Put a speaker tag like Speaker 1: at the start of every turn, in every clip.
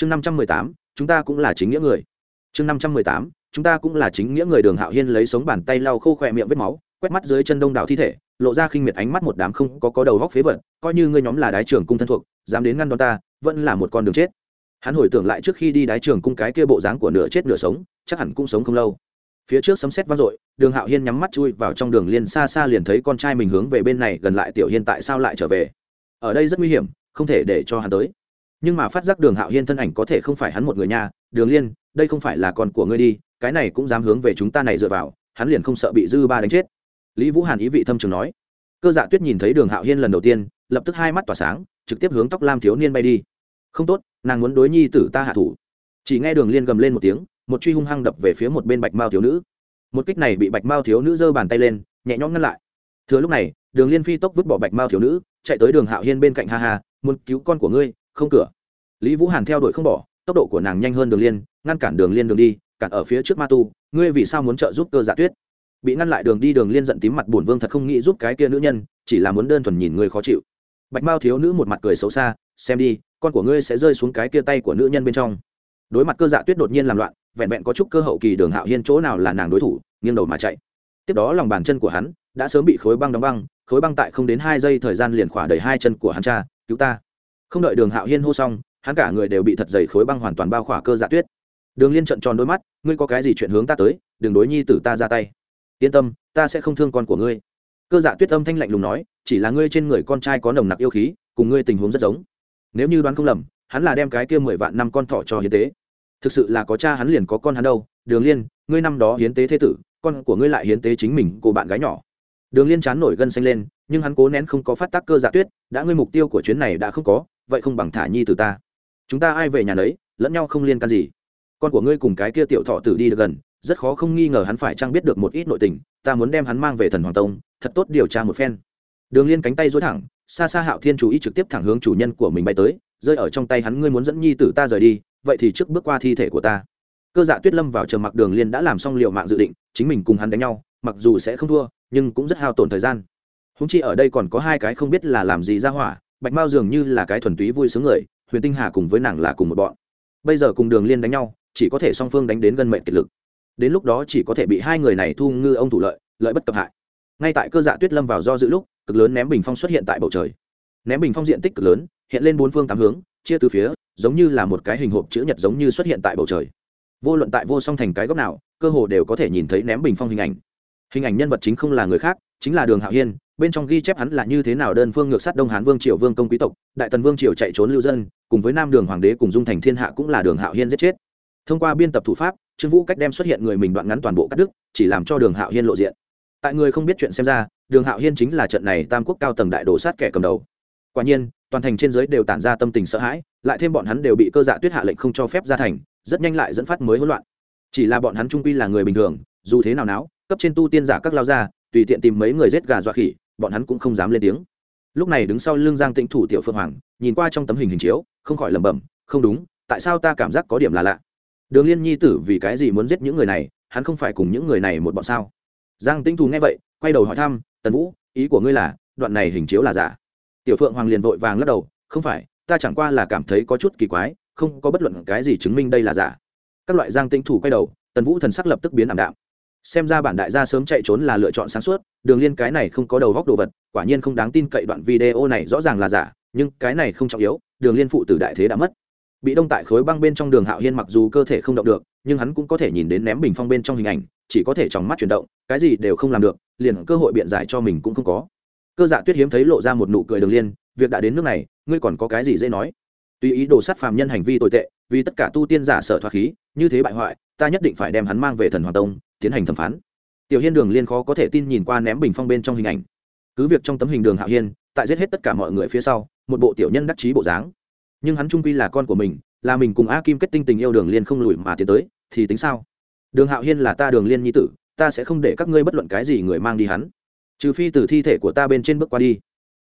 Speaker 1: chương năm trăm mười tám, chúng ta cũng là chính nghĩa người. Chương năm trăm mười tám, chúng ta cũng là chính nghĩa người đường hạo hiên lấy sống bàn tay lau khô khỏe miệng vết máu, quét mắt dưới chân đông đảo thi thể, lộ ra khinh miệt ánh mắt một đám không có có đầu góc phế vật, coi như ngươi nhóm là đái trưởng cung thân thuộc, dám đến ngăn đón ta, vẫn là một con đường chết. Hắn hồi tưởng lại trước khi đi đái trường cung cái kia bộ dáng của nửa chết nửa sống, chắc hẳn cũng sống không lâu. Phía trước sấm sét vang dội, đường hạo hiên nhắm mắt chui vào trong đường liền xa xa liền thấy con trai mình hướng về bên này, gần lại tiểu hiên tại sao lại trở về? Ở đây rất nguy hiểm, không thể để cho hắn tới nhưng mà phát giác đường hạo hiên thân ảnh có thể không phải hắn một người nhà đường liên, đây không phải là con của ngươi đi, cái này cũng dám hướng về chúng ta này dựa vào, hắn liền không sợ bị dư ba đánh chết. Lý vũ hàn ý vị thâm trường nói. Cơ dạ tuyết nhìn thấy đường hạo hiên lần đầu tiên, lập tức hai mắt tỏa sáng, trực tiếp hướng tóc lam thiếu niên bay đi. Không tốt, nàng muốn đối nhi tử ta hạ thủ. Chỉ nghe đường liên gầm lên một tiếng, một truy hung hăng đập về phía một bên bạch mao thiếu nữ. Một kích này bị bạch mao thiếu nữ giơ bàn tay lên, nhẹ nhõm ngăn lại. Thừa lúc này, đường liên phi tốc vứt bỏ bạch mao thiếu nữ, chạy tới đường hạo hiên bên cạnh ha ha, muốn cứu con của ngươi không cửa. Lý vũ hàn theo đuổi không bỏ, tốc độ của nàng nhanh hơn đường liên, ngăn cản đường liên đường đi, cản ở phía trước ma tu, ngươi vì sao muốn trợ giúp cơ dạ tuyết? Bị ngăn lại đường đi đường liên giận tím mặt buồn vương thật không nghĩ giúp cái kia nữ nhân, chỉ là muốn đơn thuần nhìn ngươi khó chịu. Bạch mao thiếu nữ một mặt cười xấu xa, xem đi, con của ngươi sẽ rơi xuống cái kia tay của nữ nhân bên trong. Đối mặt cơ dạ tuyết đột nhiên làm loạn, vẹn vẹn có chút cơ hậu kỳ đường hạo hiên chỗ nào là nàng đối thủ, nghiêng đầu mà chạy. Tiếp đó lòng bàn chân của hắn đã sớm bị khối băng đóng băng, khối băng tại không đến hai giây thời gian liền khỏa đầy hai chân của hắn cha, cứu ta không đợi đường hạo hiên hô xong, hắn cả người đều bị thật dày khối băng hoàn toàn bao khỏa cơ dạ tuyết. Đường liên trận tròn đôi mắt, ngươi có cái gì chuyện hướng ta tới, đừng đối nhi tử ta ra tay. Yên tâm, ta sẽ không thương con của ngươi. Cơ dạ tuyết âm thanh lạnh lùng nói, chỉ là ngươi trên người con trai có nồng nặc yêu khí, cùng ngươi tình huống rất giống. Nếu như đoán không lầm, hắn là đem cái kia mười vạn năm con thỏ cho hiến tế. Thực sự là có cha hắn liền có con hắn đâu. Đường liên, ngươi năm đó hiến tế thế tử, con của ngươi lại hiến tế chính mình, cô bạn gái nhỏ. Đường liên chán nổi gân xanh lên, nhưng hắn cố nén không có phát tác cơ dạ tuyết, đã ngươi mục tiêu của chuyến này đã không có vậy không bằng thả nhi từ ta. Chúng ta ai về nhà đấy lẫn nhau không liên can gì. Con của ngươi cùng cái kia tiểu thọ tử đi được gần, rất khó không nghi ngờ hắn phải trang biết được một ít nội tình, ta muốn đem hắn mang về thần hoàng tông, thật tốt điều tra một phen. Đường liên cánh tay dối thẳng, xa xa hạo thiên chủ ý trực tiếp thẳng hướng chủ nhân của mình bay tới, rơi ở trong tay hắn, ngươi muốn dẫn nhi tử ta rời đi, vậy thì trước bước qua thi thể của ta. Cơ dạ tuyết lâm vào trường mặc, đường liên đã làm xong liệu mạng dự định, chính mình cùng hắn đánh nhau, mặc dù sẽ không thua, nhưng cũng rất hao tổn thời gian. Húng chi ở đây còn có hai cái không biết là làm gì ra hỏa bạch mao dường như là cái thuần túy vui sướng người, huyền tinh hà cùng với nàng là cùng một bọn. Bây giờ cùng đường liên đánh nhau, chỉ có thể song phương đánh đến gần mệnh kiệt lực. Đến lúc đó chỉ có thể bị hai người này thu ngư ông thủ lợi lợi bất cập hại. Ngay tại cơ dạ tuyết lâm vào do dự lúc, cực lớn ném bình phong xuất hiện tại bầu trời. Ném bình phong diện tích cực lớn, hiện lên bốn phương tám hướng, chia từ phía, giống như là một cái hình hộp chữ nhật giống như xuất hiện tại bầu trời. Vô luận tại vô song thành cái góc nào, cơ hồ đều có thể nhìn thấy ném bình phong hình ảnh. Hình ảnh nhân vật chính không là người khác, chính là đường hạo hiên bên trong ghi chép hắn là như thế nào đơn phương ngược sát đông hán vương triều vương công quý tộc, đại tần vương triều chạy trốn lưu dân, cùng với nam đường hoàng đế cùng dung thành thiên hạ cũng là đường hạo hiên giết chết. Thông qua biên tập thủ pháp, trương vũ cách đem xuất hiện người mình đoạn ngắn toàn bộ cắt đứt, chỉ làm cho đường hạo hiên lộ diện. Tại người không biết chuyện xem ra, đường hạo hiên chính là trận này tam quốc cao tầng đại đồ sát kẻ cầm đầu. Quả nhiên, toàn thành trên giới đều tản ra tâm tình sợ hãi, lại thêm bọn hắn đều bị cơ dạ tuyết hạ lệnh không cho phép ra thành, rất nhanh lại dẫn phát mới hỗn loạn. Chỉ là bọn hắn trung quy là người bình thường, dù thế nào náo, cấp trên tu tiên giả các lao ra tùy tiện tìm mấy người giết gà dọa khỉ bọn hắn cũng không dám lên tiếng. Lúc này đứng sau lưng giang tĩnh thủ tiểu phương hoàng, nhìn qua trong tấm hình hình chiếu, không khỏi lẩm bẩm, không đúng, tại sao ta cảm giác có điểm là lạ? Đường liên nhi tử vì cái gì muốn giết những người này, hắn không phải cùng những người này một bọn sao? Giang tĩnh thù nghe vậy, quay đầu hỏi thăm, tần vũ, ý của ngươi là, đoạn này hình chiếu là giả? Tiểu phượng hoàng liền vội vàng lắc đầu, không phải, ta chẳng qua là cảm thấy có chút kỳ quái, không có bất luận cái gì chứng minh đây là giả. Các loại giang Tĩnh thủ quay đầu, tần vũ thần sắc lập tức biến ảm đạm xem ra bản đại gia sớm chạy trốn là lựa chọn sáng suốt, đường liên cái này không có đầu góc đồ vật, quả nhiên không đáng tin cậy đoạn video này rõ ràng là giả, nhưng cái này không trọng yếu, đường liên phụ tử đại thế đã mất. Bị đông tại khối băng bên trong đường hạo hiên mặc dù cơ thể không động được, nhưng hắn cũng có thể nhìn đến ném bình phong bên trong hình ảnh, chỉ có thể trong mắt chuyển động, cái gì đều không làm được, liền cơ hội biện giải cho mình cũng không có. Cơ dạ tuyết hiếm thấy lộ ra một nụ cười đường liên, việc đã đến nước này, ngươi còn có cái gì dễ nói? Tùy ý đồ sát phàm nhân hành vi tồi tệ, vì tất cả tu tiên giả sở thoát khí, như thế bại hoại, ta nhất định phải đem hắn mang về thần hoàng tông tiến hành thẩm phán. Tiểu hiên đường liên khó có thể tin nhìn qua ném bình phong bên trong hình ảnh. Cứ việc trong tấm hình đường hạo hiên, tại giết hết tất cả mọi người phía sau, một bộ tiểu nhân đắc chí bộ dáng. Nhưng hắn trung quy là con của mình, là mình cùng a kim kết tinh tình yêu đường liên không lùi mà tiến tới, thì tính sao? Đường hạo hiên là ta đường liên nhi tử, ta sẽ không để các ngươi bất luận cái gì người mang đi hắn. Trừ phi từ thi thể của ta bên trên bước qua đi.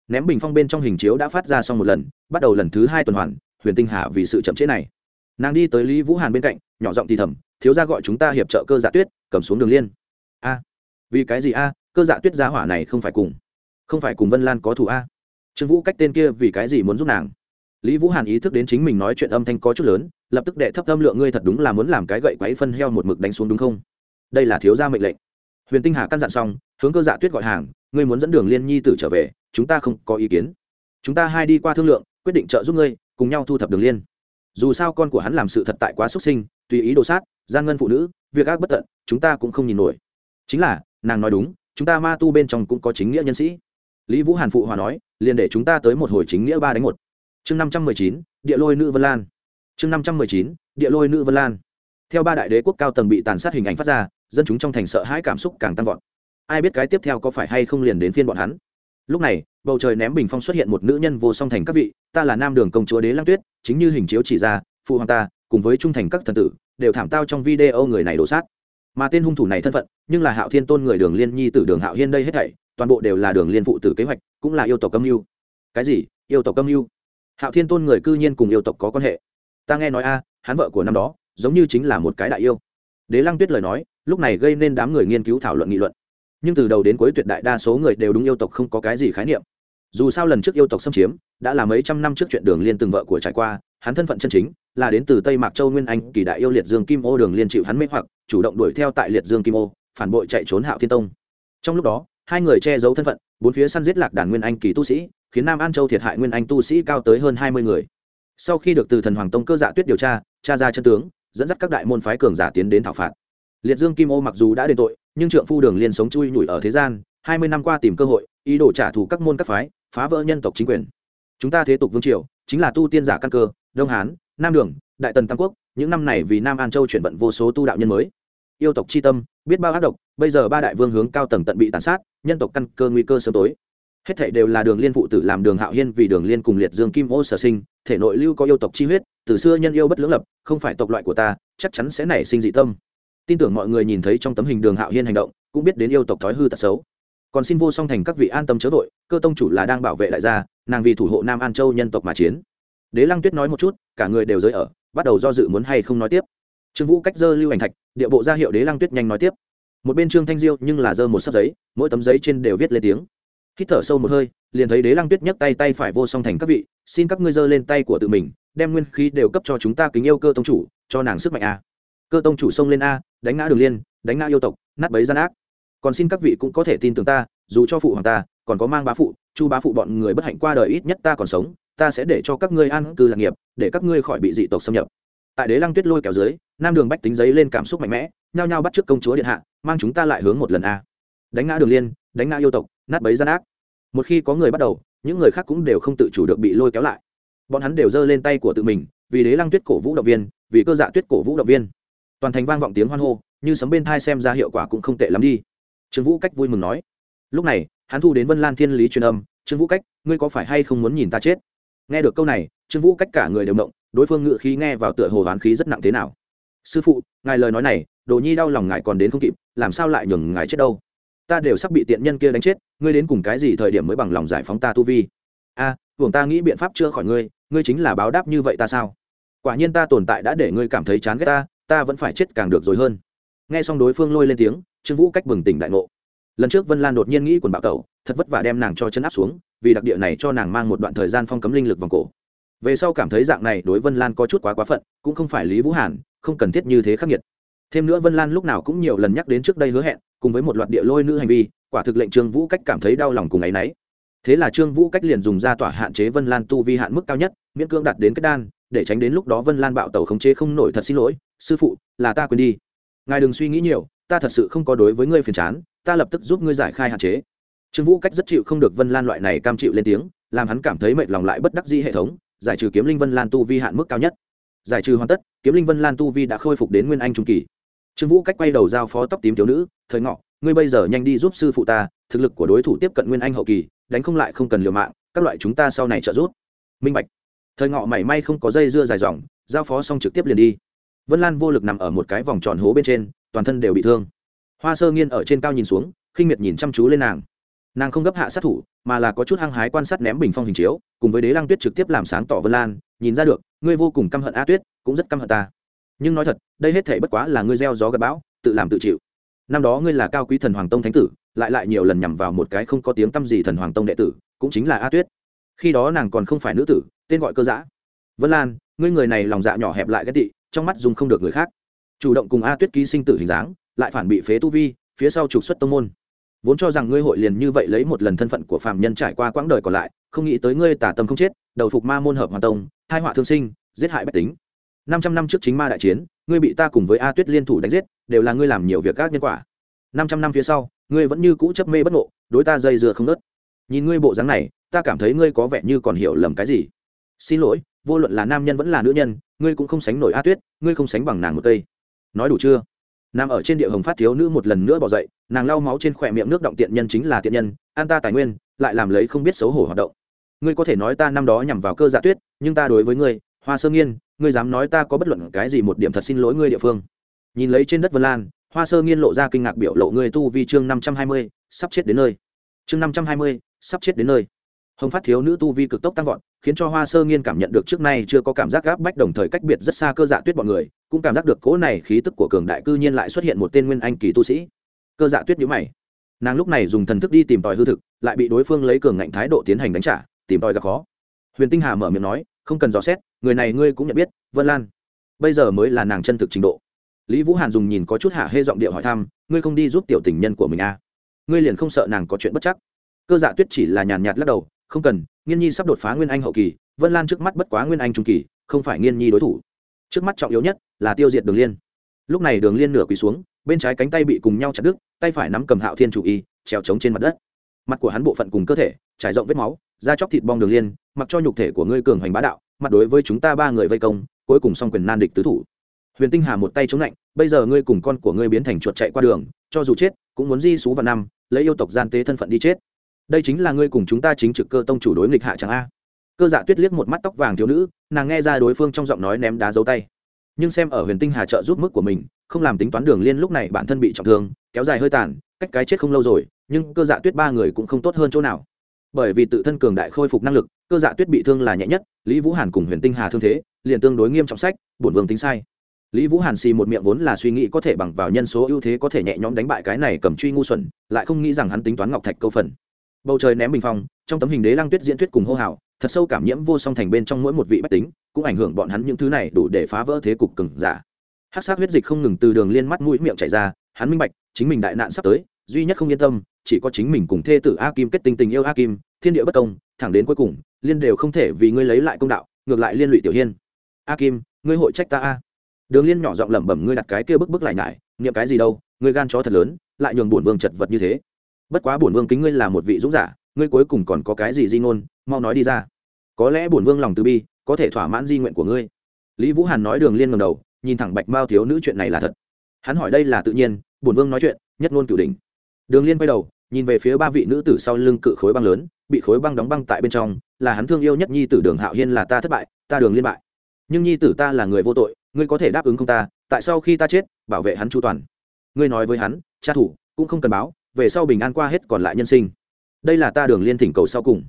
Speaker 1: Ném bình phong bên trong hình chiếu đã phát ra xong một lần, bắt đầu lần thứ hai tuần hoàn, huyền tinh hà vì sự chậm trễ này. Nàng đi tới lý vũ hàn bên cạnh, nhỏ giọng thì thầm thiếu gia gọi chúng ta hiệp trợ cơ dạ tuyết, cầm xuống đường liên. A. Vì cái gì a? Cơ dạ tuyết giá hỏa này không phải cùng. Không phải cùng vân lan có thủ a. Trương vũ cách tên kia vì cái gì muốn giúp nàng? Lý vũ hàn ý thức đến chính mình nói chuyện âm thanh có chút lớn, lập tức đệ thấp âm lượng ngươi thật đúng là muốn làm cái gậy quáy phân heo một mực đánh xuống đúng không? Đây là thiếu gia mệnh lệnh. Huyền tinh hà căn dặn xong, hướng cơ dạ tuyết gọi hàng, ngươi muốn dẫn đường liên nhi tử trở về, chúng ta không có ý kiến. Chúng ta hai đi qua thương lượng, quyết định trợ giúp ngươi, cùng nhau thu thập đường liên. Dù sao con của hắn làm sự thật tại quá xuất sinh, tùy ý đồ sát gian ngân phụ nữ, việc ác bất tận, chúng ta cũng không nhìn nổi. Chính là, nàng nói đúng, chúng ta ma tu bên trong cũng có chính nghĩa nhân sĩ. Lý vũ hàn phụ hòa nói, liền để chúng ta tới một hồi chính nghĩa ba đánh một. Chương năm trăm mười chín, địa lôi nữ vân lan. Chương năm trăm mười chín, địa lôi nữ vân lan. Theo ba đại đế quốc cao tầng bị tàn sát hình ảnh phát ra, dân chúng trong thành sợ hãi cảm xúc càng tăng vọt. Ai biết cái tiếp theo có phải hay không liền đến phiên bọn hắn. Lúc này, bầu trời ném bình phong xuất hiện một nữ nhân vô song thành các vị, ta là nam đường công chúa đế lăng tuyết, chính như hình chiếu chỉ ra, phụ hoàng ta, cùng với trung thành các thần tử đều thảm tao trong video người này đổ sát. Mà tên hung thủ này thân phận, nhưng là hạo thiên tôn người đường liên nhi tử đường hạo hiên đây hết thảy, toàn bộ đều là đường liên phụ tử kế hoạch, cũng là yêu tộc âm mưu. Cái gì? Yêu tộc âm mưu? Hạo thiên tôn người cư nhiên cùng yêu tộc có quan hệ. Ta nghe nói a, hắn vợ của năm đó, giống như chính là một cái đại yêu. Đế lăng tuyết lời nói, lúc này gây nên đám người nghiên cứu thảo luận nghị luận. Nhưng từ đầu đến cuối tuyệt đại đa số người đều đúng yêu tộc không có cái gì khái niệm dù sao lần trước yêu tộc xâm chiếm, đã là mấy trăm năm trước chuyện đường liên từng vợ của trải qua, hắn thân phận chân chính là đến từ tây mạc châu nguyên anh, kỳ đại yêu liệt dương kim ô đường liên chịu hắn mê hoặc, chủ động đuổi theo tại liệt dương kim ô, phản bội chạy trốn hạo thiên tông. Trong lúc đó, hai người che giấu thân phận, bốn phía săn giết lạc đàn nguyên anh kỳ tu sĩ, khiến nam an châu thiệt hại nguyên anh tu sĩ cao tới hơn hai mươi người. Sau khi được từ thần hoàng tông cơ dạ tuyết điều tra tra ra chân tướng, dẫn dắt các đại môn phái cường giả tiến đến thảo phạt. Liệt dương kim ô mặc dù đã đền tội, nhưng trượng phu đường liên sống chui nhủi ở thế gian, hai mươi năm qua tìm cơ hội, ý đồ trả thù các môn các phái phá vỡ nhân tộc chính quyền. Chúng ta thế tục vương triều, chính là tu tiên giả căn cơ, đông hán, nam đường, đại tần tam quốc, những năm này vì nam an châu chuyển vận vô số tu đạo nhân mới. Yêu tộc c h i tâm, biết bao ác độc, bây giờ ba đại vương hướng cao tầng tận bị tàn sát, nhân tộc căn cơ nguy cơ sớm tối. Hết thể đều là đường liên phụ tử làm đường hạo hiên vì đường liên cùng liệt dương kim ô sở sinh, thể nội lưu có yêu tộc chi huyết, từ xưa nhân yêu bất lưỡng lập, không phải tộc loại của ta, chắc chắn sẽ nảy sinh dị tâm. Tin tưởng mọi người nhìn thấy trong tấm hình đường hạo hiên hành động, cũng biết đến yêu tộc thói hư tật xấu còn xin vô song thành các vị an tâm chớ vội, cơ tông chủ là đang bảo vệ đại gia, nàng vì thủ hộ nam an châu nhân tộc mà chiến. Đế lăng tuyết nói một chút, cả người đều giới ở, bắt đầu do dự muốn hay không nói tiếp. Trương vũ cách dơ lưu ảnh thạch, địa bộ ra hiệu đế lăng tuyết nhanh nói tiếp. Một bên trương thanh diêu nhưng là dơ một sấp giấy, mỗi tấm giấy trên đều viết lên tiếng. Hít thở sâu một hơi, liền thấy đế lăng tuyết nhấc tay tay phải vô song thành các vị, xin các ngươi dơ lên tay của tự mình, đem nguyên khí đều cấp cho chúng ta kính yêu cơ tông chủ, cho nàng sức mạnh a. Cơ tông chủ xông lên a, đánh ngã đường liên, đánh ngã yêu tộc, nát bấy gian ác còn xin các vị cũng có thể tin tưởng ta, dù cho phụ hoàng ta còn có mang bá phụ, chu bá phụ bọn người bất hạnh qua đời ít nhất ta còn sống, ta sẽ để cho các ngươi an cư lạc nghiệp, để các ngươi khỏi bị dị tộc xâm nhập. Tại đế lăng tuyết lôi kéo dưới, nam đường bách tính giấy lên cảm xúc mạnh mẽ, nhao nhao bắt t r ư ớ c công chúa điện hạ, mang chúng ta lại hướng một lần a. Đánh ngã đường liên, đánh ngã yêu tộc, nát bấy gian ác. Một khi có người bắt đầu, những người khác cũng đều không tự chủ được bị lôi kéo lại. Bọn hắn đều giơ lên tay của tự mình, vì đế lăng tuyết cổ vũ động viên, vì cơ dạ tuyết cổ vũ động viên. Toàn thành vang vọng tiếng hoan hô, như sấm bên thai xem ra hiệu quả cũng không tệ lắm đi trương vũ cách vui mừng nói. Lúc này hắn thu đến vân lan thiên lý truyền âm trương vũ cách ngươi có phải hay không muốn nhìn ta chết? Nghe được câu này trương vũ cách cả người đều động đối phương ngự khí nghe vào tựa hồ hoán khí rất nặng thế nào. Sư phụ ngài lời nói này đồ nhi đau lòng ngài còn đến không kịp làm sao lại nhường ngài chết đâu? Ta đều sắp bị tiện nhân kia đánh chết ngươi đến cùng cái gì thời điểm mới bằng lòng giải phóng ta tu vi? A à, buồng ta nghĩ biện pháp chữa khỏi ngươi ngươi chính là báo đáp như vậy ta sao? Quả nhiên ta tồn tại đã để ngươi cảm thấy chán ghét ta ta vẫn phải chết càng được rồi hơn nghe xong đối phương lôi lên tiếng, trương vũ cách bừng tỉnh đại ngộ. Lần trước vân lan đột nhiên nghĩ quần bạo tẩu, thật vất vả đem nàng cho chân áp xuống, vì đặc địa này cho nàng mang một đoạn thời gian phong cấm linh lực vòng cổ. Về sau cảm thấy dạng này đối vân lan có chút quá quá phận, cũng không phải lý vũ hàn, không cần thiết như thế khắc nghiệt. Thêm nữa vân lan lúc nào cũng nhiều lần nhắc đến trước đây hứa hẹn, cùng với một loạt địa lôi nữ hành vi, quả thực lệnh trương vũ cách cảm thấy đau lòng cùng ấ y n ấ y thế là trương vũ cách liền dùng ra tỏa hạn chế vân lan tu vi hạn mức cao nhất, miễn cưỡng đặt đến kết đan, để tránh đến lúc đó vân lan bạo tàu khống chế không nổi thật xin lỗi, sư phụ, là ta quên đi ngài đừng suy nghĩ nhiều, ta thật sự không có đối với ngươi phiền chán, ta lập tức giúp ngươi giải khai hạn chế. Trương vũ cách rất chịu không được vân lan loại này cam chịu lên tiếng, làm hắn cảm thấy mệt lòng lại bất đắc dĩ hệ thống, giải trừ kiếm linh vân lan tu vi hạn mức cao nhất. Giải trừ hoàn tất, kiếm linh vân lan tu vi đã khôi phục đến nguyên anh trung kỳ. Trương vũ cách quay đầu giao phó tóc tím thiếu nữ, thời ngọ, ngươi bây giờ nhanh đi giúp sư phụ ta, thực lực của đối thủ tiếp cận nguyên anh hậu kỳ, đánh không lại không cần liều mạng, các loại chúng ta sau này trợ giúp. Minh bạch. Thời ngọ mảy may không có dây dưa dài dòng, giao phó xong trực tiếp liền đi vân lan vô lực nằm ở một cái vòng tròn hố bên trên, toàn thân đều bị thương. Hoa sơ nghiên ở trên cao nhìn xuống, khinh miệt nhìn chăm chú lên nàng. Nàng không gấp hạ sát thủ, mà là có chút hăng hái quan sát ném bình phong hình chiếu, cùng với đế lăng tuyết trực tiếp làm sáng tỏ vân lan, nhìn ra được, ngươi vô cùng căm hận a tuyết, cũng rất căm hận ta. Nhưng nói thật, đây hết thể bất quá là ngươi gieo gió gặp bão, tự làm tự chịu. Năm đó ngươi là cao quý thần hoàng tông thánh tử, lại lại nhiều lần nhằm vào một cái không có tiếng t â m gì thần hoàng tông đệ tử, cũng chính là a tuyết. Khi đó nàng còn không phải nữ tử, tên gọi cơ giã vân lan, ngươi người này lòng dạ nhỏ hẹp lại ghét tị trong mắt dùng không được người khác. Chủ động cùng a tuyết ký sinh tử hình dáng, lại phản bị phế tu vi, phía sau trục xuất tông môn. Vốn cho rằng ngươi hội liền như vậy lấy một lần thân phận của phạm nhân trải qua quãng đời còn lại, không nghĩ tới ngươi tả tâm không chết, đầu phục ma môn hợp hoàn tông, hai họa thương sinh, giết hại bách tính. Năm trăm năm trước chính ma đại chiến, ngươi bị ta cùng với a tuyết liên thủ đánh giết, đều là ngươi làm nhiều việc các nhân quả. Năm trăm năm phía sau, ngươi vẫn như cũ chấp mê bất ngộ, đối ta dây dưa không nớt nhìn ngươi bộ dáng này, ta cảm thấy ngươi có vẻ như còn hiểu lầm cái gì. Xin lỗi vô luận là nam nhân vẫn là nữ nhân, ngươi cũng không sánh nổi a tuyết, ngươi không sánh bằng nàng một cây. Nói đủ chưa? Nằm ở trên địa hồng phát thiếu nữ một lần nữa bỏ dậy, nàng lau máu trên khỏe miệng nước động tiện nhân chính là tiện nhân, an ta tài nguyên, lại làm lấy không biết xấu hổ hoạt động. Ngươi có thể nói ta năm đó nhằm vào cơ dạ tuyết, nhưng ta đối với ngươi, hoa sơ nghiên, ngươi dám nói ta có bất luận cái gì một điểm thật xin lỗi ngươi địa phương. Nhìn lấy trên đất vân lan, hoa sơ nghiên lộ ra kinh ngạc biểu lộ ngươi tu vi chương năm trăm hai mươi, sắp chết đến nơi. Chương năm trăm hai mươi, sắp chết đến nơi. Hồng phát thiếu nữ tu vi cực tốc tăng vọt khiến cho hoa sơ nghiên cảm nhận được trước nay chưa có cảm giác gáp bách đồng thời cách biệt rất xa cơ dạ tuyết bọn người, cũng cảm giác được cỗ này khí tức của cường đại cư nhiên lại xuất hiện một tên nguyên anh kỳ tu sĩ. Cơ dạ tuyết nhữ mày. Nàng lúc này dùng thần thức đi tìm tòi hư thực, lại bị đối phương lấy cường ngạnh thái độ tiến hành đánh trả, tìm tòi gặp khó. Huyền tinh hà mở miệng nói, không cần dò xét, người này ngươi cũng nhận biết, vân lan. Bây giờ mới là nàng chân thực trình độ. Lý vũ hàn dùng nhìn có chút hạ hê giọng điệu hỏi thăm, ngươi không đi giúp tiểu tình nhân của mình à? ngươi liền không sợ nàng có chuyện bất chắc? Cơ dạ tuyết chỉ là nhàn nhạt lắc đầu không cần, nghiên nhi sắp đột phá nguyên anh hậu kỳ, vân lan trước mắt bất quá nguyên anh trung kỳ, không phải nghiên nhi đối thủ. Trước mắt trọng yếu nhất là tiêu diệt đường liên. Lúc này đường liên nửa quỳ xuống, bên trái cánh tay bị cùng nhau chặt đứt, tay phải nắm cầm hạo thiên chủ y, trèo trống trên mặt đất. Mặt của hắn bộ phận cùng cơ thể, trải rộng vết máu, da chóc thịt bong đường liên, mặc cho nhục thể của ngươi cường hoành bá đạo, mặt đối với chúng ta ba người vây công, cuối cùng xong quyền nan địch tứ thủ. Huyền tinh hà một tay chống lạnh, bây giờ ngươi cùng con của ngươi biến thành chuột chạy qua đường, cho dù chết, cũng muốn di xú vào năm, lấy yêu tộc gian tế thân phận đi chết đây chính là ngươi cùng chúng ta chính trực cơ tông chủ đối nghịch hạ chẳng a. Cơ dạ tuyết liếc một mắt tóc vàng thiếu nữ, nàng nghe ra đối phương trong giọng nói ném đá dấu tay. Nhưng xem ở huyền tinh hà trợ giúp mức của mình, không làm tính toán đường liên lúc này bản thân bị trọng thương, kéo dài hơi tàn, cách cái chết không lâu rồi, nhưng cơ dạ tuyết ba người cũng không tốt hơn chỗ nào. Bởi vì tự thân cường đại khôi phục năng lực, cơ dạ tuyết bị thương là nhẹ nhất, lý vũ hàn cùng huyền tinh hà thương thế, liền tương đối nghiêm trọng sách, bổn vương tính sai. Lý vũ hàn xì một miệng vốn là suy nghĩ có thể bằng vào nhân số ưu thế có thể nhẹ nhõm đánh bại cái này cầm truy ngu xuẩn, lại không nghĩ rằng hắn tính toán ngọc thạch câu phần bầu trời ném bình phong, trong tấm hình đế lăng tuyết diễn thuyết cùng hô hào, thật sâu cảm nhiễm vô song thành bên trong mỗi một vị bách tính, cũng ảnh hưởng bọn hắn những thứ này đủ để phá vỡ thế cục cừng giả. Hát sát huyết dịch không ngừng từ đường liên mắt mũi miệng chảy ra, hắn minh bạch, chính mình đại nạn sắp tới, duy nhất không yên tâm, chỉ có chính mình cùng thê tử a kim kết tình tình yêu a kim, thiên địa bất công, thẳng đến cuối cùng, liên đều không thể vì ngươi lấy lại công đạo, ngược lại liên lụy tiểu hiên. A kim, ngươi hội trách ta a? Đường liên nhỏ giọng lẩm bẩm, ngươi đặt cái kia bức bức lại nhải, niệm cái gì đâu, ngươi gan chó thật lớn, lại nhường bổn vương chật vật như thế bất quá bổn vương kính ngươi là một vị dũng giả, ngươi cuối cùng còn có cái gì di ngôn, mau nói đi ra. Có lẽ bổn vương lòng từ bi, có thể thỏa mãn di nguyện của ngươi. Lý vũ hàn nói đường liên ngầm đầu, nhìn thẳng bạch mao thiếu nữ chuyện này là thật. Hắn hỏi đây là tự nhiên, bổn vương nói chuyện, nhất ngôn cửu đỉnh. Đường liên quay đầu, nhìn về phía ba vị nữ tử sau lưng cự khối băng lớn, bị khối băng đóng băng tại bên trong, là hắn thương yêu nhất nhi tử đường hạo hiên là ta thất bại, ta đường liên bại. Nhưng nhi tử ta là người vô tội, ngươi có thể đáp ứng không ta, tại sao khi ta chết, bảo vệ hắn chu toàn. Ngươi nói với hắn, cha thủ, cũng không cần báo về sau bình an qua hết còn lại nhân sinh. Đây là ta đường liên thỉnh cầu sau cùng.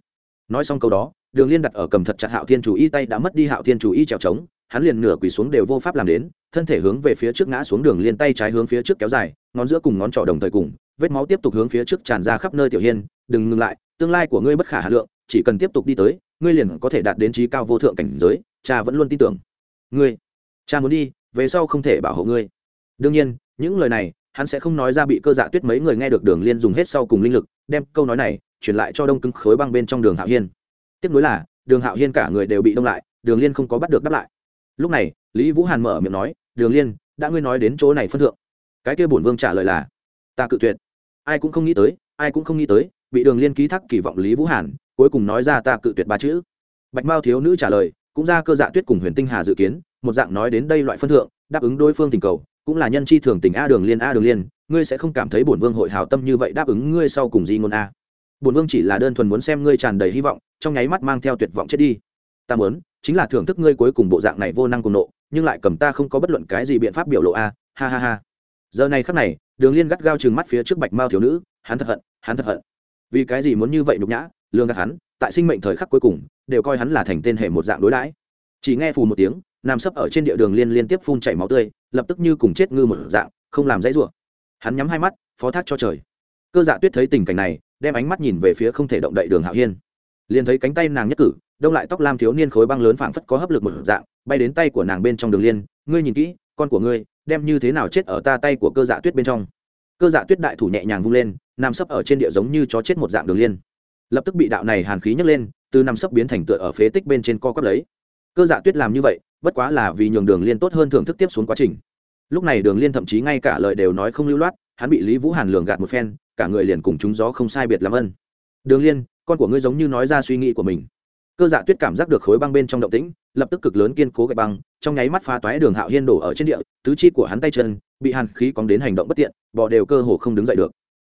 Speaker 1: Nói xong câu đó, đường liên đặt ở cầm thật chặt hạo thiên chủ y tay đã mất đi hạo thiên chủ y trèo trống hắn liền nửa quỳ xuống đều vô pháp làm đến, thân thể hướng về phía trước ngã xuống đường liên tay trái hướng phía trước kéo dài, ngón giữa cùng ngón trỏ đồng thời cùng, vết máu tiếp tục hướng phía trước tràn ra khắp nơi tiểu hiên, đừng ngừng lại, tương lai của ngươi bất khả hà lượng, chỉ cần tiếp tục đi tới, ngươi liền có thể đạt đến trí cao vô thượng cảnh giới, cha vẫn luôn tin tưởng. Ngươi, cha muốn đi, về sau không thể bảo hộ ngươi. Đương nhiên, những lời này hắn sẽ không nói ra bị cơ dạ tuyết mấy người nghe được đường liên dùng hết sau cùng linh lực, đem câu nói này truyền lại cho đông cứng khối băng bên trong đường hạo hiên. Tiếp nối là, đường hạo hiên cả người đều bị đông lại, đường liên không có bắt được đáp lại. Lúc này, lý vũ hàn mở miệng nói, đường liên, đã ngươi nói đến chỗ này phân thượng. Cái kia bổn vương trả lời là, ta cự tuyệt. Ai cũng không nghĩ tới, ai cũng không nghĩ tới, bị đường liên ký thác kỳ vọng lý vũ hàn, cuối cùng nói ra ta cự tuyệt ba chữ. Bạch mao thiếu nữ trả lời, cũng ra cơ dạ tuyết cùng huyền tinh hà dự kiến, một dạng nói đến đây loại phân thượng, đáp ứng đối phương tình cầu cũng là nhân chi thường tình a đường liên, a đường liên, ngươi sẽ không cảm thấy bổn vương hội hào tâm như vậy đáp ứng ngươi sau cùng di ngôn a. Bổn vương chỉ là đơn thuần muốn xem ngươi tràn đầy hy vọng, trong nháy mắt mang theo tuyệt vọng chết đi. Ta muốn, chính là thưởng thức ngươi cuối cùng bộ dạng này vô năng cùng nộ, nhưng lại cầm ta không có bất luận cái gì biện pháp biểu lộ a, ha ha ha. Giờ này khắc này, đường liên gắt gao chừng mắt phía trước bạch mao thiếu nữ, hắn thật hận, hắn thật hận. Vì cái gì muốn như vậy nhục nhã lương gạt hắn, tại sinh mệnh thời khắc cuối cùng, đều coi hắn là thành tên hệ một dạng đối đãi. Chỉ nghe phù một tiếng, nằm sấp ở trên địa đường liên liên tiếp phun chảy máu tươi lập tức như cùng chết ngư một dạng, không làm dãy rủa. Hắn nhắm hai mắt, phó thác cho trời. Cơ dạ tuyết thấy tình cảnh này, đem ánh mắt nhìn về phía không thể động đậy đường hạo hiên. Liền thấy cánh tay nàng nhất cử, đông lại tóc lam thiếu niên khối băng lớn phảng phất có hấp lực một dạng, bay đến tay của nàng bên trong đường liên. Ngươi nhìn kỹ, con của ngươi, đem như thế nào chết ở ta tay của cơ dạ tuyết bên trong? Cơ dạ tuyết đại thủ nhẹ nhàng vung lên, nằm sấp ở trên địa giống như chó chết một dạng đường liên. Lập tức bị đạo này hàn khí nhấc lên, từ nằm sấp biến thành tựa ở phế tích bên trên co quắp lấy. Cơ dạ tuyết làm như vậy bất quá là vì nhường đường liên tốt hơn thưởng thức tiếp xuống quá trình. Lúc này đường liên thậm chí ngay cả lời đều nói không lưu loát, hắn bị lý vũ hàn lường gạt một phen, cả người liền cùng chúng gió không sai biệt làm ân. Đường liên, con của ngươi giống như nói ra suy nghĩ của mình. Cơ dạ tuyết cảm giác được khối băng bên trong động tĩnh, lập tức cực lớn kiên cố gạch băng, trong nháy mắt phá toái đường hạo hiên đổ ở trên địa, tứ chi của hắn tay chân, bị hàn khí cóng đến hành động bất tiện bọ đều cơ hồ không đứng dậy được.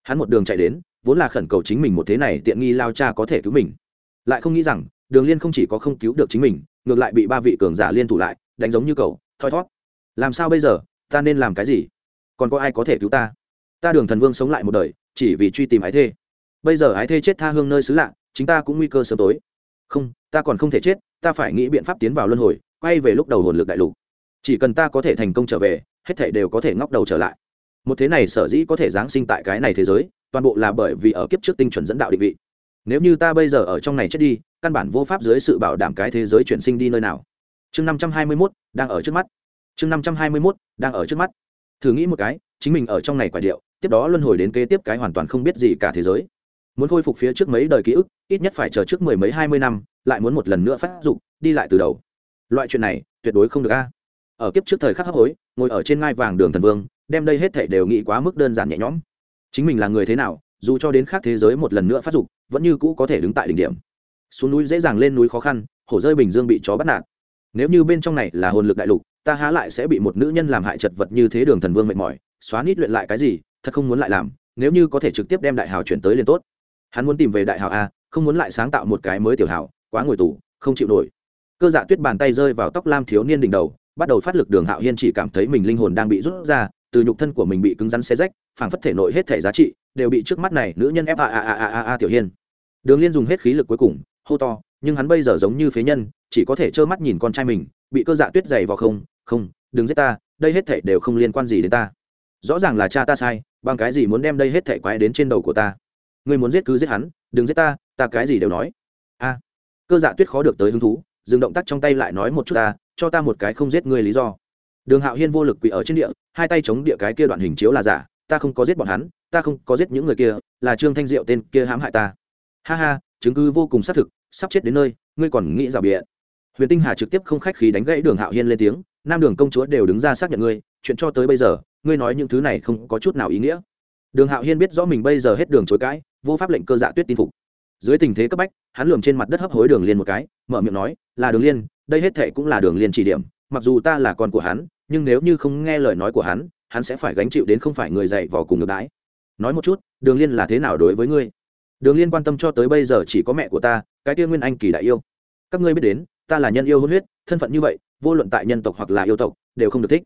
Speaker 1: Hắn một đường chạy đến, vốn là khẩn cầu chính mình một thế này tiện nghi lao cha có thể cứu mình. Lại không nghĩ rằng, đường liên không chỉ có không cứu được chính mình ngược lại bị ba vị cường giả liên thủ lại, đánh giống như cầu thoi thót. Làm sao bây giờ? Ta nên làm cái gì? Còn có ai có thể cứu ta? Ta đường thần vương sống lại một đời, chỉ vì truy tìm ái thê. Bây giờ ái thê chết tha hương nơi xứ lạ, chính ta cũng nguy cơ sớm tối. Không, ta còn không thể chết, ta phải nghĩ biện pháp tiến vào luân hồi, quay về lúc đầu hồn lực đại lục. Chỉ cần ta có thể thành công trở về, hết thể đều có thể ngóc đầu trở lại. Một thế này sở dĩ có thể giáng sinh tại cái này thế giới, toàn bộ là bởi vì ở kiếp trước tinh chuẩn dẫn đạo định vị nếu như ta bây giờ ở trong này chết đi, căn bản vô pháp dưới sự bảo đảm cái thế giới chuyển sinh đi nơi nào. Chương năm trăm hai mươi mốt, đang ở trước mắt. Chương năm trăm hai mươi mốt, đang ở trước mắt. Thử nghĩ một cái, chính mình ở trong này quả điệu, tiếp đó luân hồi đến kế tiếp cái hoàn toàn không biết gì cả thế giới. Muốn khôi phục phía trước mấy đời ký ức, ít nhất phải chờ trước mười mấy hai mươi năm, lại muốn một lần nữa phát dụng đi lại từ đầu. Loại chuyện này, tuyệt đối không được a. Ở kiếp trước thời khắc hấp hối, ngồi ở trên ngai vàng đường thần vương, đem đây hết thảy đều nghĩ quá mức đơn giản nhẹ nhõm. Chính mình là người thế nào, dù cho đến khác thế giới một lần nữa phát dục vẫn như cũ có thể đứng tại đỉnh điểm. Xuống núi dễ dàng lên núi khó khăn hổ rơi bình dương bị chó bắt nạt. Nếu như bên trong này là hồn lực đại lục, ta há lại sẽ bị một nữ nhân làm hại chật vật như thế đường thần vương mệt mỏi, xóa nít luyện lại cái gì, thật không muốn lại làm, nếu như có thể trực tiếp đem đại hào chuyển tới liền tốt. Hắn muốn tìm về đại hào a, không muốn lại sáng tạo một cái mới tiểu hào, quá ngồi tù, không chịu nổi. Cơ dạ tuyết bàn tay rơi vào tóc lam thiếu niên đỉnh đầu, bắt đầu phát lực đường hạo hiên chỉ cảm thấy mình linh hồn đang bị rút ra, từ nhục thân của mình bị cứng rắn xe rách, phảng phất thể nội hết thể giá trị, đều bị trước mắt này nữ nhân ép a a a a a tiểu hiên đường liên dùng hết khí lực cuối cùng, hô to, nhưng hắn bây giờ giống như phế nhân, chỉ có thể trơ mắt nhìn con trai mình, bị cơ dạ tuyết dày vào không không, đừng giết ta, đây hết thể đều không liên quan gì đến ta. Rõ ràng là cha ta sai, bằng cái gì muốn đem đây hết thể quái đến trên đầu của ta? Ngươi muốn giết cứ giết hắn, đừng giết ta ta cái gì đều nói. A, cơ dạ tuyết khó được tới hứng thú, dừng động tác trong tay lại nói một chút ta, cho ta một cái không giết ngươi lý do. Đường hạo hiên vô lực quỳ ở trên địa, hai tay chống địa cái kia đoạn hình chiếu là giả, ta không có giết bọn hắn, ta không có giết những người kia, là trương thanh diệu tên kia hãm hại ta ha ha, chứng cứ vô cùng xác thực, sắp chết đến nơi, ngươi còn nghĩ rào bịa huyền tinh hà trực tiếp không khách khí đánh gãy đường hạo hiên lên tiếng, nam đường công chúa đều đứng ra xác nhận ngươi, chuyện cho tới bây giờ, ngươi nói những thứ này không có chút nào ý nghĩa. Đường hạo hiên biết rõ mình bây giờ hết đường chối cãi, vô pháp lệnh cơ dạ tuyết tin phục. Dưới tình thế cấp bách, hắn lườm trên mặt đất hấp hối đường liên một cái, mở miệng nói, là đường liên, đây hết thệ cũng là đường liên chỉ điểm, mặc dù ta là con của hắn, nhưng nếu như không nghe lời nói của hắn hắn sẽ phải gánh chịu đến không phải người dạy vò cùng ngược đái nói một chút, đường liên là thế nào đối với ngươi? Đường liên quan tâm cho tới bây giờ chỉ có mẹ của ta, cái kia nguyên anh kỳ đại yêu. Các ngươi biết đến, ta là nhân yêu hôn huyết, thân phận như vậy, vô luận tại nhân tộc hoặc là yêu tộc, đều không được thích.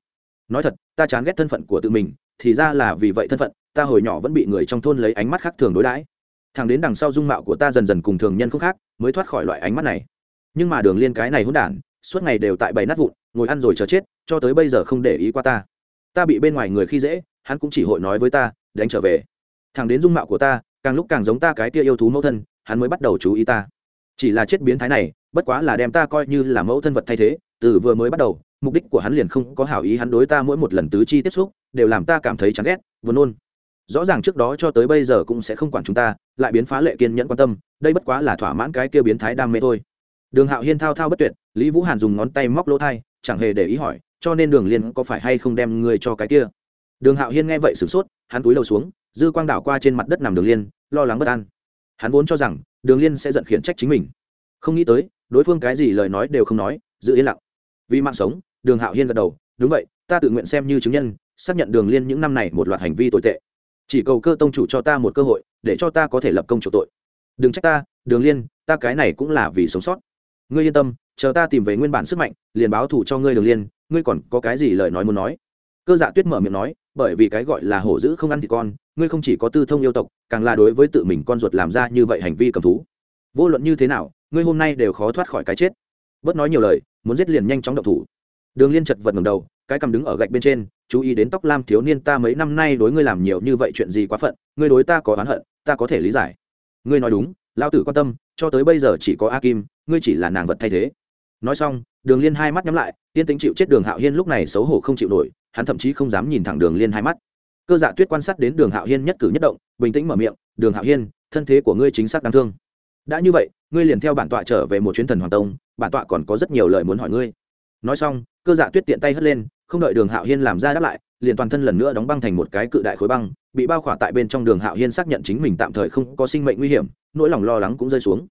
Speaker 1: Nói thật, ta chán ghét thân phận của tự mình, thì ra là vì vậy thân phận, ta hồi nhỏ vẫn bị người trong thôn lấy ánh mắt khác thường đối đãi. Thằng đến đằng sau dung mạo của ta dần dần cùng thường nhân không khác, mới thoát khỏi loại ánh mắt này. Nhưng mà đường liên cái này hôn đản, suốt ngày đều tại bầy nát vụn, ngồi ăn rồi chờ chết, cho tới bây giờ không để ý qua ta. Ta bị bên ngoài người khi dễ, hắn cũng chỉ hội nói với ta, đánh trở về. Thằng đến dung mạo của ta càng lúc càng giống ta cái kia yêu thú mẫu thân, hắn mới bắt đầu chú ý ta. Chỉ là chết biến thái này, bất quá là đem ta coi như là mẫu thân vật thay thế, từ vừa mới bắt đầu, mục đích của hắn liền không có hảo ý hắn đối ta mỗi một lần tứ chi tiếp xúc, đều làm ta cảm thấy chán ghét, buồn nôn. Rõ ràng trước đó cho tới bây giờ cũng sẽ không quản chúng ta, lại biến phá lệ kiên nhẫn quan tâm, đây bất quá là thỏa mãn cái kia biến thái đam mê thôi. Đường hạo hiên thao thao bất tuyệt, lý vũ hàn dùng ngón tay móc lỗ thai, chẳng hề để ý hỏi, cho nên đường liên có phải hay không đem người cho cái kia. Đường hạo hiên nghe vậy sửng sốt, hắn túi đầu xuống dư quang đảo qua trên mặt đất nằm đường liên, lo lắng bất an. Hắn vốn cho rằng, đường liên sẽ giận khiển trách chính mình. Không nghĩ tới, đối phương cái gì lời nói đều không nói, giữ yên lặng. Vì mạng sống, đường hạo hiên gật đầu, đúng vậy, ta tự nguyện xem như chứng nhân, xác nhận đường liên những năm này một loạt hành vi tồi tệ. Chỉ cầu cơ tông chủ cho ta một cơ hội, để cho ta có thể lập công chủ tội. Đừng trách ta, đường liên, ta cái này cũng là vì sống sót. Ngươi yên tâm, chờ ta tìm về nguyên bản sức mạnh, liền báo thù cho ngươi đường liên, ngươi còn có cái gì lời nói muốn nói? Cơ dạ tuyết mở miệng nói, bởi vì cái gọi là hổ dữ không ăn thì con, ngươi không chỉ có tư thông yêu tộc, càng là đối với tự mình con ruột làm ra như vậy hành vi cầm thú. Vô luận như thế nào, ngươi hôm nay đều khó thoát khỏi cái chết. Bớt nói nhiều lời, muốn giết liền nhanh chóng động thủ. Đường liên chật vật ngầm đầu, cái cầm đứng ở gạch bên trên, chú ý đến tóc lam thiếu niên ta mấy năm nay đối ngươi làm nhiều như vậy chuyện gì quá phận, ngươi đối ta có oán hận, ta có thể lý giải. Ngươi nói đúng lao tử quan tâm, cho tới bây giờ chỉ có a kim, ngươi chỉ là nàng vật thay thế. Nói xong, đường liên hai mắt nhắm lại, yên tính chịu chết đường hạo hiên lúc này xấu hổ không chịu nổi hắn thậm chí không dám nhìn thẳng đường liên hai mắt. Cơ dạ tuyết quan sát đến đường hạo hiên nhất cử nhất động, bình tĩnh mở miệng, đường hạo hiên, thân thế của ngươi chính xác đáng thương. Đã như vậy, ngươi liền theo bản tọa trở về một chuyến thần hoàng tông, bản tọa còn có rất nhiều lời muốn hỏi ngươi. Nói xong, cơ dạ tuyết tiện tay hất lên, không đợi đường hạo hiên làm ra đáp lại, liền toàn thân lần nữa đóng băng thành một cái cự đại khối băng, bị bao khỏa tại bên trong đường hạo hiên xác nhận chính mình tạm thời không có sinh mệnh nguy hiểm, nỗi lòng lo lắng cũng rơi xuống.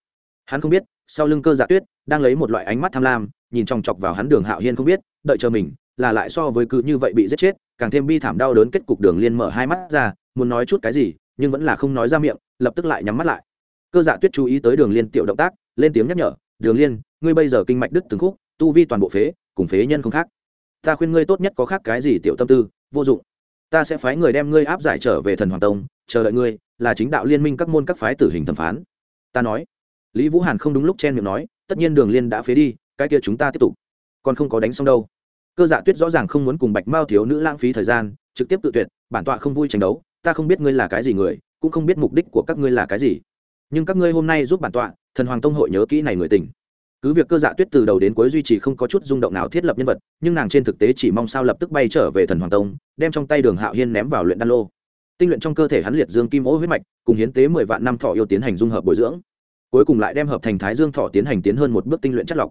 Speaker 1: Hắn không biết, sau lưng cơ dạ tuyết đang lấy một loại ánh mắt tham lam, nhìn chòng chọc vào hắn đường hạo hiên không biết, đợi chờ mình là lại so với cứ như vậy bị giết chết, càng thêm bi thảm đau đớn kết cục đường liên mở hai mắt ra, muốn nói chút cái gì, nhưng vẫn là không nói ra miệng, lập tức lại nhắm mắt lại. Cơ dạ tuyết chú ý tới đường liên tiểu động tác, lên tiếng nhắc nhở, đường liên, ngươi bây giờ kinh mạch đứt từng khúc, tu vi toàn bộ phế, cùng phế nhân không khác. Ta khuyên ngươi tốt nhất có khác cái gì tiểu tâm tư, vô dụng. Ta sẽ phái người đem ngươi áp giải trở về thần hoàng tông, chờ đợi ngươi, là chính đạo liên minh các môn các phái tử hình thẩm phán. Ta nói. Lý vũ hàn không đúng lúc chen miệng nói, tất nhiên đường liên đã phế đi, cái kia chúng ta tiếp tục. Còn không có đánh xong đâu cơ dạ tuyết rõ ràng không muốn cùng bạch mao thiếu nữ lãng phí thời gian, trực tiếp tự tuyệt, bản tọa không vui tranh đấu, ta không biết ngươi là cái gì người, cũng không biết mục đích của các ngươi là cái gì. Nhưng các ngươi hôm nay giúp bản tọa, thần hoàng tông hội nhớ kỹ này người tình. Cứ việc cơ dạ tuyết từ đầu đến cuối duy trì không có chút rung động nào thiết lập nhân vật, nhưng nàng trên thực tế chỉ mong sao lập tức bay trở về thần hoàng tông, đem trong tay đường hạo hiên ném vào luyện đan lô. Tinh luyện trong cơ thể hắn liệt dương kim ô huyết mạch, cùng hiến tế mười vạn năm thọ yêu tiến hành dung hợp bồi dưỡng. Cuối cùng lại đem hợp thành thái dương thọ tiến hành tiến hơn một bước tinh luyện chất lọc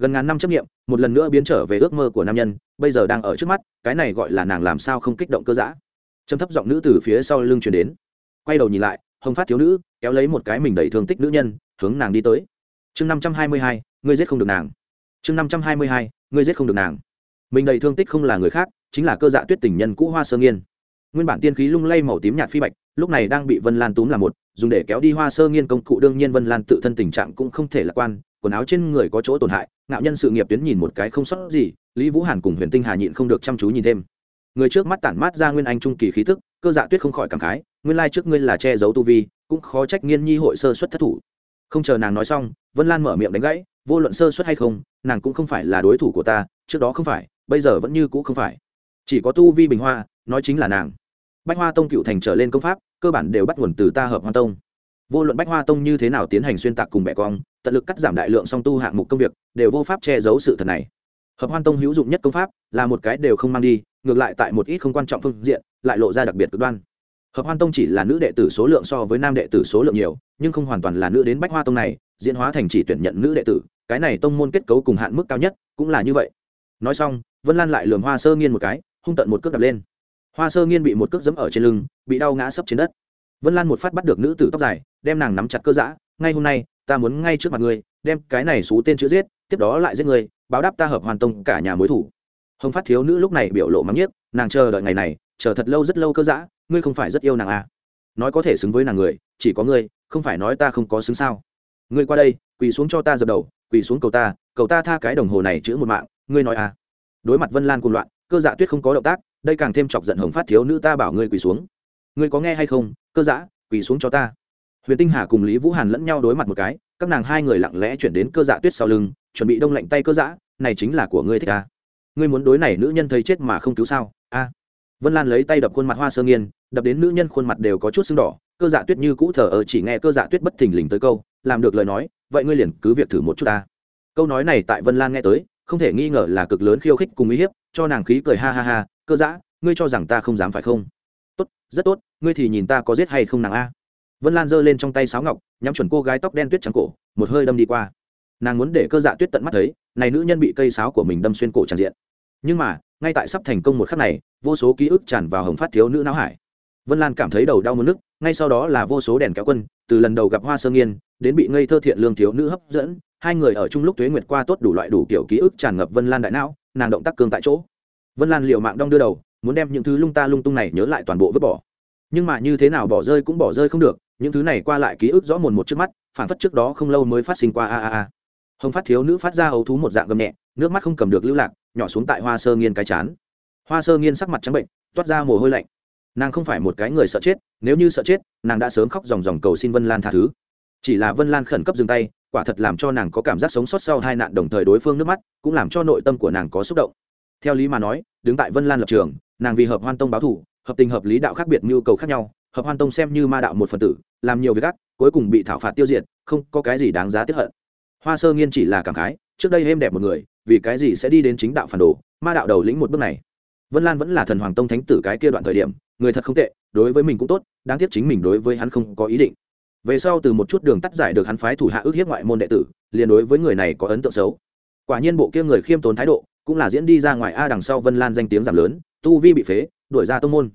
Speaker 1: gần ngàn năm chấp nghiệm, một lần nữa biến trở về ước mơ của nam nhân, bây giờ đang ở trước mắt, cái này gọi là nàng làm sao không kích động cơ giã châm thấp giọng nữ từ phía sau lưng chuyển đến. Quay đầu nhìn lại, hồng phát thiếu nữ, kéo lấy một cái mình đầy thương tích nữ nhân, hướng nàng đi tới. Chương năm trăm hai mươi hai, ngươi giết không được nàng. Chương năm trăm hai mươi hai, ngươi giết không được nàng. Mình đầy thương tích không là người khác, chính là cơ dạ tuyết tình nhân cũ hoa sơ nghiên. Nguyên bản tiên khí lung lay màu tím nhạt phi bạch, lúc này đang bị vân lan túm là một, dùng để kéo đi hoa sơ nghiên công cụ, đương nhiên vân lan tự thân tình trạng cũng không thể lạc quan quần áo trên người có chỗ tổn hại, ngạo nhân sự nghiệp tuyến nhìn một cái không sót gì, lý vũ hàn cùng huyền tinh hà nhịn không được chăm chú nhìn thêm. Người trước mắt tản mát ra nguyên anh trung kỳ khí tức, cơ dạ tuyết không khỏi cảm khái, nguyên lai trước ngươi là che giấu tu vi, cũng khó trách nghiên nhi hội sơ xuất thất thủ. Không chờ nàng nói xong, vân lan mở miệng đánh gãy, vô luận sơ xuất hay không, nàng cũng không phải là đối thủ của ta, trước đó không phải, bây giờ vẫn như cũ không phải. Chỉ có tu vi bình hoa, nói chính là nàng. Bách hoa tông cựu thành trở lên công pháp, cơ bản đều bắt nguồn từ ta hợp hoa tông. Vô luận bách hoa tông như thế nào tiến hành xuyên tạc cùng bẻ cong tận lực cắt giảm đại lượng song tu hạng mục công việc, đều vô pháp che giấu sự thật này. Hợp hoan tông hữu dụng nhất công pháp là một cái đều không mang đi, ngược lại tại một ít không quan trọng phương diện, lại lộ ra đặc biệt cực đoan. Hợp hoan tông chỉ là nữ đệ tử số lượng so với nam đệ tử số lượng nhiều, nhưng không hoàn toàn là nữ đến bách hoa tông này, diễn hóa thành chỉ tuyển nhận nữ đệ tử, cái này tông môn kết cấu cùng hạn mức cao nhất cũng là như vậy. Nói xong, vân lan lại lường hoa sơ nghiên một cái, hung tận một cước đập lên. Hoa sơ nghiên bị một cước dẫm ở trên lưng, bị đau ngã sấp trên đất. Vân lan một phát bắt được nữ tử tóc dài, đem nàng nắm chặt cơ giã, ngay hôm nay ta muốn ngay trước mặt ngươi đem cái này xú tên chữ giết tiếp đó lại giết ngươi báo đáp ta hợp hoàn tông cả nhà mối thủ. Hồng phát thiếu nữ lúc này biểu lộ mắng nhiếc nàng chờ đợi ngày này chờ thật lâu rất lâu cơ giã ngươi không phải rất yêu nàng à. nói có thể xứng với nàng người chỉ có ngươi không phải nói ta không có xứng sao? Ngươi qua đây quỳ xuống cho ta dập đầu quỳ xuống cầu ta cầu ta tha cái đồng hồ này chữ một mạng ngươi nói à? Đối mặt vân lan cùng loạn cơ dạ tuyết không có động tác đây càng thêm chọc giận hồng phát thiếu nữ ta bảo ngươi quỳ xuống. Ngươi có nghe hay không? Cơ dạ, quỳ xuống cho ta huyền tinh hà cùng lý vũ hàn lẫn nhau đối mặt một cái các nàng hai người lặng lẽ chuyển đến cơ dạ tuyết sau lưng chuẩn bị đông lạnh tay cơ dạ. này chính là của ngươi thích à. ngươi muốn đối này nữ nhân thấy chết mà không cứu sao a vân lan lấy tay đập khuôn mặt hoa sơ nghiên đập đến nữ nhân khuôn mặt đều có chút sưng đỏ cơ dạ tuyết như cũ thờ ở chỉ nghe cơ dạ tuyết bất thình lình tới câu làm được lời nói vậy ngươi liền cứ việc thử một chút ta câu nói này tại vân lan nghe tới không thể nghi ngờ là cực lớn khiêu khích cùng uy hiếp cho nàng khí cười ha ha ha cơ dạ, ngươi cho rằng ta không dám phải không tốt rất tốt ngươi thì nhìn ta có giết hay không nàng a vân lan giơ lên trong tay sáo ngọc, nhắm chuẩn cô gái tóc đen tuyết trắng cổ, một hơi đâm đi qua. Nàng muốn để cơ dạ tuyết tận mắt thấy, này nữ nhân bị cây sáo của mình đâm xuyên cổ tràn diện. Nhưng mà, ngay tại sắp thành công một khắc này, vô số ký ức tràn vào hồng phát thiếu nữ não hải. Vân lan cảm thấy đầu đau mất nước ngay sau đó là vô số đèn kéo quân, từ lần đầu gặp hoa sơ nghiên, đến bị ngây thơ thiện lương thiếu nữ hấp dẫn, hai người ở chung lúc tuế nguyệt qua tốt đủ loại đủ kiểu ký ức tràn ngập vân lan đại não, nàng động tác cương tại chỗ. Vân lan liệu mạng đong đưa đầu, muốn đem những thứ lung ta lung tung này nhớ lại toàn bộ vứt bỏ. Nhưng mà như thế nào bỏ rơi cũng bỏ rơi không được những thứ này qua lại ký ức rõ mồn một trước mắt phản phất trước đó không lâu mới phát sinh qua a a a. Hồng phát thiếu nữ phát ra ấu thú một dạng gầm nhẹ, nước mắt không cầm được lưu lạc, nhỏ xuống tại hoa sơ nghiên cái chán. Hoa sơ nghiên sắc mặt trắng bệnh, toát ra mồ hôi lạnh. Nàng không phải một cái người sợ chết, nếu như sợ chết, nàng đã sớm khóc dòng dòng cầu xin vân lan tha thứ. Chỉ là vân lan khẩn cấp dừng tay, quả thật làm cho nàng có cảm giác sống sót sau hai nạn đồng thời đối phương nước mắt, cũng làm cho nội tâm của nàng có xúc động. Theo lý mà nói, đứng tại vân lan lập trường, nàng vì hợp hoan tông báo thủ, hợp tình hợp lý đạo khác biệt nhu cầu khác nhau hợp hoan tông xem như ma đạo một phần tử, làm nhiều việc gắt cuối cùng bị thảo phạt tiêu diệt, không có cái gì đáng giá tiếp hận. Hoa sơ nghiên chỉ là cảm khái, trước đây êm đẹp một người, vì cái gì sẽ đi đến chính đạo phản đồ, ma đạo đầu lĩnh một bước này. Vân lan vẫn là thần hoàng tông thánh tử cái kia đoạn thời điểm, người thật không tệ, đối với mình cũng tốt, đáng tiếc chính mình đối với hắn không có ý định. Về sau từ một chút đường tắt giải được hắn phái thủ hạ ước hiếp ngoại môn đệ tử, liền đối với người này có ấn tượng xấu. Quả nhiên bộ kia người khiêm tốn thái độ, cũng là diễn đi ra ngoài a đằng sau vân lan danh tiếng giảm lớn, tu vi bị phế, đuổi ra tông môn.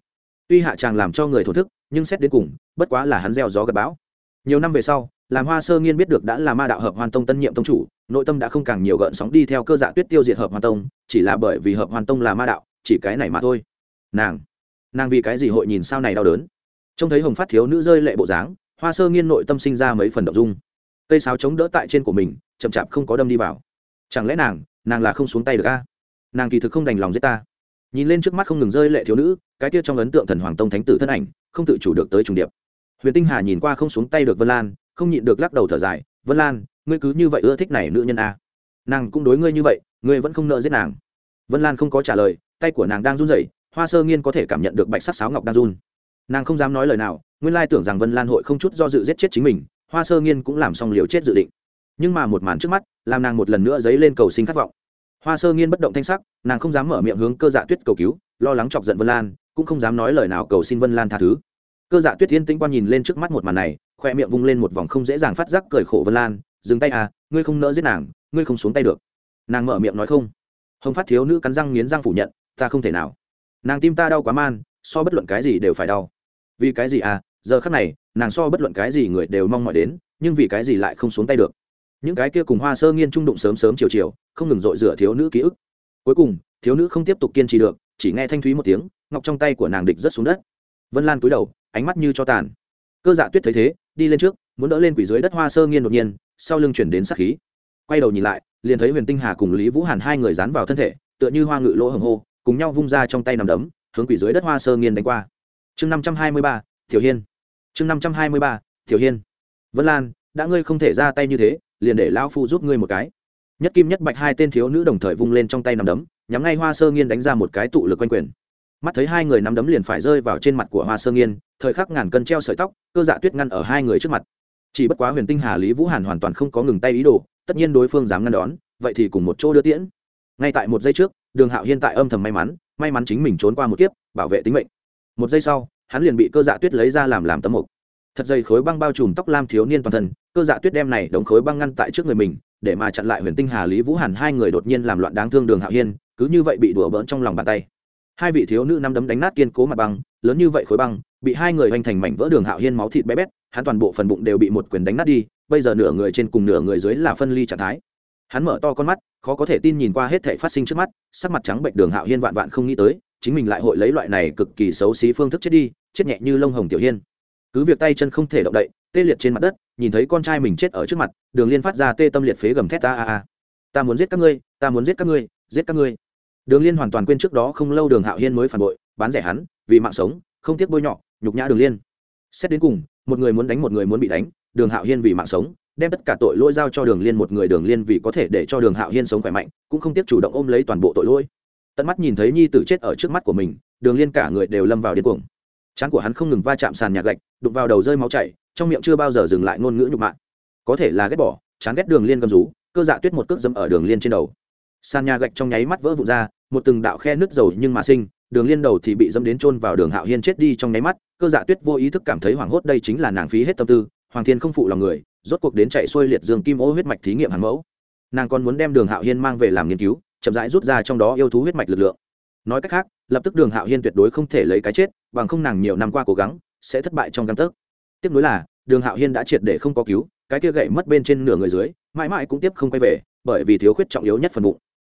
Speaker 1: Tuy hạ tràng làm cho người thổ thức nhưng xét đến cùng, bất quá là hắn gieo gió gặp bão. Nhiều năm về sau, làm hoa sơ nghiên biết được đã là ma đạo hợp hoàn tông tân nhiệm tông chủ, nội tâm đã không càng nhiều gợn sóng đi theo cơ dạ tuyết tiêu diệt hợp hoàn tông, chỉ là bởi vì hợp hoàn tông là ma đạo, chỉ cái này mà thôi. Nàng nàng vì cái gì hội nhìn sao này đau đớn? Trông thấy hồng phát thiếu nữ rơi lệ bộ dáng, hoa sơ nghiên nội tâm sinh ra mấy phần động dung. Cây sáo chống đỡ tại trên của mình, chậm chạp không có đâm đi vào. Chẳng lẽ nàng nàng là không xuống tay được a? Nàng kỳ thực không đành lòng giết ta. Nhìn lên trước mắt không ngừng rơi lệ thiếu nữ, cái kia trong ấn tượng thần hoàng tông thánh tử thân ảnh không tự chủ được tới trùng điệp. Huyền tinh hà nhìn qua không xuống tay được vân lan, không nhịn được lắc đầu thở dài, vân lan, ngươi cứ như vậy ưa thích này nữ nhân a nàng cũng đối ngươi như vậy, ngươi vẫn không nợ giết nàng. Vân lan không có trả lời, tay của nàng đang run rẩy, hoa sơ nghiên có thể cảm nhận được bạch sắc sáo ngọc đang run. Nàng không dám nói lời nào, nguyên lai tưởng rằng vân lan hội không chút do dự giết chết chính mình, hoa sơ nghiên cũng làm xong liều chết dự định. Nhưng mà một màn trước mắt, làm nàng một lần nữa dấy lên cầu sinh khát vọng. Hoa sơ nghiên bất động thanh sắc, nàng không dám mở miệng hướng cơ dạ tuyết cầu cứu, lo lắng chọc giận vân lan cũng không dám nói lời nào cầu xin vân lan tha thứ. Cơ dạ tuyết yên tĩnh quan nhìn lên trước mắt một màn này, khoe miệng vung lên một vòng không dễ dàng phát giác cười khổ vân lan, dừng tay à ngươi không nỡ giết nàng, ngươi không xuống tay được. Nàng mở miệng nói không. Hồng phát thiếu nữ cắn răng nghiến răng phủ nhận, ta không thể nào. Nàng tim ta đau quá man, so bất luận cái gì đều phải đau. Vì cái gì à giờ khắc này, nàng so bất luận cái gì người đều mong mỏi đến, nhưng vì cái gì lại không xuống tay được? Những cái kia cùng hoa sơ nghiên trung đụng sớm sớm chiều chiều, không ngừng dội rửa thiếu nữ ký ức. Cuối cùng, thiếu nữ không tiếp tục kiên trì được chỉ nghe thanh thúy một tiếng, ngọc trong tay của nàng địch rất xuống đất. Vân lan cúi đầu, ánh mắt như cho tàn. Cơ dạ tuyết thấy thế, đi lên trước, muốn đỡ lên quỷ dưới đất hoa sơ nghiên đột nhiên, sau lưng chuyển đến sát khí. Quay đầu nhìn lại, liền thấy huyền tinh hà cùng lý vũ hàn hai người dán vào thân thể, tựa như hoa ngự lỗ hồng hô, cùng nhau vung ra trong tay nằm đấm, hướng quỷ dưới đất hoa sơ nghiên đánh qua. Chương năm trăm hai mươi ba thiểu hiên. Chương năm trăm hai mươi ba thiểu hiên. Vân lan, đã ngươi không thể ra tay như thế, liền để lão phu giúp ngươi một cái. Nhất kim nhất bạch hai tên thiếu nữ đồng thời vung lên trong tay nằm đấm nhắm ngay hoa sơ nghiên đánh ra một cái tụ lực quanh quyền. Mắt thấy hai người nắm đấm liền phải rơi vào trên mặt của hoa sơ nghiên, thời khắc ngàn cân treo sợi tóc, cơ dạ tuyết ngăn ở hai người trước mặt. Chỉ bất quá huyền tinh hà lý vũ hàn hoàn toàn không có ngừng tay ý đồ, tất nhiên đối phương dám ngăn đón, vậy thì cùng một chỗ đưa tiễn. Ngay tại một giây trước, đường hạo hiên tại âm thầm may mắn may mắn chính mình trốn qua một kiếp, bảo vệ tính mệnh. Một giây sau, hắn liền bị cơ dạ tuyết lấy ra làm làm tấm mục. Thật dày khối băng bao trùm tóc lam thiếu niên toàn thân, cơ dạ tuyết đem này đóng khối băng ngăn tại trước người mình để mà chặn lại huyền tinh hà lý vũ hàn hai người đột nhiên làm loạn đáng thương đường hạo hiên, cứ như vậy bị đùa bỡn trong lòng bàn tay. Hai vị thiếu nữ năm đấm đánh nát kiên cố mặt băng, lớn như vậy khối băng, bị hai người hoành thành mảnh vỡ đường hạo hiên máu thịt bé bét, hắn toàn bộ phần bụng đều bị một quyền đánh nát đi, bây giờ nửa người trên cùng nửa người dưới là phân ly trạng thái. Hắn mở to con mắt, khó có thể tin nhìn qua hết thể phát sinh trước mắt, sắc mặt trắng bệnh đường hạo hiên vạn vạn không nghĩ tới, chính mình lại hội lấy loại này cực kỳ xấu xí phương thức chết đi, chết nhẹ như lông hồng tiểu hiên cứ việc tay chân không thể động đậy, tê liệt trên mặt đất, nhìn thấy con trai mình chết ở trước mặt, đường liên phát ra tê tâm liệt phế gầm thét ta a a, ta muốn giết các ngươi, ta muốn giết các ngươi, giết các ngươi. Đường liên hoàn toàn quên trước đó không lâu đường hạo hiên mới phản bội, bán rẻ hắn, vì mạng sống, không tiếc bôi nhọ, nhục nhã đường liên. Xét đến cùng, một người muốn đánh một người muốn bị đánh, đường hạo hiên vì mạng sống, đem tất cả tội lỗi giao cho đường liên, một người đường liên vì có thể để cho đường hạo hiên sống khỏe mạnh, cũng không tiếc chủ động ôm lấy toàn bộ tội lỗi. Tận mắt nhìn thấy nhi tử chết ở trước mắt của mình, đường liên cả người đều lâm vào điên cuồng trán của hắn không ngừng va chạm sàn nhà gạch, đụng vào đầu rơi máu chảy, trong miệng chưa bao giờ dừng lại ngôn ngữ nhục mạ. Có thể là ghét bỏ, chán ghét đường liên gầm rú, cơ dạ tuyết một cước dâm ở đường liên trên đầu. Sàn nhà gạch trong nháy mắt vỡ vụn ra, một từng đạo khe nứt dầu nhưng mà sinh, đường liên đầu thì bị dâm đến chôn vào đường hạo hiên chết đi trong nháy mắt, cơ dạ tuyết vô ý thức cảm thấy hoảng hốt đây chính là nàng phí hết tâm tư, hoàng thiên không phụ lòng người, rốt cuộc đến chạy xuôi liệt dương kim ô huyết mạch thí nghiệm hàn mẫu. Nàng còn muốn đem đường hạo hiên mang về làm nghiên cứu, chậm rãi rút ra trong đó yêu thú huyết mạch lực lượng. Nói cách khác lập tức đường hạo hiên tuyệt đối không thể lấy cái chết, bằng không nàng nhiều năm qua cố gắng, sẽ thất bại trong căn tấc. Tiếp nối là, đường hạo hiên đã triệt để không có cứu, cái kia gậy mất bên trên nửa người dưới, mãi mãi cũng tiếp không quay về, bởi vì thiếu khuyết trọng yếu nhất phần bụng.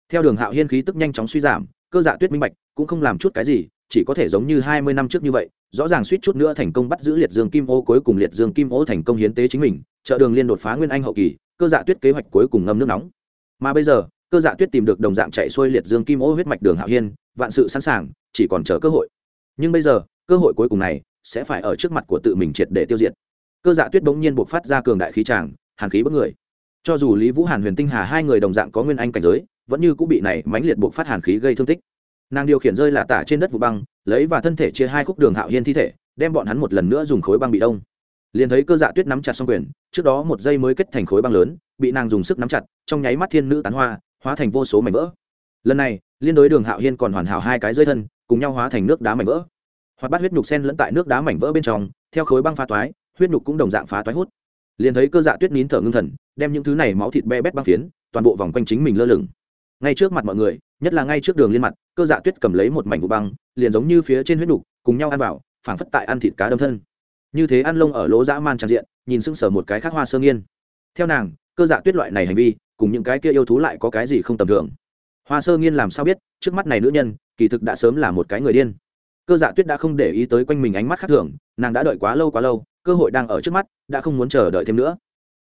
Speaker 1: Theo đường hạo hiên khí tức nhanh chóng suy giảm, cơ dạ tuyết minh bạch, cũng không làm chút cái gì, chỉ có thể giống như hai mươi năm trước như vậy, rõ ràng suýt chút nữa thành công bắt giữ liệt dương kim ô, cuối cùng liệt dương kim ô thành công hiến tế chính mình trợ đường liên đột phá nguyên anh hậu kỳ, cơ dạ tuyết kế hoạch cuối cùng ngâm nước nóng. Mà bây giờ, cơ dạ tuyết tìm được đồng dạng chạy xuôi liệt dương kim ô huyết mạch đường hạo hiên vạn sự sẵn sàng, chỉ còn chờ cơ hội. Nhưng bây giờ, cơ hội cuối cùng này sẽ phải ở trước mặt của tự mình triệt để tiêu diệt. Cơ dạ tuyết bỗng nhiên buộc phát ra cường đại khí tràng, hàn khí bất người. Cho dù lý vũ hàn, huyền tinh hà hai người đồng dạng có nguyên anh cảnh giới, vẫn như cũng bị này mãnh liệt buộc phát hàn khí gây thương tích. Nàng điều khiển rơi là tả trên đất vụ băng, lấy và thân thể chia hai khúc đường hạo hiên thi thể, đem bọn hắn một lần nữa dùng khối băng bị đông. Liền thấy cơ dạ tuyết nắm chặt xong quyền, trước đó một giây mới kết thành khối băng lớn, bị nàng dùng sức nắm chặt, trong nháy mắt thiên nữ tán hoa, hóa thành vô số mảnh vỡ lần này, liên đối đường hạo hiên còn hoàn hảo hai cái dưới thân, cùng nhau hóa thành nước đá mảnh vỡ. Hoặc bắt huyết nhục sen lẫn tại nước đá mảnh vỡ bên trong, theo khối băng phá toái, huyết nhục cũng đồng dạng phá toái hút. Liền thấy cơ dạ tuyết nín thở ngưng thần, đem những thứ này máu thịt be bét băng phiến, toàn bộ vòng quanh chính mình lơ lửng. Ngay trước mặt mọi người, nhất là ngay trước đường liên mặt, cơ dạ tuyết cầm lấy một mảnh vụ băng, liền giống như phía trên huyết nhục, cùng nhau ăn vào, phảng phất tại ăn thịt cá đâm thân. Như thế ăn lông ở lỗ dã man tràn diện, nhìn sưng sở một cái khác hoa sơ nghiên. Theo nàng, cơ dạ tuyết loại này hành vi, cùng những cái kia yêu thú lại có cái gì không tầm thường hoa sơ nghiên làm sao biết, trước mắt này nữ nhân, kỳ thực đã sớm là một cái người điên. Cơ dạ tuyết đã không để ý tới quanh mình ánh mắt khác thường, nàng đã đợi quá lâu quá lâu, cơ hội đang ở trước mắt, đã không muốn chờ đợi thêm nữa.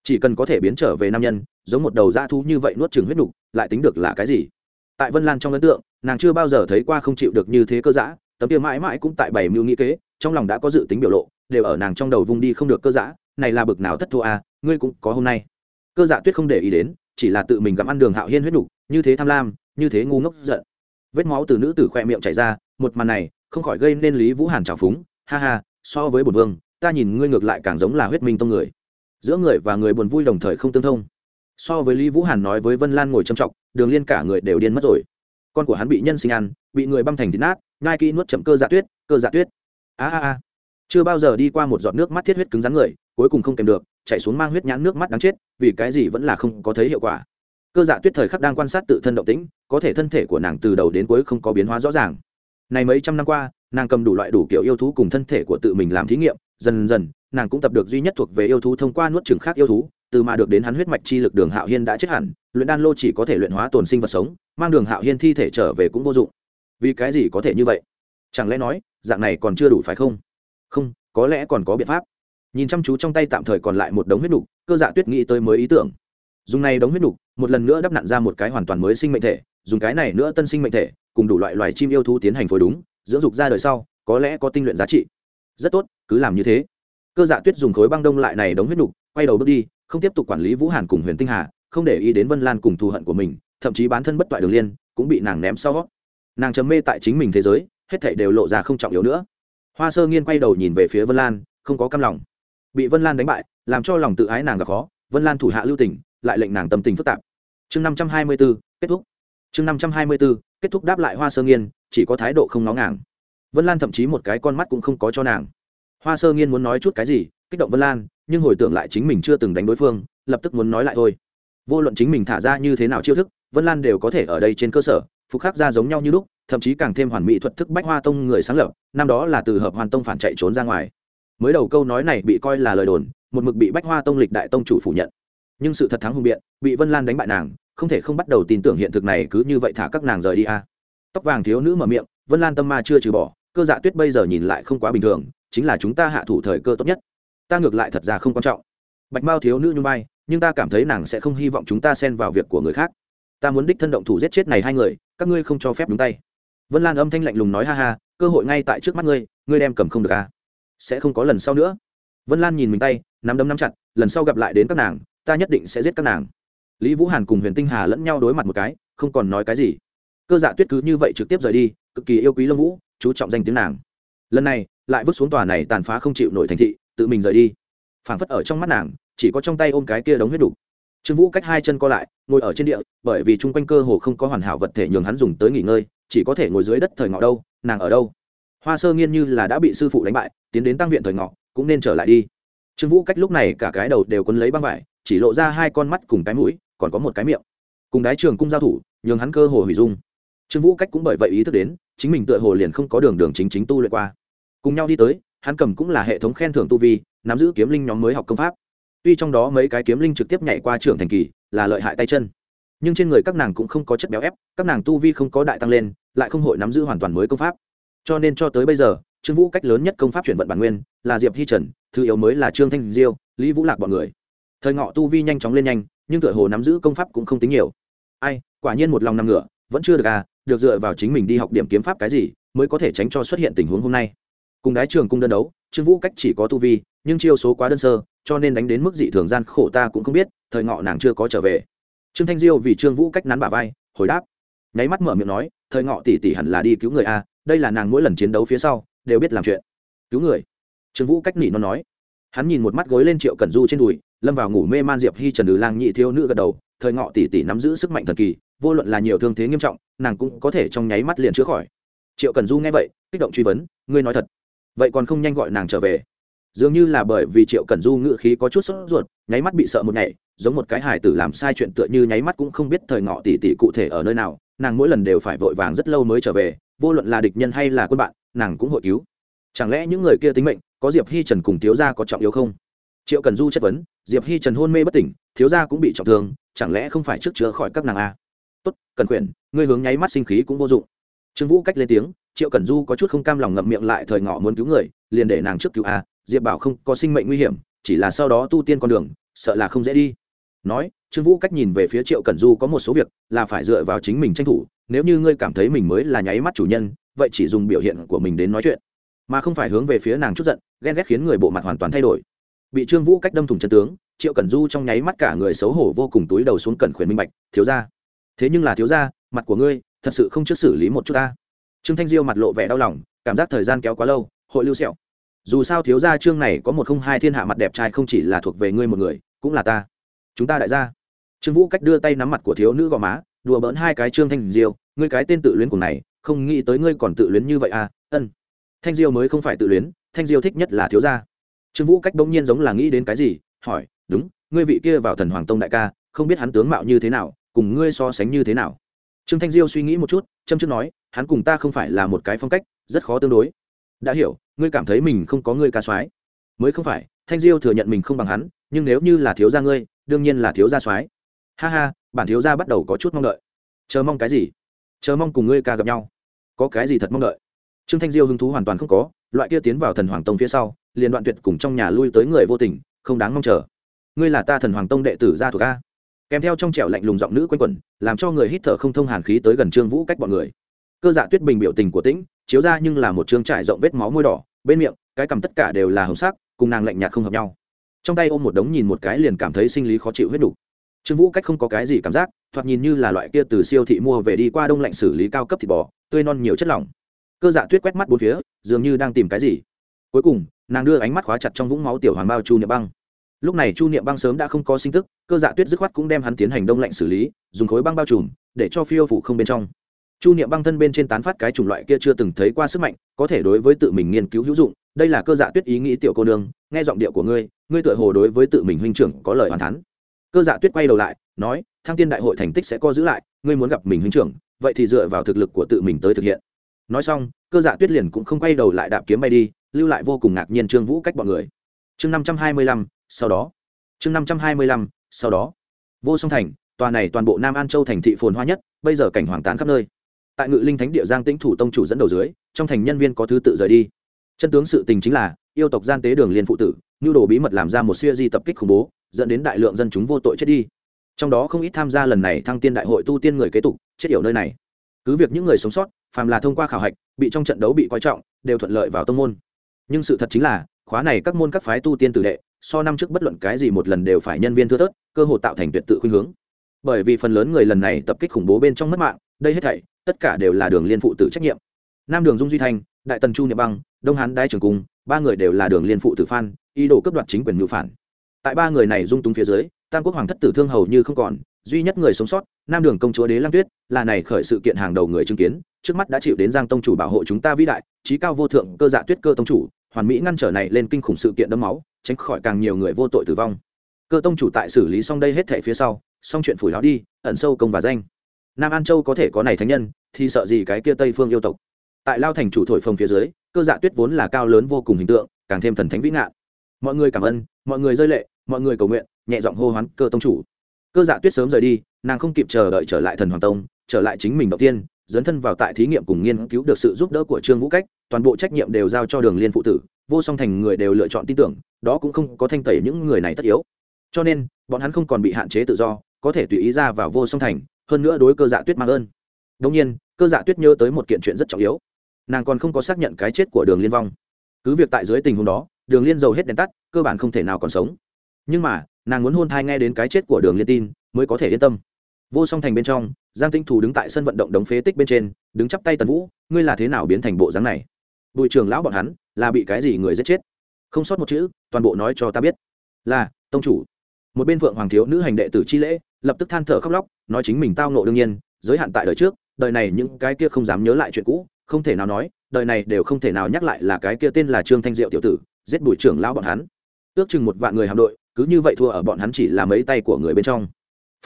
Speaker 1: Chỉ cần có thể biến trở về nam nhân, giống một đầu dã thú như vậy nuốt chừng huyết nục, lại tính được là cái gì? Tại vân lan trong ấn tượng, nàng chưa bao giờ thấy qua không chịu được như thế cơ giã tấm kia mãi mãi cũng tại bảy mưu nghĩ kế, trong lòng đã có dự tính biểu lộ, đều ở nàng trong đầu vung đi không được cơ giã này là bực nào thất thua à ngươi cũng có hôm nay. Cơ dạ tuyết không để ý đến, chỉ là tự mình gặm ăn đường hạo hiên huyết nục, như thế tham lam như thế ngu ngốc giận. Vết máu từ nữ tử khoe miệng chảy ra, một màn này, không khỏi gây nên lý vũ hàn trào phúng. Ha ha, so với bột vương, ta nhìn ngươi ngược lại càng giống là huyết minh tông người. Giữa người và người buồn vui đồng thời không tương thông. So với lý vũ hàn nói với vân lan ngồi trầm trọng đường liên cả người đều điên mất rồi. Con của hắn bị nhân sinh ăn, bị người băm thành thịt nát ngai kỹ nuốt chậm cơ dạ tuyết, cơ dạ tuyết. A a a. Chưa bao giờ đi qua một giọt nước mắt thiết huyết cứng rắn người, cuối cùng không kèm được chạy xuống mang huyết nhãn nước mắt đáng chết, vì cái gì vẫn là không có thấy hiệu quả cơ dạ tuyết thời khắc đang quan sát tự thân động tĩnh, có thể thân thể của nàng từ đầu đến cuối không có biến hóa rõ ràng. Này mấy trăm năm qua, nàng cầm đủ loại đủ kiểu yêu thú cùng thân thể của tự mình làm thí nghiệm, dần dần, nàng cũng tập được duy nhất thuộc về yêu thú thông qua nuốt trừng khác yêu thú, từ mà được đến hắn huyết mạch chi lực đường hạo hiên đã chết hẳn, luyện đan lô chỉ có thể luyện hóa tồn sinh vật sống, mang đường hạo hiên thi thể trở về cũng vô dụng. Vì cái gì có thể như vậy? Chẳng lẽ nói, dạng này còn chưa đủ phải không? Không, có lẽ còn có biện pháp. Nhìn chăm chú trong tay tạm thời còn lại một đống huyết nục, cơ dạ tuyết nghĩ tới mới ý tưởng. Dùng này đống huyết nục một lần nữa đắp nặn ra một cái hoàn toàn mới sinh mệnh thể, dùng cái này nữa tân sinh mệnh thể, cùng đủ loại loài chim yêu thú tiến hành phối đúng, dưỡng dục ra đời sau, có lẽ có tinh luyện giá trị. Rất tốt, cứ làm như thế. Cơ dạ tuyết dùng khối băng đông lại này đống huyết nục, quay đầu bước đi, không tiếp tục quản lý vũ hàn cùng huyền tinh hà, không để ý đến vân lan cùng thù hận của mình, thậm chí bán thân bất toại đường liên, cũng bị nàng ném sau. Nàng chấm mê tại chính mình thế giới, hết thảy đều lộ ra không trọng yếu nữa. Hoa sơ nghiên quay đầu nhìn về phía vân lan, không có căm lòng. Bị vân lan đánh bại, làm cho lòng tự ái nàng gặp khó, vân lan thủ hạ lưu tình lại lệnh nàng tâm tình phức tạp. Chương năm trăm hai mươi b ố kết thúc. Chương năm trăm hai mươi b ố kết thúc đáp lại hoa sơ nghiên, chỉ có thái độ không nóng ngàng. Vân lan thậm chí một cái con mắt cũng không có cho nàng. Hoa sơ nghiên muốn nói chút cái gì, kích động vân lan, nhưng hồi tưởng lại chính mình chưa từng đánh đối phương, lập tức muốn nói lại thôi. Vô luận chính mình thả ra như thế nào chiêu thức, vân lan đều có thể ở đây trên cơ sở, phục khắc ra giống nhau như lúc, thậm chí càng thêm hoàn mỹ thuật thức bách hoa tông người sáng lập, năm đó là từ hợp hoàn tông phản chạy trốn ra ngoài. Mới đầu câu nói này bị coi là lời đồn, một mực bị bách hoa tông lịch đại tông chủ phủ nhận nhưng sự thật thắng hùng biện, bị vân lan đánh bại nàng, không thể không bắt đầu tin tưởng hiện thực này cứ như vậy thả các nàng rời đi a. À. Tóc vàng thiếu nữ mở miệng, vân lan tâm ma chưa trừ bỏ, cơ dạ tuyết bây giờ nhìn lại không quá bình thường, chính là chúng ta hạ thủ thời cơ tốt nhất. Ta ngược lại thật ra không quan trọng. Bạch mao thiếu nữ như bay nhưng ta cảm thấy nàng sẽ không hy vọng chúng ta xen vào việc của người khác. Ta muốn đích thân động thủ giết chết này hai người, các ngươi không cho phép đúng tay. Vân lan âm thanh lạnh lùng nói ha ha, cơ hội ngay tại trước mắt ngươi ngươi đem cầm không được à sẽ không có lần sau nữa. Vân lan nhìn mình tay, nắm đấm nắm chặt, lần sau gặp lại đến các nàng ta nhất định sẽ giết các nàng. Lý vũ hàn cùng huyền tinh hà lẫn nhau đối mặt một cái, không còn nói cái gì. Cơ dạ tuyết cứ như vậy trực tiếp rời đi, cực kỳ yêu quý lâm vũ, chú trọng danh tiếng nàng. Lần này, lại vứt xuống tòa này tàn phá không chịu nổi thành thị, tự mình rời đi. Phảng phất ở trong mắt nàng, chỉ có trong tay ôm cái kia đống huyết đủ. trương vũ cách hai chân co lại, ngồi ở trên địa, bởi vì chung quanh cơ hồ không có hoàn hảo vật thể nhường hắn dùng tới nghỉ ngơi, chỉ có thể ngồi dưới đất thời ngọ đâu, nàng ở đâu? Hoa sơ nghiên như là đã bị sư phụ đánh bại, tiến đến tăng viện thời ngọ, cũng nên trở lại đi. Trương vũ cách lúc này cả cái đầu đều quấn lấy băng vải chỉ lộ ra hai con mắt cùng cái mũi, còn có một cái miệng. Cùng đái trường cung giao thủ, nhường hắn cơ hồ hủy dung. Trương vũ cách cũng bởi vậy ý thức đến, chính mình tựa hồ liền không có đường đường chính chính tu luyện qua. Cùng nhau đi tới, hắn cầm cũng là hệ thống khen thưởng tu vi, nắm giữ kiếm linh nhóm mới học công pháp. Tuy trong đó mấy cái kiếm linh trực tiếp nhảy qua trưởng thành kỳ, là lợi hại tay chân, nhưng trên người các nàng cũng không có chất béo ép, các nàng tu vi không có đại tăng lên, lại không hội nắm giữ hoàn toàn mới công pháp. Cho nên cho tới bây giờ, trương vũ cách lớn nhất công pháp chuyển vận bản nguyên là diệp hi trần, thứ yếu mới là trương thanh diêu, lý vũ lạc b ọ n người thời ngọ tu vi nhanh chóng lên nhanh, nhưng tựa hồ nắm giữ công pháp cũng không tính nhiều. Ai, quả nhiên một lòng nằm ngửa, vẫn chưa được à được dựa vào chính mình đi học điểm kiếm pháp cái gì, mới có thể tránh cho xuất hiện tình huống hôm nay. Cùng đái trường cung đơn đấu, trương vũ cách chỉ có tu vi, nhưng chiêu số quá đơn sơ, cho nên đánh đến mức dị thường gian khổ ta cũng không biết, thời ngọ nàng chưa có trở về. Trương thanh diêu vì trương vũ cách nắn bả vai, hồi đáp. Nháy mắt mở miệng nói, thời ngọ tỷ tỷ hẳn là đi cứu người a đây là nàng mỗi lần chiến đấu phía sau, đều biết làm chuyện. Cứu người? Trương vũ cách nỉ nó nói hắn nhìn một mắt gối lên triệu cẩn du trên đùi, lâm vào ngủ mê man diệp hi trần ừ lang nhị thiếu nữ gật đầu, thời ngọ tỷ tỷ nắm giữ sức mạnh thần kỳ, vô luận là nhiều thương thế nghiêm trọng, nàng cũng có thể trong nháy mắt liền chữa khỏi. Triệu cẩn du nghe vậy, kích động truy vấn, ngươi nói thật, vậy còn không nhanh gọi nàng trở về? Dường như là bởi vì triệu cẩn du ngự khí có chút sốt ruột, nháy mắt bị sợ một ngày giống một cái hài tử làm sai chuyện tựa như nháy mắt cũng không biết thời ngọ tỷ tỷ cụ thể ở nơi nào, nàng mỗi lần đều phải vội vàng rất lâu mới trở về, vô luận là địch nhân hay là quân bạn, nàng cũng hội cứu. Chẳng lẽ những người kia tính mệnh có diệp hi trần cùng thiếu gia có trọng yếu không? Triệu cần du chất vấn, diệp hi trần hôn mê bất tỉnh, thiếu gia cũng bị trọng thương, chẳng lẽ không phải trước chữa khỏi các nàng a? Tốt, cần quyển, ngươi hướng nháy mắt sinh khí cũng vô dụng. Trương vũ cách lên tiếng, triệu cần du có chút không cam lòng ngậm miệng lại thời ngọ muốn cứu người, liền để nàng trước cứu a, diệp bảo không có sinh mệnh nguy hiểm, chỉ là sau đó tu tiên con đường, sợ là không dễ đi. Nói, trương vũ cách nhìn về phía triệu cần du có một số việc là phải dựa vào chính mình tranh thủ, nếu như ngươi cảm thấy mình mới là nháy mắt chủ nhân, vậy chỉ dùng biểu hiện của mình đến nói chuyện mà không phải hướng về phía nàng chút giận, ghen ghét khiến người bộ mặt hoàn toàn thay đổi. Bị trương vũ cách đâm thủng chân tướng, triệu cẩn du trong nháy mắt cả người xấu hổ vô cùng túi đầu xuống cẩn khuyển minh bạch, thiếu ra thế nhưng là, thiếu ra mặt của ngươi thật sự không trước xử lý một chút ta. Trương thanh diêu mặt lộ vẻ đau lòng, cảm giác thời gian kéo quá lâu, hội lưu sẹo. Dù sao thiếu gia trương này có một không hai thiên hạ mặt đẹp trai không chỉ là thuộc về ngươi một người, cũng là ta. Chúng ta đại gia. Trương vũ cách đưa tay nắm mặt của thiếu nữ gò má, đùa bỡn hai cái trương thanh diêu, ngươi cái tên tự luyến của này, không nghĩ tới ngươi còn tự luyến như vậy à ân thanh diêu mới không phải tự luyến, thanh diêu thích nhất là thiếu gia. Trương vũ cách bỗng nhiên giống là nghĩ đến cái gì, hỏi, đúng, ngươi vị kia vào thần hoàng tông đại ca, không biết hắn tướng mạo như thế nào, cùng ngươi so sánh như thế nào? Trương thanh diêu suy nghĩ một chút, châm chức nói, hắn cùng ta không phải là một cái phong cách, rất khó tương đối. Đã hiểu, ngươi cảm thấy mình không có ngươi ca soái. Mới không phải, thanh diêu thừa nhận mình không bằng hắn, nhưng nếu như là thiếu gia ngươi, đương nhiên là thiếu gia soái. Ha ha, bản thiếu gia bắt đầu có chút mong đợi. Chờ mong cái gì? Chờ mong cùng ngươi ca gặp nhau. Có cái gì thật mong đợi? Trương thanh diêu hứng thú hoàn toàn không có, loại kia tiến vào thần hoàng tông phía sau, liền đoạn tuyệt cùng trong nhà lui tới người vô tình, không đáng mong chờ. Ngươi là ta thần hoàng tông đệ tử gia thuộc a. Kèm theo trong trẻo lạnh lùng giọng nữ quanh quẩn, làm cho người hít thở không thông hàn khí tới gần trương vũ cách bọn người. Cơ dạ tuyết bình biểu tình của tĩnh, chiếu ra nhưng là một trương trải rộng vết máu môi đỏ, bên miệng, cái cầm tất cả đều là hồng sắc, cùng nàng lạnh nhạt không hợp nhau. Trong tay ôm một đống nhìn một cái liền cảm thấy sinh lý khó chịu huyết đủ. Trương vũ cách không có cái gì cảm giác, thoạt nhìn như là loại kia từ siêu thị mua về đi qua đông lạnh xử lý cao cấp thịt bò, tươi non nhiều chất lỏng cơ dạ tuyết quét mắt bốn phía, dường như đang tìm cái gì. Cuối cùng, nàng đưa ánh mắt khóa chặt trong vũng máu tiểu hoàng bao chu niệm băng. Lúc này chu niệm băng sớm đã không có sinh tức, cơ dạ tuyết dứt khoát cũng đem hắn tiến hành đông lạnh xử lý, dùng khối băng bao trùm, để cho phiêu phủ không bên trong. Chu niệm băng thân bên trên tán phát cái chủng loại kia chưa từng thấy qua sức mạnh, có thể đối với tự mình nghiên cứu hữu dụng, đây là cơ dạ tuyết ý nghĩ tiểu cô nương, nghe giọng điệu của ngươi ngươi tựa hồ đối với tự mình huynh trưởng có lời hoàn thắn cơ dạ tuyết quay đầu lại, nói, thăng tiên đại hội thành tích sẽ co giữ lại, ngươi muốn gặp mình huynh trưởng, vậy thì dựa vào thực lực của tự mình tới thực hiện nói xong, cơ dạ tuyết liền cũng không quay đầu lại đạp kiếm bay đi, lưu lại vô cùng ngạc nhiên trương vũ cách bọn người. Chương năm trăm hai mươi lăm, sau đó. Chương năm trăm hai mươi lăm, sau đó. Vô song thành, tòa này toàn bộ nam an châu thành thị phồn hoa nhất, bây giờ cảnh hoàng tán khắp nơi. Tại ngự linh thánh địa giang tĩnh thủ tông chủ dẫn đầu dưới, trong thành nhân viên có thứ tự rời đi. Chân tướng sự tình chính là, yêu tộc gian tế đường liên phụ tử, nhu đồ bí mật làm ra một siêu di tập kích khủng bố, dẫn đến đại lượng dân chúng vô tội chết đi. Trong đó không ít tham gia lần này thăng tiên đại hội tu tiên người kế tục, chết yểu nơi này. Cứ việc những người sống sót phàm là thông qua khảo hạch, bị trong trận đấu bị coi trọng, đều thuận lợi vào tông môn. Nhưng sự thật chính là, khóa này các môn các phái tu tiên tử đệ, so năm trước bất luận cái gì một lần đều phải nhân viên thưa thớt, cơ hội tạo thành tuyệt tự khuynh hướng. Bởi vì phần lớn người lần này tập kích khủng bố bên trong mất mạng, đây hết thảy, tất cả đều là đường liên phụ tử trách nhiệm. Nam đường dung duy thanh, đại tần chu niệm băng, đông hán đái trường cung, ba người đều là đường liên phụ tử phan ý đồ cấp đoạt chính quyền ngự phản. Tại ba người này dung túng phía dưới, tam quốc hoàng thất tử thương hầu như không còn duy nhất người sống sót, nam đường công chúa đế lăng tuyết, là này khởi sự kiện hàng đầu người chứng kiến, trước mắt đã chịu đến giang tông chủ bảo hộ chúng ta vĩ đại trí cao vô thượng, cơ dạ tuyết cơ tông chủ, hoàn mỹ ngăn trở này lên kinh khủng sự kiện đẫm máu, tránh khỏi càng nhiều người vô tội tử vong. Cơ tông chủ tại xử lý xong đây hết thể phía sau, xong chuyện phủi láo đi, ẩn sâu công và danh. Nam an châu có thể có này thánh nhân, thì sợ gì cái kia tây phương yêu tộc. Tại lao thành chủ thổi phồng phía dưới, cơ dạ tuyết vốn là cao lớn vô cùng hình tượng, càng thêm thần thánh vĩ ngạn. Mọi người cảm ơn, mọi người rơi lệ, mọi người cầu nguyện, nhẹ giọng hô hoán cơ tông chủ cơ dạ tuyết sớm rời đi, nàng không kịp chờ đợi trở lại thần hoàng tông, trở lại chính mình đầu tiên, dấn thân vào tại thí nghiệm cùng nghiên cứu được sự giúp đỡ của trương vũ cách, toàn bộ trách nhiệm đều giao cho đường liên phụ tử, vô song thành người đều lựa chọn tin tưởng, đó cũng không có thanh tẩy những người này tất yếu. Cho nên, bọn hắn không còn bị hạn chế tự do, có thể tùy ý ra vào vô song thành, hơn nữa đối cơ dạ tuyết mang ơn. Đông nhiên, cơ dạ tuyết nhớ tới một kiện chuyện rất trọng yếu. Nàng còn không có xác nhận cái chết của đường liên vong. Cứ việc tại dưới tình huống đó, đường liên dầu hết đèn tắt, cơ bản không thể nào còn sống. Nhưng mà nàng muốn hôn thai nghe đến cái chết của đường liên tin mới có thể yên tâm vô song thành bên trong giang tinh thủ đứng tại sân vận động đống phế tích bên trên đứng chắp tay tần vũ ngươi là thế nào biến thành bộ dáng này bùi trưởng lão bọn hắn là bị cái gì người giết chết không sót một chữ toàn bộ nói cho ta biết là tông chủ một bên phượng hoàng thiếu nữ hành đệ tử chi lễ lập tức than thở khóc lóc nói chính mình tao nộ đương nhiên giới hạn tại đời trước đời này những cái kia không dám nhớ lại chuyện cũ không thể nào nói đời này đều không thể nào nhắc lại là cái kia tên là trương thanh diệu tiểu tử giết bùi trưởng lão bọn hắn ước chừng một vạn người hạm đội cứ như vậy thua ở bọn hắn chỉ là mấy tay của người bên trong.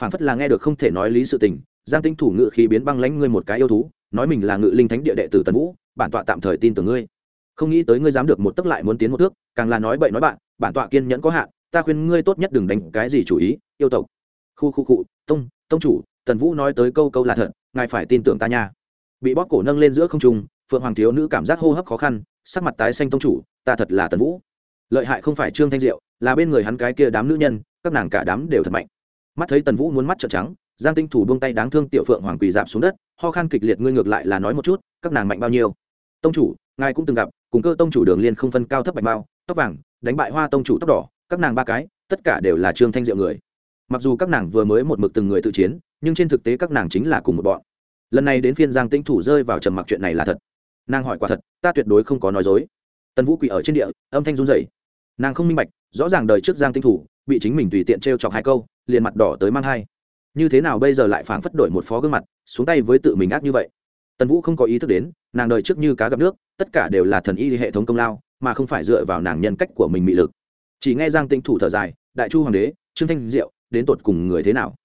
Speaker 1: Phản phất là nghe được không thể nói lý sự tình, giang tinh thủ ngự khí biến băng lãnh ngươi một cái yêu thú, nói mình là ngự linh thánh địa đệ tử tần vũ, bản tọa tạm thời tin tưởng ngươi. Không nghĩ tới ngươi dám được một tấc lại muốn tiến một thước, càng là nói bậy nói bạn, bản tọa kiên nhẫn có hạn, ta khuyên ngươi tốt nhất đừng đánh cái gì chủ ý, yêu tộc. Khu khu cụ tông tông chủ, tần vũ nói tới câu câu là thật, ngài phải tin tưởng ta nha. Bị bóp cổ nâng lên giữa không trung, phượng hoàng thiếu nữ cảm giác hô hấp khó khăn, sắc mặt tái xanh tông chủ, ta thật là tần vũ lợi hại không phải trương thanh diệu, là bên người hắn cái kia đám nữ nhân, các nàng cả đám đều thật mạnh. Mắt thấy tần vũ muốn mắt trợn trắng, giang tinh thủ buông tay đáng thương tiểu phượng hoàng quỳ dạp xuống đất, ho khan kịch liệt ngươi ngược lại là nói một chút, các nàng mạnh bao nhiêu? Tông chủ, ngài cũng từng gặp, cùng cơ tông chủ đường liên không phân cao thấp bạch bao, tóc vàng, đánh bại hoa tông chủ tóc đỏ, các nàng ba cái, tất cả đều là trương thanh diệu người. Mặc dù các nàng vừa mới một mực từng người tự chiến, nhưng trên thực tế các nàng chính là cùng một bọn. Lần này đến phiên giang tinh thủ rơi vào trầm mặc chuyện này là thật. Nàng hỏi quả thật, ta tuyệt đối không có nói dối. Tần vũ quỳ ở trên địa, âm thanh run rẩy nàng không minh bạch, rõ ràng đời trước giang tinh thủ bị chính mình tùy tiện t r e o chọc hai câu, liền mặt đỏ tới mang hai. Như thế nào bây giờ lại phảng phất đổi một phó gương mặt, xuống tay với tự mình ác như vậy? Tần vũ không có ý thức đến, nàng đời trước như cá gặp nước, tất cả đều là thần y hệ thống công lao, mà không phải dựa vào nàng nhân cách của mình mị lực. Chỉ nghe giang tinh thủ thở dài, đại chu hoàng đế, trương thanh diệu, đến tột cùng người thế nào?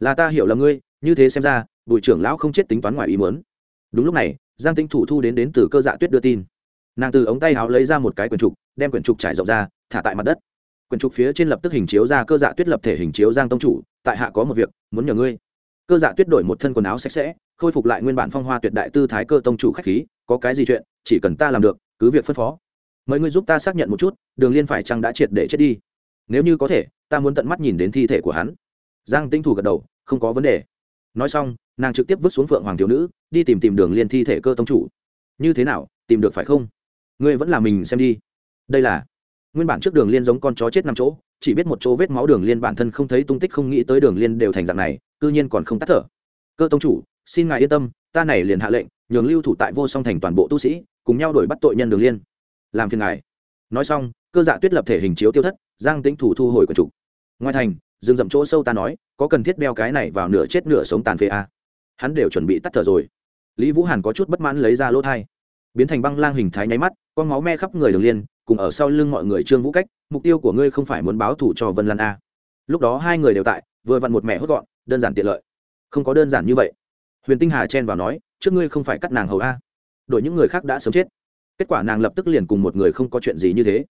Speaker 1: Là ta hiểu là ngươi, như thế xem ra, bùi trưởng lão không chết tính toán ngoài ý muốn. Đúng lúc này, giang tinh thủ thu đến đến từ cơ dạ tuyết đưa tin. Nàng từ ống tay áo lấy ra một cái quyển trục, đem quyển trục trải rộng ra thả tại mặt đất. Quyển trục phía trên lập tức hình chiếu ra cơ dạ tuyết lập thể hình chiếu giang tông chủ, tại hạ có một việc, muốn nhờ ngươi. Cơ dạ tuyết đổi một thân quần áo sạch sẽ, khôi phục lại nguyên bản phong hoa tuyệt đại tư thái cơ tông chủ khách khí, có cái gì chuyện, chỉ cần ta làm được, cứ việc phân phó. Mời ngươi giúp ta xác nhận một chút, đường liên phải chăng đã triệt để chết đi. Nếu như có thể, ta muốn tận mắt nhìn đến thi thể của hắn. Giang tinh thủ gật đầu, không có vấn đề. Nói xong, nàng trực tiếp vứt xuống phượng hoàng thiếu nữ, đi tìm tìm đường liên thi thể cơ tông chủ. Như thế nào, tìm được phải không? Ngươi vẫn là mình xem đi. Đây là nguyên bản trước đường liên giống con chó chết năm chỗ, chỉ biết một chỗ vết máu đường liên bản thân không thấy tung tích không nghĩ tới đường liên đều thành dạng này, cư nhiên còn không tắt thở. Cơ tông chủ, xin ngài yên tâm, ta này liền hạ lệnh, nhường lưu thủ tại vô song thành toàn bộ tu sĩ, cùng nhau đổi bắt tội nhân đường liên. Làm phiền ngài. Nói xong, cơ dạ tuyết lập thể hình chiếu tiêu thất, giang tính thủ thu hồi của chủ. Ngoài thành, rừng rậm chỗ sâu ta nói, có cần thiết đeo cái này vào nửa chết nửa sống tàn phế a à? hắn đều chuẩn bị tắt thở rồi. Lý vũ hàn có chút bất mãn lấy ra lỗ thai. Biến thành băng lang hình thái nháy mắt, con máu me khắp người đường liên cùng ở sau lưng mọi người trương vũ cách, mục tiêu của ngươi không phải muốn báo thủ cho vân lan a. Lúc đó hai người đều tại, vừa vặn một mẹ hốt gọn, đơn giản tiện lợi. Không có đơn giản như vậy. Huyền tinh hà chen vào nói, trước ngươi không phải cắt nàng hầu a. Đổi những người khác đã sớm chết. Kết quả nàng lập tức liền cùng một người không có chuyện gì như thế.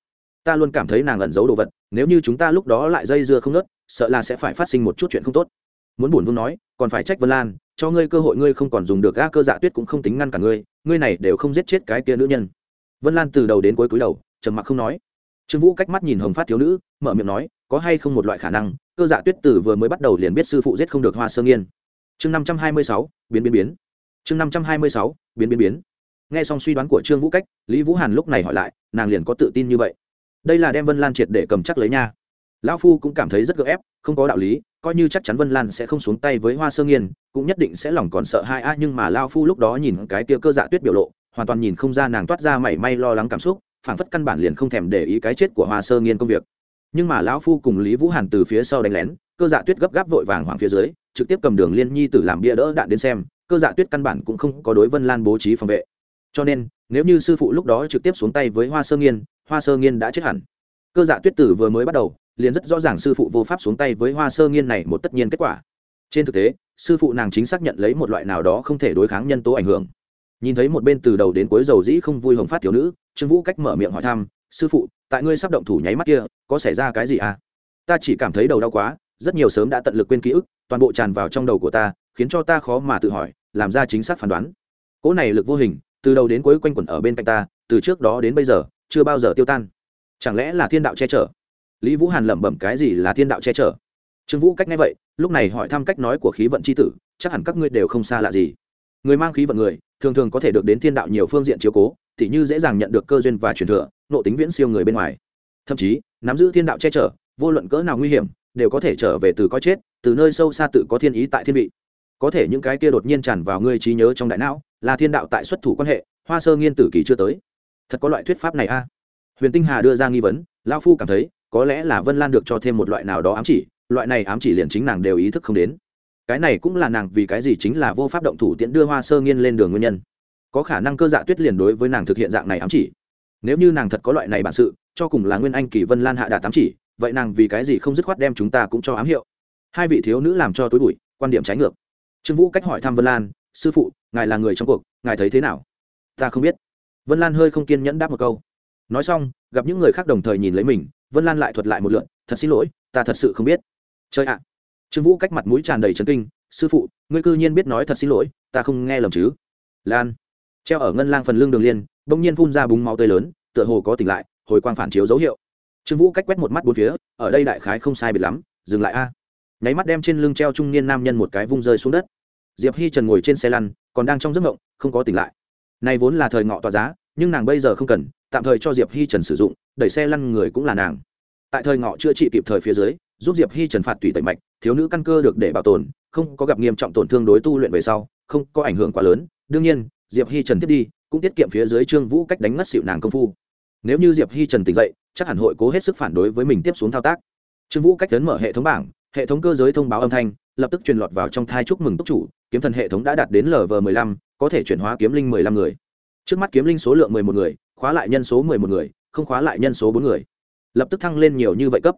Speaker 1: Ta luôn cảm thấy nàng ẩn giấu đồ vật, nếu như chúng ta lúc đó lại dây dưa không nớt, sợ là sẽ phải phát sinh một chút chuyện không tốt. Muốn buồn vương nói, còn phải trách vân lan, cho ngươi cơ hội ngươi không còn dùng được ga cơ dạ tuyết cũng không tính ngăn cả ngươi ngươi này đều không giết chết cái kia nữ nhân. Vân lan từ đầu đến cuối cúi đầu trầm mặc không nói. Trương vũ cách mắt nhìn hồng phát thiếu nữ, mở miệng nói, có hay không một loại khả năng, cơ dạ tuyết tử vừa mới bắt đầu liền biết sư phụ giết không được hoa sơ nghiên chương năm trăm hai mươi sáu, biến biến biến. Chương năm trăm hai mươi sáu, biến biến biến. Nghe xong suy đoán của trương vũ cách, lý vũ hàn lúc này hỏi lại, nàng liền có tự tin như vậy? Đây là đem vân lan triệt để cầm chắc lấy nha. Lão phu cũng cảm thấy rất gợ ép, không có đạo lý, coi như chắc chắn vân lan sẽ không xuống tay với hoa sơ nghiên cũng nhất định sẽ lòng còn sợ hai a, nhưng mà lao phu lúc đó nhìn cái tia cơ dạ tuyết biểu lộ, hoàn toàn nhìn không ra nàng toát ra mảy may lo lắng cảm xúc phảng phất căn bản liền không thèm để ý cái chết của hoa sơ nghiên công việc. Nhưng mà lão phu cùng lý vũ hàn từ phía sau đánh lén, cơ dạ tuyết gấp gáp vội vàng hoàng phía dưới, trực tiếp cầm đường liên nhi tử làm bia đỡ đạn đến xem, cơ dạ tuyết căn bản cũng không có đối vân lan bố trí phòng vệ. Cho nên, nếu như sư phụ lúc đó trực tiếp xuống tay với hoa sơ nghiên, hoa sơ nghiên đã chết hẳn. Cơ dạ tuyết tử vừa mới bắt đầu, liền rất rõ ràng sư phụ vô pháp xuống tay với hoa sơ nghiên này một tất nhiên kết quả. Trên thực tế, sư phụ nàng chính xác nhận lấy một loại nào đó không thể đối kháng nhân tố ảnh hưởng nhìn thấy một bên từ đầu đến cuối dầu dĩ không vui hồng phát thiếu nữ, trương vũ cách mở miệng hỏi thăm, sư phụ, tại ngươi sắp động thủ nháy mắt kia, có xảy ra cái gì à? Ta chỉ cảm thấy đầu đau quá, rất nhiều sớm đã tận lực quên ký ức, toàn bộ tràn vào trong đầu của ta, khiến cho ta khó mà tự hỏi, làm ra chính xác phán đoán. Cỗ này lực vô hình, từ đầu đến cuối quanh quẩn ở bên cạnh ta, từ trước đó đến bây giờ, chưa bao giờ tiêu tan. Chẳng lẽ là thiên đạo che chở? Lý vũ hàn lẩm bẩm, cái gì là thiên đạo che chở? Trương vũ cách nghe vậy, lúc này hỏi thăm cách nói của khí vận c h i tử, chắc hẳn các ngươi đều không xa lạ gì người mang khí vận người, thường thường có thể được đến thiên đạo nhiều phương diện chiếu cố, thì như dễ dàng nhận được cơ duyên và truyền thừa, nộ tính viễn siêu người bên ngoài. Thậm chí, nắm giữ thiên đạo che chở, vô luận cỡ nào nguy hiểm, đều có thể trở về từ coi chết, từ nơi sâu xa tự có thiên ý tại thiên vị. Có thể những cái kia đột nhiên tràn vào ngươi trí nhớ trong đại não, là thiên đạo tại xuất thủ quan hệ, hoa sơ nghiên tử kỳ chưa tới. Thật có loại thuyết pháp này a. Huyền tinh hà đưa ra nghi vấn lao phu cảm thấy, có lẽ là vân lan được cho thêm một loại nào đó ám chỉ, loại này ám chỉ liền chính nàng đều ý thức không đến cái này cũng là nàng vì cái gì chính là vô pháp động thủ tiễn đưa hoa sơ nghiên lên đường nguyên nhân. Có khả năng cơ dạ tuyết liền đối với nàng thực hiện dạng này ám chỉ. Nếu như nàng thật có loại này bản sự, cho cùng là nguyên anh kỳ vân lan hạ đạt ám chỉ, vậy nàng vì cái gì không dứt khoát đem chúng ta cũng cho ám hiệu? Hai vị thiếu nữ làm cho tối bụi, quan điểm trái ngược. Trương vũ cách hỏi thăm vân lan, sư phụ, ngài là người trong cuộc, ngài thấy thế nào? Ta không biết. Vân lan hơi không kiên nhẫn đáp một câu. Nói xong, gặp những người khác đồng thời nhìn lấy mình, vân lan lại thuật lại một lượn, thật xin lỗi, ta thật sự không biết. Chơi ạ trương vũ cách mặt mũi tràn đầy trấn kinh, sư phụ, ngươi cư nhiên biết nói thật xin lỗi, ta không nghe lầm chứ? Lan treo ở ngân lang phần lưng đường liên, bỗng nhiên phun ra búng máu tươi lớn, tựa hồ có tỉnh lại, hồi quang phản chiếu dấu hiệu. Trương vũ cách quét một mắt bốn phía, ở đây đại khái không sai biệt lắm, dừng lại a. Nháy mắt đem trên lưng treo trung niên nam nhân một cái vung rơi xuống đất. Diệp hi trần ngồi trên xe lăn, còn đang trong giấc ngộng không có tỉnh lại. Này vốn là thời ngọ tòa giá, nhưng nàng bây giờ không cần, tạm thời cho diệp hi trần sử dụng, đẩy xe lăn người cũng là nàng. Tại thời ngọ chữa trị kịp thời phía dưới giúp diệp hi trần phạt tùy tẩy mạch, thiếu nữ căn cơ được để bảo tồn, không có gặp nghiêm trọng tổn thương đối tu luyện về sau, không có ảnh hưởng quá lớn. Đương nhiên, diệp hi trần tiếp đi, cũng tiết kiệm phía dưới trương vũ cách đánh ngất xịu nàng công phu. Nếu như diệp hi trần tỉnh dậy, chắc hẳn hội cố hết sức phản đối với mình tiếp xuống thao tác. Trương vũ cách lớn mở hệ thống bảng, hệ thống cơ giới thông báo âm thanh, lập tức truyền lọt vào trong thai chúc mừng túc chủ, kiếm thần hệ thống đã đạt đến lv m ộ ư có thể chuyển hóa kiếm linh mười lăm người. Trước mắt kiếm linh số lượng mười một người, khóa lại nhân số mười một người, không khóa lại nhân số bốn người. Lập tức thăng lên nhiều như vậy cấp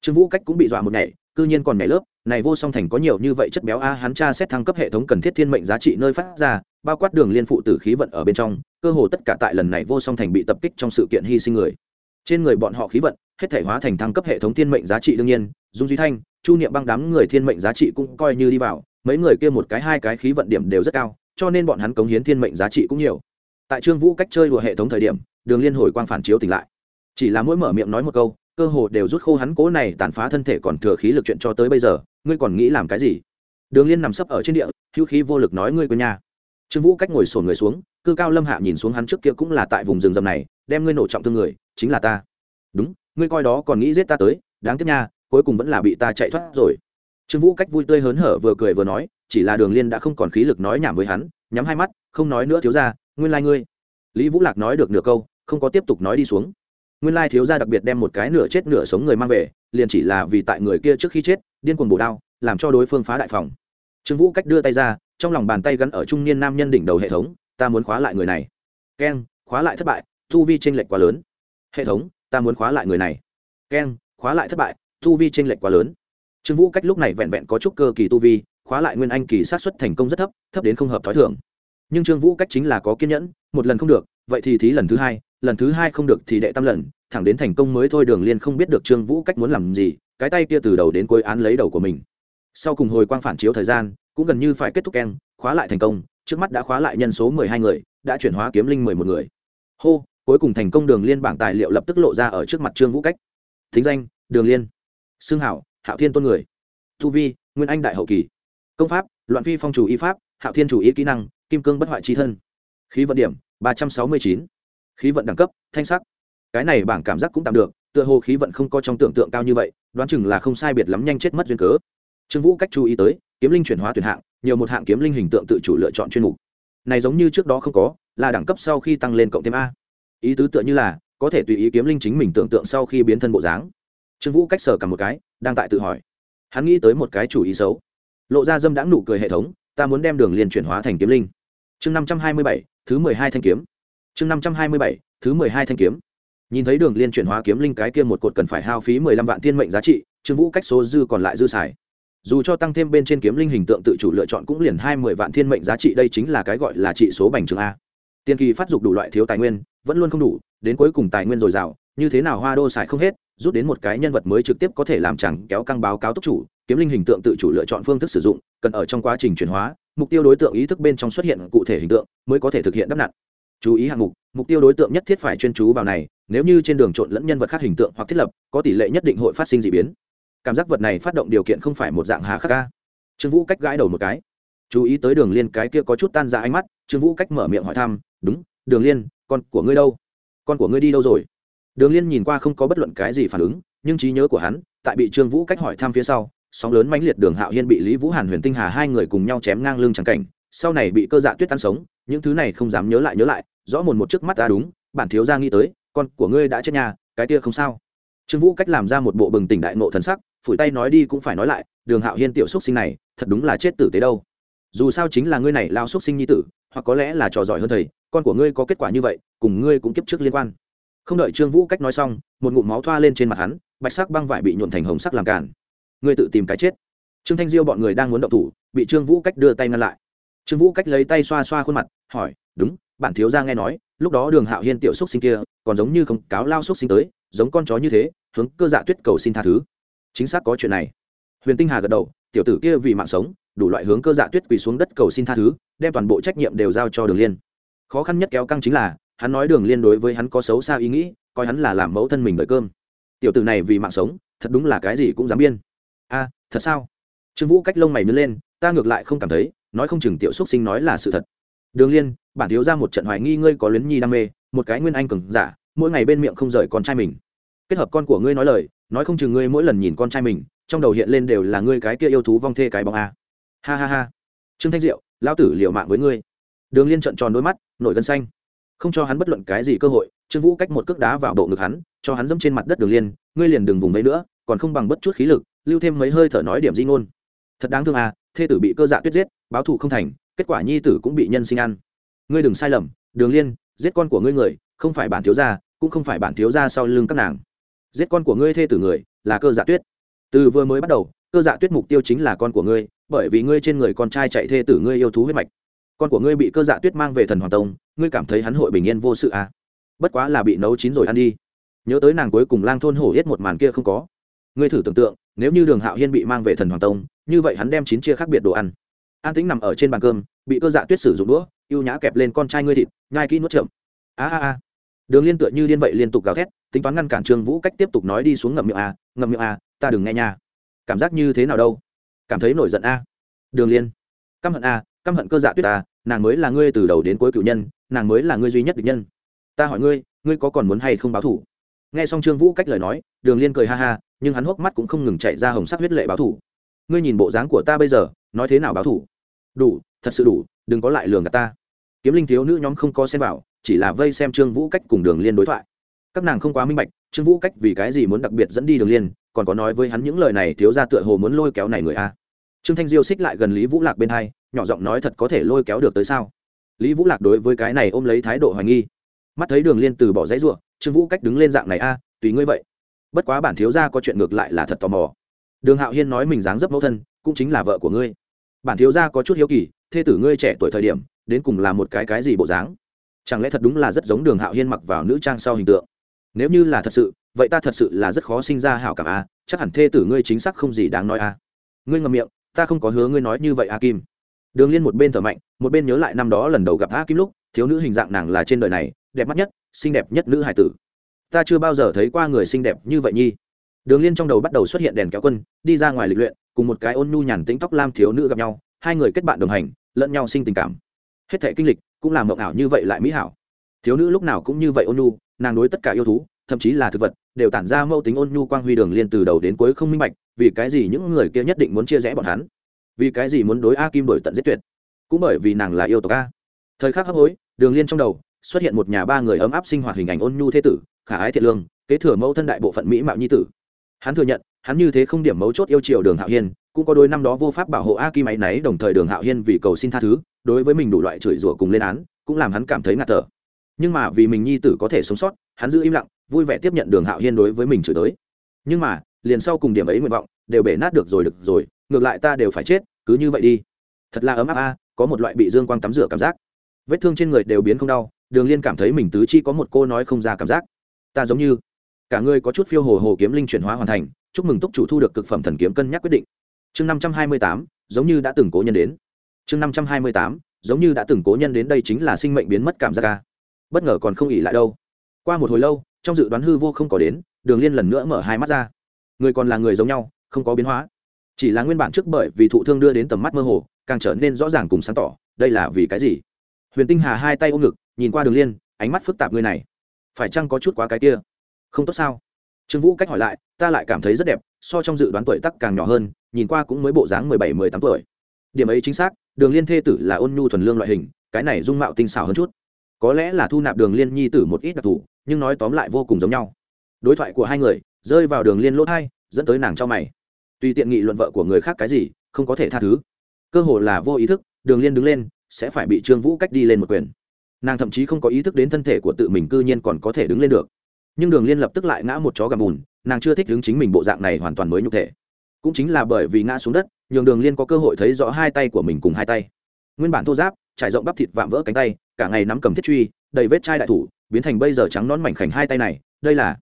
Speaker 1: trương vũ cách cũng bị dọa một nhảy cư nhiên còn nhảy lớp, này vô song thành có nhiều như vậy chất béo a, hắn tra xét thăng cấp hệ thống cần thiết thiên mệnh giá trị nơi phát ra, bao quát đường liên phụ tử khí vận ở bên trong, cơ hồ tất cả tại lần này vô song thành bị tập kích trong sự kiện hy sinh người. Trên người bọn họ khí vận, hết thể hóa thành thăng cấp hệ thống thiên mệnh giá trị đương nhiên, dung duy thanh, chu niệm băng đám người thiên mệnh giá trị cũng coi như đi vào, mấy người kia một cái hai cái khí vận điểm đều rất cao, cho nên bọn hắn cống hiến thiên mệnh giá trị cũng nhiều. Tại trương vũ cách chơi đùa hệ thống thời điểm, đường liên hồi quang phản chiếu tỉnh lại. Chỉ là mỗi mở miệng nói một câu cơ hồ đều rút khô hắn cố này tàn phá thân thể còn thừa khí lực chuyện cho tới bây giờ, ngươi còn nghĩ làm cái gì? Đường liên nằm sấp ở trên địa, hữu khí vô lực nói ngươi quên nhà trương vũ cách ngồi sồn người xuống, cư cao lâm hạ nhìn xuống hắn trước kia cũng là tại vùng rừng rầm này, đem ngươi nổ trọng thương người, chính là ta. Đúng, ngươi coi đó còn nghĩ giết ta tới, đáng tiếc nha, cuối cùng vẫn là bị ta chạy thoát rồi. Trương vũ cách vui tươi hớn hở vừa cười vừa nói, chỉ là đường liên đã không còn khí lực nói nhảm với hắn, nhắm hai mắt, không nói nữa thiếu ra, nguyên lai、like、ngươi. Lý vũ lạc nói được nửa câu, không có tiếp tục nói đi xuống nguyên lai thiếu gia đặc biệt đem một cái nửa chết nửa sống người mang về, liền chỉ là vì tại người kia trước khi chết, điên cuồng bổ đao, làm cho đối phương phá đại phòng. Trương vũ cách đưa tay ra, trong lòng bàn tay gắn ở trung niên nam nhân đỉnh đầu hệ thống, ta muốn khóa lại người này. Keng, khóa lại thất bại thu vi tranh lệch quá lớn. Hệ thống, ta muốn khóa lại người này. Keng, khóa lại thất bại thu vi tranh lệch quá lớn. Trương vũ cách lúc này vẹn vẹn có chút cơ kỳ tu vi, khóa lại nguyên anh kỳ sát xuất thành công rất thấp thấp đến không hợp t h ó i thưởng nhưng trương vũ cách chính là có kiên nhẫn, một lần không được, vậy thì thí lần thứ hai lần thứ hai không được thì đệ tam lần, thẳng đến thành công mới thôi đường liên không biết được trương vũ cách muốn làm gì, cái tay kia từ đầu đến cuối án lấy đầu của mình. Sau cùng hồi quang phản chiếu thời gian, cũng gần như phải kết thúc keng, khóa lại thành công, trước mắt đã khóa lại nhân số mười hai người, đã chuyển hóa kiếm linh mười một người. Hô, cuối cùng thành công đường liên bảng tài liệu lập tức lộ ra ở trước mặt trương vũ cách. Thính danh, đường liên. Xương hảo, hạo thiên tôn người. Thu vi, nguyên anh đại hậu kỳ. Công pháp, loạn phi phong chủ y pháp, hạo thiên chủ ý kỹ năng, kim cương bất hoại trí thân. Khí vận điểm, ba trăm sáu mươi chín khí vận đẳng cấp, thanh sắc. Cái này bảng cảm giác cũng tạm được, tựa hồ khí vận không có trong tưởng tượng cao như vậy, đoán chừng là không sai biệt lắm nhanh chết mất duyên cớ. Trương vũ cách chú ý tới, kiếm linh chuyển hóa tuyển hạng, nhiều một hạng kiếm linh hình tượng tự chủ lựa chọn chuyên mục. Này giống như trước đó không có, là đẳng cấp sau khi tăng lên cộng thêm a. Ý tứ tựa như là, có thể tùy ý kiếm linh chính mình tưởng tượng sau khi biến thân bộ dáng. Trương vũ cách sờ cả một cái, đang tại tự hỏi. Hắn nghĩ tới một cái chủ ý xấu. Lộ ra dâm đãng nụ cười hệ thống, ta muốn đem đường liền chuyển hóa thành kiếm linh. Chương năm trăm hai mươi bảy, thứ mười hai thanh kiếm chương năm trăm hai mươi bảy, thứ mười hai thanh kiếm. Nhìn thấy đường liên chuyển hóa kiếm linh cái kia một cột cần phải hao phí mười lăm vạn thiên mệnh giá trị, trương vũ cách số dư còn lại dư xài. Dù cho tăng thêm bên trên kiếm linh hình tượng tự chủ lựa chọn cũng liền hai mươi vạn thiên mệnh giá trị, đây chính là cái gọi là trị số bành trường a. Tiên kỳ phát dục đủ loại thiếu tài nguyên, vẫn luôn không đủ, đến cuối cùng tài nguyên dồi dào, như thế nào hoa đô xài không hết, rút đến một cái nhân vật mới trực tiếp có thể làm chẳng kéo căng báo cáo tốc chủ, kiếm linh hình tượng tự chủ lựa chọn phương thức sử dụng, cần ở trong quá trình chuyển hóa, mục tiêu đối tượng ý thức bên trong xuất hiện cụ thể hình tượng, mới có thể thực hiện đắp nặn chú ý hạng mục mục tiêu đối tượng nhất thiết phải chuyên chú vào này, nếu như trên đường trộn lẫn nhân vật khác hình tượng hoặc thiết lập, có tỷ lệ nhất định hội phát sinh d ị biến. Cảm giác vật này phát động điều kiện không phải một dạng hà khắc ca. Trương vũ cách gãi đầu một cái. Chú ý tới đường liên, cái kia có chút tan ra ánh mắt, trương vũ cách mở miệng hỏi thăm, đúng, đường liên, con của ngươi đâu? Con của ngươi đi đâu rồi? Đường liên nhìn qua không có bất luận cái gì phản ứng, nhưng trí nhớ của hắn, tại bị trương vũ cách hỏi thăm phía sau, sóng lớn mãnh liệt đường hạo hiên bị lý vũ hàn, huyền tinh hà hai người cùng nhau chém ngang lưng trắng cảnh, sau này bị cơ dạ tuyết tan sống những thứ này không dám nhớ lại nhớ lại, rõ mồn một trước mắt ta đúng, bản thiếu gia nghĩ tới, con của ngươi đã chết nhà, cái kia không sao. Trương vũ cách làm ra một bộ bừng tỉnh đại nộ thần sắc, phủi tay nói đi cũng phải nói lại, đường hạo hiên tiểu xúc sinh này, thật đúng là chết tử tế đâu. Dù sao chính là ngươi này lao xúc sinh nhi tử, hoặc có lẽ là trò giỏi hơn thầy, con của ngươi có kết quả như vậy, cùng ngươi cũng kiếp trước liên quan. Không đợi trương vũ cách nói xong, một ngụm máu thoa lên trên mặt hắn, bạch sắc băng vải bị nhuộn thành hồng sắc làm cản ngươi tự tìm cái chết. Trương thanh diêu bọn người đang muốn động thủ, bị trương vũ cách đưa tay ngăn lại trương vũ cách lấy tay xoa xoa khuôn mặt, hỏi, đúng bản thiếu gia nghe nói, lúc đó đường hạo hiên tiểu xúc sinh kia, còn giống như không, cáo lao xúc sinh tới, giống con chó như thế, hướng cơ dạ tuyết cầu xin tha thứ. Chính xác có chuyện này. Huyền tinh hà gật đầu, tiểu tử kia vì mạng sống, đủ loại hướng cơ dạ tuyết quỳ xuống đất cầu xin tha thứ, đem toàn bộ trách nhiệm đều giao cho đường liên. Khó khăn nhất kéo căng chính là, hắn nói đường liên đối với hắn có xấu xa ý nghĩ, coi hắn là làm mẫu thân mình đợi cơm. Tiểu tử này vì mạng sống, thật đúng là cái gì cũng dám biên. A, thật sao? Trương vũ cách lông mày nứt lên, ta ngược lại không cảm thấy nói không chừng tiểu xúc sinh nói là sự thật. Đường liên, bản thiếu ra một trận hoài nghi ngươi có luyến nhi đam mê, một cái nguyên anh cường giả, mỗi ngày bên miệng không rời con trai mình. Kết hợp con của ngươi nói lời, nói không chừng ngươi mỗi lần nhìn con trai mình, trong đầu hiện lên đều là ngươi cái kia yêu thú vong thê cái bóng a. Ha ha ha. Trương thanh diệu lao tử liệu mạng với ngươi. Đường liên trận tròn đôi mắt, nổi gân xanh. Không cho hắn bất luận cái gì cơ hội, trương vũ cách một cước đá vào bộ ngực hắn, cho hắn dẫm trên mặt đất đường liên, ngươi liền đừng vùng vẫy nữa, còn không bằng bất chút khí lực, lưu thêm mấy hơi thở nói điểm di ngôn. Thật đáng thương à thê tử bị cơ dạ tuyết giết báo thù không thành, kết quả nhi tử cũng bị nhân sinh ăn. Ngươi đừng sai lầm, đường liên, giết con của ngươi người, không phải bản thiếu gia, cũng không phải bản thiếu gia sau lưng các nàng. Giết con của ngươi thê tử người, là cơ dạ tuyết. Từ vừa mới bắt đầu, cơ dạ tuyết mục tiêu chính là con của ngươi, bởi vì ngươi trên người con trai chạy thê tử ngươi yêu thú huyết mạch. Con của ngươi bị cơ dạ tuyết mang về thần hoàng tông, ngươi cảm thấy hắn hội bình yên vô sự à? Bất quá là bị nấu chín rồi ăn đi. Nhớ tới nàng cuối cùng lang thôn hổ hết một màn kia không có. Ngươi thử tưởng tượng, nếu như đường hạo hiên bị mang về thần hoàng tông, như vậy hắn đem chín chia khác biệt đồ ăn an tính nằm ở trên bàn cơm, bị cơ dạ tuyết sử dụng đũa y ê u nhã kẹp lên con trai ngươi thịt, nhai kỹ nuốt chậm. A a a. Đường liên tựa như điên vậy liên tục gào thét, tính toán ngăn cản trương vũ cách tiếp tục nói đi xuống ngậm miệng a, ngậm miệng a, ta đừng nghe nha. Cảm giác như thế nào đâu? Cảm thấy nổi giận a. Đường liên. Căm hận a, căm hận cơ dạ tuyết a nàng mới là ngươi từ đầu đến cuối cử nhân, nàng mới là ngươi duy nhất địch nhân. Ta hỏi ngươi ngươi có còn muốn hay không báo thủ? Nghe xong trương vũ cách lời nói, đường liên cười ha ha, nhưng hắn hốc mắt cũng không ngừng chạy ra hồng sắc huyết lệ báo thủ ngươi nhìn bộ dáng của ta bây giờ, nói thế nào báo thủ? Đủ, thật sự đủ, đừng có lại lường gạt ta. Kiếm linh thiếu nữ nhóm không có xem vào, chỉ là vây xem trương vũ cách cùng đường liên đối thoại. Các nàng không quá minh bạch, trương vũ cách vì cái gì muốn đặc biệt dẫn đi đường liên, còn có nói với hắn những lời này thiếu ra tựa hồ muốn lôi kéo này người a. Trương thanh diêu xích lại gần lý vũ lạc bên hai, nhỏ giọng nói thật có thể lôi kéo được tới sao? Lý vũ lạc đối với cái này ôm lấy thái độ hoài nghi. Mắt thấy đường liên từ bỏ giấy ruộng trương vũ cách đứng lên dạng này a, tùy ngươi vậy. Bất quá bản thiếu gia có chuyện ngược lại là thật tò mò đường hạo hiên nói mình dáng dấp mẫu thân, cũng chính là vợ của ngươi. Bản thiếu gia có chút hiếu kỳ, thê tử ngươi trẻ tuổi thời điểm, đến cùng là một cái cái gì bộ dáng? Chẳng lẽ thật đúng là rất giống đường hạo hiên mặc vào nữ trang sau hình tượng? Nếu như là thật sự, vậy ta thật sự là rất khó sinh ra hảo cảm a, chắc hẳn thê tử ngươi chính xác không gì đáng nói a. Ngươi ngầm miệng, ta không có hứa ngươi nói như vậy a kim. Đường liên một bên thở mạnh, một bên nhớ lại năm đó lần đầu gặp a kim lúc, thiếu nữ hình dạng nàng là trên đời này, đẹp mắt nhất, xinh đẹp nhất nữ hải tử. Ta chưa bao giờ thấy qua người xinh đẹp như vậy nhi đường liên trong đầu bắt đầu xuất hiện đèn kéo quân, đi ra ngoài lịch luyện, cùng một cái ôn nhu nhàn tính tóc lam thiếu nữ gặp nhau, hai người kết bạn đồng hành, lẫn nhau sinh tình cảm. Hết thể kinh lịch cũng làm mộng ảo như vậy lại mỹ hảo. Thiếu nữ lúc nào cũng như vậy ôn nhu, nàng đối tất cả yêu thú, thậm chí là thực vật, đều tản ra mâu tính ôn nhu quang huy đường liên từ đầu đến cuối không minh bạch, vì cái gì những người kia nhất định muốn chia rẽ bọn hắn? Vì cái gì muốn đối a kim đổi tận giết tuyệt? Cũng bởi vì nàng là yêu tộc a. Thời khắc hấp hối, đường liên trong đầu xuất hiện một nhà ba người ấm áp sinh hoạt hình ảnh ôn nhu thế tử, khả ái thiện lương, kế thừa mẫu thân đại bộ phận mỹ mạo nhi tử hắn thừa nhận, hắn như thế không điểm mấu chốt yêu chiều đường hạo hiên, cũng có đôi năm đó vô pháp bảo hộ a kim máy náy đồng thời đường hạo hiên vì cầu xin tha thứ, đối với mình đủ loại chửi rủa cùng lên án, cũng làm hắn cảm thấy ngạt thở. Nhưng mà vì mình nhi tử có thể sống sót, hắn giữ im lặng, vui vẻ tiếp nhận đường hạo hiên đối với mình chửi tới. Nhưng mà, liền sau cùng điểm ấy nguyện vọng, đều bể nát được rồi được rồi, ngược lại ta đều phải chết, cứ như vậy đi. Thật là ấm áp a, có một loại bị dương quang tắm rửa cảm giác. Vết thương trên người đều biến không đau, đường liên cảm thấy mình tứ chi có một cô nói không ra cảm giác. Ta giống như cả người có chút phiêu hồ hồ kiếm linh chuyển hóa hoàn thành, chúc mừng túc chủ thu được cực phẩm thần kiếm cân nhắc quyết định. Chương năm trăm hai mươi tám, giống như đã từng cố nhân đến. Chương năm trăm hai mươi tám, giống như đã từng cố nhân đến đây chính là sinh mệnh biến mất cảm giác ca bất ngờ còn không ỉ lại đâu. Qua một hồi lâu, trong dự đoán hư vô không có đến, đường liên lần nữa mở hai mắt ra. Người còn là người giống nhau, không có biến hóa. Chỉ là nguyên bản trước bởi vì thụ thương đưa đến tầm mắt mơ hồ, càng trở nên rõ ràng cùng sáng tỏ, đây là vì cái gì? Huyền tinh hà hai tay ôm ngực, nhìn qua đường liên, ánh mắt phức tạp người này. Phải chăng có chút quá cái kia? Không tốt sao? Trương vũ cách hỏi lại, ta lại cảm thấy rất đẹp, so trong dự đoán tuổi tắc càng nhỏ hơn, nhìn qua cũng mới bộ dáng mười bảy, mười tám tuổi. Điểm ấy chính xác, đường liên thê tử là ôn nhu thuần lương loại hình, cái này dung mạo tinh xảo hơn chút. Có lẽ là thu nạp đường liên nhi tử một ít đặc thù, nhưng nói tóm lại vô cùng giống nhau. Đối thoại của hai người, rơi vào đường liên lỗ thai, dẫn tới nàng cho mày. Tùy tiện nghị luận vợ của người khác cái gì, không có thể tha thứ. Cơ hồ là vô ý thức, đường liên đứng lên, sẽ phải bị trương vũ cách đi lên một quyền. Nàng thậm chí không có ý thức đến thân thể của tự mình cư nhiên còn có thể đứng lên được nhưng đường liên lập tức lại ngã một chó gầm bùn, nàng chưa thích đứng chính mình bộ dạng này hoàn toàn mới nhục thể. Cũng chính là bởi vì ngã xuống đất, nhường đường liên có cơ hội thấy rõ hai tay của mình cùng hai tay. Nguyên bản thô giáp, trải rộng bắp thịt vạm vỡ cánh tay, cả ngày nắm cầm thiết truy, đầy vết chai đại thủ, biến thành bây giờ trắng nón mảnh khảnh hai tay này, đây là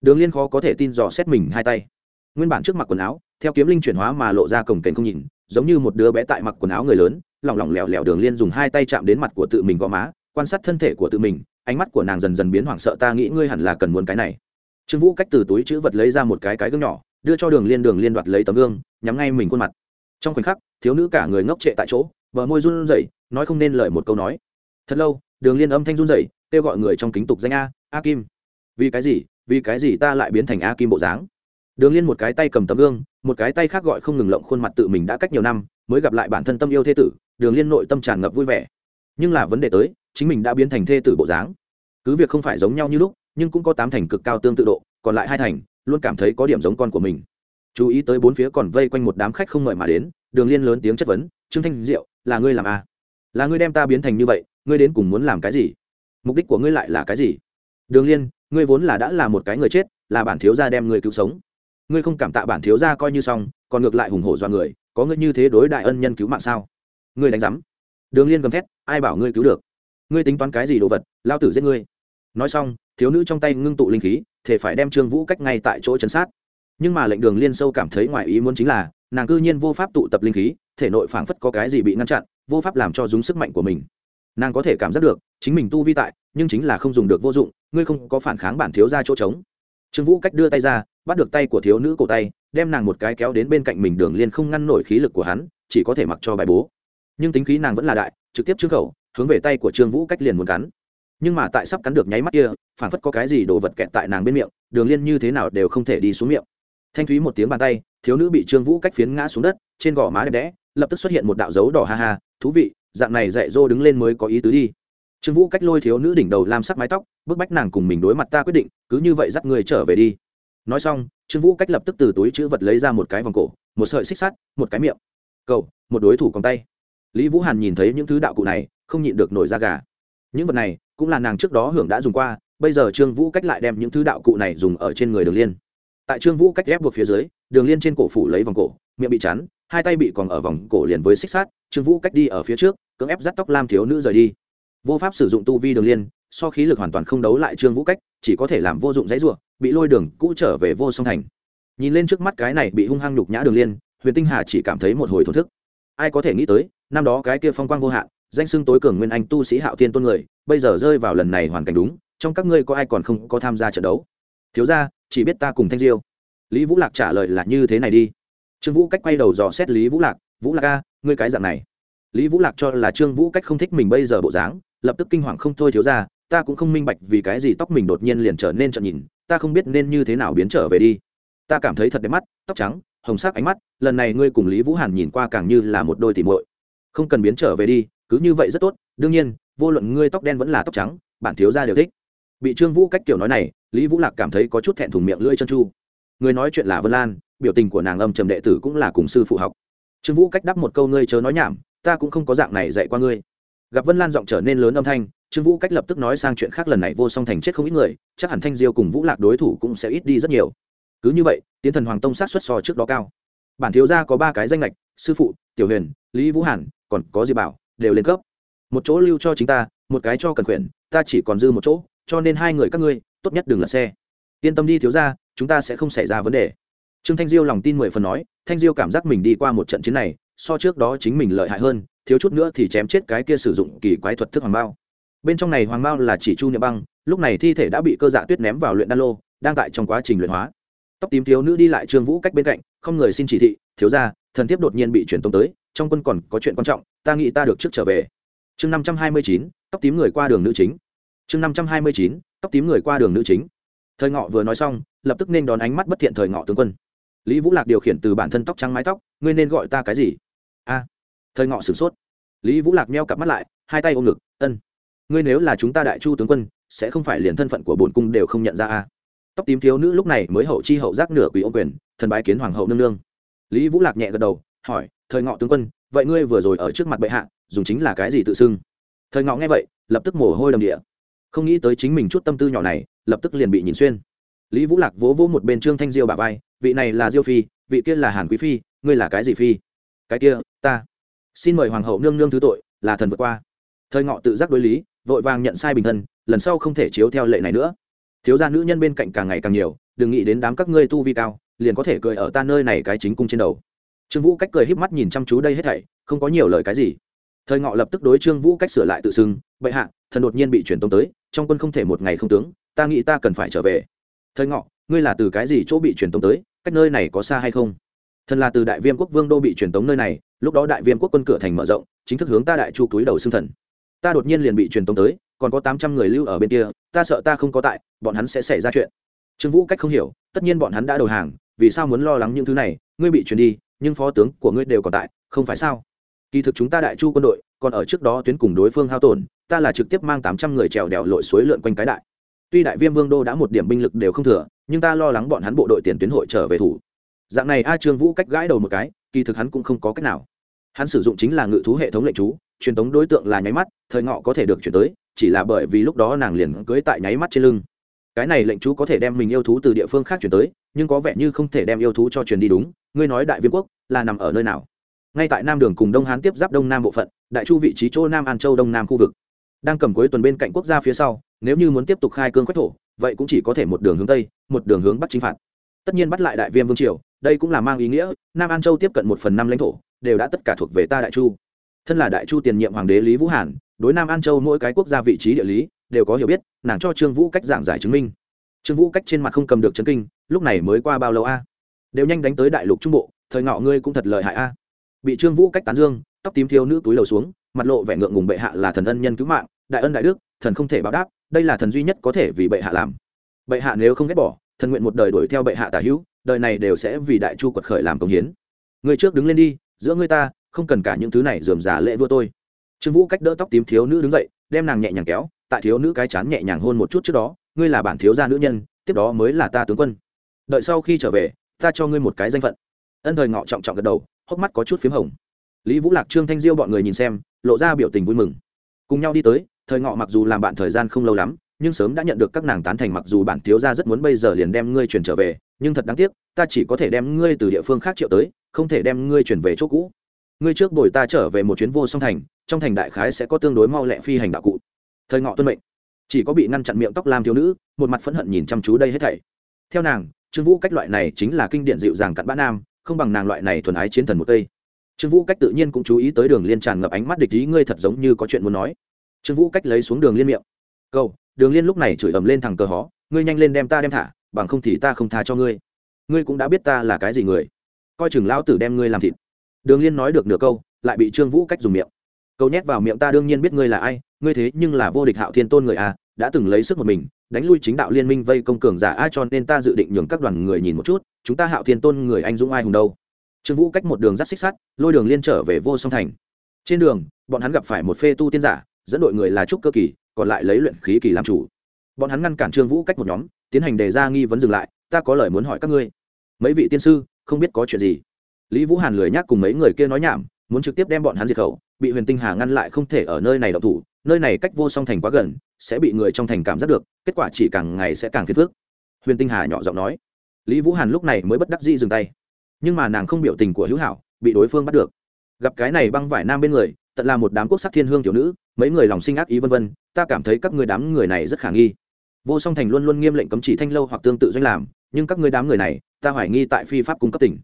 Speaker 1: đường liên khó có thể tin dò xét mình hai tay. Nguyên bản trước mặt quần áo, theo kiếm linh chuyển hóa mà lộ ra cổng kềnh không nhìn, giống như một đứa bé tại mặc quần áo người lớn, lỏng lỏng lẻo lẻo đường liên dùng hai tay chạm đến mặt của tự mình gõ má, quan sát thân thể của tự mình ánh mắt của nàng dần dần biến hoảng sợ, ta nghĩ ngươi hẳn là cần muốn cái này. Trương vũ cách từ túi chữ vật lấy ra một cái cái gương nhỏ, đưa cho đường liên đường liên đoạt lấy tấm gương, nhắm ngay mình khuôn mặt. Trong khoảnh khắc, thiếu nữ cả người ngốc trệ tại chỗ, bờ môi run rẩy, nói không nên lời một câu nói. Thật lâu, đường liên âm thanh run rẩy, kêu gọi người trong kính tục danh a a kim. Vì cái gì? Vì cái gì ta lại biến thành a kim bộ dáng? Đường liên một cái tay cầm tấm gương, một cái tay khác gọi không ngừng lộng khuôn mặt tự mình đã cách nhiều năm, mới gặp lại bản thân tâm yêu thế tử, đường liên nội tâm tràn ngập vui vẻ. Nhưng là vấn đề tới chính mình đã biến thành thê tử bộ dáng. Cứ việc không phải giống nhau như lúc, nhưng cũng có tám thành cực cao tương tự độ, còn lại hai thành luôn cảm thấy có điểm giống con của mình. Chú ý tới bốn phía còn vây quanh một đám khách không mời mà đến, đường liên lớn tiếng chất vấn, trương thanh diệu, là ngươi làm à? là ngươi đem ta biến thành như vậy, ngươi đến cùng muốn làm cái gì? Mục đích của ngươi lại là cái gì? Đường liên, ngươi vốn là đã là một cái người chết, là bản thiếu gia đem ngươi cứu sống. Ngươi không cảm tạ bản thiếu gia coi như xong, còn ngược lại hùng hổ do người, có ngươi như thế đối đại ân nhân cứu mạng sao? Ngươi đánh giám. Đường liên gầm thét, ai bảo ngươi cứu được? Ngươi tính toán cái gì đồ vật, lao tử giết ngươi. Nói xong, thiếu nữ trong tay ngưng tụ linh khí, thể phải đem trương vũ cách ngay tại chỗ chấn sát. Nhưng mà lệnh đường liên sâu cảm thấy ngoài ý muốn chính là, nàng cư nhiên vô pháp tụ tập linh khí, thể nội phảng phất có cái gì bị ngăn chặn, vô pháp làm cho dùng sức mạnh của mình. Nàng có thể cảm giác được, chính mình tu vi tại, nhưng chính là không dùng được vô dụng, ngươi không có phản kháng bản thiếu ra chỗ trống. Trương vũ cách đưa tay ra, bắt được tay của thiếu nữ cổ tay, đem nàng một cái kéo đến bên cạnh mình đường liên không ngăn nổi khí lực của hắn, chỉ có thể mặc cho bài bố. Nhưng tính khí nàng vẫn là đại, trực tiếp trương khẩu hướng về tay của trương vũ cách liền muốn cắn. Nhưng mà tại sắp cắn được nháy mắt kia phản phất có cái gì đồ vật kẹt tại nàng bên miệng, đường liên như thế nào đều không thể đi xuống miệng. Thanh thúy một tiếng bàn tay, thiếu nữ bị trương vũ cách phiến ngã xuống đất, trên gò má đẹp đẽ, lập tức xuất hiện một đạo dấu đỏ ha ha, thú vị, dạng này dạy dô đứng lên mới có ý tứ đi. Trương vũ cách lôi thiếu nữ đỉnh đầu làm sắc mái tóc, bức bách nàng cùng mình đối mặt ta quyết định, cứ như vậy dắt người trở về đi. Nói xong, trương vũ cách lập tức từ túi chữ vật lấy ra một cái vòng cổ, một sợi xích sắt, một cái miệng. Cầu, một đối thủ còng tay. Lý vũ hàn nhìn thấy những thứ đạo cụ này không nhịn được nổi da gà. Những vật này cũng là nàng trước đó hưởng đã dùng qua, bây giờ trương vũ cách lại đem những thứ đạo cụ này dùng ở trên người đường liên. Tại trương vũ cách ép buộc phía dưới, đường liên trên cổ phủ lấy vòng cổ, miệng bị chắn, hai tay bị còn ở vòng cổ liền với xích sát trương vũ cách đi ở phía trước, cưỡng ép dắt tóc lam thiếu nữ rời đi. Vô pháp sử dụng tu vi đường liên, so khí lực hoàn toàn không đấu lại trương vũ cách, chỉ có thể làm vô dụng dãy ruộng bị lôi đường cũ trở về vô song thành. Nhìn lên trước mắt cái này bị hung hăng nhục nhã đường liên, huyền tinh hà chỉ cảm thấy một hồi thổn thức. Ai có thể nghĩ tới, năm đó cái kia phong quang vô hạn danh xưng tối cường nguyên anh tu sĩ hạo thiên tôn người bây giờ rơi vào lần này hoàn cảnh đúng trong các ngươi có ai còn không có tham gia trận đấu? Thiếu ra chỉ biết ta cùng thanh diêu. Lý vũ lạc trả lời là như thế này đi. Trương vũ cách quay đầu dò xét lý vũ lạc vũ lạc a, ngươi cái dạng này. Lý vũ lạc cho là trương vũ cách không thích mình bây giờ bộ dáng lập tức kinh hoàng không thôi thiếu ra ta cũng không minh bạch vì cái gì tóc mình đột nhiên liền trở nên trợn nhìn ta không biết nên như thế nào biến trở về đi. Ta cảm thấy thật đẹp mắt tóc trắng hồng sắc ánh mắt lần này ngươi cùng lý vũ hàn nhìn qua càng như là một đôi tỉ muội. Không cần biến trở về đi cứ như vậy rất tốt, đương nhiên, vô luận ngươi tóc đen vẫn là tóc trắng bản thiếu gia đều thích. Bị trương vũ cách kiểu nói này, lý vũ lạc cảm thấy có chút thẹn thùng miệng lưỡi chân chu. Người nói chuyện là vân lan, biểu tình của nàng âm trầm đệ tử cũng là cùng sư phụ học. Trương vũ cách đáp một câu, ngươi chớ nói nhảm, ta cũng không có dạng này dạy qua ngươi. Gặp vân lan giọng trở nên lớn âm thanh, trương vũ cách lập tức nói sang chuyện khác, lần này vô song thành chết không ít người, chắc hẳn thanh diêu cùng vũ lạc đối thủ cũng sẽ ít đi rất nhiều. Cứ như vậy, tiến thần hoàng tông sát xuất so trước đó cao. Bản thiếu gia có ba cái danh lệch sư phụ, tiểu huyền, lý vũ hàn, còn có diệp bảo đều lên cấp. Một chỗ lưu cho chính ta, một cái cho cần quyền ta chỉ còn dư một chỗ, cho nên hai người các ngươi, tốt nhất đừng lật xe. Yên tâm đi thiếu ra chúng ta sẽ không xảy ra vấn đề. Trương thanh diêu lòng tin mười phần nói, thanh diêu cảm giác mình đi qua một trận chiến này, so trước đó chính mình lợi hại hơn, thiếu chút nữa thì chém chết cái kia sử dụng kỳ quái thuật thức hoàng bao bên trong này hoàng bao là chỉ chu niệm băng, lúc này thi thể đã bị cơ dạ tuyết ném vào luyện đan lô, đang tại trong quá trình luyện hóa. Tóc tím thiếu nữ đi lại trương vũ cách bên cạnh, không người xin chỉ thị, thiếu ra thần thiếp đột nhiên bị truyền tống tới trong quân còn có chuyện quan trọng, ta nghĩ ta được trước trở về. Chương năm trăm hai mươi chín, tóc tím người qua đường nữ chính. Chương năm trăm hai mươi chín, tóc tím người qua đường nữ chính. Thời ngọ vừa nói xong, lập tức nên đón ánh mắt bất thiện thời ngọ tướng quân. Lý vũ lạc điều khiển từ bản thân tóc trắng mái tóc, ngươi nên gọi ta cái gì? A. Thời ngọ sửng sốt. Lý vũ lạc meo cặp mắt lại, hai tay ôm ngực, ân, ngươi nếu là chúng ta đại chu tướng quân, sẽ không phải liền thân phận của bổn cung đều không nhận ra a tóc tím thiếu nữ lúc này mới hậu chi hậu giác nửa quỷ ô quyền, thần bái kiến hoàng hậu nương nương. Lý vũ lạc nhẹ gật đầu, hỏi thời ngọ tướng quân, vậy ngươi vừa rồi ở trước mặt bệ hạ, dùng chính là cái gì tự xưng? Thời ngọ nghe vậy, lập tức mồ hôi đầm địa. Không nghĩ tới chính mình chút tâm tư nhỏ này, lập tức liền bị nhìn xuyên. Lý vũ lạc vỗ vỗ một bên trương thanh diêu bà vai, vị này là diêu phi, vị kia là hàn quý phi, ngươi là cái gì phi? Cái kia, ta. Xin mời hoàng hậu nương nương thứ tội, là thần vượt qua. Thời ngọ tự giác đối lý, vội vàng nhận sai bình thân, lần sau không thể chiếu theo lệ này nữa. Thiếu gia nữ nhân bên cạnh càng ngày càng nhiều, đừng nghĩ đến đám các ngươi tu vi cao, liền có thể cười ở ta nơi này cái chính cung trên đầu trương vũ cách cười híp mắt nhìn chăm chú đây hết thảy, không có nhiều lời cái gì. Thời ngọ lập tức đối trương vũ cách sửa lại tự xưng, bệ hạ, thần đột nhiên bị truyền tống tới, trong quân không thể một ngày không tướng, ta nghĩ ta cần phải trở về. Thời ngọ, ngươi là từ cái gì chỗ bị truyền tống tới, cách nơi này có xa hay không? Thần là từ đại viêm quốc vương đô bị truyền tống nơi này, lúc đó đại viêm quốc quân cửa thành mở rộng, chính thức hướng ta đại chu túi đầu xưng thần. Ta đột nhiên liền bị truyền tống tới, còn có tám trăm người lưu ở bên kia, ta sợ ta không có tại, bọn hắn sẽ xảy ra chuyện. Trương vũ cách không hiểu, tất nhiên bọn hắn đã đầu hàng, vì sao muốn lo lắng những thứ này, ngươi bị truyền đi nhưng phó tướng của ngươi đều còn tại, không phải sao? Kỳ thực chúng ta đại chu quân đội còn ở trước đó tuyến cùng đối phương hao tổn, ta là trực tiếp mang tám trăm người trèo đèo lội suối lượn quanh cái đại. Tuy đại viêm vương đô đã một điểm binh lực đều không thừa, nhưng ta lo lắng bọn hắn bộ đội tiền tuyến hội trở về thủ. Dạng này a trương vũ cách gãi đầu một cái, kỳ thực hắn cũng không có cách nào. Hắn sử dụng chính là ngự thú hệ thống lệnh chú, truyền tống đối tượng là nháy mắt, thời ngọ có thể được chuyển tới, chỉ là bởi vì lúc đó nàng liền cưới tại nháy mắt trên lưng cái này lệnh chú có thể đem mình yêu thú từ địa phương khác chuyển tới, nhưng có vẻ như không thể đem yêu thú cho truyền đi đúng, ngươi nói đại viêm quốc là nằm ở nơi nào? Ngay tại nam đường cùng đông hán tiếp giáp đông nam bộ phận, đại chu vị trí chỗ nam an châu đông nam khu vực. Đang cầm cuối tuần bên cạnh quốc gia phía sau, nếu như muốn tiếp tục khai cương quách thổ, vậy cũng chỉ có thể một đường hướng tây, một đường hướng bắc chính phạt. Tất nhiên bắt lại đại viêm vương triều, đây cũng là mang ý nghĩa, nam an châu tiếp cận một phần năm lãnh thổ, đều đã tất cả thuộc về ta đại chu. Thân là đại chu tiền nhiệm hoàng đế lý vũ hàn, đối nam an châu mỗi cái quốc gia vị trí địa lý đều có hiểu biết, nàng cho trương vũ cách giảng giải chứng minh. Trương vũ cách trên mặt không cầm được chấn kinh, lúc này mới qua bao lâu a? Đều nhanh đánh tới đại lục trung bộ, thời ngọ ngươi cũng thật lợi hại a. Bị trương vũ cách tán dương, tóc tím thiếu nữ túi lầu xuống, mặt lộ vẻ ngượng ngùng bệ hạ là thần ân nhân cứu mạng, đại ân đại đức, thần không thể báo đáp, đây là thần duy nhất có thể vì bệ hạ làm. Bệ hạ nếu không ghét bỏ, thần nguyện một đời đuổi theo bệ hạ tả hữu, đời này đều sẽ vì đại chu quật khởi làm công hiến. Người trước đứng lên đi, giữa ngươi ta, không cần cả những thứ này dườm già lễ vua tôi. Trương vũ cách đỡ tóc tím thiếu nữ đứng dậy, đem nàng nhẹ nhàng kéo tại thiếu nữ cái chán nhẹ nhàng hôn một chút trước đó, ngươi là bản thiếu gia nữ nhân, tiếp đó mới là ta tướng quân. Đợi sau khi trở về, ta cho ngươi một cái danh phận. Ân thời ngọ trọng trọng gật đầu, hốc mắt có chút p h í m hồng. Lý vũ lạc, trương thanh diêu bọn người nhìn xem, lộ ra biểu tình vui mừng. Cùng nhau đi tới, thời ngọ mặc dù làm bạn thời gian không lâu lắm, nhưng sớm đã nhận được các nàng tán thành mặc dù bản thiếu gia rất muốn bây giờ liền đem ngươi chuyển trở về, nhưng thật đáng tiếc, ta chỉ có thể đem ngươi từ địa phương khác triệu tới, không thể đem ngươi chuyển về chỗ cũ. Ngươi trước bồi ta trở về một chuyến vô song thành, trong thành đại khái sẽ có tương đối mau lẹ phi hành đạo cụ thời ngọ tuân mệnh. Chỉ có bị ngăn chặn miệng tóc lam thiếu nữ, một mặt phẫn hận nhìn chăm chú đây hết thảy. Theo nàng, trương vũ cách loại này chính là kinh điển dịu dàng cặn bã nam, không bằng nàng loại này thuần ái chiến thần một tây. Trương vũ cách tự nhiên cũng chú ý tới đường liên tràn ngập ánh mắt địch ý, ngươi thật giống như có chuyện muốn nói. Trương vũ cách lấy xuống đường liên miệng. Câu, đường liên lúc này chửi ầm lên thằng cờ hó, ngươi nhanh lên đem ta đem thả, bằng không thì ta không tha cho ngươi. Ngươi cũng đã biết ta là cái gì người. Coi chừng lão tử đem ngươi làm thịt. Đường liên nói được nửa câu, lại bị trương vũ cách dùng miệng câu nhét vào miệng ta đương nhiên biết ngươi là ai, ngươi thế nhưng là vô địch hạo thiên tôn người a đã từng lấy sức một mình, đánh lui chính đạo liên minh vây công cường giả a cho nên ta dự định nhường các đoàn người nhìn một chút, chúng ta hạo thiên tôn người anh dũng ai hùng đâu. Trương vũ cách một đường dắt xích sắt, lôi đường liên trở về vô song thành. Trên đường, bọn hắn gặp phải một phê tu tiên giả, dẫn đội người là trúc cơ kỳ, còn lại lấy luyện khí kỳ làm chủ. Bọn hắn ngăn cản trương vũ cách một nhóm, tiến hành đề ra nghi vấn dừng lại, ta có lời muốn hỏi các ngươi. Mấy vị tiên sư, không biết có chuyện gì? Lý vũ hàn lười nhác cùng mấy người kia nói nhảm muốn trực tiếp đem bọn hắn diệt khẩu, bị huyền tinh hà ngăn lại không thể ở nơi này đậu thủ, nơi này cách vô song thành quá gần, sẽ bị người trong thành cảm giác được, kết quả chỉ càng ngày sẽ càng phiền phức. Huyền tinh hà nhỏ giọng nói. Lý vũ hàn lúc này mới bất đắc dĩ dừng tay. Nhưng mà nàng không biểu tình của hữu hảo, bị đối phương bắt được. Gặp cái này băng vải nam bên người tận là một đám quốc sắc thiên hương tiểu nữ, mấy người lòng sinh ác ý vân vân, ta cảm thấy các người đám người này rất khả nghi. Vô song thành luôn luôn nghiêm lệnh cấm chỉ thanh lâu hoặc tương tự doanh làm, nhưng các người đám người này, ta hoài nghi tại phi pháp cung cấp tỉnh.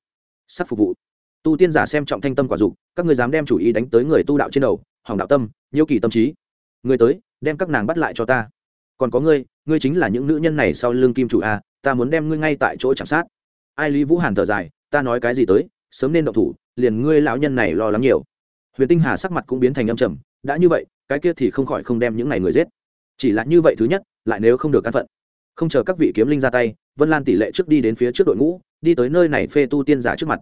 Speaker 1: Sắc phục vụ tu tiên giả xem trọng thanh tâm quả dục, các người dám đem chủ ý đánh tới người tu đạo trên đầu, hỏng đạo tâm nhiêu kỳ tâm trí. Người tới, đem các nàng bắt lại cho ta. Còn có ngươi ngươi chính là những nữ nhân này sau lưng kim chủ a, ta muốn đem ngươi ngay tại chỗ chạm sát. Ai lý vũ hàn thở dài, ta nói cái gì tới, sớm nên động thủ, liền ngươi lão nhân này lo lắng nhiều. Huyền tinh hà sắc mặt cũng biến thành âm trầm, đã như vậy, cái kia thì không khỏi không đem những này người giết. Chỉ là như vậy thứ nhất, lại nếu không được căn phận. Không chờ các vị kiếm linh ra tay, vân lan tỷ lệ trước đi đến phía trước đội ngũ, đi tới nơi này phê tu tiên giả trước mặt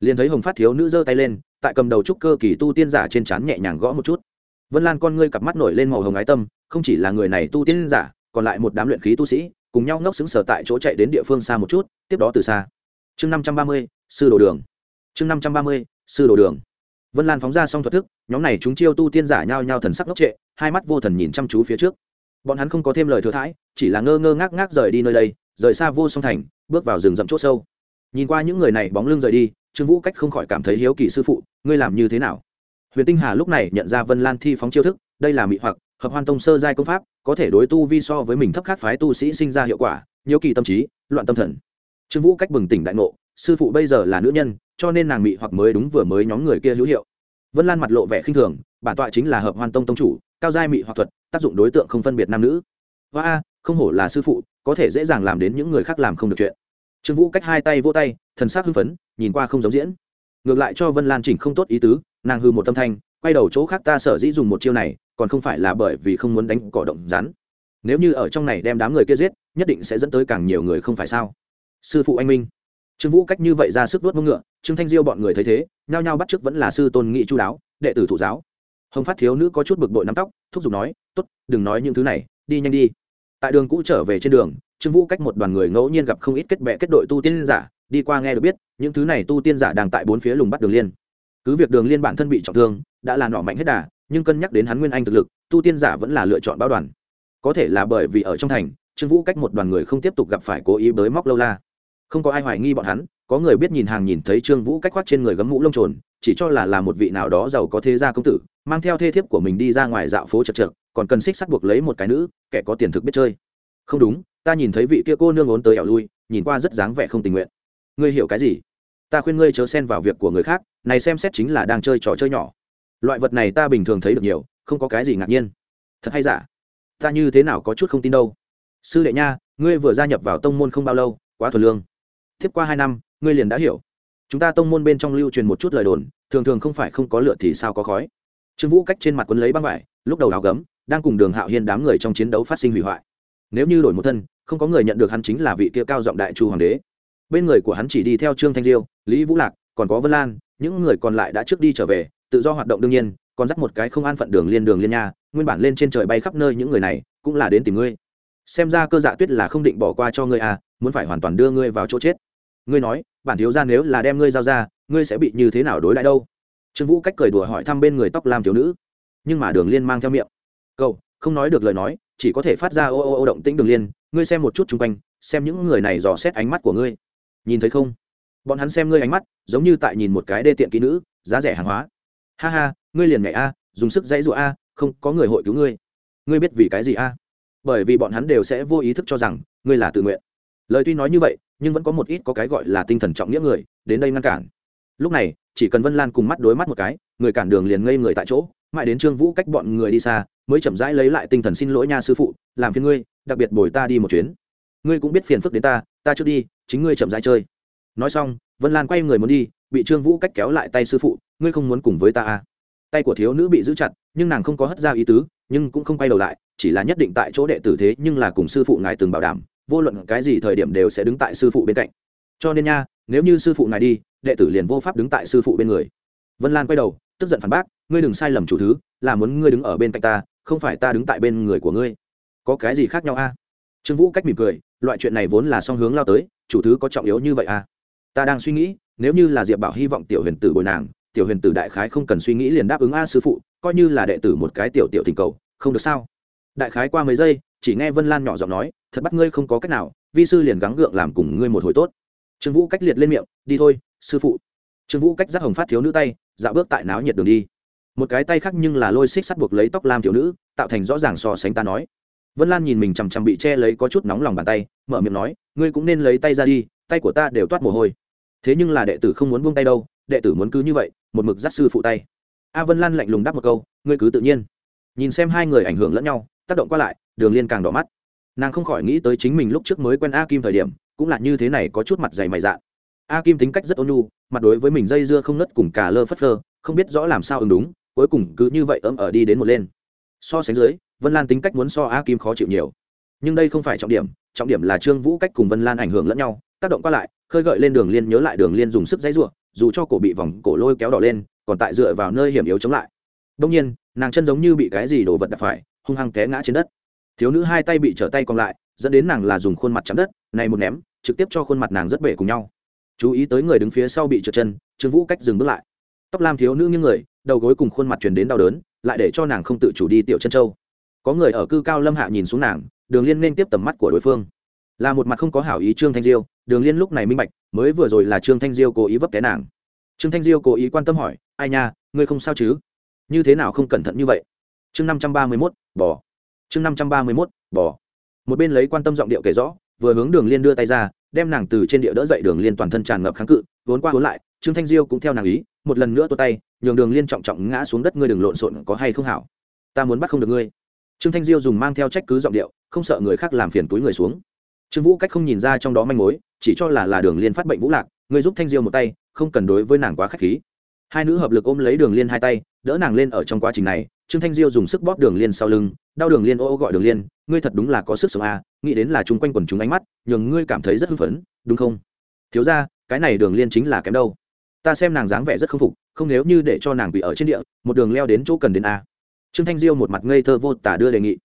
Speaker 1: liền thấy hồng phát thiếu nữ giơ tay lên, tại cầm đầu trúc cơ kỳ tu tiên giả trên trán nhẹ nhàng gõ một chút. Vân lan con ngươi cặp mắt nổi lên màu hồng ái tâm, không chỉ là người này tu tiên giả, còn lại một đám luyện khí tu sĩ, cùng nhau ngốc xứng sở tại chỗ chạy đến địa phương xa một chút, tiếp đó từ xa. Chương năm trăm ba mươi, sư đồ đường. Chương năm trăm ba mươi, sư đồ đường. Vân lan phóng ra xong thuật thức, nhóm này chúng chiêu tu tiên giả nhao nhao thần sắc ngốc trệ, hai mắt vô thần nhìn chăm chú phía trước. Bọn hắn không có thêm lời thừa thãi, chỉ là ngơ ngơ ngác ngác rời đi nơi đây, rời xa vô song thành, bước vào rừng rậm c h ỗ sâu. Nhìn qua những người này bóng lưng rời đi trương vũ cách không khỏi cảm thấy hiếu kỳ sư phụ, ngươi làm như thế nào? Huyền tinh hà lúc này nhận ra vân lan thi phóng chiêu thức, đây là mị hoặc, hợp hoan tông sơ giai công pháp, có thể đối tu vi so với mình thấp khác phái tu sĩ sinh ra hiệu quả, nhiều kỳ tâm trí, loạn tâm thần. Trương vũ cách bừng tỉnh đại ngộ, sư phụ bây giờ là nữ nhân, cho nên nàng mị hoặc mới đúng vừa mới nhóm người kia hữu hiệu. Vân lan mặt lộ vẻ khinh thường, bản tọa chính là hợp hoan tông tông chủ, cao giai mị hoặc thuật, tác dụng đối tượng không phân biệt nam nữ. Và a không hổ là sư phụ, có thể dễ dàng làm đến những người khác làm không được chuyện trương vũ cách hai tay vỗ tay, thần sắc hưng phấn, nhìn qua không giống diễn. Ngược lại cho vân lan chỉnh không tốt ý tứ, nàng hư một tâm thanh, quay đầu chỗ khác ta sở dĩ dùng một chiêu này, còn không phải là bởi vì không muốn đánh cỏ động rắn. Nếu như ở trong này đem đám người kia giết, nhất định sẽ dẫn tới càng nhiều người không phải sao? Sư phụ anh minh. Trương vũ cách như vậy ra sức vớt mông ngựa, trương thanh diêu bọn người thấy thế, nhao nhao bắt chước vẫn là sư tôn nghị chu đáo, đệ tử thụ giáo. Hồng phát thiếu nữ có chút bực bội nắm tóc, thúc giục nói t ố t đừng nói những thứ này, đi nhanh đi. Tại đường cũ trở về trên đường trương vũ cách một đoàn người ngẫu nhiên gặp không ít kết bệ kết đội tu tiên giả, đi qua nghe được biết, những thứ này tu tiên giả đang tại bốn phía lùng bắt đường liên. Cứ việc đường liên bản thân bị trọng thương, đã là nọ mạnh hết đà, nhưng cân nhắc đến hắn nguyên anh thực lực, tu tiên giả vẫn là lựa chọn báo đoàn. Có thể là bởi vì ở trong thành, trương vũ cách một đoàn người không tiếp tục gặp phải cố ý bới móc lâu la. Không có ai hoài nghi bọn hắn, có người biết nhìn hàng nhìn thấy trương vũ cách khoác trên người gấm mũ lông trồn, chỉ cho là là một vị nào đó giàu có thế gia công tử, mang theo thê thiếp của mình đi ra ngoài dạo phố chật chật còn cần xích sắt buộc lấy một cái nữ, kẻ có tiền thực biết chơi. Không đúng ta nhìn thấy vị kia cô nương ốn tới ẻo lui, nhìn qua rất dáng vẻ không tình nguyện. Ngươi hiểu cái gì? Ta khuyên ngươi chớ xen vào việc của người khác, này xem xét chính là đang chơi trò chơi nhỏ. Loại vật này ta bình thường thấy được nhiều, không có cái gì ngạc nhiên. Thật hay giả? Ta như thế nào có chút không tin đâu? Sư đệ nha, ngươi vừa gia nhập vào tông môn không bao lâu, quá thuần lương. Tiếp qua hai năm, ngươi liền đã hiểu. Chúng ta tông môn bên trong lưu truyền một chút lời đồn, thường thường không phải không có lửa thì sao có khói. Trương vũ cách trên mặt quấn lấy băng vải, lúc đầu áo gấm, đang cùng đường hạo hiên đám người trong chiến đấu phát sinh hủy hoại nếu như đổi một thân, không có người nhận được hắn chính là vị kia cao giọng đại chu hoàng đế. Bên người của hắn chỉ đi theo trương thanh diêu, lý vũ lạc, còn có vân lan, những người còn lại đã trước đi trở về, tự do hoạt động đương nhiên, còn dắt một cái không an phận đường liên đường liên nha, nguyên bản lên trên trời bay khắp nơi những người này, cũng là đến tìm ngươi. Xem ra cơ dạ tuyết là không định bỏ qua cho ngươi à muốn phải hoàn toàn đưa ngươi vào chỗ chết. Ngươi nói, bản thiếu ra nếu là đem ngươi giao ra, ngươi sẽ bị như thế nào đối lại đâu? Trương vũ cách cười đùa hỏi thăm bên người tóc làm thiếu nữ. Nhưng mà đường liên mang theo miệng. Cậu không nói được lời nói chỉ có thể phát ra ô ô ô động tĩnh đường liên, ngươi xem một chút chung quanh, xem những người này dò xét ánh mắt của ngươi. Nhìn thấy không? Bọn hắn xem ngươi ánh mắt, giống như tại nhìn một cái đê tiện kỹ nữ, giá rẻ hàng hóa. Ha ha, ngươi liền nhảy a, dùng sức dãy dụa a, không, có người hội cứu ngươi. Ngươi biết vì cái gì a? Bởi vì bọn hắn đều sẽ vô ý thức cho rằng, ngươi là tự nguyện. Lời tuy nói như vậy, nhưng vẫn có một ít có cái gọi là tinh thần trọng nghĩa người, đến đây ngăn cản. Lúc này, chỉ cần vân lan cùng mắt đối mắt một cái, người cản đường liền ngây người tại chỗ, mãi đến trương vũ cách bọn người đi xa mới chậm rãi lấy lại tinh thần xin lỗi nha sư phụ, làm phiền ngươi, đặc biệt bồi ta đi một chuyến. Ngươi cũng biết phiền phức đến ta ta trước đi, chính ngươi chậm rãi chơi. Nói xong, vân lan quay người muốn đi, bị trương vũ cách kéo lại tay sư phụ, ngươi không muốn cùng với ta à. tay của thiếu nữ bị giữ chặt, nhưng nàng không có hất ra ý tứ, nhưng cũng không quay đầu lại, chỉ là nhất định tại chỗ đệ tử thế nhưng là cùng sư phụ ngài từng bảo đảm, vô luận cái gì thời điểm đều sẽ đứng tại sư phụ bên cạnh. Cho nên nha, nếu như sư phụ ngài đi, đệ tử liền vô pháp đứng tại sư phụ bên người. Vân lan quay đầu, tức giận phản bác, ngươi đừng sai lầm chủ thứ, là muốn ngươi đứng ở bên cạnh ta không phải ta đứng tại bên người của ngươi. Có cái gì khác nhau a? Trương vũ cách mỉm cười, loại chuyện này vốn là song hướng lao tới, chủ thứ có trọng yếu như vậy a? Ta đang suy nghĩ, nếu như là diệp bảo hy vọng tiểu huyền tử bồi nàng, tiểu huyền tử đại khái không cần suy nghĩ liền đáp ứng a sư phụ, coi như là đệ tử một cái tiểu tiểu tình cầu, không được sao? Đại khái qua mấy giây, chỉ nghe vân lan nhỏ giọng nói, thật bắt ngươi không có cách nào, vi sư liền gắng gượng làm cùng ngươi một hồi tốt. Trương vũ cách liệt lên miệng, đi thôi, sư phụ. Trương vũ cách giác hồng phát thiếu nữ tay, dạo bước tại náo nhiệt đường đi một cái tay khác nhưng là lôi xích sắt buộc lấy tóc lam thiếu nữ, tạo thành rõ ràng so sánh ta nói. Vân lan nhìn mình chằm chằm bị che lấy có chút nóng lòng bàn tay, mở miệng nói, ngươi cũng nên lấy tay ra đi, tay của ta đều toát mồ hôi. Thế nhưng là đệ tử không muốn buông tay đâu, đệ tử muốn cứ như vậy, một mực dắt sư phụ tay. A vân lan lạnh lùng đáp một câu, ngươi cứ tự nhiên. Nhìn xem hai người ảnh hưởng lẫn nhau, tác động qua lại, đường liên càng đỏ mắt. Nàng không khỏi nghĩ tới chính mình lúc trước mới quen a kim thời điểm, cũng là như thế này có chút mặt dày mày dạ a kim tính cách rất ôn nhu, mặt đối với mình dây dưa không nứt cùng cả lơ phất lơ không biết rõ làm sao ứng đúng cuối cùng cứ như vậy ấm ở đi đến một lên. So sánh dưới, vân lan tính cách muốn so a kim khó chịu nhiều. Nhưng đây không phải trọng điểm trọng điểm là trương vũ cách cùng vân lan ảnh hưởng lẫn nhau, tác động qua lại, khơi gợi lên đường liên nhớ lại đường liên dùng sức dãy ruộng dù cho cổ bị vòng cổ lôi kéo đỏ lên, còn tại dựa vào nơi hiểm yếu chống lại. Đông nhiên, nàng chân giống như bị cái gì đổ vật đập phải, hung hăng té ngã trên đất. Thiếu nữ hai tay bị trở tay còn lại, dẫn đến nàng là dùng khuôn mặt chạm đất, này một ném, trực tiếp cho khuôn mặt nàng rất bể cùng nhau. Chú ý tới người đứng phía sau bị trượt chân, trương vũ cách dừng bước lại tóc lam thiếu nữ như người, đầu gối cùng khuôn mặt truyền đến đau đớn, lại để cho nàng không tự chủ đi tiểu chân châu. Có người ở cư cao lâm hạ nhìn xuống nàng, đường liên nên tiếp tầm mắt của đối phương. Là một mặt không có hảo ý trương thanh diêu, đường liên lúc này minh bạch, mới vừa rồi là trương thanh diêu cố ý vấp té nàng. Trương thanh diêu cố ý quan tâm hỏi, ai nha, ngươi không sao chứ? Như thế nào không cẩn thận như vậy? Chương năm trăm ba mươi mốt bỏ chương năm trăm ba mươi mốt bỏ một bên lấy quan tâm giọng điệu kể rõ, vừa hướng đường liên đưa tay ra, đem nàng từ trên địa đỡ dậy đường liên toàn thân tràn ngập kháng cự, vốn qua vốn lại, trương thanh diêu cũng theo nàng ý một lần nữa tua tay nhường đường liên trọng trọng ngã xuống đất ngươi đừng lộn xộn có hay không hảo? Ta muốn bắt không được ngươi. Trương thanh diêu dùng mang theo trách cứ giọng điệu không sợ người khác làm phiền túi người xuống. Trương vũ cách không nhìn ra trong đó manh mối chỉ cho là là đường liên phát bệnh vũ lạc người giúp thanh diêu một tay không cần đối với nàng quá k h á c h khí. Hai nữ hợp lực ôm lấy đường liên hai tay đỡ nàng lên ở trong quá trình này trương thanh diêu dùng sức bóp đường liên sau lưng đau đường liên ô ô gọi đường liên ngươi thật đúng là có sức sống à, nghĩ đến là chung quanh quần chúng ánh mắt nhường ngươi cảm thấy rất hưng phấn đúng không? Thiếu ra cái này đường liên chính là kém đâu ta xem nàng dáng vẻ rất không phục, không nếu như để cho nàng bị ở trên địa, một đường leo đến chỗ cần đến a. Trương thanh diêu một mặt ngây thơ vô tả đưa đề nghị.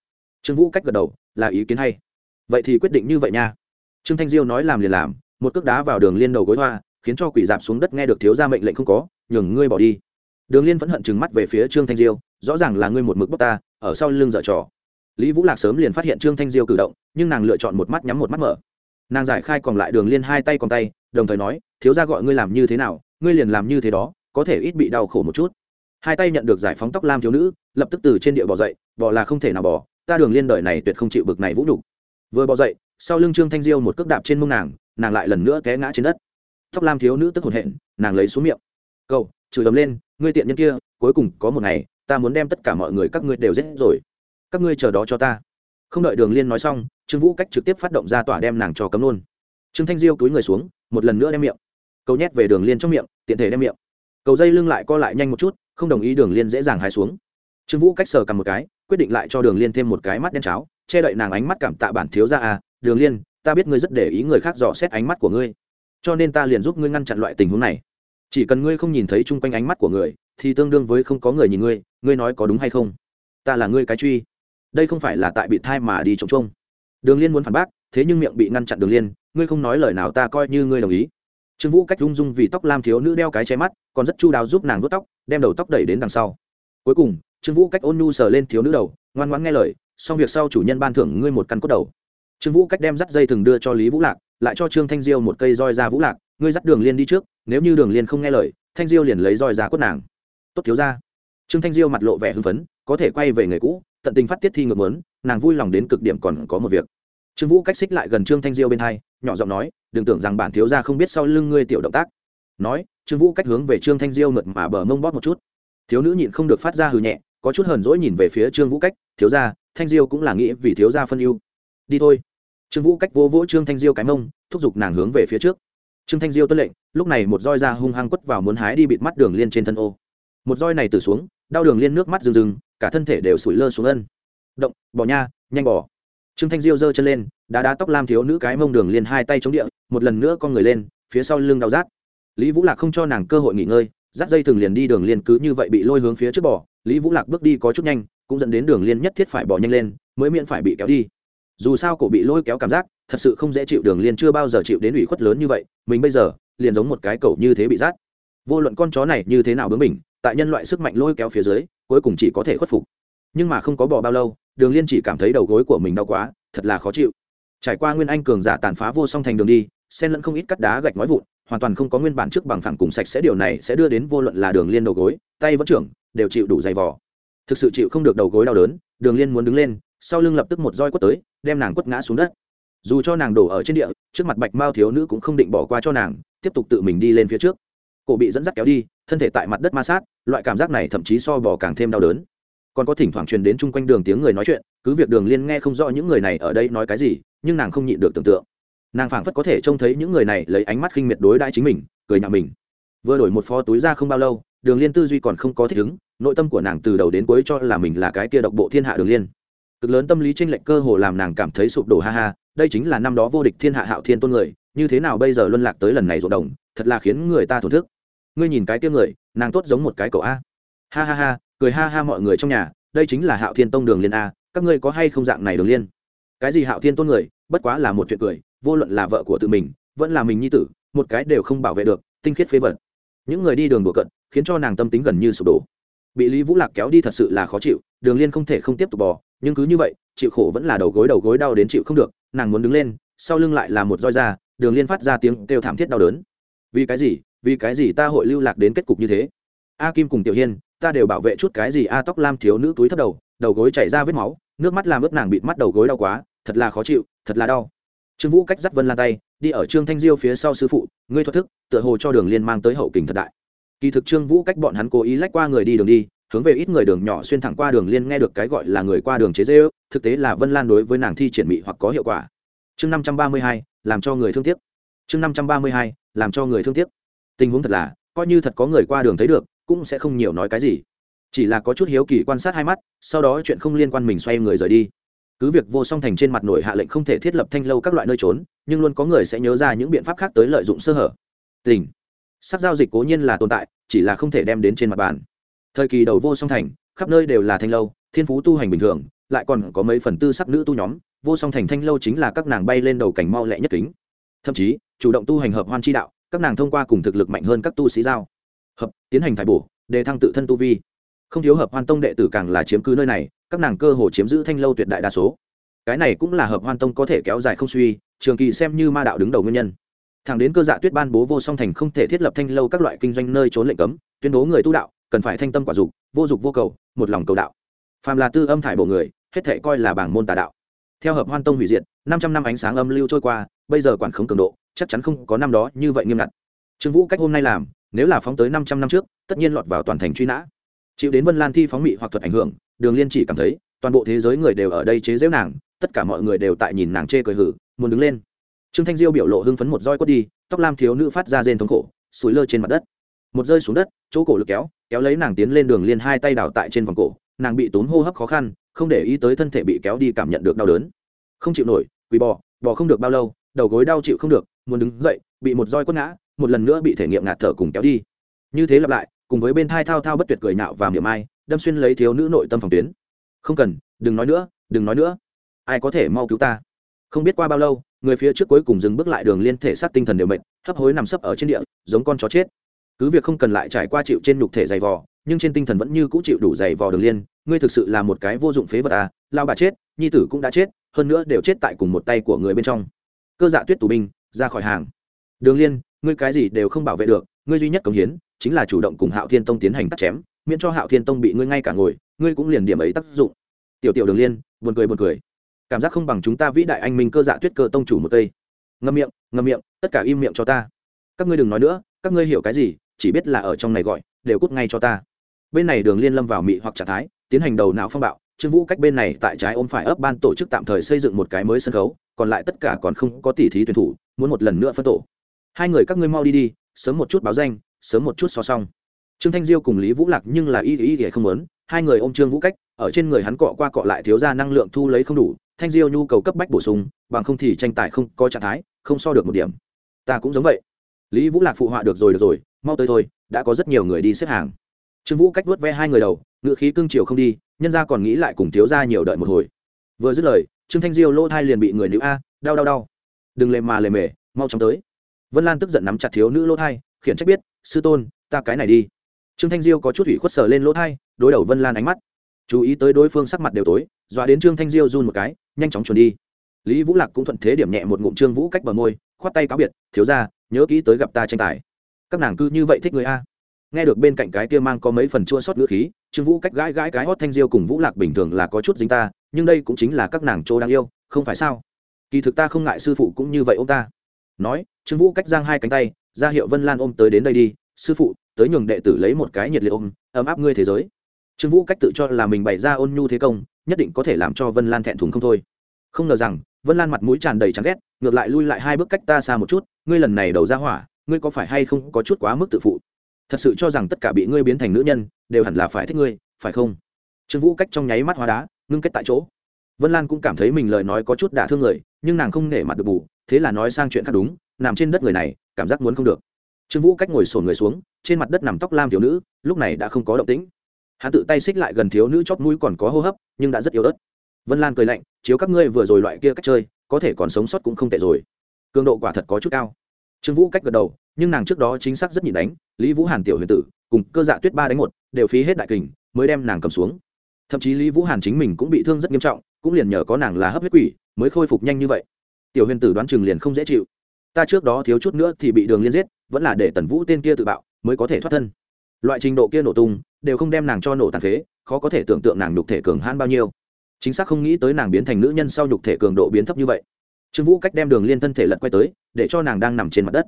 Speaker 1: Trương vũ cách gật đầu, là ý kiến hay. Vậy thì quyết định như vậy nha. Trương thanh diêu nói làm liền làm, một cước đá vào đường liên đầu gối hoa, khiến cho quỷ dạp xuống đất nghe được thiếu ra mệnh lệnh không có, nhường ngươi bỏ đi. Đường liên vẫn hận chừng mắt về phía trương thanh diêu, rõ ràng là ngươi một mực bóc ta, ở sau lưng dở trò. Lý vũ lạc sớm liền phát hiện trương thanh diêu cử động, nhưng nàng lựa chọn một mắt nhắm một mắt mở. Nàng giải khai còn lại đường liên hai tay còn tay, đồng thời nói thiếu gia gọi ngươi làm như thế nào, ngươi liền làm như thế đó, có thể ít bị đau khổ một chút. Hai tay nhận được giải phóng tóc lam thiếu nữ, lập tức từ trên địa bỏ dậy bỏ là không thể nào bỏ ta đường liên đời này tuyệt không chịu bực này vũ nhục. Vừa bỏ dậy, sau lưng trương thanh diêu một cước đạp trên mông nàng nàng lại lần nữa té ngã trên đất. Tóc lam thiếu nữ tức hồn hện nàng lấy xuống miệng. Cậu chửi ấm lên, ngươi tiện nhân kia, cuối cùng có một ngày, ta muốn đem tất cả mọi người các ngươi đều giết rồi. Các ngươi chờ đó cho ta. Không đợi đường liên nói xong, trương vũ cách trực tiếp phát động ra tỏa đem nàng cho cấm luôn. Trương thanh diêu túi người xuống, một lần nữa đem miệng cầu nhét về đường liên trong miệng, tiện thể đem miệng. Cầu dây lưng lại co lại nhanh một chút, không đồng ý đường liên dễ dàng hai xuống. Trương vũ cách sờ cầm một cái, quyết định lại cho đường liên thêm một cái mắt đen cháo, che đậy nàng ánh mắt cảm tạ bản thiếu ra à đường liên, ta biết ngươi rất để ý người khác dò xét ánh mắt của ngươi, cho nên ta liền giúp ngươi ngăn chặn loại tình huống này. Chỉ cần ngươi không nhìn thấy chung quanh ánh mắt của người, thì tương đương với không có người nhìn ngươi ngươi nói có đúng hay không? Ta là ngươi cái truy. Đây không phải là tại bị thai mà đi trộm trông đường liên muốn phản bác, thế nhưng miệng bị ngăn chặn đường liên, ngươi không nói lời nào ta coi như ngươi đồng ý trương vũ cách rung rung vì tóc lam thiếu nữ đeo cái che mắt, còn rất chu đáo giúp nàng vuốt tóc, đem đầu tóc đẩy đến đằng sau. Cuối cùng, trương vũ cách ôn nhu sờ lên thiếu nữ đầu, ngoan ngoãn nghe lời, xong việc sau chủ nhân ban thưởng ngươi một căn cốt đầu. Trương vũ cách đem dắt dây thừng đưa cho lý vũ lạc, lại cho trương thanh diêu một cây roi ra vũ lạc, ngươi dắt đường liên đi trước, nếu như đường liên không nghe lời, thanh diêu liền lấy roi ra cốt nàng. Tốt thiếu ra trương thanh diêu mặt lộ vẻ hưng phấn, có thể quay về người cũ, tận tình phát tiết thi ngược mớn nàng vui lòng đến cực điểm còn có một việc trương vũ cách xích lại gần trương thanh diêu bên hai, nhỏ giọng nói, đừng tưởng rằng bản thiếu gia không biết sau lưng ngươi tiểu động tác. Nói, trương vũ cách hướng về trương thanh diêu mượt mà bờ mông bóp một chút. Thiếu nữ nhịn không được phát ra hừ nhẹ, có chút hờn dỗi nhìn về phía trương vũ cách, thiếu gia, thanh diêu cũng là nghĩ vì thiếu gia phân ưu. Đi thôi. Trương vũ cách vô vỗ trương thanh diêu cái mông, thúc giục nàng hướng về phía trước. Trương thanh diêu tuân lệnh, lúc này một roi ra hung hăng quất vào muốn hái đi bịt mắt đường liên trên thân ô. Một roi này từ xuống, đau đường liên nước mắt rừng rừng, cả thân thể đều sủi lơ xuống ân. Động, bỏ nha, nhanh bỏ trương thanh diêu giơ chân lên, đá đá tóc lam thiếu nữ cái mông đường liền hai tay chống địa, một lần nữa con người lên, phía sau lưng đau rát. Lý vũ lạc không cho nàng cơ hội nghỉ ngơi rát dây thường liền đi đường liên cứ như vậy bị lôi hướng phía trước bỏ lý vũ lạc bước đi có chút nhanh, cũng dẫn đến đường liên nhất thiết phải bỏ nhanh lên, mới miễn phải bị kéo đi. Dù sao cổ bị lôi kéo cảm giác, thật sự không dễ chịu đường liên chưa bao giờ chịu đến ủy khuất lớn như vậy, mình bây giờ, liền giống một cái cẩu như thế bị rát. Vô luận con chó này như thế nào bướng mình tại nhân loại sức mạnh lôi kéo phía dưới, cuối cùng chỉ có thể khuất phục. Nhưng mà không có bỏ bao lâu đường liên chỉ cảm thấy đầu gối của mình đau quá, thật là khó chịu. Trải qua nguyên anh cường giả tàn phá vô song thành đường đi sen lẫn không ít cắt đá gạch nói vụn, hoàn toàn không có nguyên bản trước bằng phẳng cùng sạch sẽ điều này sẽ đưa đến vô luận là đường liên đầu gối, tay vẫn trưởng, đều chịu đủ dày vò. Thực sự chịu không được đầu gối đau đớn, đường liên muốn đứng lên, sau lưng lập tức một roi quất tới, đem nàng quất ngã xuống đất. Dù cho nàng đổ ở trên địa, trước mặt bạch mao thiếu nữ cũng không định bỏ qua cho nàng, tiếp tục tự mình đi lên phía trước. Cổ bị dẫn dắt kéo đi, thân thể tại mặt đất ma sát, loại cảm giác này thậm chí so bò càng thêm đau đớn còn có thỉnh thoảng truyền đến chung quanh đường tiếng người nói chuyện, cứ việc đường liên nghe không rõ những người này ở đây nói cái gì, nhưng nàng không nhịn được tưởng tượng. Nàng phảng phất có thể trông thấy những người này lấy ánh mắt khinh miệt đối đãi chính mình, cười nhạo mình. Vừa đổi một phó túi ra không bao lâu, đường liên tư duy còn không có thích ứng, nội tâm của nàng từ đầu đến cuối cho là mình là cái kia độc bộ thiên hạ đường liên. Cực lớn tâm lý tranh lệch cơ hồ làm nàng cảm thấy sụp đổ ha ha, đây chính là năm đó vô địch thiên hạ hạo thiên tôn người, như thế nào bây giờ luân lạc tới lần này rộn đồng, thật là khiến người ta thổn thức. Ngươi nhìn cái kia người, nàng tốt giống một cái cậu a. Ha ha ha cười ha ha mọi người trong nhà, đây chính là hạo thiên tông đường liên a, các ngươi có hay không dạng này đường liên? Cái gì hạo thiên tôn người, bất quá là một chuyện cười, vô luận là vợ của tự mình, vẫn là mình nhi tử, một cái đều không bảo vệ được, tinh khiết phế vật. Những người đi đường đùa cận khiến cho nàng tâm tính gần như sụp đổ. Bị lý vũ lạc kéo đi thật sự là khó chịu, đường liên không thể không tiếp tục bò, nhưng cứ như vậy, chịu khổ vẫn là đầu gối đầu gối đau đến chịu không được, nàng muốn đứng lên, sau lưng lại là một roi da đường liên phát ra tiếng kêu thảm thiết đau đớn. Vì cái gì, vì cái gì ta hội lưu lạc đến kết cục như thế? A kim cùng tiểu hiên ta đều bảo vệ chút cái gì a tóc lam thiếu nữ túi thấp đầu đầu gối chảy ra vết máu, nước mắt làm ướt nàng bịt mắt đầu gối đau quá, thật là khó chịu, thật là đau. Trương vũ cách dắt vân lan tay, đi ở trương thanh diêu phía sau sư phụ, ngươi thoát thức, tựa hồ cho đường liên mang tới hậu kình thật đại. Kỳ thực trương vũ cách bọn hắn cố ý lách qua người đi đường đi, hướng về ít người đường nhỏ xuyên thẳng qua đường liên nghe được cái gọi là người qua đường chế dễ ước, thực tế là vân lan đối với nàng thi triển mị hoặc có hiệu quả. Chương năm trăm ba mươi hai, làm cho người thương tiếc. Chương năm trăm ba mươi hai, làm cho người thương tiếc. Tình huống thật là, coi như thật có người qua đường thấy được cũng sẽ không nhiều nói cái gì. Chỉ là có chút hiếu kỳ quan sát hai mắt, sau đó chuyện không liên quan mình xoay người rời đi. Cứ việc vô song thành trên mặt nổi hạ lệnh không thể thiết lập thanh lâu các loại nơi trốn, nhưng luôn có người sẽ nhớ ra những biện pháp khác tới lợi dụng sơ hở. Tình. Sắc giao dịch cố nhiên là tồn tại, chỉ là không thể đem đến trên mặt bàn. Thời kỳ đầu vô song thành, khắp nơi đều là thanh lâu, thiên phú tu hành bình thường, lại còn có mấy phần tư sắc nữ tu nhóm, vô song thành thanh lâu chính là các nàng bay lên đầu cảnh mau lẹ nhất kính. Thậm chí, chủ động tu hành hợp hoan chi đạo, các nàng thông qua cùng thực lực mạnh hơn các tu sĩ giao hợp, tiến hành thải bổ đề thăng tự thân tu vi. Không thiếu hợp hoan tông đệ tử càng là chiếm cứ nơi này, các nàng cơ hồ chiếm giữ thanh lâu tuyệt đại đa số. Cái này cũng là hợp hoan tông có thể kéo dài không suy, trường kỳ xem như ma đạo đứng đầu nguyên nhân. Thẳng đến cơ dạ tuyết ban bố vô song thành không thể thiết lập thanh lâu các loại kinh doanh nơi trốn lệnh cấm, tuyên bố người tu đạo, cần phải thanh tâm quả dục, vô dục vô cầu, một lòng cầu đạo. Phàm là tư âm thải bộ người, hết thể coi là bảng môn tà đạo. Theo hợp hoan tông hủy diệt, năm trăm năm ánh sáng âm lưu trôi qua, bây giờ quản khống cường độ, chắc chắn không có năm đó như vậy nghiêm ngặt. Trương vũ cách hôm nay làm nếu là phóng tới năm trăm năm trước, tất nhiên lọt vào toàn thành truy nã. Chịu đến vân lan thi phóng mị hoặc thuật ảnh hưởng, đường liên chỉ cảm thấy, toàn bộ thế giới người đều ở đây chế giễu nàng, tất cả mọi người đều tại nhìn nàng chê cười hử, muốn đứng lên. Trương thanh diêu biểu lộ hưng phấn một roi quất đi, tóc lam thiếu nữ phát ra rên thống khổ, sủi lơ trên mặt đất. Một rơi xuống đất, chỗ cổ lực kéo kéo lấy nàng tiến lên đường liên hai tay đào tại trên vòng cổ, nàng bị tốn hô hấp khó khăn, không để ý tới thân thể bị kéo đi cảm nhận được đau đớn. Không chịu nổi, quỳ bò bò không được bao lâu, đầu gối đau chịu không được, muốn đứng dậy, bị một roi quất ngã một lần nữa bị thể nghiệm ngạt thở cùng kéo đi. Như thế lặp lại, cùng với bên thai thao thao bất tuyệt cười nạo và miệng ai, đâm xuyên lấy thiếu nữ nội tâm phòng tuyến. Không cần, đừng nói nữa, đừng nói nữa. Ai có thể mau cứu ta? Không biết qua bao lâu, người phía trước cuối cùng dừng bước lại đường liên thể sát tinh thần đều mệt, hấp hối nằm sấp ở trên địa, giống con chó chết. Cứ việc không cần lại trải qua chịu trên nhục thể dày vò, nhưng trên tinh thần vẫn như cũ chịu đủ dày vò đường liên, ngươi thực sự là một cái vô dụng phế vật à lao bà chết, nhi tử cũng đã chết, hơn nữa đều chết tại cùng một tay của người bên trong. Cơ dạ tuyết tù binh, ra khỏi hàng. Đường liên ngươi cái gì đều không bảo vệ được, ngươi duy nhất cống hiến chính là chủ động cùng hạo thiên tông tiến hành cắt chém, miễn cho hạo thiên tông bị ngươi ngay cả ngồi, ngươi cũng liền điểm ấy tác dụng. Tiểu tiểu đường liên, buồn cười buồn cười. Cảm giác không bằng chúng ta vĩ đại anh minh cơ dạ tuyết cơ tông chủ một cây. Ngâm miệng ngâm miệng, tất cả im miệng cho ta. Các ngươi đừng nói nữa, các ngươi hiểu cái gì, chỉ biết là ở trong này gọi, đều cút ngay cho ta. Bên này đường liên lâm vào mị hoặc trạng thái, tiến hành đầu não phong bạo, trương vũ cách bên này tại trái ôm phải ấp ban tổ chức tạm thời xây dựng một cái mới sân khấu, còn lại tất cả còn không có tỉ thí tuyển thủ, muốn một lần nữa phân tổ hai người các ngươi mau đi đi, sớm một chút báo danh, sớm một chút so xong trương thanh diêu cùng lý vũ lạc nhưng là y y y không lớn hai người ôm trương vũ cách, ở trên người hắn cọ qua cọ lại thiếu ra năng lượng thu lấy không đủ, thanh diêu nhu cầu cấp bách bổ sung, bằng không thì tranh tài không có trạng thái, không so được một điểm. Ta cũng giống vậy. Lý vũ lạc phụ họa được rồi được rồi, mau tới thôi, đã có rất nhiều người đi xếp hàng. Trương vũ cách vớt ve hai người đầu ngự khí cưng chiều không đi, nhân ra còn nghĩ lại cùng thiếu ra nhiều đợi một hồi. Vừa dứt lời, trương thanh diêu lỗ thai liền bị người nữ a, đau đau đau. Đừng lề mà lề mề, mau chóng tới vân lan tức giận nắm chặt thiếu nữ lỗ thai, khiển trách biết, sư tôn, ta cái này đi. Trương thanh diêu có chút ủy khuất sờ lên lỗ thai, đối đầu vân lan ánh mắt. Chú ý tới đối phương sắc mặt đều tối, dọa đến trương thanh diêu run một cái, nhanh chóng chuồn đi. Lý vũ lạc cũng thuận thế điểm nhẹ một ngụm trương vũ cách bờ môi, khoát tay cáo biệt, thiếu ra nhớ kỹ tới gặp ta tranh tài. Các nàng cư như vậy thích người a. Nghe được bên cạnh cái kia mang có mấy phần chua sót ngữ khí, trương vũ cách gãi gãi cái hót thanh diêu cùng vũ lạc bình thường là có chút dính ta, nhưng đây cũng chính là các nàng chỗ đáng yêu, không phải sao? Kỳ thực ta không ngại sư phụ cũng như vậy ông ta nói, trương vũ cách giang hai cánh tay, ra hiệu vân lan ôm tới đến đây đi, sư phụ, tới nhường đệ tử lấy một cái nhiệt liệt ôm, ấm áp ngươi thế giới. Trương vũ cách tự cho là mình bày ra ôn nhu thế công, nhất định có thể làm cho vân lan thẹn thùng không thôi. Không ngờ rằng, vân lan mặt mũi tràn đầy chán ghét, ngược lại lui lại hai bước cách ta xa một chút, ngươi lần này đầu ra hỏa, ngươi có phải hay không có chút quá mức tự phụ? Thật sự cho rằng tất cả bị ngươi biến thành nữ nhân, đều hẳn là phải thích ngươi, phải không? Trương vũ cách trong nháy mắt hóa đá, ngưng kết tại chỗ. Vân lan cũng cảm thấy mình lời nói có chút đả thương người, nhưng nàng không nể mặt được bù thế là nói sang chuyện khác đúng, nằm trên đất người này, cảm giác muốn không được. Trương vũ cách ngồi sổn người xuống, trên mặt đất nằm tóc lam thiếu nữ, lúc này đã không có động tĩnh. Hắn tự tay xích lại gần thiếu nữ chót mũi còn có hô hấp, nhưng đã rất yếu ớt. Vân lan cười lạnh, chiếu các ngươi vừa rồi loại kia cách chơi, có thể còn sống sót cũng không tệ rồi. Cường độ quả thật có chút cao. Trương vũ cách gật đầu, nhưng nàng trước đó chính xác rất nhịn đánh, lý vũ hàn tiểu huyền tử, cùng cơ dạ tuyết ba đánh một, đều phí hết đại kình, mới đem nàng cầm xuống. Thậm chí lý vũ hàn chính mình cũng bị thương rất nghiêm trọng, cũng liền nhờ có nàng là hấp huyết quỷ, mới khôi phục nhanh như vậy tiểu huyền tử đoán chừng liền không dễ chịu. Ta trước đó thiếu chút nữa thì bị đường liên giết, vẫn là để tần vũ tên kia tự bạo, mới có thể thoát thân. Loại trình độ kia nổ tung, đều không đem nàng cho nổ tàn phế, khó có thể tưởng tượng nàng nhục thể cường hãn bao nhiêu. Chính xác không nghĩ tới nàng biến thành nữ nhân sau nhục thể cường độ biến thấp như vậy. Trương vũ cách đem đường liên thân thể lật quay tới, để cho nàng đang nằm trên mặt đất.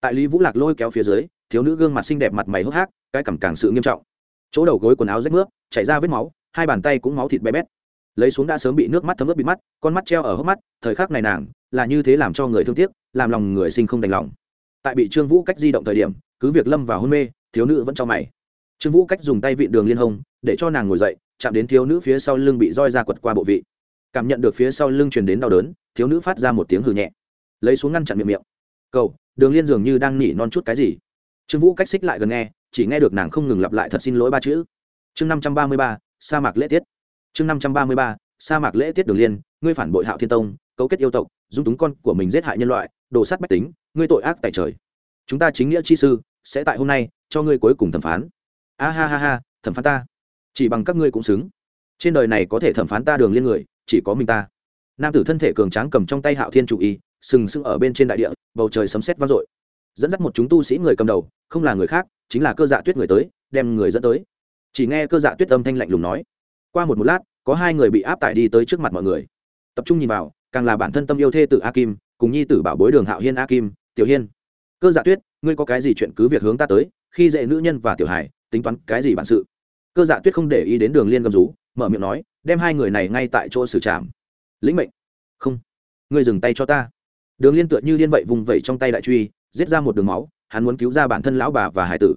Speaker 1: Tại lý vũ lạc lôi kéo phía dưới, thiếu nữ gương mặt xinh đẹp mặt mày hốc hác, cái cảm càng sự nghiêm trọng. Chỗ đầu gối quần áo rách nước chảy ra vết máu, hai bàn tay cũng máu thịt bé bét. Lấy xuống đã sớm bị nước mắt thấm ướt bị mắt, con mắt treo ở hốc mắt, thời khắc này nàng là như thế làm cho người thương tiếc, làm lòng người sinh không đành lòng. Tại bị trương vũ cách di động thời điểm, cứ việc lâm vào hôn mê, thiếu nữ vẫn cho mày. Trương vũ cách dùng tay vịn đường liên hông, để cho nàng ngồi dậy, chạm đến thiếu nữ phía sau lưng bị roi ra quật qua bộ vị. Cảm nhận được phía sau lưng truyền đến đau đớn, thiếu nữ phát ra một tiếng hừ nhẹ. Lấy xuống ngăn chặn miệng miệng. Cầu, đường liên dường như đang nỉ non chút cái gì? Trương vũ cách xích lại gần nghe, chỉ nghe được nàng không ngừng lặp lại thật xin lỗi ba chữ. Chương năm trăm ba mươi ba, sa mạc lễ tiết. Chương năm trăm ba mươi ba, sa mạc lễ tiết đường liên, ngươi phản bội hạo thiên tông, cấu kết yêu tộc dung túng con của mình giết hại nhân loại, đồ sát bách tính, ngươi tội ác tại trời. Chúng ta chính nghĩa chi sư, sẽ tại hôm nay cho ngươi cuối cùng thẩm phán. A ha ha ha, thẩm phán ta. Chỉ bằng các ngươi cũng xứng. Trên đời này có thể thẩm phán ta đường liên người, chỉ có mình ta. Nam tử thân thể cường tráng cầm trong tay hạo thiên chủ y, sừng sững ở bên trên đại địa, bầu trời sấm sét vang dội. Dẫn dắt một chúng tu sĩ người cầm đầu, không là người khác, chính là cơ dạ tuyết người tới, đem người dẫn tới. Chỉ nghe cơ dạ tuyết âm thanh lạnh lùng nói. Qua một một lát, có hai người bị áp tải đi tới trước mặt mọi người. Tập trung nhìn vào càng là bản thân tâm yêu thê tử a kim cùng nhi tử bảo bối đường hạo hiên a kim tiểu hiên. Cơ dạ tuyết, ngươi có cái gì chuyện cứ việc hướng ta tới, khi dễ nữ nhân và tiểu hải tính toán cái gì bản sự? Cơ dạ tuyết không để ý đến đường liên gầm rú, mở miệng nói, đem hai người này ngay tại chỗ xử trảm. Lĩnh mệnh. Không. Ngươi dừng tay cho ta. Đường liên tựa như liên vậy vùng vẩy trong tay đại truy, giết ra một đường máu, hắn muốn cứu ra bản thân lão bà và hải tử.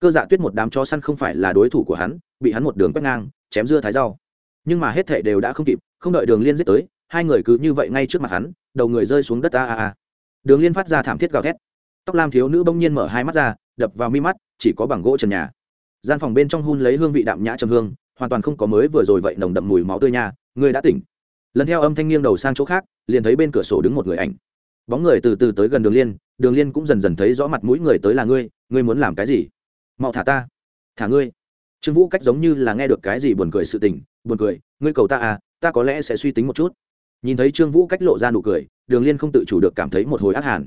Speaker 1: Cơ dạ tuyết một đám chó săn không phải là đối thủ của hắn, bị hắn một đường quét ngang, chém dưa thái rau. Nhưng mà hết thệ đều đã không kịp, không đợi đường liên giết tới hai người cứ như vậy ngay trước mặt hắn, đầu người rơi xuống đất a a a. Đường liên phát ra thảm thiết gào thét. Tóc lam thiếu nữ bỗng nhiên mở hai mắt ra, đập vào mi mắt, chỉ có bằng gỗ trần nhà. Gian phòng bên trong hun lấy hương vị đạm nhã trầm hương, hoàn toàn không có mới vừa rồi vậy nồng đậm mùi máu tươi nha, người đã tỉnh. Lần theo âm thanh nghiêng đầu sang chỗ khác, liền thấy bên cửa sổ đứng một người ảnh. Bóng người từ từ tới gần đường liên đường liên cũng dần dần thấy rõ mặt mũi người tới là ngươi ngươi muốn làm cái gì? Mau thả ta. Thả ngươi. Trương vũ cách giống như là nghe được cái gì buồn cười sự tình, buồn cười, ngươi cầu ta à ta có lẽ sẽ suy tính một chút nhìn thấy trương vũ cách lộ ra nụ cười, đường liên không tự chủ được cảm thấy một hồi ác hàn.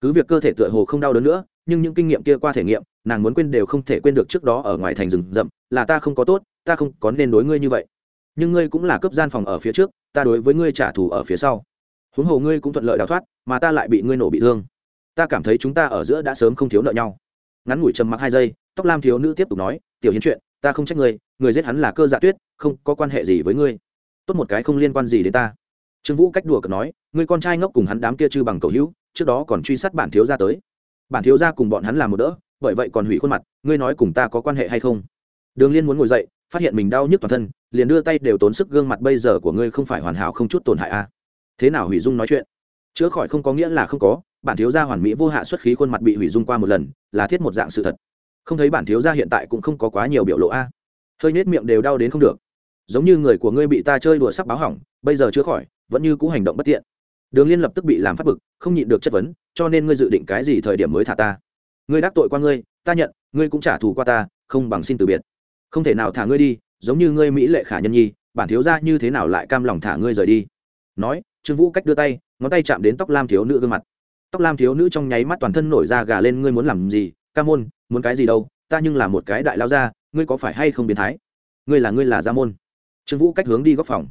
Speaker 1: Cứ việc cơ thể tựa hồ không đau đớn nữa, nhưng những kinh nghiệm kia qua thể nghiệm, nàng muốn quên đều không thể quên được trước đó ở ngoài thành rừng rậm, là ta không có tốt, ta không có nên đối ngươi như vậy. Nhưng ngươi cũng là cấp gian phòng ở phía trước, ta đối với ngươi trả thù ở phía sau. Huống hồ ngươi cũng thuận lợi đào thoát, mà ta lại bị ngươi nổ bị thương. Ta cảm thấy chúng ta ở giữa đã sớm không thiếu nợ nhau. Ngắn ngủi trầm mặc hai giây, tóc lam thiếu nữ tiếp tục nói, tiểu hiến chuyện, ta không trách ngươi, người giết hắn là cơ dạ tuyết, không có quan hệ gì với ngươi. Tốt một cái không liên quan gì đến ta trương vũ cách đùa cợt nói người con trai ngốc cùng hắn đám kia chư bằng cầu hữu, trước đó còn truy sát bản thiếu gia tới. Bản thiếu gia cùng bọn hắn làm một đỡ, bởi vậy còn hủy khuôn mặt, ngươi nói cùng ta có quan hệ hay không? Đường liên muốn ngồi dậy, phát hiện mình đau nhức toàn thân, liền đưa tay đều tốn sức gương mặt, bây giờ của ngươi không phải hoàn hảo không chút tổn hại a à. thế nào hủy dung nói chuyện? Chữa khỏi không có nghĩa là không có, bản thiếu gia hoàn mỹ vô hạ xuất khí khuôn mặt bị hủy dung qua một lần, là thiết một dạng sự thật. Không thấy bản thiếu gia hiện tại cũng không có quá nhiều biểu lộ a hơi nết miệng đều đau đến không được. Giống như người của ngươi bị ta chơi đùa sắp báo hỏng, bây giờ chữa khỏi vẫn như cũ hành động bất tiện. Đường liên lập tức bị làm phát bực, không nhịn được chất vấn, cho nên ngươi dự định cái gì thời điểm mới thả ta? Ngươi đắc tội qua ngươi, ta nhận, ngươi cũng trả thù qua ta, không bằng xin từ biệt. Không thể nào thả ngươi đi, giống như ngươi mỹ lệ khả nhân nhi, bản thiếu ra như thế nào lại cam lòng thả ngươi rời đi? Nói, trương vũ cách đưa tay, ngón tay chạm đến tóc lam thiếu nữ gương mặt. Tóc lam thiếu nữ trong nháy mắt toàn thân nổi ra gà lên, ngươi muốn làm gì? Ca môn, muốn cái gì đâu? Ta nhưng là một cái đại lao ra ngươi có phải hay không biến thái? Ngươi là ngươi là gia môn. Trương vũ cách hướng đi góc phòng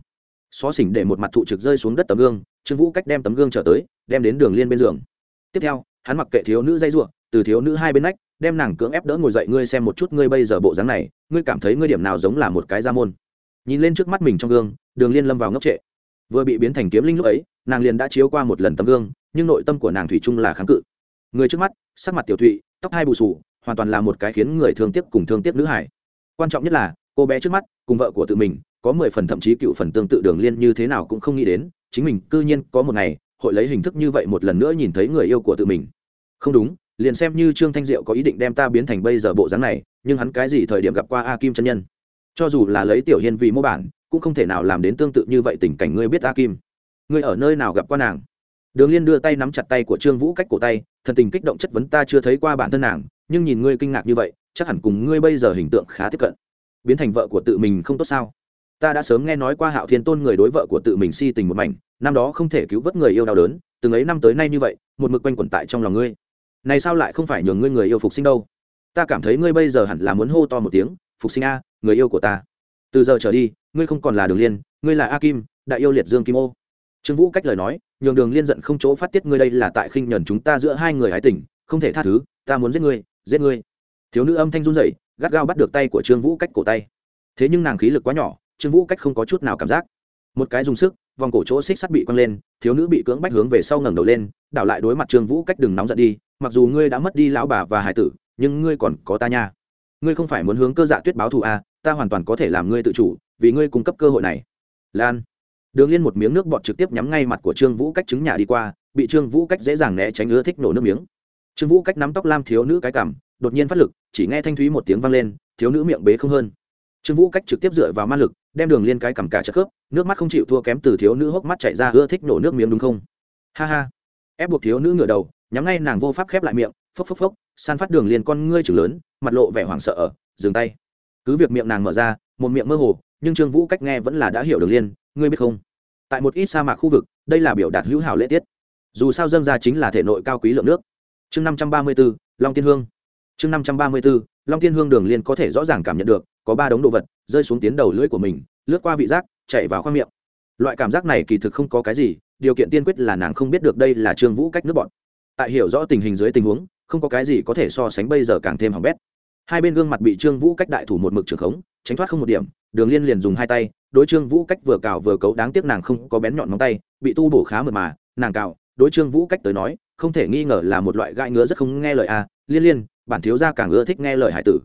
Speaker 1: xó xỉnh để một mặt thụ trực rơi xuống đất tấm gương, trương vũ cách đem tấm gương trở tới, đem đến đường liên bên giường. Tiếp theo, hắn mặc kệ thiếu nữ dây ruộng từ thiếu nữ hai bên nách, đem nàng cưỡng ép đỡ ngồi dậy, ngươi xem một chút, ngươi bây giờ bộ dáng này, ngươi cảm thấy ngươi điểm nào giống là một cái gia môn? Nhìn lên trước mắt mình trong gương, đường liên lâm vào ngốc trệ. Vừa bị biến thành kiếm linh lúc ấy, nàng liền đã chiếu qua một lần tấm gương, nhưng nội tâm của nàng thủy chung là kháng cự. Người trước mắt, sắc mặt tiểu thụy, tóc hai bù sù hoàn toàn là một cái khiến người thương tiếc cùng thương tiếc nữ hải quan trọng nhất là, cô bé trước mắt, cùng vợ của tự mình có mười phần thậm chí cựu phần tương tự đường liên như thế nào cũng không nghĩ đến, chính mình cư nhiên có một ngày, hội lấy hình thức như vậy một lần nữa nhìn thấy người yêu của tự mình. Không đúng, liền xem như trương thanh diệu có ý định đem ta biến thành bây giờ bộ dáng này, nhưng hắn cái gì thời điểm gặp qua a kim chân nhân? Cho dù là lấy tiểu hiên vì mô bản, cũng không thể nào làm đến tương tự như vậy tình cảnh ngươi biết a kim? Ngươi ở nơi nào gặp qua nàng? Đường liên đưa tay nắm chặt tay của trương vũ cách cổ tay, thần tình kích động chất vấn ta chưa thấy qua bản thân nàng, nhưng nhìn ngươi kinh ngạc như vậy, chắc hẳn cùng ngươi bây giờ hình tượng khá tiếp cận. Biến thành vợ của tự mình không tốt sao? Ta đã sớm nghe nói qua hạo thiên tôn người đối vợ của tự mình si tình một mảnh, năm đó không thể cứu vớt người yêu đau đớn, từng ấy năm tới nay như vậy, một mực quanh quẩn tại trong lòng ngươi. Này sao lại không phải nhường ngươi người yêu phục sinh đâu? Ta cảm thấy ngươi bây giờ hẳn là muốn hô to một tiếng, phục sinh a, người yêu của ta. Từ giờ trở đi, ngươi không còn là đường liên, ngươi là a kim, đại yêu liệt dương kim ô. Trương vũ cách lời nói, nhường đường liên giận không chỗ phát tiết ngươi đây là tại khinh nhẫn chúng ta giữa hai người hái tình, không thể tha thứ, ta muốn giết ngươi giết ngươi. Thiếu nữ âm thanh run rẩy, gắt gao bắt được tay của trương vũ cách cổ tay. Thế nhưng nàng khí lực quá nhỏ trương vũ cách không có chút nào cảm giác. Một cái dùng sức vòng cổ chỗ xích sắt bị quăng lên thiếu nữ bị cưỡng bách hướng về sau ngẩng đầu lên đảo lại đối mặt trương vũ cách đừng nóng giận đi mặc dù ngươi đã mất đi lão bà và hải tử nhưng ngươi còn có ta nha. Ngươi không phải muốn hướng cơ dạ tuyết báo thù à, ta hoàn toàn có thể làm ngươi tự chủ vì ngươi cung cấp cơ hội này. Lan. Đường liên một miếng nước bọt trực tiếp nhắm ngay mặt của trương vũ cách chứng nhà đi qua bị trương vũ cách dễ dàng né tránh ưa thích nổ nước miếng. Trương vũ cách nắm tóc lam thiếu nữ cái cảm đột nhiên phát lực chỉ nghe thanh thúy một tiếng vang lên thiếu nữ miệng bế không hơn. Trương vũ cách trực tiếp dựa vào ma lực đem đường liên cái cầm cả chất khớp, nước mắt không chịu thua kém từ thiếu nữ hốc mắt chạy ra ưa thích nổ nước miếng đúng không? Ha ha. Ép buộc thiếu nữ ngửa đầu, nhắm ngay nàng vô pháp khép lại miệng, phốc phốc phốc, san phát đường liền con ngươi chừng lớn, mặt lộ vẻ hoảng sợ ở, dừng tay. Cứ việc miệng nàng mở ra, một miệng mơ hồ, nhưng trương vũ cách nghe vẫn là đã hiểu đường liên, ngươi biết không? Tại một ít sa mạc khu vực, đây là biểu đạt hữu hảo lễ tiết. Dù sao dâng ra chính là thể nội cao quý lượng nước. Chương năm trăm ba mươi b ố long tiên hương. Chương năm trăm ba mươi b ố long tiên hương đường liên có thể rõ ràng cảm nhận được có ba đống đồ vật, rơi xuống tiến đầu lưỡi của mình, lướt qua vị giác, chạy vào khoang miệng. Loại cảm giác này kỳ thực không có cái gì, điều kiện tiên quyết là nàng không biết được đây là trương vũ cách nước bọn. Tại hiểu rõ tình hình dưới tình huống, không có cái gì có thể so sánh bây giờ càng thêm hỏng bét. Hai bên gương mặt bị trương vũ cách đại thủ một mực trường khống, tránh thoát không một điểm, đường liên liền dùng hai tay, đối trương vũ cách vừa cào vừa cấu, đáng tiếc nàng không có bén nhọn móng tay, bị tu bổ khá mượt mà, nàng cào, đối trương vũ cách tới nói, không thể nghi ngờ là một loại gai ngứa rất không nghe lời a liên liên, bản thiếu gia càng ưa thích nghe lời hải tử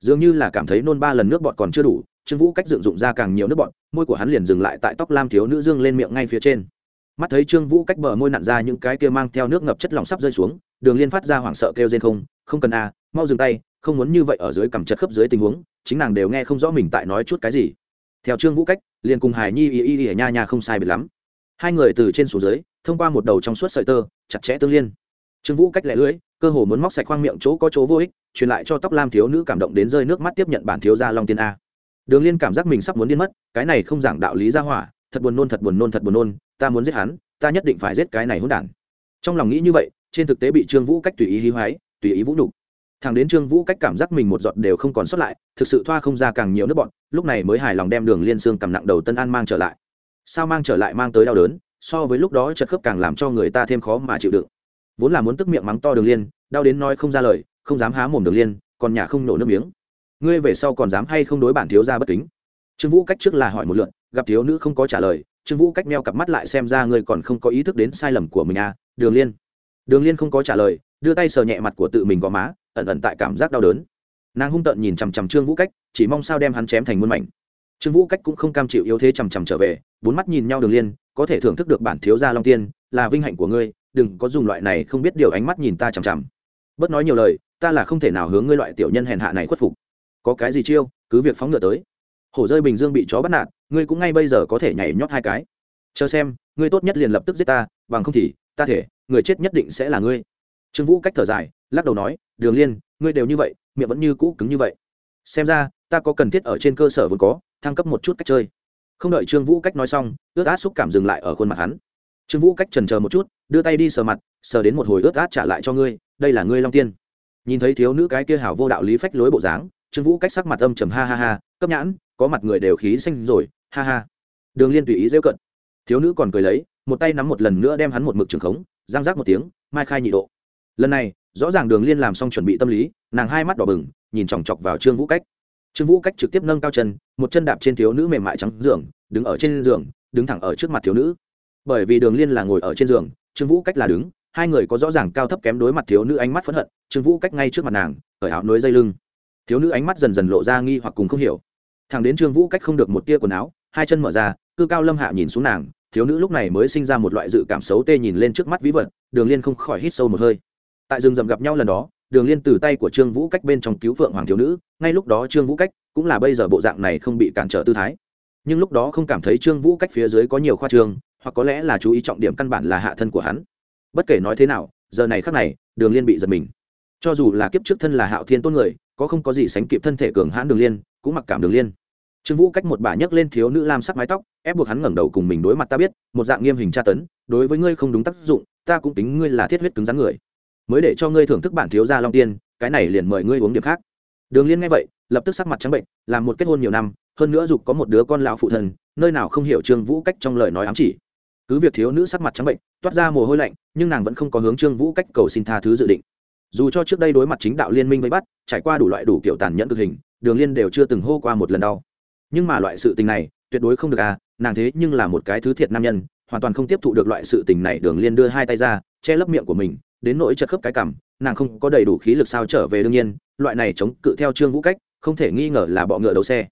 Speaker 1: dường như là cảm thấy nôn ba lần nước bọt còn chưa đủ, trương vũ cách dựng dụng ra càng nhiều nước bọt, môi của hắn liền dừng lại tại tóc lam thiếu nữ dương lên miệng ngay phía trên. Mắt thấy trương vũ cách bờ môi nặn ra những cái kia mang theo nước ngập chất lỏng sắp rơi xuống, đường liên phát ra hoảng sợ kêu trên không không cần a mau dừng tay, không muốn như vậy ở dưới cầm chật khớp dưới tình huống, chính nàng đều nghe không rõ mình tại nói chút cái gì. Theo trương vũ cách, liền cùng hải nhi y y y nha nha không sai biệt lắm. Hai người từ trên xuống dưới, thông qua một đầu trong suốt sợi tơ, chặt chẽ tương liên. Trương vũ cách lẻ lưỡi cơ hồ muốn móc sạch khoang miệng chỗ có chỗ vô ích, truyền lại cho tóc lam thiếu nữ cảm động đến rơi nước mắt tiếp nhận bản thiếu gia long tiên a. Đường liên cảm giác mình sắp muốn điên mất, cái này không giảng đạo lý ra hỏa, thật buồn nôn, thật buồn nôn, thật buồn nôn, ta muốn giết hắn, ta nhất định phải giết cái này hỗn đản. Trong lòng nghĩ như vậy, trên thực tế bị trương vũ cách tùy ý hí hoái tùy ý vũ đủ thằng đến trương vũ cách cảm giác mình một giọt đều không còn sót lại, thực sự thoa không ra càng nhiều nước bọn lúc này mới hài lòng đem đường liên xương cầm nặng đầu tân an mang trở lại. Sao mang trở lại mang tới đau đớn, so với lúc đó chật khớp càng làm cho người ta thêm khó mà chịu đựng vốn là muốn tức miệng mắng to đường liên, đau đến nói không ra lời, không dám há mồm đường liên, còn nhà không nổ nước miếng. Ngươi về sau còn dám hay không đối bản thiếu ra bất kính? Trương vũ cách trước là hỏi một lượn gặp thiếu nữ không có trả lời, trương vũ cách meo cặp mắt lại xem ra ngươi còn không có ý thức đến sai lầm của mình à đường liên. Đường liên không có trả lời, đưa tay sờ nhẹ mặt của tự mình gò má, ẩn ẩn tại cảm giác đau đớn. Nàng hung tợn nhìn chằm chằm trương vũ cách, chỉ mong sao đem hắn chém thành muôn mảnh. Trương vũ cách cũng không cam chịu yếu thế chằm chằm trở về, bốn mắt nhìn nhau đường liên, có thể thưởng thức được bản thiếu gia long tiên, là vinh hạnh của ngươi đừng có dùng loại này không biết điều ánh mắt nhìn ta chằm chằm. Bớt nói nhiều lời, ta là không thể nào hướng ngươi loại tiểu nhân hèn hạ này khuất phục. Có cái gì chiêu, cứ việc phóng ngựa tới. Hổ rơi bình dương bị chó bắt nạt, ngươi cũng ngay bây giờ có thể nhảy nhót hai cái. Chờ xem, ngươi tốt nhất liền lập tức giết ta, bằng không thì, ta thể, người chết nhất định sẽ là ngươi. Trương vũ cách thở dài, lắc đầu nói, đường liên, ngươi đều như vậy, miệng vẫn như cũ cứng như vậy. Xem ra, ta có cần thiết ở trên cơ sở vốn có, thăng cấp một chút cách chơi. Không đợi trương vũ cách nói xong ước át xúc cảm dừng lại ở khuôn mặt hắn trương vũ cách trần chờ một chút, đưa tay đi sờ mặt, sờ đến một hồi ướt át trả lại cho ngươi, đây là ngươi long tiên. Nhìn thấy thiếu nữ cái kia hảo vô đạo lý phách lối bộ dáng, trương vũ cách sắc mặt âm trầm ha ha ha, cấp nhãn, có mặt người đều khí xanh rồi, ha ha. Đường liên tùy ý rêu cận. Thiếu nữ còn cười lấy, một tay nắm một lần nữa đem hắn một mực trường khống giang giác một tiếng, mai khai nhị độ. Lần này, rõ ràng đường liên làm xong chuẩn bị tâm lý, nàng hai mắt đỏ bừng, nhìn chòng chọc vào trương vũ cách. Trương vũ cách trực tiếp nâng cao chân, một chân đạp trên thiếu nữ mềm mại trắng giường, đứng ở trên giường, đứng thẳng ở trước mặt thiếu nữ bởi vì đường liên là ngồi ở trên giường, trương vũ cách là đứng, hai người có rõ ràng cao thấp kém đối mặt thiếu nữ ánh mắt phẫn hận, trương vũ cách ngay trước mặt nàng, cởi áo nối dây lưng. Thiếu nữ ánh mắt dần dần lộ ra nghi hoặc cùng không hiểu. Thằng đến trương vũ cách không được một tia quần áo, hai chân mở ra, cư cao lâm hạ nhìn xuống nàng, thiếu nữ lúc này mới sinh ra một loại dự cảm xấu tê nhìn lên trước mắt vĩ vật, đường liên không khỏi hít sâu một hơi. Tại rừng rậm gặp nhau lần đó, đường liên từ tay của trương vũ cách bên trong cứu phượng hoàng thiếu nữ, ngay lúc đó trương vũ cách cũng là bây giờ bộ dạng này không bị cản trở tư thái. Nhưng lúc đó không cảm thấy trương vũ cách phía dưới có nhiều khoa trương hoặc có lẽ là chú ý trọng điểm căn bản là hạ thân của hắn. Bất kể nói thế nào, giờ này khắc này, đường liên bị giật mình. Cho dù là kiếp trước thân là hạo thiên tôn người, có không có gì sánh kịp thân thể cường hãn đường liên, cũng mặc cảm đường liên. Trương vũ cách một bà nhấc lên thiếu nữ lam sắc mái tóc, ép buộc hắn ngẩng đầu cùng mình đối mặt ta biết, một dạng nghiêm hình tra tấn, đối với ngươi không đúng tác dụng, ta cũng tính ngươi là thiết huyết cứng rắn người. Mới để cho ngươi thưởng thức bản thiếu gia long tiên, cái này liền mời ngươi uống điểm khác. Đường liên nghe vậy, lập tức sắc mặt trắng bệnh, làm một kết hôn nhiều năm, hơn nữa dục có một đứa con lão phụ thân, nơi nào không hiểu trương vũ cách trong lời nói ám chỉ cứ việc thiếu nữ sắc mặt trắng bệnh, toát ra mồ hôi lạnh, nhưng nàng vẫn không có hướng trương vũ cách cầu xin tha thứ dự định. Dù cho trước đây đối mặt chính đạo liên minh vây bắt, trải qua đủ loại đủ kiểu tàn nhẫn cực hình, đường liên đều chưa từng hô qua một lần đau. Nhưng mà loại sự tình này, tuyệt đối không được à nàng thế nhưng là một cái thứ thiệt nam nhân, hoàn toàn không tiếp thụ được loại sự tình này, đường liên đưa hai tay ra, che lấp miệng của mình, đến nỗi chật khớp cái cảm nàng không có đầy đủ khí lực sao trở về đương nhiên, loại này chống cự theo trương vũ cách, không thể nghi ngờ là bọ ngựa đấu xe.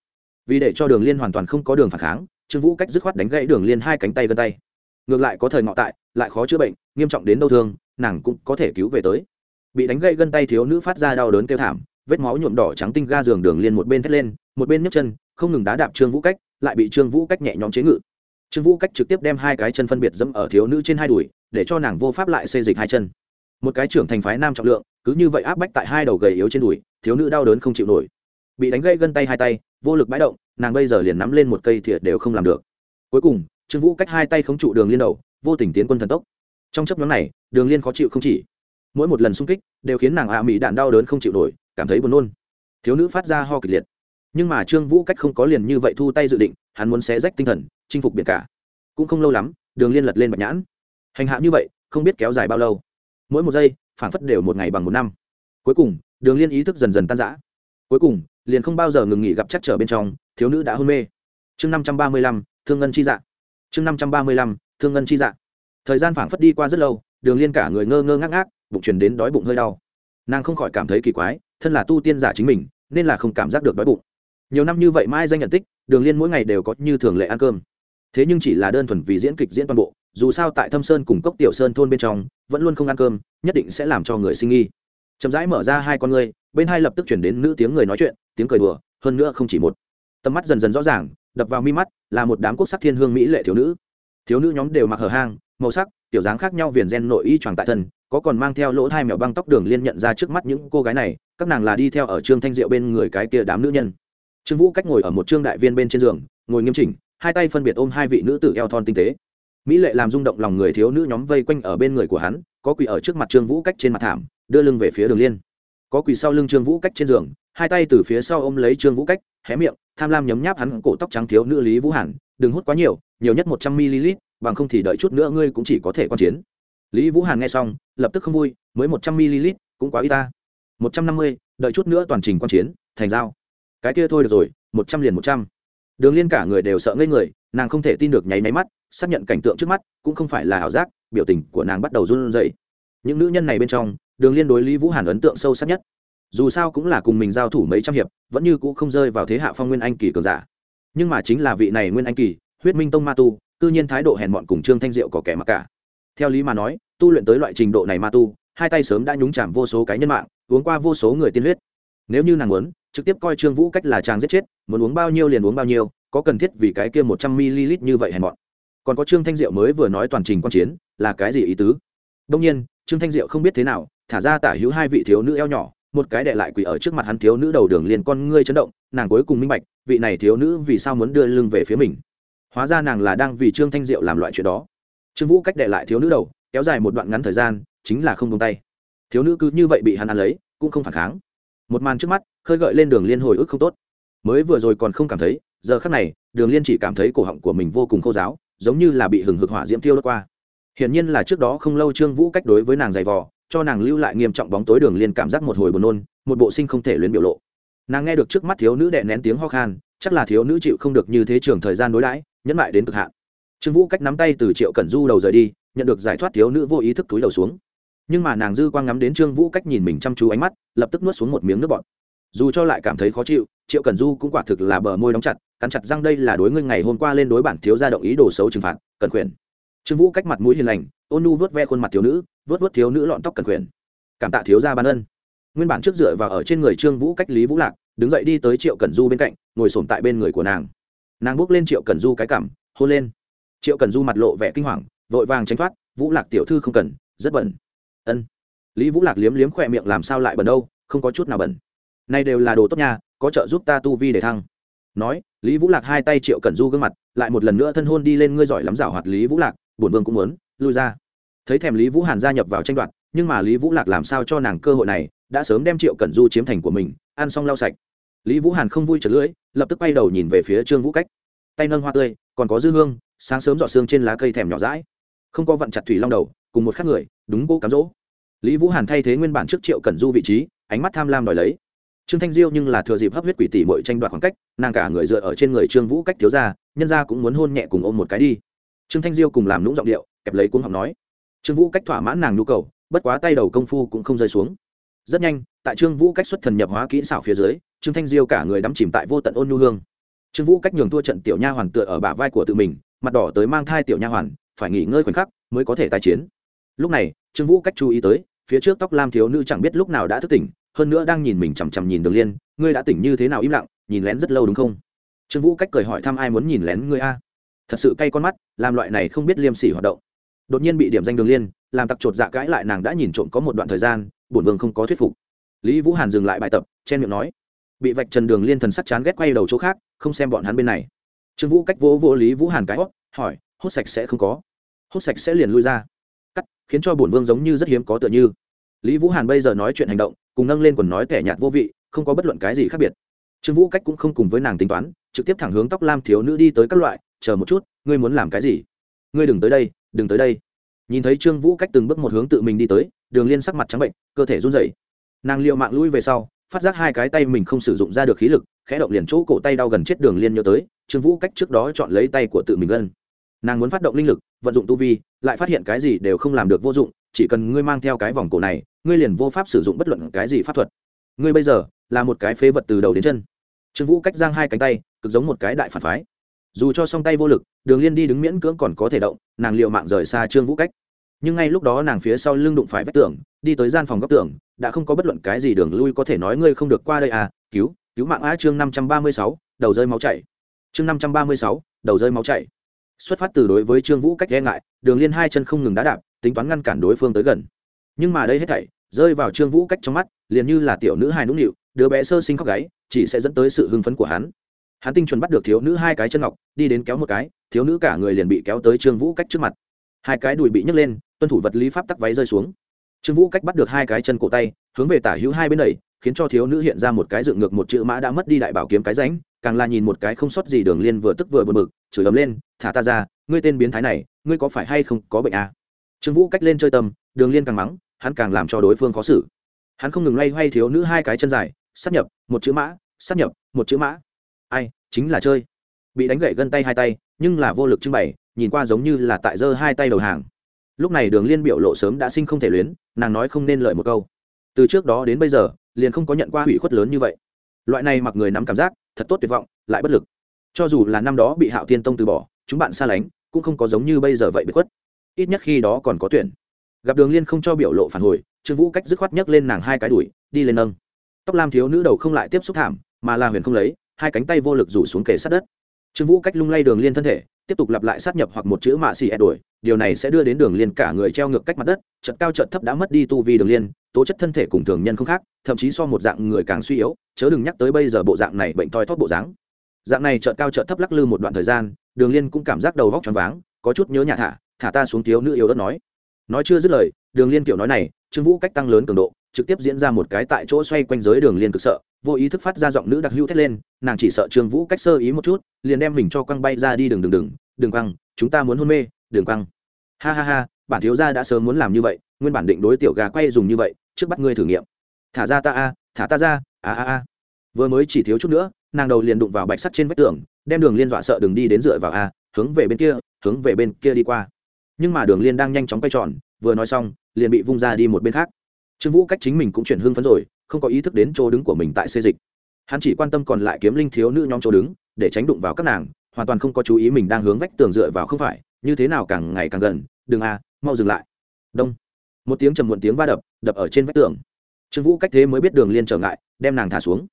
Speaker 1: Vì để cho đường liên hoàn toàn không có đường phản kháng, trương vũ cách dứt khoát đánh gãy đường liên hai cánh tay gân tay ngược lại có thời ngọ tại, lại khó chữa bệnh, nghiêm trọng đến đâu thương, nàng cũng có thể cứu về tới. Bị đánh gãy gân tay thiếu nữ phát ra đau đớn kêu thảm, vết máu nhuộm đỏ trắng tinh ga giường đường liên một bên thét lên, một bên nhấc chân, không ngừng đá đạp trương vũ cách, lại bị trương vũ cách nhẹ nhõm chế ngự. Trương vũ cách trực tiếp đem hai cái chân phân biệt dẫm ở thiếu nữ trên hai đùi, để cho nàng vô pháp lại xê dịch hai chân. Một cái trưởng thành phái nam trọng lượng, cứ như vậy áp bách tại hai đầu gầy yếu trên đùi, thiếu nữ đau đớn không chịu nổi. Bị đánh gãy gân tay hai tay, vô lực bãi động, nàng bây giờ liền nắm lên một cây thiệt đều không làm được. Cuối cùng trương vũ cách hai tay khống trụ đường liên đầu, vô tình tiến quân thần tốc. Trong chấp nhóm này, đường liên khó chịu không chỉ. Mỗi một lần xung kích, đều khiến nàng ạ à mỹ đạn đau đớn không chịu nổi, cảm thấy buồn nôn. Thiếu nữ phát ra ho kịch liệt. Nhưng mà trương vũ cách không có liền như vậy thu tay dự định, hắn muốn xé rách tinh thần, chinh phục biển cả. Cũng không lâu lắm, đường liên lật lên bạch nhãn. Hành hạ như vậy, không biết kéo dài bao lâu. Mỗi một giây phản phất đều một ngày bằng một năm. Cuối cùng, đường liên ý thức dần dần tan rã. Cuối cùng, liền không bao giờ ngừng nghỉ gặp chắc trở bên trong, thiếu nữ đã hôn mê. Chương năm trăm ba mươi lăm, thương ngân chi dạ chương năm trăm ba mươi lăm, thương ngân chi dạ. Thời gian phảng phất đi qua rất lâu, đường liên cả người ngơ ngơ ngác ngác, bụng chuyển đến đói bụng hơi đau. Nàng không khỏi cảm thấy kỳ quái, thân là tu tiên giả chính mình, nên là không cảm giác được đói bụng. Nhiều năm như vậy mai danh nhận tích, đường liên mỗi ngày đều có như thường lệ ăn cơm. Thế nhưng chỉ là đơn thuần vì diễn kịch diễn toàn bộ, dù sao tại thâm sơn cùng cốc tiểu sơn thôn bên trong, vẫn luôn không ăn cơm, nhất định sẽ làm cho người sinh nghi. Chậm rãi mở ra hai con ngươi, bên hai lập tức chuyển đến nữ tiếng người nói chuyện, tiếng cười đùa, hơn nữa không chỉ một. Tầm mắt dần dần rõ ràng đập vào mi mắt, là một đám quốc sắc thiên hương mỹ lệ thiếu nữ. Thiếu nữ nhóm đều mặc hở hang, màu sắc tiểu dáng khác nhau viền gen nội y choàng tại thân, có còn mang theo lỗ hai mèo băng tóc đường liên nhận ra trước mắt những cô gái này, các nàng là đi theo ở trương thanh diệu bên người cái kia đám nữ nhân. Trương vũ cách ngồi ở một trương đại viên bên trên giường, ngồi nghiêm chỉnh, hai tay phân biệt ôm hai vị nữ tử eo thon tinh tế. Mỹ lệ làm rung động lòng người thiếu nữ nhóm vây quanh ở bên người của hắn, có quỳ ở trước mặt trương vũ cách trên mặt thảm, đưa lưng về phía đường liên. Có quỳ sau lưng trương vũ cách trên giường, hai tay từ phía sau ôm lấy trương vũ cách, hé miệng tham lam nhấm nháp hắn cổ tóc trắng thiếu nữ lý vũ hàn, đừng hút quá nhiều nhiều nhất một trăm ml, bằng không thì đợi chút nữa ngươi cũng chỉ có thể quan chiến. Lý vũ hàn nghe xong, lập tức không vui, mới một trăm ml cũng quá y ta. Một trăm năm mươi, đợi chút nữa toàn trình quan chiến, thành dao. cái kia thôi được rồi, một trăm liền một trăm. Đường liên cả người đều sợ ngây người, nàng không thể tin được nháy máy mắt, xác nhận cảnh tượng trước mắt, cũng không phải là ảo giác, biểu tình của nàng bắt đầu run rẩy. Những nữ nhân này bên trong, đường liên đối lý vũ hàn ấn tượng sâu sắc nhất dù sao cũng là cùng mình giao thủ mấy trăm hiệp, vẫn như cũ không rơi vào thế hạ phong nguyên anh kỳ cường giả. Nhưng mà chính là vị này nguyên anh kỳ, huyết minh tông ma tu tư nhiên thái độ hèn mọn cùng trương thanh diệu có kẻ mặc cả. Theo lý mà nói, tu luyện tới loại trình độ này ma tu, hai tay sớm đã nhúng chạm vô số cái nhân mạng, uống qua vô số người tiên huyết. Nếu như nàng muốn, trực tiếp coi trương vũ cách là chàng giết chết, muốn uống bao nhiêu liền uống bao nhiêu, có cần thiết vì cái kia một trăm ml như vậy hèn mọn. Còn có trương thanh diệu mới vừa nói toàn trình quan chiến, là cái gì ý tứ? Đông nhiên, trương thanh diệu không biết thế nào, thả ra tả hữu hai vị thiếu nữ eo nhỏ một cái đệ lại quỳ ở trước mặt hắn thiếu nữ đầu đường liền con ngươi chấn động, nàng cuối cùng minh bạch, vị này thiếu nữ vì sao muốn đưa lưng về phía mình. Hóa ra nàng là đang vì trương thanh diệu làm loại chuyện đó. Trương vũ cách đệ lại thiếu nữ đầu, kéo dài một đoạn ngắn thời gian, chính là không tung tay. Thiếu nữ cứ như vậy bị hắn ăn lấy, cũng không phản kháng. Một màn trước mắt, khơi gợi lên đường liên hồi ức không tốt. Mới vừa rồi còn không cảm thấy, giờ khắc này, đường liên chỉ cảm thấy cổ họng của mình vô cùng khô giáo giống như là bị hừng hực hỏa diễm tiêu đốt qua. Hiển nhiên là trước đó không lâu trương vũ cách đối với nàng dày vò cho nàng lưu lại nghiêm trọng bóng tối đường liên cảm giác một hồi buồn nôn, một bộ sinh không thể luyến biểu lộ. Nàng nghe được trước mắt thiếu nữ đệ nén tiếng ho khan, chắc là thiếu nữ chịu không được như thế trường thời gian đối đãi, nhẫn lại đến cực hạn. Trương vũ cách nắm tay từ triệu cẩn du đầu rời đi, nhận được giải thoát thiếu nữ vô ý thức túi đầu xuống. Nhưng mà nàng dư quang ngắm đến trương vũ cách nhìn mình chăm chú ánh mắt, lập tức nuốt xuống một miếng nước bọt. Dù cho lại cảm thấy khó chịu, triệu cẩn du cũng quả thực là bờ môi đóng chặt, cắn chặt răng đây là đối ngươi ngày hôm qua lên đối bản thiếu gia động ý đồ xấu trừng phạt, cần quyền trương vũ cách mặt mũi hiền lành, ôn nu vớt ve khuôn mặt thiếu nữ vớt vớt thiếu nữ lọn tóc cần quyền. Cảm tạ thiếu gia ban ân. Nguyên bản trước dựa vào ở trên người trương vũ cách lý vũ lạc, đứng dậy đi tới triệu cẩn du bên cạnh, ngồi sổm tại bên người của nàng. Nàng bước lên triệu cần du cái cảm hôn lên. Triệu cần du mặt lộ vẻ kinh hoàng, vội vàng tránh thoát, vũ lạc tiểu thư không cần, rất bẩn. Ân. Lý vũ lạc liếm liếm khỏe miệng làm sao lại bẩn đâu, không có chút nào bẩn. Nay đều là đồ tốt nha, có trợ giúp ta tu vi để thăng. Nói, lý vũ lạc hai tay triệu cần du gương mặt, lại một lần nữa thân hôn đi lên ngươi giỏi lắm rảo hoạt lý vũ lạc bổn vương cũng muốn, lui ra thấy thèm lý vũ hàn gia nhập vào tranh đoạt, nhưng mà lý vũ lạc làm sao cho nàng cơ hội này, đã sớm đem triệu cẩn du chiếm thành của mình, ăn xong lau sạch. Lý vũ hàn không vui trở lưỡi, lập tức quay đầu nhìn về phía trương vũ cách. Tay nâng hoa tươi, còn có dư hương, sáng sớm dọ xương trên lá cây thèm nhỏ rãi không có vận chặt thủy long đầu, cùng một khác người, đúng cố cám dỗ. Lý vũ hàn thay thế nguyên bản trước triệu cẩn du vị trí, ánh mắt tham lam đòi lấy. Trương thanh diêu nhưng là thừa dịp hấp huyết quỷ tỷ mội tranh đoạt khoảng cách, nàng cả người dựa ở trên người trương vũ cách thiếu ra nhân ra cũng muốn hôn nhẹ cùng ôm một cái đi. Trương thanh diêu cùng làm lũng giọng điệu, kẹp lấy cuốn học nói trương vũ cách thỏa mãn nàng nhu cầu, bất quá tay đầu công phu cũng không rơi xuống. Rất nhanh, tại trương vũ cách xuất thần nhập hóa kỹ xảo phía dưới, trương thanh diêu cả người đắm chìm tại vô tận ôn nhu hương. Trương vũ cách nhường thua trận tiểu nha hoàn tựa ở bả vai của tự mình, mặt đỏ tới mang thai tiểu nha hoàn, phải nghỉ ngơi khoảnh khắc mới có thể tái chiến. Lúc này, trương vũ cách chú ý tới, phía trước tóc lam thiếu nữ chẳng biết lúc nào đã thức tỉnh, hơn nữa đang nhìn mình chằm chằm nhìn đường liên, ngươi đã tỉnh như thế nào im lặng, nhìn lén rất lâu đúng không? Trương vũ cách cười hỏi thăm ai muốn nhìn lén ngươi a? Thật sự cay con mắt, làm loại này không biết liêm sỉ hoạt động đột nhiên bị điểm danh đường liên, làm tặc chột dạ cãi lại nàng đã nhìn trộm có một đoạn thời gian, bổn vương không có thuyết phục. Lý vũ hàn dừng lại bài tập, chen miệng nói, bị vạch trần đường liên thần sắc chán ghét quay đầu chỗ khác, không xem bọn hắn bên này. Trương vũ cách vỗ vỗ lý vũ hàn cái hót hỏi, hốt sạch sẽ không có. Hốt sạch sẽ liền lui ra. Cắt, khiến cho bổn vương giống như rất hiếm có tựa như. Lý vũ hàn bây giờ nói chuyện hành động, cùng nâng lên quần nói tẻ nhạt vô vị, không có bất luận cái gì khác biệt. Trương vũ cách cũng không cùng với nàng tính toán, trực tiếp thẳng hướng tóc lam thiếu nữ đi tới các loại, chờ một chút, ngươi muốn làm cái gì? Ngươi đừng tới đây đừng tới đây. Nhìn thấy trương vũ cách từng bước một hướng tự mình đi tới, đường liên sắc mặt trắng bệnh, cơ thể run rẩy. Nàng liệu mạng lui về sau, phát giác hai cái tay mình không sử dụng ra được khí lực, khẽ động liền chỗ cổ tay đau gần chết đường liên nhớ tới, trương vũ cách trước đó chọn lấy tay của tự mình gân nàng muốn phát động linh lực, vận dụng tu vi, lại phát hiện cái gì đều không làm được vô dụng, chỉ cần ngươi mang theo cái vòng cổ này, ngươi liền vô pháp sử dụng bất luận cái gì pháp thuật. Ngươi bây giờ là một cái phế vật từ đầu đến chân. Trương vũ cách giang hai cánh tay, cực giống một cái đại phản phái dù cho song tay vô lực, đường liên đi đứng miễn cưỡng còn có thể động, nàng liệu mạng rời xa trương vũ cách. Nhưng ngay lúc đó nàng phía sau lưng đụng phải vách tường, đi tới gian phòng góc tường, đã không có bất luận cái gì đường lui có thể nói ngươi không được qua đây à cứu cứu mạng á chương năm trăm ba mươi sáu, đầu rơi máu chảy. Chương năm trăm ba mươi sáu, đầu rơi máu chảy. Xuất phát từ đối với trương vũ cách e ngại, đường liên hai chân không ngừng đá đạp, tính toán ngăn cản đối phương tới gần. Nhưng mà đây hết thảy, rơi vào trương vũ cách trong mắt, liền như là tiểu nữ hai nũng nịu, đứa bé sơ sinh khóc gáy, chỉ sẽ dẫn tới sự hưng phấn của hắn hắn tinh chuẩn bắt được thiếu nữ hai cái chân ngọc, đi đến kéo một cái, thiếu nữ cả người liền bị kéo tới trương vũ cách trước mặt. Hai cái đùi bị nhấc lên, tuân thủ vật lý pháp tắc váy rơi xuống. Trương vũ cách bắt được hai cái chân cổ tay, hướng về tả hữu hai bên đẩy, khiến cho thiếu nữ hiện ra một cái dựng ngược một chữ mã đã mất đi đại bảo kiếm cái ránh càng là nhìn một cái không sót gì đường liên vừa tức vừa bật mực chửi ấm lên, thả ta ra, ngươi tên biến thái này, ngươi có phải hay không có bệnh à? trương vũ cách lên chơi tâm, đường liên càng mắng, hắn càng làm cho đối phương khó xử. Hắn không ngừng lay hoay thiếu nữ hai cái chân dài, sắp nhập, một chữ mã, sắp nhập, một chữ mã ai, chính là chơi. Bị đánh gậy gân tay hai tay, nhưng là vô lực trưng bày, nhìn qua giống như là tại giơ hai tay đầu hàng. Lúc này đường liên biểu lộ sớm đã sinh không thể luyến, nàng nói không nên lợi một câu. Từ trước đó đến bây giờ, liền không có nhận qua hủy khuất lớn như vậy. Loại này mặc người nắm cảm giác, thật tốt tuyệt vọng, lại bất lực. Cho dù là năm đó bị hạo thiên tông từ bỏ, chúng bạn xa lánh, cũng không có giống như bây giờ vậy bị khuất. Ít nhất khi đó còn có tuyển. Gặp đường liên không cho biểu lộ phản hồi, trương vũ cách dứt khoát nhấc lên nàng hai cái đùi đi lên nâng. Tóc lam thiếu nữ đầu không lại tiếp xúc thảm, mà là huyền không lấy hai cánh tay vô lực rủ xuống kề sát đất. Trương vũ cách lung lay đường liên thân thể, tiếp tục lặp lại sát nhập hoặc một chữ mạ xì ẹ đổi điều này sẽ đưa đến đường liên cả người treo ngược cách mặt đất chật cao chật thấp đã mất đi tu vi đường liên, tố chất thân thể cùng thường nhân không khác, thậm chí so một dạng người càng suy yếu, chớ đừng nhắc tới bây giờ bộ dạng này bệnh thoi thóp bộ dáng. Dạng này chợt cao chợt thấp lắc lư một đoạn thời gian, đường liên cũng cảm giác đầu vóc choáng váng, có chút nhớ nhà thả thả ta xuống thiếu nữ yếu đất nói. Nói chưa dứt lời, đường liên kiểu nói này, trương vũ cách tăng lớn cường độ trực tiếp diễn ra một cái tại chỗ xoay quanh giới đường liên cực sợ, vô ý thức phát ra giọng nữ đặc hữu thét lên, nàng chỉ sợ trương vũ cách sơ ý một chút, liền đem mình cho quăng bay ra đi, đừng đừng đừng đừng quăng, chúng ta muốn hôn mê, đừng quăng. Ha ha ha, bản thiếu gia đã sớm muốn làm như vậy, nguyên bản định đối tiểu gà quay dùng như vậy, trước bắt ngươi thử nghiệm. Thả ra ta a, thả ta ra, a a a. Vừa mới chỉ thiếu chút nữa, nàng đầu liền đụng vào bạch sắt trên vách tường, đem đường liên dọa sợ đường đi đến dựa vào a, hướng về bên kia, hướng về bên kia đi qua. Nhưng mà đường liên đang nhanh chóng quay tròn, vừa nói xong, liền bị vung ra đi một bên khác trương vũ cách chính mình cũng chuyển hương phấn rồi, không có ý thức đến chỗ đứng của mình tại xê dịch. Hắn chỉ quan tâm còn lại kiếm linh thiếu nữ nhóm chỗ đứng, để tránh đụng vào các nàng, hoàn toàn không có chú ý mình đang hướng vách tường dựa vào không phải, như thế nào càng ngày càng gần, đừng a, mau dừng lại. Đông. Một tiếng trầm muộn tiếng va đập đập ở trên vách tường. Trương vũ cách thế mới biết đường liên trở ngại, đem nàng thả xuống.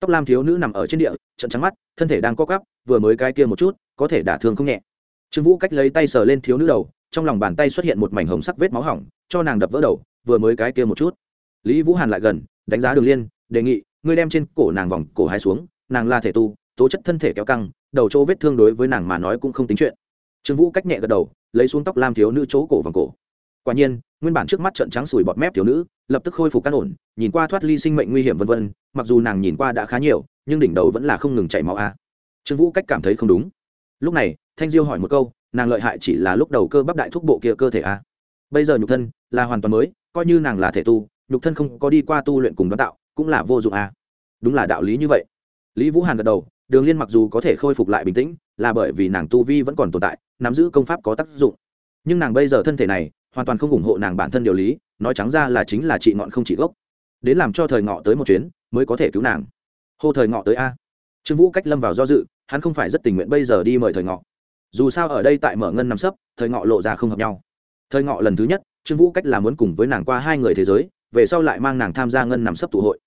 Speaker 1: Tóc lam thiếu nữ nằm ở trên địa trận trắng mắt, thân thể đang co cắp vừa mới cái kia một chút, có thể đả thương không nhẹ. Trương vũ cách lấy tay sờ lên thiếu nữ đầu, trong lòng bàn tay xuất hiện một mảnh hồng sắc vết máu hỏng, cho nàng đập vỡ đầu vừa mới cái kia một chút. Lý vũ hàn lại gần, đánh giá đường liên, đề nghị, ngươi đem trên cổ nàng vòng cổ hai xuống, nàng là thể tu, tố chất thân thể kéo căng, đầu chỗ vết thương đối với nàng mà nói cũng không tính chuyện. Trương vũ cách nhẹ gật đầu, lấy xuống tóc lam thiếu nữ chỗ cổ vòng cổ. Quả nhiên, nguyên bản trước mắt trận trắng sủi bọt mép thiếu nữ, lập tức khôi phục căn ổn, nhìn qua thoát ly sinh mệnh nguy hiểm vân vân, mặc dù nàng nhìn qua đã khá nhiều, nhưng đỉnh đầu vẫn là không ngừng chảy máu a. Trương vũ cách cảm thấy không đúng. Lúc này, thanh diêu hỏi một câu, nàng lợi hại chỉ là lúc đầu cơ bắp đại thúc bộ kia cơ thể a? Bây giờ nhục thân là hoàn toàn mới coi như nàng là thể tu, nhục thân không có đi qua tu luyện cùng đón tạo, cũng là vô dụng a đúng là đạo lý như vậy. Lý vũ hàn gật đầu, đường liên mặc dù có thể khôi phục lại bình tĩnh, là bởi vì nàng tu vi vẫn còn tồn tại, nắm giữ công pháp có tác dụng. Nhưng nàng bây giờ thân thể này, hoàn toàn không ủng hộ nàng bản thân điều lý, nói trắng ra là chính là chị ngọn không chị gốc. Đến làm cho thời ngọ tới một chuyến, mới có thể cứu nàng. Hô thời ngọ tới a. Trương vũ cách lâm vào do dự, hắn không phải rất tình nguyện bây giờ đi mời thời ngọ. Dù sao ở đây tại mở ngân nằm sấp, thời ngọ lộ ra không hợp nhau. Thời ngọ lần thứ nhất trương vũ cách là muốn cùng với nàng qua hai người thế giới, về sau lại mang nàng tham gia ngân nằm sấp tụ hội.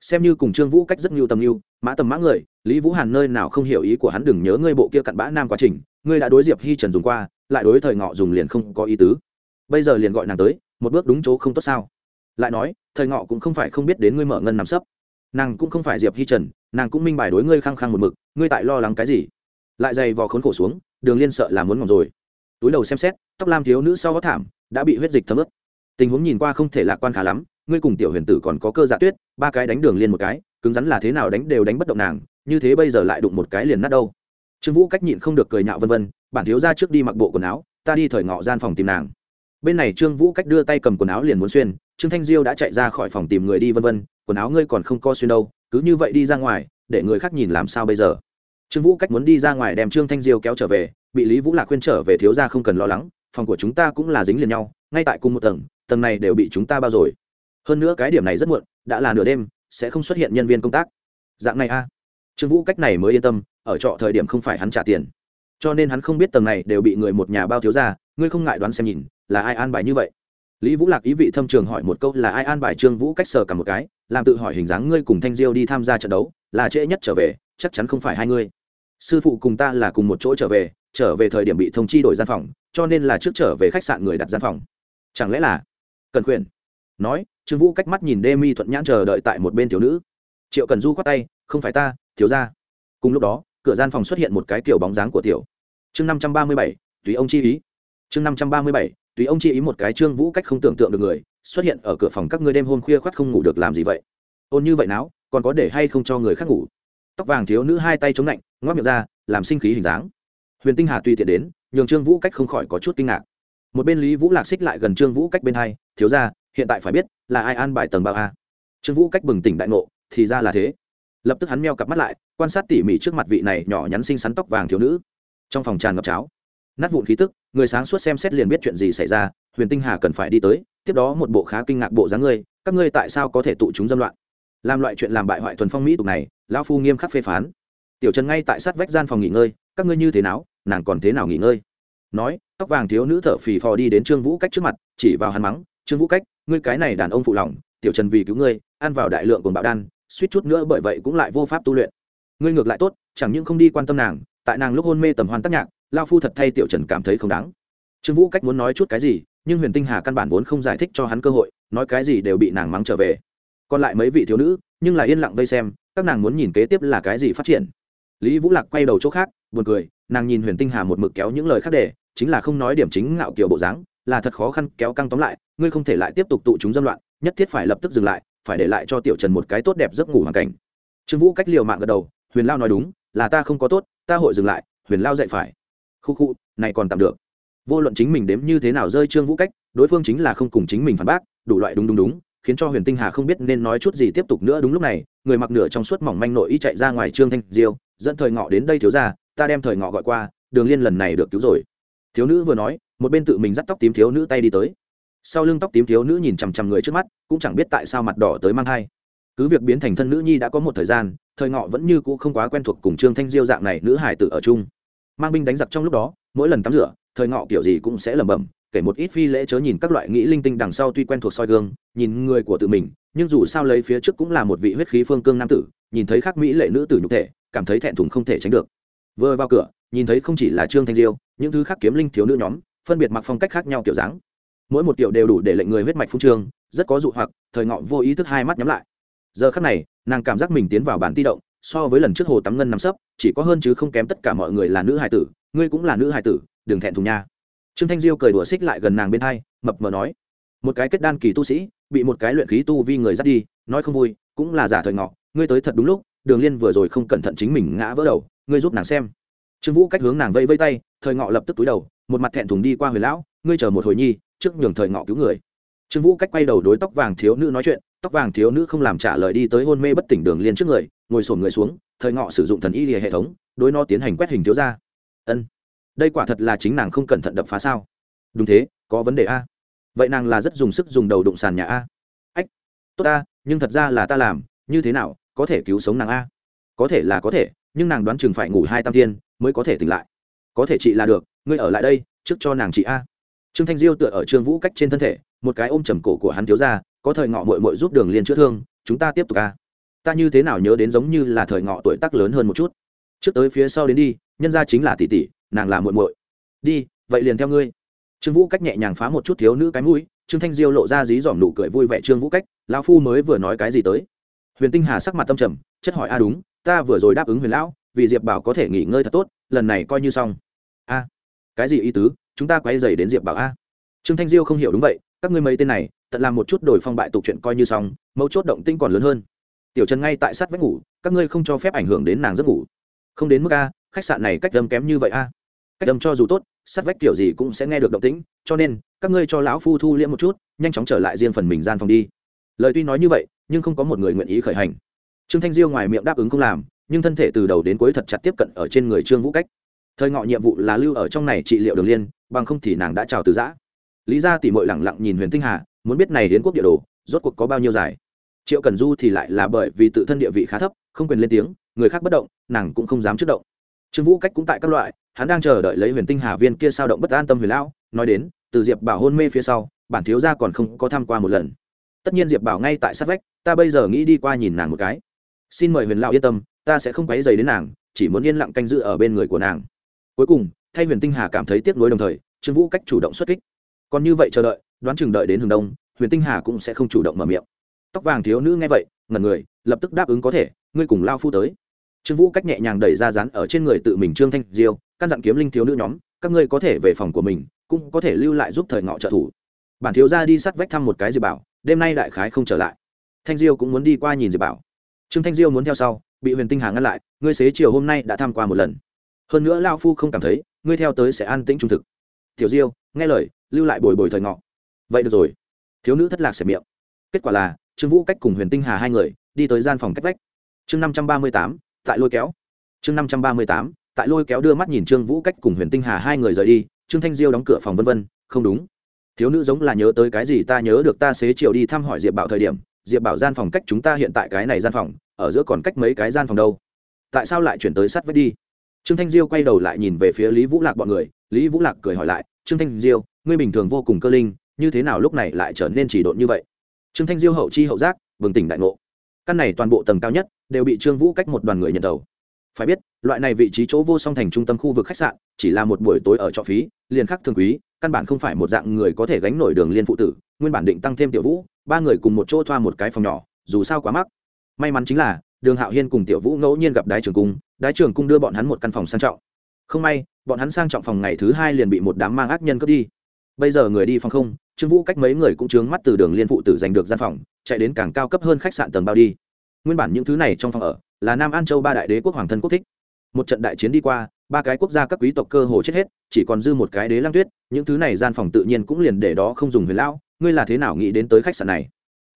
Speaker 1: Xem như cùng trương vũ cách rất nhiều tầm yêu, mã tầm mã người, lý vũ hàn nơi nào không hiểu ý của hắn đừng nhớ ngươi bộ kia cặn bã nam quá trình, ngươi đã đối diệp hi trần dùng qua, lại đối thời ngọ dùng liền không có ý tứ. Bây giờ liền gọi nàng tới, một bước đúng chỗ không tốt sao? Lại nói, thời ngọ cũng không phải không biết đến ngươi mở ngân nằm sấp. Nàng cũng không phải diệp hi trần, nàng cũng minh bài đối ngươi khăng khăng một mực, ngươi tại lo lắng cái gì? Lại dày vò khốn khổ xuống, đường liên sợ là muốn ngọc rồi. Túi đầu xem xét, tóc lam thiếu nữ sau có thảm đã bị huyết dịch thấm ướt. Tình huống nhìn qua không thể lạc quan khá lắm, ngươi cùng tiểu huyền tử còn có cơ dạ tuyết, ba cái đánh đường liên một cái, cứng rắn là thế nào đánh đều đánh bất động nàng, như thế bây giờ lại đụng một cái liền nát đâu. Trương vũ cách nhịn không được cười nhạo vân vân, bản thiếu ra trước đi mặc bộ quần áo, ta đi thời ngọ gian phòng tìm nàng. Bên này trương vũ cách đưa tay cầm quần áo liền muốn xuyên, trương thanh diêu đã chạy ra khỏi phòng tìm người đi vân vân, quần áo ngươi còn không co xuyên đâu, cứ như vậy đi ra ngoài, để người khác nhìn làm sao bây giờ. Trương vũ cách muốn đi ra ngoài đem trương thanh diêu kéo trở về, bị lý vũ lạc khuyên trở về thiếu ra không cần lo lắng phòng của chúng ta cũng là dính liền nhau, ngay tại cùng một tầng tầng này đều bị chúng ta bao rồi. Hơn nữa cái điểm này rất muộn, đã là nửa đêm, sẽ không xuất hiện nhân viên công tác. Dạng này a. Trương vũ cách này mới yên tâm, ở trọ thời điểm không phải hắn trả tiền. Cho nên hắn không biết tầng này đều bị người một nhà bao thiếu ra, ngươi không ngại đoán xem nhìn, là ai an bài như vậy? Lý vũ lạc ý vị thâm trường hỏi một câu là ai an bài trương vũ cách sờ cả một cái, làm tự hỏi hình dáng ngươi cùng thanh diêu đi tham gia trận đấu, là trễ nhất trở về, chắc chắn không phải hai ngươi. Sư phụ cùng ta là cùng một chỗ trở về trở về thời điểm bị thông chi đổi gian phòng, cho nên là trước trở về khách sạn người đặt gian phòng. Chẳng lẽ là cần khuyển nói, trương vũ cách mắt nhìn đê mi thuận nhãn chờ đợi tại một bên thiếu nữ. Triệu cần du khoát tay, không phải ta, thiếu ra cùng lúc đó, cửa gian phòng xuất hiện một cái kiểu bóng dáng của tiểu. Chương năm trăm ba mươi bảy, tùy ông chi ý. Chương năm trăm ba mươi bảy, tùy ông chi ý một cái trương vũ cách không tưởng tượng được người, xuất hiện ở cửa phòng các ngươi đêm hôm khuya khoắt không ngủ được làm gì vậy? Ôn như vậy nào còn có để hay không cho người khác ngủ? Tóc vàng thiếu nữ hai tay chống lạnh ngoắc miệng ra, làm sinh khí hình dáng huyền tinh hà tùy tiện đến, nhường trương vũ cách không khỏi có chút kinh ngạc. Một bên lý vũ lạc xích lại gần trương vũ cách bên hai, thiếu ra hiện tại phải biết là ai an bài tầng bao a. Trương vũ cách bừng tỉnh đại ngộ, thì ra là thế. Lập tức hắn meo cặp mắt lại, quan sát tỉ mỉ trước mặt vị này nhỏ nhắn xinh xắn tóc vàng thiếu nữ. Trong phòng tràn ngập cháo, nát vụn khí tức, người sáng suốt xem xét liền biết chuyện gì xảy ra, huyền tinh hà cần phải đi tới, tiếp đó một bộ khá kinh ngạc bộ dáng ngươi các ngươi tại sao có thể tụ chúng dâm loạn? Làm loại chuyện làm bại hoại thuần phong mỹ tục này, lão phu nghiêm khắc phê phán. Tiểu trần ngay tại sát vách gian phòng nghỉ ngơi các ngươi như thế nào, nàng còn thế nào nghỉ ngơi? Nói, tóc vàng thiếu nữ thở phì phò đi đến trương vũ cách trước mặt, chỉ vào hắn mắng, trương vũ cách, ngươi cái này đàn ông phụ lòng, tiểu trần vì cứu ngươi, ăn vào đại lượng cồn bạo đan, suýt chút nữa bởi vậy cũng lại vô pháp tu luyện. Ngươi ngược lại tốt, chẳng những không đi quan tâm nàng, tại nàng lúc hôn mê tầm hoan tác nhạc, lao phu thật thay tiểu trần cảm thấy không đáng. Trương vũ cách muốn nói chút cái gì, nhưng huyền tinh hà căn bản vốn không giải thích cho hắn cơ hội, nói cái gì đều bị nàng mắng trở về. Còn lại mấy vị thiếu nữ, nhưng là yên lặng vây xem, các nàng muốn nhìn kế tiếp là cái gì phát triển lý vũ lạc quay đầu chỗ khác, buồn cười, nàng nhìn huyền tinh hà một mực kéo những lời khác để, chính là không nói điểm chính ngạo kiểu bộ dáng, là thật khó khăn kéo căng tóm lại, ngươi không thể lại tiếp tục tụ chúng dâm loạn, nhất thiết phải lập tức dừng lại, phải để lại cho tiểu trần một cái tốt đẹp giấc ngủ hoàn cảnh. Trương vũ cách liều mạng gật đầu, huyền lao nói đúng, là ta không có tốt, ta hội dừng lại, huyền lao dạy phải. Khu khu, này còn tạm được. Vô luận chính mình đếm như thế nào rơi trương vũ cách, đối phương chính là không cùng chính mình phản bác, đủ loại đúng đúng đúng, khiến cho huyền tinh hà không biết nên nói chút gì tiếp tục nữa. Đúng lúc này, người mặc nửa trong suốt mỏng manh nội y chạy ra ngoài trương thanh diêu dẫn thời ngọ đến đây thiếu ra ta đem thời ngọ gọi qua, đường liên lần này được cứu rồi. Thiếu nữ vừa nói, một bên tự mình dắt tóc tím thiếu nữ tay đi tới. Sau lưng tóc tím thiếu nữ nhìn chằm chằm người trước mắt, cũng chẳng biết tại sao mặt đỏ tới mang thai. Cứ việc biến thành thân nữ nhi đã có một thời gian, thời ngọ vẫn như cũ không quá quen thuộc cùng trương thanh diêu dạng này nữ hải tử ở chung. Mang binh đánh giặc trong lúc đó, mỗi lần tắm rửa, thời ngọ kiểu gì cũng sẽ lẩm bẩm, kể một ít phi lễ chớ nhìn các loại nghĩ linh tinh đằng sau tuy quen thuộc soi gương, nhìn người của tự mình, nhưng dù sao lấy phía trước cũng là một vị huyết khí phương cương nam tử, nhìn thấy khắc mỹ lệ nữ tử nhục thể cảm thấy thẹn thùng không thể tránh được. Vừa vào cửa, nhìn thấy không chỉ là trương thanh diêu, những thứ khác kiếm linh thiếu nữ nhóm, phân biệt mặc phong cách khác nhau kiểu dáng. Mỗi một kiểu đều đủ để lệnh người huyết mạch phung trương, rất có dụ hoặc, thời ngọ vô ý thức hai mắt nhắm lại. Giờ khắc này, nàng cảm giác mình tiến vào bản ti động, so với lần trước hồ tắm ngân nằm sấp, chỉ có hơn chứ không kém tất cả mọi người là nữ hài tử, ngươi cũng là nữ hài tử, đừng thẹn thùng nha. Trương thanh diêu cười đùa xích lại gần nàng bên hai, mập mờ nói, một cái kết đan kỳ tu sĩ, bị một cái luyện khí tu vi người dắt đi, nói không vui, cũng là giả thời ngọ, ngươi tới thật đúng lúc đường liên vừa rồi không cẩn thận chính mình ngã vỡ đầu, ngươi giúp nàng xem. Trương vũ cách hướng nàng vây vây tay, thời ngọ lập tức túi đầu, một mặt thẹn thùng đi qua huyền lão, ngươi chờ một hồi nhi, trước nhường thời ngọ cứu người. Trương vũ cách quay đầu đối tóc vàng thiếu nữ nói chuyện, tóc vàng thiếu nữ không làm trả lời đi tới hôn mê bất tỉnh đường liên trước người, ngồi sổn người xuống, thời ngọ sử dụng thần y hệ thống, đối nó tiến hành quét hình thiếu ra ân, đây quả thật là chính nàng không cẩn thận đập phá sao? Đúng thế, có vấn đề a. Vậy nàng là rất dùng sức dùng đầu đụng sàn nhà a. Ách, tốt ta, nhưng thật ra là ta làm, như thế nào có thể cứu sống nàng a. Có thể là có thể, nhưng nàng đoán chừng phải ngủ hai tam tiên mới có thể tỉnh lại. Có thể chị là được, ngươi ở lại đây, trước cho nàng chị a. Trương thanh diêu tựa ở trương vũ cách trên thân thể, một cái ôm trầm cổ của hắn thiếu ra, có thời ngọ mội mội giúp đường liên chữa thương, chúng ta tiếp tục a. Ta như thế nào nhớ đến giống như là thời ngọ tuổi tác lớn hơn một chút. Trước tới phía sau đến đi, nhân ra chính là tỷ tỷ, nàng là muội muội. Đi, vậy liền theo ngươi. Trương vũ cách nhẹ nhàng phá một chút thiếu nữ cái mũi, trương thanh diêu lộ ra dí dỏm nụ cười vui vẻ. Trương vũ cách, lão phu mới vừa nói cái gì tới? Huyền tinh hà sắc mặt tâm trầm, chất hỏi, a, đúng, ta vừa rồi đáp ứng huyền lão, vì diệp bảo có thể nghỉ ngơi thật tốt, lần này coi như xong. A, cái gì ý tứ? Chúng ta quay dày đến diệp bảo a. Trương thanh diêu không hiểu đúng vậy, các ngươi mấy tên này, tận làm một chút đổi phong bại tục chuyện coi như xong, mấu chốt động tinh còn lớn hơn. Tiểu trần ngay tại sát vách ngủ, các ngươi không cho phép ảnh hưởng đến nàng giấc ngủ. Không đến mức a, khách sạn này cách đâm kém như vậy a. Cách đâm cho dù tốt, sát vách kiểu gì cũng sẽ nghe được động tĩnh, cho nên, các ngươi cho lão phu thu liễm một chút, nhanh chóng trở lại riêng phần mình gian phòng đi. Lời tuy nói như vậy nhưng không có một người nguyện ý khởi hành. Trương thanh diêu ngoài miệng đáp ứng không làm, nhưng thân thể từ đầu đến cuối thật chặt tiếp cận ở trên người trương vũ cách. Thời ngọ nhiệm vụ là lưu ở trong này trị liệu đường liên, bằng không thì nàng đã chào từ giã. Lý ra tỉ mội lẳng lặng nhìn huyền tinh hà, muốn biết này đến quốc địa đồ, rốt cuộc có bao nhiêu dài. Triệu cần du thì lại là bởi vì tự thân địa vị khá thấp, không quyền lên tiếng, người khác bất động, nàng cũng không dám trước động. Trương vũ cách cũng tại các loại, hắn đang chờ đợi lấy huyền tinh hà viên kia sao động bất an tâm huyền lão, nói đến, từ diệp bảo hôn mê phía sau, bản thiếu gia còn không có tham qua một lần tất nhiên diệp bảo ngay tại sát vách, ta bây giờ nghĩ đi qua nhìn nàng một cái. Xin mời huyền lão yên tâm, ta sẽ không quấy dày đến nàng, chỉ muốn yên lặng canh giữ ở bên người của nàng. Cuối cùng, thay huyền tinh hà cảm thấy tiếc nuối đồng thời, trương vũ cách chủ động xuất kích. Còn như vậy chờ đợi, đoán chừng đợi đến hướng đông, huyền tinh hà cũng sẽ không chủ động mở miệng. Tóc vàng thiếu nữ nghe vậy, ngẩn người, lập tức đáp ứng có thể, ngươi cùng lao phu tới. Trương vũ cách nhẹ nhàng đẩy ra rán ở trên người tự mình trương thanh diêu, căn dặn kiếm linh thiếu nữ nhóm, các ngươi có thể về phòng của mình, cũng có thể lưu lại giúp thời ngọ trợ thủ. Bản thiếu ra đi sắt vách thăm một cái diệp bảo đêm nay đại khái không trở lại. Thanh diêu cũng muốn đi qua nhìn diệp bảo. Trương thanh diêu muốn theo sau, bị huyền tinh hà ngăn lại, ngươi xế chiều hôm nay đã tham qua một lần. Hơn nữa lao phu không cảm thấy, ngươi theo tới sẽ an tĩnh trung thực. Tiểu diêu, nghe lời, lưu lại bồi bồi thời ngọ. Vậy được rồi. Thiếu nữ thất lạc xẻ miệng. Kết quả là, trương vũ cách cùng huyền tinh hà hai người, đi tới gian phòng cách vách. Chương năm trăm ba mươi tám, tại lôi kéo. Chương năm trăm ba mươi tám, tại lôi kéo đưa mắt nhìn trương vũ cách cùng huyền tinh hà hai người rời đi, trương thanh diêu đóng cửa phòng vân vân, không đúng thiếu nữ giống là nhớ tới cái gì ta nhớ được ta xế chiều đi thăm hỏi diệp bảo thời điểm, diệp bảo gian phòng cách chúng ta hiện tại cái này gian phòng, ở giữa còn cách mấy cái gian phòng đâu. Tại sao lại chuyển tới sát vết đi? Trương thanh diêu quay đầu lại nhìn về phía lý vũ lạc bọn người, lý vũ lạc cười hỏi lại, trương thanh diêu, ngươi bình thường vô cùng cơ linh, như thế nào lúc này lại trở nên chỉ độn như vậy? Trương thanh diêu hậu chi hậu giác, bừng tỉnh đại ngộ. Căn này toàn bộ tầng cao nhất đều bị trương vũ cách một đoàn người nhận tàu. Phải biết, loại này vị trí chỗ vô song thành trung tâm khu vực khách sạn chỉ là một buổi tối ở trọ phí liền khắc thường quý, căn bản không phải một dạng người có thể gánh nổi đường liên phụ tử, nguyên bản định tăng thêm tiểu vũ, ba người cùng một chỗ thoa một cái phòng nhỏ, dù sao quá mắc. May mắn chính là, đường hạo hiên cùng tiểu vũ ngẫu nhiên gặp đái trường cung, đái trường cung đưa bọn hắn một căn phòng sang trọng. Không may, bọn hắn sang trọng phòng ngày thứ hai liền bị một đám mang ác nhân cướp đi. Bây giờ người đi phòng không, trương vũ cách mấy người cũng chướng mắt từ đường liên phụ tử giành được gian phòng, chạy đến càng cao cấp hơn khách sạn tầng bao đi. Nguyên bản những thứ này trong phòng ở là nam an châu ba đại đế quốc hoàng thân quốc thích. Một trận đại chiến đi qua ba cái quốc gia các quý tộc cơ hồ chết hết, chỉ còn dư một cái đế lăng tuyết, những thứ này gian phòng tự nhiên cũng liền để đó không dùng huyền lão, ngươi là thế nào nghĩ đến tới khách sạn này?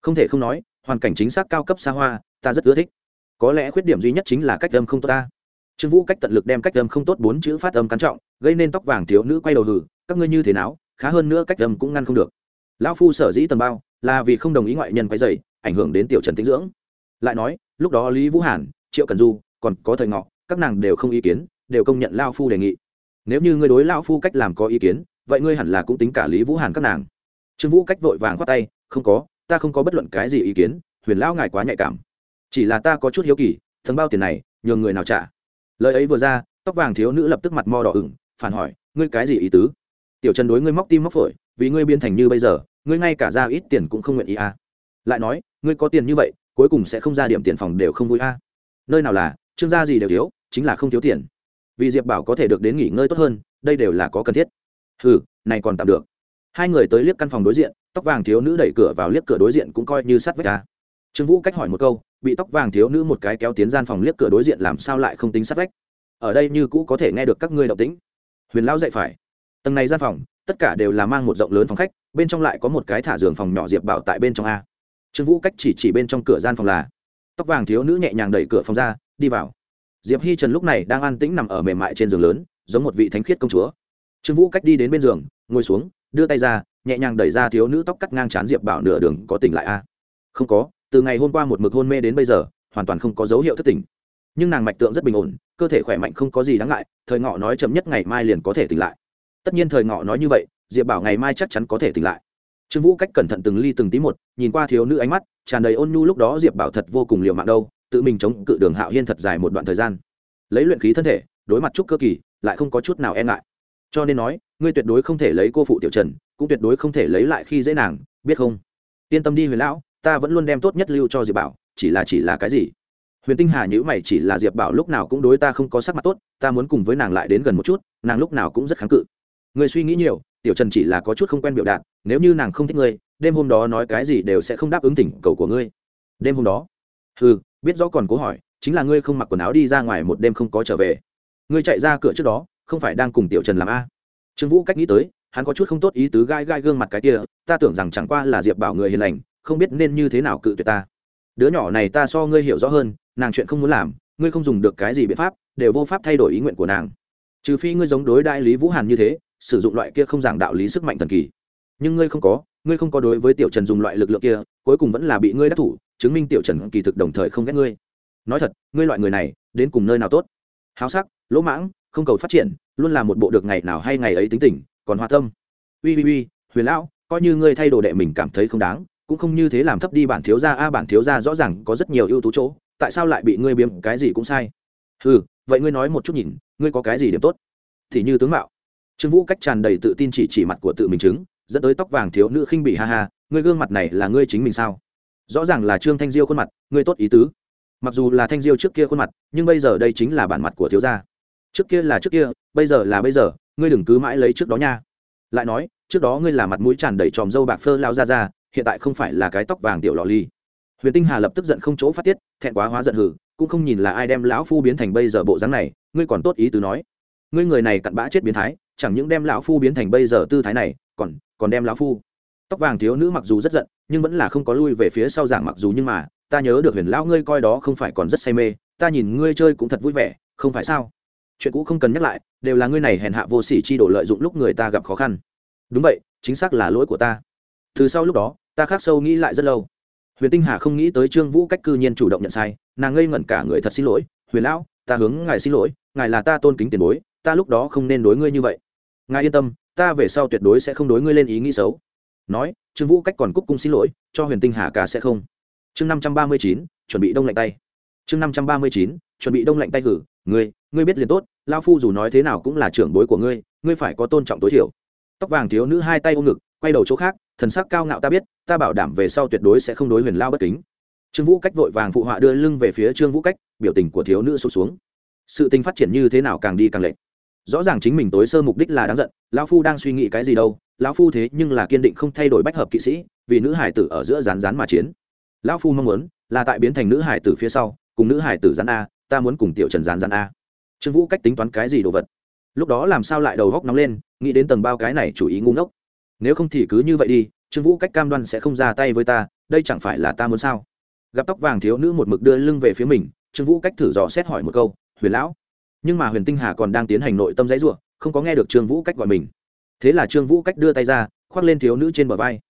Speaker 1: Không thể không nói, hoàn cảnh chính xác cao cấp xa hoa, ta rất ưa thích. Có lẽ khuyết điểm duy nhất chính là cách âm không tốt ta. Trương vũ cách tận lực đem cách âm không tốt bốn chữ phát âm cắn trọng, gây nên tóc vàng thiếu nữ quay đầu hử, các ngươi như thế nào, khá hơn nữa cách âm cũng ngăn không được. Lão phu sở dĩ tầm bao, là vì không đồng ý ngoại nhân quay dày ảnh hưởng đến tiểu trần tinh dưỡng. Lại nói, lúc đó lý vũ hàn, triệu cần du, còn có thời ngọ, các nàng đều không ý kiến đều công nhận lao phu đề nghị. Nếu như ngươi đối lao phu cách làm có ý kiến, vậy ngươi hẳn là cũng tính cả lý vũ hàn các nàng. Trương vũ cách vội vàng khoát tay, không có, ta không có bất luận cái gì ý kiến, huyền lão ngài quá nhạy cảm. Chỉ là ta có chút hiếu kỳ thần bao tiền này, nhường người nào trả? Lời ấy vừa ra, tóc vàng thiếu nữ lập tức mặt mo đỏ ửng, phản hỏi, ngươi cái gì ý tứ? Tiểu trần đối ngươi móc tim móc phổi, vì ngươi biến thành như bây giờ, ngươi ngay cả ra ít tiền cũng không nguyện ý à. lại nói, ngươi có tiền như vậy, cuối cùng sẽ không ra điểm tiền phòng đều không vui à. nơi nào là, trương gia gì đều thiếu, chính là không thiếu tiền vì diệp bảo có thể được đến nghỉ ngơi tốt hơn đây đều là có cần thiết ừ này còn tạm được hai người tới liếc căn phòng đối diện tóc vàng thiếu nữ đẩy cửa vào liếc cửa đối diện cũng coi như sắt vách à. trương vũ cách hỏi một câu bị tóc vàng thiếu nữ một cái kéo tiến gian phòng liếc cửa đối diện làm sao lại không tính sắt vách ở đây như cũ có thể nghe được các ngươi động tĩnh huyền lão dạy phải tầng này gian phòng tất cả đều là mang một rộng lớn phòng khách bên trong lại có một cái thả giường phòng nhỏ diệp bảo tại bên trong a trương vũ cách chỉ chỉ bên trong cửa gian phòng là tóc vàng thiếu nữ nhẹ nhàng đẩy cửa phòng ra đi vào diệp hi trần lúc này đang an tĩnh nằm ở mềm mại trên giường lớn, giống một vị thánh khiết công chúa. Trương vũ cách đi đến bên giường, ngồi xuống, đưa tay ra, nhẹ nhàng đẩy ra thiếu nữ tóc cắt ngang chán diệp bảo nửa đường, có tỉnh lại a không có, từ ngày hôm qua một mực hôn mê đến bây giờ, hoàn toàn không có dấu hiệu thất tỉnh. Nhưng nàng mạch tượng rất bình ổn, cơ thể khỏe mạnh không có gì đáng ngại, thời ngọ nói chậm nhất ngày mai liền có thể tỉnh lại. Tất nhiên thời ngọ nói như vậy, diệp bảo ngày mai chắc chắn có thể tỉnh lại. Trương vũ cách cẩn thận từng ly từng tí một, nhìn qua thiếu nữ ánh mắt, tràn đầy ôn nhu lúc đó diệp bảo thật vô cùng liều mạng đâu tự mình chống cự đường hạo hiên thật dài một đoạn thời gian. Lấy luyện khí thân thể, đối mặt trúc cơ kỳ, lại không có chút nào e ngại. Cho nên nói, ngươi tuyệt đối không thể lấy cô phụ tiểu trần, cũng tuyệt đối không thể lấy lại khi dễ nàng, biết không? Yên tâm đi huyền lão, ta vẫn luôn đem tốt nhất lưu cho diệp bảo, chỉ là chỉ là cái gì? Huyền tinh hà nhữ mày chỉ là diệp bảo lúc nào cũng đối ta không có sắc mặt tốt, ta muốn cùng với nàng lại đến gần một chút, nàng lúc nào cũng rất kháng cự. Người suy nghĩ nhiều, tiểu trần chỉ là có chút không quen biểu đạt, nếu như nàng không thích ngươi, đêm hôm đó nói cái gì đều sẽ không đáp ứng tỉnh cầu của ngươi. Đêm hôm đó? Ừ biết rõ còn cố hỏi, chính là ngươi không mặc quần áo đi ra ngoài một đêm không có trở về. Ngươi chạy ra cửa trước đó, không phải đang cùng tiểu trần làm a. Trương vũ cách nghĩ tới, hắn có chút không tốt ý tứ gai gai gương mặt cái kia, ta tưởng rằng chẳng qua là diệp bảo người hiền lành, không biết nên như thế nào cự tuyệt ta. Đứa nhỏ này ta so ngươi hiểu rõ hơn, nàng chuyện không muốn làm, ngươi không dùng được cái gì biện pháp, đều vô pháp thay đổi ý nguyện của nàng. Trừ phi ngươi giống đối đại lý vũ hàn như thế, sử dụng loại kia không giảng đạo lý sức mạnh thần kỳ. Nhưng ngươi không có, ngươi không có đối với tiểu trần dùng loại lực lượng kia, cuối cùng vẫn là bị ngươi đắc thủ chứng minh tiểu trần kỳ thực đồng thời không ghét ngươi. Nói thật, ngươi loại người này, đến cùng nơi nào tốt? Háo sắc, lỗ mãng, không cầu phát triển, luôn là một bộ được ngày nào hay ngày ấy tính tình, còn hoa tâm. Ui ui ui huyền lão, coi như ngươi thay đồ đệ mình cảm thấy không đáng, cũng không như thế làm thấp đi bản thiếu gia. A, bản thiếu gia rõ ràng có rất nhiều ưu tú chỗ, tại sao lại bị ngươi biếm, cái gì cũng sai? Ừ vậy ngươi nói một chút nhìn, ngươi có cái gì điểm tốt? Thì như tướng mạo. Trương vũ cách tràn đầy tự tin chỉ chỉ mặt của tự mình chứng, dẫn tới tóc vàng thiếu nữ khinh bỉ ha ha, ngươi gương mặt này là ngươi chính mình sao? Rõ ràng là trương thanh diêu khuôn mặt, ngươi tốt ý tứ. Mặc dù là thanh diêu trước kia khuôn mặt, nhưng bây giờ đây chính là bản mặt của thiếu gia. Trước kia là trước kia, bây giờ là bây giờ, ngươi đừng cứ mãi lấy trước đó nha. Lại nói, trước đó ngươi là mặt mũi tràn đầy tròm dâu bạc phơ lao ra ra, hiện tại không phải là cái tóc vàng tiểu lò ly. Huyền tinh hà lập tức giận không chỗ phát tiết, thẹn quá hóa giận hử, cũng không nhìn là ai đem lão phu biến thành bây giờ bộ dáng này, ngươi còn tốt ý tứ nói. Ngươi người này cặn bã chết biến thái, chẳng những đem lão phu biến thành bây giờ tư thái này, còn còn đem lão phu. Tóc vàng thiếu nữ mặc dù rất giận nhưng vẫn là không có lui về phía sau giảng mặc dù nhưng mà, ta nhớ được huyền lão ngươi coi đó không phải còn rất say mê, ta nhìn ngươi chơi cũng thật vui vẻ, không phải sao? Chuyện cũ không cần nhắc lại, đều là ngươi này hèn hạ vô sỉ chi đổ lợi dụng lúc người ta gặp khó khăn. Đúng vậy, chính xác là lỗi của ta. Từ sau lúc đó, ta khắc sâu nghĩ lại rất lâu. Huyền tinh hà không nghĩ tới trương vũ cách cư nhiên chủ động nhận sai, nàng ngây ngẩn cả người thật xin lỗi, huyền lão, ta hướng ngài xin lỗi, ngài là ta tôn kính tiền bối, ta lúc đó không nên đối ngươi như vậy. Ngài yên tâm, ta về sau tuyệt đối sẽ không đối ngươi lên ý nghĩ xấu nói, trương vũ cách còn cúc cung xin lỗi, cho huyền tinh hà cả sẽ không. Chương năm trăm ba mươi chín, chuẩn bị đông lạnh tay. Chương năm trăm ba mươi chín, chuẩn bị đông lạnh tay hử, ngươi ngươi biết liền tốt lao phu dù nói thế nào cũng là trưởng bối của ngươi ngươi phải có tôn trọng tối thiểu. Tóc vàng thiếu nữ hai tay ôm ngực, quay đầu chỗ khác, thần sắc cao ngạo ta biết, ta bảo đảm về sau tuyệt đối sẽ không đối huyền lao bất kính. Trương vũ cách vội vàng phụ họa đưa lưng về phía trương vũ cách, biểu tình của thiếu nữ sụt xuống. Sự tình phát triển như thế nào càng đi càng lệch rõ ràng chính mình tối sơ mục đích là đáng giận, lão phu đang suy nghĩ cái gì đâu, lão phu thế nhưng là kiên định không thay đổi bách hợp kỵ sĩ, vì nữ hải tử ở giữa rán rán mà chiến. Lão phu mong muốn là tại biến thành nữ hải tử phía sau, cùng nữ hải tử rán a, ta muốn cùng tiểu trần rán rán a. Trương vũ cách tính toán cái gì đồ vật? Lúc đó làm sao lại đầu góc nóng lên, nghĩ đến tầng bao cái này chủ ý ngu ngốc. Nếu không thì cứ như vậy đi, trương vũ cách cam đoan sẽ không ra tay với ta, đây chẳng phải là ta muốn sao? Gặp tóc vàng thiếu nữ một mực đưa lưng về phía mình, trương vũ cách thử dò xét hỏi một câu, huyền lão nhưng mà huyền tinh hà còn đang tiến hành nội tâm dãy ruộng không có nghe được trương vũ cách gọi mình. Thế là trương vũ cách đưa tay ra, khoác lên thiếu nữ trên bờ vai.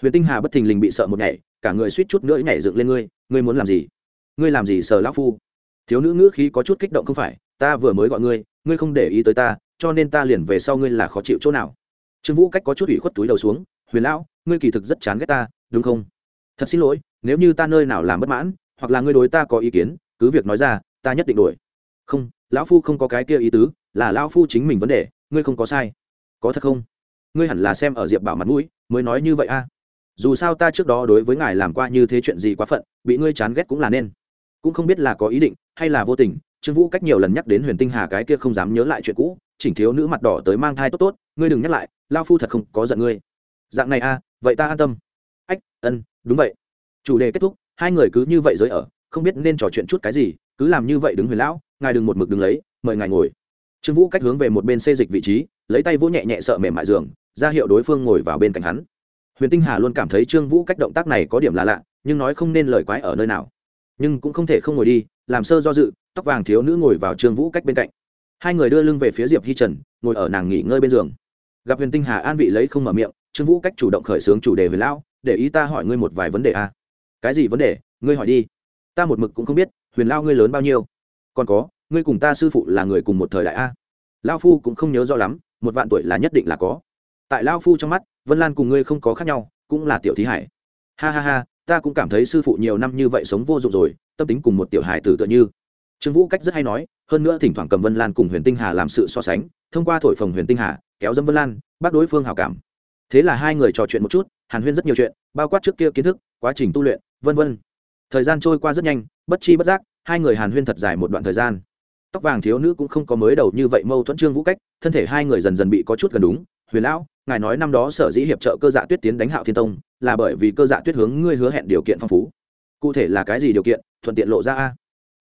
Speaker 1: Huyền tinh hà bất thình lình bị sợ một nhảy, cả người suýt chút nữa nhảy dựng lên ngươi ngươi muốn làm gì? Ngươi làm gì sờ lão phu? Thiếu nữ ngữ khí có chút kích động không phải, ta vừa mới gọi ngươi ngươi không để ý tới ta, cho nên ta liền về sau ngươi là khó chịu chỗ nào? Trương vũ cách có chút ủy khuất túi đầu xuống, huyền lão, ngươi kỳ thực rất chán ghét ta, đúng không? Thật xin lỗi, nếu như ta nơi nào làm bất mãn, hoặc là ngươi đối ta có ý kiến, cứ việc nói ra, ta nhất định đổi không lão phu không có cái kia ý tứ, là lão phu chính mình vấn đề, ngươi không có sai. Có thật không? Ngươi hẳn là xem ở diệp bảo mặt mũi, mới nói như vậy a. Dù sao ta trước đó đối với ngài làm qua như thế chuyện gì quá phận, bị ngươi chán ghét cũng là nên. Cũng không biết là có ý định, hay là vô tình, trương vũ cách nhiều lần nhắc đến huyền tinh hà cái kia không dám nhớ lại chuyện cũ, chỉnh thiếu nữ mặt đỏ tới mang thai tốt tốt, ngươi đừng nhắc lại lao phu thật không có giận ngươi. Dạng này a, vậy ta an tâm. Ách, ân, đúng vậy. Chủ đề kết thúc, hai người cứ như vậy giới ở, không biết nên trò chuyện chút cái gì cứ làm như vậy đứng huyền lão, ngài đừng một mực đứng lấy, mời ngài ngồi. Trương vũ cách hướng về một bên xê dịch vị trí, lấy tay vỗ nhẹ nhẹ sợ mềm mại giường, ra hiệu đối phương ngồi vào bên cạnh hắn. Huyền tinh hà luôn cảm thấy trương vũ cách động tác này có điểm là lạ, nhưng nói không nên lời quái ở nơi nào. Nhưng cũng không thể không ngồi đi, làm sơ do dự, tóc vàng thiếu nữ ngồi vào trương vũ cách bên cạnh. Hai người đưa lưng về phía diệp hi trần, ngồi ở nàng nghỉ ngơi bên giường. Gặp huyền tinh hà an vị lấy không mở miệng, trương vũ cách chủ động khởi xướng chủ đề huyền lão, để ý ta hỏi ngươi một vài vấn đề a. Cái gì vấn đề? Ngươi hỏi đi. Ta một mực cũng không biết huyền lao ngươi lớn bao nhiêu? Còn có, ngươi cùng ta sư phụ là người cùng một thời đại a. Lao phu cũng không nhớ rõ lắm, một vạn tuổi là nhất định là có. Tại lao phu trong mắt, vân lan cùng ngươi không có khác nhau, cũng là tiểu thí hải. Ha ha ha, ta cũng cảm thấy sư phụ nhiều năm như vậy sống vô dụng rồi, tâm tính cùng một tiểu hải tử tựa như. Trương vũ cách rất hay nói, hơn nữa thỉnh thoảng cầm vân lan cùng huyền tinh hà làm sự so sánh, thông qua thổi phồng huyền tinh hà, kéo dâm vân lan bác đối phương hào cảm. Thế là hai người trò chuyện một chút, hàn huyên rất nhiều chuyện, bao quát trước kia kiến thức, quá trình tu luyện, vân vân thời gian trôi qua rất nhanh, bất chi bất giác, hai người hàn huyên thật dài một đoạn thời gian. Tóc vàng thiếu nữ cũng không có mới đầu như vậy mâu thuẫn trương vũ cách, thân thể hai người dần dần bị có chút gần đúng. Huyền lão, ngài nói năm đó sở dĩ hiệp trợ cơ dạ tuyết tiến đánh hạo thiên tông, là bởi vì cơ dạ tuyết hướng ngươi hứa hẹn điều kiện phong phú. Cụ thể là cái gì điều kiện, thuận tiện lộ ra a?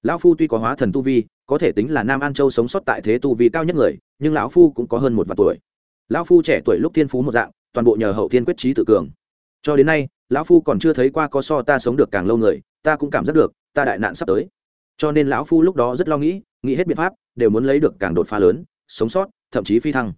Speaker 1: Lão phu tuy có hóa thần tu vi, có thể tính là nam an châu sống sót tại thế tu vi cao nhất người, nhưng lão phu cũng có hơn một vạn tuổi. Lão phu trẻ tuổi lúc thiên phú một dạng, toàn bộ nhờ hậu thiên quyết trí tự cường. Cho đến nay lão phu còn chưa thấy qua có so ta sống được càng lâu người, ta cũng cảm giác được, ta đại nạn sắp tới. Cho nên lão phu lúc đó rất lo nghĩ nghĩ hết biện pháp, đều muốn lấy được càng đột phá lớn, sống sót, thậm chí phi thăng.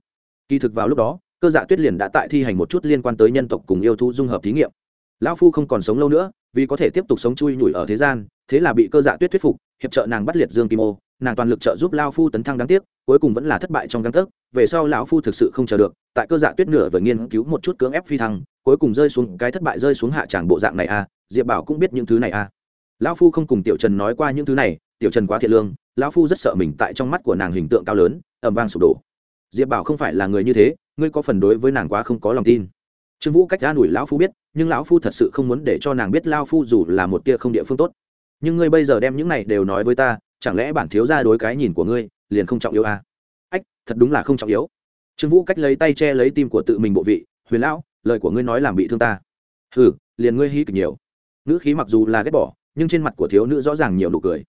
Speaker 1: Kỳ thực vào lúc đó, cơ dạ tuyết liền đã tại thi hành một chút liên quan tới nhân tộc cùng yêu thú dung hợp thí nghiệm. Lão phu không còn sống lâu nữa, vì có thể tiếp tục sống chui nhủi ở thế gian, thế là bị cơ dạ tuyết thuyết phục, hiệp trợ nàng bắt liệt dương kim ô, nàng toàn lực trợ giúp lao phu tấn thăng đáng tiếc, cuối cùng vẫn là thất bại trong găng tấc, về sau lão phu thực sự không chờ được, tại cơ dạ tuyết nửa vừa nghiên cứu một chút cưỡng ép phi thăng cuối cùng rơi xuống cái thất bại rơi xuống hạ tràng bộ dạng này a à, diệp bảo cũng biết những thứ này a à. lão phu không cùng tiểu trần nói qua những thứ này tiểu trần quá thiện lương lão phu rất sợ mình tại trong mắt của nàng hình tượng cao lớn ẩm vang sụp đổ diệp bảo không phải là người như thế ngươi có phần đối với nàng quá không có lòng tin trương vũ cách an ủi lão phu biết nhưng lão phu thật sự không muốn để cho nàng biết lao phu dù là một tia không địa phương tốt nhưng ngươi bây giờ đem những này đều nói với ta chẳng lẽ bản thiếu ra đối cái nhìn của ngươi liền không trọng yếu à? ách thật đúng là không trọng yếu trương vũ cách lấy tay che lấy tim của tự mình bộ vị huyền lão lời của ngươi nói làm bị thương ta. Hừ, liền ngươi hí kịch nhiều. Nữ khí mặc dù là ghét bỏ, nhưng trên mặt của thiếu nữ rõ ràng nhiều nụ cười.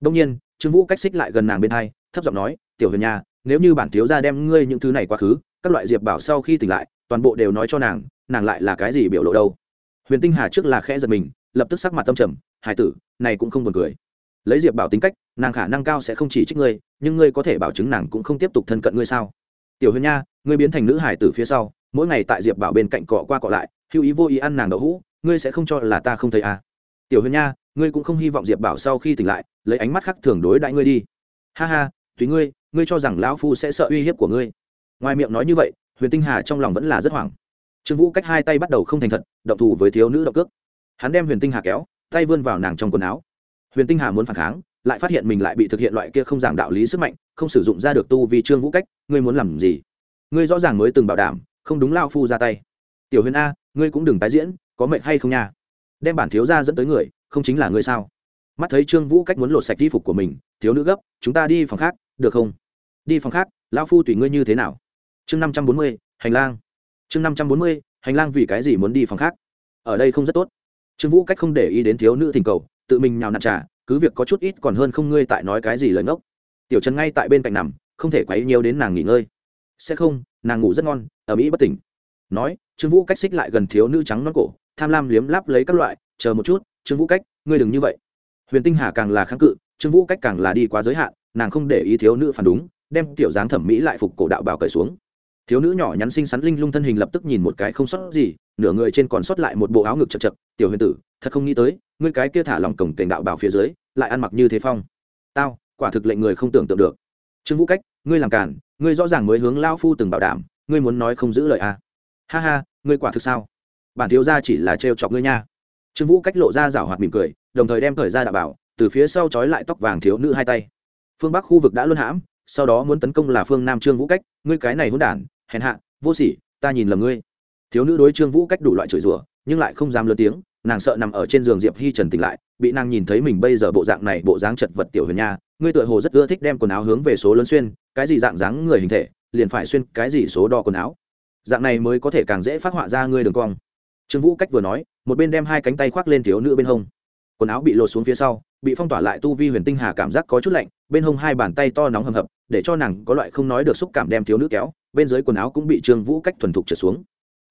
Speaker 1: Đông nhiên, trương vũ cách xích lại gần nàng bên hai, thấp giọng nói, tiểu huyền nha, nếu như bản thiếu gia đem ngươi những thứ này quá khứ, các loại diệp bảo sau khi tỉnh lại, toàn bộ đều nói cho nàng nàng lại là cái gì biểu lộ đâu? Huyền tinh hà trước là khẽ giật mình, lập tức sắc mặt tâm trầm, hải tử, này cũng không buồn cười. Lấy diệp bảo tính cách, nàng khả năng cao sẽ không chỉ trích ngươi, nhưng ngươi có thể bảo chứng nàng cũng không tiếp tục thân cận ngươi sao? Tiểu huyền nha, ngươi biến thành nữ hải tử phía sau mỗi ngày tại diệp bảo bên cạnh cọ qua cọ lại hữu ý vô ý ăn nàng đậu hũ, ngươi sẽ không cho là ta không thấy à. tiểu huyền nha, ngươi cũng không hy vọng diệp bảo sau khi tỉnh lại, lấy ánh mắt khác thường đối đại ngươi đi. Ha ha, tùy ngươi ngươi cho rằng lão phu sẽ sợ uy hiếp của ngươi. Ngoài miệng nói như vậy, huyền tinh hà trong lòng vẫn là rất hoảng. Trương vũ cách hai tay bắt đầu không thành thật, động thủ với thiếu nữ động cước. Hắn đem huyền tinh hà kéo, tay vươn vào nàng trong quần áo. Huyền tinh hà muốn phản kháng, lại phát hiện mình lại bị thực hiện loại kia không giảng đạo lý sức mạnh, không sử dụng ra được tu vì trương vũ cách, ngươi muốn làm gì? Ngươi rõ ràng mới từng bảo đảm không đúng lao phu ra tay. Tiểu huyền a, ngươi cũng đừng tái diễn, có mệnh hay không nha? Đem bản thiếu ra dẫn tới người, không chính là ngươi sao? Mắt thấy trương vũ cách muốn lột sạch di phục của mình, thiếu nữ gấp, chúng ta đi phòng khác, được không? Đi phòng khác, lao phu tùy ngươi như thế nào? Chương năm trăm bốn mươi, hành lang. Chương năm trăm bốn mươi, hành lang vì cái gì muốn đi phòng khác? Ở đây không rất tốt. Trương vũ cách không để ý đến thiếu nữ thỉnh cầu, tự mình nhào nặn trà, cứ việc có chút ít còn hơn không ngươi tại nói cái gì lời ngốc. Tiểu trần ngay tại bên cạnh nằm, không thể quấy nhiều đến nàng nghỉ ngơi. Sẽ không nàng ngủ rất ngon, ở mỹ bất tỉnh. Nói, trương vũ cách xích lại gần thiếu nữ trắng non cổ, tham lam liếm láp lấy các loại, chờ một chút, trương vũ cách, ngươi đừng như vậy. Huyền tinh hà càng là kháng cự, trương vũ cách càng là đi quá giới hạn, nàng không để ý thiếu nữ phản đúng, đem tiểu dáng thẩm mỹ lại phục cổ đạo bảo cởi xuống. Thiếu nữ nhỏ nhắn xinh xắn linh lung thân hình lập tức nhìn một cái không sót gì, nửa người trên còn sót lại một bộ áo ngực chật chật, tiểu huyền tử, thật không nghĩ tới, ngươi cái kia thả lòng cổng kềnh đạo bảo phía dưới, lại ăn mặc như thế phong. Tao, quả thực lệnh người không tưởng tượng được. Trương vũ cách, ngươi làm cản ngươi rõ ràng mới hướng lao phu từng bảo đảm, ngươi muốn nói không giữ lời à. ha ha, ngươi quả thực sao? Bản thiếu gia chỉ là trêu chọc ngươi nha. Trương vũ cách lộ ra rảo hoạt mỉm cười, đồng thời đem thời ra đạo bảo, từ phía sau trói lại tóc vàng thiếu nữ hai tay. Phương bắc khu vực đã luân hãm, sau đó muốn tấn công là phương nam trương vũ cách, ngươi cái này hôn đản, hèn hạ, vô sỉ, ta nhìn lầm ngươi. Thiếu nữ đối trương vũ cách đủ loại chửi rủa, nhưng lại không dám lớn tiếng, nàng sợ nằm ở trên giường diệp hi trần tỉnh lại, bị nàng nhìn thấy mình bây giờ bộ dạng này, bộ dáng chật vật tiểu huyền nha ngươi tựa hồ rất ưa thích đem quần áo hướng về số lớn xuyên, cái gì dạng dáng người hình thể, liền phải xuyên cái gì số đo quần áo. Dạng này mới có thể càng dễ phát họa ra ngươi đường cong. Trương vũ cách vừa nói, một bên đem hai cánh tay khoác lên thiếu nữ bên hông. Quần áo bị lột xuống phía sau, bị phong tỏa lại tu vi huyền tinh hà cảm giác có chút lạnh, bên hông hai bàn tay to nóng hầm hập, để cho nàng có loại không nói được xúc cảm đem thiếu nữ kéo, bên dưới quần áo cũng bị trương vũ cách thuần thục trượt xuống.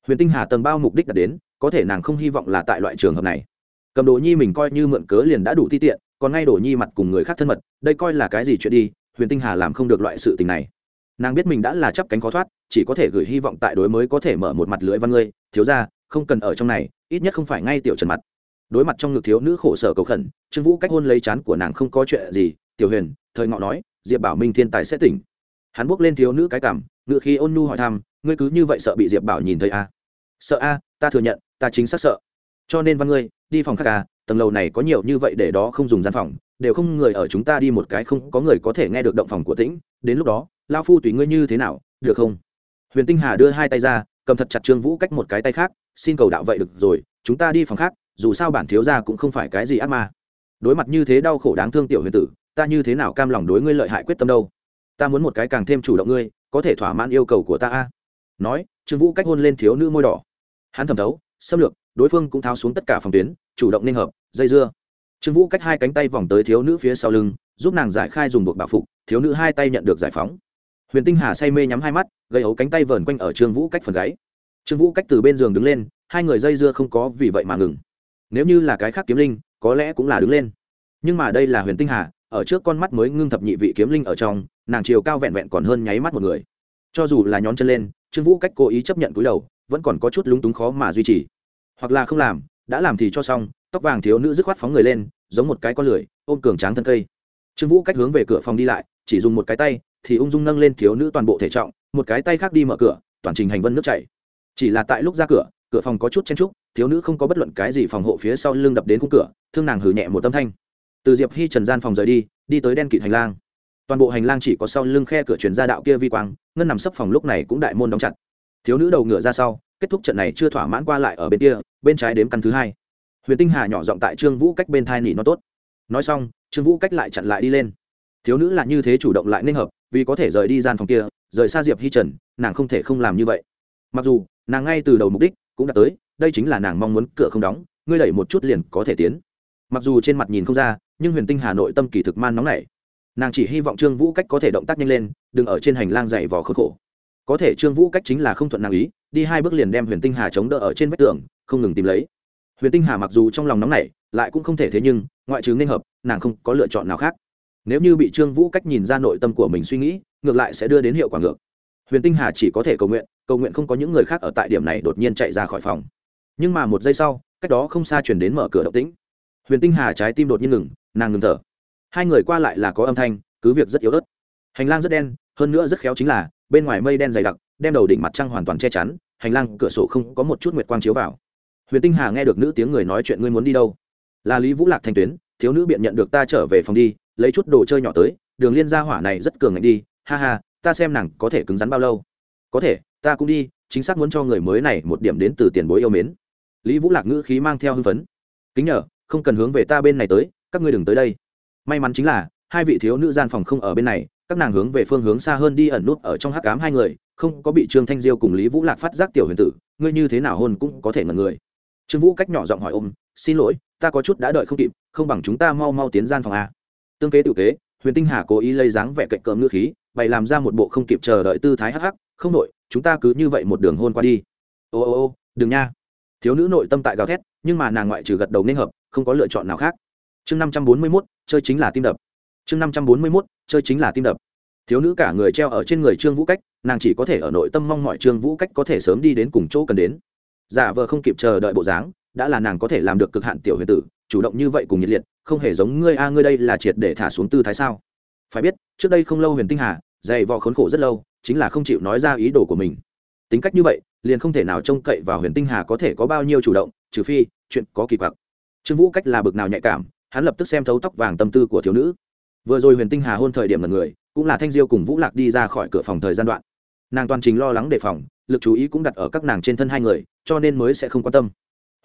Speaker 1: Huyền tinh hà tầng bao mục đích đạt đến, có thể nàng không hy vọng là tại loại trường hợp này. Cầm đồ nhi mình coi như mượn cớ liền đã đủ ti tiện còn ngay đổ nhi mặt cùng người khác thân mật, đây coi là cái gì chuyện đi, huyền tinh hà làm không được loại sự tình này. Nàng biết mình đã là chấp cánh khó thoát, chỉ có thể gửi hy vọng tại đối mới có thể mở một mặt lưỡi văn ngươi, thiếu ra không cần ở trong này, ít nhất không phải ngay tiểu trần mặt. Đối mặt trong ngực thiếu nữ khổ sở cầu khẩn, trương vũ cách hôn lấy chán của nàng không có chuyện gì, tiểu huyền, thời ngọ nói, diệp bảo minh thiên tài sẽ tỉnh. Hắn bước lên thiếu nữ cái cảm ngự khi ôn nhu hỏi thăm, ngươi cứ như vậy sợ bị diệp bảo nhìn thấy a à? sợ a, ta thừa nhận, ta chính xác sợ. Cho nên văn ngươi, đi phòng khác à tầng lầu này có nhiều như vậy để đó không dùng gian phòng, đều không người ở chúng ta đi một cái không có người có thể nghe được động phòng của tĩnh. Đến lúc đó, lao phu tùy ngươi như thế nào, được không? Huyền tinh hà đưa hai tay ra, cầm thật chặt trương vũ cách một cái tay khác, xin cầu đạo vậy được rồi, chúng ta đi phòng khác, dù sao bản thiếu gia cũng không phải cái gì ác ma. Đối mặt như thế đau khổ đáng thương tiểu huyền tử, ta như thế nào cam lòng đối ngươi lợi hại quyết tâm đâu? Ta muốn một cái càng thêm chủ động ngươi, có thể thỏa mãn yêu cầu của ta a. Nói, trương vũ cách hôn lên thiếu nữ môi đỏ. Hắn thẩm thấu, xâm lược, đối phương cũng tháo xuống tất cả phòng tuyến chủ động nên hợp, dây dưa. Trương vũ cách hai cánh tay vòng tới thiếu nữ phía sau lưng, giúp nàng giải khai dùng buộc bảo phục, thiếu nữ hai tay nhận được giải phóng. Huyền tinh hà say mê nhắm hai mắt gây ấu cánh tay vờn quanh ở trương vũ cách phần gáy. Trương vũ cách từ bên giường đứng lên, hai người dây dưa không có vì vậy mà ngừng. Nếu như là cái khác kiếm linh, có lẽ cũng là đứng lên. Nhưng mà đây là huyền tinh hà, ở trước con mắt mới ngưng thập nhị vị kiếm linh ở trong, nàng chiều cao vẹn vẹn còn hơn nháy mắt một người. Cho dù là nhón chân lên, trương vũ cách cố ý chấp nhận cúi đầu, vẫn còn có chút lúng túng khó mà duy trì. Hoặc là không làm đã làm thì cho xong, tóc vàng thiếu nữ dứt khoát phóng người lên, giống một cái con lười, ôm cường tráng thân cây. Trương vũ cách hướng về cửa phòng đi lại, chỉ dùng một cái tay, thì ung dung nâng lên thiếu nữ toàn bộ thể trọng, một cái tay khác đi mở cửa, toàn trình hành vân nước chảy. Chỉ là tại lúc ra cửa cửa phòng có chút chen trúc thiếu nữ không có bất luận cái gì phòng hộ phía sau lưng đập đến khung cửa, thương nàng hử nhẹ một tâm thanh. Từ diệp hy trần gian phòng rời đi đi tới đen kịt hành lang. Toàn bộ hành lang chỉ có sau lưng khe cửa chuyển ra đạo kia vi quang, ngân nằm sấp phòng lúc này cũng đại môn đóng chặt. Thiếu nữ đầu ngựa ra sau, kết thúc trận này chưa thỏa mãn qua lại ở bên kia bên trái đếm căn thứ hai. Huyền tinh hà nhỏ giọng tại trương vũ cách bên thai nỉ nó tốt. Nói xong, trương vũ cách lại chặn lại đi lên. Thiếu nữ là như thế chủ động lại nên hợp, vì có thể rời đi gian phòng kia, rời xa diệp hi trần, nàng không thể không làm như vậy. Mặc dù, nàng ngay từ đầu mục đích cũng đã tới, đây chính là nàng mong muốn cửa không đóng, ngươi đẩy một chút liền có thể tiến. Mặc dù trên mặt nhìn không ra, nhưng huyền tinh hà nội tâm kỳ thực man nóng này nàng chỉ hy vọng trương vũ cách có thể động tác nhanh lên, đừng ở trên hành lang dày vò khớp khổ. Có thể trương vũ cách chính là không thuận nàng ý đi hai bước liền đem huyền tinh hà chống đỡ ở trên vách tường, không ngừng tìm lấy. Huyền tinh hà mặc dù trong lòng nóng này lại cũng không thể thế nhưng, ngoại trừ nên hợp, nàng không có lựa chọn nào khác. Nếu như bị trương vũ cách nhìn ra nội tâm của mình suy nghĩ, ngược lại sẽ đưa đến hiệu quả ngược. Huyền tinh hà chỉ có thể cầu nguyện cầu nguyện không có những người khác ở tại điểm này đột nhiên chạy ra khỏi phòng. Nhưng mà một giây sau, cách đó không xa chuyển đến mở cửa động tĩnh. Huyền tinh hà trái tim đột nhiên ngừng, nàng ngừng thở. Hai người qua lại là có âm thanh, cứ việc rất yếu ớt. Hành lang rất đen, hơn nữa rất khéo chính là, bên ngoài mây đen dày đặc đem đầu đỉnh mặt trăng hoàn toàn che chắn, hành lang cửa sổ không có một chút nguyệt quang chiếu vào. Huyền tinh hà nghe được nữ tiếng người nói chuyện ngươi muốn đi đâu? Là lý vũ lạc thanh tuyến, thiếu nữ biện nhận được ta trở về phòng đi, lấy chút đồ chơi nhỏ tới, đường liên gia hỏa này rất cường ngạnh đi, ha ha, ta xem nàng có thể cứng rắn bao lâu. Có thể, ta cũng đi, chính xác muốn cho người mới này một điểm đến từ tiền bối yêu mến. Lý vũ lạc ngữ khí mang theo hưng phấn. Kính nhờ, không cần hướng về ta bên này tới, các ngươi đừng tới đây. May mắn chính là, hai vị thiếu nữ gian phòng không ở bên này, các nàng hướng về phương hướng xa hơn đi ẩn nút ở trong hắc cám hai người không có bị trương thanh diêu cùng lý vũ lạc phát giác tiểu huyền tử, ngươi như thế nào hôn cũng có thể ngần người. Trương vũ cách nhỏ giọng hỏi ôm, xin lỗi, ta có chút đã đợi không kịp, không bằng chúng ta mau mau tiến gian phòng a. Tương kế tự kế, huyền tinh hà cố ý lấy dáng vẻ cạnh cơm ngữ khí, bày làm ra một bộ không kịp chờ đợi tư thái hắc hắc, không nội chúng ta cứ như vậy một đường hôn qua đi. Ô ô ô, đừng nha. Thiếu nữ nội tâm tại gào thét, nhưng mà nàng ngoại trừ gật đầu nên hợp, không có lựa chọn nào khác. Chương năm trăm bốn mươi mốt, chơi chính là tim đập. Chương năm trăm bốn mươi mốt, chơi chính là tim đập thiếu nữ cả người treo ở trên người trương vũ cách, nàng chỉ có thể ở nội tâm mong mọi trương vũ cách có thể sớm đi đến cùng chỗ cần đến. Giả vờ không kịp chờ đợi bộ dáng, đã là nàng có thể làm được cực hạn tiểu huyền tử, chủ động như vậy cùng nhiệt liệt, không hề giống ngươi a, ngươi đây là triệt để thả xuống tư thái sao? Phải biết, trước đây không lâu huyền tinh hà, dày vò khốn khổ rất lâu, chính là không chịu nói ra ý đồ của mình. Tính cách như vậy, liền không thể nào trông cậy vào huyền tinh hà có thể có bao nhiêu chủ động, trừ phi, chuyện có kỳ quặc. Trương vũ cách là bực nào nhạy cảm, hắn lập tức xem thấu tóc vàng tâm tư của thiếu nữ vừa rồi huyền tinh hà hôn thời điểm là người, cũng là thanh diêu cùng vũ lạc đi ra khỏi cửa phòng thời gian đoạn. Nàng toàn trình lo lắng đề phòng, lực chú ý cũng đặt ở các nàng trên thân hai người, cho nên mới sẽ không quan tâm.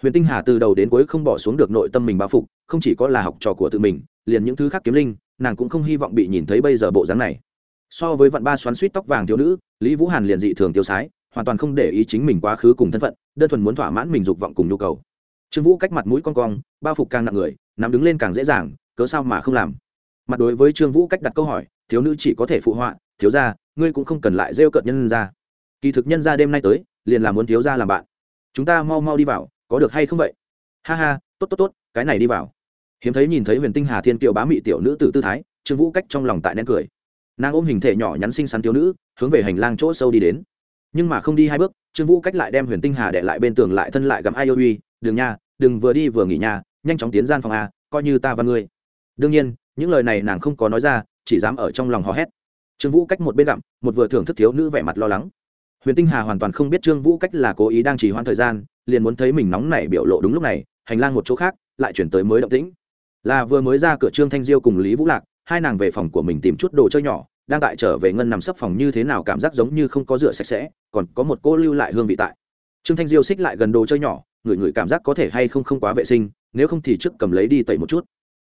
Speaker 1: Huyền tinh hà từ đầu đến cuối không bỏ xuống được nội tâm mình bao phục, không chỉ có là học trò của tự mình, liền những thứ khác kiếm linh, nàng cũng không hy vọng bị nhìn thấy bây giờ bộ dáng này. So với vạn ba xoắn suýt tóc vàng thiếu nữ, lý vũ hàn liền dị thường tiêu sái, hoàn toàn không để ý chính mình quá khứ cùng thân phận, đơn thuần muốn thỏa mãn mình dục vọng cùng nhu cầu. Trương vũ cách mặt mũi con cong, bao phục càng nặng người nằm đứng lên càng dễ dàng, cớ sao mà không làm? Mặt đối với trương vũ cách đặt câu hỏi, thiếu nữ chỉ có thể phụ họa, thiếu ra ngươi cũng không cần lại rêu cợt nhân ra. Kỳ thực nhân ra đêm nay tới, liền là muốn thiếu ra làm bạn. Chúng ta mau mau đi vào, có được hay không vậy? Ha ha, tốt tốt tốt, cái này đi vào. Hiếm thấy nhìn thấy huyền tinh hà thiên kiều bá mị tiểu nữ tử tư thái, trương vũ cách trong lòng tại nén cười. Nàng ôm hình thể nhỏ nhắn xinh xắn thiếu nữ, hướng về hành lang chỗ sâu đi đến. Nhưng mà không đi hai bước, trương vũ cách lại đem huyền tinh hà đệ lại bên tường lại thân lại gặm ai ô uy đường nha, đừng vừa đi vừa nghỉ nha, nhanh chóng tiến gian phòng a, coi như ta và ngươi. Đương nhiên những lời này nàng không có nói ra, chỉ dám ở trong lòng hò hét. Trương vũ cách một bên gặm, một vừa thưởng thức thiếu nữ vẻ mặt lo lắng. Huyền tinh hà hoàn toàn không biết trương vũ cách là cố ý đang trì hoãn thời gian, liền muốn thấy mình nóng nảy biểu lộ đúng lúc này, hành lang một chỗ khác, lại chuyển tới mới động tĩnh. Là vừa mới ra cửa trương thanh diêu cùng lý vũ lạc, hai nàng về phòng của mình tìm chút đồ chơi nhỏ, đang tại trở về ngân nằm sấp phòng như thế nào cảm giác giống như không có rửa sạch sẽ, còn có một cô lưu lại hương vị tại. Trương thanh diêu xích lại gần đồ chơi nhỏ người người cảm giác có thể hay không không quá vệ sinh, nếu không thì trước cầm lấy đi tẩy một chút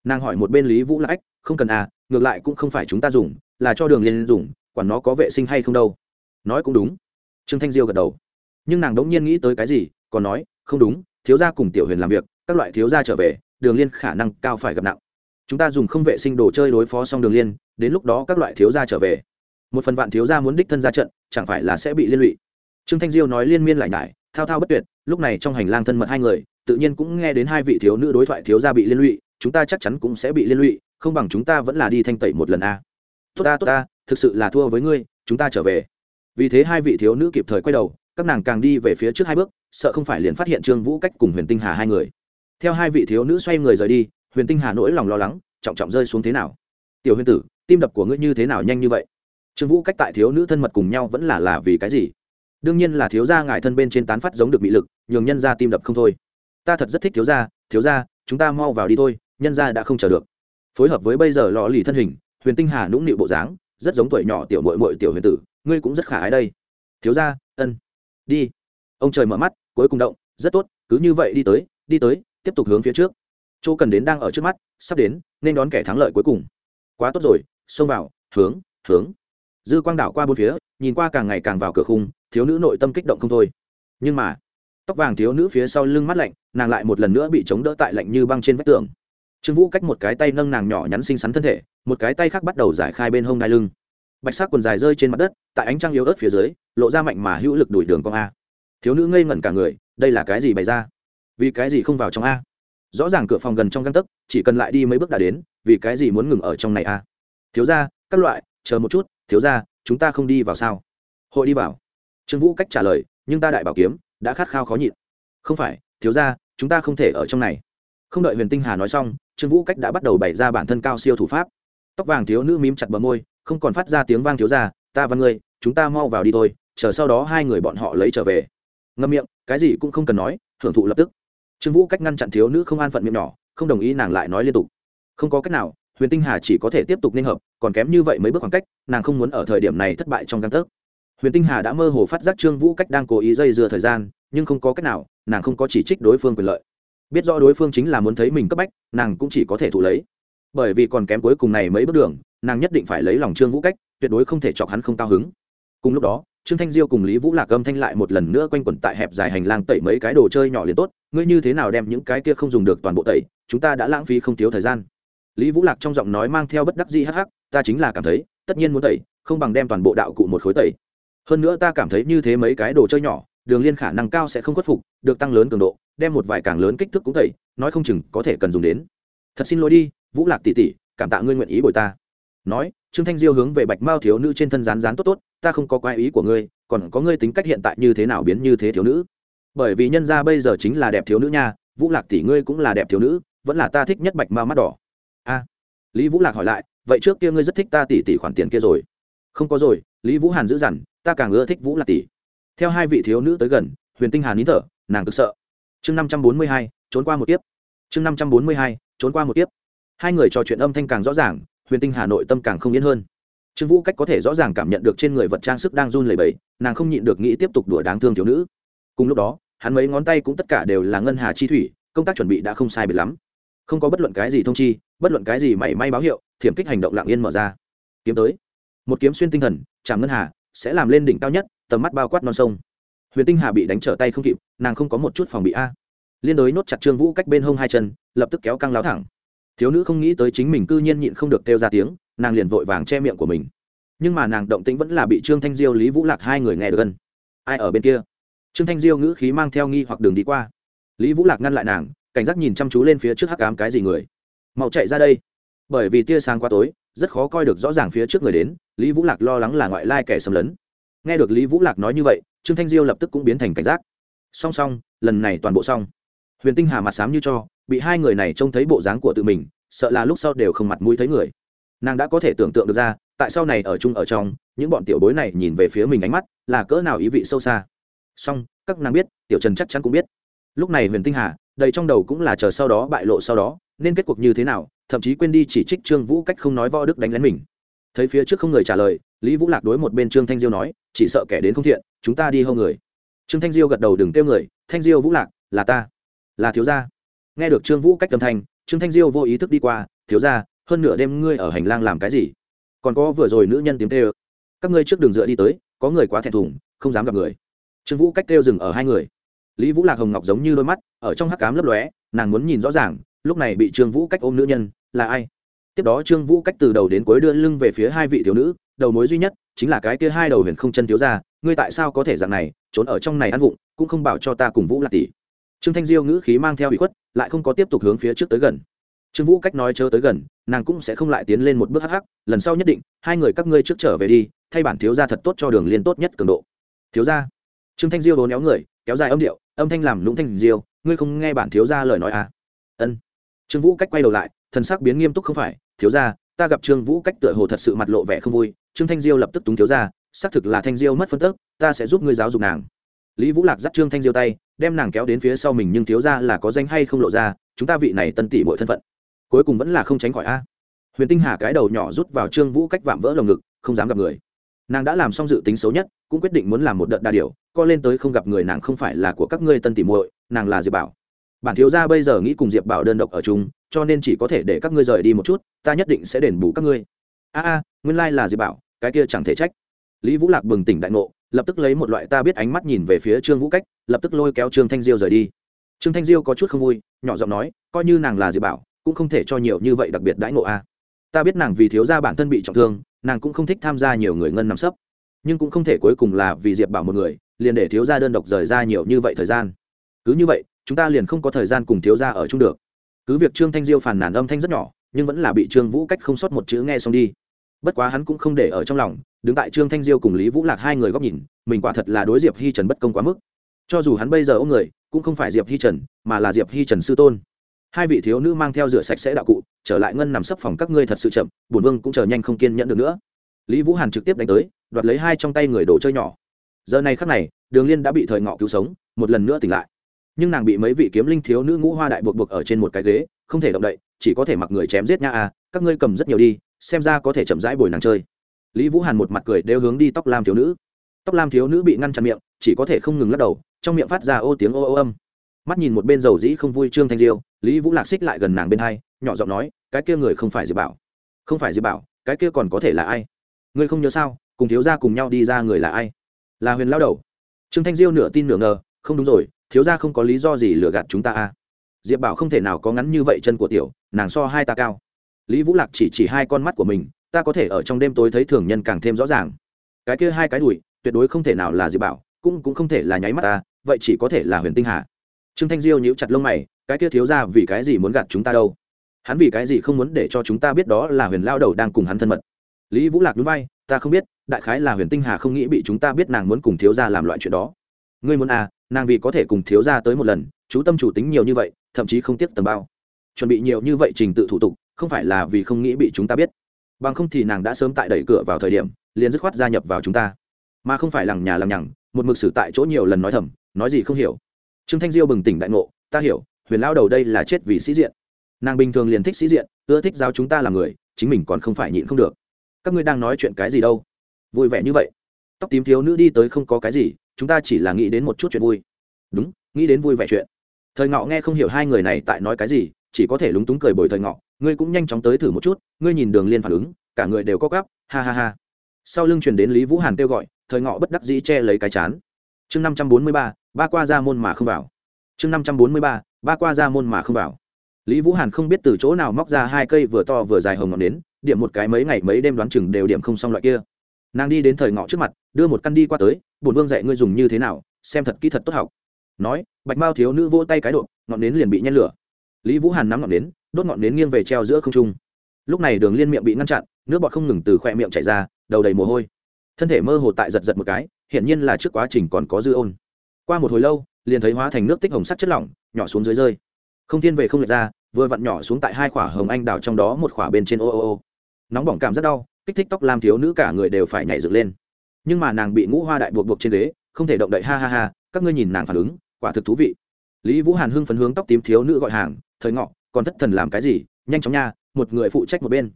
Speaker 1: nàng hỏi một bên lý vũ lạc không cần à ngược lại cũng không phải chúng ta dùng, là cho đường liên dùng, quản nó có vệ sinh hay không đâu. Nói cũng đúng. Trương thanh diêu gật đầu. Nhưng nàng đống nhiên nghĩ tới cái gì, còn nói, không đúng, thiếu gia cùng tiểu huyền làm việc, các loại thiếu gia trở về, đường liên khả năng cao phải gặp nặng. Chúng ta dùng không vệ sinh đồ chơi đối phó xong đường liên, đến lúc đó các loại thiếu gia trở về. Một phần vạn thiếu gia muốn đích thân ra trận, chẳng phải là sẽ bị liên lụy. Trương thanh diêu nói liên miên lại nhải, thao thao bất tuyệt, lúc này trong hành lang thân mật hai người, tự nhiên cũng nghe đến hai vị thiếu nữ đối thoại thiếu gia bị liên lụy chúng ta chắc chắn cũng sẽ bị liên lụy, không bằng chúng ta vẫn là đi thanh tẩy một lần a. Tốt ta tốt ta, thực sự là thua với ngươi, chúng ta trở về. Vì thế hai vị thiếu nữ kịp thời quay đầu, các nàng càng đi về phía trước hai bước, sợ không phải liền phát hiện trương vũ cách cùng huyền tinh hà hai người. Theo hai vị thiếu nữ xoay người rời đi, huyền tinh hà nỗi lòng lo lắng, trọng trọng rơi xuống thế nào? Tiểu huyền tử, tim đập của ngươi như thế nào nhanh như vậy? Trương vũ cách tại thiếu nữ thân mật cùng nhau vẫn là là vì cái gì? Đương nhiên là thiếu gia ngài thân bên trên tán phát giống được bị lực, nhường nhân ra tim đập không thôi. Ta thật rất thích thiếu gia thiếu gia, chúng ta mau vào đi thôi nhân ra đã không chờ được. Phối hợp với bây giờ lò lì thân hình, huyền tinh hà nũng nịu bộ dáng, rất giống tuổi nhỏ tiểu mội mội tiểu huyền tử, ngươi cũng rất khả ái đây. Thiếu gia, ân. Đi. Ông trời mở mắt, cuối cùng động, rất tốt, cứ như vậy đi tới đi tới, tiếp tục hướng phía trước. Chỗ cần đến đang ở trước mắt, sắp đến, nên đón kẻ thắng lợi cuối cùng. Quá tốt rồi, xông vào, hướng hướng. Dư quang đảo qua bốn phía, nhìn qua càng ngày càng vào cửa khung, thiếu nữ nội tâm kích động không thôi. Nhưng mà, tóc vàng thiếu nữ phía sau lưng mắt lạnh, nàng lại một lần nữa bị chống đỡ tại lạnh như băng trên vách tường trương vũ cách một cái tay nâng nàng nhỏ nhắn xinh xắn thân thể, một cái tay khác bắt đầu giải khai bên hông đai lưng. Bạch sắc quần dài rơi trên mặt đất, tại ánh trăng yếu ớt phía dưới, lộ ra mạnh mà hữu lực đuổi đường con a. Thiếu nữ ngây ngẩn cả người, đây là cái gì bày ra? Vì cái gì không vào trong a? Rõ ràng cửa phòng gần trong găng tấc, chỉ cần lại đi mấy bước đã đến, vì cái gì muốn ngừng ở trong này a? Thiếu ra các loại, chờ một chút, thiếu ra chúng ta không đi vào sao? Hội đi vào. Trương vũ cách trả lời, nhưng ta đại bảo kiếm, đã khát khao khó nhịn. Không phải, thiếu ra chúng ta không thể ở trong này. Không đợi huyền tinh hà nói xong trương vũ cách đã bắt đầu bày ra bản thân cao siêu thủ pháp. Tóc vàng thiếu nữ mím chặt bờ môi, không còn phát ra tiếng vang thiếu ra ta và ngươi, chúng ta mau vào đi thôi, chờ sau đó hai người bọn họ lấy trở về. Ngâm miệng, cái gì cũng không cần nói, hưởng thụ lập tức. Trương vũ cách ngăn chặn thiếu nữ không an phận miệng nhỏ, không đồng ý nàng lại nói liên tục. Không có cách nào, huyền tinh hà chỉ có thể tiếp tục nên hợp, còn kém như vậy mấy bước khoảng cách, nàng không muốn ở thời điểm này thất bại trong găng tấc. Huyền tinh hà đã mơ hồ phát giác trương vũ cách đang cố ý dây dưa thời gian, nhưng không có cách nào, nàng không có chỉ trích đối phương quyền lợi biết rõ đối phương chính là muốn thấy mình cấp bách, nàng cũng chỉ có thể thụ lấy. Bởi vì còn kém cuối cùng này mấy bước đường, nàng nhất định phải lấy lòng trương vũ cách, tuyệt đối không thể chọc hắn không cao hứng. Cùng lúc đó, trương thanh diêu cùng lý vũ lạc âm thanh lại một lần nữa quanh quẩn tại hẹp dài hành lang tẩy mấy cái đồ chơi nhỏ liền tốt, ngươi như thế nào đem những cái kia không dùng được toàn bộ tẩy, chúng ta đã lãng phí không thiếu thời gian. Lý vũ lạc trong giọng nói mang theo bất đắc dĩ hắc hắc, ta chính là cảm thấy, tất nhiên muốn tẩy, không bằng đem toàn bộ đạo cụ một khối tẩy. Hơn nữa ta cảm thấy như thế mấy cái đồ chơi nhỏ, đường liên khả năng cao sẽ không khuất phục, được tăng lớn cường độ đem một vài càng lớn kích thước cũng thầy nói không chừng có thể cần dùng đến. Thật xin lỗi đi, vũ lạc tỷ tỷ, cảm tạ ngươi nguyện ý bồi ta. Nói, trương thanh diêu hướng về bạch mao thiếu nữ trên thân rán rán tốt tốt, ta không có quái ý của ngươi, còn có ngươi tính cách hiện tại như thế nào biến như thế thiếu nữ. Bởi vì nhân gia bây giờ chính là đẹp thiếu nữ nha, vũ lạc tỷ ngươi cũng là đẹp thiếu nữ, vẫn là ta thích nhất bạch mao mắt đỏ. A. Lý vũ lạc hỏi lại, vậy trước kia ngươi rất thích ta tỷ tỷ khoản tiền kia rồi? Không có rồi, lý vũ hàn giữ dằn, ta càng ưa thích vũ lạc tỷ. Theo hai vị thiếu nữ tới gần, huyền tinh hàn nín thở, nàng cực sợ chương năm trăm bốn mươi hai, trốn qua một tiếp chương năm trăm bốn mươi hai, trốn qua một tiếp hai người trò chuyện âm thanh càng rõ ràng, huyền tinh hà nội tâm càng không yên hơn. Trương vũ cách có thể rõ ràng cảm nhận được trên người vật trang sức đang run lẩy bẩy, nàng không nhịn được nghĩ tiếp tục đùa đáng thương thiếu nữ. Cùng lúc đó, hắn mấy ngón tay cũng tất cả đều là ngân hà chi thủy, công tác chuẩn bị đã không sai biệt lắm. Không có bất luận cái gì thông chi, bất luận cái gì mảy may báo hiệu, thiểm kích hành động lạng yên mở ra. Kiếm tới. Một kiếm xuyên tinh thần, chạm ngân hà, sẽ làm lên đỉnh cao nhất, tầm mắt bao quát non sông huyền tinh hà bị đánh trở tay không kịp nàng không có một chút phòng bị a à. liên đối nốt chặt trương vũ cách bên hông hai chân lập tức kéo căng láo thẳng thiếu nữ không nghĩ tới chính mình cư nhiên nhịn không được kêu ra tiếng nàng liền vội vàng che miệng của mình nhưng mà nàng động tĩnh vẫn là bị trương thanh diêu lý vũ lạc hai người nghe được gần ai ở bên kia trương thanh diêu ngữ khí mang theo nghi hoặc đường đi qua lý vũ lạc ngăn lại nàng cảnh giác nhìn chăm chú lên phía trước hắc ám cái gì người mau chạy ra đây bởi vì tia sáng quá tối rất khó coi được rõ ràng phía trước người đến lý vũ lạc lo lắng là ngoại lai kẻ xâm lấn nghe được lý vũ lạc nói như vậy, trương thanh diêu lập tức cũng biến thành cảnh giác. Song song, lần này toàn bộ xong. Huyền tinh hà mặt sám như cho, bị hai người này trông thấy bộ dáng của tự mình, sợ là lúc sau đều không mặt mũi thấy người. Nàng đã có thể tưởng tượng được ra, tại sau này ở chung ở trong, những bọn tiểu bối này nhìn về phía mình ánh mắt, là cỡ nào ý vị sâu xa. Song, các nàng biết, tiểu trần chắc chắn cũng biết. Lúc này huyền tinh hà, đầy trong đầu cũng là chờ sau đó bại lộ sau đó, nên kết cuộc như thế nào, thậm chí quên đi chỉ trích trương vũ cách không nói võ đức đánh lén mình. Thấy phía trước không người trả lời, lý vũ lạc đối một bên trương thanh diêu nói chỉ sợ kẻ đến không thiện, chúng ta đi hâu người. Trương thanh diêu gật đầu đừng kêu người, thanh diêu vũ lạc, là ta. Là thiếu gia. Nghe được trương vũ cách trầm thanh, trương thanh diêu vô ý thức đi qua, thiếu gia, hơn nửa đêm ngươi ở hành lang làm cái gì? Còn có vừa rồi nữ nhân tiếng kêu. Các ngươi trước đường dựa đi tới, có người quá thẹn thùng, không dám gặp người. Trương vũ cách kêu dừng ở hai người. Lý vũ lạc hồng ngọc giống như đôi mắt, ở trong hắc cám lấp lóe, nàng muốn nhìn rõ ràng, lúc này bị trương vũ cách ôm nữ nhân, là ai? Tiếp đó trương vũ cách từ đầu đến cuối đưa lưng về phía hai vị thiếu nữ đầu mối duy nhất chính là cái kia hai đầu huyền không chân thiếu ra ngươi tại sao có thể dạng này, trốn ở trong này ăn vụng, cũng không bảo cho ta cùng vũ lạc tỷ. Trương thanh diêu ngữ khí mang theo bị khuất, lại không có tiếp tục hướng phía trước tới gần. Trương vũ cách nói chớ tới gần, nàng cũng sẽ không lại tiến lên một bước hắc hắc, lần sau nhất định, hai người các ngươi trước trở về đi, thay bản thiếu gia thật tốt cho đường liên tốt nhất cường độ. Thiếu gia. Trương thanh diêu đố éo người, kéo dài âm điệu, âm thanh làm lũng thanh diêu, ngươi không nghe bản thiếu gia lời nói à? Ân. Trương vũ cách quay đầu lại, thần sắc biến nghiêm túc không phải, thiếu gia ta gặp trương vũ cách tựa hồ thật sự mặt lộ vẻ không vui, trương thanh diêu lập tức túng thiếu gia xác thực là thanh diêu mất phân tức, ta sẽ giúp ngươi giáo dục nàng. Lý vũ lạc dắt trương thanh diêu tay, đem nàng kéo đến phía sau mình nhưng thiếu gia là có danh hay không lộ ra, chúng ta vị này tân tỷ mọi thân phận. Cuối cùng vẫn là không tránh khỏi a. Huyền tinh hà cái đầu nhỏ rút vào trương vũ cách vạm vỡ lồng ngực, không dám gặp người. Nàng đã làm xong dự tính xấu nhất, cũng quyết định muốn làm một đợt đa điều, co lên tới không gặp người nàng không phải là của các ngươi tân tỷ muội, nàng là diệp bảo. Bản thiếu gia bây giờ nghĩ cùng diệp bảo đơn độc ở chung cho nên chỉ có thể để các ngươi rời đi một chút, ta nhất định sẽ đền bù các ngươi. A a, nguyên lai là diệp bảo, cái kia chẳng thể trách. Lý vũ lạc bừng tỉnh đại ngộ, lập tức lấy một loại ta biết ánh mắt nhìn về phía trương vũ cách, lập tức lôi kéo trương thanh diêu rời đi. Trương thanh diêu có chút không vui, nhỏ giọng nói, coi như nàng là diệp bảo, cũng không thể cho nhiều như vậy đặc biệt đãi ngộ a. Ta biết nàng vì thiếu gia bản thân bị trọng thương, nàng cũng không thích tham gia nhiều người ngân nằm sấp. Nhưng cũng không thể cuối cùng là vì diệp bảo một người, liền để thiếu gia đơn độc rời ra nhiều như vậy thời gian. Cứ như vậy, chúng ta liền không có thời gian cùng thiếu gia ở chung được cứ việc trương thanh diêu phản nàn âm thanh rất nhỏ, nhưng vẫn là bị trương vũ cách không sót một chữ nghe xong đi. Bất quá hắn cũng không để ở trong lòng, đứng tại trương thanh diêu cùng lý vũ lạc hai người góc nhìn, mình quả thật là đối diệp hi trần bất công quá mức. Cho dù hắn bây giờ ôm người, cũng không phải diệp hi trần, mà là diệp hi trần sư tôn. Hai vị thiếu nữ mang theo rửa sạch sẽ đạo cụ, trở lại ngân nằm sấp phòng các ngươi thật sự chậm, bổn vương cũng chờ nhanh không kiên nhẫn được nữa. Lý vũ hàn trực tiếp đánh tới, đoạt lấy hai trong tay người đồ chơi nhỏ. Giờ này khắc này, đường liên đã bị thời ngọ cứu sống, một lần nữa tỉnh lại nhưng nàng bị mấy vị kiếm linh thiếu nữ ngũ hoa đại buộc buộc ở trên một cái ghế, không thể động đậy, chỉ có thể mặc người chém giết nha à các ngươi cầm rất nhiều đi, xem ra có thể chậm rãi bồi nàng chơi. Lý vũ hàn một mặt cười đều hướng đi tóc lam thiếu nữ. Tóc lam thiếu nữ bị ngăn chặn miệng, chỉ có thể không ngừng lắc đầu, trong miệng phát ra ô tiếng ô ô âm. Mắt nhìn một bên dầu dĩ không vui trương thanh diêu, lý vũ lạc xích lại gần nàng bên hai, nhỏ giọng nói, cái kia người không phải diệp bảo. Không phải diệp bảo, cái kia còn có thể là ai? Ngươi không nhớ sao, cùng thiếu gia cùng nhau đi ra người là ai? Là huyền lao đầu. Trương thanh diêu nửa tin nửa ngờ, không đúng rồi thiếu gia không có lý do gì lừa gạt chúng ta à. Diệp bảo không thể nào có ngắn như vậy chân của tiểu, nàng so hai ta cao. Lý vũ lạc chỉ chỉ hai con mắt của mình, ta có thể ở trong đêm tối thấy thường nhân càng thêm rõ ràng. Cái kia hai cái đùi, tuyệt đối không thể nào là diệp bảo, cũng cũng không thể là nháy mắt ta, vậy chỉ có thể là huyền tinh hà. Trương thanh diêu nhíu chặt lông mày, cái kia thiếu ra vì cái gì muốn gạt chúng ta đâu? Hắn vì cái gì không muốn để cho chúng ta biết đó là huyền lao đầu đang cùng hắn thân mật? Lý vũ lạc núi vai, ta không biết, đại khái là huyền tinh hà không nghĩ bị chúng ta biết nàng muốn cùng thiếu gia làm loại chuyện đó. Ngươi muốn à nàng vì có thể cùng thiếu gia tới một lần, chú tâm chủ tính nhiều như vậy, thậm chí không tiếc tầm bao. Chuẩn bị nhiều như vậy trình tự thủ tục, không phải là vì không nghĩ bị chúng ta biết. Bằng không thì nàng đã sớm tại đẩy cửa vào thời điểm, liền dứt khoát gia nhập vào chúng ta. Mà không phải lằng nhà lằng nhằng, một mực xử tại chỗ nhiều lần nói thầm, nói gì không hiểu. Trương thanh diêu bừng tỉnh đại ngộ, ta hiểu, huyền lao đầu đây là chết vì sĩ diện. Nàng bình thường liền thích sĩ diện, ưa thích giáo chúng ta làm người, chính mình còn không phải nhịn không được. Các ngươi đang nói chuyện cái gì đâu? Vui vẻ như vậy. Tóc tím thiếu nữ đi tới không có cái gì chúng ta chỉ là nghĩ đến một chút chuyện vui. Đúng, nghĩ đến vui vẻ chuyện. Thời ngọ nghe không hiểu hai người này tại nói cái gì, chỉ có thể lúng túng cười bồi thời ngọ, ngươi cũng nhanh chóng tới thử một chút, ngươi nhìn đường liên phản ứng, cả người đều có gắp ha ha ha. Sau lưng truyền đến lý vũ hàn kêu gọi, thời ngọ bất đắc dĩ che lấy cái chán. Chương năm trăm bốn mươi ba ba qua ra môn mà không vào. Chương năm trăm bốn mươi ba ba qua ra môn mà không vào. Lý vũ hàn không biết từ chỗ nào móc ra hai cây vừa to vừa dài hồng ngọn nến, điểm một cái mấy ngày mấy đêm đoán chừng đều điểm không xong loại kia nàng đi đến thời ngọ trước mặt, đưa một căn đi qua tới, bổn vương dạy ngươi dùng như thế nào, xem thật kỹ thật tốt học. Nói, bạch mao thiếu nữ vỗ tay cái độ, ngọn nến liền bị nhen lửa. Lý vũ hàn nắm ngọn nến, đốt ngọn nến nghiêng về treo giữa không trung. Lúc này đường liên miệng bị ngăn chặn, nước bọt không ngừng từ khoe miệng chảy ra, đầu đầy mồ hôi. Thân thể mơ hồ tại giật giật một cái, hiển nhiên là trước quá trình còn có dư ôn. Qua một hồi lâu, liền thấy hóa thành nước tích hồng sắc chất lỏng, nhỏ xuống dưới rơi. Không thiên về không lệch ra, vừa vặn nhỏ xuống tại hai khỏa hồng anh đào trong đó, một khỏa bên trên ô ô ô. Nóng bỏng cảm rất đau kích thích tóc làm thiếu nữ cả người đều phải nhảy dựng lên. Nhưng mà nàng bị ngũ hoa đại buộc buộc trên ghế, không thể động đậy, ha ha ha, các ngươi nhìn nàng phản ứng, quả thực thú vị. Lý vũ hàn hưng phấn hướng tóc tím thiếu nữ gọi hàng, thời ngọ, còn thất thần làm cái gì? Nhanh chóng nha, một người phụ trách một bên.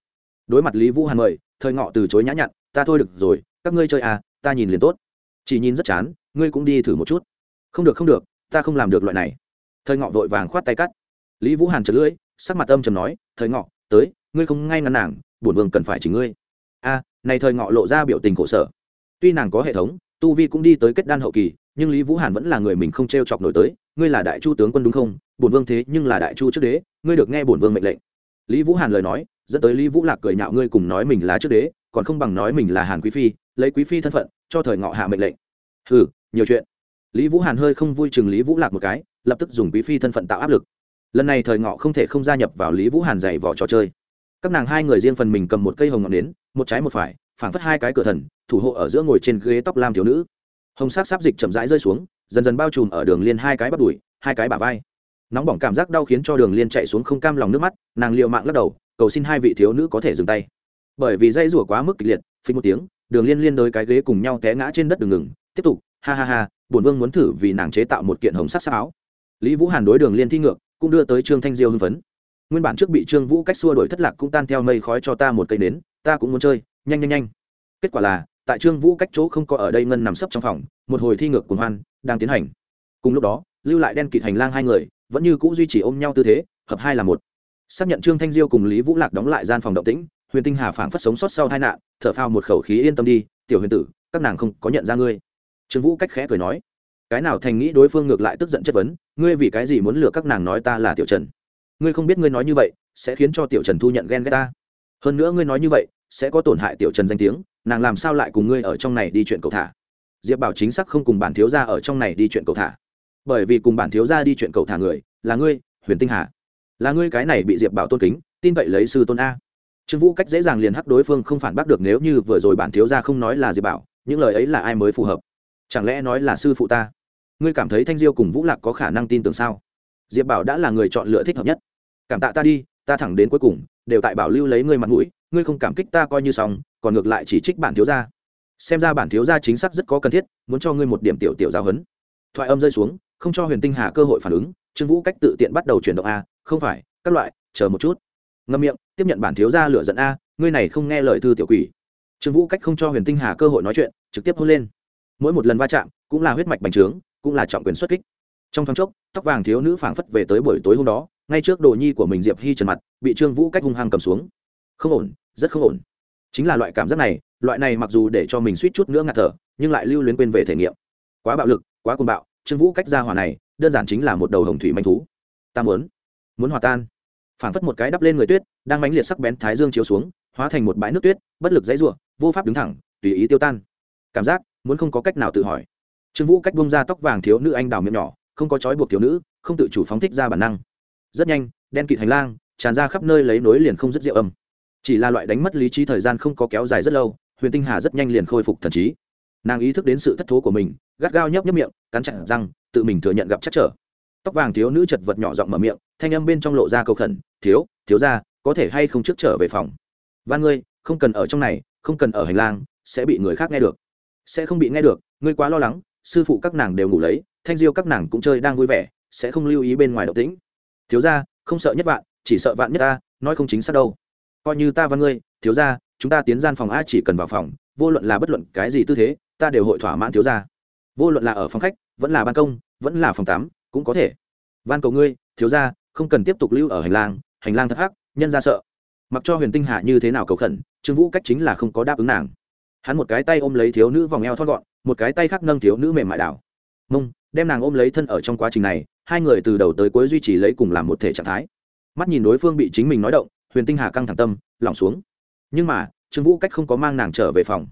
Speaker 1: Đối mặt lý vũ hàn mời, thời ngọ từ chối nhã nhặn, ta thôi được rồi, các ngươi chơi à ta nhìn liền tốt. Chỉ nhìn rất chán, ngươi cũng đi thử một chút. Không được không được, ta không làm được loại này. Thời ngọ vội vàng khoát tay cắt. Lý vũ hàn chật lưỡi, sắc mặt âm trầm nói, thời ngọ, tới, ngươi không ngay ngăn nàng, bổn vương cần phải chỉ ngươi a này thời ngọ lộ ra biểu tình khổ sở. Tuy nàng có hệ thống, tu vi cũng đi tới kết đan hậu kỳ, nhưng lý vũ hàn vẫn là người mình không t r e o chọc nổi tới. Ngươi là đại chu tướng quân đúng không? Bổn vương thế nhưng là đại chu trước đế, ngươi được nghe bổn vương mệnh lệnh. Lý vũ hàn lời nói, dẫn tới lý vũ lạc cười nhạo ngươi cùng nói mình là trước đế, còn không bằng nói mình là hàn quý phi, lấy quý phi thân phận, cho thời ngọ hạ mệnh lệnh. Hừ, nhiều chuyện. Lý vũ hàn hơi không vui chừng lý vũ lạc một cái, lập tức dùng quý phi thân phận tạo áp lực. Lần này thời ngọ không thể không gia nhập vào lý vũ hàn dày vỏ trò chơi các nàng hai người riêng phần mình cầm một cây hồng ngọn nến, một trái một phải, phảng phất hai cái cửa thần, thủ hộ ở giữa ngồi trên ghế tóc lam thiếu nữ. Hồng sắc sáp dịch chậm rãi rơi xuống, dần dần bao trùm ở đường liên hai cái bắt đùi, hai cái bả vai. Nóng bỏng cảm giác đau khiến cho đường liên chạy xuống không cam lòng nước mắt, nàng liệu mạng lắc đầu, cầu xin hai vị thiếu nữ có thể dừng tay. Bởi vì dây rủa quá mức kịch liệt, phí một tiếng, đường liên liên đôi cái ghế cùng nhau té ngã trên đất đường ngừng, tiếp tục, ha ha ha, bổn vương muốn thử vì nàng chế tạo một kiện hồng sắc sắc áo. Lý vũ hàn đối đường liên thi ngược, cũng đưa tới trương thanh diêu hưng phấn nguyên bản trước bị trương vũ cách xua đổi thất lạc cũng tan theo mây khói cho ta một cây nến, ta cũng muốn chơi, nhanh nhanh nhanh. Kết quả là, tại trương vũ cách chỗ không có ở đây ngân nằm sấp trong phòng, một hồi thi ngược cuồng hoan, đang tiến hành. Cùng lúc đó, lưu lại đen kịt hành lang hai người, vẫn như cũ duy trì ôm nhau tư thế, hợp hai là một. Xác nhận trương thanh diêu cùng lý vũ lạc đóng lại gian phòng động tĩnh, huyền tinh hà phảng phất sống sót sau hai nạn, thở phao một khẩu khí yên tâm đi, tiểu huyền tử, các nàng không có nhận ra ngươi. Trương vũ cách khẽ cười nói, cái nào thành nghĩ đối phương ngược lại tức giận chất vấn, ngươi vì cái gì muốn lừa các nàng nói ta là tiểu trần? Ngươi không biết ngươi nói như vậy, sẽ khiến cho tiểu trần thu nhận ghen ghét ta. Hơn nữa ngươi nói như vậy, sẽ có tổn hại tiểu trần danh tiếng, nàng làm sao lại cùng ngươi ở trong này đi chuyện cầu thả? Diệp bảo chính xác không cùng bản thiếu gia ở trong này đi chuyện cầu thả. Bởi vì cùng bản thiếu gia đi chuyện cầu thả người, là ngươi, huyền tinh hà. Là ngươi cái này bị diệp bảo tôn kính, tin vậy lấy sư tôn a. Trương vũ cách dễ dàng liền hắc đối phương không phản bác được nếu như vừa rồi bản thiếu gia không nói là diệp bảo, những lời ấy là ai mới phù hợp? Chẳng lẽ nói là sư phụ ta? Ngươi cảm thấy thanh diêu cùng vũ lạc có khả năng tin tưởng sao? Diệp bảo đã là người chọn lựa thích hợp nhất. Cảm tạ ta đi, ta thẳng đến cuối cùng, đều tại bảo lưu lấy ngươi mặt mũi, ngươi không cảm kích ta coi như xong, còn ngược lại chỉ trích bản thiếu gia. Xem ra bản thiếu gia chính xác rất có cần thiết, muốn cho ngươi một điểm tiểu tiểu giáo huấn. Thoại âm rơi xuống, không cho huyền tinh hà cơ hội phản ứng, trương vũ cách tự tiện bắt đầu chuyển động a, không phải, các loại, chờ một chút. Ngâm miệng, tiếp nhận bản thiếu gia lửa giận a, ngươi này không nghe lời thư tiểu quỷ. Trương vũ cách không cho huyền tinh hà cơ hội nói chuyện, trực tiếp hôn lên. Mỗi một lần va chạm, cũng là huyết mạch bành trướng, cũng là trọng quyền xuất kích trong thoáng chốc, tóc vàng thiếu nữ phảng phất về tới buổi tối hôm đó, ngay trước đồ nhi của mình diệp hi trần mặt, bị trương vũ cách hung hăng cầm xuống. Không ổn, rất không ổn. Chính là loại cảm giác này, loại này mặc dù để cho mình suýt chút nữa ngạt thở, nhưng lại lưu luyến quên về thể nghiệm. Quá bạo lực, quá côn bạo, trương vũ cách ra hỏa này, đơn giản chính là một đầu hồng thủy manh thú. Ta muốn muốn hòa tan. Phảng phất một cái đắp lên người tuyết, đang mãnh liệt sắc bén thái dương chiếu xuống, hóa thành một bãi nước tuyết, bất lực dãy ruộng vô pháp đứng thẳng, tùy ý tiêu tan. Cảm giác, muốn không có cách nào tự hỏi. Trương vũ cách bông ra tóc vàng thiếu nữ anh đào miệng nhỏ không có trói buộc thiếu nữ, không tự chủ phóng thích ra bản năng. Rất nhanh, đen kịt hành lang, tràn ra khắp nơi lấy nối liền không dứt rượu âm. Chỉ là loại đánh mất lý trí thời gian không có kéo dài rất lâu, huyền tinh hà rất nhanh liền khôi phục thần trí. Nàng ý thức đến sự thất thố của mình, gắt gao nhấp nhấp miệng, cắn chặt răng, tự mình thừa nhận gặp chắc trở. Tóc vàng thiếu nữ chật vật nhỏ giọng mở miệng, thanh âm bên trong lộ ra câu khẩn, thiếu thiếu ra có thể hay không trước trở về phòng? Van ngươi, không cần ở trong này, không cần ở hành lang, sẽ bị người khác nghe được. Sẽ không bị nghe được, ngươi quá lo lắng sư phụ các nàng đều ngủ lấy, thanh diêu các nàng cũng chơi đang vui vẻ, sẽ không lưu ý bên ngoài động tĩnh. Thiếu ra không sợ nhất vạn, chỉ sợ vạn nhất ta, nói không chính xác đâu. Coi như ta văn ngươi, thiếu ra chúng ta tiến gian phòng a chỉ cần vào phòng, vô luận là bất luận cái gì tư thế, ta đều hội thỏa mãn thiếu ra vô luận là ở phòng khách, vẫn là ban công, vẫn là phòng tắm, cũng có thể. Van cầu ngươi, thiếu ra không cần tiếp tục lưu ở hành lang hành lang thất hắc, nhân ra sợ. Mặc cho huyền tinh hạ như thế nào cầu khẩn, trương vũ cách chính là không có đáp ứng nàng hắn một cái tay ôm lấy thiếu nữ vòng eo thon gọn, một cái tay khác nâng thiếu nữ mềm mại đảo. Mông, đem nàng ôm lấy thân ở trong quá trình này, hai người từ đầu tới cuối duy trì lấy cùng làm một thể trạng thái. Mắt nhìn đối phương bị chính mình nói động, huyền tinh hà căng thẳng tâm, lỏng xuống. Nhưng mà, trương vũ cách không có mang nàng trở về phòng,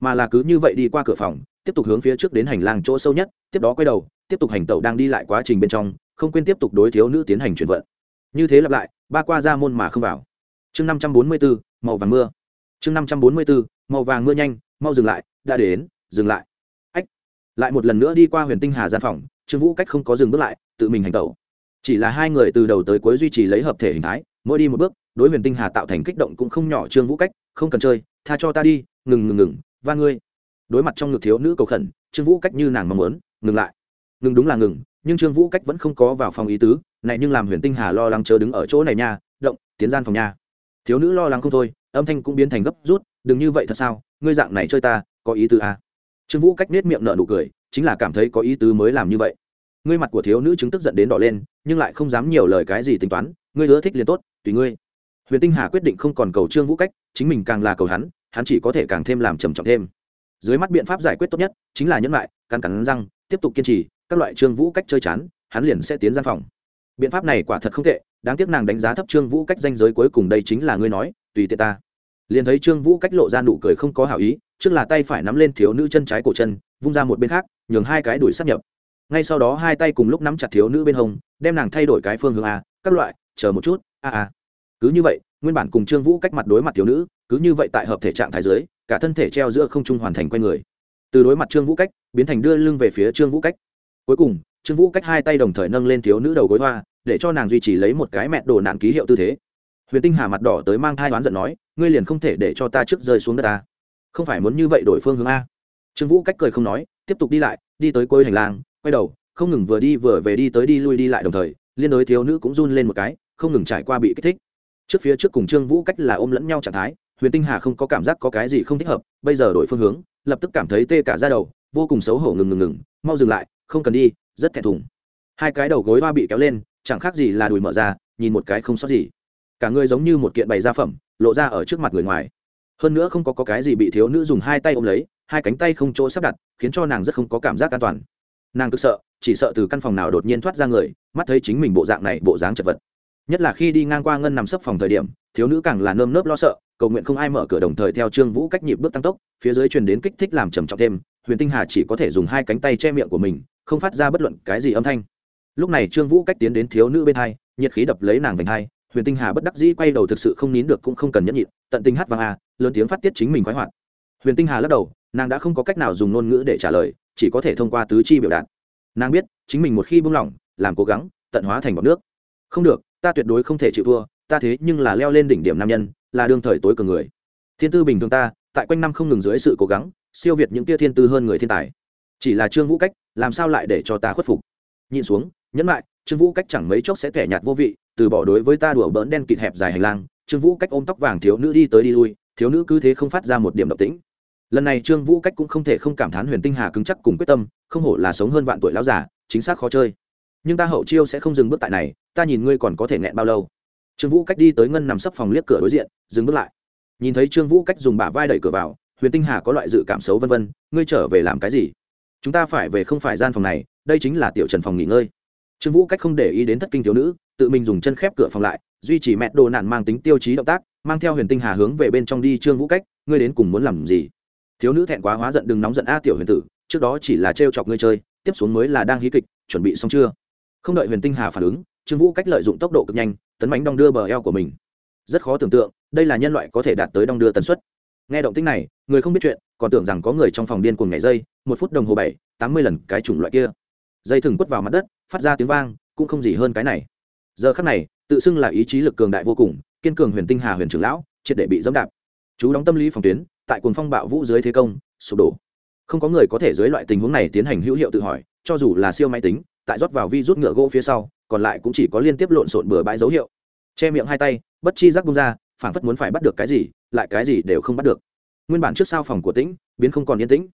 Speaker 1: mà là cứ như vậy đi qua cửa phòng, tiếp tục hướng phía trước đến hành lang chỗ sâu nhất, tiếp đó quay đầu, tiếp tục hành tẩu đang đi lại quá trình bên trong, không quên tiếp tục đối thiếu nữ tiến hành chuyển vận. Như thế lặp lại, ba qua ra môn mà không vào. Chương năm trăm bốn mươi bốn màu vàng mưa. Chương năm trăm bốn mươi bốn màu vàng mưa nhanh, mau dừng lại, đã đến, dừng lại. Ách, lại một lần nữa đi qua huyền tinh hà gian phòng, trương vũ cách không có dừng bước lại, tự mình hành tẩu. Chỉ là hai người từ đầu tới cuối duy trì lấy hợp thể hình thái, mỗi đi một bước, đối huyền tinh hà tạo thành kích động cũng không nhỏ, trương vũ cách, không cần chơi, tha cho ta đi, ngừng ngừng ngừng, va ngươi. Đối mặt trong ngực thiếu nữ cầu khẩn, trương vũ cách như nàng mong muốn, ngừng lại. Ngừng đúng là ngừng, nhưng trương vũ cách vẫn không có vào phòng ý tứ, này nhưng làm huyền tinh hà lo lắng chờ đứng ở chỗ này nha, động, tiến gian phòng nha. Thiếu nữ lo lắng không thôi, âm thanh cũng biến thành gấp rút đừng như vậy thật sao? Ngươi dạng này chơi ta, có ý tứ à. trương vũ cách nết miệng nở nụ cười, chính là cảm thấy có ý tứ mới làm như vậy. Ngươi mặt của thiếu nữ chứng tức giận đến đỏ lên, nhưng lại không dám nhiều lời cái gì tính toán, ngươi ưa thích liền tốt, tùy ngươi. Huyền tinh hà quyết định không còn cầu trương vũ cách, chính mình càng là cầu hắn hắn chỉ có thể càng thêm làm trầm trọng thêm. Dưới mắt biện pháp giải quyết tốt nhất, chính là nhẫn lại, cắn cắn răng, tiếp tục kiên trì, các loại trương vũ cách chơi chán, hắn liền sẽ tiến gian phòng. Biện pháp này quả thật không tệ, đáng tiếc nàng đánh giá thấp trương vũ cách danh giới cuối cùng đây chính là ngươi nói, tùy tiện ta liền thấy trương vũ cách lộ ra nụ cười không có hảo ý trước là tay phải nắm lên thiếu nữ chân trái cổ chân vung ra một bên khác nhường hai cái đuổi sắp nhập ngay sau đó hai tay cùng lúc nắm chặt thiếu nữ bên hông đem nàng thay đổi cái phương hướng a các loại chờ một chút a a cứ như vậy nguyên bản cùng trương vũ cách mặt đối mặt thiếu nữ cứ như vậy tại hợp thể trạng thái dưới cả thân thể treo giữa không trung hoàn thành q u a n người từ đối mặt trương vũ cách biến thành đưa lưng về phía trương vũ cách cuối cùng trương vũ cách hai tay đồng thời nâng lên thiếu nữ đầu gối hoa để cho nàng duy trì lấy một cái mẹ đồ nạn ký hiệu tư thế huyền tinh hà mặt đỏ tới mang thai đoán giận nói, ngươi liền không thể để cho ta trước rơi xuống đất ta. Không phải muốn như vậy đổi phương hướng a. Trương vũ cách cười không nói, tiếp tục đi lại, đi tới cuối hành lang, quay đầu, không ngừng vừa đi vừa về đi tới đi lui đi lại đồng thời, liên đối thiếu nữ cũng run lên một cái, không ngừng trải qua bị kích thích. Trước phía trước cùng trương vũ cách là ôm lẫn nhau trạng thái, huyền tinh hà không có cảm giác có cái gì không thích hợp, bây giờ đổi phương hướng, lập tức cảm thấy tê cả ra đầu, vô cùng xấu hổ ngừng ngừng ngừng, mau dừng lại, không cần đi, rất thẹn thùng. Hai cái đầu gối hoa bị kéo lên, chẳng khác gì là đùi mở ra, nhìn một cái không sót gì cả người giống như một kiện bày gia phẩm lộ ra ở trước mặt người ngoài. Hơn nữa không có, có cái gì bị thiếu nữ dùng hai tay ôm lấy hai cánh tay không chỗ sắp đặt khiến cho nàng rất không có cảm giác an toàn. Nàng cứ sợ chỉ sợ từ căn phòng nào đột nhiên thoát ra người mắt thấy chính mình bộ dạng này bộ dáng chật vật. Nhất là khi đi ngang qua ngân nằm sấp phòng thời điểm thiếu nữ càng là nơm nớp lo sợ cầu nguyện không ai mở cửa đồng thời theo trương vũ cách nhịp bước tăng tốc phía dưới truyền đến kích thích làm trầm trọng thêm huyền tinh hà chỉ có thể dùng hai cánh tay che miệng của mình không phát ra bất luận cái gì âm thanh. Lúc này trương vũ cách tiến đến thiếu nữ bên hai nhiệt khí đập lấy nàng vành hai huyền tinh hà bất đắc dĩ quay đầu thực sự không nín được cũng không cần nhẫn nhịn, tận tình hát vang a, lớn tiếng phát tiết chính mình khoái hoạt. Huyền tinh hà lắc đầu, nàng đã không có cách nào dùng ngôn ngữ để trả lời, chỉ có thể thông qua tứ chi biểu đạt. Nàng biết, chính mình một khi buông lỏng, làm cố gắng, tận hóa thành bọc nước. Không được, ta tuyệt đối không thể chịu thua, ta thế nhưng là leo lên đỉnh điểm nam nhân, là đương thời tối cường người. Thiên tư bình thường ta, tại quanh năm không ngừng dưới sự cố gắng, siêu việt những tia thiên tư hơn người thiên tài. Chỉ là trương vũ cách, làm sao lại để cho ta khuất phục? Nhìn xuống, nhẫn lại, trương vũ cách chẳng mấy chốc sẽ kẻ nhạt vô vị từ bỏ đối với ta đùa bỡn đen kịt hẹp dài hành lang, trương vũ cách ôm tóc vàng thiếu nữ đi tới đi lui, thiếu nữ cứ thế không phát ra một điểm độc tĩnh. Lần này trương vũ cách cũng không thể không cảm thán huyền tinh hà cứng chắc cùng quyết tâm, không hổ là sống hơn vạn tuổi lão giả chính xác khó chơi. Nhưng ta hậu chiêu sẽ không dừng bước tại này, ta nhìn ngươi còn có thể nghẹn bao lâu. Trương vũ cách đi tới ngân nằm sấp phòng liếc cửa đối diện, dừng bước lại. Nhìn thấy trương vũ cách dùng bả vai đẩy cửa vào, huyền tinh hà có loại dự cảm xấu vân vân, ngươi trở về làm cái gì? Chúng ta phải về không phải gian phòng này, đây chính là tiểu trần phòng nghỉ ngơi. Trương vũ cách không để ý đến thất kinh thiếu nữ tự mình dùng chân khép cửa phòng lại, duy trì mẹ đồ nạn mang tính tiêu chí động tác, mang theo huyền tinh hà hướng về bên trong đi trương vũ cách, ngươi đến cùng muốn làm gì? Thiếu nữ thẹn quá hóa giận đừng nóng giận a tiểu huyền tử, trước đó chỉ là trêu chọc ngươi chơi, tiếp xuống mới là đang hí kịch, chuẩn bị xong chưa? Không đợi huyền tinh hà phản ứng, trương vũ cách lợi dụng tốc độ cực nhanh, tấn bánh đong đưa bờ eo của mình. Rất khó tưởng tượng, đây là nhân loại có thể đạt tới đong đưa tần suất. Nghe động tinh này, người không biết chuyện, còn tưởng rằng có người trong phòng điên cuồng nhảy dây, một phút đồng hồ bảy, tám mươi lần cái chủng loại kia. Dây thừng quất vào mặt đất, phát ra tiếng vang, cũng không gì hơn cái này giờ khắc này, tự xưng là ý chí lực cường đại vô cùng, kiên cường huyền tinh hà huyền trưởng lão, triệt để bị dẫm đạp. Chú đóng tâm lý phòng tuyến, tại cuồng phong bạo vũ dưới thế công, sụp đổ. Không có người có thể dưới loại tình huống này tiến hành hữu hiệu tự hỏi, cho dù là siêu máy tính, tại rót vào vi rút ngựa gỗ phía sau, còn lại cũng chỉ có liên tiếp lộn xộn bừa bãi dấu hiệu. Che miệng hai tay, bất chi giác bung ra, phảng phất muốn phải bắt được cái gì, lại cái gì đều không bắt được. Nguyên bản trước sau phòng của tĩnh, biến không còn yên tĩnh.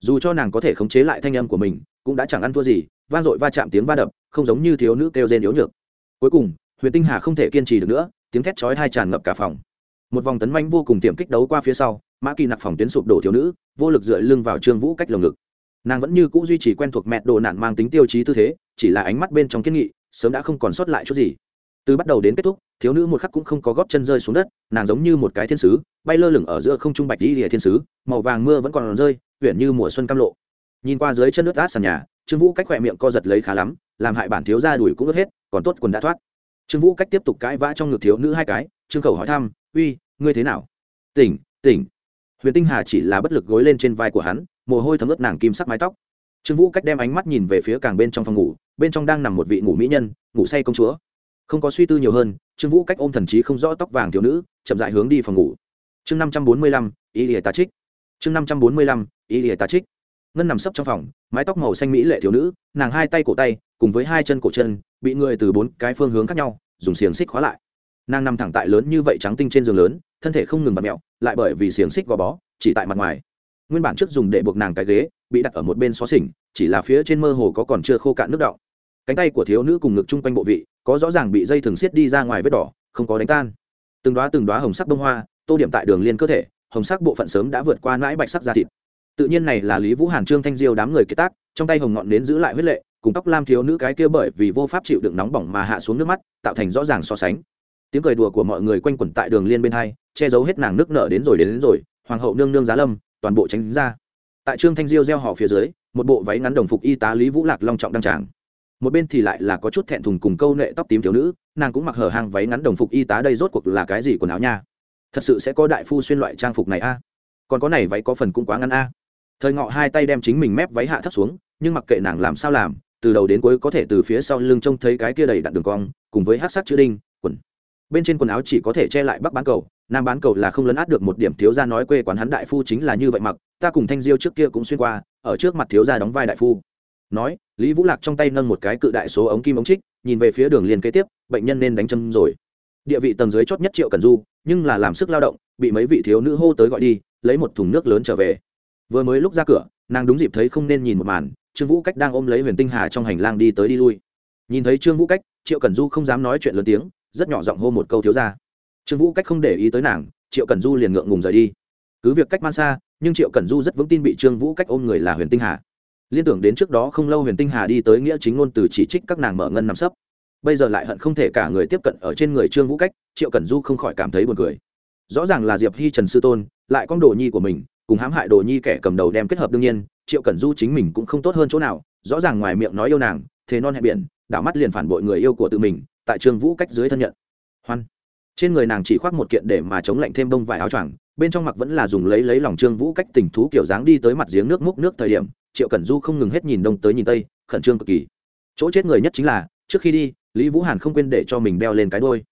Speaker 1: Dù cho nàng có thể khống chế lại thanh âm của mình, cũng đã chẳng ăn thua gì, vang dội va chạm tiếng va đập, không giống như thiếu nữ kêu rên yếu nhược cuối cùng, huyền tinh hà không thể kiên trì được nữa, tiếng thét chói hai tràn ngập cả phòng. Một vòng tấn manh vô cùng tiềm kích đấu qua phía sau, mã kỳ nặc phòng tuyến sụp đổ thiếu nữ, vô lực dựa lưng vào trương vũ cách lồng ngực. Nàng vẫn như c ũ duy trì quen thuộc mẹ đồ nạn mang tính tiêu chí tư thế, chỉ là ánh mắt bên trong kiên nghị, sớm đã không còn sót lại chút gì. Từ bắt đầu đến kết thúc, thiếu nữ một khắc cũng không có góp chân rơi xuống đất, nàng giống như một cái thiên sứ, bay lơ lửng ở giữa không trung bạch đi lìa thiên sứ, màu vàng mưa vẫn còn rơi huyện như mùa xuân cam lộ. Nhìn qua dưới chân nước át sàn nhà trương vũ cách khỏe miệng co giật lấy khá lắm, làm hại bản thiếu ra đuổi cũng ướt hết, còn tốt quần đã thoát. Trương vũ cách tiếp tục cãi vã trong ngực thiếu nữ hai cái, trương khẩu hỏi thăm, uy, ngươi thế nào? Tỉnh tỉnh. Huyền tinh hà chỉ là bất lực gối lên trên vai của hắn, mồ hôi thấm ướt nàng kim sắc mái tóc. Trương vũ cách đem ánh mắt nhìn về phía càng bên trong phòng ngủ, bên trong đang nằm một vị ngủ mỹ nhân, ngủ say công chúa. Không có suy tư nhiều hơn, trương vũ cách ôm thần trí không rõ tóc vàng thiếu nữ, chậm dại hướng đi phòng ngủ. Chương năm trăm bốn mươi lăm, ý ỉa tá trích. Chương năm trăm bốn mươi lăm, ý ỉa tá trích ngân nằm sấp trong phòng, mái tóc màu xanh mỹ lệ thiếu nữ, nàng hai tay cổ tay, cùng với hai chân cổ chân, bị người từ bốn cái phương hướng khác nhau, dùng xiềng xích khóa lại. Nàng nằm thẳng tại lớn như vậy trắng tinh trên giường lớn, thân thể không ngừng bật mẹo, lại bởi vì xiềng xích gò bó, chỉ tại mặt ngoài. Nguyên bản trước dùng để buộc nàng cái ghế, bị đặt ở một bên xó xỉnh, chỉ là phía trên mơ hồ có còn chưa khô cạn nước đọng. Cánh tay của thiếu nữ cùng ngực chung quanh bộ vị, có rõ ràng bị dây thừng xiết đi ra ngoài vết đỏ, không có đánh tan. Từng đoá từng đoá hồng sắc bông hoa, tô điểm tại đường liên cơ thể, hồng sắc bộ phận sớm đã vượt qua nãi bạch sắc da thịt tự nhiên này là lý vũ hàn trương thanh diêu đám người kiệt tác trong tay hồng ngọn nến giữ lại huyết lệ cùng tóc lam thiếu nữ cái kia bởi vì vô pháp chịu đựng nóng bỏng mà hạ xuống nước mắt tạo thành rõ ràng so sánh. Tiếng cười đùa của mọi người quanh quẩn tại đường liên bên hai che giấu hết nàng nước nở đến rồi đến, đến rồi hoàng hậu nương nương giá lâm toàn bộ tránh ra. Tại trương thanh diêu gieo họ phía dưới một bộ váy ngắn đồng phục y tá lý vũ lạc long trọng đăng tràng. Một bên thì lại là có chút thẹn thùng cùng câu nệ tóc tím thiếu nữ nàng cũng mặc hở hàng váy ngắn đồng phục y tá đây rốt cuộc là cái gì quần áo nha? Thật sự sẽ có đại phu xuyên loại trang phục này a? Còn có này váy có phần cũng quá ngắn a thời ngọ hai tay đem chính mình mép váy hạ thấp xuống, nhưng mặc kệ nàng làm sao làm, từ đầu đến cuối có thể từ phía sau lưng trông thấy cái kia đầy đặn đường cong, cùng với hát sắc chữ đinh, quần. Bên trên quần áo chỉ có thể che lại bắc bán cầu, nam bán cầu là không lấn át được một điểm thiếu gia nói quê quán hắn đại phu chính là như vậy mặc, ta cùng thanh diêu trước kia cũng xuyên qua, ở trước mặt thiếu gia đóng vai đại phu. Nói, lý vũ lạc trong tay nâng một cái cự đại số ống kim ống trích, nhìn về phía đường liền kế tiếp, bệnh nhân nên đánh châm rồi. Địa vị tầng dưới chót nhất triệu cần du, nhưng là làm sức lao động, bị mấy vị thiếu nữ hô tới gọi đi, lấy một thùng nước lớn trở về vừa mới lúc ra cửa, nàng đúng dịp thấy không nên nhìn một màn, trương vũ cách đang ôm lấy huyền tinh hà trong hành lang đi tới đi lui. Nhìn thấy trương vũ cách, triệu cần du không dám nói chuyện lớn tiếng, rất nhỏ giọng hô một câu thiếu ra trương vũ cách không để ý tới nàng, triệu cần du liền ngượng ngùng rời đi. Cứ việc cách man xa, nhưng triệu cần du rất vững tin bị trương vũ cách ôm người là huyền tinh hà. Liên tưởng đến trước đó không lâu huyền tinh hà đi tới nghĩa chính ngôn từ chỉ trích các nàng mở ngân nằm sấp. Bây giờ lại hận không thể cả người tiếp cận ở trên người trương vũ cách, triệu cần du không khỏi cảm thấy buồn cười. Rõ ràng là diệp hi trần sư tôn, lại con đồ nhi của mình cùng hãm hại đồ nhi kẻ cầm đầu đem kết hợp đương nhiên, triệu cẩn du chính mình cũng không tốt hơn chỗ nào, rõ ràng ngoài miệng nói yêu nàng thế non hẹn biển, đảo mắt liền phản bội người yêu của tự mình, tại trương vũ cách dưới thân nhận. Hoan. Trên người nàng chỉ khoác một kiện để mà chống lạnh thêm bông vải áo choàng, bên trong mặc vẫn là dùng lấy lấy lòng trương vũ cách tình thú kiểu dáng đi tới mặt giếng nước múc nước thời điểm, triệu cẩn du không ngừng hết nhìn đông tới nhìn tây, khẩn trương cực kỳ. Chỗ chết người nhất chính là, trước khi đi, lý vũ hàn không quên để cho mình đeo lên cái đôi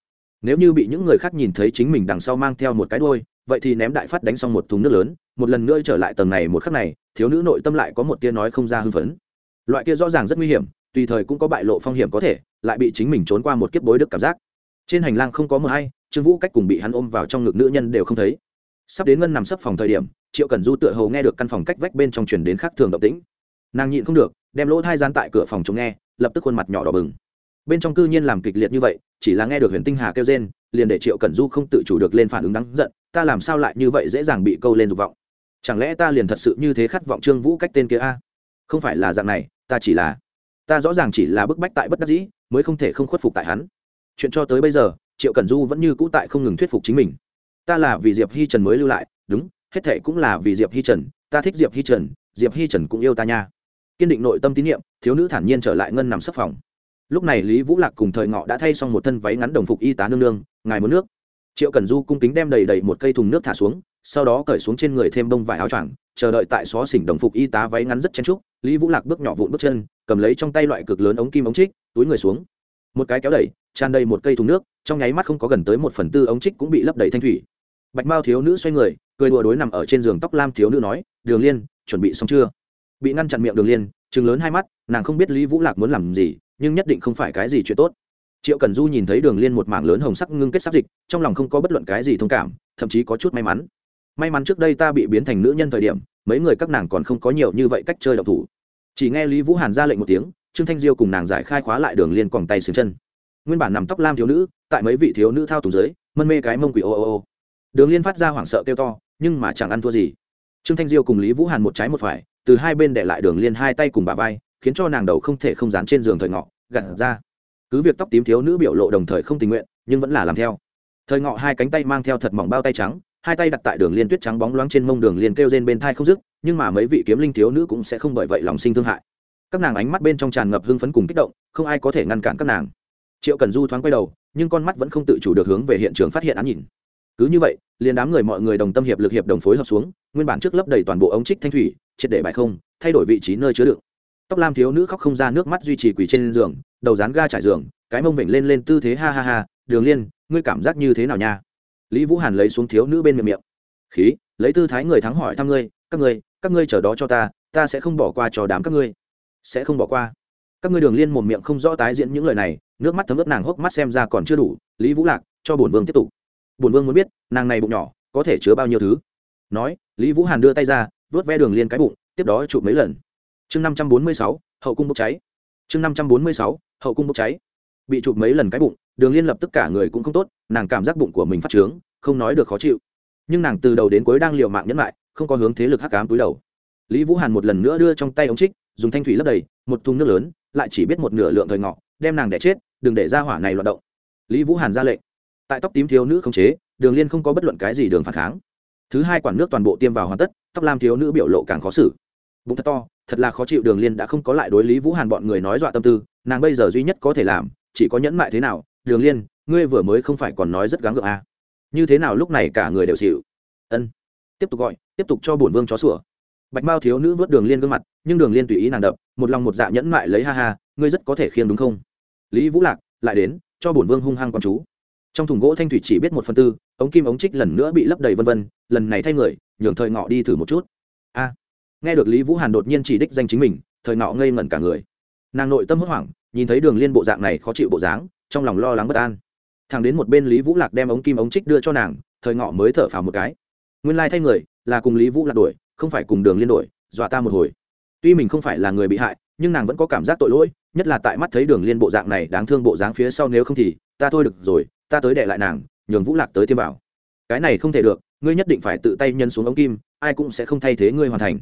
Speaker 1: nếu như bị những người khác nhìn thấy chính mình đằng sau mang theo một cái đôi vậy thì ném đại phát đánh xong một thùng nước lớn, một lần nữa trở lại tầng này một khắc này, thiếu nữ nội tâm lại có một tia nói không ra hưng phấn. Loại kia rõ ràng rất nguy hiểm, tùy thời cũng có bại lộ phong hiểm có thể, lại bị chính mình trốn qua một kiếp bối đức cảm giác. Trên hành lang không có mờ hay, trương vũ cách cùng bị hắn ôm vào trong ngực nữ nhân đều không thấy. Sắp đến ngân nằm sấp phòng thời điểm, triệu cần du tựa hầu nghe được căn phòng cách vách bên trong chuyển đến khác thường động tĩnh. Nàng nhịn không được, đem lỗ thai gian tại cửa phòng chống nghe, lập tức khuôn mặt nhỏ đỏ bừng. Bên trong cư nhiên làm kịch liệt như vậy, chỉ là nghe được huyền tinh hà kêu rên liền để triệu cẩn du không tự chủ được lên phản ứng đáng giận, ta làm sao lại như vậy dễ dàng bị câu lên dục vọng? Chẳng lẽ ta liền thật sự như thế khát vọng trương vũ cách tên kia a? Không phải là dạng này, ta chỉ là, ta rõ ràng chỉ là bức bách tại bất đắc dĩ, mới không thể không khuất phục tại hắn. Chuyện cho tới bây giờ, triệu cẩn du vẫn như cũ tại không ngừng thuyết phục chính mình. Ta là vì diệp hi trần mới lưu lại, đúng, hết thệ cũng là vì diệp hi trần, ta thích diệp hi trần, diệp hi trần cũng yêu ta nha. Kiên định nội tâm tín nhiệm, thiếu nữ thản nhiên trở lại ngân nằm sấp phòng. Lúc này lý vũ lạc cùng thời ngọ đã thay xong một thân váy ngắn đồng phục y tá nương nương ngài muốn nước. Triệu cần du cung kính đem đầy đầy một cây thùng nước thả xuống, sau đó cởi xuống trên người thêm bông vải áo choàng, chờ đợi tại xó xỉnh đồng phục y tá váy ngắn rất chen trúc lý vũ lạc bước nhỏ vụn bước chân, cầm lấy trong tay loại cực lớn ống kim ống trích, túi người xuống. Một cái kéo đẩy, tràn đầy một cây thùng nước, trong nháy mắt không có gần tới một phần tư ống trích cũng bị lấp đầy thanh thủy. Bạch mao thiếu nữ xoay người, cười đùa đối nằm ở trên giường tóc lam thiếu nữ nói, đường liên, chuẩn bị xong chưa? Bị ngăn chặn miệng đường liên chừng lớn hai mắt, nàng không biết lý vũ lạc muốn làm gì, nhưng nhất định không phải cái gì chuyện tốt triệu cần du nhìn thấy đường liên một mảng lớn hồng sắc ngưng kết sắc dịch, trong lòng không có bất luận cái gì thông cảm, thậm chí có chút may mắn. May mắn trước đây ta bị biến thành nữ nhân thời điểm, mấy người các nàng còn không có nhiều như vậy cách chơi độc thủ. Chỉ nghe lý vũ hàn ra lệnh một tiếng, trương thanh diêu cùng nàng giải khai khóa lại đường liên quòng tay xương chân. Nguyên bản nằm tóc lam thiếu nữ, tại mấy vị thiếu nữ thao túng dưới, mân mê cái mông quỷ ô ô ô. Đường liên phát ra hoảng sợ kêu to, nhưng mà chẳng ăn thua gì. Trương thanh diêu cùng lý vũ hàn một trái một phải, từ hai bên để lại đường liên hai tay cùng bà vai, khiến cho nàng đầu không thể không dán trên giường thời ngọ gặt ra cứ việc tóc tím thiếu nữ biểu lộ đồng thời không tình nguyện, nhưng vẫn là làm theo. Thời ngọ hai cánh tay mang theo thật mỏng bao tay trắng, hai tay đặt tại đường liên tuyết trắng bóng loáng trên mông đường liên kêu trên bên thai không dứt, nhưng mà mấy vị kiếm linh thiếu nữ cũng sẽ không bởi vậy lòng sinh thương hại. Các nàng ánh mắt bên trong tràn ngập hưng phấn cùng kích động, không ai có thể ngăn cản các nàng. Triệu cần du thoáng quay đầu, nhưng con mắt vẫn không tự chủ được hướng về hiện trường phát hiện án nhìn. Cứ như vậy, liền đám người mọi người đồng tâm hiệp lực hiệp đồng phối hợp xuống, nguyên bản trước lấp đầy toàn bộ ống trích thanh thủy, triệt để bại không, thay đổi vị trí nơi chứa đựng. Tóc lam thiếu nữ khóc không ra nước mắt duy trì quỳ trên giường đầu dán ga trải giường, cái mông vểnh lên lên tư thế ha ha ha, đường liên, ngươi cảm giác như thế nào nha? Lý vũ hàn lấy xuống thiếu nữ bên miệng miệng. Khí, lấy tư thái người thắng hỏi thăm ngươi, các ngươi các ngươi chờ đó cho ta ta sẽ không bỏ qua cho đám các ngươi. Sẽ không bỏ qua. Các ngươi đường liên một miệng không rõ tái diễn những lời này, nước mắt thấm ướt nàng hốc mắt xem ra còn chưa đủ, lý vũ lạc, cho bổn vương tiếp tục. Bổn vương muốn biết, nàng này bụng nhỏ, có thể chứa bao nhiêu thứ? Nói, lý vũ hàn đưa tay ra, vớt ve đường liên cái bụng, tiếp đó chụp mấy lần. Chương năm trăm bốn mươi sáu, hậu cung bốc cháy. Chương năm trăm bốn mươi sáu hậu cung bốc cháy. Bị chụp mấy lần cái bụng, đường liên lập tất cả người cũng không tốt, nàng cảm giác bụng của mình phát trướng, không nói được khó chịu. Nhưng nàng từ đầu đến cuối đang liều mạng nhẫn lại, không có hướng thế lực hắc cám túi đầu. Lý vũ hàn một lần nữa đưa trong tay ống trích, dùng thanh thủy lấp đầy, một thùng nước lớn, lại chỉ biết một nửa lượng thời ngọ, đem nàng đẻ chết, đừng để ra hỏa này loạt động. Lý vũ hàn ra lệnh. Tại tóc tím thiếu nữ không chế, đường liên không có bất luận cái gì đường phản kháng. Thứ hai quản nước toàn bộ tiêm vào hoàn tất, tóc lam thiếu nữ biểu lộ càng khó xử. Bụng thật to, thật là khó chịu đường liên đã không có lại đối lý vũ hàn bọn người nói dọa tâm tư nàng bây giờ duy nhất có thể làm, chỉ có nhẫn mại thế nào, đường liên, ngươi vừa mới không phải còn nói rất gắng gượng à. như thế nào lúc này cả người đều xịu ân. Tiếp tục gọi, tiếp tục cho bổn vương chó sủa. Bạch mao thiếu nữ vớt đường liên gương mặt, nhưng đường liên tùy ý nàng đập, một lòng một dạ nhẫn mại lấy ha ha, ngươi rất có thể khiêng đúng không? Lý vũ lạc, lại đến, cho bổn vương hung hăng con chú. Trong thùng gỗ thanh thủy chỉ biết một phần tư, ống kim ống trích lần nữa bị lấp đầy vân vân, lần này thay người, nhường thời ngọ đi thử một chút. A. Nghe được lý vũ hàn đột nhiên chỉ đích danh chính mình, thời ngọ ngây ngẩn cả người nàng nội tâm hốt hoảng, nhìn thấy đường liên bộ dạng này khó chịu bộ dáng, trong lòng lo lắng bất an. Thằng đến một bên lý vũ lạc đem ống kim ống trích đưa cho nàng, thời ngọ mới thở phào một cái. Nguyên lai thay người, là cùng lý vũ lạc đổi, không phải cùng đường liên đổi, dọa ta một hồi. Tuy mình không phải là người bị hại, nhưng nàng vẫn có cảm giác tội lỗi, nhất là tại mắt thấy đường liên bộ dạng này đáng thương bộ dáng phía sau nếu không thì, ta thôi được rồi, ta tới đệ lại nàng, nhường vũ lạc tới tiêm vào. Cái này không thể được, ngươi nhất định phải tự tay nhân xuống ống kim, ai cũng sẽ không thay thế ngươi hoàn thành.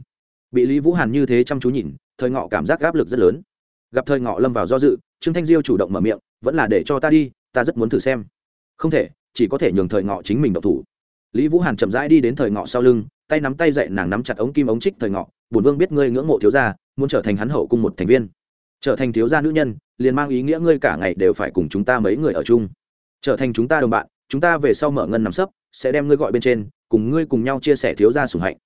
Speaker 1: Bị lý vũ hàn như thế chăm chú nhìn, thời ngọ cảm giác áp lực rất lớn gặp thời ngọ lâm vào do dự, trương thanh diêu chủ động mở miệng, vẫn là để cho ta đi, ta rất muốn thử xem. Không thể, chỉ có thể nhường thời ngọ chính mình độc thủ. Lý vũ hàn chậm rãi đi đến thời ngọ sau lưng, tay nắm tay dậy, nàng nắm chặt ống kim ống trích thời ngọ, bổn vương biết ngươi ngưỡng mộ thiếu gia, muốn trở thành hắn hậu cung một thành viên. Trở thành thiếu gia nữ nhân, liền mang ý nghĩa ngươi cả ngày đều phải cùng chúng ta mấy người ở chung. Trở thành chúng ta đồng bạn, chúng ta về sau mở ngân nằm sấp, sẽ đem ngươi gọi bên trên, cùng ngươi cùng nhau chia sẻ thiếu gia sủng hạnh.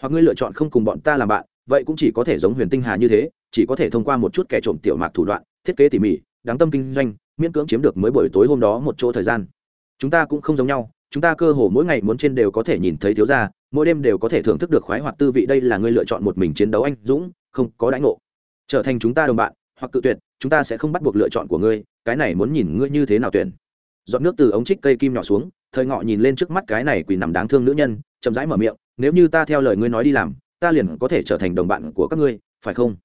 Speaker 1: Hoặc ngươi lựa chọn không cùng bọn ta làm bạn vậy cũng chỉ có thể giống huyền tinh hà như thế, chỉ có thể thông qua một chút kẻ trộm tiểu mạc thủ đoạn, thiết kế tỉ mỉ, đáng tâm kinh doanh, miễn cưỡng chiếm được mới buổi tối hôm đó một chỗ thời gian. Chúng ta cũng không giống nhau, chúng ta cơ hồ mỗi ngày muốn trên đều có thể nhìn thấy thiếu gia, mỗi đêm đều có thể thưởng thức được khoái hoạt tư vị, đây là ngươi lựa chọn một mình chiến đấu anh dũng, không có đãi ngộ. Trở thành chúng ta đồng bạn, hoặc cự tuyệt, chúng ta sẽ không bắt buộc lựa chọn của ngươi, cái này muốn nhìn ngươi như thế nào tuyển. Dọn nước từ ống trích cây kim nhỏ xuống, thời ngọ nhìn lên trước mắt cái này quỳ nằm đáng thương nữ nhân, chậm rãi mở miệng, nếu như ta theo lời ngươi nói đi làm ta liền có thể trở thành đồng bạn của các ngươi, phải không?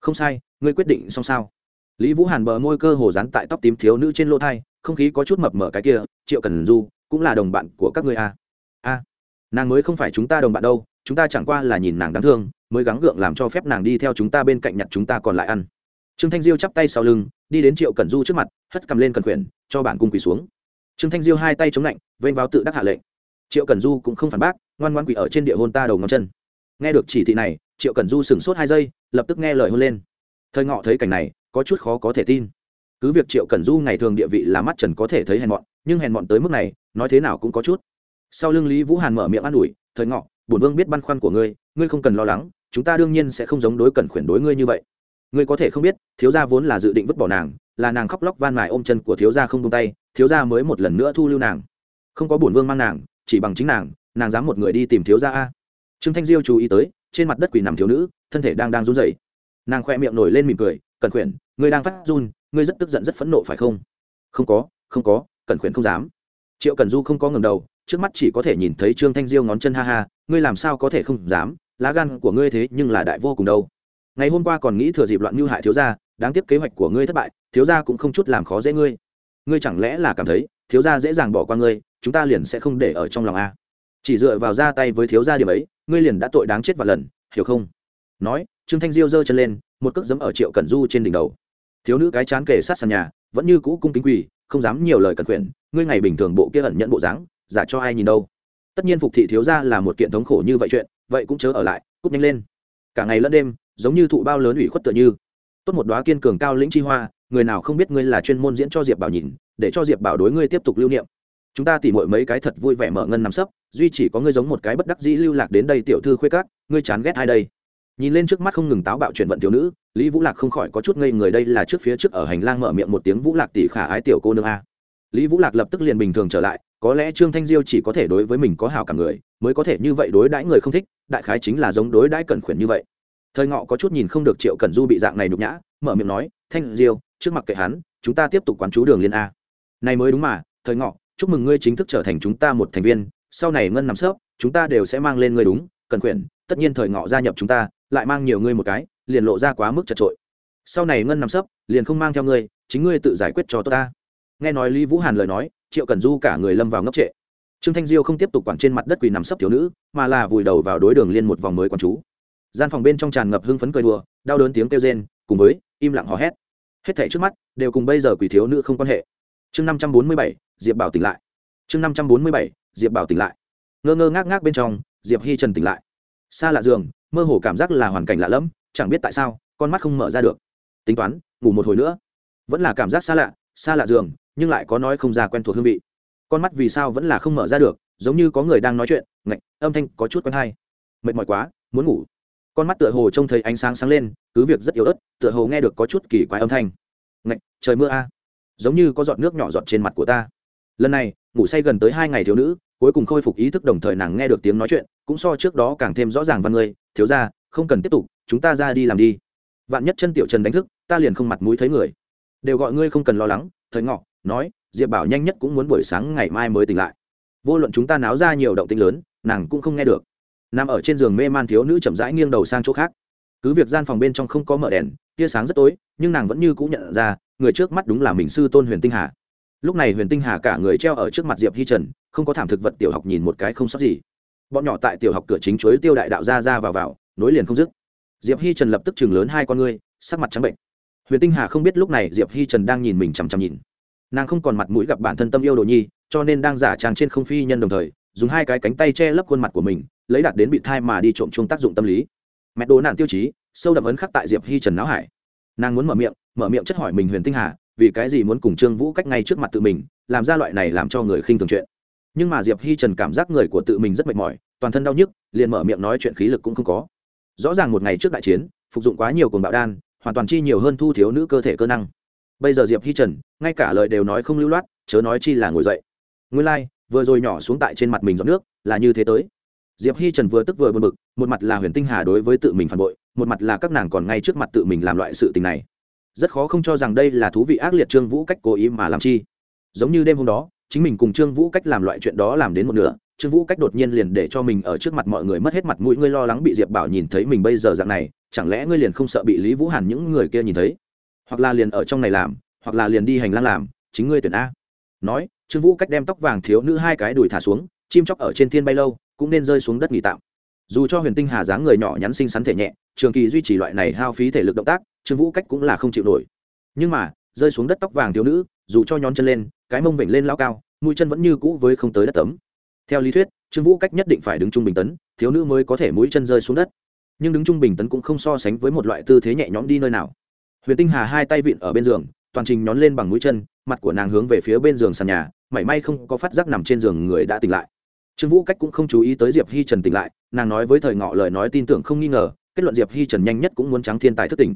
Speaker 1: Không sai, ngươi quyết định xong sao? Lý vũ hàn bờ môi cơ hồ dán tại tóc tím thiếu nữ trên lỗ thai, không khí có chút mập mở cái kia, triệu cần du, cũng là đồng bạn của các ngươi à. a nàng mới không phải chúng ta đồng bạn đâu, chúng ta chẳng qua là nhìn nàng đáng thương, mới gắng gượng làm cho phép nàng đi theo chúng ta bên cạnh nhặt chúng ta còn lại ăn. Trương thanh diêu chắp tay sau lưng, đi đến triệu cần du trước mặt, hất cầm lên cần khuyển cho bản cung quỳ xuống. Trương thanh diêu hai tay chống lạnh, vênh vào tự đắc hạ lệnh. Triệu cần du cũng không phản bác, ngoan ngoan quỳ ở trên địa hôn ta đầu ngón chân nghe được chỉ thị này, triệu cần du sửng sốt hai giây, lập tức nghe lời hôn lên. Thời ngọ thấy cảnh này, có chút khó có thể tin. Cứ việc triệu cần du ngày thường địa vị là mắt trần có thể thấy hèn mọn, nhưng hèn mọn tới mức này, nói thế nào cũng có chút. Sau lưng lý vũ hàn mở miệng an ủi, thời ngọ, bổn vương biết băn khoăn của ngươi ngươi không cần lo lắng, chúng ta đương nhiên sẽ không giống đối cẩn khuyển đối ngươi như vậy. Ngươi có thể không biết, thiếu gia vốn là dự định vứt bỏ nàng, là nàng khóc lóc van mài ôm chân của thiếu gia không tung tay, thiếu gia mới một lần nữa thu lưu nàng. Không có bổn vương mang nàng, chỉ bằng chính nàng nàng dám một người đi tìm thiếu gia a trương thanh diêu chú ý tới, trên mặt đất quỳ nằm thiếu nữ, thân thể đang đang run rẩy. Nàng khoe miệng nổi lên mỉm cười, cẩn khuyển, ngươi đang phát run, ngươi rất tức giận rất phẫn nộ phải không? Không có không có, cẩn khuyển không dám. Triệu cần du không có ngầm đầu, trước mắt chỉ có thể nhìn thấy trương thanh diêu ngón chân ha ha, ngươi làm sao có thể không dám? Lá gan của ngươi thế nhưng là đại vô cùng đâu. Ngày hôm qua còn nghĩ thừa dịp loạn mưu hại thiếu gia, đáng tiếc kế hoạch của ngươi thất bại, thiếu gia cũng không chút làm khó dễ ngươi. Ngươi chẳng lẽ là cảm thấy, thiếu gia dễ dàng bỏ qua ngươi, chúng ta liền sẽ không để ở trong lòng a? Chỉ dựa vào ra tay với thiếu gia điểm ấy ngươi liền đã tội đáng chết và lần, hiểu không? Nói, trương thanh diêu giơ chân lên, một cước dẫm ở triệu cẩn du trên đỉnh đầu. Thiếu nữ cái chán kề sát sàn nhà, vẫn như cũ cung kính quỳ, không dám nhiều lời cẩn quyển ngươi ngày bình thường bộ kia ẩn nhận bộ dáng, giả cho ai nhìn đâu? Tất nhiên phục thị thiếu gia là một kiện thống khổ như vậy chuyện, vậy cũng chớ ở lại, cúp nhanh lên. Cả ngày lẫn đêm, giống như thụ bao lớn ủy khuất tựa như. Tốt một đoá kiên cường cao lĩnh chi hoa, người nào không biết ngươi là chuyên môn diễn cho diệp bảo nhìn, để cho diệp bảo đối ngươi tiếp tục lưu niệm chúng ta tỉ mọi mấy cái thật vui vẻ mở ngân nằm sấp, duy chỉ có ngươi giống một cái bất đắc dĩ lưu lạc đến đây tiểu thư khuê cát ngươi chán ghét ai đây? Nhìn lên trước mắt không ngừng táo bạo chuyển vận thiếu nữ, lý vũ lạc không khỏi có chút ngây người, đây là trước phía trước ở hành lang mở miệng một tiếng vũ lạc tỷ khả ái tiểu cô nương a. Lý vũ lạc lập tức liền bình thường trở lại, có lẽ trương thanh diêu chỉ có thể đối với mình có hào cả người, mới có thể như vậy đối đãi người không thích, đại khái chính là giống đối đãi cẩn khuyển như vậy. Thời ngọ có chút nhìn không được triệu cẩn du bị dạng này nhục nhã, mở miệng nói, thanh diêu, trước mặt kệ hắn, chúng ta tiếp tục quán chú đường liên a. Này mới đúng mà, thời ngọ chúc mừng ngươi chính thức trở thành chúng ta một thành viên, sau này ngân nằm sớp, chúng ta đều sẽ mang lên ngươi đúng, cần quyển tất nhiên thời ngọ gia nhập chúng ta, lại mang nhiều ngươi một cái, liền lộ ra quá mức chật trội sau này ngân nằm sấp liền không mang theo ngươi, chính ngươi tự giải quyết cho tôi ta. Nghe nói lý vũ hàn lời nói, triệu cần du cả người lâm vào ngốc trệ. Trương thanh diêu không tiếp tục quản trên mặt đất quỳ nằm sấp thiếu nữ, mà là vùi đầu vào đối đường liên một vòng mới quán chú. Gian phòng bên trong tràn ngập hưng phấn cười đùa, đau đớn tiếng kêu rên, cùng với im lặng hò hét. Hết thảy trước mắt đều cùng bây giờ quỳ thiếu nữ không quan hệ chương năm trăm bốn mươi bảy, diệp bảo tỉnh lại. Chương năm trăm bốn mươi bảy, diệp bảo tỉnh lại. Ngơ ngơ ngác ngác bên trong, diệp hi trần tỉnh lại. Xa lạ giường, mơ hồ cảm giác là hoàn cảnh lạ lẫm, chẳng biết tại sao, con mắt không mở ra được. Tính toán, ngủ một hồi nữa. Vẫn là cảm giác xa lạ xa lạ giường, nhưng lại có nói không ra quen thuộc hương vị. Con mắt vì sao vẫn là không mở ra được, giống như có người đang nói chuyện, ngạch, âm thanh có chút quen hay. Mệt mỏi quá, muốn ngủ. Con mắt tựa hồ trông thấy ánh sáng sáng lên, cứ việc rất yếu ớt, tựa hồ nghe được có chút kỳ quái âm thanh. Ngạch, trời mưa a giống như có giọt nước nhỏ giọt trên mặt của ta. Lần này, ngủ say gần tới hai ngày thiếu nữ, cuối cùng khôi phục ý thức đồng thời nàng nghe được tiếng nói chuyện, cũng so trước đó càng thêm rõ ràng văn ngươi, thiếu ra không cần tiếp tục, chúng ta ra đi làm đi. Vạn nhất chân tiểu trần đánh thức, ta liền không mặt mũi thấy người. Đều gọi ngươi không cần lo lắng, thời ngọ, nói, diệp bảo nhanh nhất cũng muốn buổi sáng ngày mai mới tỉnh lại. Vô luận chúng ta náo ra nhiều động tĩnh lớn, nàng cũng không nghe được. Nằm ở trên giường mê man thiếu nữ chậm rãi nghiêng đầu sang chỗ khác cứ việc gian phòng bên trong không có mở đèn, tia sáng rất tối, nhưng nàng vẫn như cũng nhận ra, người trước mắt đúng là mình sư tôn huyền tinh hà. Lúc này huyền tinh hà cả người treo ở trước mặt diệp hi trần, không có thảm thực vật tiểu học nhìn một cái không sót gì. Bọn nhỏ tại tiểu học cửa chính chuối tiêu đại đạo ra ra vào vào, nối liền không dứt. Diệp hi trần lập tức chừng lớn hai con ngươi, sắc mặt trắng bệnh. Huyền tinh hà không biết lúc này diệp hi trần đang nhìn mình chằm chằm nhìn. Nàng không còn mặt mũi gặp bản thân tâm yêu đồ nhi, cho nên đang giả trang trên không phi nhân đồng thời, dùng hai cái cánh tay che lấp khuôn mặt của mình, lấy đạt đến bị thai mà đi trộm chung tác dụng tâm lý mẹ đồ nạn tiêu chí sâu đậm ấn khắc tại diệp hi trần não hải. Nàng muốn mở miệng mở miệng chất hỏi mình huyền tinh hà vì cái gì muốn cùng trương vũ cách ngay trước mặt tự mình làm ra loại này làm cho người khinh thường chuyện. Nhưng mà diệp hi trần cảm giác người của tự mình rất mệt mỏi toàn thân đau nhức liền mở miệng nói chuyện khí lực cũng không có. Rõ ràng một ngày trước đại chiến phục dụng quá nhiều cồn bạo đan hoàn toàn chi nhiều hơn thu thiếu nữ cơ thể cơ năng. Bây giờ diệp hi trần ngay cả lời đều nói không lưu loát chớ nói chi là ngồi dậy. Nguyên lai、like, vừa rồi nhỏ xuống tại trên mặt mình giọt nước là như thế tới diệp hi trần vừa tức vừa buồn bực, một mặt là huyền tinh hà đối với tự mình phản bội, một mặt là các nàng còn ngay trước mặt tự mình làm loại sự tình này. Rất khó không cho rằng đây là thú vị ác liệt trương vũ cách cố ý mà làm chi. Giống như đêm hôm đó, chính mình cùng trương vũ cách làm loại chuyện đó làm đến một nửa, trương vũ cách đột nhiên liền để cho mình ở trước mặt mọi người mất hết mặt mũi, ngươi lo lắng bị diệp bảo nhìn thấy mình bây giờ dạng này, chẳng lẽ ngươi liền không sợ bị lý vũ hàn những người kia nhìn thấy? Hoặc là liền ở trong này làm, hoặc là liền đi hành lang làm, chính ngươi tuyển a. Nói, trương vũ cách đem tóc vàng thiếu nữ hai cái đùi thả xuống, chim chóc ở trên thiên bay lâu cũng nên rơi xuống đất nghỉ tạm. Dù cho huyền tinh hà dáng người nhỏ nhắn xinh xắn thể nhẹ, trường kỳ duy trì loại này hao phí thể lực động tác, trương vũ cách cũng là không chịu nổi. Nhưng mà, rơi xuống đất tóc vàng thiếu nữ, dù cho nhón chân lên, cái mông vểnh lên lao cao, mũi chân vẫn như cũ với không tới đất tấm. Theo lý thuyết, trương vũ cách nhất định phải đứng trung bình tấn, thiếu nữ mới có thể mũi chân rơi xuống đất. Nhưng đứng trung bình tấn cũng không so sánh với một loại tư thế nhẹ nhõm đi nơi nào. Huyền tinh hà hai tay vịn ở bên giường, toàn trình nhón lên bằng mũi chân, mặt của nàng hướng về phía bên giường sàn nhà, mảy may không có phát giác nằm trên giường người đã tỉnh lại trương vũ cách cũng không chú ý tới diệp hi trần tỉnh lại, nàng nói với thời ngọ lời nói tin tưởng không nghi ngờ, kết luận diệp hi trần nhanh nhất cũng muốn trắng thiên tài thất tỉnh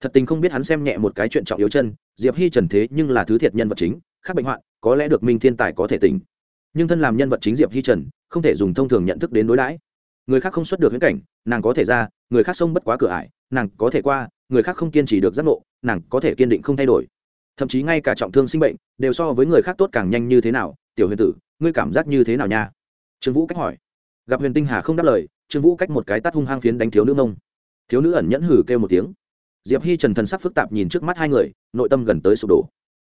Speaker 1: thật tình không biết hắn xem nhẹ một cái chuyện trọng yếu chân, diệp hi trần thế nhưng là thứ thiệt nhân vật chính, khác bệnh hoạn, có lẽ được minh thiên tài có thể tỉnh. Nhưng thân làm nhân vật chính diệp hi trần, không thể dùng thông thường nhận thức đến đối đãi. Người khác không xuất được huyễn cảnh, nàng có thể ra, người khác xông bất quá cửa ải, nàng có thể qua, người khác không kiên trì được giác ngộ, nàng có thể kiên định không thay đổi. Thậm chí ngay cả trọng thương sinh bệnh, đều so với người khác tốt càng nhanh như thế nào, tiểu huyền tử, ngươi cảm giác như thế nào nha? Trương vũ cách hỏi. Gặp huyền tinh hà không đáp lời, trương vũ cách một cái tắt hung hăng phiến đánh thiếu nữ mông thiếu nữ ẩn nhẫn hử kêu một tiếng. Diệp hi trần thần sắc phức tạp nhìn trước mắt hai người, nội tâm gần tới sụp đổ.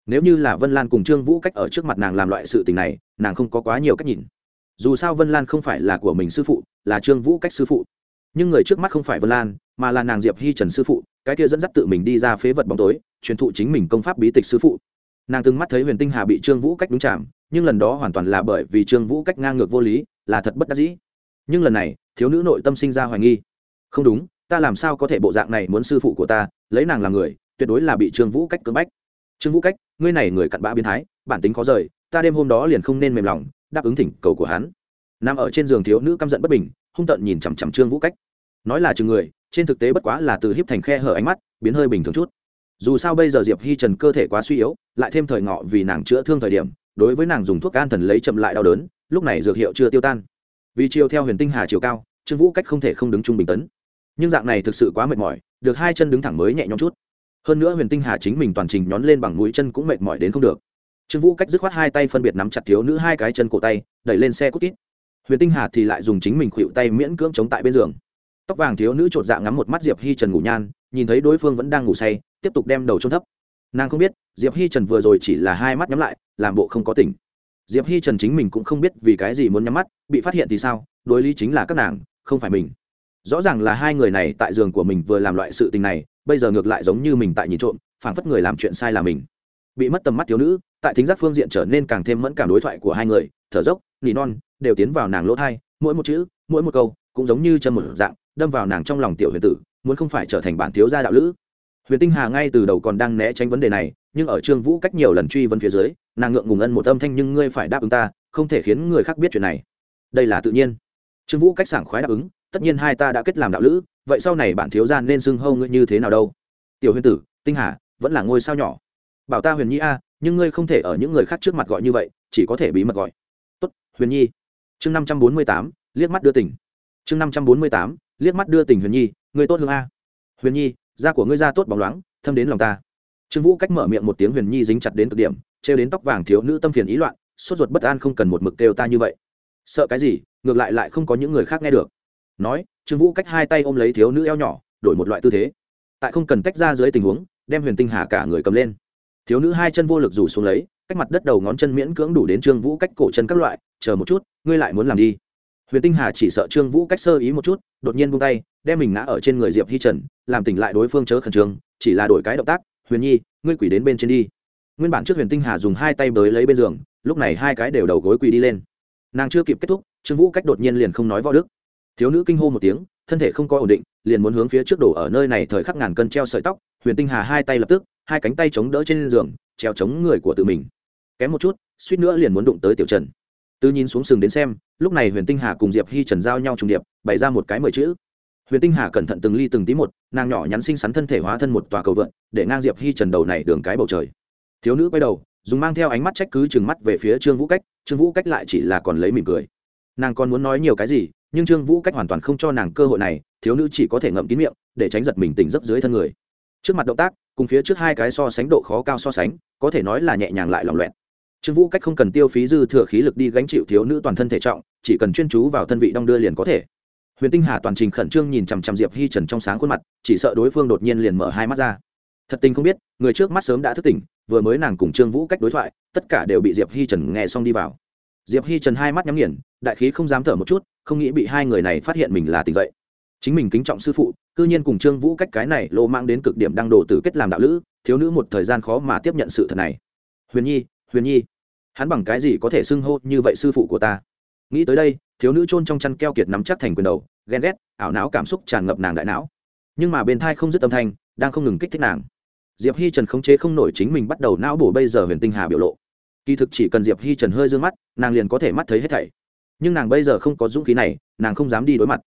Speaker 1: Nếu như là vân lan cùng trương vũ cách ở trước mặt nàng làm loại sự tình này, nàng không có quá nhiều cách nhìn. Dù sao vân lan không phải là của mình sư phụ, là trương vũ cách sư phụ. Nhưng người trước mắt không phải vân lan, mà là nàng diệp hi trần sư phụ, cái kia dẫn dắt tự mình đi ra phế vật bóng tối, truyền thụ chính mình công pháp bí tịch sư phụ. Nàng từng mắt thấy huyền tinh hà bị trương vũ cách đúng chạm nhưng lần đó hoàn toàn là bởi vì trương vũ cách ngang ngược vô lý, là thật bất đắc dĩ. Nhưng lần này, thiếu nữ nội tâm sinh ra hoài nghi. Không đúng, ta làm sao có thể bộ dạng này muốn sư phụ của ta, lấy nàng làm người, tuyệt đối là bị trương vũ cách cưỡng bách. Trương vũ cách, ngươi này người cặn bã biến thái, bản tính khó rời, ta đêm hôm đó liền không nên mềm lòng, đáp ứng thỉnh cầu của hắn. Nằm ở trên giường thiếu nữ căm giận bất bình, hung tợn nhìn chằm chằm trương vũ cách. Nói là chừng người, trên thực tế bất quá là từ hiếp thành khe hở ánh mắt, biến hơi bình thường chút. Dù sao bây giờ diệp hi trần cơ thể quá suy yếu, lại thêm thời ngọ vì nàng chữa thương thời điểm đối với nàng dùng thuốc an thần lấy chậm lại đau đớn, lúc này dược hiệu chưa tiêu tan. Vì chiều theo huyền tinh hà chiều cao, trương vũ cách không thể không đứng trung bình tấn. Nhưng dạng này thực sự quá mệt mỏi, được hai chân đứng thẳng mới nhẹ nhõm chút. Hơn nữa huyền tinh hà chính mình toàn trình nhón lên bằng mũi chân cũng mệt mỏi đến không được. Trương vũ cách dứt khoát hai tay phân biệt nắm chặt thiếu nữ hai cái chân cổ tay, đẩy lên xe cút kít huyền tinh hà thì lại dùng chính mình khuỵu tay miễn cưỡng chống tại bên giường. Tóc vàng thiếu nữ chột dạ ngắm một mắt diệp hi trần ngủ nhan, nhìn thấy đối phương vẫn đang ngủ say, tiếp tục đem đầu trôn thấp nàng không biết, diệp hi trần vừa rồi chỉ là hai mắt nhắm lại, làm bộ không có tỉnh. Diệp hi trần chính mình cũng không biết vì cái gì muốn nhắm mắt, bị phát hiện thì sao, đối lý chính là các nàng, không phải mình. Rõ ràng là hai người này tại giường của mình vừa làm loại sự tình này, bây giờ ngược lại giống như mình tại nhìn trộm, phảng phất người làm chuyện sai là mình. Bị mất tầm mắt thiếu nữ, tại thính giác phương diện trở nên càng thêm mẫn cảm đối thoại của hai người, thở dốc, nỉ non, đều tiến vào nàng lỗ thai, mỗi một chữ, mỗi một câu, cũng giống như chân một dạng, đâm vào nàng trong lòng tiểu huyền tử, muốn không phải trở thành bản thiếu gia đạo lữ huyền tinh hà ngay từ đầu còn đang né tránh vấn đề này, nhưng ở trương vũ cách nhiều lần truy vấn phía dưới, nàng ngượng ngùng ân một âm thanh nhưng ngươi phải đáp ứng ta, không thể khiến người khác biết chuyện này. Đây là tự nhiên. Trương vũ cách sảng khoái đáp ứng, tất nhiên hai ta đã kết làm đạo lữ, vậy sau này bản thiếu gia nên xưng hâu ngươi như thế nào đâu? Tiểu huyền tử, tinh hà, vẫn là ngôi sao nhỏ. Bảo ta huyền nhi a, nhưng ngươi không thể ở những người khác trước mặt gọi như vậy, chỉ có thể bí mật gọi. Tốt, huyền nhi. Chương năm trăm bốn mươi tám, liếc mắt đưa tỉnh chương năm trăm bốn mươi tám, liếc mắt đưa tỉnh huyền nhi, ngươi tốt hương a. Huyền nhi da của ngươi da tốt bóng loáng, thâm đến lòng ta. Trương vũ cách mở miệng một tiếng huyền nhi dính chặt đến cực điểm, trêu đến tóc vàng thiếu nữ tâm phiền ý loạn, sốt ruột bất an không cần một mực kêu ta như vậy. Sợ cái gì, ngược lại lại không có những người khác nghe được. Nói, trương vũ cách hai tay ôm lấy thiếu nữ eo nhỏ, đổi một loại tư thế. Tại không cần tách ra dưới tình huống, đem huyền tinh hà cả người cầm lên. Thiếu nữ hai chân vô lực rủ xuống lấy, cách mặt đất đầu ngón chân miễn cưỡng đủ đến trương vũ cách cổ chân các loại, chờ một chút, ngươi lại muốn làm đi. Huyền tinh hà chỉ sợ trương vũ cách sơ ý một chút, đột nhiên buông tay đem mình ngã ở trên người diệp hi trần, làm tỉnh lại đối phương chớ khẩn trương, chỉ là đổi cái động tác, huyền nhi, ngươi quỷ đến bên trên đi. Nguyên bản trước huyền tinh hà dùng hai tay bới lấy bên giường, lúc này hai cái đều đầu gối quỳ đi lên. Nàng chưa kịp kết thúc, trương vũ cách đột nhiên liền không nói võ đức. Thiếu nữ kinh hô một tiếng, thân thể không có ổn định, liền muốn hướng phía trước đổ ở nơi này thời khắc ngàn cân treo sợi tóc. Huyền tinh hà hai tay lập tức, hai cánh tay chống đỡ trên giường, treo chống người của tự mình. Kém một chút, suýt nữa liền muốn đụng tới tiểu trần. Từ nhìn xuống sừng đến xem, lúc này huyền tinh hà cùng diệp hi trần giao nhau trùng điệp, bày ra một cái mười chữ huyền tinh hà cẩn thận từng ly từng tí một, nàng nhỏ nhắn xinh xắn thân thể hóa thân một tòa cầu vượn, để ngang diệp hi trần đầu này đường cái bầu trời. Thiếu nữ quay đầu, dùng mang theo ánh mắt trách cứ chừng mắt về phía trương vũ cách, trương vũ cách lại chỉ là còn lấy mỉm cười. Nàng còn muốn nói nhiều cái gì, nhưng trương vũ cách hoàn toàn không cho nàng cơ hội này, thiếu nữ chỉ có thể ngậm kín miệng, để tránh giật mình tỉnh giấc dưới thân người. Trước mặt động tác, cùng phía trước hai cái so sánh độ khó cao so sánh, có thể nói là nhẹ nhàng lại lỏng loẹn trương vũ cách không cần tiêu phí dư thừa khí lực đi gánh chịu thiếu nữ toàn thân thể trọng, chỉ cần chuyên chú vào thân vị đong đưa liền có thể huyền tinh hà toàn trình khẩn trương nhìn chằm chằm diệp hi trần trong sáng khuôn mặt, chỉ sợ đối phương đột nhiên liền mở hai mắt ra. Thật tình không biết, người trước mắt sớm đã thức tỉnh, vừa mới nàng cùng trương vũ cách đối thoại, tất cả đều bị diệp hi trần nghe xong đi vào. Diệp hi trần hai mắt nhắm nghiền, đại khí không dám thở một chút, không nghĩ bị hai người này phát hiện mình là tỉnh dậy. Chính mình kính trọng sư phụ, cư nhiên cùng trương vũ cách cái này lô mang đến cực điểm đăng đồ tử kết làm đạo lữ, thiếu nữ một thời gian khó mà tiếp nhận sự thật này. Huyền nhi huyền nhi, hắn bằng cái gì có thể xưng hô như vậy sư phụ của ta? Nghĩ tới đây, thiếu nữ chôn trong chăn keo kiệt nắm chắc thành quyền đầu, ghen ghét, ảo não cảm xúc tràn ngập nàng đại não. Nhưng mà bên thai không dứt âm thanh, đang không ngừng kích thích nàng. Diệp hi trần khống chế không nổi chính mình bắt đầu não bổ bây giờ huyền tinh hà biểu lộ. Kỳ thực chỉ cần diệp hi trần hơi d ư ơ n g mắt, nàng liền có thể mắt thấy hết thảy. Nhưng nàng bây giờ không có dũng khí này, nàng không dám đi đối mặt.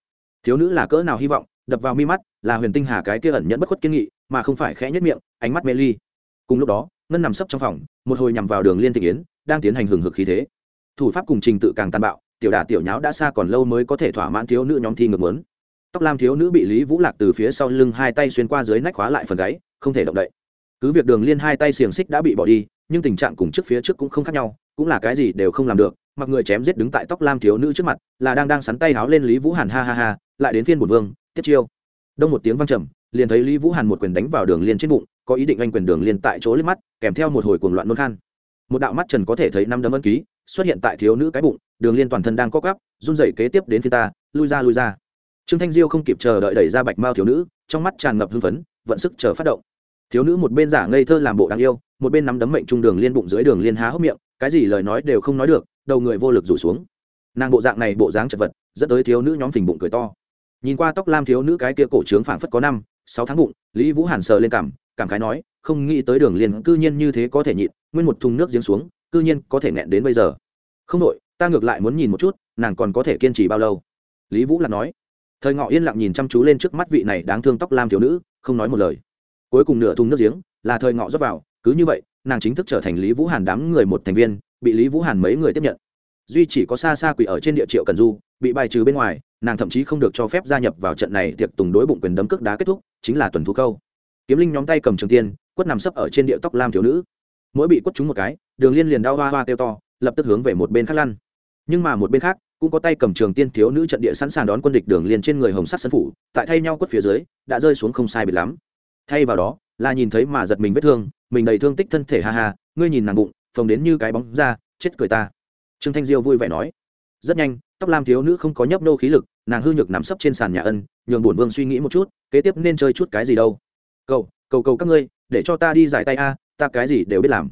Speaker 1: Thiếu nữ là cỡ nào hy vọng, đập vào mi mắt, là huyền tinh hà cái kia ẩn nhẫn bất khuất kiên nghị, mà không phải khẽ nhất miệng, ánh mắt mê ly. Cùng lúc đó, ngân nằm sấp trong phòng, một hồi nhằm vào đường liên thị yến, đang tiến hành hừng hực khí thế. Thủ pháp cùng trình tự càng tàn bạo tiểu đà tiểu nháo đã xa còn lâu mới có thể thỏa mãn thiếu nữ nhóm thi ngược muốn. tóc lam thiếu nữ bị lý vũ lạc từ phía sau lưng hai tay xuyên qua dưới nách khóa lại phần gáy, không thể động đậy. Cứ việc đường liên hai tay xiềng xích đã bị bỏ đi, nhưng tình trạng cùng trước phía trước cũng không khác nhau, cũng là cái gì đều không làm được, mặc người chém giết đứng tại tóc lam thiếu nữ trước mặt, là đang đang sắn tay háo lên lý vũ hàn ha ha ha, lại đến phiên bổn vương, tiếp chiêu. Đông một tiếng vang trầm, liền thấy lý vũ hàn một quyền đánh vào đường liên trên bụng, có ý định anh quyền đường liên tại chỗ liếc mắt, kèm theo một hồi cuồng loạn nôn khan. Một đạo mắt trần có thể thấy năm đấm ân ký, xuất hiện tại thiếu nữ cái bụng đường liên toàn thân đang co cắp run rẩy kế tiếp đến phía ta, lui ra lui ra. Trương thanh diêu không kịp chờ đợi đẩy ra bạch mao thiếu nữ, trong mắt tràn ngập hưng phấn, vận sức chờ phát động. Thiếu nữ một bên giả ngây thơ làm bộ đáng yêu, một bên nắm đấm mệnh trung đường liên bụng dưới đường liên há hốc miệng, cái gì lời nói đều không nói được, đầu người vô lực rủ xuống. Nàng bộ dạng này bộ dáng chật vật, dẫn tới thiếu nữ nhóm phình bụng cười to. Nhìn qua tóc lam thiếu nữ cái kia cổ trướng phảng phất có năm, sáu tháng bụng, lý vũ hàn sờ lên cảm cảm khái nói, không nghĩ tới đường liên cư nhiên như thế có thể nhịn, nguyên một thùng nước giếng xuống, cư nhiên có thể nghẹn đến bây giờ. Không đội ta ngược lại muốn nhìn một chút, nàng còn có thể kiên trì bao lâu? Lý vũ lạc nói. Thời ngọ yên lặng nhìn chăm chú lên trước mắt vị này đáng thương tóc lam thiếu nữ, không nói một lời. Cuối cùng nửa thùng nước giếng, là thời ngọ rót vào. Cứ như vậy, nàng chính thức trở thành lý vũ hàn đám người một thành viên, bị lý vũ hàn mấy người tiếp nhận. Duy chỉ có xa xa quỷ ở trên địa triệu cần du, bị bài trừ bên ngoài, nàng thậm chí không được cho phép gia nhập vào trận này tiệc tùng đối bụng quyền đấm cước đá kết thúc, chính là tuần thú câu. Kiếm linh nhóm tay cầm trường tiên, quất nằm sấp ở trên địa tóc lam thiếu nữ. Mỗi bị quất trúng một cái, đường liên liền đau hoa hoa kêu to, lập tức hướng về một bên khác lăn nhưng mà một bên khác, cũng có tay cầm trường tiên thiếu nữ trận địa sẵn sàng đón quân địch đường liền trên người hồng sắt sân phủ, tại thay nhau quất phía dưới, đã rơi xuống không sai biệt lắm. Thay vào đó, là nhìn thấy mà giật mình vết thương, mình đầy thương tích thân thể ha ha, ngươi nhìn nàng bụng, phồng đến như cái bóng ra chết cười ta. Trương thanh diêu vui vẻ nói. Rất nhanh, tóc lam thiếu nữ không có nhấp nô khí lực, nàng hư nhược nằm sấp trên sàn nhà ân, nhường bổn vương suy nghĩ một chút, kế tiếp nên chơi chút cái gì đâu. Cầu cầu cầu các ngươi, để cho ta đi giải tay a, ta cái gì đều biết làm.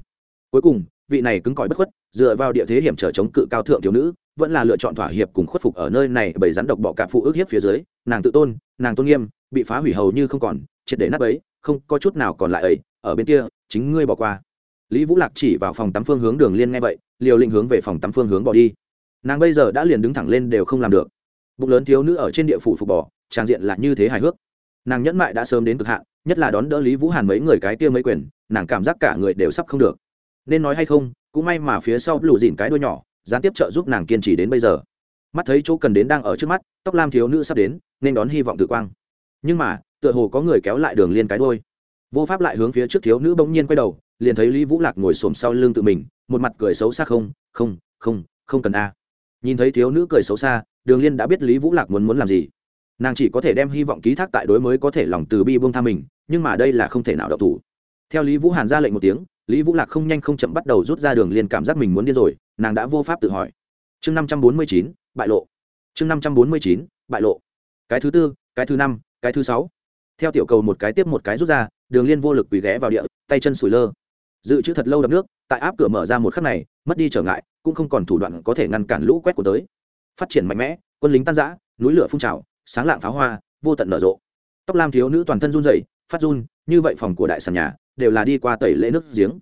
Speaker 1: Cuối cùng vị này cứng cỏi bất khuất, dựa vào địa thế hiểm trở chống cự cao thượng thiếu nữ, vẫn là lựa chọn thỏa hiệp cùng khuất phục ở nơi này bởi rắn độc bọ cạp phụ ước hiếp phía dưới, nàng tự tôn, nàng tôn nghiêm, bị phá hủy hầu như không còn, triệt để nắp ấy không có chút nào còn lại ấy, ở bên kia, chính ngươi bỏ qua. Lý vũ lạc chỉ vào phòng tắm phương hướng đường liên nghe vậy, liều lĩnh hướng về phòng tắm phương hướng bỏ đi. Nàng bây giờ đã liền đứng thẳng lên đều không làm được. Bụng lớn thiếu nữ ở trên địa phủ phục bỏ trang diện là như thế hài hước. Nàng nhẫn mại đã sớm đến cực hạn, nhất là đón đỡ lý vũ hàn mấy người cái kia mấy quyền, nàng cảm giác cả người đều sắp không được nên nói hay không, cũng may mà phía sau lù dìn cái đuôi nhỏ, gián tiếp trợ giúp nàng kiên trì đến bây giờ. Mắt thấy chỗ cần đến đang ở trước mắt, tóc lam thiếu nữ sắp đến, nên đón hy vọng tự quang. Nhưng mà, tựa hồ có người kéo lại đường liên cái đôi vô pháp lại hướng phía trước thiếu nữ bỗng nhiên quay đầu, liền thấy lý vũ lạc ngồi xổm sau lưng tự mình, một mặt cười xấu xa không không không không cần a. Nhìn thấy thiếu nữ cười xấu xa, đường liên đã biết lý vũ lạc muốn muốn làm gì. Nàng chỉ có thể đem hy vọng ký thác tại đối mới có thể lòng từ bi buông tha mình, nhưng mà đây là không thể nào đậu thủ. Theo lý vũ hàn ra lệnh một tiếng lý vũ lạc không nhanh không chậm bắt đầu rút ra đường liên cảm giác mình muốn điên rồi, nàng đã vô pháp tự hỏi. Chương năm trăm bốn mươi chín, bại lộ. Chương năm trăm bốn mươi chín, bại lộ. Cái thứ tư, cái thứ năm, cái thứ sáu. Theo tiểu cầu một cái tiếp một cái rút ra, đường liên vô lực quỳ ghé vào địa, tay chân sủi lơ. Dự trữ thật lâu đập nước, tại áp cửa mở ra một khắc này, mất đi trở ngại, cũng không còn thủ đoạn có thể ngăn cản lũ quét của tới. Phát triển mạnh mẽ, quân lính tan giã núi lửa phun trào, sáng lạng pháo hoa, vô tận nở rộ. Tóc lam thiếu nữ toàn thân run rẩy, phát run, như vậy phòng của đại sàn nhà đều là đi qua tẩy lễ nước giếng.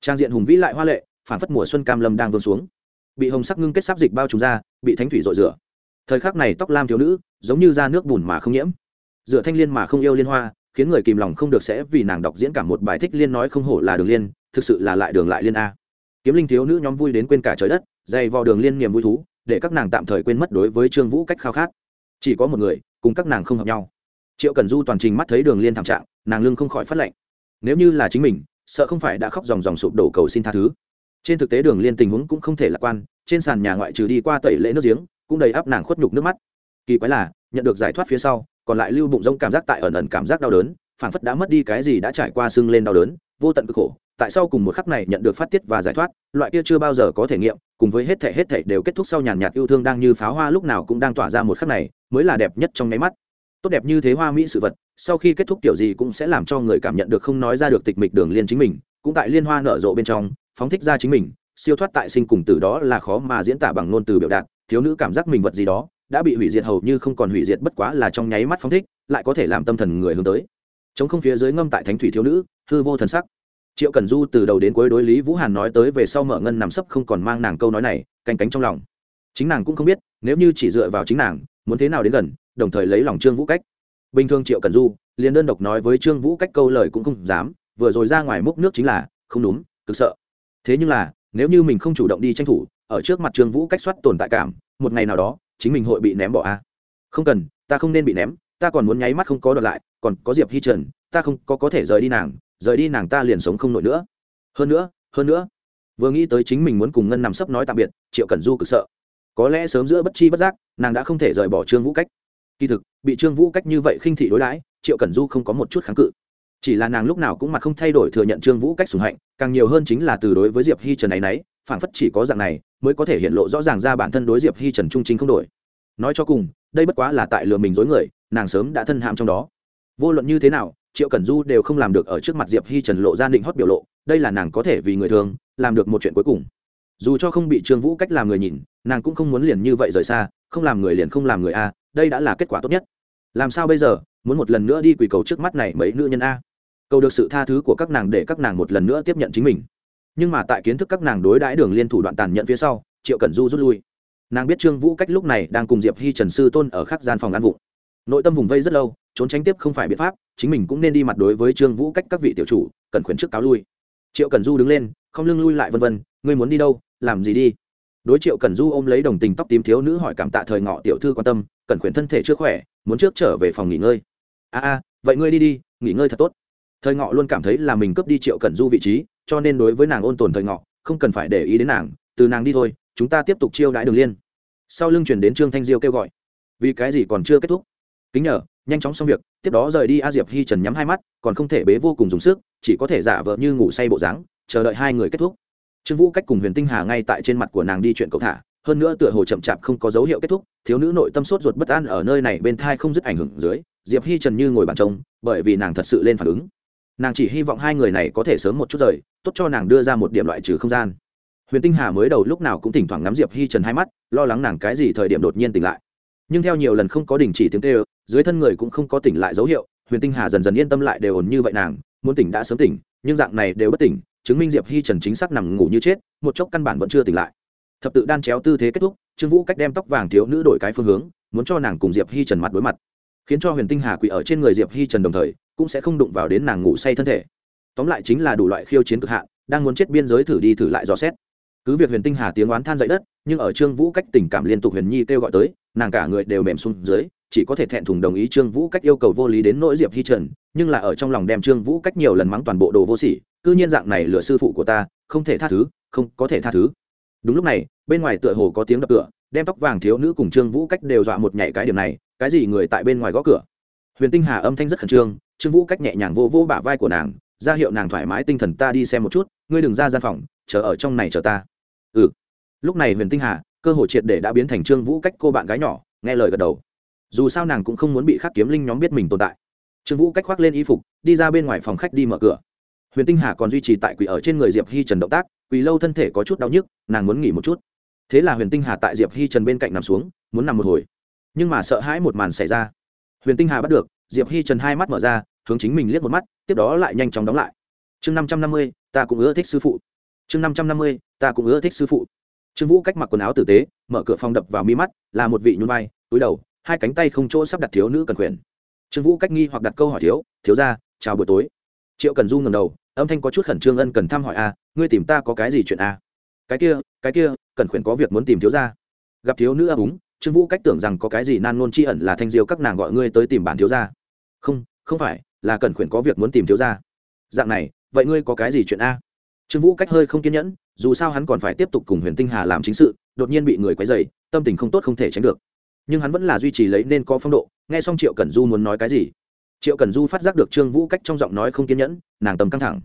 Speaker 1: Trang diện hùng vĩ lại hoa lệ phản phất mùa xuân cam lâm đang vương xuống. Bị hồng sắc ngưng kết sáp dịch bao trùm ra, bị thánh thủy rội rửa. Thời khắc này tóc lam thiếu nữ, giống như ra nước bùn mà không nhiễm. Dựa thanh liên mà không yêu liên hoa, khiến người kìm lòng không được sẽ vì nàng đọc diễn cả một bài thích liên nói không hổ là đường liên, thực sự là lại đường lại liên a. Kiếm linh thiếu nữ nhóm vui đến quên cả trời đất, dày vào đường liên niềm vui thú, để các nàng tạm thời quên mất đối với trương vũ cách khao khát. Chỉ có một người, cùng các nàng không hợp nhau. Triệu cần du toàn trình mắt thấy đường liên thảm trạng, nàng lưng không khỏi phát lệnh nếu như là chính mình, sợ không phải đã khóc dòng dòng sụp đổ cầu xin tha thứ. Trên thực tế đường liên tình huống cũng không thể lạc quan, trên sàn nhà ngoại trừ đi qua tẩy lễ nước giếng, cũng đầy áp nàng khuất nhục nước mắt. Kỳ quái là, nhận được giải thoát phía sau, còn lại lưu bụng rông cảm giác tại ẩn ẩn cảm giác đau đớn, phảng phất đã mất đi cái gì đã trải qua sưng lên đau đớn, vô tận cực khổ. Tại sao cùng một khắc này nhận được phát tiết và giải thoát, loại kia chưa bao giờ có thể nghiệm, cùng với hết thể hết thể đều kết thúc sau nhàn nhạt yêu thương đang như pháo hoa lúc nào cũng đang tỏa ra một khắc này, mới là đẹp nhất trong nháy mắt. Tốt đẹp như thế hoa mỹ sự vật sau khi kết thúc kiểu gì cũng sẽ làm cho người cảm nhận được không nói ra được tịch mịch đường liên chính mình, cũng tại liên hoa nở rộ bên trong, phóng thích ra chính mình, siêu thoát tại sinh cùng từ đó là khó mà diễn tả bằng ngôn từ biểu đạt, thiếu nữ cảm giác mình vật gì đó, đã bị hủy diệt hầu như không còn hủy diệt bất quá là trong nháy mắt phóng thích, lại có thể làm tâm thần người hướng tới. Chống không phía dưới ngâm tại thánh thủy thiếu nữ, hư vô thần sắc. Triệu cần du từ đầu đến cuối đối lý vũ hàn nói tới về sau mở ngân nằm sấp không còn mang nàng câu nói này, canh cánh trong lòng. Chính nàng cũng không biết, nếu như chỉ dựa vào chính nàng, muốn thế nào đến gần, đồng thời lấy lòng trương vũ cách bình thường triệu cần du, liền đơn độc nói với trương vũ cách câu lời cũng không dám, vừa rồi ra ngoài múc nước chính là, không đúng, cực sợ. Thế nhưng là, nếu như mình không chủ động đi tranh thủ, ở trước mặt trương vũ cách soát tồn tại cảm, một ngày nào đó, chính mình hội bị ném bỏ a. À? không cần, ta không nên bị ném, ta còn muốn nháy mắt không có đợt lại, còn có diệp hi trần, ta không có có thể rời đi nàng, rời đi nàng ta liền sống không nổi nữa. Hơn nữa hơn nữa, vừa nghĩ tới chính mình muốn cùng ngân nằm sấp nói tạm biệt, triệu cẩn du cực sợ. Có lẽ sớm giữa bất chi bất giác, nàng đã không thể rời bỏ trương vũ cách kỳ thực, bị trương vũ cách như vậy khinh thị đối đãi, triệu cẩn du không có một chút kháng cự. Chỉ là nàng lúc nào cũng mặt không thay đổi thừa nhận trương vũ cách sùng hạnh, càng nhiều hơn chính là từ đối với diệp hi trần ấy nấy, phảng phất chỉ có dạng này, mới có thể hiện lộ rõ ràng ra bản thân đối diệp hi trần trung chính không đổi. Nói cho cùng, đây bất quá là tại lừa mình dối người, nàng sớm đã thân hạm trong đó. Vô luận như thế nào, triệu cẩn du đều không làm được ở trước mặt diệp hi trần lộ ra định hót biểu lộ, đây là nàng có thể vì người thường, làm được một chuyện cuối cùng. Dù cho không bị trương vũ cách làm người nhìn, nàng cũng không muốn liền như vậy rời xa không làm người liền không làm người a, đây đã là kết quả tốt nhất. Làm sao bây giờ? Muốn một lần nữa đi quỳ cầu trước mắt này mấy nữ nhân a? Cầu được sự tha thứ của các nàng để các nàng một lần nữa tiếp nhận chính mình. Nhưng mà tại kiến thức các nàng đối đãi đường liên thủ đoạn tàn nhận phía sau, triệu cẩn du rút lui. Nàng biết trương vũ cách lúc này đang cùng diệp hi trần sư tôn ở khắc gian phòng ăn vụng. Nội tâm vùng vây rất lâu, trốn tránh tiếp không phải biện pháp, chính mình cũng nên đi mặt đối với trương vũ cách các vị tiểu chủ cần khuyến trước cáo lui. Triệu cần du đứng lên, không lưng lui lại vân vân, ngươi muốn đi đâu? Làm gì đi? Đối triệu cần du ôm lấy đồng tình tóc tím thiếu nữ hỏi cảm tạ thời ngọ tiểu thư quan tâm, cần khuyển thân thể chưa khỏe, muốn trước trở về phòng nghỉ ngơi. A a, vậy ngươi đi đi, nghỉ ngơi thật tốt. Thời ngọ luôn cảm thấy là mình cướp đi triệu cần du vị trí, cho nên đối với nàng ôn tồn thời ngọ, không cần phải để ý đến nàng, từ nàng đi thôi, chúng ta tiếp tục chiêu đãi đường liên. Sau lưng chuyển đến trương thanh diêu kêu gọi. Vì cái gì còn chưa kết thúc? Kính nhờ, nhanh chóng xong việc, tiếp đó rời đi a diệp hi trần nhắm hai mắt, còn không thể bế vô cùng dùng sức, chỉ có thể giả vờ như ngủ say bộ dáng, chờ đợi hai người kết thúc trương vũ cách cùng huyền tinh hà ngay tại trên mặt của nàng đi chuyện cầu thả, hơn nữa tựa hồ chậm chạp không có dấu hiệu kết thúc, thiếu nữ nội tâm sốt ruột bất an ở nơi này bên thai không dứt ảnh hưởng dưới, diệp hi trần như ngồi bàn trông, bởi vì nàng thật sự lên phản ứng. Nàng chỉ hy vọng hai người này có thể sớm một chút rời, tốt cho nàng đưa ra một điểm loại trừ không gian. Huyền tinh hà mới đầu lúc nào cũng thỉnh thoảng ngắm diệp hi trần hai mắt, lo lắng nàng cái gì thời điểm đột nhiên tỉnh lại. Nhưng theo nhiều lần không có đình chỉ tiếng kêu, dưới thân người cũng không có tỉnh lại dấu hiệu, huyền tinh hà dần dần yên tâm lại đều ổn như vậy nàng, muốn tỉnh đã sớm tỉnh, nhưng dạng này đều bất tỉnh chứng minh diệp hi trần chính xác nằm ngủ như chết, một chốc căn bản vẫn chưa tỉnh lại. Thập tự đan chéo tư thế kết thúc, trương vũ cách đem tóc vàng thiếu nữ đổi cái phương hướng, muốn cho nàng cùng diệp hi trần mặt đối mặt. Khiến cho huyền tinh hà quỳ ở trên người diệp hi trần đồng thời, cũng sẽ không đụng vào đến nàng ngủ say thân thể. Tóm lại chính là đủ loại khiêu chiến cực hạn, đang muốn chết biên giới thử đi thử lại dò xét. Cứ việc huyền tinh hà tiếng oán than dậy đất, nhưng ở trương vũ cách tình cảm liên tục huyền nhi kêu gọi tới, nàng cả người đều mềm xuống dưới, chỉ có thể thẹn thùng đồng ý trương vũ cách yêu cầu vô lý đến nỗi diệp hi trần, nhưng là ở trong lòng đem trương vũ cách nhiều lần mắng toàn bộ đồ vô sỉ cư nhiên dạng này lừa sư phụ của ta, không thể tha thứ, không có thể tha thứ. Đúng lúc này, bên ngoài tựa hồ có tiếng đập cửa, đem tóc vàng thiếu nữ cùng trương vũ cách đều dọa một nhảy cái điểm này, cái gì người tại bên ngoài gõ cửa? Huyền tinh hà âm thanh rất khẩn trương trương vũ cách nhẹ nhàng vô vô bả vai của nàng, ra hiệu nàng thoải mái tinh thần ta đi xem một chút, ngươi đừng ra gian phòng, chờ ở trong này chờ ta. Ừ. Lúc này huyền tinh hà, cơ hội triệt để đã biến thành trương vũ cách cô bạn gái nhỏ, nghe lời gật đầu. Dù sao nàng cũng không muốn bị khắc kiếm linh nhóm biết mình tồn tại. Trương vũ cách khoác lên y phục, đi ra bên ngoài phòng khách đi mở cửa huyền tinh hà còn duy trì tại quỷ ở trên người diệp hi trần động tác quỳ lâu thân thể có chút đau nhức, nàng muốn nghỉ một chút. Thế là huyền tinh hà tại diệp hi trần bên cạnh nằm xuống, muốn nằm một hồi. Nhưng mà sợ hãi một màn xảy ra. Huyền tinh hà bắt được, diệp hi trần hai mắt mở ra, hướng chính mình liếc một mắt, tiếp đó lại nhanh chóng đóng lại. Chương năm trăm năm mươi, ta cũng ưa thích sư phụ. Chương năm trăm năm mươi, ta cũng ưa thích sư phụ. Trương vũ cách mặc quần áo tử tế, mở cửa phòng đập vào mi mắt, là một vị nhún vai, túi đầu, hai cánh tay không chỗ sắp đặt thiếu nữ cần quyền. Trương vũ cách nghi hoặc đặt câu hỏi thiếu thiếu ra chào buổi tối triệu cần du ngầm đầu, âm thanh có chút khẩn trương ân cần thăm hỏi a, ngươi tìm ta có cái gì chuyện a? Cái kia cái kia, cần khuyển có việc muốn tìm thiếu ra gặp thiếu nữ ấp úng, trương vũ cách tưởng rằng có cái gì nan nôn tri ẩn là thanh diêu các nàng gọi ngươi tới tìm bản thiếu ra không không phải, là cần khuyển có việc muốn tìm thiếu ra dạng này, vậy ngươi có cái gì chuyện a? Trương vũ cách hơi không kiên nhẫn, dù sao hắn còn phải tiếp tục cùng huyền tinh hà làm chính sự, đột nhiên bị người quấy dày tâm tình không tốt không thể tránh được. Nhưng hắn vẫn là duy trì lấy nên có phong độ, nghe xong triệu Cần du muốn nói cái gì triệu Cần du phát giác được trương vũ cách trong giọng nói không kiên nhẫn, nàng tầm căng thẳng.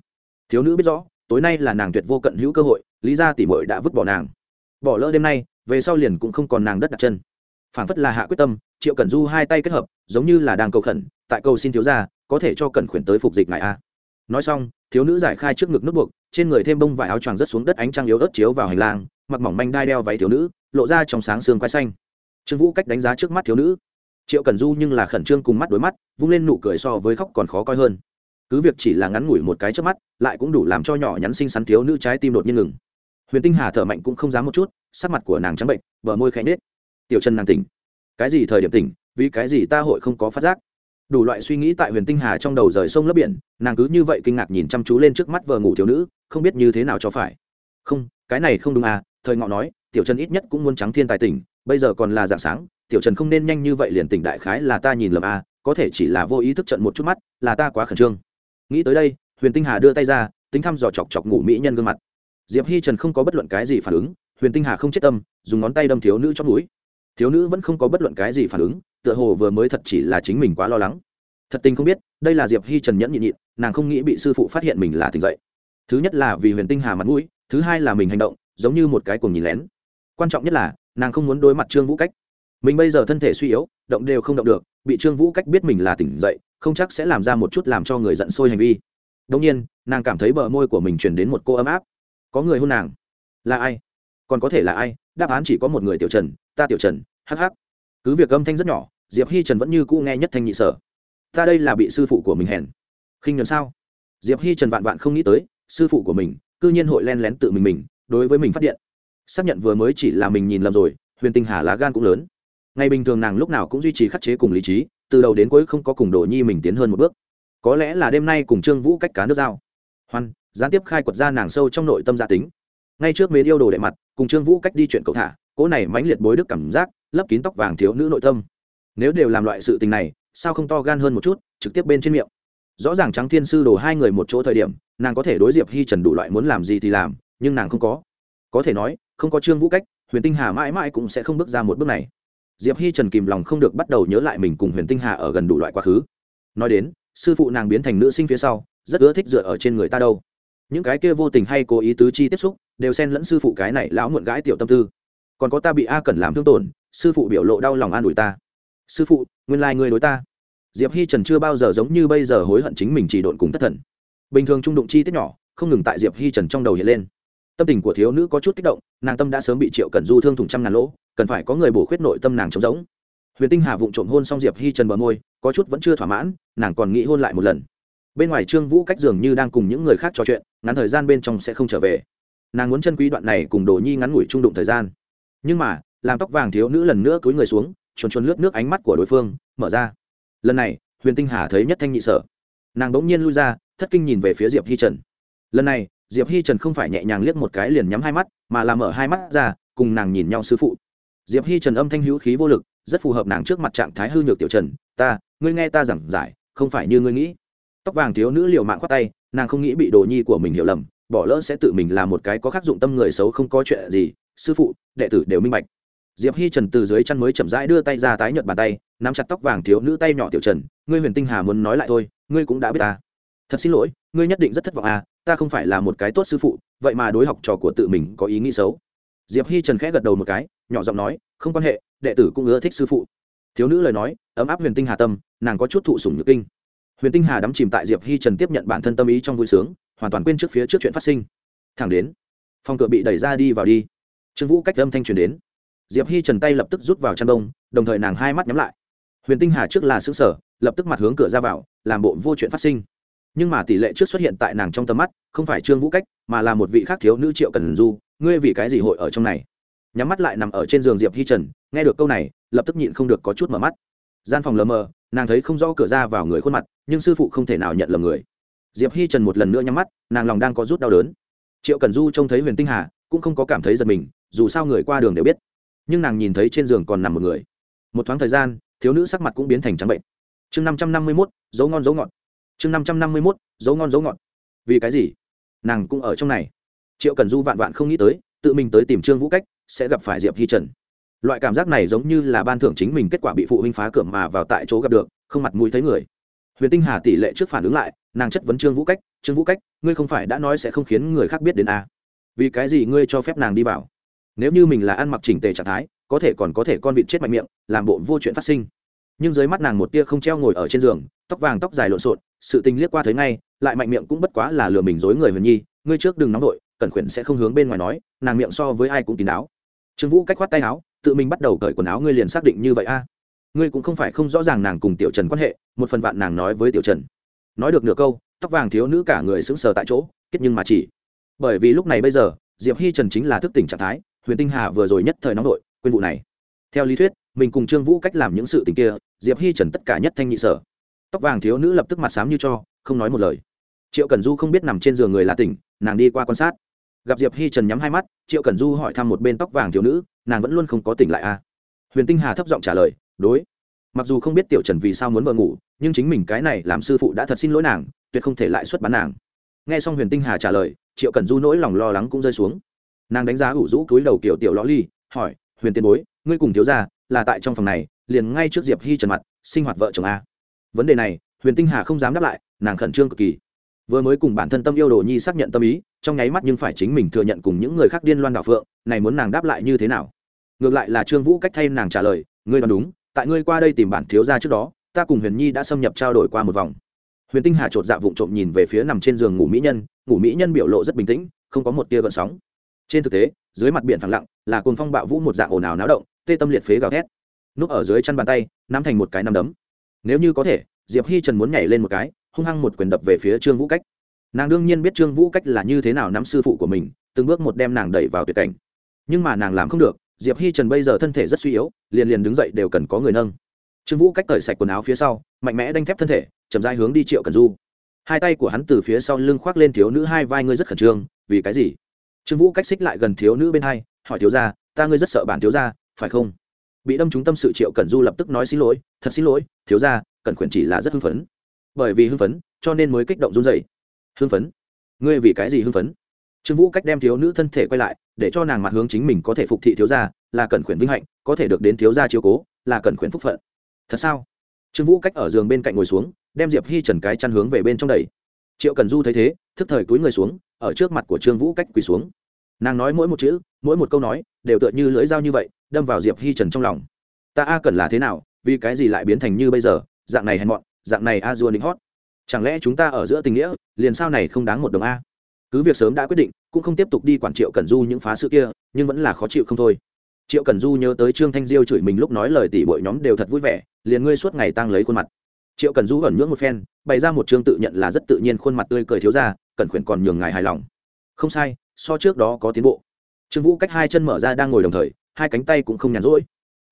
Speaker 1: Thiếu nữ biết rõ, tối nay là nàng tuyệt vô cận hữu cơ hội, lý ra tỉ mội đã vứt bỏ nàng. Bỏ lỡ đêm nay, về sau liền cũng không còn nàng đất đặt chân. Phản phất là hạ quyết tâm, triệu Cần du hai tay kết hợp, giống như là đang cầu khẩn, tại cầu xin thiếu gia, có thể cho Cần khuyển tới phục dịch ngài a. Nói xong, thiếu nữ giải khai trước ngực nút buộc, trên người thêm bông vải áo choàng rớt xuống đất ánh trăng yếu ớt chiếu vào hành lang, mặc mỏng manh đai đeo váy thiếu nữ, lộ ra trong sáng xương quai xanh. Trương vũ cách đánh giá trước mắt thiếu nữ triệu cần du nhưng là khẩn trương cùng mắt đối mắt, vung lên nụ cười so với khóc còn khó coi hơn. Cứ việc chỉ là ngắn ngủi một cái trước mắt, lại cũng đủ làm cho nhỏ nhắn xinh xắn thiếu nữ trái tim đột nhiên ngừng. Huyền tinh hà thở mạnh cũng không dám một chút, sắc mặt của nàng trắng bệnh, bờ môi khẽ nết tiểu chân nàng tỉnh. Cái gì thời điểm tỉnh, vì cái gì ta hội không có phát giác? Đủ loại suy nghĩ tại huyền tinh hà trong đầu rời sông lấp biển, nàng cứ như vậy kinh ngạc nhìn chăm chú lên trước mắt vợ ngủ thiếu nữ, không biết như thế nào cho phải. Không, cái này không đúng à thời ngọ nói, tiểu trần ít nhất cũng muốn trắng thiên tài tỉnh, bây giờ còn là dạng sáng tiểu trần không nên nhanh như vậy liền tỉnh đại khái là ta nhìn lầm à có thể chỉ là vô ý thức trận một chút mắt, là ta quá khẩn trương. Nghĩ tới đây, huyền tinh hà đưa tay ra, tính thăm dò chọc chọc ngủ mỹ nhân gương mặt. Diệp hi trần không có bất luận cái gì phản ứng, huyền tinh hà không chết tâm, dùng ngón tay đâm thiếu nữ trong mũi. thiếu nữ vẫn không có bất luận cái gì phản ứng, tựa hồ vừa mới thật chỉ là chính mình quá lo lắng. Thật tình không biết, đây là diệp hi trần nhẫn nhịn nhịn, nàng không nghĩ bị sư phụ phát hiện mình là tỉnh dậy. Thứ nhất là vì huyền tinh hà mặt mũi, thứ hai là mình hành động, giống như một cái cuồng nhìn lén. Quan trọng nhất là, nàng không muốn đối mặt trương vũ cách mình bây giờ thân thể suy yếu, động đều không động được, bị trương vũ cách biết mình là tỉnh dậy, không chắc sẽ làm ra một chút làm cho người giận sôi hành vi. Đông nhiên, nàng cảm thấy bờ môi của mình truyền đến một cô ấm áp. Có người hôn nàng. Là ai? Còn có thể là ai? Đáp án chỉ có một người tiểu trần, ta tiểu trần hh cứ việc âm thanh rất nhỏ, diệp hi trần vẫn như cũ nghe nhất thanh nhị sở. Ta đây là bị sư phụ của mình hèn. Khinh nhuần sao? Diệp hi trần vạn vạn không nghĩ tới, sư phụ của mình, cư nhiên hội len lén tự mình mình, đối với mình phát điện. Xác nhận vừa mới chỉ là mình nhìn lầm rồi, huyền tinh hà lá gan cũng lớn ngày bình thường nàng lúc nào cũng duy trì khắc chế cùng lý trí, từ đầu đến cuối không có cùng đồ nhi mình tiến hơn một bước. Có lẽ là đêm nay cùng trương vũ cách cá nước dao hoan, gián tiếp khai quật ra nàng sâu trong nội tâm gia tính. Ngay trước mến yêu đồ đệ mặt, cùng trương vũ cách đi chuyện cậu thả, cỗ này mãnh liệt bối đức cảm giác, lấp kín tóc vàng thiếu nữ nội tâm. Nếu đều làm loại sự tình này, sao không to gan hơn một chút, trực tiếp bên trên miệng. Rõ ràng trắng thiên sư đồ hai người một chỗ thời điểm, nàng có thể đối diệp hi trần đủ loại muốn làm gì thì làm, nhưng nàng không có. Có thể nói, không có trương vũ cách, huyền tinh hà mãi mãi cũng sẽ không bước ra một bước này diệp hi trần kìm lòng không được bắt đầu nhớ lại mình cùng huyền tinh hà ở gần đủ loại quá khứ. Nói đến, sư phụ nàng biến thành nữ sinh phía sau, rất ưa thích dựa ở trên người ta đâu. Những cái kia vô tình hay cố ý tứ chi tiếp xúc, đều xen lẫn sư phụ cái này lão muộn gãi tiểu tâm tư. Còn có ta bị a cần làm thương tổn, sư phụ biểu lộ đau lòng an ủi ta. Sư phụ, nguyên lai、like、người đối ta. Diệp hi trần chưa bao giờ giống như bây giờ hối hận chính mình chỉ độn cùng thất thần. Bình thường trung đụng chi tiết nhỏ, không ngừng tại diệp hi trần trong đầu hiện lên tâm tình của thiếu nữ có chút kích động, nàng tâm đã sớm bị triệu cần du thương thủng trăm ngàn lỗ, cần phải có người bổ khuyết nội tâm nàng trống giống huyền tinh hà vụng trộm hôn xong diệp hi trần bờ môi, có chút vẫn chưa thỏa mãn, nàng còn nghĩ hôn lại một lần. Bên ngoài trương vũ cách dường như đang cùng những người khác trò chuyện, ngắn thời gian bên trong sẽ không trở về. Nàng muốn chân quý đoạn này cùng đồ nhi ngắn ngủi trung đụng thời gian. Nhưng mà, làm tóc vàng thiếu nữ lần nữa cúi người xuống, chuồn chuồn lướt nước ánh mắt của đối phương, mở ra. Lần này, huyền tinh hà thấy nhất thanh nhị sở. Nàng bỗng nhiên lui ra, thất kinh nhìn về phía diệp hi trần. Lần này diệp hi trần không phải nhẹ nhàng liếc một cái liền nhắm hai mắt, mà là mở hai mắt ra, cùng nàng nhìn nhau sư phụ. Diệp hi trần âm thanh hữu khí vô lực, rất phù hợp nàng trước mặt trạng thái hư nhược tiểu trần. Ta, ngươi nghe ta giảng giải, không phải như ngươi nghĩ. Tóc vàng thiếu nữ liều mạng khoát tay, nàng không nghĩ bị đồ nhi của mình hiểu lầm, bỏ lỡ sẽ tự mình là một cái có khắc dụng tâm người xấu không có chuyện gì, sư phụ, đệ tử đều minh bạch. Diệp hi trần từ dưới chăn mới chậm rãi đưa tay ra tái nhợt bàn tay, nắm chặt tóc vàng thiếu nữ tay nhỏ tiểu trần. Ngươi huyền tinh hà muốn nói lại thôi, ngươi cũng đã biết ta. Thật xin lỗi, ngươi nhất định rất thất vọng à ta không phải là một cái tốt sư phụ, vậy mà đối học trò của tự mình có ý nghĩ xấu. Diệp hi trần khẽ gật đầu một cái, nhỏ giọng nói, không quan hệ, đệ tử cũng ưa thích sư phụ. Thiếu nữ lời nói, ấm áp huyền tinh hà tâm, nàng có chút thụ sủng nhược kinh. Huyền tinh hà đắm chìm tại diệp hi trần tiếp nhận bản thân tâm ý trong vui sướng, hoàn toàn quên trước phía trước chuyện phát sinh. Thẳng đến, phòng cửa bị đẩy ra đi vào đi. Trương vũ cách âm thanh truyền đến. Diệp hi trần tay lập tức rút vào chăn đông đồng thời nàng hai mắt nhắm lại. Huyền tinh hà trước là xứ sở, lập tức mặt hướng cửa ra vào, làm bộ vô chuyện phát sinh nhưng mà tỷ lệ trước xuất hiện tại nàng trong tầm mắt không phải trương vũ cách mà là một vị khác thiếu nữ triệu cần du ngươi vì cái gì hội ở trong này nhắm mắt lại nằm ở trên giường diệp hi trần nghe được câu này lập tức nhịn không được có chút mở mắt gian phòng lờ mờ nàng thấy không rõ cửa ra vào người khuôn mặt nhưng sư phụ không thể nào nhận lầm người diệp hi trần một lần nữa nhắm mắt nàng lòng đang có rút đau đớn triệu cần du trông thấy huyền tinh hà cũng không có cảm thấy giật mình dù sao người qua đường đều biết nhưng nàng nhìn thấy trên giường còn nằm một người một thoáng thời gian thiếu nữ sắc mặt cũng biến thành trắng bệnh chương năm trăm năm mươi mốt dấu ngon dấu ngọt chương năm trăm năm mươi mốt, dấu ngon dấu ngọt. Vì cái gì? Nàng cũng ở trong này. Triệu cần du vạn vạn không nghĩ tới, tự mình tới tìm trương vũ cách, sẽ gặp phải diệp hi trần. Loại cảm giác này giống như là ban thưởng chính mình kết quả bị phụ huynh phá cửa mà vào tại chỗ gặp được, không mặt mũi thấy người. Huyền tinh hà tỷ lệ trước phản ứng lại, nàng chất vấn trương vũ cách, trương vũ cách, ngươi không phải đã nói sẽ không khiến người khác biết đến a à? vì cái gì ngươi cho phép nàng đi vào? Nếu như mình là ăn mặc chỉnh tề trạng thái, có thể còn có thể con vịt chết mạnh miệng, làm bộ vô chuyện phát sinh. Nhưng dưới mắt nàng một tia không treo ngồi ở trên giường, tóc vàng tóc dài lộn xộn sự tình liếc qua thấy ngay lại mạnh miệng cũng bất quá là lừa mình dối người huyền nhi ngươi trước đừng nóng vội cẩn khuyển sẽ không hướng bên ngoài nói nàng miệng so với ai cũng kín áo trương vũ cách khoát tay áo tự mình bắt đầu cởi quần áo ngươi liền xác định như vậy a. Ngươi cũng không phải không rõ ràng nàng cùng tiểu trần quan hệ một phần vạn nàng nói với tiểu trần. Nói được nửa câu tóc vàng thiếu nữ cả người sững sờ tại chỗ kết nhưng mà chỉ. Bởi vì lúc này bây giờ diệp hi trần chính là thức tỉnh trạng thái huyền tinh hà vừa rồi nhất thời nóng đội, quên vụ này. Theo lý thuyết mình cùng trương vũ cách làm những sự tình kia diệp hi trần tất cả nhất thanh nhị sở tóc vàng thiếu nữ lập tức mặt sám như cho, không nói một lời. Triệu cần du không biết nằm trên giường người là tỉnh, nàng đi qua quan sát. Gặp diệp hi trần nhắm hai mắt, triệu cần du hỏi thăm một bên tóc vàng thiếu nữ, nàng vẫn luôn không có tỉnh lại à? Huyền tinh hà thấp giọng trả lời, đối. Mặc dù không biết tiểu trần vì sao muốn vợ ngủ, nhưng chính mình cái này làm sư phụ đã thật xin lỗi nàng, tuyệt không thể lại xuất bán nàng. Nghe xong huyền tinh hà trả lời, triệu cần du nỗi lòng lo lắng cũng rơi xuống. Nàng đánh giá ủ rũ cúi đầu kiểu tiểu ló ly, hỏi, huyền tiên bối, ngươi cùng thiếu gia là tại trong phòng này, liền ngay trước diệp hi trần mặt, sinh hoạt vợ chồng a? Vấn đề này, huyền tinh hà không dám đáp lại, nàng khẩn trương cực kỳ. Vừa mới cùng bản thân tâm yêu đồ nhi xác nhận tâm ý, trong nháy mắt nhưng phải chính mình thừa nhận cùng những người khác điên loan đảo phượng, này muốn nàng đáp lại như thế nào? Ngược lại là trương vũ cách thay nàng trả lời, ngươi đoán đúng, tại ngươi qua đây tìm bản thiếu gia trước đó, ta cùng huyền nhi đã xâm nhập trao đổi qua một vòng. Huyền tinh hà chột dạ vụng trộm nhìn về phía nằm trên giường ngủ mỹ nhân, ngủ mỹ nhân biểu lộ rất bình tĩnh, không có một tia gợn sóng. Trên thực tế, dưới mặt biển phẳng lặng, là cồn phong bạo vũ một dạng ồn ào náo động, tê tâm liệt phế gào thét. Núp ở dưới chân bàn tay, nắm thành một cái nắm đấm nếu như có thể, diệp hi trần muốn nhảy lên một cái, hung hăng một quyền đập về phía trương vũ cách. Nàng đương nhiên biết trương vũ cách là như thế nào nắm sư phụ của mình, từng bước một đem nàng đẩy vào tuyệt cảnh. Nhưng mà nàng làm không được, diệp hi trần bây giờ thân thể rất suy yếu, liền liền đứng dậy đều cần có người nâng. Trương vũ cách cởi sạch quần áo phía sau, mạnh mẽ đanh thép thân thể, chậm dai hướng đi triệu cần du. Hai tay của hắn từ phía sau lưng khoác lên thiếu nữ hai vai ngươi rất khẩn trương, vì cái gì? Trương vũ cách xích lại gần thiếu nữ bên hai, hỏi thiếu gia, ta ngươi rất sợ bản thiếu gia, phải không? Bị đâm trúng tâm sự triệu cẩn du lập tức nói xin lỗi thật xin lỗi, thiếu gia, cẩn khuyển chỉ là rất hưng phấn. Bởi vì hưng phấn, cho nên mới kích động run dày hưng phấn? Ngươi vì cái gì hưng phấn? Trương vũ cách đem thiếu nữ thân thể quay lại, để cho nàng mặt hướng chính mình có thể phục thị thiếu gia, là cẩn khuyển vinh hạnh, có thể được đến thiếu gia chiếu cố, là cẩn khuyển phúc phận. Thật sao? Trương vũ cách ở giường bên cạnh ngồi xuống, đem diệp hi trần cái chăn hướng về bên trong đầy triệu cần du thấy thế, thức thời túi người xuống, ở trước mặt của trương vũ cách quỳ xuống. Nàng nói mỗi một chữ, mỗi một câu nói, đều tựa như lưỡi dao như vậy, đâm vào diệp hi trần trong lòng. Ta a cần là thế nào? Vì cái gì lại biến thành như bây giờ? Dạng này hèn mọn, dạng này a dua lính hót. Chẳng lẽ chúng ta ở giữa tình nghĩa, liền sao này không đáng một đồng a? Cứ việc sớm đã quyết định, cũng không tiếp tục đi quản triệu cần du những phá sự kia, nhưng vẫn là khó chịu không thôi. Triệu cần du nhớ tới trương thanh diêu chửi mình lúc nói lời tỷ bội nhóm đều thật vui vẻ, liền ngươi suốt ngày tăng lấy khuôn mặt. Triệu cần du ẩn nhưỡng một phen, bày ra một chương tự nhận là rất tự nhiên khuôn mặt tươi cười thiếu ra cần khuyển còn nhường ngài hài lòng. Không sai, so trước đó có tiến bộ. Trương vũ cách hai chân mở ra đang ngồi đồng thời, hai cánh tay cũng không nhàn rỗi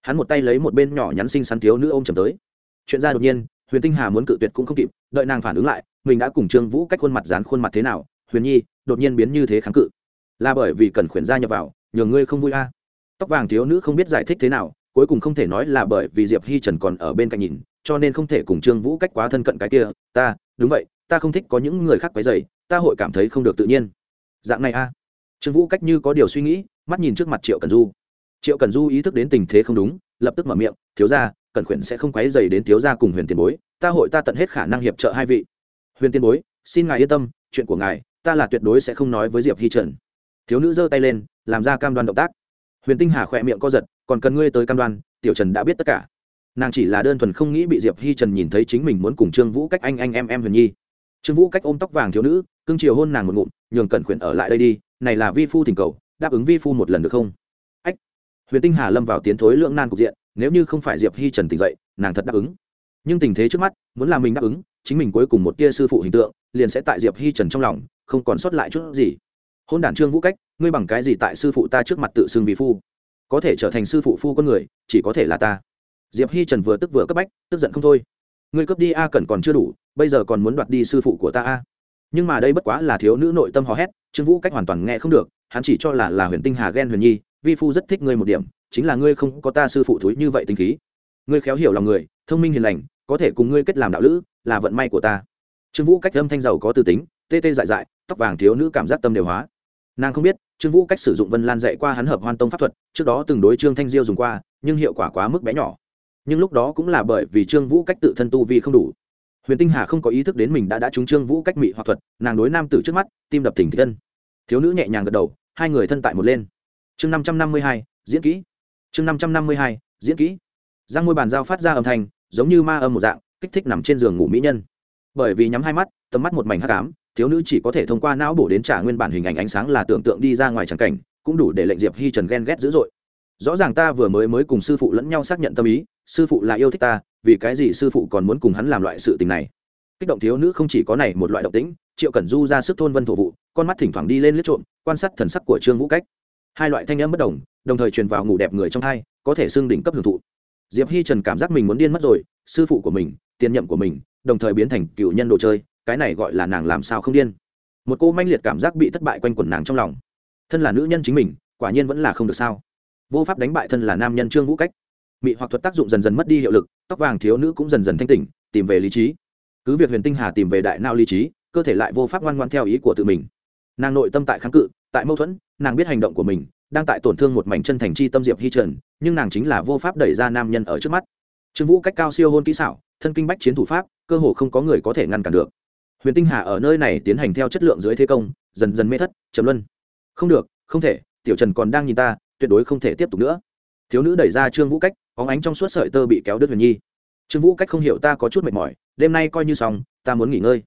Speaker 1: hắn một tay lấy một bên nhỏ nhắn xinh xắn thiếu nữ ôm chầm tới chuyện ra đột nhiên, huyền tinh hà muốn cự tuyệt cũng không kịp, đợi nàng phản ứng lại, mình đã cùng trương vũ cách khuôn mặt dán khuôn mặt thế nào, huyền nhi, đột nhiên biến như thế kháng cự là bởi vì cần khuyển gia nhập vào nhường ngươi không vui a à. tóc vàng thiếu nữ không biết giải thích thế nào, cuối cùng không thể nói là bởi vì diệp hi trần còn ở bên cạnh nhìn, cho nên không thể cùng trương vũ cách quá thân cận cái kia, ta, đúng vậy, ta không thích có những người khác quấy dày ta hội cảm thấy không được tự nhiên dạng này a à. trương vũ cách như có điều suy nghĩ, mắt nhìn trước mặt triệu cần du triệu cần du ý thức đến tình thế không đúng, lập tức mở miệng, thiếu ra cần khuyển sẽ không quấy dày đến thiếu ra cùng huyền tiền bối, ta hội ta tận hết khả năng hiệp trợ hai vị. Huyền tiền bối, xin ngài yên tâm, chuyện của ngài, ta là tuyệt đối sẽ không nói với diệp hi trần. Thiếu nữ giơ tay lên, làm ra cam đoan động tác. Huyền tinh hà khỏe miệng co giật, còn cần ngươi tới cam đoan, tiểu trần đã biết tất cả. Nàng chỉ là đơn thuần không nghĩ bị diệp hi trần nhìn thấy chính mình muốn cùng trương vũ cách anh anh em em huyền nhi. Trương vũ cách ôm tóc vàng thiếu nữ, cưng chiều hôn nàng một ngụm, nhường cẩn khuyển ở lại đây đi, này là vi phu thỉnh cầu, đáp ứng vi phu một lần được không? Huyền tinh hà lâm vào tiến thối lưỡng nan cục diện, nếu như không phải diệp hi trần tỉnh dậy, nàng thật đáp ứng. Nhưng tình thế trước mắt, muốn làm mình đáp ứng, chính mình cuối cùng một tia sư phụ hình tượng, liền sẽ tại diệp hi trần trong lòng, không còn sót lại chút gì. Hôn đản trương vũ cách, ngươi bằng cái gì tại sư phụ ta trước mặt tự xưng vì phu? Có thể trở thành sư phụ phu con người, chỉ có thể là ta. Diệp hi trần vừa tức vừa cấp bách, tức giận không thôi. Ngươi cướp đi a cần còn chưa đủ, bây giờ còn muốn đoạt đi sư phụ của ta a. Nhưng mà đây bất quá là thiếu nữ nội tâm hò hét, trương vũ cách hoàn toàn nghe không được, hắn chỉ cho là là huyền tinh hà ghen huyền nhi vi phu rất thích ngươi một điểm, chính là ngươi không có ta sư phụ thúi như vậy tính khí. Ngươi khéo hiểu lòng người, thông minh hiền lành, có thể cùng ngươi kết làm đạo lữ, là vận may của ta. Trương vũ cách âm thanh giàu có tư tính, tê tê dại dại, tóc vàng thiếu nữ cảm giác tâm đều hóa. Nàng không biết, trương vũ cách sử dụng vân lan dạy qua hắn hợp hoan tông pháp thuật, trước đó từng đối trương thanh diêu dùng qua, nhưng hiệu quả quá mức bé nhỏ. Nhưng lúc đó cũng là bởi vì trương vũ cách tự thân tu vi không đủ. Huyền tinh hà không có ý thức đến mình đã đã trúng trương vũ cách mị hoặc thuật, nàng đối nam tử trước mắt, tim đập thỉnh thị thân. Thiếu nữ nhẹ nhàng gật đầu, hai người thân tại một lên chương năm trăm năm mươi hai, diễn kỹ. Chương năm trăm năm mươi hai, diễn kỹ. Giang môi bàn dao phát ra âm thanh, giống như ma âm một dạng, kích thích nằm trên giường ngủ mỹ nhân. Bởi vì nhắm hai mắt, tầm mắt một mảnh hắc ám, thiếu nữ chỉ có thể thông qua não bổ đến trả nguyên bản hình ảnh ánh sáng là tưởng tượng đi ra ngoài tràng cảnh, cũng đủ để lệnh diệp hi trần ghen ghét dữ dội. Rõ ràng ta vừa mới mới cùng sư phụ lẫn nhau xác nhận tâm ý, sư phụ là yêu thích ta, vì cái gì sư phụ còn muốn cùng hắn làm loại sự tình này? Kích động thiếu nữ không chỉ có này một loại động tĩnh, triệu cẩn du ra sức thôn vân thổ vụ, con mắt thỉnh thoảng đi lên lướt trộm, quan sát thần sắc của trương vũ cách hai loại thanh âm bất đồng đồng thời truyền vào ngủ đẹp người trong thai, có thể xưng đỉnh cấp hưởng thụ. Diệp hi trần cảm giác mình muốn điên mất rồi sư phụ của mình tiền nhậm của mình đồng thời biến thành cựu nhân đồ chơi cái này gọi là nàng làm sao không điên. Một cô manh liệt cảm giác bị thất bại quanh quẩn nàng trong lòng. Thân là nữ nhân chính mình quả nhiên vẫn là không được sao. Vô pháp đánh bại thân là nam nhân trương vũ cách. Mị hoặc thuật tác dụng dần dần mất đi hiệu lực tóc vàng thiếu nữ cũng dần dần thanh tỉnh tìm về lý trí. Cứ việc huyền tinh hà tìm về đại nao lý trí cơ thể lại vô pháp ngoan ngoan theo ý của tự mình nàng nội tâm tại kháng cự, tại mâu thuẫn, nàng biết hành động của mình, đang tại tổn thương một mảnh chân thành chi tâm diệp hi trần, nhưng nàng chính là vô pháp đẩy ra nam nhân ở trước mắt. Trương vũ cách cao siêu hôn kỹ xảo, thân kinh bách chiến thủ pháp, cơ hồ không có người có thể ngăn cản được. Huyền tinh hà ở nơi này tiến hành theo chất lượng dưới thế công, dần dần mê thất chấm luân. Không được, không thể, tiểu trần còn đang nhìn ta, tuyệt đối không thể tiếp tục nữa. Thiếu nữ đẩy ra trương vũ cách, óng ánh trong suốt sợi tơ bị kéo đứt huyền nhi. Trương vũ cách không hiểu ta có chút mệt mỏi, đêm nay coi như xong, ta muốn nghỉ ngơi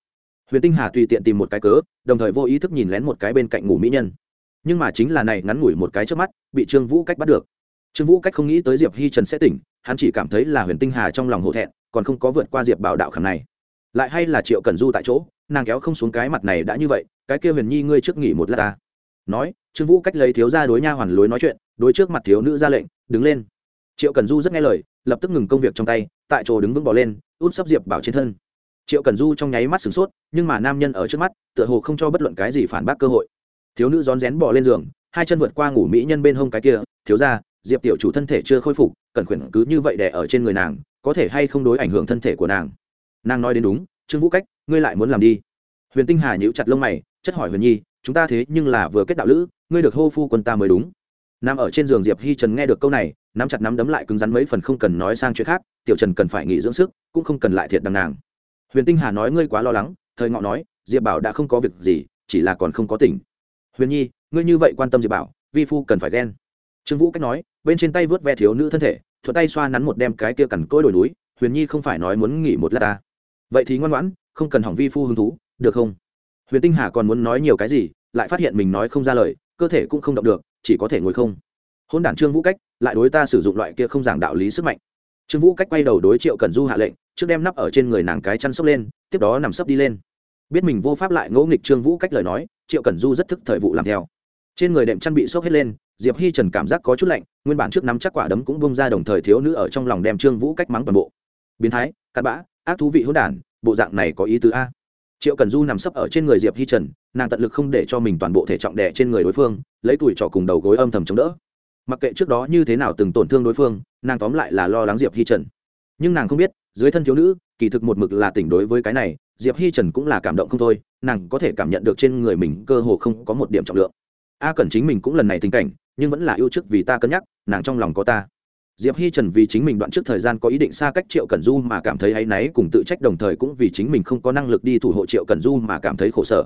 Speaker 1: huyền tinh hà tùy tiện tìm một cái cớ, đồng thời vô ý thức nhìn lén một cái bên cạnh ngủ mỹ nhân. Nhưng mà chính là này ngắn ngủi một cái trước mắt, bị trương vũ cách bắt được. Trương vũ cách không nghĩ tới diệp hi trần sẽ tỉnh, hắn chỉ cảm thấy là huyền tinh hà trong lòng hổ thẹn, còn không có vượt qua diệp bảo đạo khảm này. Lại hay là triệu cần du tại chỗ, nàng kéo không xuống cái mặt này đã như vậy, cái kia huyền nhi ngươi trước nghỉ một lát ta. Nói, trương vũ cách lấy thiếu ra đối nha hoàn lối nói chuyện, đối trước mặt thiếu nữ ra lệnh, đứng lên. Triệu cần du rất nghe lời, lập tức ngừng công việc trong tay, tại chỗ đứng vững bỏ lên, út sắp diệp bảo trên thân triệu cần du trong nháy mắt sửng sốt, nhưng mà nam nhân ở trước mắt, tựa hồ không cho bất luận cái gì phản bác cơ hội. Thiếu nữ rón rén bỏ lên giường, hai chân vượt qua ngủ mỹ nhân bên hông cái kia, thiếu ra diệp tiểu chủ thân thể chưa khôi phục, cần khuyển cứ như vậy đẻ ở trên người nàng, có thể hay không đối ảnh hưởng thân thể của nàng? Nàng nói đến đúng, trương vũ cách, ngươi lại muốn làm đi. Huyền tinh hà nhíu chặt lông mày, chất hỏi huyền nhi, chúng ta thế nhưng là vừa kết đạo lữ, ngươi được hô phu quân ta mới đúng. Nằm ở trên giường diệp hi trần nghe được câu này, nắm chặt nắm đấm lại cứng rắn mấy phần không cần nói sang chuyện khác, tiểu trần cần phải nghỉ dưỡng sức, cũng không cần lại thiệt đằng nàng huyền tinh hà nói ngươi quá lo lắng, thời ngọ nói, diệp bảo đã không có việc gì, chỉ là còn không có tỉnh. Huyền nhi, ngươi như vậy quan tâm diệp bảo, vi phu cần phải ghen. Trương vũ cách nói, bên trên tay vớt ve thiếu nữ thân thể, thuận tay xoa nắn một đem cái kia cằn cỗi đồi núi, huyền nhi không phải nói muốn nghỉ một lát ta. Vậy thì ngoan ngoãn, không cần hỏng vi phu hứng thú, được không? Huyền tinh hà còn muốn nói nhiều cái gì, lại phát hiện mình nói không ra lời, cơ thể cũng không động được, chỉ có thể ngồi không. Hôn đản trương vũ cách, lại đối ta sử dụng loại kia không giảng đạo lý sức mạnh. Trương vũ cách quay đầu đối triệu cần du hạ lệnh trước đem nắp ở trên người nàng cái chăn sốc lên, tiếp đó nằm sấp đi lên. Biết mình vô pháp lại ngỗ nghịch trương vũ cách lời nói, triệu cẩn du rất thức thời vụ làm theo. Trên người đệm chăn bị sốc hết lên, diệp hi trần cảm giác có chút lạnh, nguyên bản trước nắm chắc quả đấm cũng bông ra đồng thời thiếu nữ ở trong lòng đem trương vũ cách mắng toàn bộ. Biến thái, cặn bã, ác thú vị hỗn đản, bộ dạng này có ý tứ a? Triệu cần du nằm sấp ở trên người diệp hi trần, nàng tận lực không để cho mình toàn bộ thể trọng đẻ trên người đối phương, lấy tuổi trọ cùng đầu gối âm thầm chống đỡ. Mặc kệ trước đó như thế nào từng tổn thương đối phương, nàng tóm lại là lo lắng diệp hi trần. Nhưng nàng không biết dưới thân thiếu nữ, kỳ thực một mực là tỉnh đối với cái này, diệp hi trần cũng là cảm động không thôi, nàng có thể cảm nhận được trên người mình cơ hồ không có một điểm trọng lượng. A cẩn chính mình cũng lần này tình cảnh, nhưng vẫn là yêu trước vì ta cân nhắc, nàng trong lòng có ta. Diệp hi trần vì chính mình đoạn trước thời gian có ý định xa cách triệu cần du mà cảm thấy áy náy cùng tự trách đồng thời cũng vì chính mình không có năng lực đi thủ hộ triệu cần du mà cảm thấy khổ sở.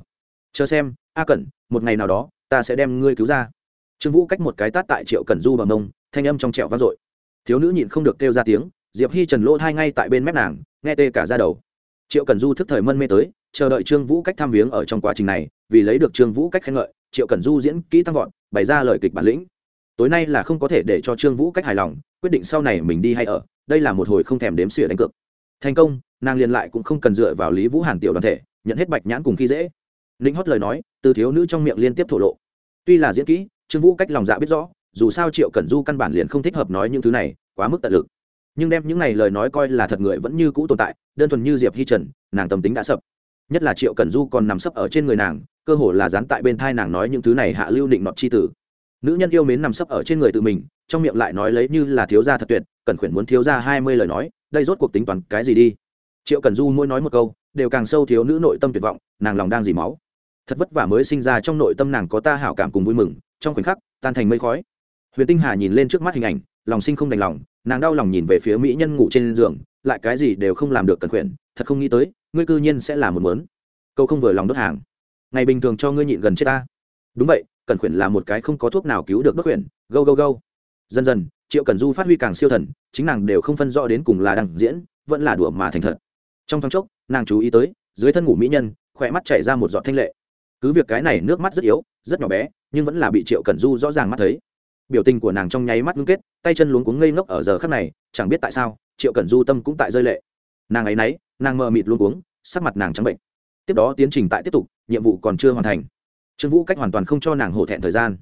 Speaker 1: Chờ xem, a cẩn, một ngày nào đó, ta sẽ đem ngươi cứu ra. Trương vũ cách một cái tát tại triệu cần du bằng mông, thanh âm trong trẹo vang dội. Thiếu nữ nhịn không được kêu ra tiếng diệp hi trần lỗ thai ngay tại bên mép nàng, nghe tê cả ra đầu. Triệu cần du thức thời mân mê tới, chờ đợi trương vũ cách tham viếng ở trong quá trình này, vì lấy được trương vũ cách khen ngợi, triệu cần du diễn kỹ tăng vọt, bày ra lời kịch bản lĩnh. Tối nay là không có thể để cho trương vũ cách hài lòng, quyết định sau này mình đi hay ở, đây là một hồi không thèm đếm xỉa đánh cược. Thành công, nàng liền lại cũng không cần dựa vào lý vũ hàn tiểu đoàn thể, nhận hết bạch nhãn cùng khi dễ. Ninh hót lời nói, từ thiếu nữ trong miệng liên tiếp thổ lộ. Tuy là diễn kỹ, trương vũ cách lòng dạ biết rõ, dù sao triệu cẩn du căn bản liền không thích hợp nói những thứ này, quá mức tận lực nhưng đem những này lời nói coi là thật người vẫn như cũ tồn tại, đơn thuần như diệp hi trần, nàng tâm tính đã sập. Nhất là triệu cẩn du còn nằm sấp ở trên người nàng, cơ hồ là dán tại bên thai nàng nói những thứ này hạ lưu định nọt c h i tử. Nữ nhân yêu mến nằm sấp ở trên người tự mình, trong miệng lại nói lấy như là thiếu gia thật tuyệt cần khuyển muốn thiếu gia hai mươi lời nói, đây rốt cuộc tính toán cái gì đi? Triệu cần du mỗi nói một câu, đều càng sâu thiếu nữ nội tâm tuyệt vọng, nàng lòng đang dì máu. Thật vất vả mới sinh ra trong nội tâm nàng có ta hảo cảm cùng vui mừng, trong khoảnh khắc, tan thành mây khói. Huyền tinh hà nhìn lên trước mắt hình ảnh lòng sinh không đành lòng, nàng đau lòng nhìn về phía mỹ nhân ngủ trên giường, lại cái gì đều không làm được cần khuyển, thật không nghĩ tới, ngươi cư nhiên sẽ là một mớn. Câu không vừa lòng đốt hàng. Ngày bình thường cho ngươi nhịn gần chết ta. Đúng vậy, cần khuyển là một cái không có thuốc nào cứu được đốt khuyển. Go go go dần dần, triệu cần du phát huy càng siêu thần, chính nàng đều không phân rõ đến cùng là đằng diễn, vẫn là đùa mà thành thật. Trong thoáng chốc, nàng chú ý tới, dưới thân ngủ mỹ nhân, khỏe mắt chảy ra một giọt thanh lệ. Cứ việc cái này nước mắt rất yếu, rất nhỏ bé, nhưng vẫn là bị triệu cần du rõ ràng mắt thấy biểu tình của nàng trong nháy mắt ngưng kết, tay chân luống cuống ngây ngốc ở giờ khắc này, chẳng biết tại sao, triệu cẩn du tâm cũng tại rơi lệ. Nàng ấy náy nàng mờ mịt luống cuống, sắc mặt nàng trắng bệnh. Tiếp đó tiến trình tại tiếp tục, nhiệm vụ còn chưa hoàn thành. Trương vũ cách hoàn toàn không cho nàng hổ thẹn thời gian.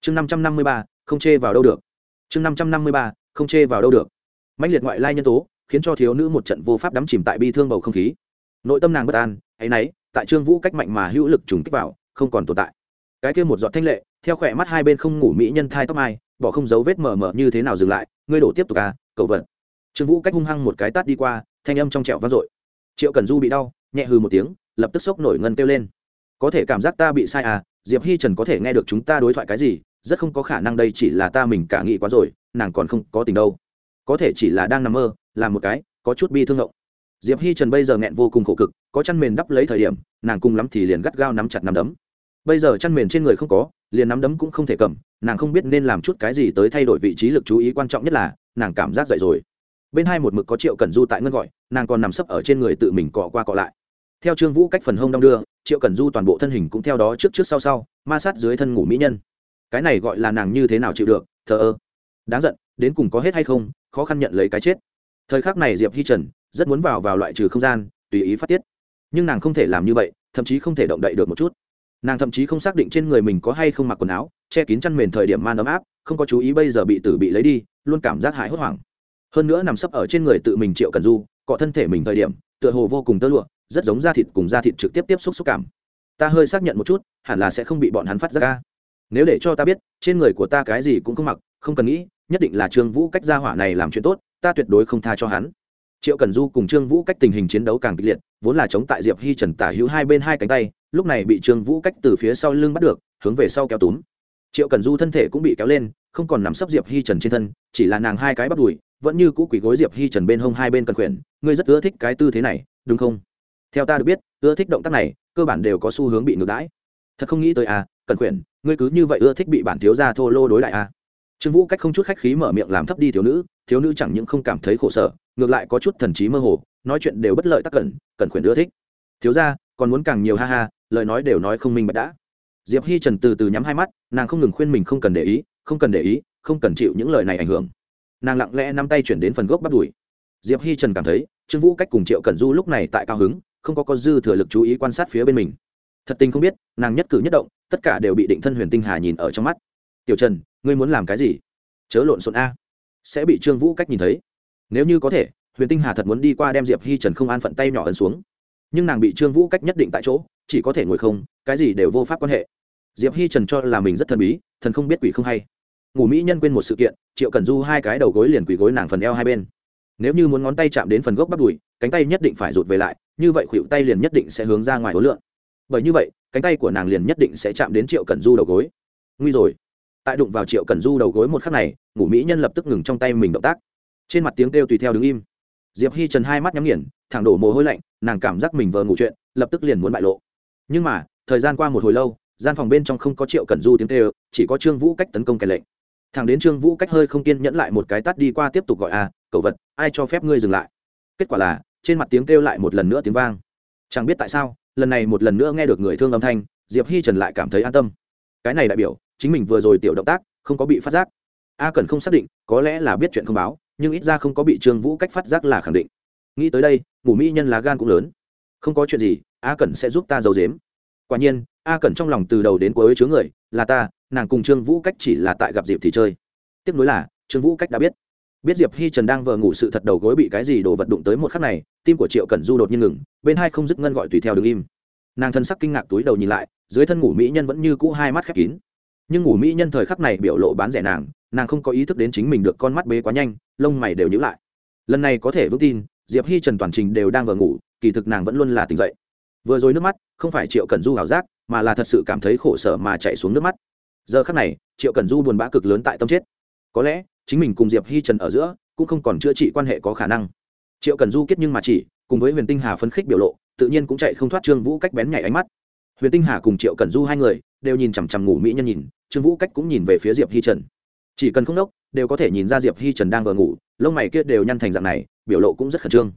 Speaker 1: Chương năm trăm năm mươi ba, không chê vào đâu được. Chương năm trăm năm mươi ba, không chê vào đâu được. Mạnh liệt ngoại lai nhân tố, khiến cho thiếu nữ một trận vô pháp đắm chìm tại bi thương bầu không khí. Nội tâm nàng bất an ấ y n ấ y tại trương vũ cách mạnh mà hữu lực trùng kích vào, không còn tồn tại. Cái kia một giọt thanh lệ theo khỏe mắt hai bên không ngủ mỹ nhân thai tóc mai, bỏ không dấu vết mờ mờ như thế nào dừng lại, ngươi đổ tiếp tục à cậu vật. Trương vũ cách hung hăng một cái tát đi qua, thanh âm trong trẹo vang dội. Triệu cần du bị đau, nhẹ hư một tiếng, lập tức sốc nổi ngân kêu lên. Có thể cảm giác ta bị sai à diệp hi trần có thể nghe được chúng ta đối thoại cái gì, rất không có khả năng đây chỉ là ta mình cả nghĩ quá rồi, nàng còn không có tình đâu. Có thể chỉ là đang nằm mơ, làm một cái, có chút bi thương ngộng. Diệp hi trần bây giờ nghẹn vô cùng khổ cực, có chăn mền đắp lấy thời điểm, nàng cùng lắm thì liền gắt gao nắm chặt nắm đấm. Bây giờ chăn mền trên người không có liền nắm đấm cũng không thể cầm, nàng không biết nên làm chút cái gì tới thay đổi vị trí lực chú ý quan trọng nhất là, nàng cảm giác dậy rồi. Bên hai một mực có triệu cần du tại ngân gọi, nàng còn nằm sấp ở trên người tự mình cọ qua cọ lại. Theo trương vũ cách phần hông đong đưa, triệu cần du toàn bộ thân hình cũng theo đó trước trước sau sau, ma sát dưới thân ngủ mỹ nhân. Cái này gọi là nàng như thế nào chịu được, thờ ơ. Đáng giận, đến cùng có hết hay không, khó khăn nhận lấy cái chết. Thời khắc này diệp hi trần rất muốn vào vào loại trừ không gian, tùy ý phát tiết. Nhưng nàng không thể làm như vậy, thậm chí không thể động đậy được một chút nàng thậm chí không xác định trên người mình có hay không mặc quần áo, che kín chăn mền thời điểm man ấm áp, không có chú ý bây giờ bị tử bị lấy đi, luôn cảm giác hãi hốt hoảng. Hơn nữa nằm sấp ở trên người tự mình triệu cần du, cọ thân thể mình thời điểm, tựa hồ vô cùng tơ lụa, rất giống da thịt cùng da thịt trực tiếp tiếp xúc xúc cảm. Ta hơi xác nhận một chút, hẳn là sẽ không bị bọn hắn phát ra ca nếu để cho ta biết, trên người của ta cái gì cũng không mặc, không cần nghĩ, nhất định là trương vũ cách gia hỏa này làm chuyện tốt, ta tuyệt đối không tha cho hắn. Triệu cần du cùng trương vũ cách tình hình chiến đấu càng kịch liệt vốn là chống tại diệp hi trần tả hữu hai bên hai cánh tay, lúc này bị trương vũ cách từ phía sau lưng bắt được, hướng về sau kéo túm. Triệu cần du thân thể cũng bị kéo lên, không còn nằm sấp diệp hi trần trên thân, chỉ là nàng hai cái bắt đùi, vẫn như cũ quỷ gối diệp hi trần bên hông hai bên cần quyển ngươi rất ưa thích cái tư thế này, đúng không? Theo ta được biết, ưa thích động tác này, cơ bản đều có xu hướng bị ngược đãi. Thật không nghĩ tới à cần quyển ngươi cứ như vậy ưa thích bị bản thiếu gia thô lô đối đại à. Trương vũ cách không chút khách khí mở miệng làm thấp đi thiếu nữ thiếu nữ chẳng những không cảm thấy khổ sở ngược lại có chút thần trí mơ hồ, nói chuyện đều bất lợi tắc cẩn cẩn khuyển ưa thích. Thiếu gia, còn muốn càng nhiều ha ha, lời nói đều nói không minh bạch đã. Diệp hi trần từ từ nhắm hai mắt, nàng không ngừng khuyên mình không cần để ý, không cần để ý, không cần chịu những lời này ảnh hưởng. Nàng lặng lẽ nắm tay chuyển đến phần gốc bắt đùi. Diệp hi trần cảm thấy, trương vũ cách cùng triệu cẩn du lúc này tại cao hứng, không có có dư thừa lực chú ý quan sát phía bên mình. Thật tình không biết, nàng nhất cử nhất động, tất cả đều bị định thân huyền tinh hà nhìn ở trong mắt. Tiểu trần, ngươi muốn làm cái gì? Chớ lộn xộn a. Sẽ bị trương vũ cách nhìn thấy nếu như có thể, huyền tinh hà thật muốn đi qua đem diệp hi trần không an phận tay nhỏ ấn xuống. Nhưng nàng bị trương vũ cách nhất định tại chỗ, chỉ có thể ngồi không, cái gì đều vô pháp quan hệ. Diệp hi trần cho là mình rất thần bí, thần không biết quỷ không hay. Ngủ mỹ nhân quên một sự kiện, triệu cần du hai cái đầu gối liền quỳ gối nàng phần eo hai bên. Nếu như muốn ngón tay chạm đến phần gốc bắp đùi, cánh tay nhất định phải rụt về lại, như vậy khuỷu tay liền nhất định sẽ hướng ra ngoài hối lượng bởi như vậy, cánh tay của nàng liền nhất định sẽ chạm đến triệu cần du đầu gối. Nguy rồi. Tại đụng vào triệu cần du đầu gối một khắc này, ngủ mỹ nhân lập tức ngừng trong tay mình động tác trên mặt tiếng kêu tùy theo đứng im. Diệp hi trần hai mắt nhắm nghiền thẳng đổ mồ hôi lạnh nàng cảm giác mình vờ ngủ chuyện lập tức liền muốn bại lộ. Nhưng mà thời gian qua một hồi lâu gian phòng bên trong không có triệu cần du tiếng kêu chỉ có trương vũ cách tấn công kẻ lệnh. Thẳng đến trương vũ cách hơi không kiên nhẫn lại một cái tắt đi qua tiếp tục gọi a à, cậu vật ai cho phép ngươi dừng lại? Kết quả là trên mặt tiếng kêu lại một lần nữa tiếng vang. Chẳng biết tại sao lần này một lần nữa nghe được người thương âm thanh diệp hi trần lại cảm thấy an tâm. Cái này đại biểu chính mình vừa rồi tiểu động tác không có bị phát giác. A cần không xác định có lẽ là biết chuyện không báo nhưng ít ra không có bị trương vũ cách phát giác là khẳng định nghĩ tới đây ngủ mỹ nhân lá gan cũng lớn không có chuyện gì a cẩn sẽ giúp ta giấu dếm quả nhiên a cẩn trong lòng từ đầu đến cuối chứa người là ta nàng cùng trương vũ cách chỉ là tại gặp dịp thì chơi tiếp nối là trương vũ cách đã biết biết diệp hi trần đang vờ ngủ sự thật đầu gối bị cái gì đổ vật đụng tới một khắc này tim của triệu cẩn du đột nhiên ngừng bên hai không dứt ngân gọi tùy theo đứng im nàng thân sắc kinh ngạc túi đầu nhìn lại dưới thân ngủ mỹ nhân vẫn như cũ hai mắt khép kín nhưng ngủ mỹ nhân thời khắc này biểu lộ bán rẻ nàng nàng không có ý thức đến chính mình được con mắt bế quá nhanh, lông mày đều nhữ lại. Lần này có thể vững tin, diệp hi trần toàn trình đều đang vừa ngủ, kỳ thực nàng vẫn luôn là tỉnh dậy. Vừa rồi nước mắt, không phải triệu Cần du ảo giác, mà là thật sự cảm thấy khổ sở mà chạy xuống nước mắt. Giờ khắc này, triệu Cần du buồn bã cực lớn tại tâm chết. Có lẽ, chính mình cùng diệp hi trần ở giữa, cũng không còn chữa trị quan hệ có khả năng. Triệu Cần du kết nhưng mà chỉ, cùng với huyền tinh hà phấn khích biểu lộ, tự nhiên cũng chạy không thoát trương vũ cách bén nhảy ánh mắt. Huyền tinh hà cùng triệu Cần du hai người, đều nhìn chằm chằm ngủ mỹ nhân nhìn, trương vũ cách cũng nhìn về phía diệp hi trần chỉ cần không đốc đều có thể nhìn ra diệp hi trần đang vừa ngủ, lông mày kia đều nhăn thành dạng này, biểu lộ cũng rất khẩn trương.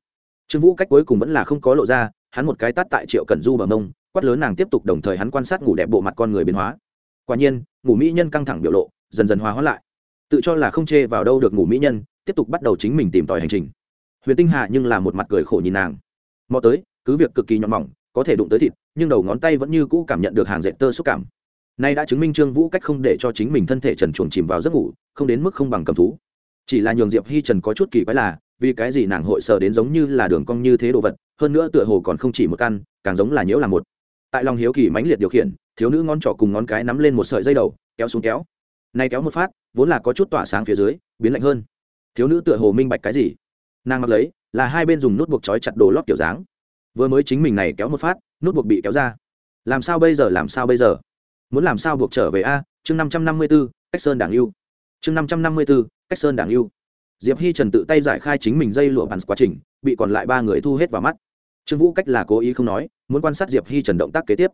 Speaker 1: Trương vũ cách cuối cùng vẫn là không có lộ ra, hắn một cái tắt tại triệu cần du bờ mông, quát lớn nàng tiếp tục đồng thời hắn quan sát ngủ đẹp bộ mặt con người biến hóa. Quả nhiên, ngủ mỹ nhân căng thẳng biểu lộ, dần dần hòa hóa lại. Tự cho là không chê vào đâu được ngủ mỹ nhân, tiếp tục bắt đầu chính mình tìm tòi hành trình. Huyền tinh hạ nhưng là một mặt cười khổ nhìn nàng. Mò tới, cứ việc cực kỳ nhọn mỏng, có thể đụng tới thịt, nhưng đầu ngón tay vẫn như cũ cảm nhận được hàng dệt tơ xúc cảm nay đã chứng minh trương vũ cách không để cho chính mình thân thể trần chuồng chìm vào giấc ngủ, không đến mức không bằng cầm thú. Chỉ là nhường diệp hi trần có chút kỳ quái là, vì cái gì nàng hội sờ đến giống như là đường cong như thế đồ vật, hơn nữa tựa hồ còn không chỉ một căn, càng giống là nhiễu là một. Tại lòng hiếu kỳ mãnh liệt điều khiển, thiếu nữ ngón trỏ cùng ngón cái nắm lên một sợi dây đầu, kéo xuống kéo. Nay kéo một phát, vốn là có chút tỏa sáng phía dưới, biến lạnh hơn. Thiếu nữ tựa hồ minh bạch cái gì? Nàng mặc lấy, là hai bên dùng nút buộc trói chặt đồ lót kiểu dáng. Vừa mới chính mình này kéo một phát, nút buộc bị kéo ra. Làm sao bây giờ, làm sao bây giờ? Muốn làm sao buộc trở về a? Chương năm trăm năm mươi b ố cách sơn đảng yêu. Chương năm trăm năm mươi b ố cách sơn đảng yêu. Diệp hi trần tự tay giải khai chính mình dây lụa bắn quá trình, bị còn lại ba người thu hết vào mắt. Trương vũ cách là cố ý không nói, muốn quan sát diệp hi trần động tác kế tiếp.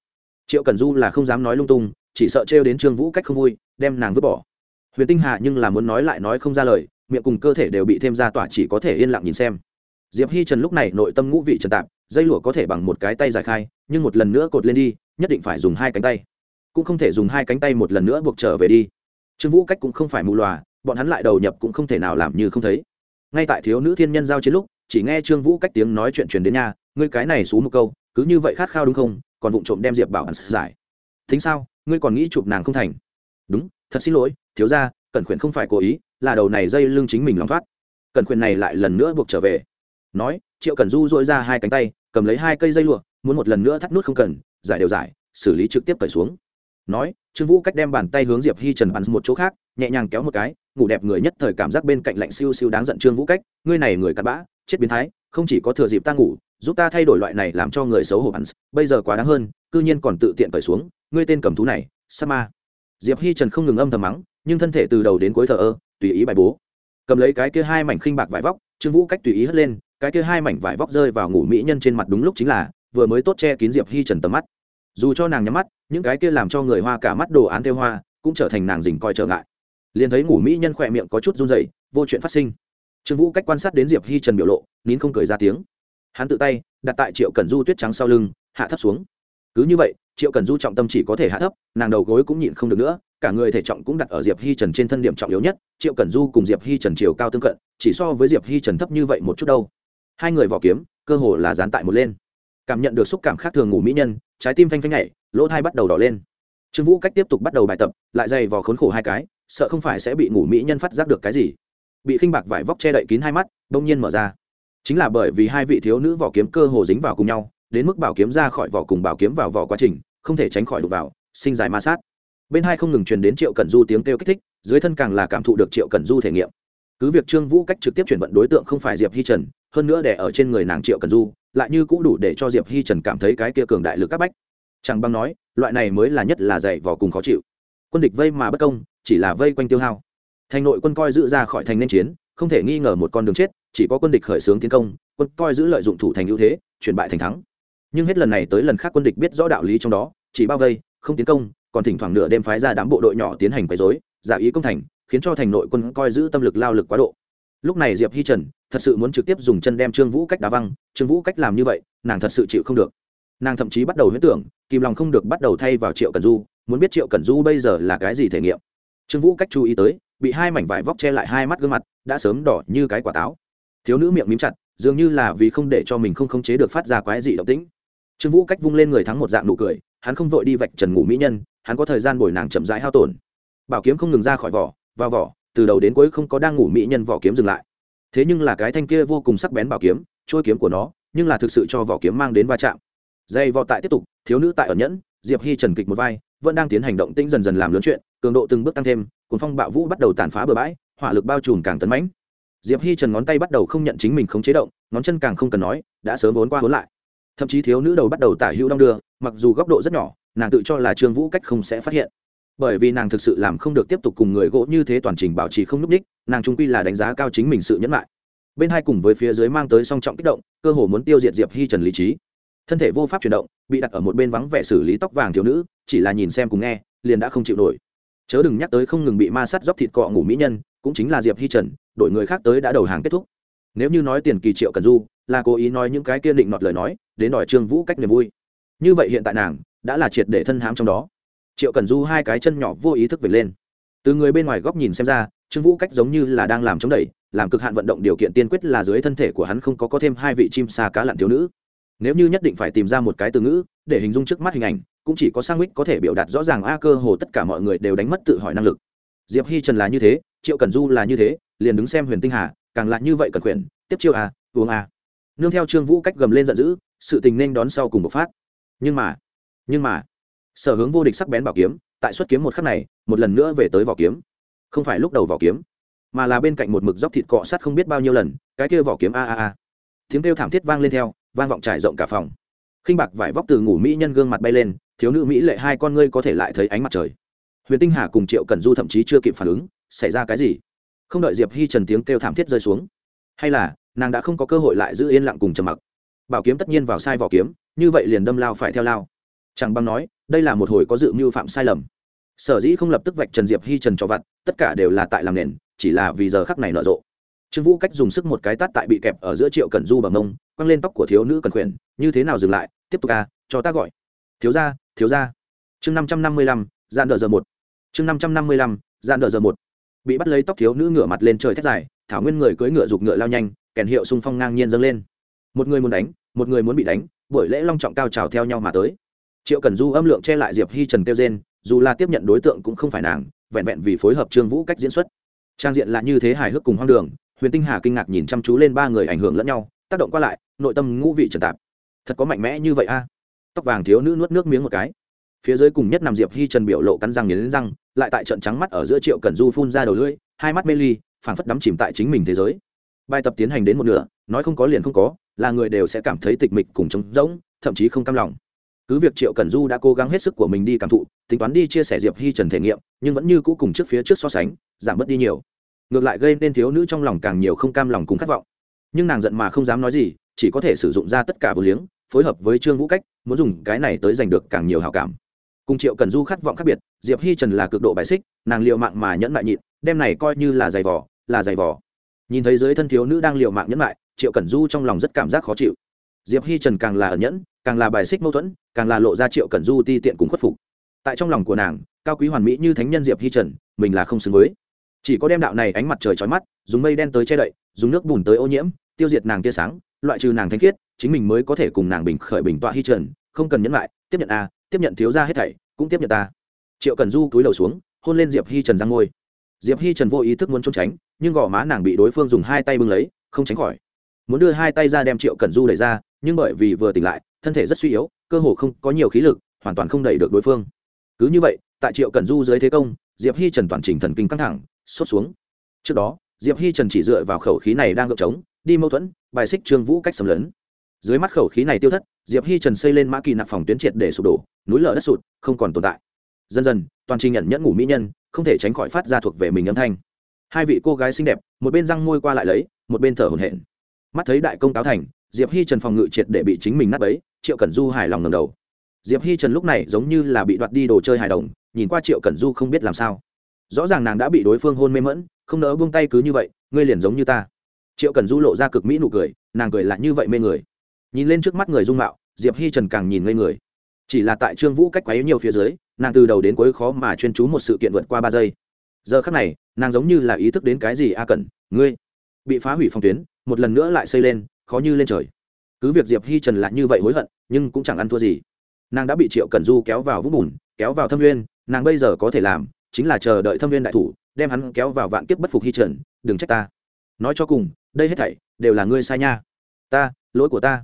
Speaker 1: Triệu cần du là không dám nói lung tung, chỉ sợ trêu đến trương vũ cách không vui, đem nàng vứt bỏ. Huyền tinh hạ nhưng là muốn nói lại nói không ra lời, miệng cùng cơ thể đều bị thêm ra tỏa chỉ có thể yên lặng nhìn xem. Diệp hi trần lúc này nội tâm ngũ vị trần tạp, dây lụa có thể bằng một cái tay giải khai, nhưng một lần nữa cột lên đi, nhất định phải dùng hai cánh tay cũng không thể dùng hai cánh tay một lần nữa buộc trở về đi. Trương vũ cách cũng không phải mù loà, bọn hắn lại đầu nhập cũng không thể nào làm như không thấy. Ngay tại thiếu nữ thiên nhân giao chiến lúc, chỉ nghe trương vũ cách tiếng nói chuyện truyền đến nhà ngươi cái này xú một câu, cứ như vậy khát khao đúng không? Còn vụng trộm đem diệp bảo hắn giải. Thính sao? Ngươi còn nghĩ chụp nàng không thành? Đúng, thật xin lỗi, thiếu ra cẩn khuyển không phải cố ý, là đầu này dây lưng chính mình lòng thoát. Cẩn khuyển này lại lần nữa buộc trở về. Nói, triệu cần du dội ra hai cánh tay, cầm lấy hai cây dây lụa, muốn một lần nữa thắt nút không cần, giải đều giải, xử lý trực tiếp cởi xuống nói, trương vũ cách đem bàn tay hướng diệp hi trần bắn một chỗ khác, nhẹ nhàng kéo một cái, ngủ đẹp người nhất thời cảm giác bên cạnh lạnh siêu siêu đáng giận trương vũ cách, ngươi này người cặn bã, chết biến thái, không chỉ có thừa dịp ta ngủ, giúp ta thay đổi loại này làm cho người xấu hổ bắn bây giờ quá đáng hơn, cư nhiên còn tự tiện cởi xuống, ngươi tên cầm thú này sa ma. Diệp hi trần không ngừng âm thầm mắng, nhưng thân thể từ đầu đến cuối thờ ơ, tùy ý bài bố. Cầm lấy cái kia hai mảnh khinh bạc vải vóc, trương vũ cách tùy ý hất lên, cái kia hai mảnh vải vóc rơi vào ngủ mỹ nhân trên mặt đúng lúc chính là, vừa mới tốt che kín diệp hi trần tầm mắt dù cho nàng nhắm mắt, những cái kia làm cho người hoa cả mắt đồ án theo hoa cũng trở thành nàng dình coi trở ngại. Liền thấy ngủ mỹ nhân khỏe miệng có chút run rẩy, vô chuyện phát sinh. Trương vũ cách quan sát đến diệp hi trần biểu lộ, nín không cười ra tiếng. Hắn tự tay đặt tại triệu cần du tuyết trắng sau lưng, hạ thấp xuống. Cứ như vậy, triệu cần du trọng tâm chỉ có thể hạ thấp, nàng đầu gối cũng nhịn không được nữa, cả người thể trọng cũng đặt ở diệp hi trần trên thân điểm trọng yếu nhất, triệu cần du cùng diệp hi trần chiều cao tương cận, chỉ so với diệp hi trần thấp như vậy một chút đâu. Hai người vỏ kiếm, cơ hồ là dán tại một lên cảm nhận được xúc cảm khác thường ngủ mỹ nhân, trái tim phanh phanh nhảy, lỗ thai bắt đầu đỏ lên. Trương vũ cách tiếp tục bắt đầu bài tập, lại dày vò khốn khổ hai cái, sợ không phải sẽ bị ngủ mỹ nhân phát giác được cái gì. Bị khinh bạc vải vóc che đậy kín hai mắt, bỗng nhiên mở ra. Chính là bởi vì hai vị thiếu nữ vỏ kiếm cơ hồ dính vào cùng nhau, đến mức bảo kiếm ra khỏi vỏ cùng bảo kiếm vào vỏ quá trình, không thể tránh khỏi đục vào, sinh dài ma sát. Bên hai không ngừng truyền đến triệu cẩn du tiếng kêu kích thích, dưới thân càng là cảm thụ được triệu cẩn du thể nghiệm. Cứ việc trương vũ cách trực tiếp chuyển vận đối tượng không phải diệp hi trần hơn nữa để ở trên người nàng triệu cần du, lại như cũng đủ để cho diệp hi trần cảm thấy cái kia cường đại lực các bách. Chẳng băng nói, loại này mới là nhất là dày vò cùng khó chịu. Quân địch vây mà bất công, chỉ là vây quanh tiêu hao. Thành nội quân coi giữ ra khỏi thành nên chiến, không thể nghi ngờ một con đường chết, chỉ có quân địch khởi xướng tiến công, quân coi giữ lợi dụng thủ thành ưu thế, chuyển bại thành thắng. Nhưng hết lần này tới lần khác quân địch biết rõ đạo lý trong đó, chỉ bao vây, không tiến công, còn thỉnh thoảng nửa đêm phái ra đám bộ đội nhỏ tiến hành quấy rối, giả ý công thành, khiến cho thành nội quân coi giữ tâm lực lao lực quá độ lúc này diệp hi trần thật sự muốn trực tiếp dùng chân đem trương vũ cách đá văng, trương vũ cách làm như vậy, nàng thật sự chịu không được. Nàng thậm chí bắt đầu huyết tưởng, kìm lòng không được bắt đầu thay vào triệu cần du, muốn biết triệu cần du bây giờ là cái gì thể nghiệm. Trương vũ cách chú ý tới, bị hai mảnh vải vóc che lại hai mắt gương mặt, đã sớm đỏ như cái quả táo. Thiếu nữ miệng mím chặt, dường như là vì không để cho mình không khống chế được phát ra quái dị động tĩnh. Trương vũ cách vung lên người thắng một dạng nụ cười, hắn không vội đi vạch trần ngủ mỹ nhân, hắn có thời gian bồi nàng chậm rãi hao tổn. Bảo kiếm không ngừng ra khỏi vỏ, vào vỏ từ đầu đến cuối không có đang ngủ mỹ nhân vỏ kiếm dừng lại. Thế nhưng là cái thanh kia vô cùng sắc bén bảo kiếm trôi kiếm của nó, nhưng là thực sự cho vỏ kiếm mang đến va chạm. Dây vò tại tiếp tục, thiếu nữ tại ẩn nhẫn, diệp hi trần kịch một vai, vẫn đang tiến hành động tĩnh dần dần làm lớn chuyện, cường độ từng bước tăng thêm, cuốn phong bạo vũ bắt đầu tàn phá bờ bãi, hỏa lực bao trùm càng tấn mãnh. Diệp hi trần ngón tay bắt đầu không nhận chính mình không chế động, ngón chân càng không cần nói, đã sớm vốn qua vốn lại. Thậm chí thiếu nữ đầu bắt đầu tả hữu đong đưa, mặc dù góc độ rất nhỏ, nàng tự cho là trương vũ cách không sẽ phát hiện bởi vì nàng thực sự làm không được tiếp tục cùng người gỗ như thế toàn trình bảo trì không n ú c ních nàng trung quy là đánh giá cao chính mình sự nhẫn lại bên hai cùng với phía dưới mang tới song trọng kích động, cơ hồ muốn tiêu diệt diệp hi trần lý trí. Thân thể vô pháp chuyển động, bị đặt ở một bên vắng vẻ xử lý tóc vàng thiếu nữ, chỉ là nhìn xem cùng nghe, liền đã không chịu nổi. Chớ đừng nhắc tới không ngừng bị ma sát dóc thịt cọ ngủ mỹ nhân, cũng chính là diệp hi trần, đổi người khác tới đã đầu hàng kết thúc. Nếu như nói tiền kỳ triệu cần du, là cố ý nói những cái kiên định nọt lời nói, đến đòi trương vũ cách niềm vui. Như vậy hiện tại nàng, đã là triệt để thân hãm trong đó triệu cần du hai cái chân nhỏ vô ý thức về lên. Từ người bên ngoài góc nhìn xem ra, trương vũ cách giống như là đang làm chống đẩy, làm cực hạn vận động điều kiện tiên quyết là dưới thân thể của hắn không có có thêm hai vị chim xa cá lặn thiếu nữ. Nếu như nhất định phải tìm ra một cái từ ngữ, để hình dung trước mắt hình ảnh, cũng chỉ có sang mít có thể biểu đạt rõ ràng, a, cơ hồ tất cả mọi người đều đánh mất tự hỏi năng lực. Diệp hi trần là như thế, triệu cần du là như thế, liền đứng xem huyền tinh hà, càng lại như vậy cần quyền tiếp chiêu a, uống a. Nương theo trương vũ cách gầm lên giận dữ, sự tình nên đón sau cùng bộc phát. Nhưng mà nhưng mà sở hướng vô địch sắc bén bảo kiếm, tại xuất kiếm một khắc này, một lần nữa về tới vỏ kiếm. Không phải lúc đầu vỏ kiếm, mà là bên cạnh một mực dốc thịt cọ sắt không biết bao nhiêu lần, cái kia vỏ kiếm a a a. Tiếng kêu thảm thiết vang lên theo, vang vọng trải rộng cả phòng. Khinh bạc vải vóc từ ngủ mỹ nhân gương mặt bay lên, thiếu nữ mỹ lệ hai con ngươi có thể lại thấy ánh mặt trời. Huyền tinh hà cùng triệu cần du thậm chí chưa kịp phản ứng, xảy ra cái gì? Không đợi diệp hi trần tiếng kêu thảm thiết rơi xuống, hay là nàng đã không có cơ hội lại giữ yên lặng cùng trầm mặc? Bảo kiếm tất nhiên vào sai vỏ kiếm, như vậy liền đâm lao phải theo lao. Chẳng bằng nói đây là một hồi có dự mưu phạm sai lầm. Sở dĩ không lập tức vạch trần diệp hi trần cho vặt, tất cả đều là tại làm nền, chỉ là vì giờ khắc này nở rộ. Trương vũ cách dùng sức một cái tát tại bị kẹp ở giữa triệu cần du bằng mông, quăng lên tóc của thiếu nữ cần khuyển, như thế nào dừng lại? Tiếp tục ca cho ta gọi. Thiếu gia thiếu gia. Chương năm trăm năm mươi lăm gian đờ giờ một. Chương năm trăm năm mươi lăm gian đờ giờ một. Bị bắt lấy tóc thiếu nữ ngửa mặt lên trời thét dài, thảo nguyên người cưỡi ngựa giục ngựa lao nhanh, kèn hiệu xung phong ngang nhiên dâng lên. Một người muốn đánh, một người muốn bị đánh, buổi lễ long trọng cao trào theo nhau mà tới triệu cần du âm lượng che lại diệp hi trần kêu trên dù là tiếp nhận đối tượng cũng không phải nàng, vẹn vẹn vì phối hợp trương vũ cách diễn xuất. Trang diện là như thế hài hước cùng hoang đường, huyền tinh hà kinh ngạc nhìn chăm chú lên ba người ảnh hưởng lẫn nhau, tác động qua lại, nội tâm ngũ vị trần tạp. Thật có mạnh mẽ như vậy a? Tóc vàng thiếu nữ nuốt nước miếng một cái. Phía dưới cùng nhất nằm diệp hi trần biểu lộ cắn răng nghiến răng, lại tại trận trắng mắt ở giữa triệu cẩn du phun ra đầu lưỡi, hai mắt mê ly, phảng phất đắm chìm tại chính mình thế giới. Bài tập tiến hành đến một nửa, nói không có liền không có, là người đều sẽ cảm thấy tịch mịch cùng trống rỗng, thậm chí không cam lòng cứ việc triệu cần du đã cố gắng hết sức của mình đi cảm thụ, tính toán đi chia sẻ diệp hi trần thể nghiệm, nhưng vẫn như cũ cùng trước phía trước so sánh, giảm bớt đi nhiều. Ngược lại gây nên thiếu nữ trong lòng càng nhiều không cam lòng cùng khát vọng. Nhưng nàng giận mà không dám nói gì, chỉ có thể sử dụng ra tất cả vừa liếng, phối hợp với trương vũ cách, muốn dùng cái này tới giành được càng nhiều hào cảm. Cùng triệu cần du khát vọng khác biệt, diệp hi trần là cực độ bài xích, nàng liệu mạng mà nhẫn lại nhịn, đem này coi như là giày vỏ là giày vỏ nhìn thấy dưới thân thiếu nữ đang liệu mạng nhẫn lại triệu cần du trong lòng rất cảm giác khó chịu. Diệp hi trần càng là ẩn nhẫn càng là bài xích mâu thuẫn, càng là lộ ra triệu cần du ti tiện cùng khuất phục. Tại trong lòng của nàng, cao quý hoàn mỹ như thánh nhân diệp hi trần, mình là không xứng với. Chỉ có đem đạo này ánh mặt trời trói mắt, dùng mây đen tới che đậy, dùng nước bùn tới ô nhiễm, tiêu diệt nàng tia sáng, loại trừ nàng thanh khiết, chính mình mới có thể cùng nàng bình khởi bình tọa hi trần, không cần nhẫn lại, tiếp nhận a, tiếp nhận thiếu ra hết thảy, cũng tiếp nhận ta. Triệu cần du cúi đầu xuống, hôn lên diệp hi trần ra ngôi. Diệp hi trần vô ý thức muốn trốn tránh, nhưng gò má nàng bị đối phương dùng hai tay bưng lấy, không tránh khỏi. Muốn đưa hai tay ra đem triệu cần du đẩy ra nhưng bởi vì vừa tỉnh lại, thân thể rất suy yếu, cơ hồ không có nhiều khí lực, hoàn toàn không đẩy được đối phương. Cứ như vậy, tại triệu cần du dưới thế công, diệp hi trần toàn trình thần kinh căng thẳng, sốt xuống. Trước đó, diệp hi trần chỉ dựa vào khẩu khí này đang gợp trống, đi mâu thuẫn, bài xích trương vũ cách sầm lớn dưới mắt khẩu khí này tiêu thất, diệp hi trần xây lên mã kỳ nạp phòng tuyến triệt để sụp đổ, núi lở đất sụt, không còn tồn tại. Dần dần, toàn trình nhận nhẫn ngủ mỹ nhân, không thể tránh khỏi phát ra thuộc về mình âm thanh. Hai vị cô gái xinh đẹp, một bên răng môi qua lại lấy, một bên thở hổn hển. Mắt thấy đại công cáo thành diệp hi trần phòng ngự triệt để bị chính mình nát ấy triệu cẩn du hài lòng ngầm đầu. Diệp hi trần lúc này giống như là bị đoạt đi đồ chơi hài đồng, nhìn qua triệu cẩn du không biết làm sao. Rõ ràng nàng đã bị đối phương hôn mê mẫn, không nỡ buông tay cứ như vậy, ngươi liền giống như ta. Triệu cẩn du lộ ra cực mỹ nụ cười, nàng cười lại như vậy mê người. Nhìn lên trước mắt người dung mạo, diệp hi trần càng nhìn ngây người. Chỉ là tại trương vũ cách quá yếu nhiều phía dưới, nàng từ đầu đến cuối khó mà chuyên chú một sự kiện vượt qua ba giây. Giờ khắc này, nàng giống như là ý thức đến cái gì, a à cẩn, ngươi bị phá hủy phòng tuyến, một lần nữa lại xây lên khó như lên trời. Cứ việc diệp hi trần lại như vậy hối hận, nhưng cũng chẳng ăn thua gì. Nàng đã bị triệu Cần du kéo vào vũng bùn, kéo vào thâm nguyên, nàng bây giờ có thể làm chính là chờ đợi thâm viên đại thủ, đem hắn kéo vào vạn kiếp bất phục hi trần, đừng trách ta. Nói cho cùng, đây hết thảy đều là ngươi sai nha. Ta, lỗi của ta.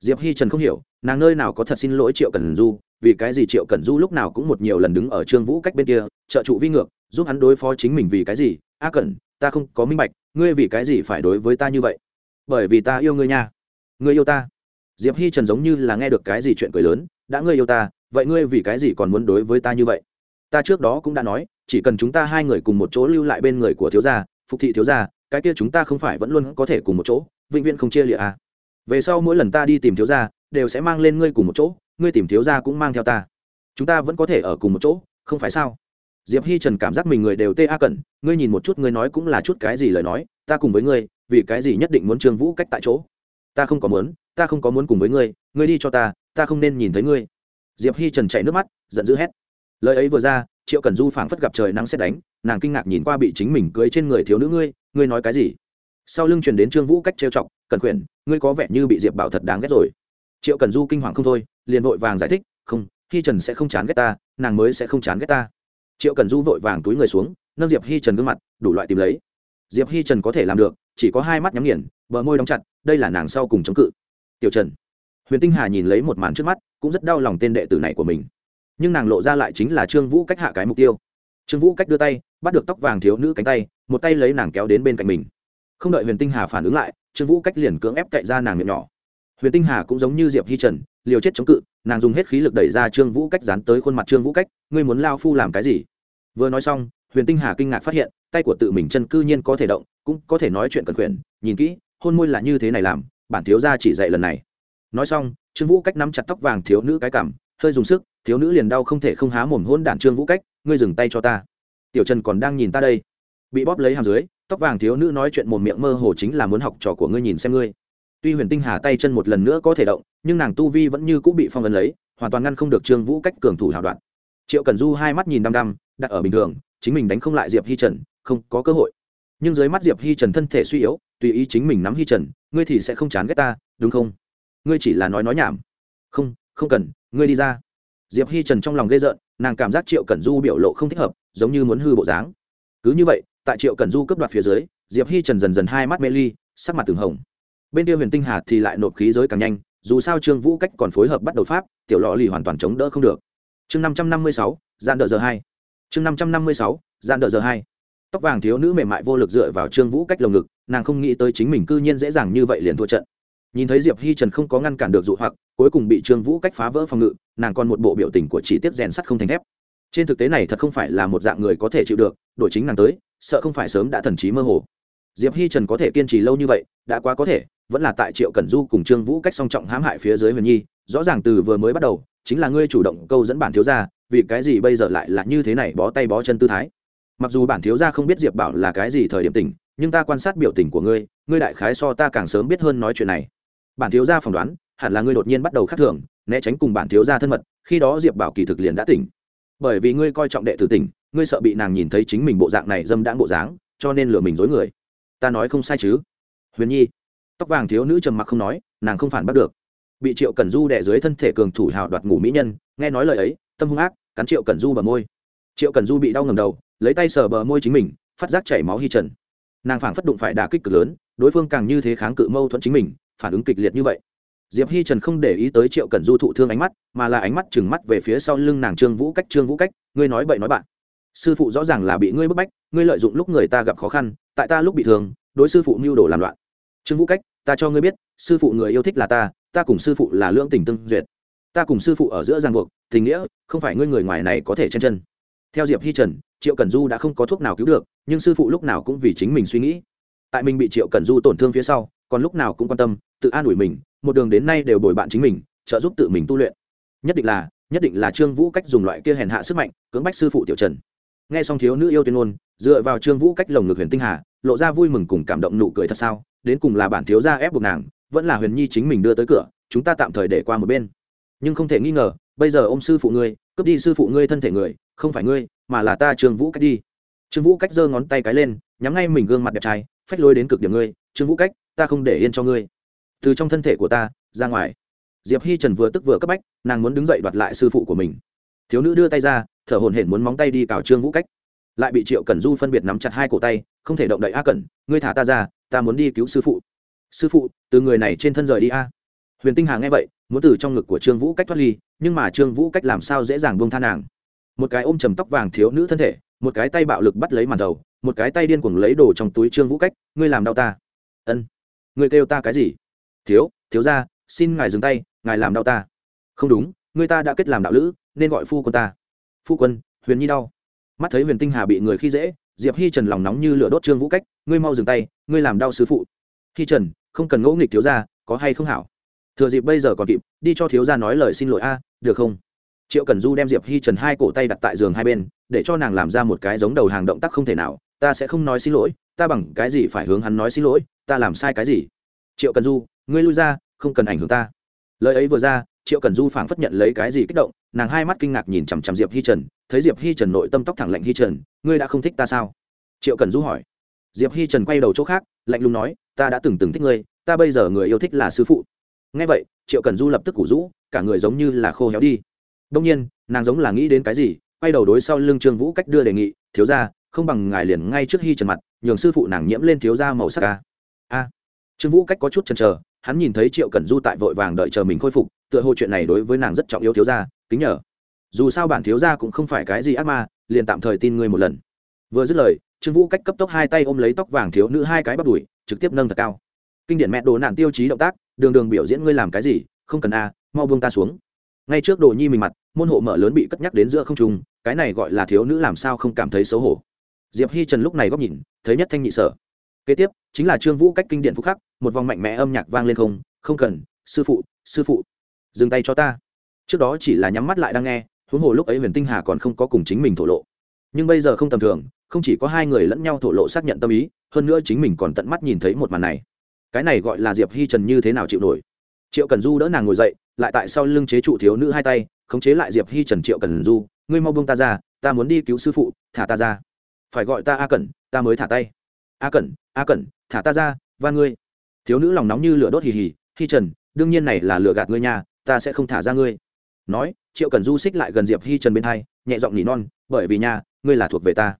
Speaker 1: Diệp hi trần không hiểu, nàng nơi nào có thật xin lỗi triệu cần du, vì cái gì triệu cần du lúc nào cũng một nhiều lần đứng ở trương vũ cách bên kia, trợ trụ vi ngược, giúp hắn đối phó chính mình vì cái gì? A à cẩn, ta không có minh bạch, ngươi vì cái gì phải đối với ta như vậy? Bởi vì ta yêu ngươi nha. Ngươi yêu ta. Diệp hi trần giống như là nghe được cái gì chuyện cười lớn, đã ngươi yêu ta, vậy ngươi vì cái gì còn muốn đối với ta như vậy? Ta trước đó cũng đã nói, chỉ cần chúng ta hai người cùng một chỗ lưu lại bên người của thiếu gia, phục thị thiếu gia, cái kia chúng ta không phải vẫn luôn có thể cùng một chỗ, vĩnh viễn không chia lịa à. Về sau mỗi lần ta đi tìm thiếu gia, đều sẽ mang lên ngươi cùng một chỗ, ngươi tìm thiếu gia cũng mang theo ta. Chúng ta vẫn có thể ở cùng một chỗ, không phải sao? Diệp hi trần cảm giác mình người đều tê a cẩn ngươi nhìn một chút, ngươi nói cũng là chút cái gì lời nói, ta cùng với ngươi vì cái gì nhất định muốn trương vũ cách tại chỗ? Ta không có muốn, ta không có muốn cùng với ngươi ngươi đi cho ta ta không nên nhìn thấy ngươi. Diệp hi trần chạy nước mắt, giận dữ hét. Lời ấy vừa ra, triệu cần du phảng phất gặp trời nắng xét đánh, nàng kinh ngạc nhìn qua bị chính mình cưới trên người thiếu nữ ngươi ngươi nói cái gì? Sau lưng truyền đến trương vũ cách trêu chọc cần quyển, ngươi có vẻ như bị diệp bảo thật đáng ghét rồi. Triệu cần du kinh hoàng không thôi, liền vội vàng giải thích, không, hi trần sẽ không chán ghét ta, nàng mới sẽ không chán ghét ta. Triệu cần du vội vàng túi người xuống, nâng diệp hi trần gương mặt, đủ loại tìm lấy diệp hi trần có thể làm được, chỉ có hai mắt nhắm nghiền, bờ môi đóng chặt, đây là nàng sau cùng chống cự. Tiểu trần. Huyền tinh hà nhìn lấy một màn trước mắt, cũng rất đau lòng tên đệ tử này của mình. Nhưng nàng lộ ra lại chính là trương vũ cách hạ cái mục tiêu. Trương vũ cách đưa tay, bắt được tóc vàng thiếu nữ cánh tay, một tay lấy nàng kéo đến bên cạnh mình. Không đợi huyền tinh hà phản ứng lại, trương vũ cách liền cưỡng ép cậy ra nàng miệng nhỏ. Huyền tinh hà cũng giống như diệp hi trần, liều chết chống cự, nàng dùng hết khí lực đẩy ra trương vũ cách dán tới khuôn mặt trương vũ cách, ngươi muốn lao phu làm cái gì? Vừa nói xong huyền tinh hà kinh ngạc phát hiện, tay của tự mình chân cư nhiên có thể động, cũng có thể nói chuyện cần quyền, nhìn kỹ, hôn môi là như thế này làm, bản thiếu gia chỉ dạy lần này. Nói xong, trương vũ cách nắm chặt tóc vàng thiếu nữ cái cảm hơi dùng sức, thiếu nữ liền đau không thể không há mồm hôn đản trương vũ cách, ngươi dừng tay cho ta. Tiểu trần còn đang nhìn ta đây. Bị bóp lấy hàm dưới, tóc vàng thiếu nữ nói chuyện mồm miệng mơ hồ chính là muốn học trò của ngươi nhìn xem ngươi. Tuy huyền tinh hà tay chân một lần nữa có thể động, nhưng nàng tu vi vẫn như cũng bị phong ấn lấy, hoàn toàn ngăn không được trương vũ cách cường thủ hào đoạn. Triệu cần du hai mắt nhìn đăm đăm, đặt ở bình thường chính mình đánh không lại diệp hi trần, không có cơ hội. Nhưng dưới mắt diệp hi trần thân thể suy yếu, tùy ý chính mình nắm hi trần, ngươi thì sẽ không chán ghét ta, đúng không? Ngươi chỉ là nói nói nhảm. Không không cần, ngươi đi ra. Diệp hi trần trong lòng ghê rợn, nàng cảm giác triệu cẩn du biểu lộ không thích hợp, giống như muốn hư bộ dáng. Cứ như vậy, tại triệu cẩn du cấp đoạt phía dưới, diệp hi trần dần dần hai mắt mê ly, sắc mặt từng hồng. Bên kia huyền tinh hà thì lại nộp khí giới càng nhanh, dù sao trương vũ cách còn phối hợp bắt đầu pháp, tiểu lọ lì hoàn toàn chống đỡ không được. Chương năm trăm năm mươi sáu, gian đợi giờ hai chương năm trăm năm mươi sáu, gian đợi giờ hai. Tóc vàng thiếu nữ mềm mại vô lực dựa vào trương vũ cách lồng ngực, nàng không nghĩ tới chính mình cư nhiên dễ dàng như vậy liền thua trận. Nhìn thấy diệp hi trần không có ngăn cản được dụ hoặc, cuối cùng bị trương vũ cách phá vỡ phòng ngự, nàng còn một bộ biểu tình của chỉ tiếp rèn sắt không thành thép. Trên thực tế này thật không phải là một dạng người có thể chịu được, đổi chính nàng tới, sợ không phải sớm đã thần trí mơ hồ. Diệp hi trần có thể kiên trì lâu như vậy, đã quá có thể, vẫn là tại triệu cẩn du cùng trương vũ cách song trọng hãm hại phía dưới huyền nhi, rõ ràng từ vừa mới bắt đầu, chính là ngươi chủ động câu dẫn bản thiếu gia vì cái gì bây giờ lại là như thế này bó tay bó chân tư thái? Mặc dù bản thiếu gia không biết diệp bảo là cái gì thời điểm tỉnh, nhưng ta quan sát biểu tình của ngươi ngươi đại khái so ta càng sớm biết hơn nói chuyện này. Bản thiếu gia phỏng đoán, hẳn là ngươi đột nhiên bắt đầu khắc thường, né tránh cùng bản thiếu gia thân mật, khi đó diệp bảo kỳ thực liền đã tỉnh. Bởi vì ngươi coi trọng đệ tử tỉnh, ngươi sợ bị nàng nhìn thấy chính mình bộ dạng này dâm đãng bộ dáng, cho nên lừa mình dối người. Ta nói không sai chứ? Huyền nhi. Tóc vàng thiếu nữ trầm mặc không nói, nàng không phản bắt được. Bị triệu cần du đẻ dưới thân thể cường thủ hào đoạt ngủ mỹ nhân, nghe nói lời ấy tâm hung ác, cắn triệu cần du bờ môi. Triệu cần du bị đau ngầm đầu, lấy tay sờ bờ môi chính mình, phát giác chảy máu hy trần. Nàng phảng phất đụng phải đà kích cực lớn, đối phương càng như thế kháng cự mâu thuẫn chính mình, phản ứng kịch liệt như vậy. Diệp hi trần không để ý tới triệu cần du thụ thương ánh mắt, mà là ánh mắt chừng mắt về phía sau lưng nàng trương vũ cách. Trương vũ cách, ngươi nói bậy nói bạn. Sư phụ rõ ràng là bị ngươi bức bách, ngươi lợi dụng lúc người ta gặp khó khăn, tại ta lúc bị thương, đối sư phụ mưu đồ làm loạn. Trương vũ cách, ta cho ngươi biết, sư phụ người yêu thích là ta ta cùng sư phụ là lưỡng tình tương duyệt ta cùng sư phụ ở giữa giang buộc, tình nghĩa, không phải ngươi người ngoài này có thể chen chân. Theo diệp hi trần, triệu cần du đã không có thuốc nào cứu được, nhưng sư phụ lúc nào cũng vì chính mình suy nghĩ. Tại mình bị triệu cần du tổn thương phía sau, còn lúc nào cũng quan tâm, tự an ủi mình, một đường đến nay đều bồi bạn chính mình, trợ giúp tự mình tu luyện. Nhất định là, nhất định là trương vũ cách dùng loại kia hèn hạ sức mạnh, cưỡng bách sư phụ tiểu trần. Nghe xong thiếu nữ yêu tuyên ngôn, dựa vào trương vũ cách lồng ngực huyền tinh hà, lộ ra vui mừng cùng cảm động nụ cười thật sao, đến cùng là bản thiếu gia ép buộc nàng, vẫn là huyền nhi chính mình đưa tới cửa, chúng ta tạm thời để qua một bên nhưng không thể nghi ngờ, bây giờ ô m sư phụ ngươi, cướp đi sư phụ ngươi thân thể người, không phải ngươi, mà là ta trương vũ cách đi. Trương vũ cách giơ ngón tay cái lên, nhắm ngay mình gương mặt đẹp trai, phách lôi đến cực điểm ngươi, trương vũ cách, ta không để yên cho ngươi. Từ trong thân thể của ta, ra ngoài. Diệp hi trần vừa tức vừa cấp bách, nàng muốn đứng dậy đoạt lại sư phụ của mình. Thiếu nữ đưa tay ra, thở hồn hển muốn móng tay đi cào trương vũ cách. Lại bị triệu cẩn du phân biệt nắm chặt hai cổ tay, không thể động đậy a cẩn, ngươi thả ta ra, ta muốn đi cứu sư phụ. Sư phụ, từ người này trên thân rời đi a. Huyền tinh hà nghe vậy muốn từ trong ngực của trương vũ cách thoát ly, nhưng mà trương vũ cách làm sao dễ dàng buông tha nàng? Một cái ôm trầm tóc vàng thiếu nữ thân thể, một cái tay bạo lực bắt lấy màn đầu, một cái tay điên cuồng lấy đồ trong túi trương vũ cách, ngươi làm đau ta. Ân. Ngươi kêu ta cái gì? Thiếu thiếu ra xin ngài dừng tay, ngài làm đau ta. Không đúng, người ta đã kết làm đạo lữ, nên gọi phu quân ta. Phu quân, huyền nhi đau. Mắt thấy huyền tinh hà bị người khi dễ, diệp hi trần lòng nóng như lửa đốt trương vũ cách, ngươi mau dừng tay, ngươi làm đau sứ phụ. Hi trần, không cần ngỗ nghịch thiếu gia, có hay không hảo? Thừa dịp bây giờ còn kịp, đi cho thiếu gia nói lời xin lỗi a, được không? Triệu cần du đem diệp hi trần hai cổ tay đặt tại giường hai bên, để cho nàng làm ra một cái giống đầu hàng động tác không thể nào, ta sẽ không nói xin lỗi, ta bằng cái gì phải hướng hắn nói xin lỗi, ta làm sai cái gì? Triệu cần du, ngươi lui ra, không cần ảnh hưởng ta. Lời ấy vừa ra, triệu cần du phảng phất nhận lấy cái gì kích động, nàng hai mắt kinh ngạc nhìn chằm chằm diệp hi trần, thấy diệp hi trần nội tâm tóc thẳng lạnh hi trần, ngươi đã không thích ta sao? Triệu cần du hỏi. Diệp hi trần quay đầu chỗ khác, lạnh lùng nói, ta đã từng từng thích ngươi, ta bây giờ người yêu thích là sư phụ ngay vậy, triệu cần du lập tức củ rũ, cả người giống như là khô héo đi. Đông nhiên, nàng giống là nghĩ đến cái gì, quay đầu đối sau lưng trương vũ cách đưa đề nghị, thiếu ra không bằng ngài liền ngay trước hy trần mặt, nhường sư phụ nàng nhiễm lên thiếu ra màu sắc ca. A. Trương vũ cách có chút chần chờ, hắn nhìn thấy triệu cần du tại vội vàng đợi chờ mình khôi phục, tựa hồ chuyện này đối với nàng rất trọng yếu, thiếu ra kính nhờ. Dù sao bản thiếu ra cũng không phải cái gì ác ma, liền tạm thời tin ngươi một lần. Vừa dứt lời, trương vũ cách cấp tốc hai tay ôm lấy tóc vàng thiếu nữ hai cái bắt đùi, trực tiếp nâng thật cao. Kinh điển mẹ đồ nạn tiêu chí động tác đường đường biểu diễn ngươi làm cái gì, không cần a, mau buông ta xuống. Ngay trước đồ nhi mình mặt, môn hộ mở lớn bị cất nhắc đến giữa không trung, cái này gọi là thiếu nữ làm sao không cảm thấy xấu hổ. Diệp hi trần lúc này góc nhìn, thấy nhất thanh nhị sở. Kế tiếp, chính là trương vũ cách kinh điện phúc khắc, một vòng mạnh mẽ âm nhạc vang lên không không cần, sư phụ sư phụ, dừng tay cho ta. Trước đó chỉ là nhắm mắt lại đang nghe, huống hồ lúc ấy huyền tinh hà còn không có cùng chính mình thổ lộ. Nhưng bây giờ không tầm thường, không chỉ có hai người lẫn nhau thổ lộ xác nhận tâm ý, hơn nữa chính mình còn tận mắt nhìn thấy một màn này cái này gọi là diệp hi trần như thế nào chịu nổi triệu cần du đỡ nàng ngồi dậy lại tại sau lưng chế trụ thiếu nữ hai tay khống chế lại diệp hi trần triệu cần du ngươi mau buông ta ra ta muốn đi cứu sư phụ thả ta ra phải gọi ta a cẩn ta mới thả tay a cẩn a cẩn thả ta ra van ngươi thiếu nữ lòng nóng như lửa đốt hì hì hi trần đương nhiên này là lửa gạt ngươi nhà ta sẽ không thả ra ngươi nói triệu cần du xích lại gần diệp hi trần bên hai nhẹ giọng nỉ non bởi vì nhà ngươi là thuộc về ta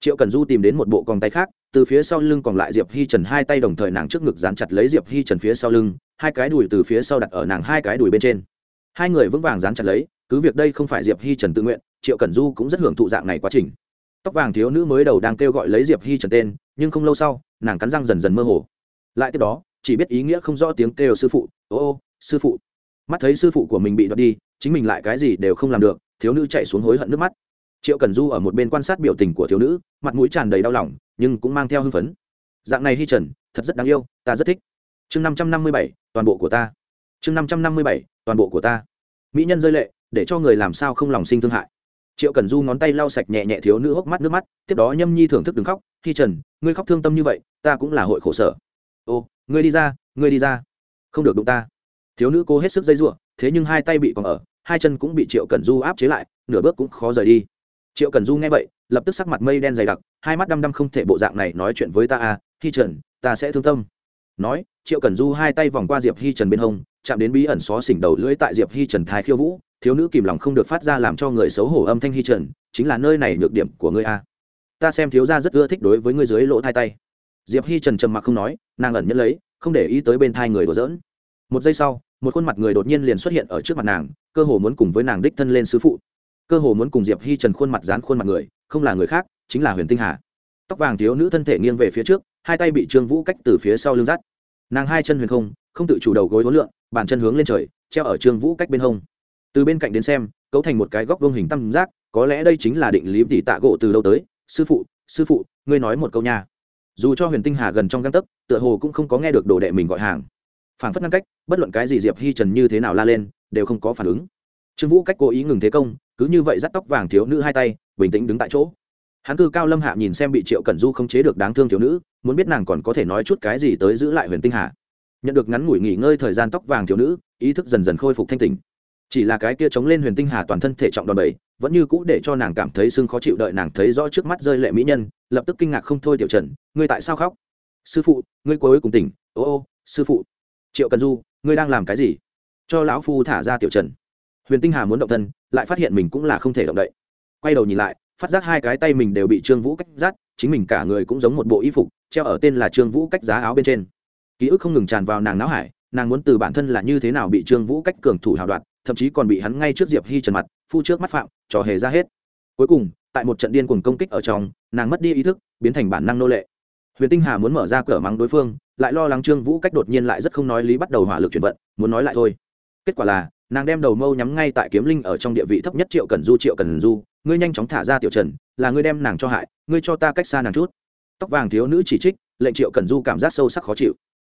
Speaker 1: triệu cần du tìm đến một bộ còng tay khác từ phía sau lưng còn lại diệp hi trần hai tay đồng thời nàng trước ngực dán chặt lấy diệp hi trần phía sau lưng, hai cái đùi từ phía sau đặt ở nàng hai cái đùi bên trên. Hai người vững vàng dán chặt lấy, cứ việc đây không phải diệp hi trần tự nguyện, triệu cần du cũng rất hưởng thụ dạng này quá trình. Tóc vàng thiếu nữ mới đầu đang kêu gọi lấy diệp hi trần tên, nhưng không lâu sau, nàng cắn răng dần dần mơ hồ. Lại tiếp đó, chỉ biết ý nghĩa không rõ tiếng kêu sư phụ, ô ô, sư phụ. Mắt thấy sư phụ của mình bị đoạt đi, chính mình lại cái gì đều không làm được, thiếu nữ chạy xuống hối hận nước mắt. Triệu cần du ở một bên quan sát biểu tình của thiếu nữ, mặt mũi tràn đầy đau lòng nhưng cũng mang theo hưng phấn. Dạng này hi trần, thật rất đáng yêu, ta rất thích. Chương năm trăm năm mươi bảy, toàn bộ của ta. Chương năm trăm năm mươi bảy, toàn bộ của ta. Mỹ nhân rơi lệ, để cho người làm sao không lòng sinh thương hại. Triệu cần du ngón tay lau sạch nhẹ nhẹ thiếu nữ hốc mắt nước mắt, tiếp đó nhâm nhi thưởng thức đừng khóc. Hi trần, ngươi khóc thương tâm như vậy, ta cũng là hội khổ sở. Ô, ngươi đi ra, ngươi đi ra. Không được đụng ta. Thiếu nữ cố hết sức dây giụa, thế nhưng hai tay bị còn ở, hai chân cũng bị triệu cần du áp chế lại, nửa bước cũng khó rời đi. Triệu cần du nghe vậy lập tức sắc mặt mây đen dày đặc, hai mắt đăm đăm không thể bộ dạng này nói chuyện với ta à hi trần, ta sẽ thương tâm. Nói, triệu cần du hai tay vòng qua diệp hi trần bên hông, chạm đến bí ẩn xó xỉnh đầu lưỡi tại diệp hi trần thái khiêu vũ, thiếu nữ kìm lòng không được phát ra làm cho người xấu hổ âm thanh hi trần, chính là nơi này nhược điểm của ngươi a à. ta xem thiếu gia rất ưa thích đối với ngươi dưới lỗ thai tay. Diệp hi trần trầm mặc không nói, nàng ẩn nhẫn lấy, không để ý tới bên thai người đùa giỡn. Một giây sau, một khuôn mặt người đột nhiên liền xuất hiện ở trước mặt nàng, cơ hồ muốn cùng với nàng đích thân lên sứ phụ. Cơ hồ muốn cùng diệp hi trần khuôn mặt dán khuôn mặt người không là người khác, chính là huyền tinh hà. Tóc vàng thiếu nữ thân thể nghiêng về phía trước, hai tay bị trương vũ cách từ phía sau lưng dắt. Nàng hai chân huyền không không tự chủ đầu gối hối lượng bàn chân hướng lên trời, treo ở trương vũ cách bên hông. Từ bên cạnh đến xem, cấu thành một cái góc vương hình tam giác, có lẽ đây chính là định lý tỷ tạ gỗ từ đâu tới. Sư phụ sư phụ, ngươi nói một câu nha. Dù cho huyền tinh hà gần trong găng tấc, tựa hồ cũng không có nghe được đồ đệ mình gọi hàng. Phản phất ngăn cách, bất luận cái gì diệp hi trần như thế nào la lên, đều không có phản ứng. Trương vũ cách cố ý ngừng thế công, cứ như vậy dắt tóc vàng thiếu nữ hai tay bình tĩnh đứng tại chỗ. Hắn cư cao lâm hạ nhìn xem bị triệu cẩn du không chế được đáng thương thiếu nữ, muốn biết nàng còn có thể nói chút cái gì tới giữ lại huyền tinh hà. Nhận được ngắn ngủi nghỉ ngơi thời gian tóc vàng thiếu nữ, ý thức dần dần khôi phục thanh tình chỉ là cái kia chống lên huyền tinh hà toàn thân thể trọng đòn bẩy, vẫn như cũ để cho nàng cảm thấy sưng khó chịu đợi nàng thấy rõ trước mắt rơi lệ mỹ nhân, lập tức kinh ngạc không thôi tiểu trần, ngươi tại sao khóc? Sư phụ, ngươi cuối cùng tỉnh. Ô ô, sư phụ. Triệu cần du, ngươi đang làm cái gì? Cho lão phu thả ra tiểu trần. Huyền tinh hà muốn động thân, lại phát hiện mình cũng là không thể động đậy quay đầu nhìn lại, phát giác hai cái tay mình đều bị trương vũ cách rát, chính mình cả người cũng giống một bộ y phục, treo ở tên là trương vũ cách giá áo bên trên. Ký ức không ngừng tràn vào nàng não hải, nàng muốn từ bản thân là như thế nào bị trương vũ cách cường thủ hào đoạt, thậm chí còn bị hắn ngay trước diệp hi trần mặt, phu trước mắt phạm, trò hề ra hết. Cuối cùng, tại một trận điên cuồng công kích ở trong, nàng mất đi ý thức, biến thành bản năng nô lệ. Huyền tinh hà muốn mở ra cửa mắng đối phương, lại lo lắng trương vũ cách đột nhiên lại rất không nói lý bắt đầu hỏa lực chuyển vận, muốn nói lại thôi. Kết quả là, nàng đem đầu mâu nhắm ngay tại kiếm linh ở trong địa vị thấp nhất triệu cần du, triệu cần du ngươi nhanh chóng thả ra tiểu trần, là ngươi đem nàng cho hại, ngươi cho ta cách xa nàng chút. Tóc vàng thiếu nữ chỉ trích, lệnh triệu cần du cảm giác sâu sắc khó chịu.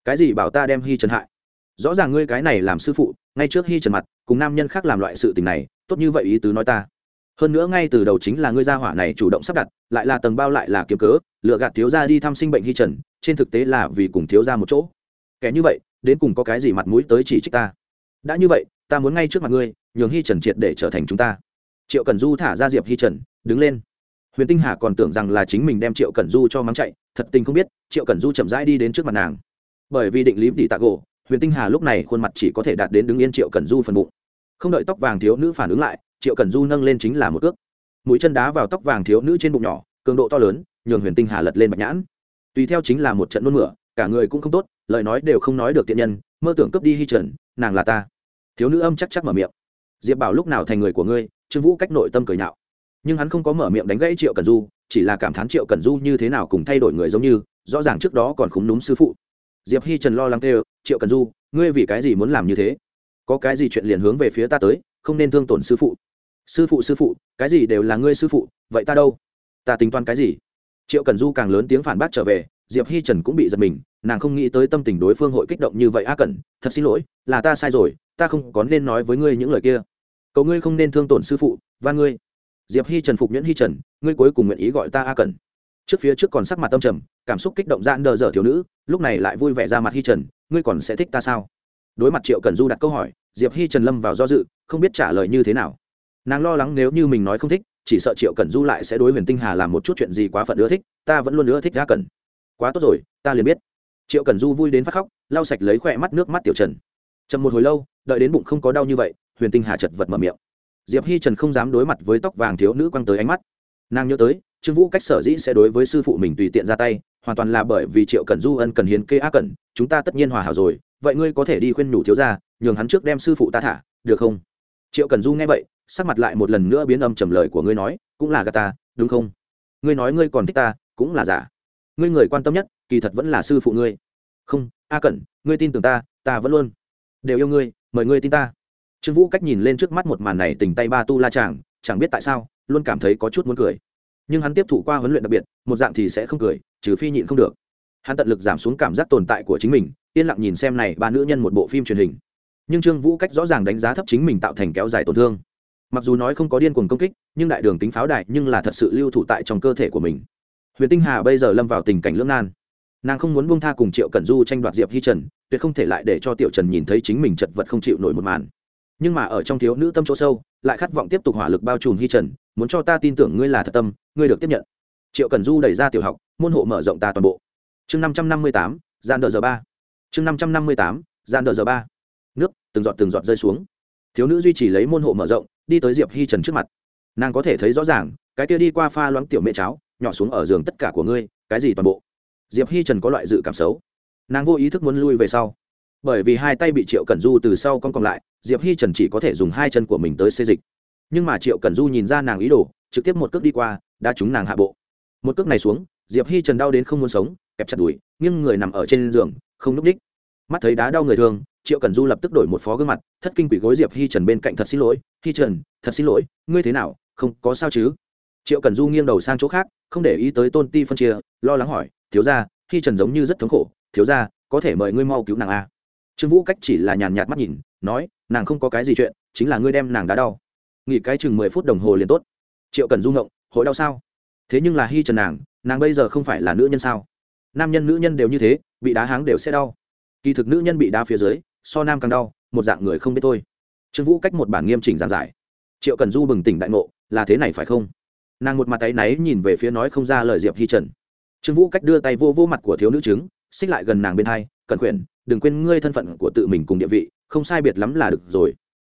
Speaker 1: Cái gì bảo ta đem hy trần hại? Rõ ràng ngươi cái này làm sư phụ, ngay trước hy trần mặt, cùng nam nhân khác làm loại sự tình này, tốt như vậy ý tứ nói ta. Hơn nữa ngay từ đầu chính là ngươi gia hỏa này chủ động sắp đặt, lại là tầng bao lại là kiếm cớ, lựa gạt thiếu gia đi thăm sinh bệnh hy trần, trên thực tế là vì cùng thiếu gia một chỗ. Kẻ như vậy, đến cùng có cái gì mặt mũi tới chỉ trích ta? Đã như vậy, ta muốn ngay trước mặt ngươi, nhường hy trần triệt để trở thành chúng ta triệu cần du thả ra diệp Hi trần, đứng lên. Huyền tinh hà còn tưởng rằng là chính mình đem triệu cần du cho mắng chạy, thật tình không biết, triệu cần du chậm rãi đi đến trước mặt nàng. Bởi vì định lý tỷ tạ gỗ, huyền tinh hà lúc này khuôn mặt chỉ có thể đạt đến đứng yên triệu cần du phần bụng. Không đợi tóc vàng thiếu nữ phản ứng lại, triệu cần du nâng lên chính là một cước. Mũi chân đá vào tóc vàng thiếu nữ trên bụng nhỏ, cường độ to lớn, nhường huyền tinh hà lật lên bạch nhãn. Tùy theo chính là một trận nôn mửa, cả người cũng không tốt, lời nói đều không nói được tiện nhân, mơ tưởng cướp đi hy trần, nàng là ta. Thiếu nữ âm chắc chắc mở miệng. Diệp bảo lúc nào thành người của ngươi trương vũ cách nội tâm cười nhạo. Nhưng hắn không có mở miệng đánh gãy triệu cần du, chỉ là cảm thán triệu cần du như thế nào cùng thay đổi người giống như, rõ ràng trước đó còn khúng núm sư phụ. Diệp hi trần lo lắng kêu, triệu cần du, ngươi vì cái gì muốn làm như thế? Có cái gì chuyện liền hướng về phía ta tới, không nên thương tổn sư phụ. Sư phụ sư phụ, cái gì đều là ngươi sư phụ, vậy ta đâu? Ta tính toán cái gì? Triệu cần du càng lớn tiếng phản bác trở về, diệp hi trần cũng bị giật mình, nàng không nghĩ tới tâm tình đối phương hội kích động như vậy. A cẩn, thật xin lỗi, là ta sai rồi, ta không có nên nói với ngươi những lời kia cầu ngươi không nên thương tổn sư phụ, và ngươi. Diệp hi trần phục nhuyễn hi trần, ngươi cuối cùng nguyện ý gọi ta a cẩn trước phía trước còn sắc mặt tâm trầm, cảm xúc kích động dạn đờ dở thiếu nữ, lúc này lại vui vẻ ra mặt hi trần, ngươi còn sẽ thích ta sao? Đối mặt triệu cần du đặt câu hỏi, diệp hi trần lâm vào do dự, không biết trả lời như thế nào. Nàng lo lắng nếu như mình nói không thích, chỉ sợ triệu cần du lại sẽ đối huyền tinh hà làm một chút chuyện gì quá phận ưa thích, ta vẫn luôn ưa thích A cần. Quá tốt rồi, ta liền biết. Triệu cần du vui đến phát khóc, lau sạch lấy khỏe mắt nước mắt tiểu trần. Chậm một hồi lâu, đợi đến bụng không có đau như vậy huyền tinh hà chật vật mở miệng. Diệp hi trần không dám đối mặt với tóc vàng thiếu nữ quăng tới ánh mắt. Nàng nhớ tới, trương vũ cách sở dĩ sẽ đối với sư phụ mình tùy tiện ra tay, hoàn toàn là bởi vì triệu cần du ân cần hiến kê á cẩn, chúng ta tất nhiên hòa hảo rồi, vậy ngươi có thể đi khuyên nhủ thiếu ra nhường hắn trước đem sư phụ ta thả, được không? Triệu cần du nghe vậy, sắc mặt lại một lần nữa biến âm trầm lời của ngươi nói, cũng là gà ta, đúng không? Ngươi nói ngươi còn thích ta, cũng là giả. Ngươi người quan tâm nhất, kỳ thật vẫn là sư phụ ngươi. Không, a cẩn, ngươi tin tưởng ta ta vẫn luôn đều yêu ngươi, mời ngươi tin ta trương vũ cách nhìn lên trước mắt một màn này tình tay ba tu la chàng, chẳng biết tại sao, luôn cảm thấy có chút muốn cười. Nhưng hắn tiếp thụ qua huấn luyện đặc biệt, một dạng thì sẽ không cười, trừ phi nhịn không được. Hắn tận lực giảm xuống cảm giác tồn tại của chính mình, yên lặng nhìn xem này ba nữ nhân một bộ phim truyền hình. Nhưng trương vũ cách rõ ràng đánh giá thấp chính mình tạo thành kéo dài tổn thương. Mặc dù nói không có điên cuồng công kích, nhưng đại đường tính pháo đại nhưng là thật sự lưu thủ tại trong cơ thể của mình. Huyền tinh hà bây giờ lâm vào tình cảnh lưỡng nan. Nàng không muốn buông tha cùng triệu cẩn du tranh đoạt diệp hi trần, tuyệt không thể lại để cho tiểu trần nhìn thấy chính mình chật vật không chịu nổi một màn nhưng mà ở trong thiếu nữ tâm chỗ sâu, lại khát vọng tiếp tục hỏa lực bao trùm hi trần, muốn cho ta tin tưởng ngươi là thật tâm, ngươi được tiếp nhận. Triệu cần du đẩy ra tiểu học, môn hộ mở rộng ta toàn bộ. Chương năm trăm năm mươi tám, gian đờ giờ ba. Chương năm trăm năm mươi tám, gian đờ giờ ba. Nước, từng giọt từng giọt rơi xuống. Thiếu nữ duy trì lấy môn hộ mở rộng, đi tới diệp hi trần trước mặt. Nàng có thể thấy rõ ràng, cái kia đi qua pha loãng tiểu mẹ cháo nhỏ xuống ở giường tất cả của ngươi, cái gì toàn bộ. Diệp hi trần có loại dự cảm xấu. Nàng vô ý thức muốn lui về sau. Bởi vì hai tay bị triệu cẩn du từ sau con còn lại diệp hi trần chỉ có thể dùng hai chân của mình tới xê dịch. Nhưng mà triệu Cần du nhìn ra nàng ý đồ, trực tiếp một cước đi qua, đã trúng nàng hạ bộ. Một cước này xuống, diệp hi trần đau đến không muốn sống, kẹp chặt đùi nhưng người nằm ở trên giường, không núp ních mắt thấy đá đau người thương triệu Cần du lập tức đổi một phó gương mặt, thất kinh quỷ gối diệp hi trần bên cạnh thật xin lỗi hi trần, thật xin lỗi, ngươi thế nào, không có sao chứ? Triệu Cần du nghiêng đầu sang chỗ khác, không để ý tới tôn ti phân chia, lo lắng hỏi, thiếu ra hi trần giống như rất thống khổ, thiếu ra có thể mời ngươi mau cứu nàng a trương vũ cách chỉ là nhàn nhạt mắt nhìn, nói nàng không có cái gì chuyện, chính là ngươi đem nàng đá đau. Nghỉ cái chừng mười phút đồng hồ liền tốt. Triệu cần rung động hội đau sao? Thế nhưng là hi trần nàng nàng bây giờ không phải là nữ nhân sao? Nam nhân, nữ nhân đều như thế, bị đá háng đều sẽ đau. Kỳ thực nữ nhân bị đá phía dưới, so nam càng đau, một dạng người không biết thôi. Trương vũ cách một bản nghiêm chỉnh giảng giải. Triệu cần du bừng tỉnh đại ngộ, là thế này phải không? Nàng một mặt tay náy nhìn về phía nói không ra lời diệp hi trần. Trương vũ cách đưa tay vô vô mặt của thiếu nữ chứng xích lại gần nàng bên hai cần khuyển đừng quên ngươi thân phận của tự mình cùng địa vị, không sai biệt lắm là được rồi.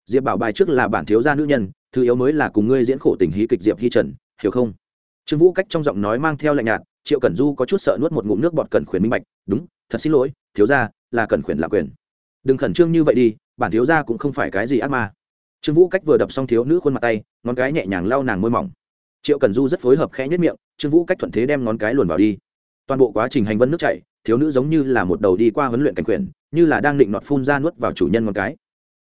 Speaker 1: Diệp bảo bài trước là bản thiếu gia nữ nhân, thứ yếu mới là cùng ngươi diễn khổ tình hí kịch diệp hi trần, hiểu không? Trương vũ cách trong giọng nói mang theo lạnh nhạt, triệu cẩn du có chút sợ nuốt một ngụm nước bọt cẩn khuyển minh bạch, đúng, thật xin lỗi, thiếu gia, là cẩn khuyển là quyền. Đừng khẩn trương như vậy đi, bản thiếu gia cũng không phải cái gì ác ma. Trương vũ cách vừa đập xong thiếu nữ khuôn mặt tay, ngón cái nhẹ nhàng lau nàng môi mỏng. Triệu cẩn du rất phối hợp khẽ nhất miệng, trương vũ cách thuận thế đem ngón cái luồn vào đi. Toàn bộ quá trình hành vân nước chảy thiếu nữ giống như là một đầu đi qua huấn luyện cảnh quyền như là đang định nọt phun ra nuốt vào chủ nhân một cái.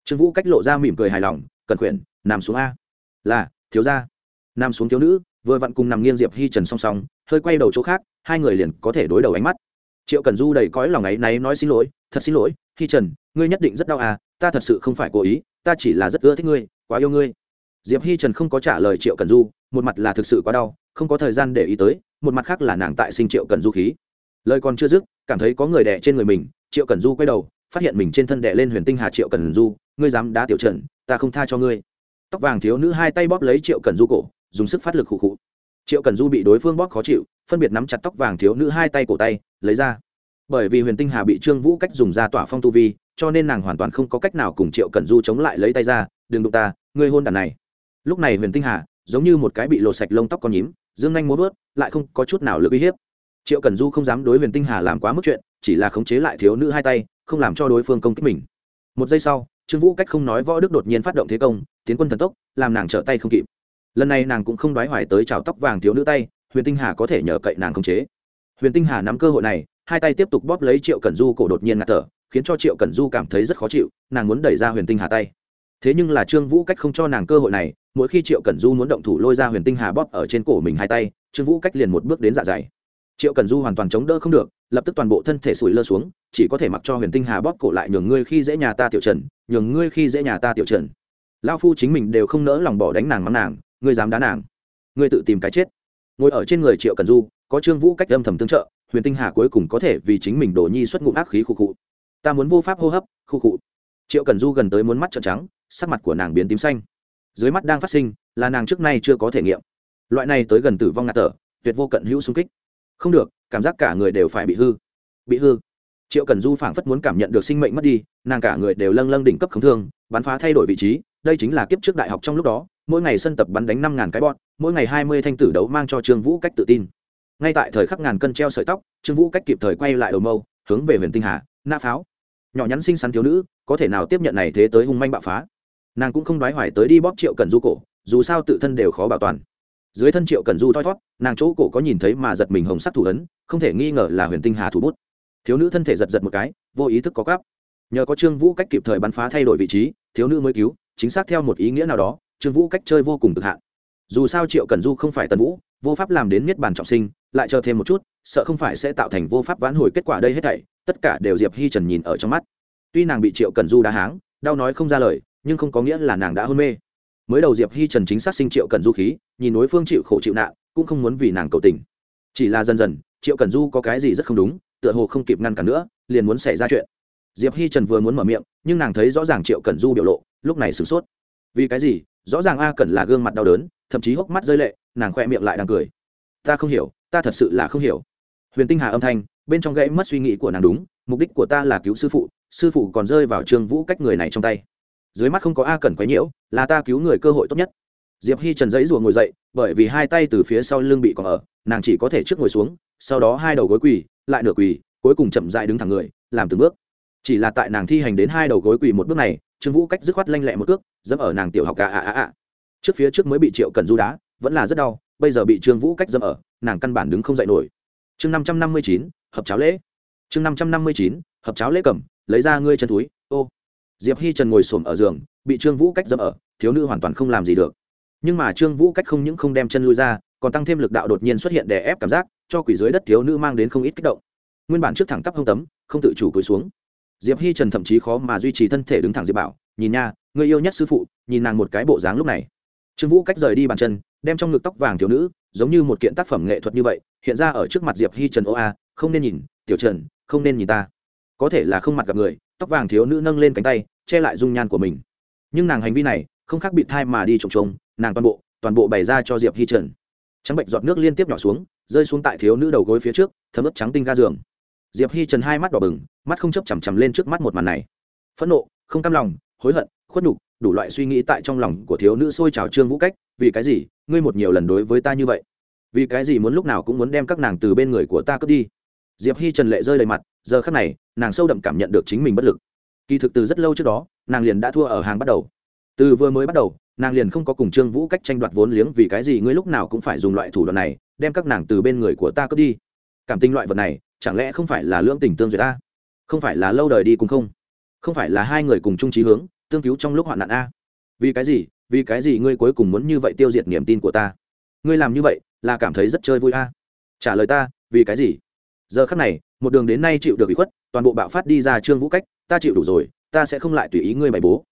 Speaker 1: Trương vũ cách lộ ra mỉm cười hài lòng, cần quyền nằm xuống a. Là, thiếu gia. Nằm xuống thiếu nữ. Vừa vặn cùng nằm nghiêng diệp hi trần song song, hơi quay đầu chỗ khác, hai người liền có thể đối đầu ánh mắt. Triệu cần du đầy cõi lòng ấy náy nói xin lỗi, thật xin lỗi hi trần, ngươi nhất định rất đau à ta thật sự không phải cố ý, ta chỉ là rất ưa thích ngươi, quá yêu ngươi. Diệp hi trần không có trả lời triệu cần du, một mặt là thực sự quá đau, không có thời gian để ý tới, một mặt khác là nàng tại sinh triệu cần du khí lời còn chưa dứt, cảm thấy có người đẻ trên người mình, triệu cần du quay đầu, phát hiện mình trên thân đẻ lên huyền tinh hà triệu cần du, ngươi dám đá tiểu trần ta không tha cho ngươi. Tóc vàng thiếu nữ hai tay bóp lấy triệu cần du cổ, dùng sức phát lực khụ khụ. Triệu cần du bị đối phương bóp khó chịu, phân biệt nắm chặt tóc vàng thiếu nữ hai tay cổ tay, lấy ra. Bởi vì huyền tinh hà bị trương vũ cách dùng ra tỏa phong tu vi, cho nên nàng hoàn toàn không có cách nào cùng triệu cần du chống lại lấy tay ra, đừng đụng ta, ngươi hôn đàn này. Lúc này huyền tinh hà giống như một cái bị lột sạch lông tóc con nhím, dương nhanh muốn vớt, lại không có chút nào lực uy hiếp triệu cần du không dám đối huyền tinh hà làm quá mức chuyện, chỉ là khống chế lại thiếu nữ hai tay, không làm cho đối phương công kích mình. Một giây sau, trương vũ cách không nói võ đức đột nhiên phát động thế công, tiến quân thần tốc, làm nàng trở tay không kịp. Lần này nàng cũng không đoái hoài tới trào tóc vàng thiếu nữ tay, huyền tinh hà có thể nhờ cậy nàng khống chế. Huyền tinh hà nắm cơ hội này, hai tay tiếp tục bóp lấy triệu cần du cổ đột nhiên ngạt thở, khiến cho triệu cần du cảm thấy rất khó chịu, nàng muốn đẩy ra huyền tinh hà tay. Thế nhưng là trương vũ cách không cho nàng cơ hội này, mỗi khi triệu cần du muốn động thủ lôi ra huyền tinh hà bóp ở trên cổ mình hai tay, trương vũ cách liền một bước đến dạ dày triệu cần du hoàn toàn chống đỡ không được, lập tức toàn bộ thân thể sủi lơ xuống, chỉ có thể mặc cho huyền tinh hà bóp cổ lại nhường ngươi khi dễ nhà ta tiểu trần, nhường ngươi khi dễ nhà ta tiểu trần. Lao phu chính mình đều không nỡ lòng bỏ đánh nàng mắng nàng, ngươi dám đá nàng, ngươi tự tìm cái chết. Ngồi ở trên người triệu cần du, có trương vũ cách âm thầm tương trợ, huyền tinh hà cuối cùng có thể vì chính mình đổ nhi xuất ngụm ác khí khu cụ ta muốn vô pháp hô hấp khu cụ triệu cần du gần tới muốn mắt trợn trắng, sắc mặt của nàng biến tím xanh. Dưới mắt đang phát sinh, là nàng trước nay chưa có thể nghiệm. Loại này tới gần tử vong ngạt tở tuyệt vô cận hữu xung kích không được, cảm giác cả người đều phải bị hư. Bị hư. Triệu cần du phảng phất muốn cảm nhận được sinh mệnh mất đi, nàng cả người đều lâng lâng đỉnh cấp khống thương, bắn phá thay đổi vị trí, đây chính là kiếp trước đại học trong lúc đó, mỗi ngày sân tập bắn đánh năm ngàn cái bọn, mỗi ngày hai mươi thanh tử đấu mang cho trương vũ cách tự tin. Ngay tại thời khắc ngàn cân treo sợi tóc, trương vũ cách kịp thời quay lại đầu mâu, hướng về huyền tinh hà, na pháo. Nhỏ nhắn xinh xắn thiếu nữ, có thể nào tiếp nhận này thế tới hung manh bạo phá? Nàng cũng không đoái hoài tới đi bóp triệu cần du cổ, dù sao tự thân đều khó bảo toàn dưới thân triệu cần du thoi thót nàng chỗ cổ có nhìn thấy mà giật mình hồng sắc thủ ấn, không thể nghi ngờ là huyền tinh hà thủ bút. Thiếu nữ thân thể giật giật một cái, vô ý thức có gáp. Nhờ có trương vũ cách kịp thời bắn phá thay đổi vị trí, thiếu nữ mới cứu, chính xác theo một ý nghĩa nào đó, trương vũ cách chơi vô cùng cực hạn. Dù sao triệu cần du không phải tần vũ, vô pháp làm đến niết bàn trọng sinh, lại chờ thêm một chút, sợ không phải sẽ tạo thành vô pháp vãn hồi kết quả đây hết thảy, tất cả đều diệp hi trần nhìn ở trong mắt. Tuy nàng bị triệu cần du đá háng, đau nói không ra lời, nhưng không có nghĩa là nàng đã hôn mê mới đầu diệp hi trần chính xác sinh triệu cần du khí, nhìn đối phương chịu khổ chịu nạn, cũng không muốn vì nàng cầu tình. Chỉ là dần dần, triệu cần du có cái gì rất không đúng, tựa hồ không kịp ngăn cản nữa, liền muốn xảy ra chuyện. Diệp hi trần vừa muốn mở miệng, nhưng nàng thấy rõ ràng triệu cần du biểu lộ, lúc này sửng sốt. Vì cái gì? Rõ ràng a cần là gương mặt đau đớn, thậm chí hốc mắt rơi lệ, nàng khoe miệng lại đang cười. Ta không hiểu, ta thật sự là không hiểu. Huyền tinh hà âm thanh, bên trong gãy mất suy nghĩ của nàng đúng, mục đích của ta là cứu sư phụ sư phụ còn rơi vào trương vũ cách người này trong tay dưới mắt không có a cần quấy nhiễu, là ta cứu người cơ hội tốt nhất. Diệp hi trần giấy rùa ngồi dậy, bởi vì hai tay từ phía sau lưng bị còn ở, nàng chỉ có thể trước ngồi xuống, sau đó hai đầu gối quỳ, lại nửa quỳ, cuối cùng chậm dại đứng thẳng người, làm từng bước. Chỉ là tại nàng thi hành đến hai đầu gối quỳ một bước này, trương vũ cách dứt khoát lanh lẹ một cước, dẫm ở nàng tiểu học à à à à trước phía trước mới bị triệu cần du đá, vẫn là rất đau, bây giờ bị trương vũ cách dẫm ở, nàng căn bản đứng không dậy nổi. Chương năm trăm năm mươi chín, hợp cháo lễ. Chương năm trăm năm mươi chín, hợp cháo lễ cầm, lấy ra ngươi chân túi diệp hi trần ngồi xổm ở giường, bị trương vũ cách dẫm ở, thiếu nữ hoàn toàn không làm gì được. Nhưng mà trương vũ cách không những không đem chân lui ra, còn tăng thêm lực đạo đột nhiên xuất hiện đè ép cảm giác, cho quỷ dưới đất thiếu nữ mang đến không ít kích động. Nguyên bản trước thẳng tắp hông tấm, không tự chủ cúi xuống. Diệp hi trần thậm chí khó mà duy trì thân thể đứng thẳng diệp bảo, nhìn nha, người yêu nhất sư phụ, nhìn nàng một cái bộ dáng lúc này. Trương vũ cách rời đi bàn chân, đem trong ngực tóc vàng thiếu nữ, giống như một kiện tác phẩm nghệ thuật như vậy, hiện ra ở trước mặt diệp hi trần, ô a, không nên nhìn, tiểu trần, không nên nhìn ta. Có thể là không mặt gặp người, tóc vàng thiếu nữ nâng lên cánh tay che lại dung nhan của mình. Nhưng nàng hành vi này không khác bị thai mà đi trồng trồng, nàng toàn bộ toàn bộ bày ra cho diệp hi trần. Trắng bệnh giọt nước liên tiếp nhỏ xuống, rơi xuống tại thiếu nữ đầu gối phía trước, thấm ướp trắng tinh ga giường. Diệp hi trần hai mắt đỏ bừng, mắt không chấp chằm chằm lên trước mắt một màn này. Phẫn nộ, không cam lòng, hối hận, khuất nhục, đủ loại suy nghĩ tại trong lòng của thiếu nữ sôi trào trương vũ cách, vì cái gì? Ngươi một nhiều lần đối với ta như vậy. Vì cái gì muốn lúc nào cũng muốn đem các nàng từ bên người của ta cướp đi? Diệp hi trần lệ rơi đầy mặt, giờ khắc này, nàng sâu đậm cảm nhận được chính mình bất lực kỳ thực từ rất lâu trước đó, nàng liền đã thua ở hàng bắt đầu. Từ vừa mới bắt đầu, nàng liền không có cùng trương vũ cách tranh đoạt vốn liếng vì cái gì ngươi lúc nào cũng phải dùng loại thủ đoạn này, đem các nàng từ bên người của ta cướp đi. Cảm tình loại vật này, chẳng lẽ không phải là lưỡng tình tương duyệt ta không phải là lâu đời đi cùng không? Không phải là hai người cùng chung trí hướng, tương cứu trong lúc hoạn nạn a? Vì cái gì, vì cái gì ngươi cuối cùng muốn như vậy tiêu diệt niềm tin của ta? Ngươi làm như vậy, là cảm thấy rất chơi vui a? Trả lời ta, vì cái gì? Giờ khắc này, một đường đến nay chịu được bị khuất toàn bộ bạo phát đi ra trương vũ cách, ta chịu đủ rồi, ta sẽ không lại tùy ý ngươi bày bố.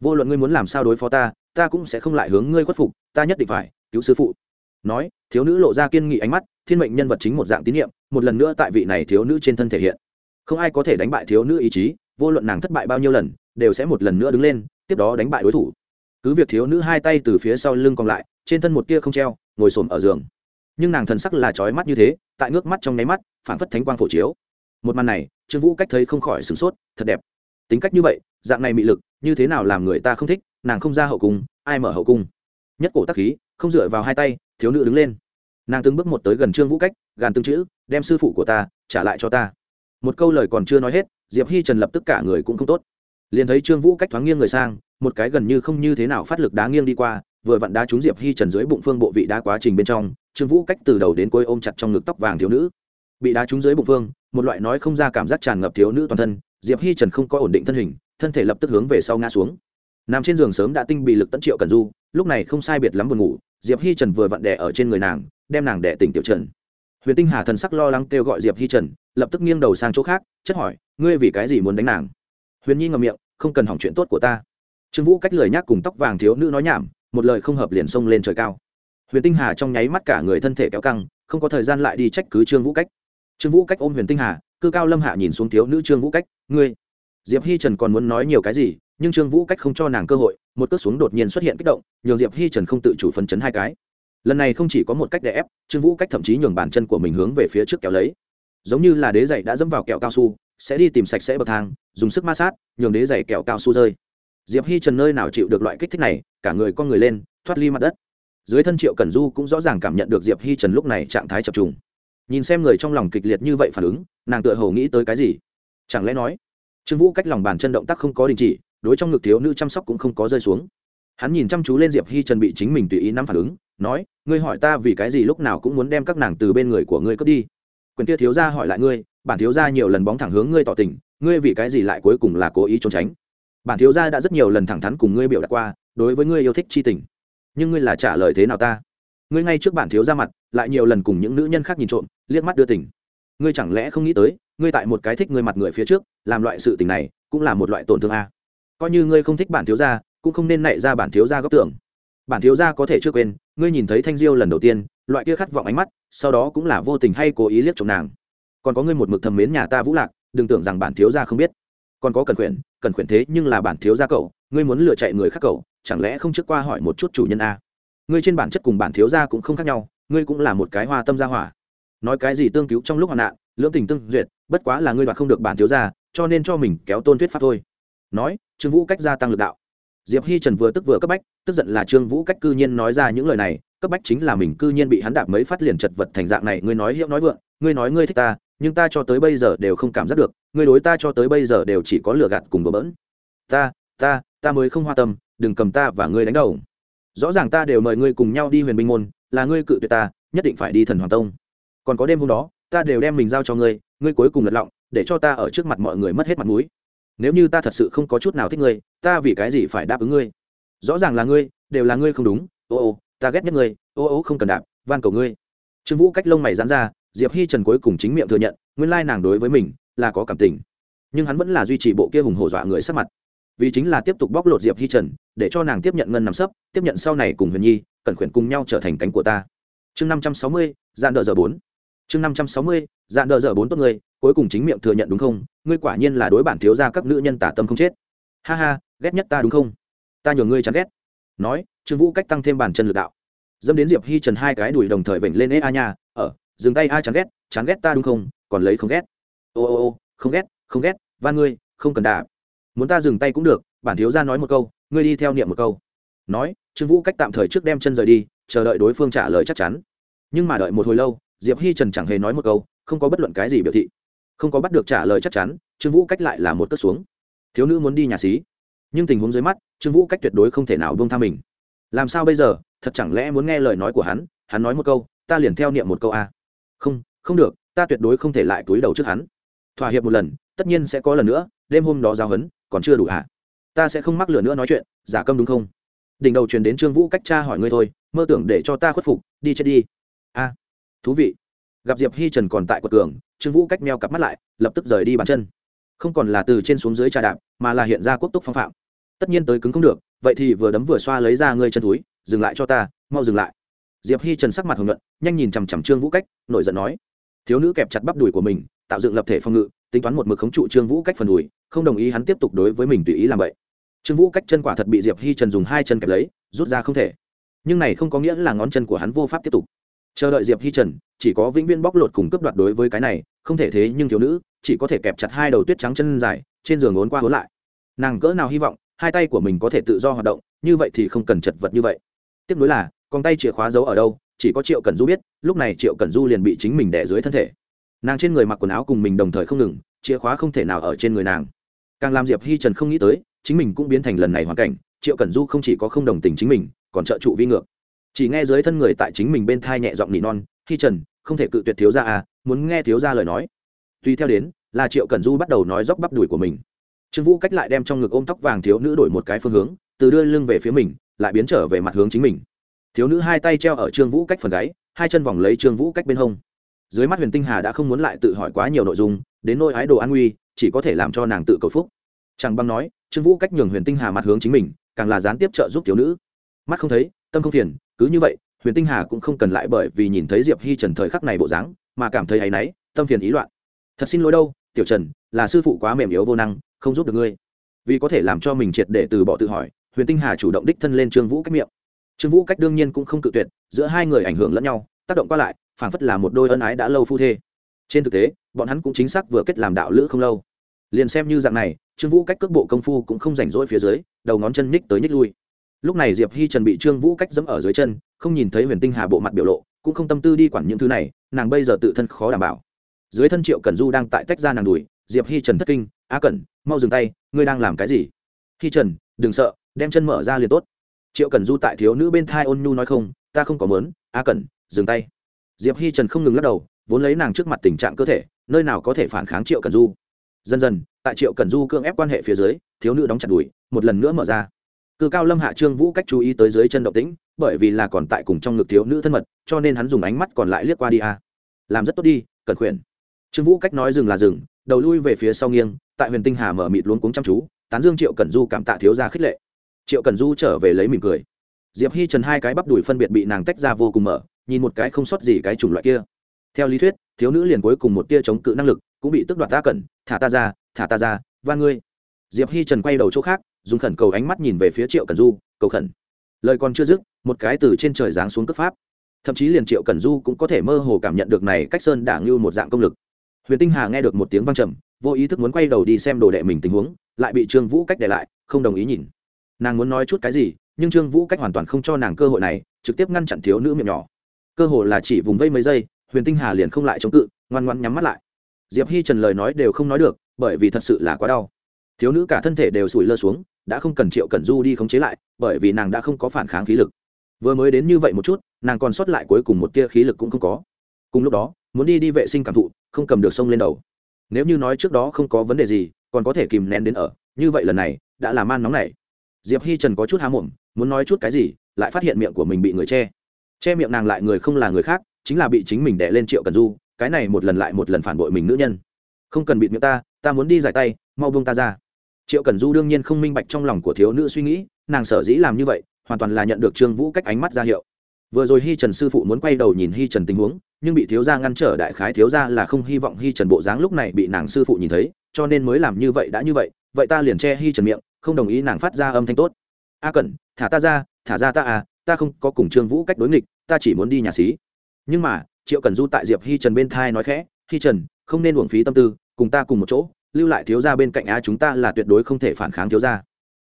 Speaker 1: Vô luận ngươi muốn làm sao đối phó ta ta cũng sẽ không lại hướng ngươi khuất phục, ta nhất định phải, cứu sư phụ. Nói, thiếu nữ lộ ra kiên nghị ánh mắt, thiên mệnh nhân vật chính một dạng tín nhiệm, một lần nữa tại vị này thiếu nữ trên thân thể hiện. Không ai có thể đánh bại thiếu nữ ý chí, vô luận nàng thất bại bao nhiêu lần, đều sẽ một lần nữa đứng lên, tiếp đó đánh bại đối thủ. Cứ việc thiếu nữ hai tay từ phía sau lưng còn lại, trên thân một tia không treo, ngồi xổm ở giường. Nhưng nàng thần sắc là trói mắt như thế, tại ngước mắt trong nháy mắt phản phất thánh quang phổ chiếu. Một màn này trương vũ cách thấy không khỏi sửng sốt, thật đẹp. Tính cách như vậy, dạng này mị lực, như thế nào làm người ta không thích, nàng không ra hậu cung, ai mở hậu cung? Nhất cổ tắc khí, không dựa vào hai tay, thiếu nữ đứng lên. Nàng từng bước một tới gần trương vũ cách, gàn tương chữ, đem sư phụ của ta trả lại cho ta. Một câu lời còn chưa nói hết, diệp hi trần lập tức cả người cũng không tốt. Liền thấy trương vũ cách thoáng nghiêng người sang, một cái gần như không như thế nào phát lực đá nghiêng đi qua, vừa vặn đá trúng diệp hi trần dưới bụng phương bộ vị đá quá trình bên trong, trương vũ cách từ đầu đến cuối ôm chặt trong ngực tóc vàng thiếu nữ bị đá trúng dưới bụng phương một loại nói không ra cảm giác tràn ngập thiếu nữ toàn thân, diệp hi trần không có ổn định thân hình, thân thể lập tức hướng về sau ngã xuống. Nằm trên giường sớm đã tinh bị lực tận triệu cần du, lúc này không sai biệt lắm buồn ngủ, diệp hi trần vừa vặn đẻ ở trên người nàng, đem nàng đẻ tỉnh tiểu trần. Huyền tinh hà thần sắc lo lắng kêu gọi diệp hi trần, lập tức nghiêng đầu sang chỗ khác, chất hỏi, ngươi vì cái gì muốn đánh nàng? Huyền nhi ngậm miệng, không cần hỏng chuyện tốt của ta. Trương vũ cách lời nhắc cùng tóc vàng thiếu nữ nói nhảm, một lời không hợp liền xông lên trời cao. Huyền tinh hà trong nháy mắt cả người thân thể kéo căng, không có thời gian lại đi trách cứ trương vũ cách trương vũ cách ôm huyền tinh hà, cư cao lâm hạ nhìn xuống thiếu nữ trương vũ cách, ngươi. Diệp hi trần còn muốn nói nhiều cái gì, nhưng trương vũ cách không cho nàng cơ hội, một cước xuống đột nhiên xuất hiện kích động, nhường diệp hi trần không tự chủ phấn chấn hai cái. Lần này không chỉ có một cách để ép, trương vũ cách thậm chí nhường bàn chân của mình hướng về phía trước kéo lấy. Giống như là đế giày đã dẫm vào kẹo cao su, sẽ đi tìm sạch sẽ bậc thang, dùng sức ma sát, nhường đế giày kẹo cao su rơi. Diệp hi trần nơi nào chịu được loại kích thích này, cả người con người lên, thoát ly mặt đất. Dưới thân triệu cẩn du cũng rõ ràng cảm nhận được diệp hi trần lúc này trạng thái chập trùng nhìn xem người trong lòng kịch liệt như vậy phản ứng, nàng tựa hồ nghĩ tới cái gì? Chẳng lẽ nói, trương vũ cách lòng bàn chân động tác không có đình chỉ, đối trong ngực thiếu nữ chăm sóc cũng không có rơi xuống. Hắn nhìn chăm chú lên diệp hi trần bị chính mình tùy ý nắm phản ứng, nói, ngươi hỏi ta vì cái gì lúc nào cũng muốn đem các nàng từ bên người của ngươi cướp đi. Quyền kia thiếu gia hỏi lại ngươi, bản thiếu gia nhiều lần bóng thẳng hướng ngươi tỏ tình, ngươi vì cái gì lại cuối cùng là cố ý trốn tránh? Bản thiếu gia đã rất nhiều lần thẳng thắn cùng ngươi biểu đạt qua, đối với ngươi yêu thích chi tình. Nhưng ngươi là trả lời thế nào ta? Ngươi ngay trước bản thiếu gia mặt, lại nhiều lần cùng những nữ nhân khác nhìn trộm, liếc mắt đưa tình. Ngươi chẳng lẽ không nghĩ tới, ngươi tại một cái thích ngươi mặt người phía trước, làm loại sự tình này, cũng là một loại tổn thương a. Coi như ngươi không thích bản thiếu gia, cũng không nên nảy ra bản thiếu gia góc tưởng. Bản thiếu gia có thể chưa quên, ngươi nhìn thấy thanh diêu lần đầu tiên, loại kia khát vọng ánh mắt, sau đó cũng là vô tình hay cố ý liếc trộm nàng. Còn có ngươi một mực thầm mến nhà ta vũ lạc, đừng tưởng rằng bản thiếu gia không biết. Còn có cần khuyển cần khuyển thế nhưng là bản thiếu gia cậu, ngươi muốn lựa chạy người khác cậu, chẳng lẽ không trước qua hỏi một chút chủ nhân a? Ngươi trên bản chất cùng bản thiếu gia cũng không khác nhau, ngươi cũng là một cái hoa tâm gia hỏa. Nói cái gì tương cứu trong lúc hoạn nạn, lưỡng tình tương duyệt, bất quá là ngươi đoạt không được bản thiếu gia, cho nên cho mình kéo tôn thuyết pháp thôi. Nói, trương vũ cách gia tăng lực đạo. Diệp hi trần vừa tức vừa cấp bách, tức giận là trương vũ cách cư nhiên nói ra những lời này, cấp bách chính là mình cư nhiên bị hắn đạp mấy phát liền chật vật thành dạng này, ngươi nói hiệu nói vượng, ngươi nói ngươi thích ta, nhưng ta cho tới bây giờ đều không cảm giác được, ngươi đối ta cho tới bây giờ đều chỉ có lừa gạt cùng bừa bỡn. Ta ta ta mới không hoa tâm, đừng cầm ta và ngươi đánh đầu rõ ràng ta đều mời ngươi cùng nhau đi huyền binh môn, là ngươi cự tuyệt ta, nhất định phải đi thần hoàng tông. Còn có đêm hôm đó, ta đều đem mình giao cho ngươi ngươi cuối cùng lật lọng, để cho ta ở trước mặt mọi người mất hết mặt mũi. Nếu như ta thật sự không có chút nào thích ngươi, ta vì cái gì phải đáp ứng ngươi? Rõ ràng là ngươi, đều là ngươi không đúng. Ô ô, ta ghét nhất ngươi, ô ô không cần đạp, van cầu ngươi. Trương vũ cách lông mày dán ra, diệp hi trần cuối cùng chính miệng thừa nhận, nguyên lai nàng đối với mình, là có cảm tình. Nhưng hắn vẫn là duy trì bộ kia hùng hổ dọa người sắc mặt. Vì chính là tiếp tục bóc lột diệp hi trần để cho nàng tiếp nhận ngân nằm sấp, tiếp nhận sau này cùng huyền nhi, cẩn khuyển cùng nhau trở thành cánh của ta. Chương năm trăm sáu mươi dạn đợi giờ bốn. Chương năm trăm sáu mươi dạn đợi giờ bốn tốt người, cuối cùng chính miệng thừa nhận đúng không? Ngươi quả nhiên là đối bản thiếu gia các nữ nhân tả tâm không chết. Ha ha, ghét nhất ta đúng không? Ta nhường ngươi chán ghét. Nói, trương vũ cách tăng thêm bàn chân lực đạo. Dâm đến diệp hi trần hai cái đùi đồng thời vểnh lên ê a nha, ở, dừng tay ai chán ghét chán ghét ta đúng không? Còn lấy không ghét. Ô ô ô, không ghét không ghét, van ngươi, không cần đà muốn ta dừng tay cũng được, bản thiếu gia nói một câu ngươi đi theo niệm một câu. Nói, trương vũ cách tạm thời trước đem chân rời đi, chờ đợi đối phương trả lời chắc chắn. Nhưng mà đợi một hồi lâu, diệp hi trần chẳng hề nói một câu, không có bất luận cái gì biểu thị. Không có bắt được trả lời chắc chắn, trương vũ cách lại là một cất xuống. Thiếu nữ muốn đi nhà xí. Nhưng tình huống dưới mắt, trương vũ cách tuyệt đối không thể nào buông tha mình. Làm sao bây giờ, thật chẳng lẽ muốn nghe lời nói của hắn hắn nói một câu, ta liền theo niệm một câu a. Không không được, ta tuyệt đối không thể lại túi đầu trước hắn. Thỏa hiệp một lần, tất nhiên sẽ có lần nữa, đêm hôm đó giao hấn, còn chưa đủ hả ta sẽ không mắc lửa nữa nói chuyện, giả câm đúng không? Đỉnh đầu truyền đến trương vũ cách cha hỏi ngươi thôi, mơ tưởng để cho ta khuất phục, đi chết đi. A, thú vị. Gặp diệp hi trần còn tại quật cường, trương vũ cách meo cặp mắt lại, lập tức rời đi bàn chân. Không còn là từ trên xuống dưới trà đạp, mà là hiện ra quốc túc phong phạm. Tất nhiên tới cứng không được, vậy thì vừa đấm vừa xoa lấy ra ngươi chân túi, dừng lại cho ta, mau dừng lại. Diệp hi trần sắc mặt hồng nhuận, nhanh nhìn chằm chằm trương vũ cách, nổi giận nói. Thiếu nữ kẹp chặt bắp đùi của mình, tạo dựng lập thể phòng ngự, tính toán một mực khống trụ trương vũ cách phần đùi, không đồng ý hắn tiếp tục đối với mình tùy ý làm vậy trương vũ cách chân quả thật bị diệp hi trần dùng hai chân kẹp lấy, rút ra không thể. Nhưng này không có nghĩa là ngón chân của hắn vô pháp tiếp tục. Chờ đợi diệp hi trần, chỉ có vĩnh viên bóc lột cùng cướp đoạt đối với cái này, không thể thế nhưng thiếu nữ, chỉ có thể kẹp chặt hai đầu tuyết trắng chân dài, trên giường ốn qua ốn lại. Nàng cỡ nào hy vọng, hai tay của mình có thể tự do hoạt động, như vậy thì không cần chật vật như vậy. Tiếp nối là, con tay chìa khóa giấu ở đâu, chỉ có triệu cần du biết, lúc này triệu cần du liền bị chính mình đẻ dưới thân thể. Nàng trên người mặc quần áo cùng mình đồng thời không ngừng, chìa khóa không thể nào ở trên người nàng. Càng làm diệp hi trần không nghĩ tới chính mình cũng biến thành lần này hoàn cảnh, triệu cẩn du không chỉ có không đồng tình chính mình, còn trợ trụ vi ngược. Chỉ nghe dưới thân người tại chính mình bên thai nhẹ giọng nỉ non khi trần, không thể cự tuyệt thiếu gia à muốn nghe thiếu gia lời nói. Tùy theo đến, là triệu cẩn du bắt đầu nói dốc bắp đùi của mình. Trương vũ cách lại đem trong ngực ôm tóc vàng thiếu nữ đổi một cái phương hướng, từ đưa lưng về phía mình, lại biến trở về mặt hướng chính mình. Thiếu nữ hai tay treo ở trương vũ cách phần gáy, hai chân vòng lấy trương vũ cách bên hông. Dưới mắt huyền tinh hà đã không muốn lại tự hỏi quá nhiều nội dung, đến nỗi ái đồ an nguy, chỉ có thể làm cho nàng tự cầu phúc. Chẳng băng nói trương vũ cách nhường huyền tinh hà mặt hướng chính mình, càng là gián tiếp trợ giúp thiếu nữ. Mắt không thấy, tâm không phiền, cứ như vậy, huyền tinh hà cũng không cần lại bởi vì nhìn thấy diệp hi trần thời khắc này bộ dáng, mà cảm thấy áy náy, tâm phiền ý loạn. Thật xin lỗi đâu, tiểu trần, là sư phụ quá mềm yếu vô năng, không giúp được ngươi. Vì có thể làm cho mình triệt để từ bỏ tự hỏi, huyền tinh hà chủ động đích thân lên trương vũ cách miệng. Trương vũ cách đương nhiên cũng không cự tuyệt, giữa hai người ảnh hưởng lẫn nhau, tác động qua lại, phảng phất là một đôi ân ái đã lâu phu thê. Trên thực tế, bọn hắn cũng chính xác vừa kết làm đạo lữ không lâu. Liền xem như dạng này trương vũ cách cước bộ công phu cũng không rảnh rỗi phía dưới, đầu ngón chân nhích tới nhích lui. Lúc này diệp hi trần bị trương vũ cách dẫm ở dưới chân, không nhìn thấy huyền tinh hà bộ mặt biểu lộ, cũng không tâm tư đi quản những thứ này, nàng bây giờ tự thân khó đảm bảo. Dưới thân triệu Cần du đang tại tách ra nàng đùi, diệp hi trần thất kinh, A cẩn, mau dừng tay, ngươi đang làm cái gì? Hi trần, đừng sợ, đem chân mở ra liền tốt. Triệu Cần du tại thiếu nữ bên thai ôn nhu nói không, ta không có mớn A cẩn, dừng tay. Diệp hi trần không ngừng lắc đầu, vốn lấy nàng trước mặt tình trạng cơ thể, nơi nào có thể phản kháng triệu Cần du dần dần, tại triệu cần du cương ép quan hệ phía dưới, thiếu nữ đóng chặt đùi, một lần nữa mở ra. Cư cao lâm hạ trương vũ cách chú ý tới dưới chân động tĩnh, bởi vì là còn tại cùng trong ngực thiếu nữ thân mật, cho nên hắn dùng ánh mắt còn lại liếc qua đi a. Làm rất tốt đi cần khuyển. Trương vũ cách nói dừng là dừng, đầu lui về phía sau nghiêng, tại huyền tinh hà mở mịt luống cuống chăm chú, tán dương triệu cần du cảm tạ thiếu ra khích lệ. Triệu cần du trở về lấy mỉm cười. Diệp hi trần hai cái bắp đùi phân biệt bị nàng tách ra vô cùng mở, nhìn một cái không sót gì cái chủng loại kia. Theo lý thuyết, thiếu nữ liền cuối cùng một tia chống cự năng lực cũng bị tước đoạt ta cẩn thả ta ra, thả ta ra và ngươi. Diệp hi trần quay đầu chỗ khác, dùng khẩn cầu ánh mắt nhìn về phía triệu cần du, cầu khẩn. Lời còn chưa dứt, một cái từ trên trời giáng xuống cấp pháp. Thậm chí liền triệu cần du cũng có thể mơ hồ cảm nhận được này cách sơn đảng như một dạng công lực. Huyền tinh hà nghe được một tiếng vang trầm, vô ý thức muốn quay đầu đi xem đồ đệ mình tình huống, lại bị trương vũ cách để lại, không đồng ý nhìn. Nàng muốn nói chút cái gì, nhưng trương vũ cách hoàn toàn không cho nàng cơ hội này, trực tiếp ngăn chặn thiếu nữ miệng nhỏ. Cơ hội là chỉ vùng vây mấy giây, huyền tinh hà liền không lại chống cự, ngoan ngoan nhắm mắt lại diệp hi trần lời nói đều không nói được, bởi vì thật sự là quá đau. Thiếu nữ cả thân thể đều sủi lơ xuống, đã không cần triệu cẩn du đi khống chế lại, bởi vì nàng đã không có phản kháng khí lực. Vừa mới đến như vậy một chút, nàng còn sót lại cuối cùng một tia khí lực cũng không có. Cùng lúc đó, muốn đi đi vệ sinh cảm thụ, không cầm được sông lên đầu. Nếu như nói trước đó không có vấn đề gì, còn có thể kìm nén đến ở, như vậy lần này, đã là man nóng này. Diệp hi trần có chút há muộm muốn nói chút cái gì, lại phát hiện miệng của mình bị người che. Che miệng nàng lại người không là người khác, chính là bị chính mình đè lên triệu cần du cái này một lần lại một lần phản bội mình nữ nhân. Không cần bịt miệng ta ta muốn đi giải tay, mau buông ta ra. Triệu cần du đương nhiên không minh bạch trong lòng của thiếu nữ suy nghĩ, nàng sở dĩ làm như vậy, hoàn toàn là nhận được trương vũ cách ánh mắt ra hiệu. Vừa rồi hi trần sư phụ muốn quay đầu nhìn hi trần tình huống, nhưng bị thiếu gia ngăn trở đại khái thiếu gia là không hy vọng hi trần bộ dáng lúc này bị nàng sư phụ nhìn thấy, cho nên mới làm như vậy đã như vậy vậy ta liền che hi trần miệng, không đồng ý nàng phát ra âm thanh tốt. A cẩn, thả ta ra, thả ra ta à ta không có cùng trương vũ cách đối nghịch, ta chỉ muốn đi nhà xí. Nhưng mà triệu cần du tại diệp hi trần bên thai nói khẽ hi trần, không nên uổng phí tâm tư, cùng ta cùng một chỗ, lưu lại thiếu gia bên cạnh á chúng ta là tuyệt đối không thể phản kháng thiếu gia.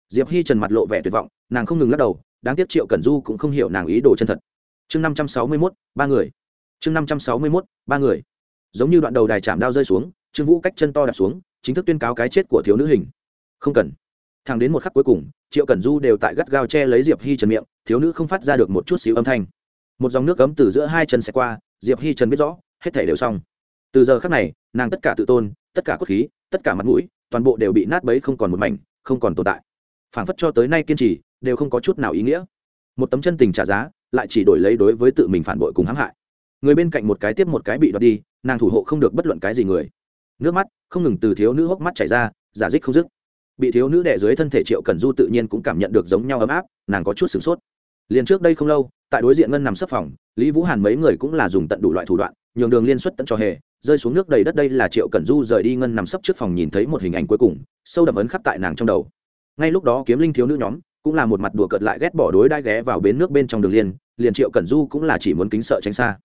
Speaker 1: Diệp hi trần mặt lộ vẻ tuyệt vọng, nàng không ngừng lắc đầu, đáng tiếc triệu cần du cũng không hiểu nàng ý đồ chân thật. Chương năm trăm sáu mươi mốt, ba người. Chương năm trăm sáu mươi mốt, ba người. Giống như đoạn đầu đài chạm đao rơi xuống, trương vũ cách chân to đạp xuống, chính thức tuyên cáo cái chết của thiếu nữ hình. Không cần. Thẳng đến một khắc cuối cùng, triệu cẩn du đều tại gắt gao che lấy diệp hi trần miệng, thiếu nữ không phát ra được một chút xíu âm thanh. Một dòng nước cấm từ giữa hai chân xe qua diệp hi trần biết rõ, hết thể đều xong. Từ giờ khắc này, nàng tất cả tự tôn, tất cả cốt khí, tất cả mặt mũi, toàn bộ đều bị nát bấy không còn một mảnh, không còn tồn tại. Phảng phất cho tới nay kiên trì, đều không có chút nào ý nghĩa. Một tấm chân tình trả giá, lại chỉ đổi lấy đối với tự mình phản bội cùng hãm hại. Người bên cạnh một cái tiếp một cái bị đoạt đi, nàng thủ hộ không được bất luận cái gì người. Nước mắt, không ngừng từ thiếu nữ hốc mắt chảy ra, giả dích không dứt. Bị thiếu nữ đẻ dưới thân thể triệu cần du tự nhiên cũng cảm nhận được giống nhau ấm áp, nàng có chút sửng sốt. Liền trước đây không lâu tại đối diện ngân nằm sấp phòng, lý vũ hàn mấy người cũng là dùng tận đủ loại thủ đoạn, nhường đường liên xuất tận cho hề, rơi xuống nước đầy đất đây là triệu cẩn du rời đi ngân nằm sấp trước phòng nhìn thấy một hình ảnh cuối cùng, sâu đậm ấn khắc tại nàng trong đầu. Ngay lúc đó kiếm linh thiếu nữ nhóm, cũng là một mặt đùa cợt lại ghét bỏ đối đai ghé vào bến nước bên trong đường liên, liền triệu cẩn du cũng là chỉ muốn kính sợ tránh xa.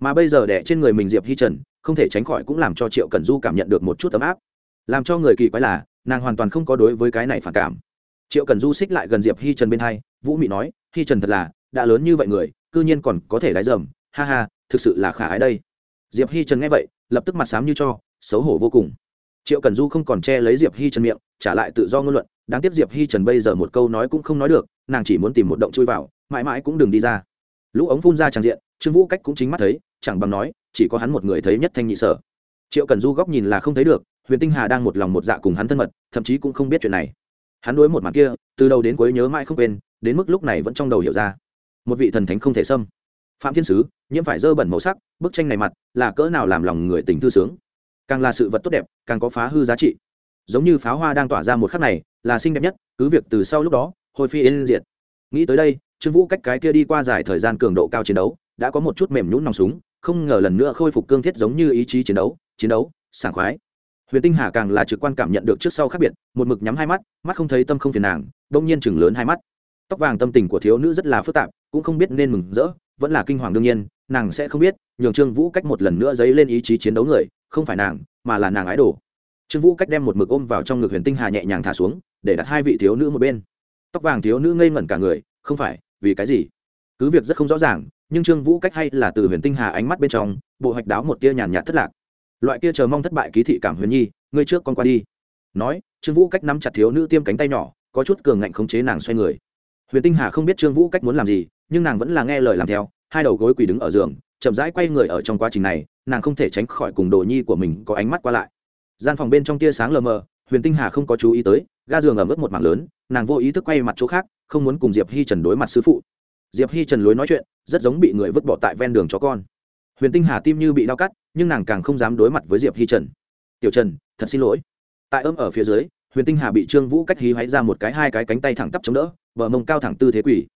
Speaker 1: Mà bây giờ đẻ trên người mình diệp hi trần, không thể tránh khỏi cũng làm cho triệu cẩn du cảm nhận được một chút ấm áp. Làm cho người kỳ quái là, nàng hoàn toàn không có đối với cái này phản cảm. Triệu cẩn du xích lại gần diệp hi trần bên hai, vũ mị nói hi trần thật là đã lớn như vậy người, cư nhiên còn có thể đái dầm, ha ha, thực sự là khả ái đây. Diệp hi trần nghe vậy, lập tức mặt sám như cho, xấu hổ vô cùng. Triệu Cần du không còn che lấy diệp hi trần miệng, trả lại tự do ngôn luận, đáng tiếc diệp hi trần bây giờ một câu nói cũng không nói được, nàng chỉ muốn tìm một động chui vào, mãi mãi cũng đừng đi ra. Lũ ống phun ra tràn diện, trương vũ cách cũng chính mắt thấy, chẳng bằng nói, chỉ có hắn một người thấy nhất thanh nhị sở. Triệu cần du góc nhìn là không thấy được, huyền tinh hà đang một lòng một dạ cùng hắn thân mật, thậm chí cũng không biết chuyện này. Hắn đối một mặt kia, từ đầu đến cuối nhớ mãi không quên, đến mức lúc này vẫn trong đầu hiểu ra một vị thần thánh không thể xâm. Phạm thiên sứ, nhiễm phải dơ bẩn màu sắc, bức tranh này mặt, là cỡ nào làm lòng người tình thư sướng. Càng là sự vật tốt đẹp, càng có phá hư giá trị. Giống như pháo hoa đang tỏa ra một khắc này, là xinh đẹp nhất, cứ việc từ sau lúc đó, hồi phi yên diệt. Nghĩ tới đây, trương vũ cách cái kia đi qua dài thời gian cường độ cao chiến đấu, đã có một chút mềm nhũn nòng súng, không ngờ lần nữa khôi phục cương thiết giống như ý chí chiến đấu chiến đấu, sảng khoái. Huyền tinh hà càng là trực quan cảm nhận được trước sau khác biệt, một mực nhắm hai mắt mắt không thấy tâm không phiền nàng đông nhiên chừng lớn hai mắt tóc vàng tâm tình của thiếu nữ rất là phức tạp, cũng không biết nên mừng rỡ, vẫn là kinh hoàng đương nhiên, nàng sẽ không biết, nhường trương vũ cách một lần nữa dấy lên ý chí chiến đấu người, không phải nàng, mà là nàng ái đồ trương vũ cách đem một mực ôm vào trong ngực huyền tinh hà nhẹ nhàng thả xuống, để đặt hai vị thiếu nữ một bên. Tóc vàng thiếu nữ ngây ngẩn cả người, không phải, vì cái gì? Cứ việc rất không rõ ràng, nhưng trương vũ cách hay là từ huyền tinh hà ánh mắt bên trong, bộ hoạch đáo một tia nhàn nhạt thất lạc. Loại kia chờ mong thất bại ký thị cảm huyền nhi, ngươi trước con qua đi. Nói, trương vũ cách nắm chặt thiếu nữ tiêm cánh tay nhỏ, có chút cường ngạnh khống chế nàng xoay người huyền tinh hà không biết trương vũ cách muốn làm gì, nhưng nàng vẫn là nghe lời làm theo, hai đầu gối quỳ đứng ở giường, chậm rãi quay người ở trong quá trình này, nàng không thể tránh khỏi cùng đồ nhi của mình có ánh mắt qua lại. Gian phòng bên trong tia sáng lờ mờ, huyền tinh hà không có chú ý tới, ga giường ẩm ướt một mảng lớn, nàng vô ý thức quay mặt chỗ khác, không muốn cùng diệp hi trần đối mặt sư phụ. Diệp hi trần lối nói chuyện, rất giống bị người vứt bỏ tại ven đường chó con. Huyền tinh hà tim như bị đau cắt, nhưng nàng càng không dám đối mặt với diệp hi trần. Tiểu trần, thật xin lỗi. Tại ấm ở phía dưới huyền tinh hà bị trương vũ cách hí hoáy ra một cái hai cái cánh tay thẳng tắp chống đỡ bờ mông cao thẳng tư thế quỷ.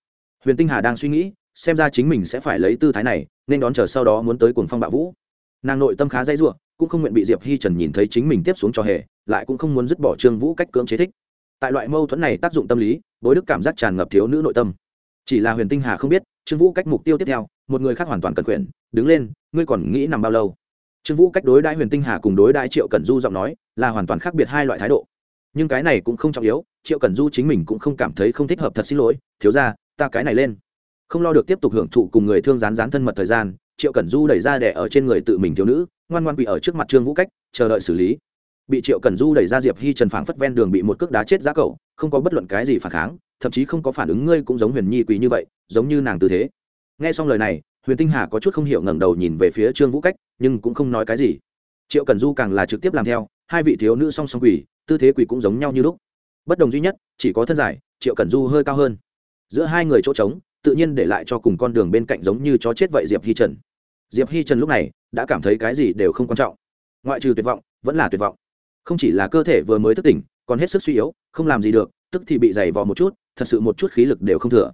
Speaker 1: Huyền tinh hà đang suy nghĩ, xem ra chính mình sẽ phải lấy tư thái này, nên đón chờ sau đó muốn tới cuồng phong bạo vũ. Nàng nội tâm khá dãy ruộng cũng không nguyện bị diệp hi trần nhìn thấy chính mình tiếp xuống trò hề, lại cũng không muốn dứt bỏ trương vũ cách cưỡng chế thích. Tại loại mâu thuẫn này tác dụng tâm lý, bối đức cảm giác tràn ngập thiếu nữ nội tâm. Chỉ là huyền tinh hà không biết, trương vũ cách mục tiêu tiếp theo, một người khác hoàn toàn cần quyền, đứng lên, ngươi còn nghĩ nằm bao lâu? Trương vũ cách đối đãi huyền tinh hà cùng đối đãi triệu Cần du giọng nói, là hoàn toàn khác biệt hai loại thái độ nhưng cái này cũng không trọng yếu, triệu cẩn du chính mình cũng không cảm thấy không thích hợp thật xin lỗi, thiếu ra ta cái này lên. Không lo được tiếp tục hưởng thụ cùng người thương rán rán thân mật thời gian, triệu cẩn du đẩy ra đẻ ở trên người tự mình thiếu nữ, ngoan ngoan quỳ ở trước mặt trương vũ cách, chờ đợi xử lý. Bị triệu cẩn du đẩy ra diệp hi trần phảng phất ven đường bị một cước đá chết giá cậu không có bất luận cái gì phản kháng, thậm chí không có phản ứng ngươi cũng giống huyền nhi quỳ như vậy, giống như nàng tư thế. Nghe xong lời này, huyền tinh hà có chút không hiểu ngẩng đầu nhìn về phía trương vũ cách, nhưng cũng không nói cái gì. Triệu cẩn du càng là trực tiếp làm theo, hai vị thiếu nữ song song quỳ tư thế quỳ cũng giống nhau như lúc. Bất đồng duy nhất, chỉ có thân dài, triệu cẩn du hơi cao hơn. Giữa hai người chỗ trống, tự nhiên để lại cho cùng con đường bên cạnh giống như chó chết vậy diệp hi trần. Diệp hi trần lúc này, đã cảm thấy cái gì đều không quan trọng. Ngoại trừ tuyệt vọng, vẫn là tuyệt vọng. Không chỉ là cơ thể vừa mới thức tỉnh, còn hết sức suy yếu, không làm gì được, tức thì bị dày vò một chút, thật sự một chút khí lực đều không thừa.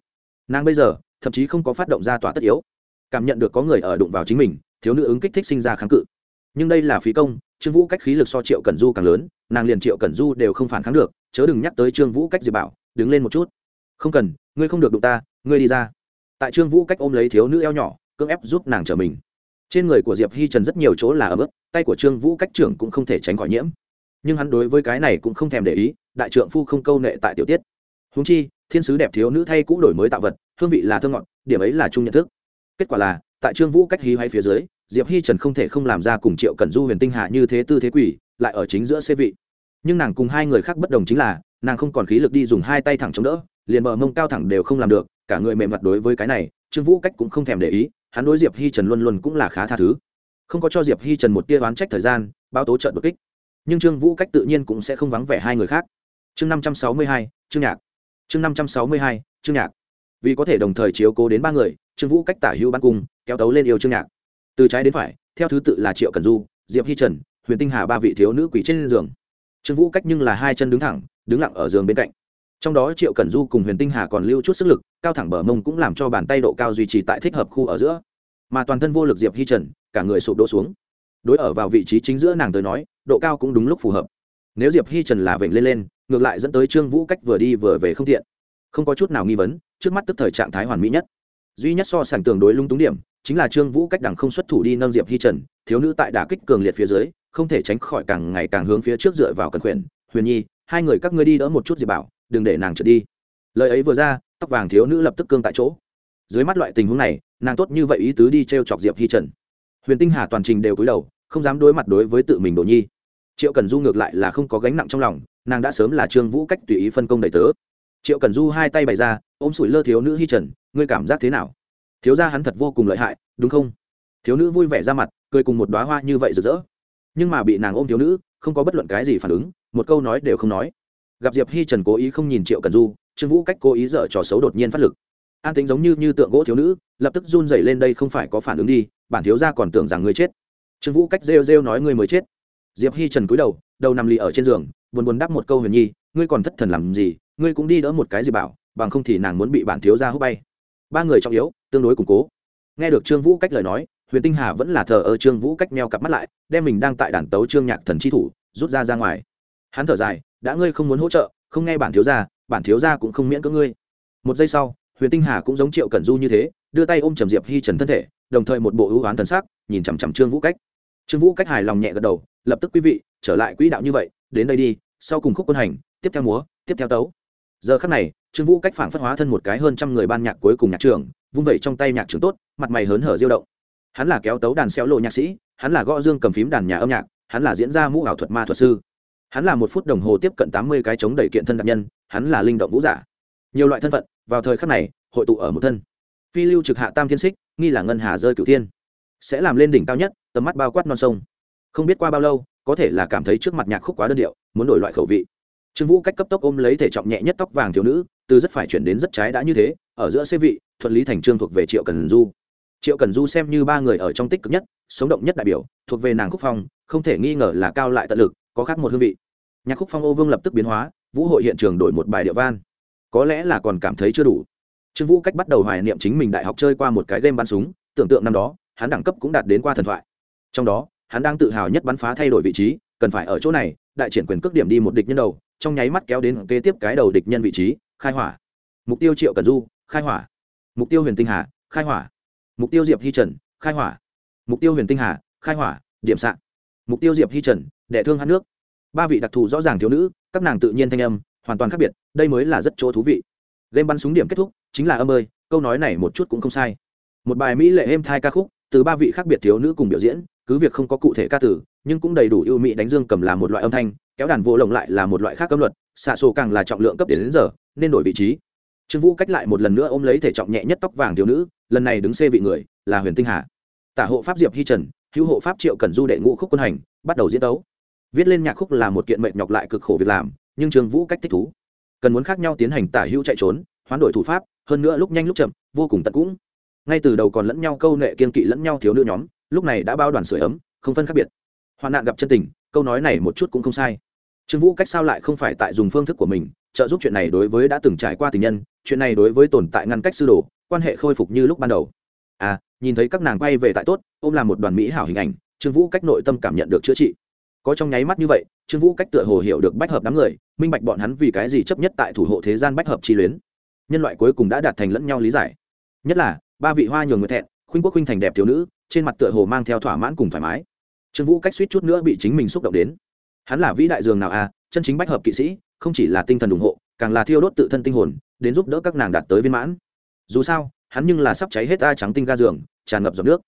Speaker 1: Nàng bây giờ, thậm chí không có phát động ra tỏa tất yếu. Cảm nhận được có người ở đụng vào chính mình, thiếu nữ ứng kích thích sinh ra kháng cự nhưng đây là phí công, trương vũ cách khí lực so triệu cẩn du càng lớn, nàng liền triệu cẩn du đều không phản kháng được, chớ đừng nhắc tới trương vũ cách diệp bảo, đứng lên một chút. Không cần, ngươi không được đụng ta, ngươi đi ra. Tại trương vũ cách ôm lấy thiếu nữ eo nhỏ, cưỡng ép giúp nàng trở mình. Trên người của diệp hi trần rất nhiều chỗ là ấm ức tay của trương vũ cách trưởng cũng không thể tránh khỏi nhiễm. Nhưng hắn đối với cái này cũng không thèm để ý, đại trượng phu không câu nệ tại tiểu tiết. Húng chi, thiên sứ đẹp thiếu nữ thay cũ đổi mới tạo vật, hương vị là thơ ngọt, điểm ấy là chung nhận thức. Kết quả là, tại trương vũ cách hí hay phía dưới diệp hi trần không thể không làm ra cùng triệu cẩn du huyền tinh hạ như thế tư thế quỷ, lại ở chính giữa xe vị. Nhưng nàng cùng hai người khác bất đồng chính là, nàng không còn khí lực đi dùng hai tay thẳng chống đỡ, liền bờ mông cao thẳng đều không làm được, cả người mềm mặt đối với cái này, trương vũ cách cũng không thèm để ý, hắn đối diệp hi trần luôn luôn cũng là khá tha thứ. Không có cho diệp hi trần một tia oán trách thời gian, báo tố trận đột kích. Nhưng trương vũ cách tự nhiên cũng sẽ không vắng vẻ hai người khác. Chương năm trăm sáu mươi hai, trương nhạc. Chương năm trăm sáu mươi hai, trương nhạc. Vì có thể đồng thời chiếu cố đến ba người, trương vũ cách tả hữu ban cung, kéo tấu lên yêu trương nhạc từ trái đến phải, theo thứ tự là triệu cần du, diệp hi trần, huyền tinh hà ba vị thiếu nữ quỷ trên giường. Trương vũ cách nhưng là hai chân đứng thẳng, đứng lặng ở giường bên cạnh. Trong đó triệu cẩn du cùng huyền tinh hà còn lưu chút sức lực, cao thẳng bờ mông cũng làm cho bàn tay độ cao duy trì tại thích hợp khu ở giữa. Mà toàn thân vô lực diệp hi trần, cả người sụp đổ xuống. Đối ở vào vị trí chính giữa nàng tới nói, độ cao cũng đúng lúc phù hợp. Nếu diệp hi trần là vểnh lên lên, ngược lại dẫn tới trương vũ cách vừa đi vừa về không tiện. Không có chút nào nghi vấn, trước mắt tức thời trạng thái hoàn mỹ nhất. Duy nhất so sánh tường đối lung túng điểm chính là trương vũ cách đẳng không xuất thủ đi nâng diệp hi trần, thiếu nữ tại đả kích cường liệt phía dưới, không thể tránh khỏi càng ngày càng hướng phía trước dựa vào cần khuyển huyền nhi, hai người các ngươi đi đỡ một chút diệp bảo, đừng để nàng trượt đi. Lời ấy vừa ra, tóc vàng thiếu nữ lập tức cương tại chỗ. Dưới mắt loại tình huống này, nàng tốt như vậy ý tứ đi t r e o chọc diệp hi trần. Huyền tinh hà toàn trình đều cúi đầu, không dám đối mặt đối với tự mình đồ nhi. Triệu cần du ngược lại là không có gánh nặng trong lòng, nàng đã sớm là trương vũ cách tùy ý phân công đầy tớ. Triệu cần du hai tay bày ra, ôm sủi lơ thiếu nữ hi trần, ngươi cảm giác thế nào? Thiếu ra hắn thật vô cùng lợi hại, đúng không? Thiếu nữ vui vẻ ra mặt, cười cùng một đoá hoa như vậy rực rỡ. Nhưng mà bị nàng ôm thiếu nữ, không có bất luận cái gì phản ứng, một câu nói đều không nói. Gặp diệp hi trần cố ý không nhìn triệu cần du, trương vũ cách cố ý dở trò xấu đột nhiên phát lực. An tính giống như như tượng gỗ thiếu nữ, lập tức run rẩy lên đây không phải có phản ứng đi, bản thiếu gia còn tưởng rằng ngươi chết. Trương vũ cách rêu rêu nói ngươi mới chết. Diệp hi trần cúi đầu đầu nằm lì ở trên giường, buồn buồn đáp một câu huyền nhi, ngươi còn thất thần làm gì, ngươi cũng đi đỡ một cái gì bảo, bằng không thì nàng muốn bị bản thiếu gia hút bay ba người trọng yếu, tương đối củng cố. Nghe được trương vũ cách lời nói, huyền tinh hà vẫn là thờ ơ trương vũ cách meo cặp mắt lại, đem mình đang tại đàn tấu trương nhạc thần chi thủ, rút ra ra ngoài. Hắn thở dài, đã ngươi không muốn hỗ trợ, không nghe bản thiếu gia, bản thiếu gia cũng không miễn cưỡng ngươi. Một giây sau, huyền tinh hà cũng giống triệu cẩn du như thế, đưa tay ôm trầm diệp hi trần thân thể, đồng thời một bộ ưu oán thần sắc, nhìn chằm chằm trương vũ cách. Trương vũ cách hài lòng nhẹ gật đầu, lập tức, quý vị, trở lại quỹ đạo như vậy, đến đây đi, sau cùng khúc quân hành, tiếp theo múa, tiếp theo tấu. Giờ khắc này trương vũ cách phảng phất hóa thân một cái hơn trăm người ban nhạc cuối cùng nhạc trưởng, vung vẩy trong tay nhạc trưởng tốt, mặt mày hớn hở diêu động. Hắn là kéo tấu đàn xéo lộ nhạc sĩ, hắn là gõ dương cầm phím đàn nhà âm nhạc, hắn là diễn ra mũ ảo thuật ma thuật sư. Hắn là một phút đồng hồ tiếp cận tám mươi cái chống đẩy kiện thân đặc nhân, hắn là linh động vũ giả. Nhiều loại thân phận, vào thời khắc này, hội tụ ở một thân. Phi lưu trực hạ tam thiên xích nghi là ngân hà rơi cửu thiên. Sẽ làm lên đỉnh cao nhất, tầm mắt bao quát non sông. Không biết qua bao lâu, có thể là cảm thấy trước mặt nhạc khúc quá đơn điệu, muốn đổi loại khẩu vị. Trương vũ cách cấp tốc ôm lấy thể trọng nhẹ nhất tóc vàng thiếu nữ từ rất phải chuyển đến rất trái đã như thế, ở giữa xê vị, thuận lý thành trương thuộc về triệu cần du. Triệu cần du xem như ba người ở trong tích cực nhất, sống động nhất đại biểu, thuộc về nàng khúc phong, không thể nghi ngờ là cao lại tận lực, có khác một hương vị. Nhạc khúc phong ô vương lập tức biến hóa, vũ hội hiện trường đổi một bài điệu van. Có lẽ là còn cảm thấy chưa đủ. Trương vũ cách bắt đầu hoài niệm chính mình đại học chơi qua một cái game bắn súng, tưởng tượng năm đó, hắn đẳng cấp cũng đạt đến qua thần thoại. Trong đó, hắn đang tự hào nhất bắn phá thay đổi vị trí, cần phải ở chỗ này, đại triển quyền cước điểm đi một địch nhân đầu, trong nháy mắt kéo đến kế tiếp cái đầu địch nhân vị trí khai hỏa. Mục tiêu triệu cần du, khai hỏa. Mục tiêu huyền tinh hà, khai hỏa. Mục tiêu diệp hi trần, khai hỏa. Mục tiêu huyền tinh hà, khai hỏa, điểm sạn mục tiêu diệp hi trần đệ thương hát nước. Ba vị đặc thù rõ ràng thiếu nữ, các nàng tự nhiên thanh âm, hoàn toàn khác biệt, đây mới là rất chỗ thú vị. Game bắn súng điểm kết thúc, chính là âm ơi, câu nói này một chút cũng không sai. Một bài mỹ lệ êm thai ca khúc, từ ba vị khác biệt thiếu nữ cùng biểu diễn cứ việc không có cụ thể ca tử nhưng cũng đầy đủ ưu mỹ đánh dương cầm là một loại âm thanh kéo đàn vô lồng lại là một loại khác cấm luật xạ sổ càng là trọng lượng cấp đến, đến giờ nên đổi vị trí. Trương vũ cách lại một lần nữa ôm lấy thể trọng nhẹ nhất tóc vàng thiếu nữ lần này đứng xê vị người là huyền tinh hà. Tả hộ pháp diệp hi trần hữu hộ pháp triệu cần du đệ ngũ khúc quân hành bắt đầu diễn tấu. Viết lên nhạc khúc là một kiện mệnh nhọc lại cực khổ việc làm nhưng trương vũ cách thích thú. Cần muốn khác nhau tiến hành tả hữu chạy trốn hoán đổi thủ pháp hơn nữa lúc nhanh lúc chậm vô cùng tận cũng. Ngay từ đầu còn lẫn nhau câu nệ kiên kỵ lẫn nhau thiếu nữ nhóm lúc này đã bao đoàn sửa ấm, không phân khác biệt. Hoạn nạn gặp chân tình, câu nói này một chút cũng không sai. Trương vũ cách sao lại không phải tại dùng phương thức của mình, trợ giúp chuyện này đối với đã từng trải qua tình nhân, chuyện này đối với tồn tại ngăn cách sư đồ, quan hệ khôi phục như lúc ban đầu. À nhìn thấy các nàng quay về tại tốt, ôm làm một đoàn mỹ hảo hình ảnh, trương vũ cách nội tâm cảm nhận được chữa trị. Có trong nháy mắt như vậy, trương vũ cách tựa hồ hiểu được bách hợp đám người, minh bạch bọn hắn vì cái gì chấp nhất tại thủ hộ thế gian bách hợp chi luyến. Nhân loại cuối cùng đã đạt thành lẫn nhau lý giải. Nhất là, ba vị hoa nhường người thẹn, khuynh quốc khuynh thành đẹp thiếu nữ trên mặt tựa hồ mang theo thỏa mãn cùng thoải mái. Trương vũ cách suýt chút nữa bị chính mình xúc động đến. Hắn là vĩ đại dường nào à chân chính bách hợp kỵ sĩ, không chỉ là tinh thần ủng hộ, càng là thiêu đốt tự thân tinh hồn, đến giúp đỡ các nàng đạt tới viên mãn. Dù sao, hắn nhưng là sắp cháy hết a trắng tinh ga giường, tràn ngập giọt nước.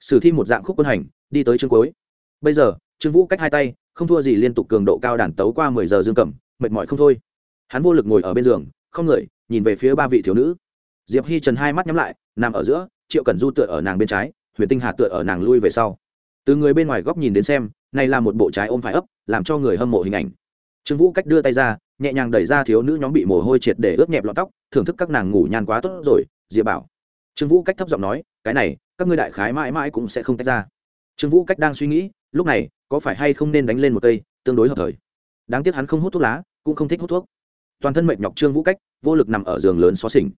Speaker 1: Sử thi một dạng khúc quân hành, đi tới chương cuối. Bây giờ, trương vũ cách hai tay, không thua gì liên tục cường độ cao đàn tấu qua mười giờ dương cầm, mệt mỏi không thôi. Hắn vô lực ngồi ở bên giường, không người, nhìn về phía ba vị thiếu nữ. Diệp hi trần hai mắt nhắm lại, nằm ở giữa, triệu cần du tựa ở nàng bên trái huyền tinh hà tựa ở nàng lui về sau. Từ người bên ngoài góc nhìn đến xem, này là một bộ trái ôm phải ấp, làm cho người hâm mộ hình ảnh. Trương vũ cách đưa tay ra, nhẹ nhàng đẩy ra thiếu nữ nhóm bị mồ hôi triệt để ướt nhẹp lọt tóc, thưởng thức các nàng ngủ nhàn quá tốt rồi, diệp bảo. Trương vũ cách thấp giọng nói, cái này, các ngươi đại khái mãi mãi cũng sẽ không tách ra. Trương vũ cách đang suy nghĩ, lúc này, có phải hay không nên đánh lên một cây, tương đối hợp thời. Đáng tiếc hắn không hút thuốc lá, cũng không thích hút thuốc. Toàn thân mệt nhọc trương vũ cách, vô lực nằm ở giường lớn xó xỉnh.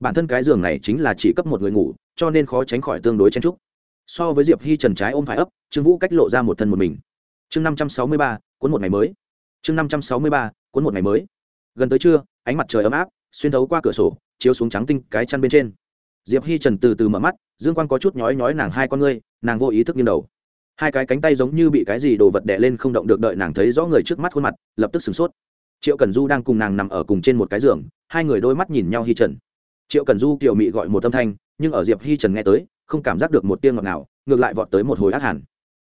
Speaker 1: Bản thân cái giường này chính là chỉ cấp một người ngủ cho nên khó tránh khỏi tương đối chen trúc so với diệp hi trần trái ôm phải ấp, trương vũ cách lộ ra một thân một mình. Chương năm trăm sáu mươi ba, cuốn một ngày mới. Chương năm trăm sáu mươi ba, cuốn một ngày mới. Gần tới trưa, ánh mặt trời ấm áp, xuyên thấu qua cửa sổ, chiếu xuống trắng tinh cái chăn bên trên. Diệp hi trần từ từ mở mắt, dương quan có chút nhói nhói nàng hai con ngươi, nàng vô ý thức nghiêng đầu. Hai cái cánh tay giống như bị cái gì đồ vật đè lên không động được đợi nàng thấy rõ người trước mắt khuôn mặt, lập tức sửng sốt. Triệu cần du đang cùng nàng nằm ở cùng trên một cái giường, hai người đôi mắt nhìn nhau hi trần. Triệu cần du kiểu mị gọi một âm thanh nhưng ở diệp hi trần nghe tới, không cảm giác được một tiếng ngọt nào ngược lại vọt tới một hồi ác hẳn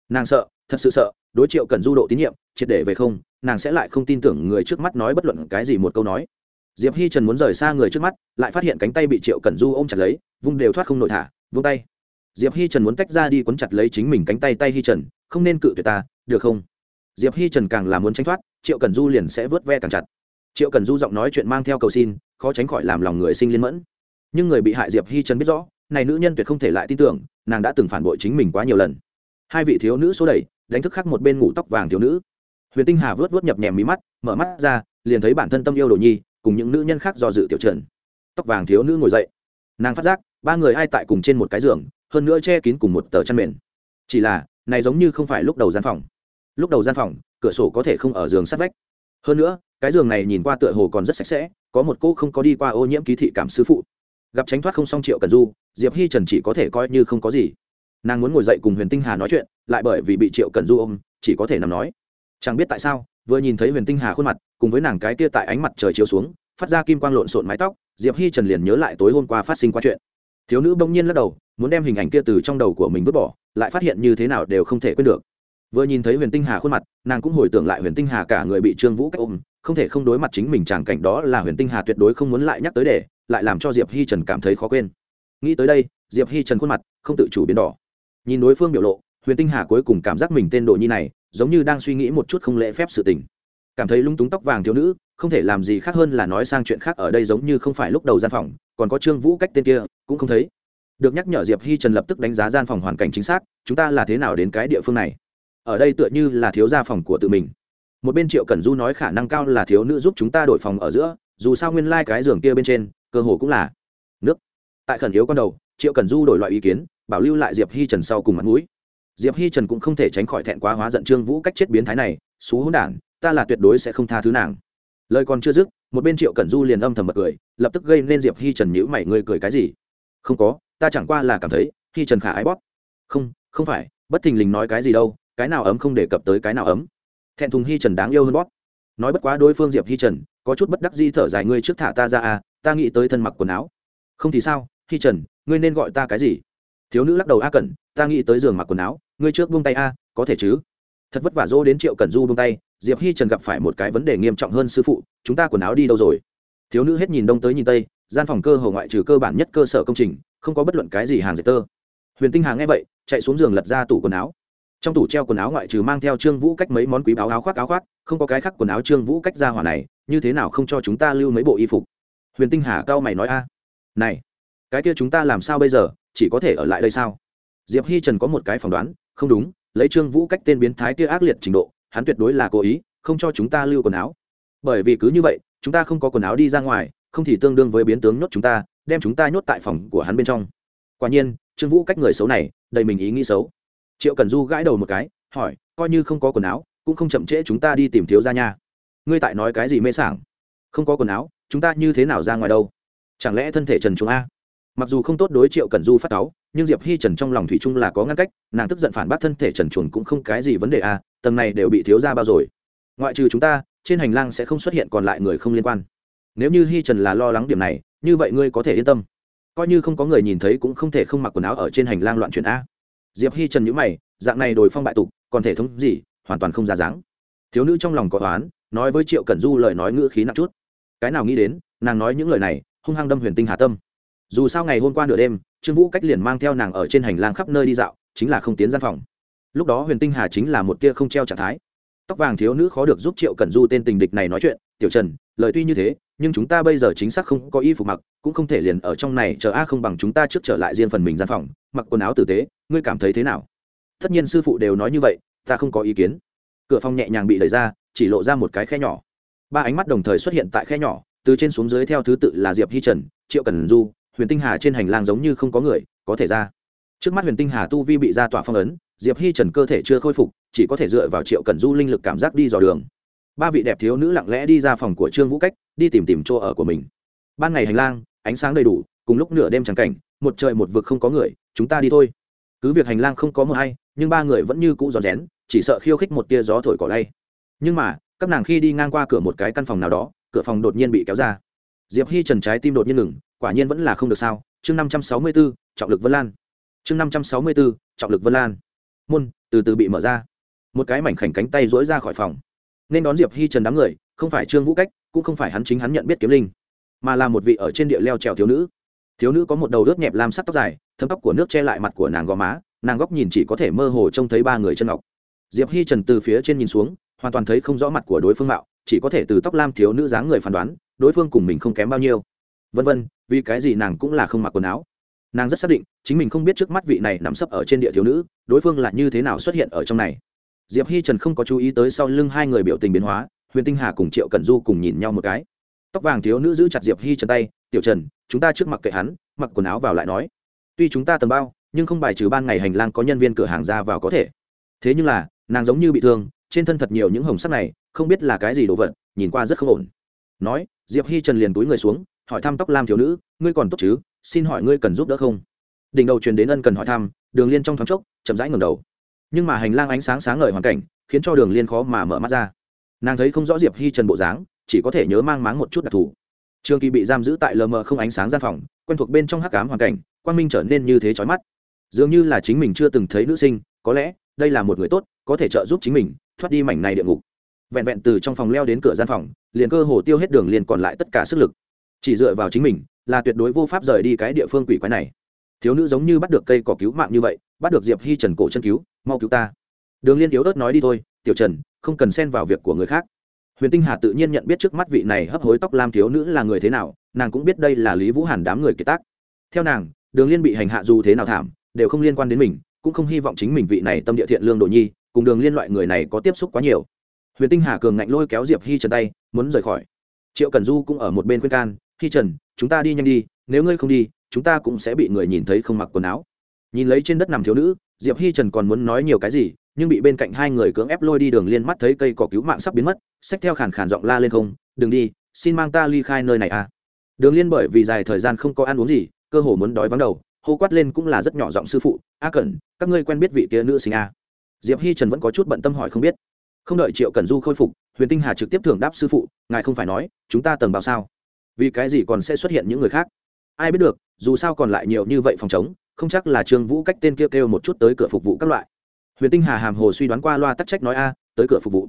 Speaker 1: nàng sợ, thật sự sợ, đối triệu cần du độ tín nhiệm, triệt để về không, nàng sẽ lại không tin tưởng người trước mắt nói bất luận cái gì một câu nói. Diệp hi trần muốn rời xa người trước mắt, lại phát hiện cánh tay bị triệu cần du ôm chặt lấy, vung đều thoát không nổi thả, vung tay. Diệp hi trần muốn tách ra đi quấn chặt lấy chính mình cánh tay tay hi trần, không nên cự tuyệt ta, được không? Diệp hi trần càng là muốn tránh thoát, triệu cần du liền sẽ vớt ve càng chặt. Triệu cần du giọng nói chuyện mang theo cầu xin, khó tránh khỏi làm lòng người sinh liên mẫn nhưng người bị hại diệp hi trần biết rõ này nữ nhân tuyệt không thể lại tin tưởng nàng đã từng phản bội chính mình quá nhiều lần hai vị thiếu nữ số đẩy đánh thức khắc một bên ngủ tóc vàng thiếu nữ huyền tinh hà vớt vớt nhập nhèm mí mắt mở mắt ra liền thấy bản thân tâm yêu đồ nhi cùng những nữ nhân khác do dự tiểu trần tóc vàng thiếu nữ ngồi dậy nàng phát giác ba người ai tại cùng trên một cái giường hơn nữa che kín cùng một tờ chăn mền chỉ là này giống như không phải lúc đầu gian phòng lúc đầu gian phòng cửa sổ có thể không ở giường sát vách hơn nữa cái giường này nhìn qua tựa hồ còn rất sạch sẽ có một cô không có đi qua ô nhiễm ký thị cảm sư phụ gặp tránh thoát không xong triệu cần du, diệp hi trần chỉ có thể coi như không có gì. Nàng muốn ngồi dậy cùng huyền tinh hà nói chuyện, lại bởi vì bị triệu cần du ôm, chỉ có thể nằm nói. Chẳng biết tại sao, vừa nhìn thấy huyền tinh hà khuôn mặt, cùng với nàng cái tia tại ánh mặt trời chiếu xuống, phát ra kim quang lộn xộn mái tóc, diệp hi trần liền nhớ lại tối hôm qua phát sinh qua chuyện. Thiếu nữ bỗng nhiên lắc đầu, muốn đem hình ảnh kia từ trong đầu của mình vứt bỏ, lại phát hiện như thế nào đều không thể quên được. Vừa nhìn thấy huyền tinh hà khuôn mặt, nàng cũng hồi tưởng lại huyền tinh hà cả người bị trương vũ cách ôm, không thể không đối mặt chính mình tràng cảnh đó là huyền tinh hà tuyệt đối không muốn lại nhắc tới để lại làm cho diệp hi trần cảm thấy khó quên. Nghĩ tới đây, diệp hi trần khuôn mặt không tự chủ biến đỏ. Nhìn đối phương biểu lộ, huyền tinh hà cuối cùng cảm giác mình tên đồ nhi này, giống như đang suy nghĩ một chút không lễ phép sự tình. Cảm thấy lung túng tóc vàng thiếu nữ, không thể làm gì khác hơn là nói sang chuyện khác ở đây giống như không phải lúc đầu gian phòng, còn có trương vũ cách tên kia, cũng không thấy. Được nhắc nhở, diệp hi trần lập tức đánh giá gian phòng hoàn cảnh chính xác, chúng ta là thế nào đến cái địa phương này? Ở đây tựa như là thiếu gia phòng của tự mình. Một bên triệu cẩn du nói khả năng cao là thiếu nữ giúp chúng ta đổi phòng ở giữa, dù sao nguyên lai、like、cái giường kia bên trên cơ hồ cũng là nước. Tại khẩn yếu con đầu, triệu cẩn du đổi loại ý kiến, bảo lưu lại diệp hi trần sau cùng mặt mũi. Diệp hi trần cũng không thể tránh khỏi thẹn quá hóa giận trương vũ cách chết biến thái này, xú hỗn đản, ta là tuyệt đối sẽ không tha thứ nàng. Lời còn chưa dứt, một bên triệu cẩn du liền âm thầm bật cười, lập tức gây nên diệp hi trần nhữ mày, ngươi cười cái gì? Không có, ta chẳng qua là cảm thấy hi trần khả ái bóp. Không không phải, bất thình lình nói cái gì đâu, cái nào ấm không đề cập tới cái nào ấm. Thẹn thùng hi trần đáng yêu hơn bóp. Nói bất quá đối phương diệp hi trần, có chút bất đắc di thở dài, ngươi trước thả ta ra à ta nghĩ tới thân mặc quần áo. Không thì sao, hi trần, ngươi nên gọi ta cái gì? Thiếu nữ lắc đầu, a cẩn, ta nghĩ tới giường mặc quần áo, ngươi trước buông tay a, có thể chứ? Thật vất vả dỗ đến triệu cẩn du buông tay, diệp hi trần gặp phải một cái vấn đề nghiêm trọng hơn sư phụ, chúng ta quần áo đi đâu rồi? Thiếu nữ hết nhìn đông tới nhìn tây, gian phòng cơ hồ ngoại trừ cơ bản nhất cơ sở công trình, không có bất luận cái gì hàng dệt tơ. Huyền tinh hà nghe vậy, chạy xuống giường lật ra tủ quần áo. Trong tủ treo quần áo ngoại trừ mang theo trương vũ cách mấy món quý báo áo khoác áo khoác, không có cái khác quần áo trương vũ cách ra hỏa này, như thế nào không cho chúng ta lưu mấy bộ y phục? Huyền tinh hà cao mày nói, a, này, cái kia chúng ta làm sao bây giờ? Chỉ có thể ở lại đây sao? Diệp hi trần có một cái phỏng đoán, không đúng, lấy trương vũ cách tên biến thái kia ác liệt trình độ, hắn tuyệt đối là cố ý, không cho chúng ta lưu quần áo. Bởi vì cứ như vậy, chúng ta không có quần áo đi ra ngoài, không thì tương đương với biến tướng nhốt chúng ta, đem chúng ta nhốt tại phòng của hắn bên trong. Quả nhiên, trương vũ cách người xấu này, đầy mình ý nghĩ xấu. Triệu cần du gãi đầu một cái, hỏi, coi như không có quần áo, cũng không chậm trễ chúng ta đi tìm thiếu ra nha. Ngươi tại nói cái gì mê sảng? Không có quần áo chúng ta như thế nào ra ngoài đâu? Chẳng lẽ thân thể trần chúng a? Mặc dù không tốt đối triệu cần du phát táo nhưng diệp hi trần trong lòng thủy chung là có ngăn cách, nàng tức giận phản bác thân thể trần chuồn cũng không cái gì vấn đề a, tầng này đều bị thiếu ra bao rồi. Ngoại trừ chúng ta, trên hành lang sẽ không xuất hiện còn lại người không liên quan. Nếu như hi trần là lo lắng điểm này, như vậy ngươi có thể yên tâm. Coi như không có người nhìn thấy cũng không thể không mặc quần áo ở trên hành lang loạn chuyển a. Diệp hi trần nhữ mày, dạng này đổi phong bại tục, còn thể thống gì, hoàn toàn không ra dáng. Thiếu nữ trong lòng có toán nói với triệu cẩn du lời nói ngữ khí nặng chút cái nào nghĩ đến, nàng nói những lời này, hung hăng đâm huyền tinh hà tâm. Dù sao ngày hôm qua nửa đêm, trương vũ cách liền mang theo nàng ở trên hành lang khắp nơi đi dạo, chính là không tiến gian phòng. Lúc đó huyền tinh hà chính là một tia không treo trạng thái. Tóc vàng thiếu nữ khó được giúp triệu cẩn du tên tình địch này nói chuyện, tiểu trần, lời tuy như thế, nhưng chúng ta bây giờ chính xác không có y phục mặc, cũng không thể liền ở trong này chờ a không bằng chúng ta trước trở lại riêng phần mình gian phòng, mặc quần áo tử tế, ngươi cảm thấy thế nào? Tất nhiên sư phụ đều nói như vậy, ta không có ý kiến. Cửa phòng nhẹ nhàng bị đẩy ra, chỉ lộ ra một cái khe nhỏ ba ánh mắt đồng thời xuất hiện tại khe nhỏ, từ trên xuống dưới theo thứ tự là diệp hi trần, triệu cần du, huyền tinh hà trên hành lang giống như không có người có thể ra. Trước mắt huyền tinh hà tu vi bị ra tỏa phong ấn, diệp hi trần cơ thể chưa khôi phục, chỉ có thể dựa vào triệu cần du linh lực cảm giác đi dò đường. Ba vị đẹp thiếu nữ lặng lẽ đi ra phòng của trương vũ cách, đi tìm tìm chỗ ở của mình. Ban ngày hành lang, ánh sáng đầy đủ, cùng lúc nửa đêm trắng cảnh, một trời một vực không có người, chúng ta đi thôi. Cứ việc hành lang không có mưa hay, nhưng ba người vẫn như cũ gió rén, chỉ sợ khiêu khích một tia gió thổi cỏ lay. Nhưng mà các nàng khi đi ngang qua cửa một cái căn phòng nào đó, cửa phòng đột nhiên bị kéo ra. Diệp hi trần trái tim đột nhiên ngừng, quả nhiên vẫn là không được sao. Chương năm trăm sáu mươi b ố trọng lực vân lan. Chương năm trăm sáu mươi b ố trọng lực vân lan. Môn, từ từ bị mở ra. Một cái mảnh khảnh cánh tay dỗi ra khỏi phòng. Nên đón diệp hi trần đám người, không phải trương vũ cách, cũng không phải hắn chính hắn nhận biết kiếm linh, mà là một vị ở trên địa leo trèo thiếu nữ. Thiếu nữ có một đầu ướt nhẹp làm sắc tóc dài, thấm tóc của nước che lại mặt của nàng gò má, nàng góc nhìn chỉ có thể mơ hồ trông thấy ba người chân ngọc. Diệp hi trần từ phía trên nhìn xuống hoàn toàn thấy không rõ mặt của đối phương mạo, chỉ có thể từ tóc lam thiếu nữ dáng người phán đoán, đối phương cùng mình không kém bao nhiêu. Vân vân, vì cái gì nàng cũng là không mặc quần áo? Nàng rất xác định, chính mình không biết trước mắt vị này nằm sấp ở trên địa thiếu nữ, đối phương là như thế nào xuất hiện ở trong này. Diệp hi trần không có chú ý tới sau lưng hai người biểu tình biến hóa, huyền tinh hà cùng triệu cần du cùng nhìn nhau một cái. Tóc vàng thiếu nữ giữ chặt diệp hi trần tay, tiểu trần, chúng ta trước mặt kệ hắn, mặc quần áo vào lại nói. Tuy chúng ta tầm bao, nhưng không bài trừ ban ngày hành lang có nhân viên cửa hàng ra vào có thể. Thế nhưng là, nàng giống như bị thương trên thân thật nhiều những hồng sắc này, không biết là cái gì đồ vật, nhìn qua rất không ổn. Nói, diệp hi trần liền túi người xuống, hỏi thăm tóc lam thiếu nữ, ngươi còn tốt chứ? Xin hỏi ngươi cần giúp đỡ không? Đỉnh đầu truyền đến ân cần hỏi thăm, đường liên trong thoáng chốc, chậm rãi ngầm đầu. Nhưng mà hành lang ánh sáng sáng ngời hoàn cảnh, khiến cho đường liên khó mà mở mắt ra. Nàng thấy không rõ diệp hi trần bộ dáng, chỉ có thể nhớ mang máng một chút đặc thù. Trường kỳ bị giam giữ tại lờ mờ không ánh sáng gian phòng, quen thuộc bên trong hắc cám hoàn cảnh, quang minh trở nên như thế chói mắt. Dường như là chính mình chưa từng thấy nữ sinh, có lẽ đây là một người tốt, có thể trợ giúp chính mình thoát đi mảnh này địa ngục. Vẹn vẹn từ trong phòng leo đến cửa gian phòng, liền cơ hồ tiêu hết đường liền còn lại tất cả sức lực. Chỉ dựa vào chính mình, là tuyệt đối vô pháp rời đi cái địa phương quỷ quái này. Thiếu nữ giống như bắt được cây cỏ cứu mạng như vậy, bắt được diệp hi trần cổ chân cứu, mau cứu ta. Đường liên yếu ớt nói đi thôi, tiểu trần, không cần xen vào việc của người khác. Huyền tinh hà tự nhiên nhận biết trước mắt vị này hấp hối tóc lam thiếu nữ là người thế nào, nàng cũng biết đây là lý vũ hàn đám người kiệt tác. Theo nàng, đường liên bị hành hạ dù thế nào thảm, đều không liên quan đến mình, cũng không hy vọng chính mình vị này tâm địa thiện lương đồ nhi cùng đường liên loại người này có tiếp xúc quá nhiều. Huyền tinh hà cường ngạnh lôi kéo diệp hi trần tay, muốn rời khỏi. Triệu cần du cũng ở một bên khuyên can hi trần, chúng ta đi nhanh đi, nếu ngươi không đi, chúng ta cũng sẽ bị người nhìn thấy không mặc quần áo. Nhìn lấy trên đất nằm thiếu nữ, diệp hi trần còn muốn nói nhiều cái gì, nhưng bị bên cạnh hai người cưỡng ép lôi đi đường liên mắt thấy cây cỏ cứu mạng sắp biến mất, xách theo khàn khàn giọng la lên không, đừng đi, xin mang ta ly khai nơi này à. Đường liên bởi vì dài thời gian không có ăn uống gì, cơ hồ muốn đói vắng đầu, hô quát lên cũng là rất nhỏ giọng sư phụ, a cẩn, các ngươi quen biết vị kia nữ sinh a diệp hi trần vẫn có chút bận tâm hỏi không biết. Không đợi triệu Cần du khôi phục huyền tinh hà trực tiếp thưởng đáp sư phụ ngài không phải nói chúng ta tầng bao sao? Vì cái gì còn sẽ xuất hiện những người khác? Ai biết được dù sao còn lại nhiều như vậy phòng chống không chắc là trương vũ cách tên kia kêu, kêu một chút tới cửa phục vụ các loại. Huyền tinh hà hàm hồ suy đoán qua loa tắc trách nói a tới cửa phục vụ.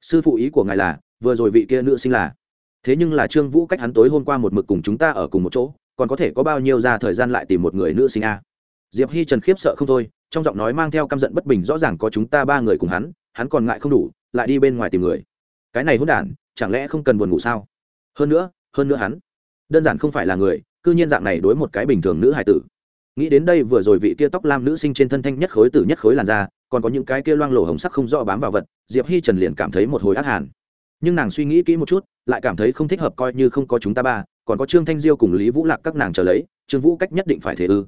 Speaker 1: Sư phụ ý của ngài là vừa rồi vị kia nữ sinh là. Thế nhưng là trương vũ cách hắn tối hôm qua một mực cùng chúng ta ở cùng một chỗ còn có thể có bao nhiêu ra thời gian lại tìm một người nữ sinh a? Diệp hi trần khiếp sợ không thôi trong giọng nói mang theo căm giận bất bình rõ ràng có chúng ta ba người cùng hắn hắn còn ngại không đủ, lại đi bên ngoài tìm người. Cái này hôn đản, chẳng lẽ không cần buồn ngủ sao? Hơn nữa hơn nữa hắn, đơn giản không phải là người, cư nhiên dạng này đối một cái bình thường nữ hải tử. Nghĩ đến đây vừa rồi vị kia tóc lam nữ sinh trên thân thanh nhất khối tử nhất khối làn da, còn có những cái kia loang lổ hồng sắc không rõ bám vào vật, diệp hi trần liền cảm thấy một hồi ác hàn. Nhưng nàng suy nghĩ kỹ một chút, lại cảm thấy không thích hợp coi như không có chúng ta ba, còn có trương thanh diêu cùng lý vũ lạc các nàng trở lấy, trương vũ cách nhất định phải thể ư.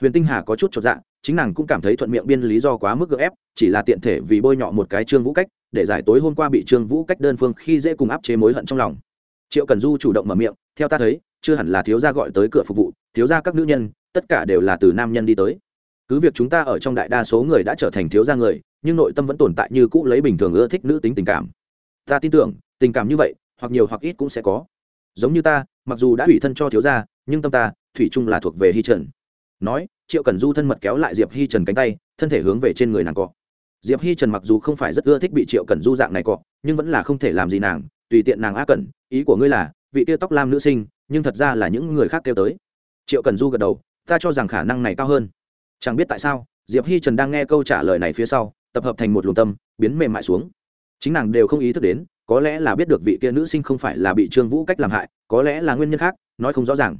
Speaker 1: Huyền tinh hà có chút chột dạ chính nàng cũng cảm thấy thuận miệng biên lý do quá mức gợ ép, chỉ là tiện thể vì bôi nhọ một cái trương vũ cách, để giải tối hôm qua bị trương vũ cách đơn phương khi dễ cùng áp chế mối hận trong lòng. Triệu cần du chủ động mở miệng, theo ta thấy, chưa hẳn là thiếu gia gọi tới cửa phục vụ, thiếu gia các nữ nhân, tất cả đều là từ nam nhân đi tới. Cứ việc chúng ta ở trong đại đa số người đã trở thành thiếu gia người, nhưng nội tâm vẫn tồn tại như cũ lấy bình thường ưa thích nữ tính tình cảm. Ta tin tưởng, tình cảm như vậy, hoặc nhiều hoặc ít cũng sẽ có. Giống như ta, mặc dù đã ủy thân cho thiếu gia, nhưng tâm ta, thủy chung là thuộc về hi trần. Nói triệu cần du thân mật kéo lại diệp hi trần cánh tay, thân thể hướng về trên người nàng cọ. Diệp hi trần mặc dù không phải rất ưa thích bị triệu cần du dạng này cọ, nhưng vẫn là không thể làm gì nàng, tùy tiện nàng á cẩn, ý của ngươi là, vị tia tóc lam nữ sinh, nhưng thật ra là những người khác kêu tới. Triệu cần du gật đầu, ta cho rằng khả năng này cao hơn. Chẳng biết tại sao, diệp hi trần đang nghe câu trả lời này phía sau, tập hợp thành một luồng tâm, biến mềm mại xuống. Chính nàng đều không ý thức đến, có lẽ là biết được vị kia nữ sinh không phải là bị trương vũ cách làm hại, có lẽ là nguyên nhân khác, nói không rõ ràng.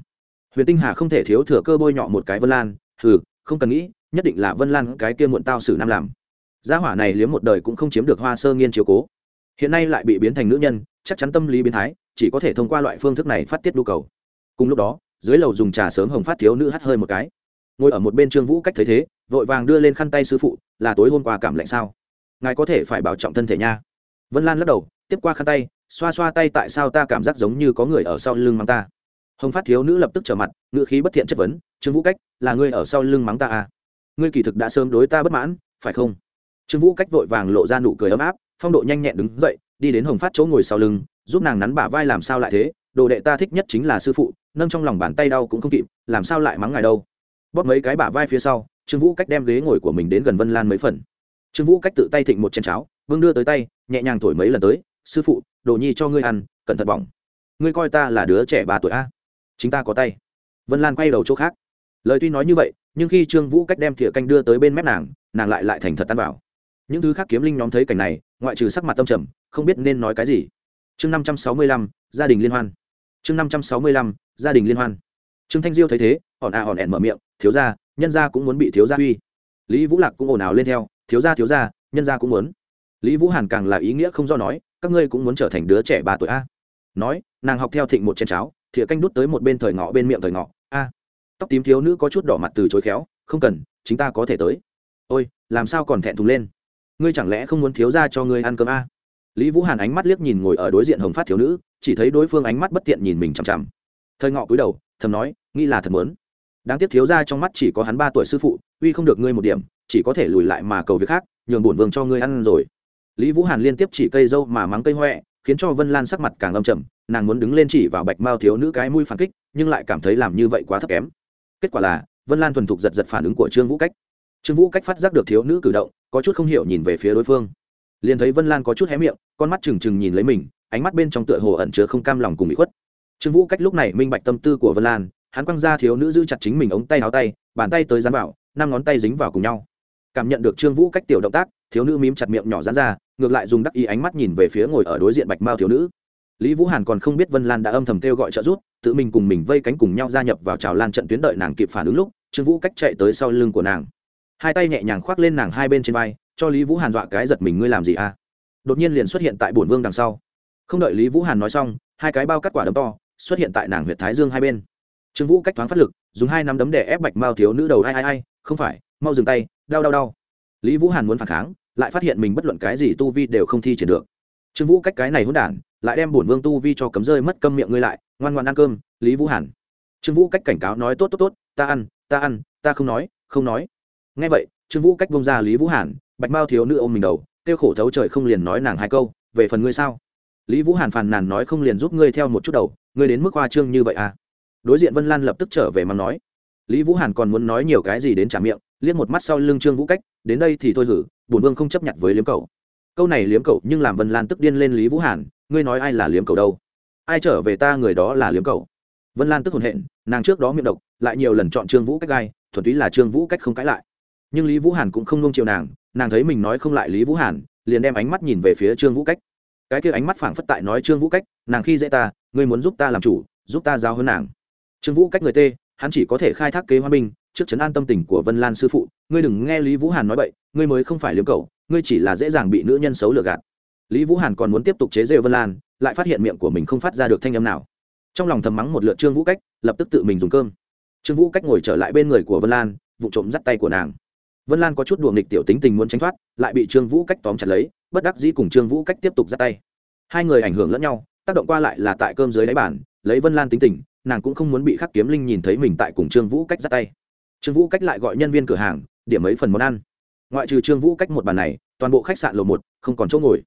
Speaker 1: Huyền tinh hà không thể thiếu thừa cơ bôi nhọ một cái vân lan hừ, không cần nghĩ, nhất định là vân lan cái kia muộn tao xử nam làm. Gia hỏa này liếm một đời cũng không chiếm được hoa sơ nghiên chiếu cố. Hiện nay lại bị biến thành nữ nhân, chắc chắn tâm lý biến thái, chỉ có thể thông qua loại phương thức này phát tiết nhu cầu. Cùng lúc đó, dưới lầu dùng trà sớm hồng phát thiếu nữ hắt hơi một cái. Ngồi ở một bên trương vũ cách thấy thế, vội vàng đưa lên khăn tay sư phụ, là tối hôm qua cảm lạnh sao? Ngài có thể phải bảo trọng thân thể nha. Vân lan lắc đầu, tiếp qua khăn tay, xoa xoa tay, tại sao ta cảm giác giống như có người ở sau lưng mang ta? Hồng phát thiếu nữ lập tức trở mặt, ngữ khí bất thiện chất vấn trương vũ cách, là ngươi ở sau lưng mắng ta à? Ngươi kỳ thực đã sớm đối ta bất mãn, phải không? Trương vũ cách vội vàng lộ ra nụ cười ấm áp, phong độ nhanh nhẹn đứng dậy, đi đến hồng phát chỗ ngồi sau lưng, giúp nàng nắn bả vai làm sao lại thế? Đồ đệ ta thích nhất chính là sư phụ, nâng trong lòng bàn tay đau cũng không kịp, làm sao lại mắng ngài đâu? Bóp mấy cái bả vai phía sau, trương vũ cách đem ghế ngồi của mình đến gần vân lan mấy phần. Trương vũ cách tự tay thịnh một chén cháo, vương đưa tới tay, nhẹ nhàng thổi mấy lần tới, sư phụ, đồ nhi cho ngươi ăn, cẩn thận bỏng. Ngươi coi ta là đứa trẻ ba tuổi a. Chính ta có tay. Vân lan quay đầu chỗ khác lời tuy nói như vậy, nhưng khi trương vũ cách đem thìa canh đưa tới bên mép nàng nàng lại lại thành thật tan vào. Những thứ khác kiếm linh nhóm thấy cảnh này, ngoại trừ sắc mặt tâm trầm, không biết nên nói cái gì. Chương năm trăm sáu mươi lăm, gia đình liên hoan. Chương năm trăm sáu mươi lăm, gia đình liên hoan. Trương thanh diêu thấy thế, hòn à hòn ẻn mở miệng, thiếu gia, nhân gia cũng muốn bị thiếu gia uy. Lý vũ lạc cũng ồn ào lên theo, thiếu gia thiếu gia, nhân gia cũng muốn. Lý vũ hàn càng là ý nghĩa không do nói, các ngươi cũng muốn trở thành đứa trẻ ba tuổi a. Nói, nàng học theo thịnh một chén cháo, thìa canh đút tới một bên thời ngọ bên miệng thời ngọ tóc tím thiếu nữ có chút đỏ mặt từ chối khéo, không cần, chính ta có thể tới. Ôi, làm sao còn thẹn thùng lên? Ngươi chẳng lẽ không muốn thiếu ra cho ngươi ăn cơm a lý vũ hàn ánh mắt liếc nhìn ngồi ở đối diện hồng phát thiếu nữ, chỉ thấy đối phương ánh mắt bất tiện nhìn mình chằm chằm. Thời ngọ cúi đầu, thầm nói, nghĩ là thật muốn. Đáng tiếc thiếu ra trong mắt chỉ có hắn ba tuổi sư phụ, uy không được ngươi một điểm, chỉ có thể lùi lại mà cầu việc khác, nhường bổn vương cho ngươi ăn rồi. Lý vũ hàn liên tiếp chỉ cây dâu mà mắng cây huệ khiến cho vân lan sắc mặt càng âm trầm, nàng muốn đứng lên chỉ vào bạch mao thiếu nữ cái mũi phản kích, nhưng lại cảm thấy làm như vậy quá thấp kém kết quả là, vân lan thuần thục giật giật phản ứng của trương vũ cách. Trương vũ cách phát giác được thiếu nữ cử động, có chút không hiểu nhìn về phía đối phương. Liền thấy vân lan có chút hé miệng, con mắt trừng trừng nhìn lấy mình, ánh mắt bên trong tựa hồ ẩn chứa không cam lòng cùng bị khuất. Trương vũ cách lúc này minh bạch tâm tư của vân lan, hắn quăng ra thiếu nữ giữ chặt chính mình ống tay áo tay, bàn tay tới dán vào, năm ngón tay dính vào cùng nhau. Cảm nhận được trương vũ cách tiểu động tác, thiếu nữ mím chặt miệng nhỏ dán ra, ngược lại dùng đắc ý ánh mắt nhìn về phía ngồi ở đối diện bạch mao thiếu nữ lý vũ hàn còn không biết vân lan đã âm thầm kêu gọi trợ giúp, tự mình cùng mình vây cánh cùng nhau gia nhập vào trào lan trận tuyến đợi nàng kịp phản ứng lúc, trương vũ cách chạy tới sau lưng của nàng. Hai tay nhẹ nhàng khoác lên nàng hai bên trên vai, cho lý vũ hàn dọa cái giật mình ngươi làm gì à? Đột nhiên liền xuất hiện tại bổn vương đằng sau. Không đợi lý vũ hàn nói xong, hai cái bao cắt quả đấm to xuất hiện tại nàng huyệt thái dương hai bên. Trương vũ cách thoáng phát lực, dùng hai nắm đấm để ép bạch mao thiếu nữ đầu, ai ai ai, không phải, mau dừng tay, đau đau đau. Lý vũ hàn muốn phản kháng, lại phát hiện mình bất luận cái gì tu vi đều không thi triển được. Trương vũ cách cái này hỗn đản lại đem bổn vương tu vi cho cấm rơi mất câm miệng ngươi lại, ngoan ngoan ăn cơm, lý vũ hàn. Trương vũ cách cảnh cáo nói, tốt tốt tốt, ta ăn ta ăn, ta không nói không nói. Ngay vậy, trương vũ cách bông ra lý vũ hàn, bạch mao thiếu nữ ôm mình đầu, kêu khổ thấu trời không liền nói nàng hai câu, về phần ngươi sao? Lý vũ hàn phàn nàn nói, không liền giúp ngươi theo một chút đầu, ngươi đến mức hoa trương như vậy à? Đối diện vân lan lập tức trở về mà nói. Lý vũ hàn còn muốn nói nhiều cái gì đến trả miệng, liếc một mắt sau lưng trương vũ cách, đến đây thì thôi hử, bổn vương không chấp nhận với liếm cầu câu này liếm cậu nhưng làm vân lan tức điên lên lý vũ hàn ngươi nói ai là liếm cầu đâu? Ai trở về ta người đó là liếm cầu? Vân lan tức hồn hện, nàng trước đó miệng độc, lại nhiều lần chọn trương vũ cách gai, thuần túy là trương vũ cách không cãi lại. Nhưng lý vũ hàn cũng không nông chiều nàng nàng thấy mình nói không lại lý vũ hàn, liền đem ánh mắt nhìn về phía trương vũ cách. Cái kia ánh mắt phảng phất tại nói trương vũ cách, nàng khi dễ ta, ngươi muốn giúp ta làm chủ, giúp ta giao hơn nàng. Trương vũ cách người tê, hắn chỉ có thể khai thác kế hoa binh, trước chấn an tâm tình của vân lan sư phụ, ngươi đừng nghe lý vũ hàn nói vậy ngươi mới không phải liếm cầu, ngươi chỉ là dễ dàng bị nữ nhân xấu lừa gạt lý vũ hàn còn muốn tiếp tục chế rêu vân lan, lại phát hiện miệng của mình không phát ra được thanh âm nào. Trong lòng thầm mắng một lượt trương vũ cách, lập tức tự mình dùng cơm. Trương vũ cách ngồi trở lại bên người của vân lan, vụ trộm dắt tay của nàng. Vân lan có chút đùa nghịch tiểu tính tình muốn tránh thoát, lại bị trương vũ cách tóm chặt lấy, bất đắc dĩ cùng trương vũ cách tiếp tục dắt tay. Hai người ảnh hưởng lẫn nhau, tác động qua lại là tại cơm dưới đáy bản lấy vân lan tính tình, nàng cũng không muốn bị khắc kiếm linh nhìn thấy mình tại cùng trương vũ cách dắt tay. Trương vũ cách lại gọi nhân viên cửa hàng, điểm mấy phần món ăn. Ngoại trừ trương vũ cách một bàn này, toàn bộ khách sạn lầu một, không còn chỗ ngồi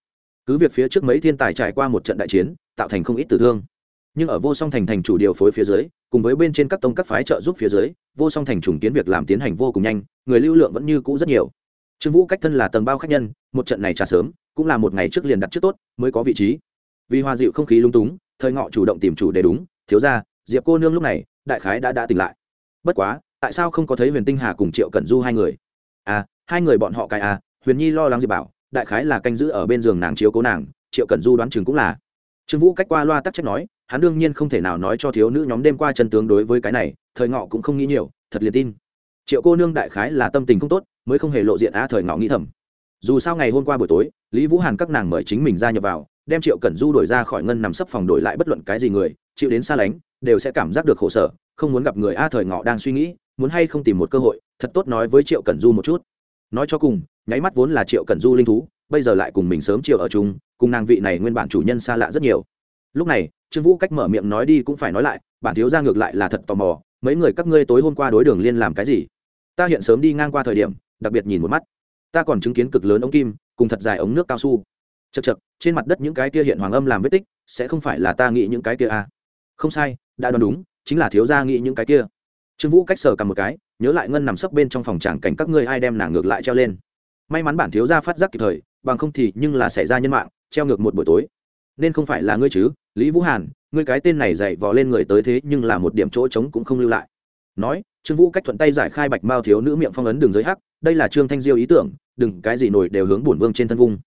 Speaker 1: cứ việc phía trước mấy thiên tài trải qua một trận đại chiến, tạo thành không ít tử thương. Nhưng ở vô song thành thành chủ điều phối phía dưới, cùng với bên trên các tông các phái trợ giúp phía dưới, vô song thành trùng kiến việc làm tiến hành vô cùng nhanh, người lưu lượng vẫn như cũ rất nhiều. Trương vũ cách thân là tầng bao khách nhân, một trận này trả sớm, cũng là một ngày trước liền đặt trước tốt, mới có vị trí. Vì hòa dịu không khí lung túng, thời ngọ chủ động tìm chủ đề đúng, thiếu ra diệp cô nương lúc này, đại khái đã đã tỉnh lại. Bất quá, tại sao không có thấy huyền tinh hà cùng triệu cẩn du hai người? À hai người bọn họ cái à huyền nhi lo lắng diệp bảo đại khái là canh giữ ở bên giường nàng chiếu cố nàng, triệu cẩn du đoán chừng cũng là. Trương vũ cách qua loa tắc trách nói, hắn đương nhiên không thể nào nói cho thiếu nữ nhóm đêm qua chân tướng đối với cái này, thời ngọ cũng không nghĩ nhiều, thật liền tin. Triệu cô nương đại khái là tâm tình không tốt, mới không hề lộ diện a thời ngọ nghĩ thầm. Dù sao ngày hôm qua buổi tối, lý vũ hàn các nàng mời chính mình ra nhập vào, đem triệu cẩn du đổi ra khỏi ngân nằm sấp phòng đổi lại bất luận cái gì người, chịu đến xa lánh, đều sẽ cảm giác được khổ sở, không muốn gặp người a thời ngọ đang suy nghĩ, muốn hay không tìm một cơ hội, thật tốt nói với triệu cẩn du một chút. Nói cho cùng nháy mắt vốn là triệu cẩn du linh thú, bây giờ lại cùng mình sớm chiều ở chung, cùng nàng vị này nguyên bản chủ nhân xa lạ rất nhiều. Lúc này, trương vũ cách mở miệng nói đi cũng phải nói lại, bản thiếu ra ngược lại là thật tò mò, mấy người các ngươi tối hôm qua đối đường liên làm cái gì? Ta hiện sớm đi ngang qua thời điểm, đặc biệt nhìn một mắt. Ta còn chứng kiến cực lớn ống kim, cùng thật dài ống nước cao su. Chật chật trên mặt đất những cái kia hiện hoàng âm làm vết tích, sẽ không phải là ta nghĩ những cái kia à. không sai, đã đoán đúng, chính là thiếu gia nghĩ những cái kia. Trương vũ cách sờ cầm một cái, nhớ lại ngân nằm sấp bên trong phòng tràng cảnh các ngươi ai đem nàng ngược lại treo lên may mắn bản thiếu gia phát giác kịp thời, bằng không thì nhưng là xảy ra nhân mạng, treo ngược một buổi tối. Nên không phải là ngươi chứ, lý vũ hàn, ngươi cái tên này dạy vò lên người tới thế nhưng là một điểm chỗ trống cũng không lưu lại. Nói, trương vũ cách thuận tay giải khai bạch mao thiếu nữ miệng phong ấn đường giới hắc, đây là trương thanh diêu ý tưởng, đừng, cái gì nổi đều hướng bổn vương trên thân vung.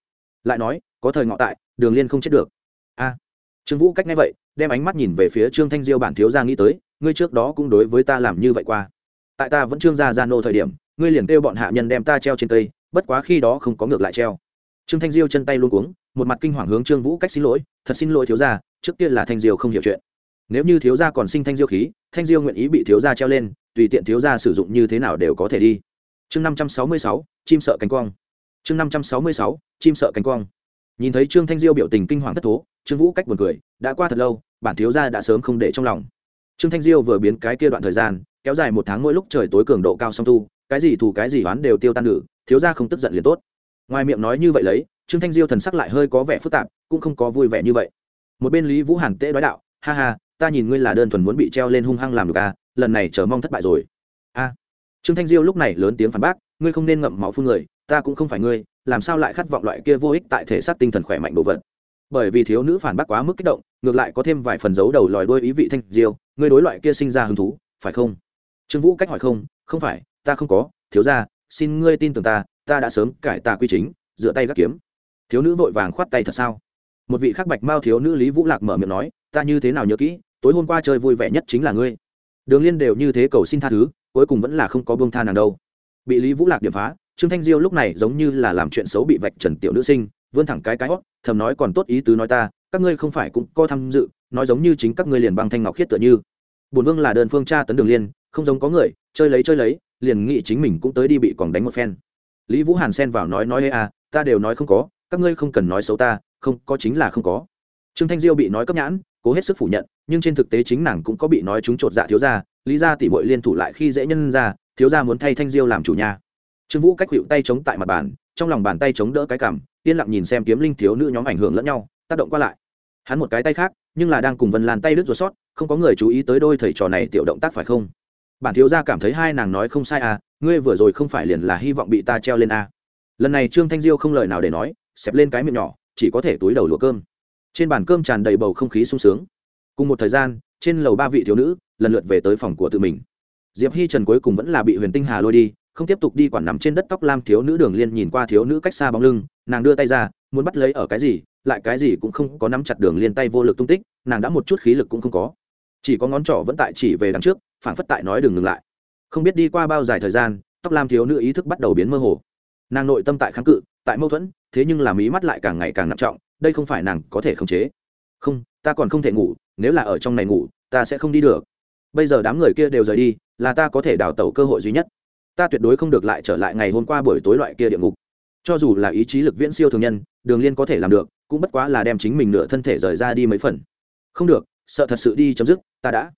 Speaker 1: Lại nói, có thời ngọ tại, đường liên không chết được. A. Trương vũ cách nghe vậy, đem ánh mắt nhìn về phía trương thanh diêu bản thiếu gia nghĩ tới, ngươi trước đó cũng đối với ta làm như vậy qua. Tại ta vẫn trương gia gia nô thời điểm, ngươi liền kêu bọn hạ nhân đem ta treo trên cây bất quá khi đó không có ngược lại treo. Trương thanh diêu chân tay luôn cuống, một mặt kinh hoàng hướng trương vũ cách xin lỗi, thật xin lỗi thiếu gia, trước kia là thanh diêu không hiểu chuyện. Nếu như thiếu gia còn sinh thanh diêu khí, thanh diêu nguyện ý bị thiếu gia treo lên, tùy tiện thiếu gia sử dụng như thế nào đều có thể đi. Chương năm trăm sáu mươi sáu, chim sợ cánh quang. Chương năm trăm sáu mươi sáu, chim sợ cánh quang. Nhìn thấy trương thanh diêu biểu tình kinh hoàng thất thố, trương vũ cách buồn cười, đã qua thật lâu, bản thiếu gia đã sớm không để trong lòng. Trương thanh diêu vừa biến cái kia đoạn thời gian, kéo dài một tháng mỗi lúc trời tối cường độ cao song tu, cái gì thù cái gì oán đều tiêu tan nữ thiếu gia không tức giận liền tốt. Ngoài miệng nói như vậy lấy, trương thanh diêu thần sắc lại hơi có vẻ phức tạp, cũng không có vui vẻ như vậy. Một bên lý vũ hàn tễ nói đạo, ha ha, ta nhìn ngươi là đơn thuần muốn bị treo lên hung hăng làm được à lần này chờ mong thất bại rồi. A. Trương thanh diêu lúc này lớn tiếng phản bác, ngươi không nên ngậm máu phun người, ta cũng không phải ngươi, làm sao lại khát vọng loại kia vô ích tại thể xác tinh thần khỏe mạnh đồ vật? Bởi vì thiếu nữ phản bác quá mức kích động, ngược lại có thêm vài phần dấu đầu lòi đôi ý vị thanh diêu, ngươi đối loại kia sinh ra hứng thú, phải không? Trương vũ cách hỏi không không phải, ta không có, thiếu ra xin ngươi tin tưởng ta ta đã sớm cải tà quy chính, dựa tay gác kiếm. Thiếu nữ vội vàng khoát tay thật sao? Một vị khắc bạch mao thiếu nữ lý vũ lạc mở miệng nói, ta như thế nào nhớ kỹ, tối hôm qua chơi vui vẻ nhất chính là ngươi. Đường liên đều như thế cầu xin tha thứ, cuối cùng vẫn là không có bông tha nàng đâu. Bị lý vũ lạc điểm phá, trương thanh diêu lúc này giống như là làm chuyện xấu bị vạch trần tiểu nữ sinh, vươn thẳng cái cái hót, thầm nói còn tốt ý tứ nói ta, các ngươi không phải cũng có tham dự, nói giống như chính các ngươi liền băng thanh ngọc khiết tựa như. Bùn vương là đơn phương cha tấn đường liên, không giống có người, chơi lấy chơi lấy liền nghĩ chính mình cũng tới đi bị còn đánh một phen. Lý vũ hàn xen vào nói nói ê à ta đều nói không có, các ngươi không cần nói xấu ta, không, có chính là không có. Trương thanh diêu bị nói cấp nhãn, cố hết sức phủ nhận, nhưng trên thực tế chính nàng cũng có bị nói chúng chột dạ thiếu gia, lý ra tỉ mội liên thủ lại khi dễ nhân ra, thiếu gia muốn thay thanh diêu làm chủ nhà. Trương vũ cách hiệu tay chống tại mặt bàn, trong lòng bàn tay chống đỡ cái cằm, yên lặng nhìn xem kiếm linh thiếu nữ nhóm ảnh hưởng lẫn nhau, tác động qua lại. Hắn một cái tay khác, nhưng là đang cùng vân lan tay đứt ruột sót, không có người chú ý tới đôi thầy trò này tiểu động tác phải không? Bản thiếu gia cảm thấy hai nàng nói không sai à ngươi vừa rồi không phải liền là hy vọng bị ta treo lên à. lần này trương thanh diêu không lời nào để nói, xẹp lên cái miệng nhỏ, chỉ có thể túi đầu lụa cơm. Trên bàn cơm tràn đầy bầu không khí sung sướng. Cùng một thời gian, trên lầu ba vị thiếu nữ lần lượt về tới phòng của tự mình. Diệp hi trần cuối cùng vẫn là bị huyền tinh hà lôi đi, không tiếp tục đi quản nằm trên đất tóc lam thiếu nữ đường liên nhìn qua thiếu nữ cách xa bóng lưng, nàng đưa tay ra, muốn bắt lấy ở cái gì, lại cái gì cũng không có nắm chặt đường liên tay vô lực tung tích, nàng đã một chút khí lực cũng không có. Chỉ có ngón trỏ vẫn tại chỉ về đằng trước phản phất tại nói đừng ngừng lại. Không biết đi qua bao dài thời gian, tóc lam thiếu nữ ý thức bắt đầu biến mơ hồ. Nàng nội tâm tại kháng cự, tại mâu thuẫn, thế nhưng làm ý mắt lại càng ngày càng nặng trọng, đây không phải nàng có thể khống chế. Không, ta còn không thể ngủ, nếu là ở trong này ngủ, ta sẽ không đi được. Bây giờ đám người kia đều rời đi, là ta có thể đào tẩu cơ hội duy nhất. Ta tuyệt đối không được lại trở lại ngày hôm qua buổi tối loại kia địa ngục. Cho dù là ý chí lực viễn siêu thường nhân, đường liên có thể làm được, cũng bất quá là đem chính mình nửa thân thể rời ra đi mấy phần. Không được, sợ thật sự đi chấm dứt, ta đã.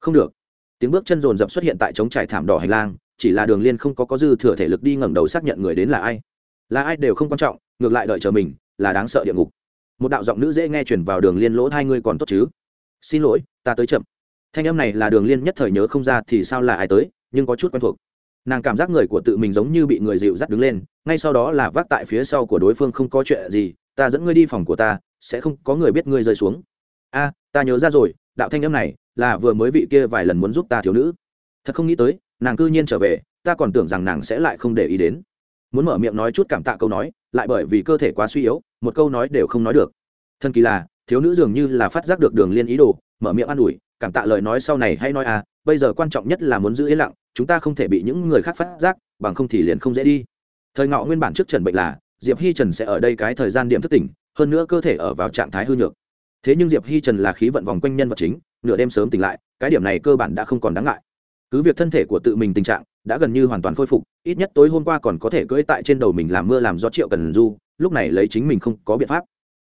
Speaker 1: Không được tiếng bước chân rồn rập xuất hiện tại trống trải thảm đỏ hành lang, chỉ là đường liên không có có dư thừa thể lực đi ngẩng đầu xác nhận người đến là ai. Là ai đều không quan trọng, ngược lại đợi chờ mình, là đáng sợ địa ngục. Một đạo giọng nữ dễ nghe chuyển vào đường liên lỗ hai ngươi còn tốt chứ? Xin lỗi, ta tới chậm. Thanh âm này là đường liên nhất thời nhớ không ra thì sao là ai tới, nhưng có chút quen thuộc. Nàng cảm giác người của tự mình giống như bị người dịu dắt đứng lên, ngay sau đó là vác tại phía sau của đối phương không có chuyện gì, ta dẫn ngươi đi phòng của ta, sẽ không có người biết ngươi rơi xuống. A, ta nhớ ra rồi, đạo thanh âm này là vừa mới vị kia vài lần muốn giúp ta thiếu nữ. Thật không nghĩ tới, nàng cư nhiên trở về, ta còn tưởng rằng nàng sẽ lại không để ý đến. Muốn mở miệng nói chút cảm tạ câu nói, lại bởi vì cơ thể quá suy yếu, một câu nói đều không nói được. Thân kỳ là, thiếu nữ dường như là phát giác được đường liên ý đồ, mở miệng an ủi, cảm tạ lời nói sau này hay nói à bây giờ quan trọng nhất là muốn giữ yên lặng, chúng ta không thể bị những người khác phát giác, bằng không thì liền không dễ đi. Thời ngọ nguyên bản trước trần bệnh là, diệp hi trần sẽ ở đây cái thời gian điểm thất tỉnh, hơn nữa cơ thể ở vào trạng thái hư nhược. Thế nhưng diệp hi trần là khí vận vòng quanh nhân vật chính nửa đêm sớm tỉnh lại, cái điểm này cơ bản đã không còn đáng ngại. Cứ việc thân thể của tự mình tình trạng đã gần như hoàn toàn khôi phục, ít nhất tối hôm qua còn có thể cưỡi tại trên đầu mình làm mưa làm gió triệu cần du, lúc này lấy chính mình không có biện pháp.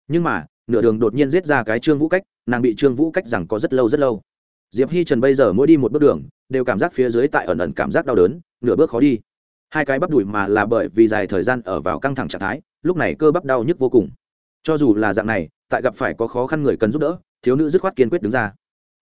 Speaker 1: Nhưng mà, nửa đường đột nhiên giết ra cái trương vũ cách, nàng bị trương vũ cách rằng có rất lâu rất lâu. Diệp hi trần bây giờ mỗi đi một bước đường, đều cảm giác phía dưới tại ẩn ẩn cảm giác đau đớn, nửa bước khó đi. Hai cái bắp đùi mà là bởi vì dài thời gian ở vào căng thẳng trạng thái, lúc này cơ bắp đau nhức vô cùng. Cho dù là dạng này, tại gặp phải có khó khăn người cần giúp đỡ, thiếu nữ dứt khoát kiên quyết đứng ra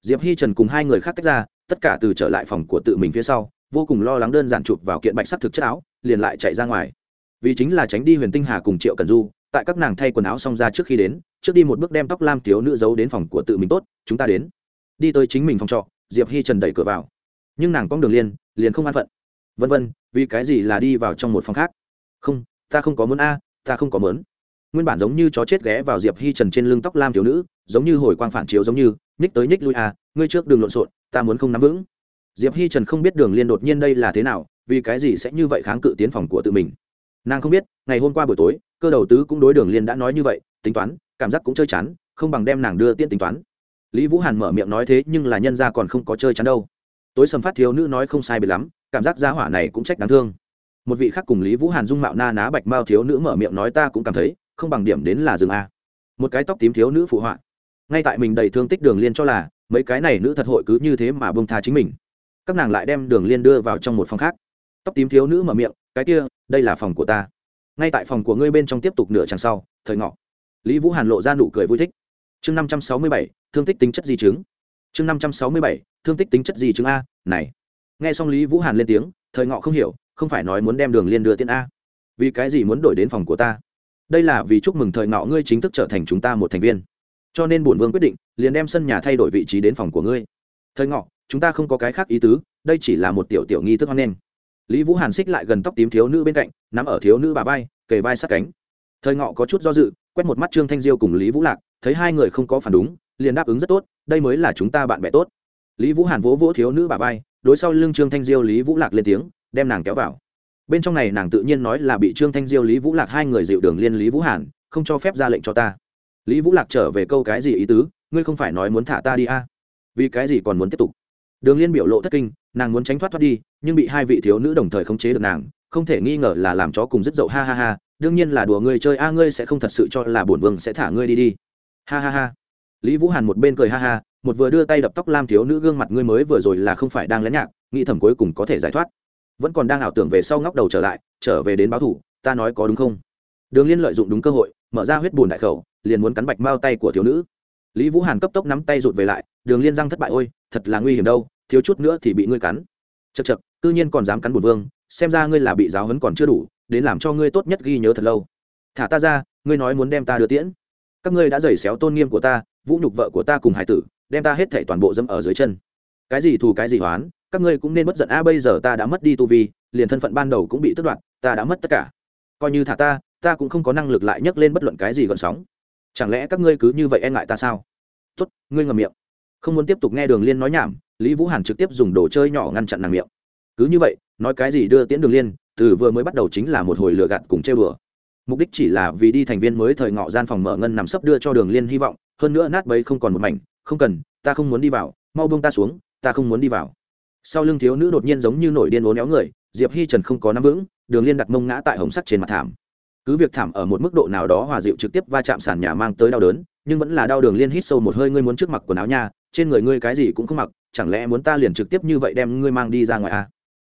Speaker 1: diệp hi trần cùng hai người khác tách ra, tất cả từ trở lại phòng của tự mình phía sau, vô cùng lo lắng đơn giản chụp vào kiện bạch sắc thực chất áo, liền lại chạy ra ngoài. Vì chính là tránh đi huyền tinh hà cùng triệu cần du, tại các nàng thay quần áo xong ra trước khi đến, trước đi một bước đem tóc lam thiếu nữ giấu đến phòng của tự mình tốt, chúng ta đến. Đi tới chính mình phòng trọ, diệp hi trần đẩy cửa vào. Nhưng nàng con đường liên liền không an phận. Vân vân, vì cái gì là đi vào trong một phòng khác? Không, ta không có muốn a, ta không có muốn nguyên bản giống như chó chết ghé vào diệp hi trần trên lưng tóc lam thiếu nữ giống như hồi quang phản chiếu giống như nhích tới nhích lui à, ngươi trước đường lộn xộn ta muốn không nắm vững. Diệp hi trần không biết đường liên đột nhiên đây là thế nào vì cái gì sẽ như vậy kháng cự tiến phòng của tự mình. Nàng không biết ngày hôm qua buổi tối cơ đầu tứ cũng đối đường liên đã nói như vậy tính toán cảm giác cũng chơi chán không bằng đem nàng đưa tiên tính toán. Lý vũ hàn mở miệng nói thế nhưng là nhân ra còn không có chơi chán đâu. Tối sầm phát thiếu nữ nói không sai bị lắm cảm giác gia hỏa này cũng trách đáng thương. Một vị khác cùng lý vũ hàn dung mạo na ná bạch mao thiếu nữ mở miệng nói ta cũng cảm thấy không bằng điểm đến là rừng a. Một cái tóc tím thiếu nữ phụ họa. Ngay tại mình đầy thương tích đường liên cho là, mấy cái này nữ thật hội cứ như thế mà bông tha chính mình. Các nàng lại đem đường liên đưa vào trong một phòng khác. Tóc tím thiếu nữ mở miệng, cái kia, đây là phòng của ta. Ngay tại phòng của ngươi bên trong tiếp tục nửa chặng sau, thời ngọ. Lý vũ hàn lộ ra nụ cười vui thích. Chương năm trăm sáu mươi bảy, thương tích tính chất di chứng. Chương năm trăm sáu mươi bảy, thương tích tính chất di chứng a, này. Nghe xong lý vũ hàn lên tiếng, thời ngọ không hiểu, không phải nói muốn đem đường liên đưa tiên a. Vì cái gì muốn đổi đến phòng của ta? Đây là vì chúc mừng thời ngọ ngươi chính thức trở thành chúng ta một thành viên. Cho nên bổn vương quyết định, liền đem sân nhà thay đổi vị trí đến phòng của ngươi. Thời ngọ, chúng ta không có cái khác ý tứ, đây chỉ là một tiểu tiểu nghi thức hoan nghênh. Lý vũ hàn xích lại gần tóc tím thiếu nữ bên cạnh, nắm ở thiếu nữ bà vai, kề vai sát cánh. Thời ngọ có chút do dự, quét một mắt trương thanh diêu cùng lý vũ lạc, thấy hai người không có phản đúng, liền đáp ứng rất tốt, đây mới là chúng ta bạn bè tốt. Lý vũ hàn vỗ vỗ thiếu nữ bà vai, đối sau lưng trương thanh diêu lý vũ lạc lên tiếng, đem nàng kéo vào bên trong này nàng tự nhiên nói là bị trương thanh diêu lý vũ lạc hai người dịu đường liên lý vũ hàn, không cho phép ra lệnh cho ta. lý vũ lạc trở về câu cái gì ý tứ, ngươi không phải nói muốn thả ta đi à? vì cái gì còn muốn tiếp tục? đường liên biểu lộ thất kinh, nàng muốn tránh thoát thoát đi, nhưng bị hai vị thiếu nữ đồng thời khống chế được nàng, không thể nghi ngờ là làm chó cùng rất dậu, ha ha ha, đương nhiên là đùa ngươi chơi a, ngươi sẽ không thật sự cho là bổn vương sẽ thả ngươi đi đi. Ha ha ha. Lý vũ hàn một bên cười ha ha, một vừa đưa tay đập tóc lam thiếu nữ gương mặt ngươi mới vừa rồi là không phải đang lén nhạc, nghĩ thầm cuối cùng có thể giải thoát vẫn còn đang ảo tưởng về sau ngóc đầu trở lại, trở về đến báo thủ, ta nói có đúng không? Đường liên lợi dụng đúng cơ hội, mở ra huyết bùn đại khẩu, liền muốn cắn bạch mao tay của thiếu nữ. Lý vũ hàn cấp tốc nắm tay rụt về lại, đường liên răng thất bại, ôi, thật là nguy hiểm đâu, thiếu chút nữa thì bị ngươi cắn. Chật chật tự nhiên còn dám cắn bùn vương, xem ra ngươi là bị giáo hấn còn chưa đủ, đến làm cho ngươi tốt nhất ghi nhớ thật lâu. Thả ta ra, ngươi nói muốn đem ta đưa tiễn. Các ngươi đã giày xéo tôn nghiêm của ta, vũ nhục vợ của ta cùng hải tử, đem ta hết thảy toàn bộ dẫm ở dưới chân. Cái gì thù cái gì hoán các ngươi cũng nên bất giận. A, bây giờ ta đã mất đi tu vi, liền thân phận ban đầu cũng bị tước đoạt, ta đã mất tất cả. Coi như thả ta ta cũng không có năng lực lại nhấc lên bất luận cái gì gợn sóng. Chẳng lẽ các ngươi cứ như vậy e ngại ta sao? Tốt, ngươi ngầm miệng. Không muốn tiếp tục nghe đường liên nói nhảm, lý vũ hàn trực tiếp dùng đồ chơi nhỏ ngăn chặn nàng miệng. Cứ như vậy, nói cái gì đưa tiễn đường liên, từ vừa mới bắt đầu chính là một hồi lừa gạt cùng chơi bừa mục đích chỉ là vì đi thành viên mới thời ngọ gian phòng mở ngân nằm sấp đưa cho đường liên hy vọng, hơn nữa nát bấy không còn một mảnh, không cần, ta không muốn đi vào, mau bông ta xuống, ta không muốn đi vào sau lưng thiếu nữ đột nhiên giống như nổi điên uốn éo người, diệp hi trần không có nắm vững, đường liên đặt mông ngã tại hồng sắt trên mặt thảm. Cứ việc thảm ở một mức độ nào đó hòa dịu trực tiếp va chạm sàn nhà mang tới đau đớn, nhưng vẫn là đau đường liên hít sâu một hơi ngươi muốn trước mặc quần áo nha, trên người ngươi cái gì cũng không mặc, chẳng lẽ muốn ta liền trực tiếp như vậy đem ngươi mang đi ra ngoài à?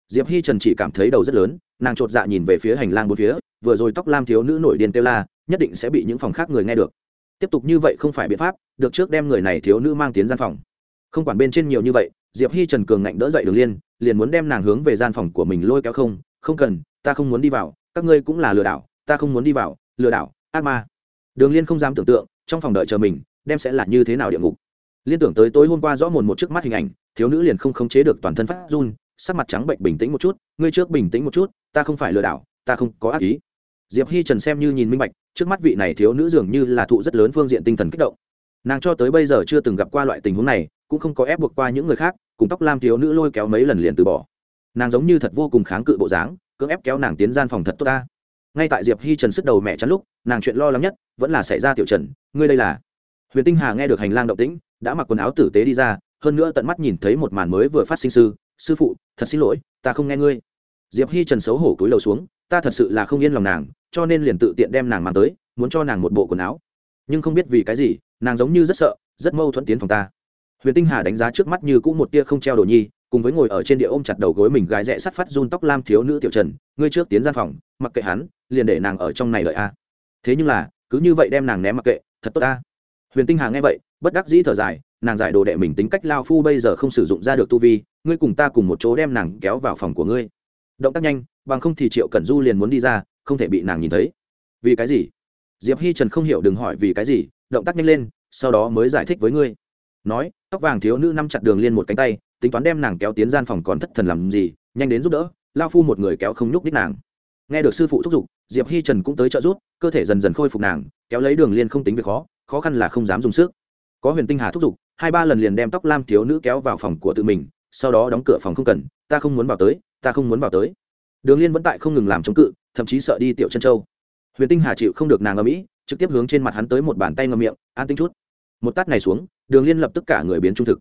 Speaker 1: diệp hi trần chỉ cảm thấy đầu rất lớn, nàng chột dạ nhìn về phía hành lang bốn phía, vừa rồi tóc lam thiếu nữ nổi điên kêu la, nhất định sẽ bị những phòng khác người nghe được. Tiếp tục như vậy không phải biện pháp, được trước đem người này thiếu nữ mang tiến gian phòng. Không quản bên trên nhiều như vậy diệp hi trần cường ngạnh đỡ dậy đường liên, liền muốn đem nàng hướng về gian phòng của mình lôi kéo không không cần, ta không muốn đi vào, các ngươi cũng là lừa đảo, ta không muốn đi vào, lừa đảo, ác ma. Đường liên không dám tưởng tượng, trong phòng đợi chờ mình, đem sẽ là như thế nào địa ngục. Liên tưởng tới tối hôm qua rõ mồn một trước mắt hình ảnh, thiếu nữ liền không khống chế được toàn thân phát run, sắc mặt trắng bệnh bình tĩnh một chút, ngươi trước bình tĩnh một chút, ta không phải lừa đảo, ta không có ác ý. Diệp hi trần xem như nhìn minh bạch, trước mắt vị này thiếu nữ dường như là thụ rất lớn phương diện tinh thần kích động. Nàng cho tới bây giờ chưa từng gặp qua loại tình huống này, cũng không có ép buộc qua những người khác cùng tóc lam thiếu nữ lôi kéo mấy lần liền từ bỏ. Nàng giống như thật vô cùng kháng cự bộ dáng, cưỡng ép kéo nàng tiến gian phòng thật tốt ta. Ngay tại diệp hi trần sức đầu mẹ chắn lúc, nàng chuyện lo lắng nhất vẫn là xảy ra tiểu trần, ngươi đây là? Huyền tinh hà nghe được hành lang động tĩnh, đã mặc quần áo tử tế đi ra, hơn nữa tận mắt nhìn thấy một màn mới vừa phát sinh sư sư phụ, thật xin lỗi, ta không nghe ngươi. Diệp hi trần xấu hổ cúi đầu xuống, ta thật sự là không yên lòng nàng, cho nên liền tự tiện đem nàng mang tới, muốn cho nàng một bộ quần áo. Nhưng không biết vì cái gì, nàng giống như rất sợ, rất mâu thuẫn tiến phòng ta huyền tinh hà đánh giá trước mắt như cũng một tia không treo đồ nhi, cùng với ngồi ở trên địa ôm chặt đầu gối mình gái rẽ sắt phát run tóc lam thiếu nữ tiểu trần, ngươi trước tiến gian phòng, mặc kệ hắn, liền để nàng ở trong này lợi a. Thế nhưng là, cứ như vậy đem nàng ném mặc kệ, thật tốt ta huyền tinh hà nghe vậy, bất đắc dĩ thở dài, nàng giải đồ đệ mình tính cách lao phu bây giờ không sử dụng ra được tu vi, ngươi cùng ta cùng một chỗ đem nàng kéo vào phòng của ngươi. Động tác nhanh, bằng không thì triệu cẩn du liền muốn đi ra, không thể bị nàng nhìn thấy. Vì cái gì? Diệp hi trần không hiểu đừng hỏi vì cái gì, động tác nhanh lên, sau đó mới giải thích với ngươi. Nói tóc vàng thiếu nữ nắm chặt đường liên một cánh tay, tính toán đem nàng kéo tiến gian phòng còn thất thần làm gì, nhanh đến giúp đỡ, lao phu một người kéo không nhúc đích nàng. Nghe được sư phụ thúc giục, diệp hi trần cũng tới trợ giúp, cơ thể dần dần khôi phục nàng, kéo lấy đường liên không tính việc khó khó khăn là không dám dùng sức. Có huyền tinh hà thúc giục, hai ba lần liền đem tóc lam thiếu nữ kéo vào phòng của tự mình, sau đó đóng cửa phòng không cần, ta không muốn vào tới, ta không muốn vào tới. Đường liên vẫn tại không ngừng làm chống cự, thậm chí sợ đi tiểu chân châu. Huyền tinh hà chịu không được nàng ở mỹ, trực tiếp hướng trên mặt hắn tới một bàn tay ngầm miệng, an tinh chút. Một tát này xuống đường liên lập tức cả người biến trung thực.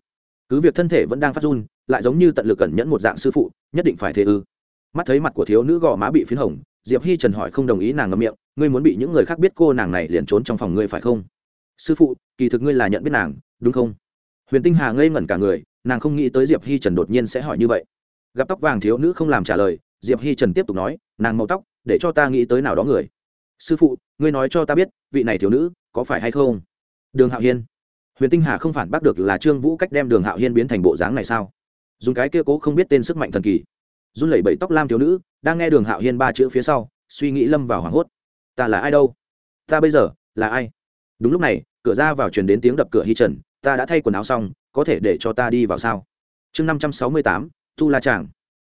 Speaker 1: Cứ việc thân thể vẫn đang phát run, lại giống như tận lực cẩn nhẫn một dạng sư phụ, nhất định phải thế ư. Mắt thấy mặt của thiếu nữ gò má bị phiến hồng, diệp hi trần hỏi không đồng ý nàng ngậm miệng, ngươi muốn bị những người khác biết cô nàng này liền trốn trong phòng ngươi phải không? Sư phụ, kỳ thực ngươi là nhận biết nàng, đúng không? Huyền tinh hà ngây ngẩn cả người, nàng không nghĩ tới diệp hi trần đột nhiên sẽ hỏi như vậy. Gặp tóc vàng thiếu nữ không làm trả lời, diệp hi trần tiếp tục nói, nàng màu tóc, để cho ta nghĩ tới nào đó người. Sư phụ, ngươi nói cho ta biết, vị này thiếu nữ có phải hay không? Đường hạo hiên huyền tinh hà không phản bác được là trương vũ cách đem đường hạo hiên biến thành bộ dáng này sao? Dùng cái kia cố không biết tên sức mạnh thần kỳ. Run lẩy bẩy tóc lam thiếu nữ, đang nghe đường hạo hiên ba chữ phía sau, suy nghĩ lâm vào hoảng hốt. Ta là ai đâu? Ta bây giờ là ai? Đúng lúc này, cửa ra vào truyền đến tiếng đập cửa hy trần, ta đã thay quần áo xong, có thể để cho ta đi vào sao? Chương năm trăm sáu mươi tám, tu la tràng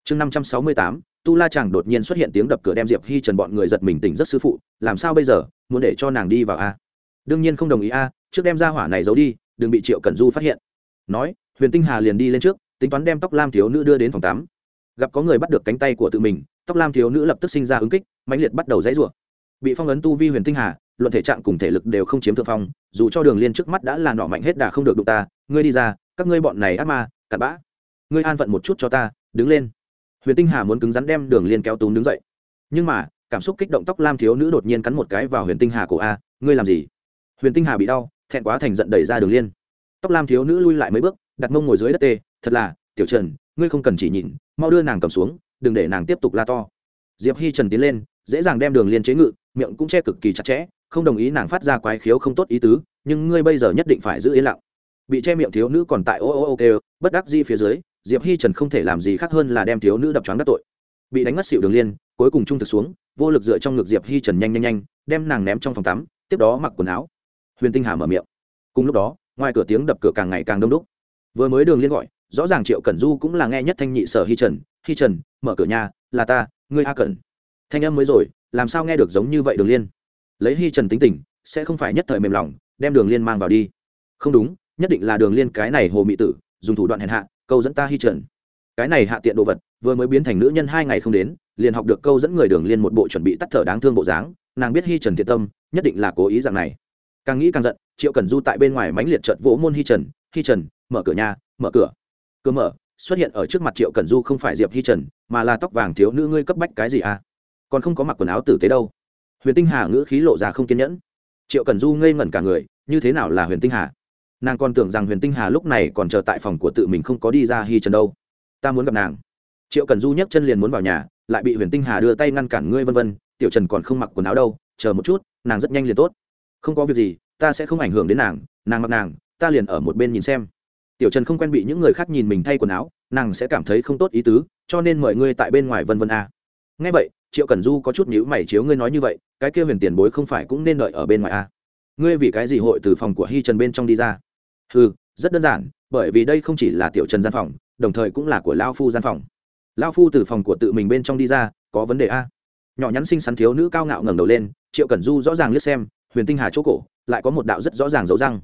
Speaker 1: chương năm trăm sáu mươi tám, tu la chàng đột nhiên xuất hiện tiếng đập cửa đem diệp hi trần bọn người giật mình tỉnh rất sư phụ, làm sao bây giờ, muốn để cho nàng đi vào a? Đương nhiên không đồng ý a trước đem ra hỏa này giấu đi, đừng bị triệu cẩn du phát hiện. Nói, huyền tinh hà liền đi lên trước, tính toán đem tóc lam thiếu nữ đưa đến phòng tắm. Gặp có người bắt được cánh tay của tự mình, tóc lam thiếu nữ lập tức sinh ra ứng kích, mãnh liệt bắt đầu dãy rủa. Bị phong ấn tu vi huyền tinh hà, luận thể trạng cùng thể lực đều không chiếm thượng phong, dù cho đường liên trước mắt đã là nọ mạnh hết đà không được đụng ta, ngươi đi ra, các ngươi bọn này ác ma, cặn bã. Ngươi an phận một chút cho ta, đứng lên. Huyền tinh hà muốn cứng rắn đem đường liên kéo túm đứng dậy. Nhưng mà, cảm xúc kích động tóc lam thiếu nữ đột nhiên cắn một cái vào huyền tinh hà cổ a, ngươi làm gì? Huyền tinh hà bị đau thẹn quá thành giận đẩy ra đường liên. Tóc lam thiếu nữ lui lại mấy bước, đặt mông ngồi dưới đất tê, thật là, tiểu trần, ngươi không cần chỉ nhìn mau đưa nàng cầm xuống, đừng để nàng tiếp tục la to. Diệp hi trần tiến lên, dễ dàng đem đường liên chế ngự, miệng cũng che cực kỳ chặt chẽ, không đồng ý nàng phát ra quái khiếu không tốt ý tứ, nhưng ngươi bây giờ nhất định phải giữ yên lặng. Bị che miệng thiếu nữ còn tại ô ô ô kêu, bất đắc di phía dưới, diệp hi trần không thể làm gì khác hơn là đem thiếu nữ đập choáng đắc tội. Bị đánh ngất xịu đường liên, cuối cùng trung thực xuống, vô lực dựa trong ngực diệp hi trần nhanh nhanh nhanh, đem nàng ném trong phòng tắm, tiếp đó mặc quần áo huyền tinh hà mở miệng. Cùng lúc đó, ngoài cửa tiếng đập cửa càng ngày càng đông đúc. Vừa mới đường liên gọi, rõ ràng triệu cẩn du cũng là nghe nhất thanh nhị sở hi trần hi trần, mở cửa nhà, là ta, ngươi a cẩn. Thanh âm mới rồi, làm sao nghe được giống như vậy đường liên? Lấy hi trần tính tình, sẽ không phải nhất thời mềm lòng, đem đường liên mang vào đi. Không đúng, nhất định là đường liên cái này hồ mị tử, dùng thủ đoạn hèn hạ, câu dẫn ta hi trần. Cái này hạ tiện đồ vật, vừa mới biến thành nữ nhân hai ngày không đến, liền học được câu dẫn người đường liên một bộ chuẩn bị tắt thở đáng thương bộ dáng, nàng biết hi trần thiện tâm, nhất định là cố ý dạng này càng nghĩ càng giận, triệu cần du tại bên ngoài mánh liệt trợt vỗ môn hi trần hi trần, mở cửa nhà, mở cửa. Cửa mở, xuất hiện ở trước mặt triệu cần du không phải diệp hi trần, mà là tóc vàng thiếu nữ ngươi cấp bách cái gì à? Còn không có mặc quần áo tử tế đâu. Huyền tinh hà ngữ khí lộ ra không kiên nhẫn. Triệu cần du ngây ngẩn cả người, như thế nào là huyền tinh hà? Nàng còn tưởng rằng huyền tinh hà lúc này còn chờ tại phòng của tự mình không có đi ra hi trần đâu. Ta muốn gặp nàng. Triệu cần du nhấc chân liền muốn vào nhà, lại bị huyền tinh hà đưa tay ngăn cản ngươi vân vân, tiểu trần còn không mặc quần áo đâu, chờ một chút, nàng rất nhanh liền tốt không có việc gì, ta sẽ không ảnh hưởng đến nàng nàng mặc nàng, ta liền ở một bên nhìn xem tiểu trần không quen bị những người khác nhìn mình thay quần áo, nàng sẽ cảm thấy không tốt ý tứ, cho nên mời ngươi tại bên ngoài vân vân a à. ngay vậy, triệu cần du có chút nhữ mày chiếu ngươi nói như vậy, cái kia huyền tiền bối không phải cũng nên đợi ở bên ngoài a à. ngươi vì cái gì hội từ phòng của hi trần bên trong đi ra ừ rất đơn giản, bởi vì đây không chỉ là tiểu trần gian phòng, đồng thời cũng là của lao phu gian phòng lao phu từ phòng của tự mình bên trong đi ra, có vấn đề a nhỏ nhắn xinh xắn thiếu nữ cao ngạo ngẩng đầu lên, triệu cẩn du rõ ràng liếc xem huyền tinh hà chỗ cổ, lại có một đạo rất rõ ràng dấu răng.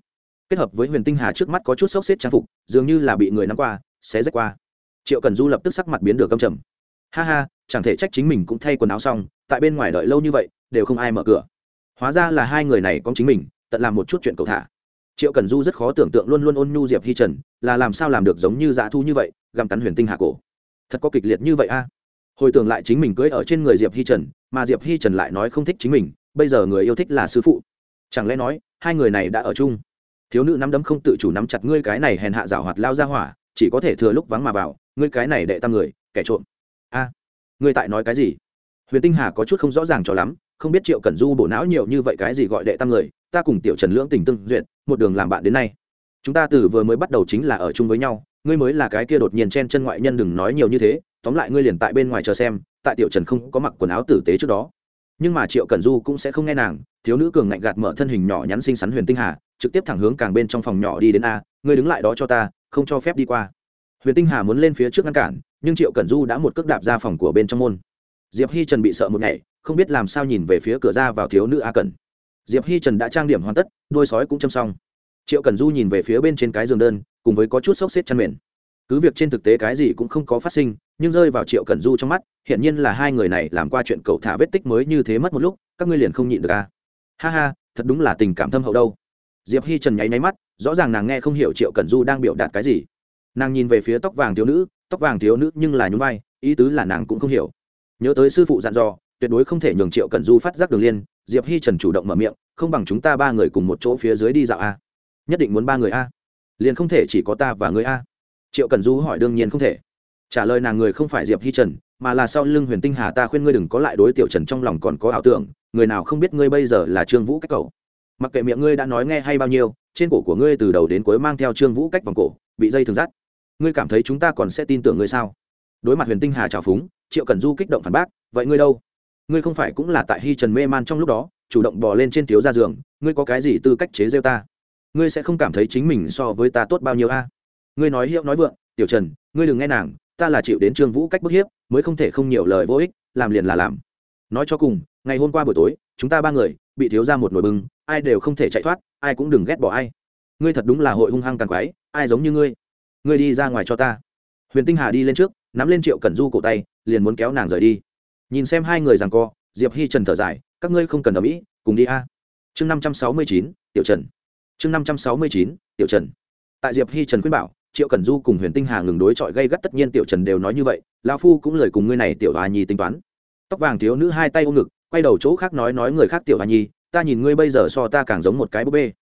Speaker 1: Kết hợp với huyền tinh hà trước mắt có chút sốc xếp trang phục, dường như là bị người nắm qua xé rách qua. Triệu Cần du lập tức sắc mặt biến được câm trầm. Ha ha, chẳng thể trách chính mình cũng thay quần áo xong, tại bên ngoài đợi lâu như vậy, đều không ai mở cửa. Hóa ra là hai người này có chính mình, tận làm một chút chuyện cầu thả. Triệu cần du rất khó tưởng tượng luôn luôn ôn nhu diệp hi trần, là làm sao làm được giống như dã thu như vậy, gặm cắn huyền tinh hạ cổ. Thật có kịch liệt như vậy a. Hồi tưởng lại chính mình cưới ở trên người diệp hi trần, mà diệp hi trần lại nói không thích chính mình bây giờ người yêu thích là sư phụ. Chẳng lẽ nói, hai người này đã ở chung? Thiếu nữ nắm đấm không tự chủ nắm chặt ngươi cái này hèn hạ rảo hoạt lao ra hỏa, chỉ có thể thừa lúc vắng mà vào, ngươi cái này đệ tam người, kẻ trộm. A, ngươi tại nói cái gì? Huyền tinh hà có chút không rõ ràng cho lắm, không biết triệu cẩn du bổ não nhiều như vậy cái gì gọi đệ tam người, ta cùng tiểu trần lưỡng tình tương duyệt, một đường làm bạn đến nay. Chúng ta từ vừa mới bắt đầu chính là ở chung với nhau, ngươi mới là cái kia đột nhiên chen chân ngoại nhân đừng nói nhiều như thế, tóm lại ngươi liền tại bên ngoài chờ xem, tại tiểu trần không có mặc quần áo tử tế trước đó nhưng mà triệu cẩn du cũng sẽ không nghe nàng, thiếu nữ cường ngạnh gạt mở thân hình nhỏ nhắn xinh xắn huyền tinh hà, trực tiếp thẳng hướng càng bên trong phòng nhỏ đi đến a, ngươi đứng lại đó cho ta, không cho phép đi qua. Huyền tinh hà muốn lên phía trước ngăn cản, nhưng triệu cẩn du đã một cước đạp ra phòng của bên trong môn. Diệp hi trần bị sợ một ngày, không biết làm sao nhìn về phía cửa ra vào thiếu nữ a cẩn. Diệp hi trần đã trang điểm hoàn tất, đôi sói cũng châm xong. Triệu cẩn du nhìn về phía bên trên cái giường đơn, cùng với có chút sốc xếp chăn mền. Cứ việc trên thực tế cái gì cũng không có phát sinh nhưng rơi vào triệu cẩn du trong mắt hiện nhiên là hai người này làm qua chuyện cậu thả vết tích mới như thế mất một lúc, các ngươi liền không nhịn được à. ha ha, thật đúng là tình cảm thâm hậu đâu. Diệp hi trần nháy nháy mắt, rõ ràng nàng nghe không hiểu triệu cẩn du đang biểu đạt cái gì. Nàng nhìn về phía tóc vàng thiếu nữ, tóc vàng thiếu nữ nhưng là nhún vai, ý tứ là nàng cũng không hiểu. Nhớ tới sư phụ dặn dò, tuyệt đối không thể nhường triệu cẩn du phát giác đường liên, diệp hi trần chủ động mở miệng, không bằng chúng ta ba người cùng một chỗ phía dưới đi dạo a nhất định muốn ba người a liền không thể chỉ có ta và người a à? triệu cẩn du hỏi đương nhiên không thể trả lời nàng người không phải diệp hi trần, mà là sau lưng huyền tinh hà ta khuyên ngươi đừng có lại đối tiểu trần trong lòng còn có ảo tưởng, người nào không biết ngươi bây giờ là trương vũ cách cầu mặc kệ miệng ngươi đã nói nghe hay bao nhiêu, trên cổ của ngươi từ đầu đến cuối mang theo trương vũ cách vòng cổ, bị dây thường dắt ngươi cảm thấy chúng ta còn sẽ tin tưởng ngươi sao? Đối mặt huyền tinh hà trào phúng, triệu Cần du kích động phản bác, vậy ngươi đâu? Ngươi không phải cũng là tại Hi trần mê man trong lúc đó, chủ động bỏ lên trên thiếu ra giường, ngươi có cái gì tư cách chế rêu ta? Ngươi sẽ không cảm thấy chính mình so với ta tốt bao nhiêu a? Ngươi nói hiệu nói vượng, tiểu trần, ngươi đừng nghe nàng ta là chịu đến trương vũ cách bức hiếp, mới không thể không nhiều lời vô ích, làm liền là làm. Nói cho cùng, ngày hôm qua buổi tối, chúng ta ba người bị thiếu ra một nồi bưng, ai đều không thể chạy thoát, ai cũng đừng ghét bỏ ai. Ngươi thật đúng là hội hung hăng càng quái, ai giống như ngươi? Ngươi đi ra ngoài cho ta. Huyền tinh hà đi lên trước, nắm lên triệu cẩn du cổ tay, liền muốn kéo nàng rời đi. Nhìn xem hai người rằng co, diệp hi trần thở dài, các ngươi không cần ở mỹ cùng đi a. Chương năm trăm sáu mươi chín, tiểu trần. Chương năm trăm sáu mươi chín, tiểu trần. Tại diệp hi trần khuyên bảo triệu cẩn du cùng huyền tinh hà ngừng đối chọi gây gắt tất nhiên tiểu trần đều nói như vậy lao phu cũng lời cùng ngươi này tiểu hòa nhi tính toán. Tóc vàng thiếu nữ hai tay ôm ngực, quay đầu chỗ khác nói nói người khác tiểu hòa nhi, ta nhìn ngươi bây giờ so ta càng giống một cái búp bê.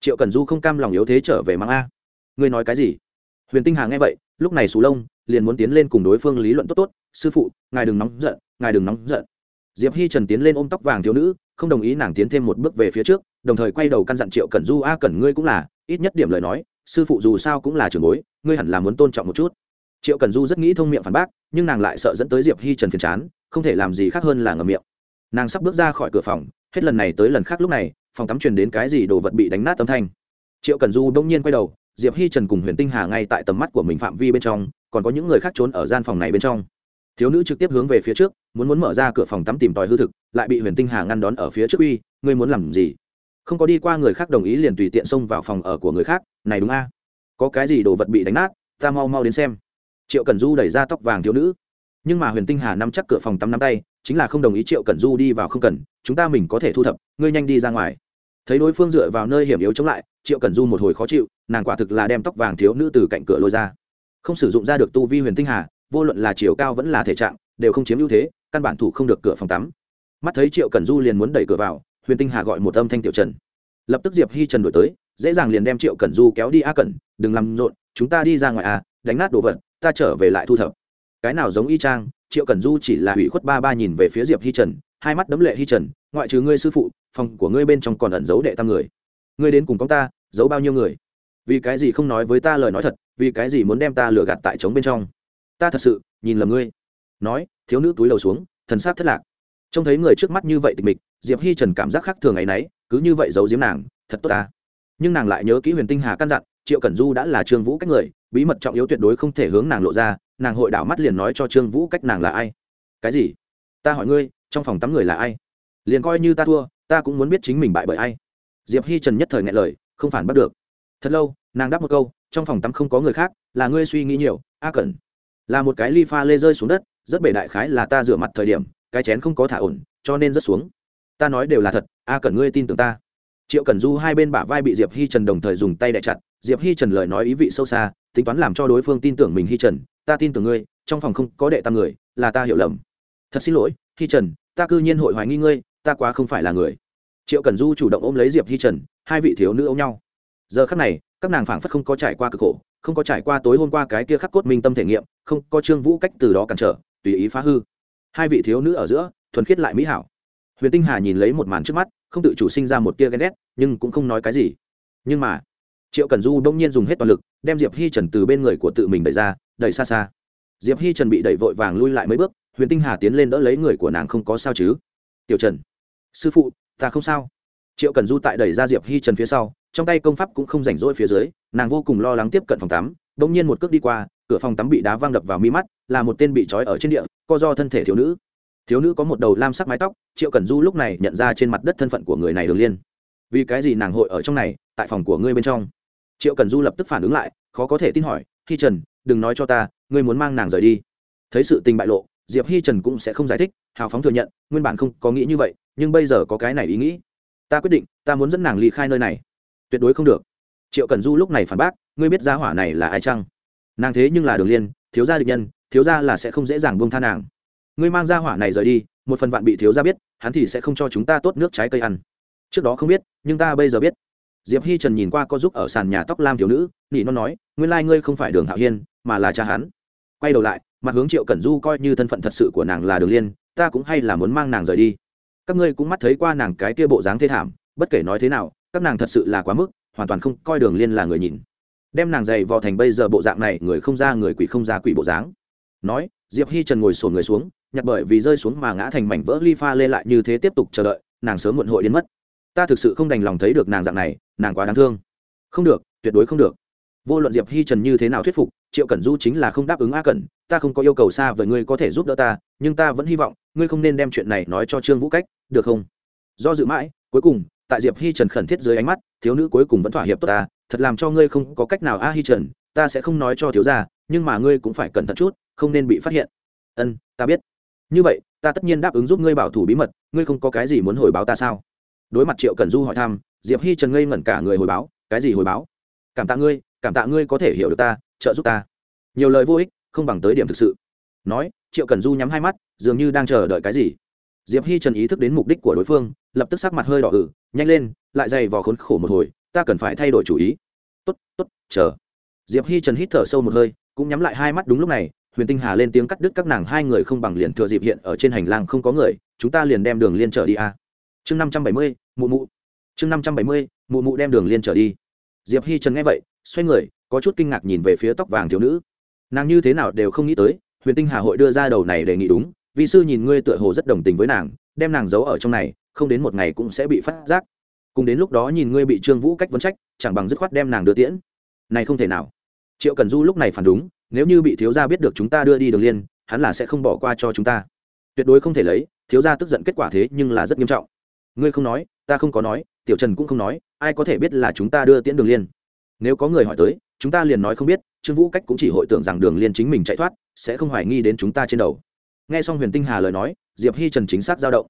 Speaker 1: Triệu cẩn du không cam lòng yếu thế trở về mang a. Ngươi nói cái gì? Huyền tinh hà nghe vậy, lúc này sù lông, liền muốn tiến lên cùng đối phương lý luận tốt tốt, sư phụ, ngài đừng nóng giận, ngài đừng nóng giận. Diệp hi trần tiến lên ôm tóc vàng thiếu nữ, không đồng ý nàng tiến thêm một bước về phía trước, đồng thời quay đầu căn dặn triệu cẩn du, a cần ngươi cũng là, ít nhất điểm lời nói sư phụ dù sao cũng là trưởng bối, ngươi hẳn là muốn tôn trọng một chút. Triệu Cần du rất nghĩ thông miệng phản bác, nhưng nàng lại sợ dẫn tới diệp hi trần phiền chán, không thể làm gì khác hơn là ngầm miệng. Nàng sắp bước ra khỏi cửa phòng, hết lần này tới lần khác lúc này, phòng tắm truyền đến cái gì đồ vật bị đánh nát âm thanh. Triệu Cần du bỗng nhiên quay đầu, diệp hi trần cùng huyền tinh hà ngay tại tầm mắt của mình phạm vi bên trong, còn có những người khác trốn ở gian phòng này bên trong. Thiếu nữ trực tiếp hướng về phía trước, muốn muốn mở ra cửa phòng tắm tìm tòi hư thực, lại bị huyền tinh hà ngăn đón ở phía trước uy, ngươi muốn làm gì? Không có đi qua người khác đồng ý liền tùy tiện xông vào phòng ở của người khác, này đúng a? Có cái gì đồ vật bị đánh nát, ta mau mau đến xem. Triệu cần du đẩy ra tóc vàng thiếu nữ. Nhưng mà huyền tinh hà nắm chắc cửa phòng tắm nắm tay, chính là không đồng ý triệu cần du đi vào không cần, chúng ta mình có thể thu thập, ngươi nhanh đi ra ngoài. Thấy đối phương dựa vào nơi hiểm yếu chống lại, triệu cần du một hồi khó chịu, nàng quả thực là đem tóc vàng thiếu nữ từ cạnh cửa lôi ra. Không sử dụng ra được tu vi huyền tinh hà, vô luận là chiều cao vẫn là thể trạng, đều không chiếm ưu thế, căn bản thủ không được cửa phòng tắm. Mắt thấy triệu cần du liền muốn đẩy cửa vào huyền tinh hà gọi một âm thanh tiểu trần. Lập tức diệp hi trần đổi tới, dễ dàng liền đem triệu cần du kéo đi a cẩn, đừng làm rộn, chúng ta đi ra ngoài à đánh nát đồ vật, ta trở về lại thu thập. Cái nào giống y chang, triệu cần du chỉ là hủy khuất ba ba nhìn về phía diệp hi trần, hai mắt đấm lệ hi trần, ngoại trừ ngươi sư phụ, phòng của ngươi bên trong còn ẩn giấu đệ tam người. Ngươi đến cùng công ta, giấu bao nhiêu người? Vì cái gì không nói với ta lời nói thật, vì cái gì muốn đem ta lừa gạt tại trống bên trong? Ta thật sự nhìn lầm ngươi. Nói, thiếu nữ túi đầu xuống, thần sát thất lạc. Trông thấy người trước mắt như vậy tịch mịch diệp hi trần cảm giác khác thường ngày nấy, cứ như vậy giấu diếm nàng, thật tốt ta. Nhưng nàng lại nhớ kỹ huyền tinh hà căn dặn, triệu cẩn du đã là trương vũ cách người, bí mật trọng yếu tuyệt đối không thể hướng nàng lộ ra, nàng hội đảo mắt liền nói cho trương vũ cách nàng là ai. Cái gì? Ta hỏi ngươi, trong phòng tắm người là ai? Liền coi như ta thua, ta cũng muốn biết chính mình bại bởi ai. Diệp hi trần nhất thời ngại lời, không phản bắt được. Thật lâu, nàng đáp một câu, trong phòng tắm không có người khác, là ngươi suy nghĩ nhiều, a cẩn. Là một cái ly pha lê rơi xuống đất, rất bể đại khái là ta rửa mặt thời điểm, cái chén không có thả ổn, cho nên rất xuống ta nói đều là thật, a cần ngươi tin tưởng ta. Triệu Cần du hai bên bả vai bị diệp hi trần đồng thời dùng tay đẻ chặt, diệp hi trần lời nói ý vị sâu xa, tính toán làm cho đối phương tin tưởng mình hi trần, ta tin tưởng ngươi, trong phòng không có đệ tam người, là ta hiểu lầm. Thật xin lỗi hi trần, ta cư nhiên hội hoài nghi ngươi, ta quá không phải là người. Triệu Cần du chủ động ôm lấy diệp hi trần, hai vị thiếu nữ ôm nhau. Giờ khắc này, các nàng phảng phất không có trải qua cực khổ, không có trải qua tối hôm qua cái kia khắc cốt minh tâm thể nghiệm, không có trương vũ cách từ đó cản trở, tùy ý phá hư. Hai vị thiếu nữ ở giữa, thuần khiết lại mỹ hảo huyền tinh hà nhìn lấy một màn trước mắt, không tự chủ sinh ra một tia ghen ghét, nhưng cũng không nói cái gì. Nhưng mà, triệu cần du bỗng nhiên dùng hết toàn lực, đem diệp hi trần từ bên người của tự mình đẩy ra, đẩy xa xa. Diệp hi trần bị đẩy vội vàng lui lại mấy bước, huyền tinh hà tiến lên đỡ lấy người của nàng không có sao chứ? Tiểu trần, sư phụ, ta không sao. Triệu cần du tại đẩy ra diệp hi trần phía sau, trong tay công pháp cũng không rảnh rỗi phía dưới, nàng vô cùng lo lắng tiếp cận phòng tắm đ ỗ n g nhiên một cước đi qua, cửa phòng tắm bị đá văng đập vào mi mắt, là một tên bị trói ở trên địa, co do thân thể thiếu nữ thiếu nữ có một đầu lam sắc mái tóc, triệu cẩn du lúc này nhận ra trên mặt đất thân phận của người này đường liên. Vì cái gì nàng hội ở trong này, tại phòng của ngươi bên trong? Triệu cẩn du lập tức phản ứng lại, khó có thể tin hỏi, hi trần, đừng nói cho ta, ngươi muốn mang nàng rời đi. Thấy sự tình bại lộ, diệp hi trần cũng sẽ không giải thích, hào phóng thừa nhận, nguyên bản không có nghĩ như vậy, nhưng bây giờ có cái này ý nghĩ. Ta quyết định, ta muốn dẫn nàng ly khai nơi này. Tuyệt đối không được. Triệu cần du lúc này phản bác, ngươi biết gia hỏa này là ai chăng? Nàng thế nhưng là đường liên, thiếu gia địch nhân, thiếu gia là sẽ không dễ dàng buông tha nàng ngươi mang ra hỏa này rời đi, một phần vạn bị thiếu gia biết, hắn thì sẽ không cho chúng ta tốt nước trái cây ăn. Trước đó không biết, nhưng ta bây giờ biết. Diệp hi trần nhìn qua có giúp ở sàn nhà tóc lam thiếu nữ, nỉ nó nói, nguyên lai ngươi không phải đường hạo hiên, mà là cha hắn. Quay đầu lại, mặt hướng triệu cẩn du coi như thân phận thật sự của nàng là đường liên, ta cũng hay là muốn mang nàng rời đi. Các ngươi cũng mắt thấy qua nàng cái kia bộ dáng thê thảm, bất kể nói thế nào, các nàng thật sự là quá mức, hoàn toàn không coi đường liên là người nhìn. Đem nàng dày vò thành bây giờ bộ dạng này, người không ra người quỷ không ra quỷ bộ dáng. Nói, diệp hi trần ngồi sổn người xuống nhặt bởi vì rơi xuống mà ngã thành mảnh vỡ ly pha lê lại như thế tiếp tục chờ đợi, nàng sớm muộn hội đến mất. Ta thực sự không đành lòng thấy được nàng dạng này, nàng quá đáng thương. Không được, tuyệt đối không được. Vô luận diệp hi trần như thế nào thuyết phục, triệu cẩn du chính là không đáp ứng a cẩn, ta không có yêu cầu xa với ngươi có thể giúp đỡ ta, nhưng ta vẫn hy vọng, ngươi không nên đem chuyện này nói cho trương vũ cách, được không? Do dự mãi, cuối cùng, tại diệp hi trần khẩn thiết dưới ánh mắt, thiếu nữ cuối cùng vẫn thỏa hiệp tốt ta, thật làm cho ngươi không có cách nào a hi trần, ta sẽ không nói cho thiếu gia, nhưng mà ngươi cũng phải cẩn thận chút, không nên bị phát hiện. Ân, ta biết như vậy, ta tất nhiên đáp ứng giúp ngươi bảo thủ bí mật, ngươi không có cái gì muốn hồi báo ta sao? Đối mặt triệu cần du hỏi thăm, diệp hi trần ngây ngẩn cả người hồi báo, cái gì hồi báo? Cảm tạ ngươi, cảm tạ ngươi có thể hiểu được ta, trợ giúp ta. Nhiều lời vô ích, không bằng tới điểm thực sự. Nói, triệu cần du nhắm hai mắt, dường như đang chờ đợi cái gì. Diệp hi trần ý thức đến mục đích của đối phương, lập tức sắc mặt hơi đỏ ử nhanh lên, lại dày vò khốn khổ một hồi, ta cần phải thay đổi chủ ý. Tốt tốt, chờ. Diệp hi trần hít thở sâu một hơi, cũng nhắm lại hai mắt đúng lúc này huyền tinh hà lên tiếng cắt đứt các nàng hai người không bằng liền thừa dịp hiện ở trên hành lang không có người, chúng ta liền đem đường liên trở đi a. Chương năm trăm bảy mươi, mụ mụ. Chương năm trăm bảy mươi, mụ mụ đem đường liên trở đi. Diệp hi trần nghe vậy, xoay người, có chút kinh ngạc nhìn về phía tóc vàng thiếu nữ. Nàng như thế nào đều không nghĩ tới, huyền tinh hà hội đưa ra đầu này đề nghị đúng vị sư nhìn ngươi tựa hồ rất đồng tình với nàng, đem nàng giấu ở trong này, không đến một ngày cũng sẽ bị phát giác. Cùng đến lúc đó nhìn ngươi bị trương vũ cách vấn trách, chẳng bằng dứt khoát đem nàng đưa tiễn. Này không thể nào. Triệu cần du lúc này phản đúng nếu như bị thiếu gia biết được chúng ta đưa đi đường liên, hắn là sẽ không bỏ qua cho chúng ta. Tuyệt đối không thể lấy, thiếu gia tức giận kết quả thế nhưng là rất nghiêm trọng. Ngươi không nói, ta không có nói, tiểu trần cũng không nói, ai có thể biết là chúng ta đưa tiễn đường liên? Nếu có người hỏi tới, chúng ta liền nói không biết, trương vũ cách cũng chỉ hội tưởng rằng đường liên chính mình chạy thoát, sẽ không hoài nghi đến chúng ta trên đầu. Nghe xong huyền tinh hà lời nói, diệp hi trần chính xác dao động.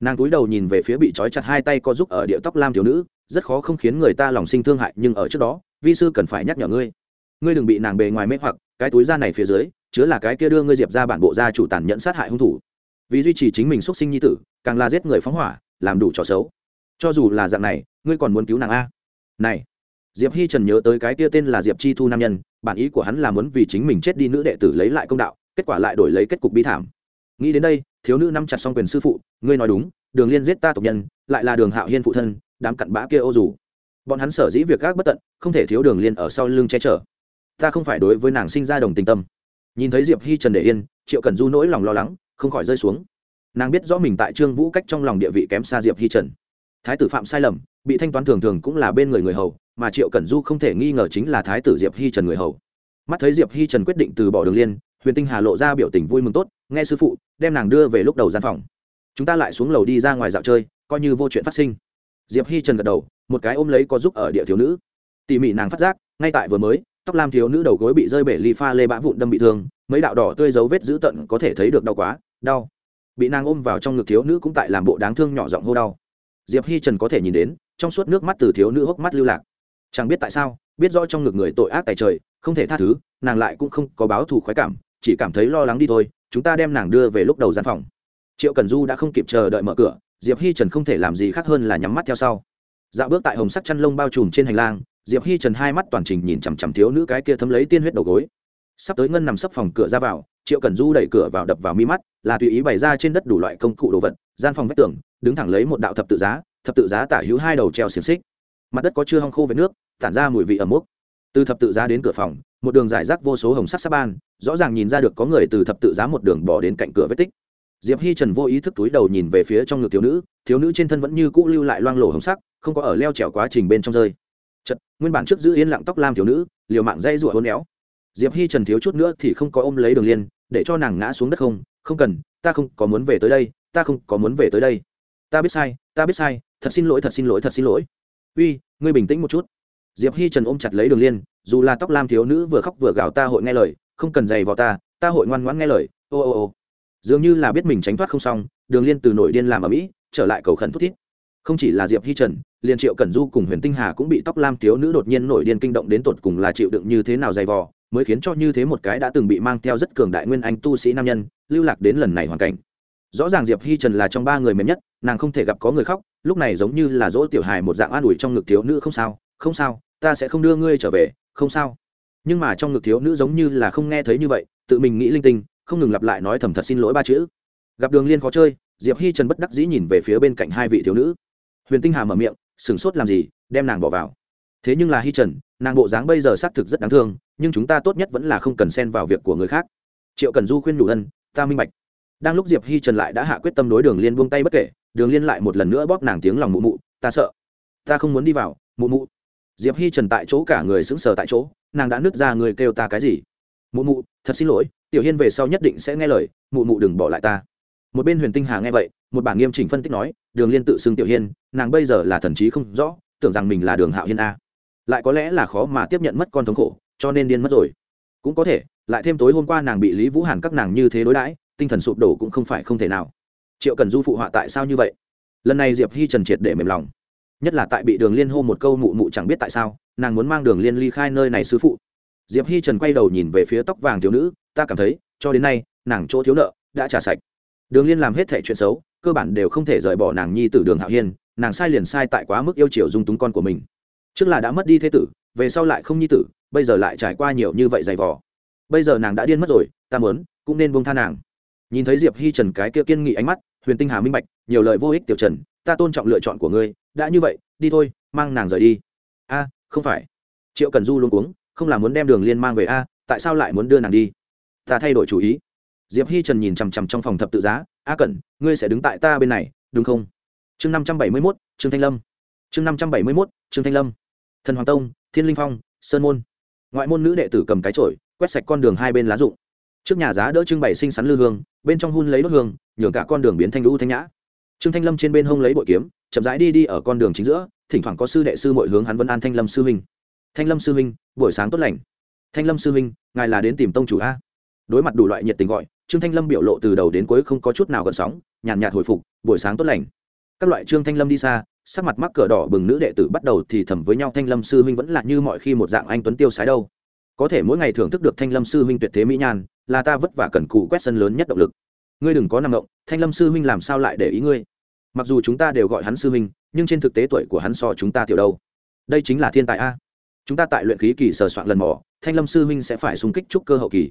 Speaker 1: Nàng cúi đầu nhìn về phía bị trói chặt hai tay co giúp ở địa tóc lam thiếu nữ, rất khó không khiến người ta lòng sinh thương hại, nhưng ở trước đó, vi sư cần phải nhắc nhở ngươi ngươi đừng bị nàng bề ngoài mê hoặc, cái túi da này phía dưới, chứa là cái kia đưa ngươi diệp ra bản bộ gia chủ tàn nhẫn sát hại hung thủ. Vì duy trì chính mình xuất sinh nhi tử, càng là giết người phóng hỏa, làm đủ trò xấu. Cho dù là dạng này, ngươi còn muốn cứu nàng a? Này, diệp hi trần nhớ tới cái kia tên là diệp chi thu nam nhân, bản ý của hắn là muốn vì chính mình chết đi nữ đệ tử lấy lại công đạo, kết quả lại đổi lấy kết cục bi thảm. Nghĩ đến đây, thiếu nữ nắm chặt xong quyền sư phụ, ngươi nói đúng, đường liên giết ta tộc nhân, lại là đường hạo hiên phụ thân, đám cặn bã kia ô dù. Bọn hắn sở dĩ việc gác bất tận, không thể thiếu đường liên ở sau lưng che chở ta không phải đối với nàng sinh ra đồng tình tâm. Nhìn thấy diệp hi trần để yên, triệu cần du nỗi lòng lo lắng, không khỏi rơi xuống. Nàng biết rõ mình tại trương vũ cách trong lòng địa vị kém xa diệp hi trần. Thái tử phạm sai lầm, bị thanh toán thường thường cũng là bên người người hầu, mà triệu Cần du không thể nghi ngờ chính là thái tử diệp hi trần người hầu. Mắt thấy diệp hi trần quyết định từ bỏ đường liên, huyền tinh hà lộ ra biểu tình vui mừng tốt, nghe sư phụ, đem nàng đưa về lúc đầu gian phòng. Chúng ta lại xuống lầu đi ra ngoài dạo chơi, coi như vô chuyện phát sinh. Diệp hi trần gật đầu, một cái ôm lấy có giúp ở địa thiếu nữ. Tỉ mỉ nàng phát giác, ngay tại vừa mới tóc lam thiếu nữ đầu gối bị rơi bể ly pha lê bã vụn đâm bị thương, mấy đạo đỏ tươi dấu vết dữ tận có thể thấy được đau quá, đau. Bị nàng ôm vào trong ngực thiếu nữ cũng tại làm bộ đáng thương nhỏ giọng hô đau. Diệp hi trần có thể nhìn đến, trong suốt nước mắt từ thiếu nữ hốc mắt lưu lạc. Chẳng biết tại sao, biết rõ trong ngực người tội ác tài trời, không thể tha thứ, nàng lại cũng không có báo thù khoái cảm, chỉ cảm thấy lo lắng đi thôi, chúng ta đem nàng đưa về lúc đầu gian phòng. Triệu cần du đã không kịp chờ đợi mở cửa, diệp hi trần không thể làm gì khác hơn là nhắm mắt theo sau. Dạo bước tại hồng sắc chăn lông bao trùm trên hành lang diệp hi trần hai mắt toàn trình nhìn chằm chằm thiếu nữ cái kia thấm lấy tiên huyết đầu gối. Sắp tới ngân nằm sấp phòng cửa ra vào, triệu cần du đẩy cửa vào đập vào mi mắt, là tùy ý bày ra trên đất đủ loại công cụ đồ vật, gian phòng vách tường, đứng thẳng lấy một đạo thập tự giá, thập tự giá tả hữu hai đầu treo xiềng xích. Mặt đất có chưa hong khô với nước, tản ra mùi vị ẩm mốc. Từ thập tự giá đến cửa phòng, một đường giải rác vô số hồng sắc sắp ban, rõ ràng nhìn ra được có người từ thập tự giá một đường bỏ đến cạnh cửa vết tích. Diệp hi trần vô ý thức túi đầu nhìn về phía trong ngực thiếu nữ thiếu nữ trên thân vẫn như cũ lưu lại loang lổ hồng sắc, không có ở leo trèo quá trình bên trong rơi chật, nguyên bản trước giữ yên lặng tóc lam thiếu nữ, liều mạng dây rủa hôn éo. Diệp hi trần thiếu chút nữa thì không có ôm lấy đường liên, để cho nàng ngã xuống đất không không cần, ta không có muốn về tới đây, ta không có muốn về tới đây. Ta biết sai, ta biết sai, thật xin lỗi, thật xin lỗi, thật xin lỗi. Uy, ngươi bình tĩnh một chút. Diệp hi trần ôm chặt lấy đường liên, dù là tóc lam thiếu nữ vừa khóc vừa gào ta hội nghe lời, không cần giày vào ta ta hội ngoan ngoãn nghe lời. Ô ô ô. Dường như là biết mình tránh thoát không xong, đường liên từ nội điên làm ở mỹ, trở lại cầu khẩn thút thít không chỉ là diệp hi trần, liền triệu cẩn du cùng huyền tinh hà cũng bị tóc lam thiếu nữ đột nhiên nổi điên kinh động đến tột cùng là chịu đựng như thế nào dày vò, mới khiến cho như thế một cái đã từng bị mang theo rất cường đại nguyên anh tu sĩ nam nhân, lưu lạc đến lần này hoàn cảnh. Rõ ràng diệp hi trần là trong ba người mềm nhất, nàng không thể gặp có người khóc, lúc này giống như là dỗ tiểu hài một dạng an ủi trong ngực thiếu nữ, không sao không sao, ta sẽ không đưa ngươi trở về, không sao. Nhưng mà trong ngực thiếu nữ giống như là không nghe thấy như vậy, tự mình nghĩ linh tinh, không ngừng lặp lại nói thầm thật xin lỗi ba chữ. Gặp đường liên khó chơi, diệp hi trần bất đắc dĩ nhìn về phía bên cạnh hai vị thiếu nữ huyền tinh hà mở miệng, sửng sốt làm gì, đem nàng bỏ vào? Thế nhưng là hi trần, nàng bộ dáng bây giờ xác thực rất đáng thương, nhưng chúng ta tốt nhất vẫn là không cần xen vào việc của người khác. Triệu cần du khuyên đủ ân, ta minh bạch. Đang lúc diệp hi trần lại đã hạ quyết tâm đối đường liên buông tay bất kể, đường liên lại một lần nữa bóp nàng tiếng lòng mụ mụ, ta sợ, ta không muốn đi vào, mụ mụ. Diệp hi trần tại chỗ cả người sững sờ tại chỗ, nàng đã nứt ra người kêu ta cái gì? Mụ mụ, thật xin lỗi, tiểu hiên về sau nhất định sẽ nghe lời, mụ mụ đừng bỏ lại ta. Một bên huyền tinh hà nghe vậy một bản nghiêm chỉnh phân tích nói, đường liên tự xưng tiểu hiên, nàng bây giờ là thần trí không rõ, tưởng rằng mình là đường hạo hiên a. Lại có lẽ là khó mà tiếp nhận mất con thống khổ, cho nên điên mất rồi. Cũng có thể, lại thêm tối hôm qua nàng bị lý vũ hàn các nàng như thế đối đãi, tinh thần sụp đổ cũng không phải không thể nào. Triệu cần du phụ họa tại sao như vậy? Lần này diệp hi trần triệt để mềm lòng. Nhất là tại bị đường liên hô một câu mụ mụ chẳng biết tại sao, nàng muốn mang đường liên ly khai nơi này sư phụ. Diệp hi trần quay đầu nhìn về phía tóc vàng thiếu nữ, ta cảm thấy, cho đến nay, nàng chỗ thiếu nợ đã trả sạch. Đường liên làm hết thẻ chuyện xấu cơ bản đều không thể rời bỏ nàng nhi t đường hạo hiên, nàng sai liền sai tại quá mức yêu chiều dung túng con của mình. Trước là đã mất đi thế tử, về sau lại không nhi tử, bây giờ lại trải qua nhiều như vậy dày vò. Bây giờ nàng đã điên mất rồi, ta mớn cũng nên buông tha nàng. Nhìn thấy diệp hi trần cái kia kiên nghị ánh mắt, huyền tinh hà minh bạch, nhiều lời vô ích tiểu trần, ta tôn trọng lựa chọn của ngươi, đã như vậy, đi thôi, mang nàng rời đi. A, không phải. Triệu cần du luôn cuống, không là muốn đem đường liên mang về a, tại sao lại muốn đưa nàng đi? Ta thay đổi chủ ý diệp hi trần nhìn chằm chằm trong phòng thập tự giá, a cẩn, ngươi sẽ đứng tại ta bên này, đúng không? Chương năm trăm bảy mươi mốt, trương thanh lâm. Chương năm trăm bảy mươi mốt, trương thanh lâm. Thần hoàng tông, thiên linh phong, sơn môn. Ngoại môn nữ đệ tử cầm cái chổi, quét sạch con đường hai bên lá rụng. Trước nhà giá đỡ trưng bày xinh xắn lư hương, bên trong hun lấy đốt hương, nhường cả con đường biến thanh lũ thanh nhã. Trương thanh lâm trên bên hông lấy bội kiếm, chậm rãi đi đi ở con đường chính giữa, thỉnh thoảng có sư đệ sư mọi hướng hắn vân an thanh lâm sư huynh. Thanh lâm sư huynh, buổi sáng tốt lành. Thanh lâm sư huynh, ngài là đến tìm tông chủ a? Đối mặt đủ loại nhiệt tình gọi trương thanh lâm biểu lộ từ đầu đến cuối không có chút nào gợn sóng nhàn nhạt, hồi phục buổi sáng tốt lành. Các loại trương thanh lâm đi xa sắc mặt mắc cờ đỏ bừng nữ đệ tử bắt đầu thì thầm với nhau thanh lâm sư huynh vẫn là như mọi khi một dạng anh tuấn tiêu sái đâu. Có thể mỗi ngày thưởng thức được thanh lâm sư huynh tuyệt thế mỹ nhan là ta vất vả cần cụ quét sân lớn nhất động lực. Ngươi đừng có nằm động thanh lâm sư huynh làm sao lại để ý ngươi? Mặc dù chúng ta đều gọi hắn sư huynh nhưng trên thực tế tuổi của hắn so chúng ta tiểu đâu. Đây chính là thiên tài a. Chúng ta tại luyện khí kỳ sờ soạn lần mỏ thanh lâm sư huynh sẽ phải xung kích trúc cơ hậu kỳ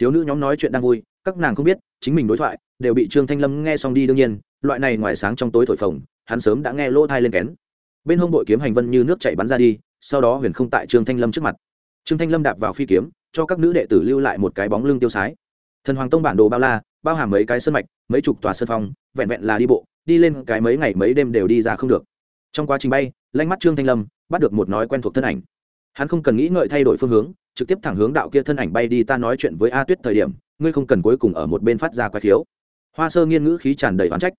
Speaker 1: thiếu nữ nhóm nói chuyện đang vui, các nàng không biết, chính mình đối thoại, đều bị trương thanh lâm nghe xong đi đương nhiên, loại này ngoài sáng trong tối thổi phồng, hắn sớm đã nghe lỗ thai lên kén. Bên hông bội kiếm hành vân như nước chạy bắn ra đi, sau đó huyền không tại trương thanh lâm trước mặt. Trương thanh lâm đạp vào phi kiếm, cho các nữ đệ tử lưu lại một cái bóng lưng tiêu sái. Thần hoàng tông bản đồ bao la, bao hàm mấy cái sân mạch, mấy chục tòa sân phong, vẹn vẹn là đi bộ, đi lên cái mấy ngày mấy đêm đều đi ra không được. Trong quá trình bay lanh mắt trương thanh lâm bắt được một nói quen thuộc thân ảnh. Hắn không cần nghĩ ngợi thay đổi phương hướng trực tiếp thẳng hướng đạo kia thân ảnh bay đi, ta nói chuyện với a tuyết thời điểm, ngươi không cần cuối cùng ở một bên phát ra quái khiếu. Hoa sơ nghiên ngữ khí tràn đầy oán trách.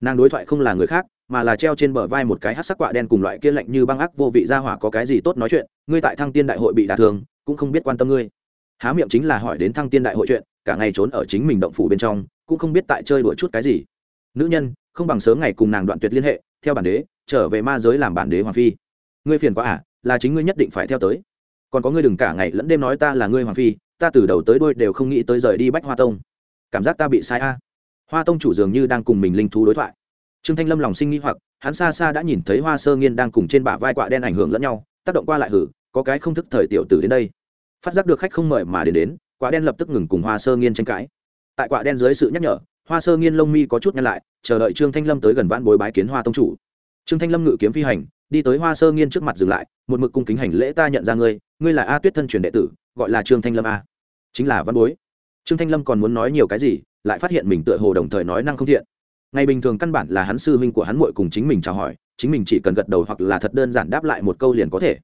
Speaker 1: Nàng đối thoại không là người khác, mà là treo trên bờ vai một cái hát sắc quạ đen cùng loại kia lạnh như băng ác vô vị ra hỏa có cái gì tốt nói chuyện, ngươi tại thăng tiên đại hội bị đả thương, cũng không biết quan tâm ngươi. Há miệng chính là hỏi đến thăng tiên đại hội chuyện, cả ngày trốn ở chính mình động phủ bên trong, cũng không biết tại chơi đuổi chút cái gì. Nữ nhân, không bằng sớm ngày cùng nàng đoạn tuyệt liên hệ, theo bản đế, trở về ma giới làm bản đế hoàng phi. Ngươi phiền quá à là chính ngươi nhất định phải theo tới còn có ngươi đừng cả ngày lẫn đêm nói ta là ngươi hoàng phi, ta từ đầu tới đôi đều không nghĩ tới rời đi bách hoa tông. Cảm giác ta bị sai a. Hoa tông chủ dường như đang cùng mình linh thú đối thoại. Trương thanh lâm lòng sinh nghĩ hoặc, hắn xa xa đã nhìn thấy hoa sơ nghiên đang cùng trên bả vai quạ đen ảnh hưởng lẫn nhau, tác động qua lại hử, có cái không thức thời tiểu tử đến đây. Phát giác được khách không mời mà đến đến, quạ đen lập tức ngừng cùng hoa sơ nghiên tranh cãi. Tại quạ đen dưới sự nhắc nhở, hoa sơ nghiên lông mi có chút nhăn lại, chờ đợi trương thanh lâm tới gần vãn bối bái kiến hoa tông chủ. Trương thanh lâm ngự kiếm phi hành, đi tới hoa sơ nghiên trước mặt dừng lại, một mực cung kính hành lễ ta nhận ra ngươi ngươi là a tuyết thân truyền đệ tử, gọi là trương thanh lâm a. Chính là văn bối. Trương thanh lâm còn muốn nói nhiều cái gì, lại phát hiện mình tựa hồ đồng thời nói năng không thiện. Ngày bình thường căn bản là hắn sư huynh của hắn muội cùng chính mình chào hỏi, chính mình chỉ cần gật đầu hoặc là thật đơn giản đáp lại một câu liền có thể.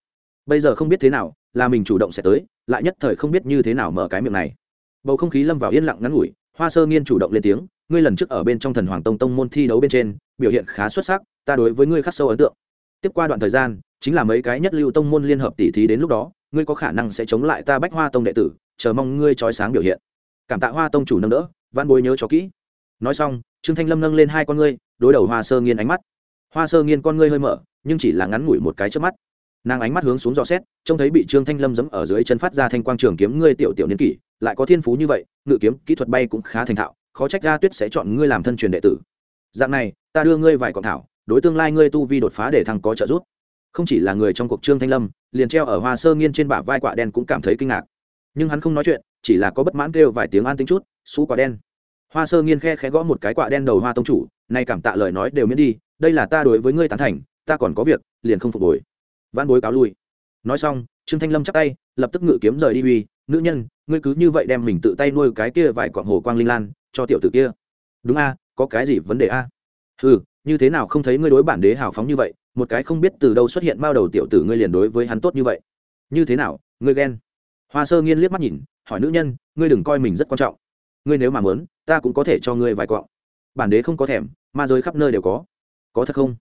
Speaker 1: Bây giờ không biết thế nào, là mình chủ động sẽ tới, lại nhất thời không biết như thế nào mở cái miệng này. Bầu không khí lâm vào yên lặng ngắn ngủi, hoa sơ nghiên chủ động lên tiếng, ngươi lần trước ở bên trong thần hoàng tông tông môn thi đấu bên trên, biểu hiện khá xuất sắc, ta đối với ngươi khắc sâu ấn tượng. Tiếp qua đoạn thời gian, chính là mấy cái nhất lưu tông môn liên hợp tỷ thí đến lúc đó ngươi có khả năng sẽ chống lại ta bách hoa tông đệ tử, chờ mong ngươi trói sáng biểu hiện. Cảm tạ hoa tông chủ nâng đỡ, văn bối nhớ cho kỹ. Nói xong, trương thanh lâm nâng lên hai con ngươi, đối đầu hoa sơ nghiên ánh mắt. Hoa sơ nghiên con ngươi hơi mở, nhưng chỉ là ngắn ngủi một cái trước mắt. Nàng ánh mắt hướng xuống dò xét, trông thấy bị trương thanh lâm giẫm ở dưới chân phát ra thanh quang trường kiếm, ngươi tiểu tiểu niên kỷ, lại có thiên phú như vậy, ngự kiếm, kỹ thuật bay cũng khá thành thạo, khó trách ra tuyết sẽ chọn ngươi làm thân truyền đệ tử. Dạng này, ta đưa ngươi vài cọn thảo, đối tương lai ngươi tu vi đột phá để thằng có trợ giúp không chỉ là người trong cuộc trương thanh lâm, liền treo ở hoa sơ nghiên trên bả vai quạ đen cũng cảm thấy kinh ngạc. Nhưng hắn không nói chuyện, chỉ là có bất mãn kêu vài tiếng an tính chút, xú quả đen. Hoa sơ nghiên khe khẽ gõ một cái quả đen đầu hoa tông chủ nay cảm tạ lời nói đều miễn đi, đây là ta đối với ngươi tán thành, ta còn có việc, liền không phục hồi. Văn bối cáo lui. Nói xong, trương thanh lâm chắc tay, lập tức ngự kiếm rời đi uy, nữ nhân, ngươi cứ như vậy đem mình tự tay nuôi cái kia vài quặng hồ quang linh lan, cho tiểu tử kia. Đúng a, có cái gì vấn đề a? Ừ như thế nào không thấy ngươi đối bản đế hào phóng như vậy một cái không biết từ đâu xuất hiện bao đầu tiểu tử ngươi liền đối với hắn tốt như vậy. Như thế nào, ngươi ghen? Hoa sơ nghiên liếc mắt nhìn, hỏi nữ nhân, ngươi đừng coi mình rất quan trọng. Ngươi nếu mà muốn, ta cũng có thể cho ngươi vài quặng bản đế không có thèm, ma giới khắp nơi đều có. Có thật không?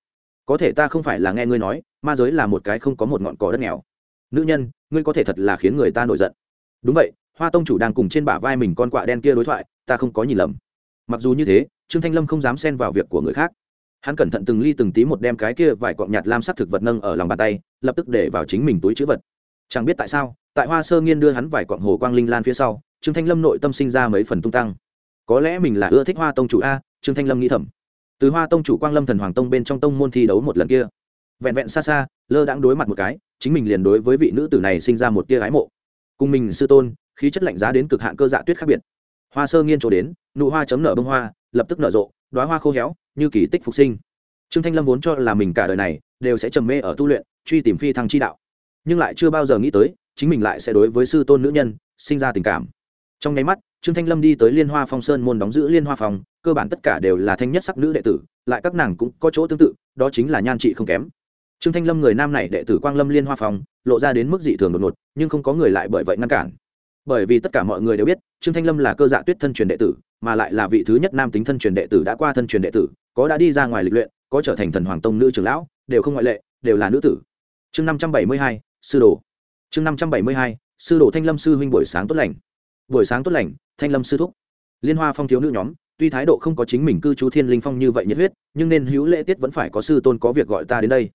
Speaker 1: Có thể ta không phải là nghe ngươi nói, ma giới là một cái không có một ngọn cỏ đất nghèo. Nữ nhân, ngươi có thể thật là khiến người ta nổi giận. Đúng vậy, hoa tông chủ đang cùng trên bả vai mình con quạ đen kia đối thoại, ta không có nhìn lầm. Mặc dù như thế, trương thanh lâm không dám xen vào việc của người khác hắn cẩn thận từng ly từng tí một đem cái kia vài cọng nhạt lam sắc thực vật nâng ở lòng bàn tay, lập tức để vào chính mình túi chữ vật. Chẳng biết tại sao, tại hoa sơ nghiên đưa hắn vài cọng hồ quang linh lan phía sau, trương thanh lâm nội tâm sinh ra mấy phần tung tăng. Có lẽ mình là ưa thích hoa tông chủ a, trương thanh lâm nghĩ thầm. Từ hoa tông chủ quang lâm thần hoàng tông bên trong tông môn thi đấu một lần kia, vẹn vẹn xa xa, lơ đãng đối mặt một cái, chính mình liền đối với vị nữ tử này sinh ra một tia ái mộ. Cùng mình sư tôn, khí chất lạnh giá đến cực hạn cơ dạ tuyết khác biệt. Hoa sơ nghiên chỗ đến, nụ hoa chấm nở bông hoa, lập tức nở rộ đoá hoa khô héo như kỳ tích phục sinh. Trương thanh lâm vốn cho là mình cả đời này đều sẽ trầm mê ở tu luyện truy tìm phi thăng chi đạo. Nhưng lại chưa bao giờ nghĩ tới chính mình lại sẽ đối với sư tôn nữ nhân sinh ra tình cảm. Trong nháy mắt trương thanh lâm đi tới liên hoa phong sơn môn đóng giữ liên hoa phòng, cơ bản tất cả đều là thanh nhất sắc nữ đệ tử lại các nàng cũng có chỗ tương tự đó chính là nhan trị không kém. Trương thanh lâm người nam này đệ tử quang lâm liên hoa phòng lộ ra đến mức dị thường đột ngột nhưng không có người lại bởi vậy ngăn cản bởi vì tất cả mọi người đều biết, trương thanh lâm là cơ dạ tuyết thân truyền đệ tử, mà lại là vị thứ nhất nam tính thân truyền đệ tử đã qua thân truyền đệ tử, có đã đi ra ngoài lịch luyện, có trở thành thần hoàng tông nữ trưởng lão, đều không ngoại lệ, đều là nữ tử. Chương năm trăm bảy mươi hai, sư đồ. Chương năm trăm bảy mươi hai, sư đồ thanh lâm sư huynh buổi sáng tốt lành. Buổi sáng tốt lành, thanh lâm sư thúc. Liên hoa phong thiếu nữ nhóm, tuy thái độ không có chính mình cư trú thiên linh phong như vậy nhiệt huyết, nhưng nên hữu lễ tiết vẫn phải có sư tôn có việc gọi ta đến đây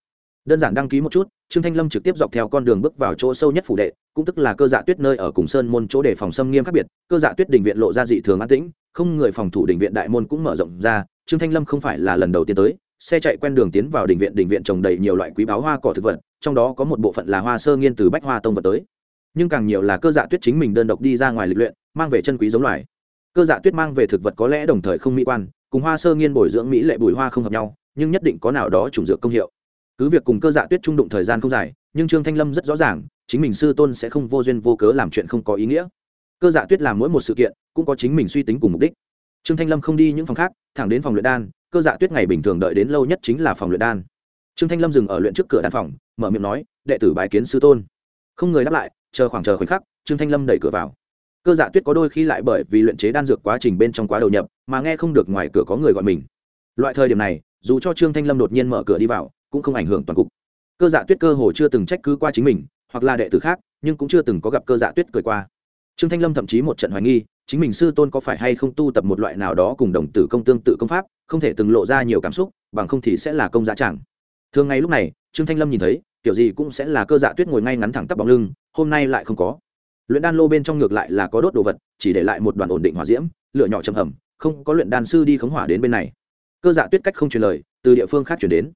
Speaker 1: đơn giản đăng ký một chút, trương thanh lâm trực tiếp dọc theo con đường bước vào chỗ sâu nhất phủ đệ, cũng tức là cơ dạ tuyết nơi ở cùng sơn môn chỗ để phòng xâm nghiêm khác biệt, cơ dạ tuyết đình viện lộ ra dị thường an tĩnh, không người phòng thủ đình viện đại môn cũng mở rộng ra, trương thanh lâm không phải là lần đầu tiên tới, xe chạy quen đường tiến vào đình viện đình viện trồng đầy nhiều loại quý báo hoa cỏ thực vật, trong đó có một bộ phận là hoa sơ nghiên từ bách hoa tông vật tới. Nhưng càng nhiều là cơ dạ tuyết chính mình đơn độc đi ra ngoài lịch luyện, mang về chân quý giống loài. Cơ dạ tuyết mang về thực vật có lẽ đồng thời không mỹ quan, cùng hoa sơ nghiên bồi dưỡng mỹ lệ bùi hoa không hợp nhau, nhưng nhất định có nào đó trùng dược công hiệu cứ việc cùng cơ dạ tuyết trung đụng thời gian không dài, nhưng trương thanh lâm rất rõ ràng, chính mình sư tôn sẽ không vô duyên vô cớ làm chuyện không có ý nghĩa. Cơ dạ tuyết làm mỗi một sự kiện, cũng có chính mình suy tính cùng mục đích. Trương thanh lâm không đi những phòng khác, thẳng đến phòng luyện đan, cơ dạ tuyết ngày bình thường đợi đến lâu nhất chính là phòng luyện đan. Trương thanh lâm dừng ở luyện trước cửa đan phòng, mở miệng nói, đệ tử bái kiến sư tôn. Không người đáp lại, chờ khoảng chờ khoảnh khắc, trương thanh lâm đẩy cửa vào. Cơ dạ tuyết có đôi khi lại bởi vì luyện chế đan dược quá trình bên trong quá đầu nhập, mà nghe không được ngoài cửa có người gọi mình. Loại thời điểm này, dù cho trương thanh lâm đột nhiên mở cửa đi vào cũng không ảnh hưởng toàn cục. Cơ dạ tuyết cơ hồ chưa từng trách cứ qua chính mình, hoặc là đệ tử khác, nhưng cũng chưa từng có gặp cơ dạ tuyết cười qua. Trương thanh lâm thậm chí một trận hoài nghi, chính mình sư tôn có phải hay không tu tập một loại nào đó cùng đồng tử công tương tự công pháp, không thể từng lộ ra nhiều cảm xúc, bằng không thì sẽ là công dạ chẳng. Thường ngày lúc này, trương thanh lâm nhìn thấy, kiểu gì cũng sẽ là cơ dạ tuyết ngồi ngay ngắn thẳng tắp bóng lưng, hôm nay lại không có. Luyện đan lô bên trong ngược lại là có đốt đồ vật, chỉ để lại một đoàn ổn định hỏa diễm, lửa nhỏ chầm hầm, không có luyện đan sư đi khống hỏa đến bên này. Cơ dạ tuyết cách không truyền lời, từ địa phương khác chuyển đến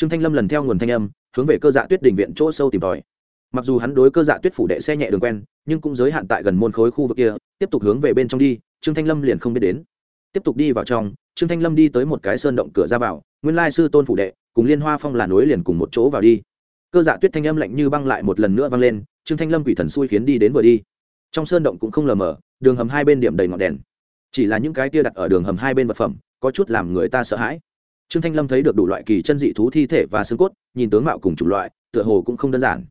Speaker 1: trương thanh lâm lần theo nguồn thanh âm, hướng về cơ dạ tuyết đình viện chỗ sâu tìm tòi. Mặc dù hắn đối cơ dạ tuyết phủ đệ xe nhẹ đường quen, nhưng cũng giới hạn tại gần môn khối khu vực kia, tiếp tục hướng về bên trong đi, trương thanh lâm liền không biết đến. Tiếp tục đi vào trong, trương thanh lâm đi tới một cái sơn động cửa ra vào, nguyên lai sư tôn phủ đệ, cùng liên hoa phong là nối liền cùng một chỗ vào đi. Cơ dạ tuyết thanh âm lạnh như băng lại một lần nữa vang lên, trương thanh lâm quỷ thần xui khiến đi đến vừa đi. Trong sơn động cũng không lờ mờ, đường hầm hai bên điểm đầy ngọn đèn. Chỉ là những cái tia đặt ở đường hầm hai bên vật phẩm, có chút làm người ta sợ hãi trương thanh lâm thấy được đủ loại kỳ chân dị thú thi thể và xương cốt, nhìn tướng mạo cùng chủng loại, tựa hồ cũng không đơn giản.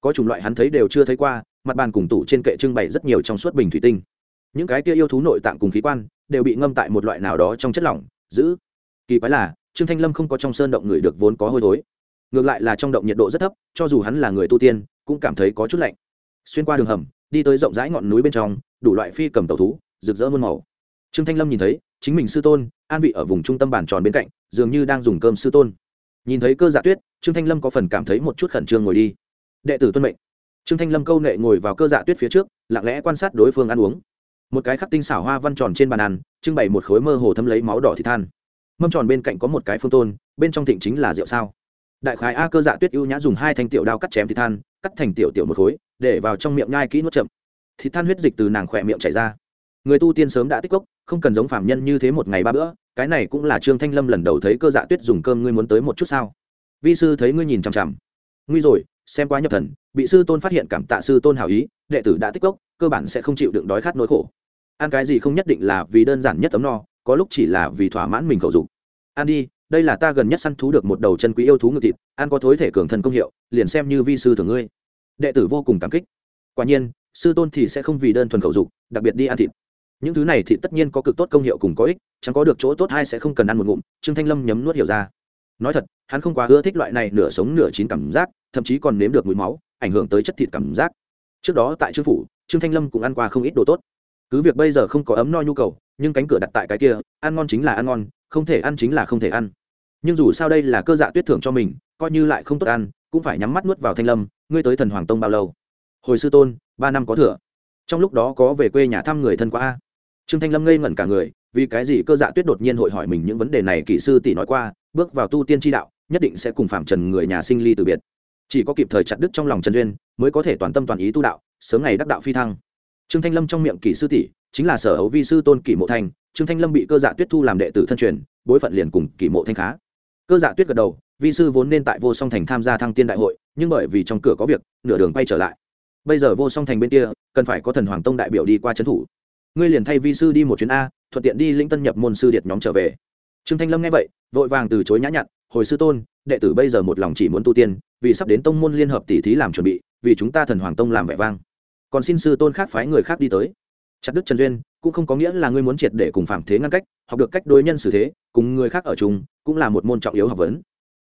Speaker 1: Có chủng loại hắn thấy đều chưa thấy qua, mặt bàn cùng tủ trên kệ trưng bày rất nhiều trong suốt bình thủy tinh. Những cái kia yêu thú nội tạng cùng khí quan đều bị ngâm tại một loại nào đó trong chất lỏng, giữ. Kỳ quái là, trương thanh lâm không có trong sơn động người được vốn có hôi thối. Ngược lại là trong động nhiệt độ rất thấp, cho dù hắn là người tu tiên, cũng cảm thấy có chút lạnh. Xuyên qua đường hầm, đi tới rộng rãi ngọn núi bên trong, đủ loại phi cầm tàu thú, rực rỡ muôn màu trương thanh lâm nhìn thấy, chính mình sư tôn, an vị ở vùng trung tâm bàn tròn bên cạnh, dường như đang dùng cơm sư tôn. Nhìn thấy cơ dạ tuyết, trương thanh lâm có phần cảm thấy một chút khẩn trương ngồi đi. Đệ tử tuân mệnh. Trương thanh lâm câu nệ ngồi vào cơ dạ tuyết phía trước, lặng lẽ quan sát đối phương ăn uống. Một cái khắc tinh xảo hoa văn tròn trên bàn ăn, trưng bày một khối mơ hồ thấm lấy máu đỏ thịt than. Mâm tròn bên cạnh có một cái phương tôn, bên trong thịnh chính là rượu sao. Đại khái a cơ dạ tuyết ưu nhã dùng hai thanh tiểu đao cắt chém thịt than, cắt thành tiểu tiểu một khối, để vào trong miệng nhai kỹ nuốt chậm. Thịt than huyết dịch từ nàng khỏe miệng chảy ra người tu tiên sớm đã tích cốc, không cần giống phạm nhân như thế một ngày ba bữa, cái này cũng là trương thanh lâm lần đầu thấy cơ dạ tuyết dùng cơm, ngươi muốn tới một chút sao? Vi sư thấy ngươi nhìn chằm chằm. Nguy rồi, xem quá nhập thần, bị sư tôn phát hiện cảm tạ sư tôn hảo ý, đệ tử đã tích cốc, cơ bản sẽ không chịu đựng đói khát nỗi khổ. Ăn cái gì không nhất định là vì đơn giản nhất tấm no, có lúc chỉ là vì thỏa mãn mình khẩu dục. Ăn đi, đây là ta gần nhất săn thú được một đầu chân quý yêu thú ngự thịt, ăn có thối thể cường thần công hiệu, liền xem như vi sư thường ngươi. Đệ tử vô cùng cảm kích. Quả nhiên, sư tôn thì sẽ không vì đơn thuần khẩu dục, đặc biệt đi ăn thịt những thứ này thì tất nhiên có cực tốt công hiệu cùng có ích, chẳng có được chỗ tốt hay sẽ không cần ăn một ngụm, trương thanh lâm nhấm nuốt hiểu ra. Nói thật, hắn không quá ưa thích loại này nửa sống nửa chín cảm giác, thậm chí còn nếm được mùi máu, ảnh hưởng tới chất thịt cảm giác. Trước đó tại trương phủ, trương thanh lâm cũng ăn qua không ít đồ tốt. Cứ việc bây giờ không có ấm no nhu cầu, nhưng cánh cửa đặt tại cái kia, ăn ngon chính là ăn ngon, không thể ăn chính là không thể ăn. Nhưng dù sao đây là cơ dạ tuyết thưởng cho mình, coi như lại không tốt ăn, cũng phải nhắm mắt nuốt vào thanh lâm, ngươi tới thần hoàng tông bao lâu? Hồi sư tôn, ba năm có thừa. Trong lúc đó có về quê nhà thăm người thân qua a? Trương thanh lâm ngây ngẩn cả người, vì cái gì cơ dạ tuyết đột nhiên hội hỏi mình những vấn đề này, kỹ sư tỷ nói qua, bước vào tu tiên tri đạo, nhất định sẽ cùng phạm trần người nhà sinh ly từ biệt. Chỉ có kịp thời chặt đứt trong lòng trần duyên, mới có thể toàn tâm toàn ý tu đạo, sớm ngày đắc đạo phi thăng. Trương thanh lâm trong miệng kỷ sư tỷ, chính là sở hấu vi sư tôn kỷ mộ thanh trương thanh lâm bị cơ dạ tuyết thu làm đệ tử thân truyền, bối phận liền cùng kỷ mộ thanh khá. Cơ dạ tuyết gật đầu, vi sư vốn nên tại vô song thành tham gia thăng tiên đại hội, nhưng bởi vì trong cửa có việc, nửa đường quay trở lại. Bây giờ vô song thành bên kia, cần phải có thần hoàng tông đại biểu đi qua trấn thủ ngươi liền thay vi sư đi một chuyến a, thuận tiện đi linh tân nhập môn sư điệt nhóm trở về. Trương thanh lâm nghe vậy, vội vàng từ chối nhã nhặn, hồi sư tôn, đệ tử bây giờ một lòng chỉ muốn tu tiên, vì sắp đến tông môn liên hợp tỷ thí làm chuẩn bị, vì chúng ta thần hoàng tông làm vẻ vang. Còn xin sư tôn khác phái người khác đi tới. Chặt đức trần duyên, cũng không có nghĩa là ngươi muốn triệt để cùng phạm thế ngăn cách, học được cách đối nhân xử thế, cùng người khác ở chung, cũng là một môn trọng yếu học vấn.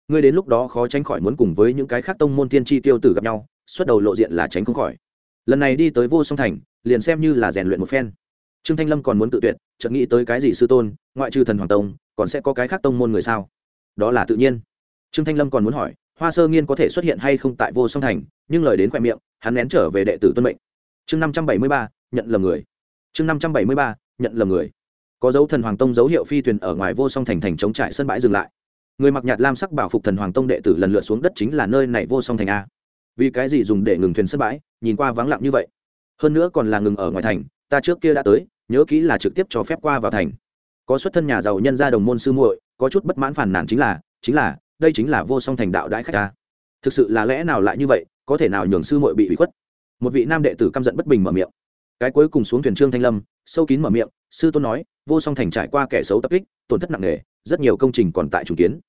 Speaker 1: Ngươi đến lúc đó khó tránh khỏi muốn cùng với những cái khác tông môn tiên tri tiêu tử gặp nhau, xuất đầu lộ diện là tránh không khỏi. Lần này đi tới vô song thành, liền xem như là rèn luyện một phen trương thanh lâm còn muốn tự tuyệt, chợt nghĩ tới cái gì sư tôn, ngoại trừ thần hoàng tông, còn sẽ có cái khác tông môn người sao? Đó là tự nhiên. Trương thanh lâm còn muốn hỏi, hoa sơ nghiên có thể xuất hiện hay không tại vô song thành, nhưng lời đến khoe miệng, hắn nén trở về đệ tử tuân mệnh. Chương năm trăm bảy mươi ba, nhận lầm người. Chương năm trăm bảy mươi ba, nhận lầm người. Có dấu thần hoàng tông dấu hiệu phi thuyền ở ngoài vô song thành thành chống trại sân bãi dừng lại. Người mặc nhạt lam sắc bảo phục thần hoàng tông đệ tử lần lượt xuống đất chính là nơi này vô song thành a. Vì cái gì dùng để ngừng thuyền sân bãi, nhìn qua vắng lặng như vậy? Hơn nữa còn là ngừng ở ngoài thành, ta trước kia đã tới nhớ kỹ là trực tiếp cho phép qua vào thành. Có xuất thân nhà giàu nhân gia đồng môn sư muội, có chút bất mãn phản nản chính là chính là, đây chính là vô song thành đạo đãi khách ta. Thực sự là lẽ nào lại như vậy, có thể nào nhường sư muội bị ủy khuất? Một vị nam đệ tử căm giận bất bình mở miệng. Cái cuối cùng xuống thuyền trương thanh lâm, sâu kín mở miệng, sư tôn nói, vô song thành trải qua kẻ xấu tập kích, tổn thất nặng nề, rất nhiều công trình còn tại chủ kiến.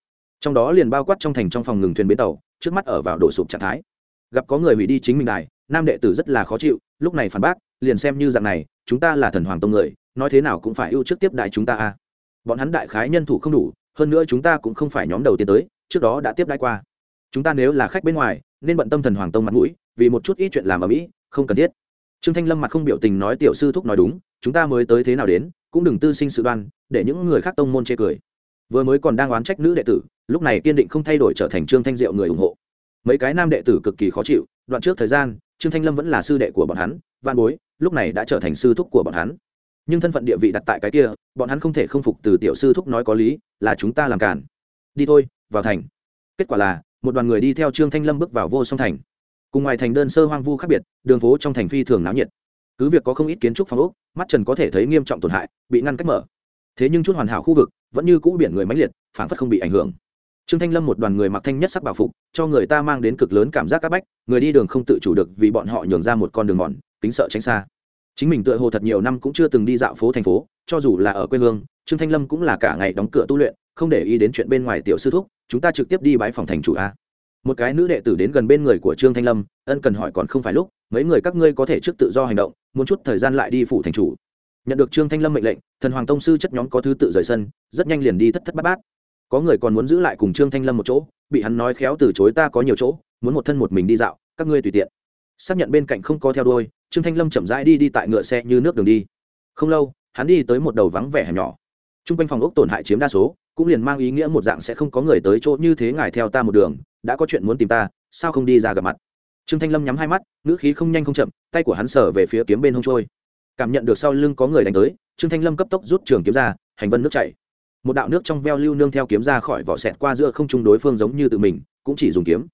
Speaker 1: Trong đó liền bao quát trong thành trong phòng ngừng thuyền bến tàu, trước mắt ở vào đổ sụp trạng thái. Gặp có người hủy đi chính mình đài, nam đệ tử rất là khó chịu, lúc này phản bác, liền xem như dạng này chúng ta là thần hoàng tông người, nói thế nào cũng phải ưu trước tiếp đại chúng ta a. Bọn hắn đại khái nhân thủ không đủ, hơn nữa chúng ta cũng không phải nhóm đầu tiên tới, trước đó đã tiếp đãi qua. Chúng ta nếu là khách bên ngoài, nên bận tâm thần hoàng tông mặt mũi, vì một chút ít chuyện làm ở mỹ, không cần thiết. Trương thanh lâm mặt không biểu tình nói tiểu sư thúc nói đúng, chúng ta mới tới thế nào đến, cũng đừng tư sinh sự đoan, để những người khác tông môn chê cười. Vừa mới còn đang oán trách nữ đệ tử, lúc này kiên định không thay đổi trở thành trương thanh diệu người ủng hộ. Mấy cái nam đệ tử cực kỳ khó chịu, đoạn trước thời gian, trương thanh lâm vẫn là sư đệ của bọn hắn van bối lúc này đã trở thành sư thúc của bọn hắn. Nhưng thân phận địa vị đặt tại cái kia, bọn hắn không thể không phục từ tiểu sư thúc nói có lý, là chúng ta làm cản. Đi thôi, vào thành. Kết quả là, một đoàn người đi theo trương thanh lâm bước vào vô song thành. Cùng ngoài thành đơn sơ hoang vu khác biệt, đường phố trong thành phi thường náo nhiệt. Cứ việc có không ít kiến trúc phong ốc, mắt trần có thể thấy nghiêm trọng tổn hại, bị ngăn cách mở. Thế nhưng chút hoàn hảo khu vực vẫn như cũ biển người máy liệt phản phất không bị ảnh hưởng trương thanh lâm một đoàn người mặc thanh nhất sắc bảo phục, cho người ta mang đến cực lớn cảm giác áp bách, người đi đường không tự chủ được vì bọn họ nhường ra một con đường mòn, kính sợ tránh xa. Chính mình tựa hồ thật nhiều năm cũng chưa từng đi dạo phố thành phố, cho dù là ở quê hương, trương thanh lâm cũng là cả ngày đóng cửa tu luyện, không để ý đến chuyện bên ngoài tiểu sư thúc, chúng ta trực tiếp đi bãi phòng thành chủ a. Một cái nữ đệ tử đến gần bên người của trương thanh lâm, ân cần hỏi còn không phải lúc, mấy người các ngươi có thể trước tự do hành động, muốn chút thời gian lại đi phủ thành chủ. Nhận được trương thanh lâm mệnh lệnh, thần hoàng tông sư chất nhóm có thứ tự rời sân, rất nhanh liền đi thất thất bát bát có người còn muốn giữ lại cùng trương thanh lâm một chỗ, bị hắn nói khéo từ chối ta có nhiều chỗ, muốn một thân một mình đi dạo, các ngươi tùy tiện. Xác nhận bên cạnh không có theo đôi trương thanh lâm chậm rãi đi đi tại ngựa xe như nước đường đi. Không lâu, hắn đi tới một đầu vắng vẻ hẻm nhỏ. T r u n g quanh phòng ốc tổn hại chiếm đa số, cũng liền mang ý nghĩa một dạng sẽ không có người tới chỗ như thế ngài theo ta một đường, đã có chuyện muốn tìm ta, sao không đi ra gặp mặt? Trương thanh lâm nhắm hai mắt, ngữ khí không nhanh không chậm, tay của hắn sở về phía kiếm bên hông trôi. Cảm nhận được sau lưng có người đánh tới, trương thanh lâm cấp tốc rút trường kiếm ra, hành vân nước chảy một đạo nước trong veo lưu nương theo kiếm ra khỏi vỏ xẹt qua giữa không trung đối phương giống như tự mình, cũng chỉ dùng kiếm.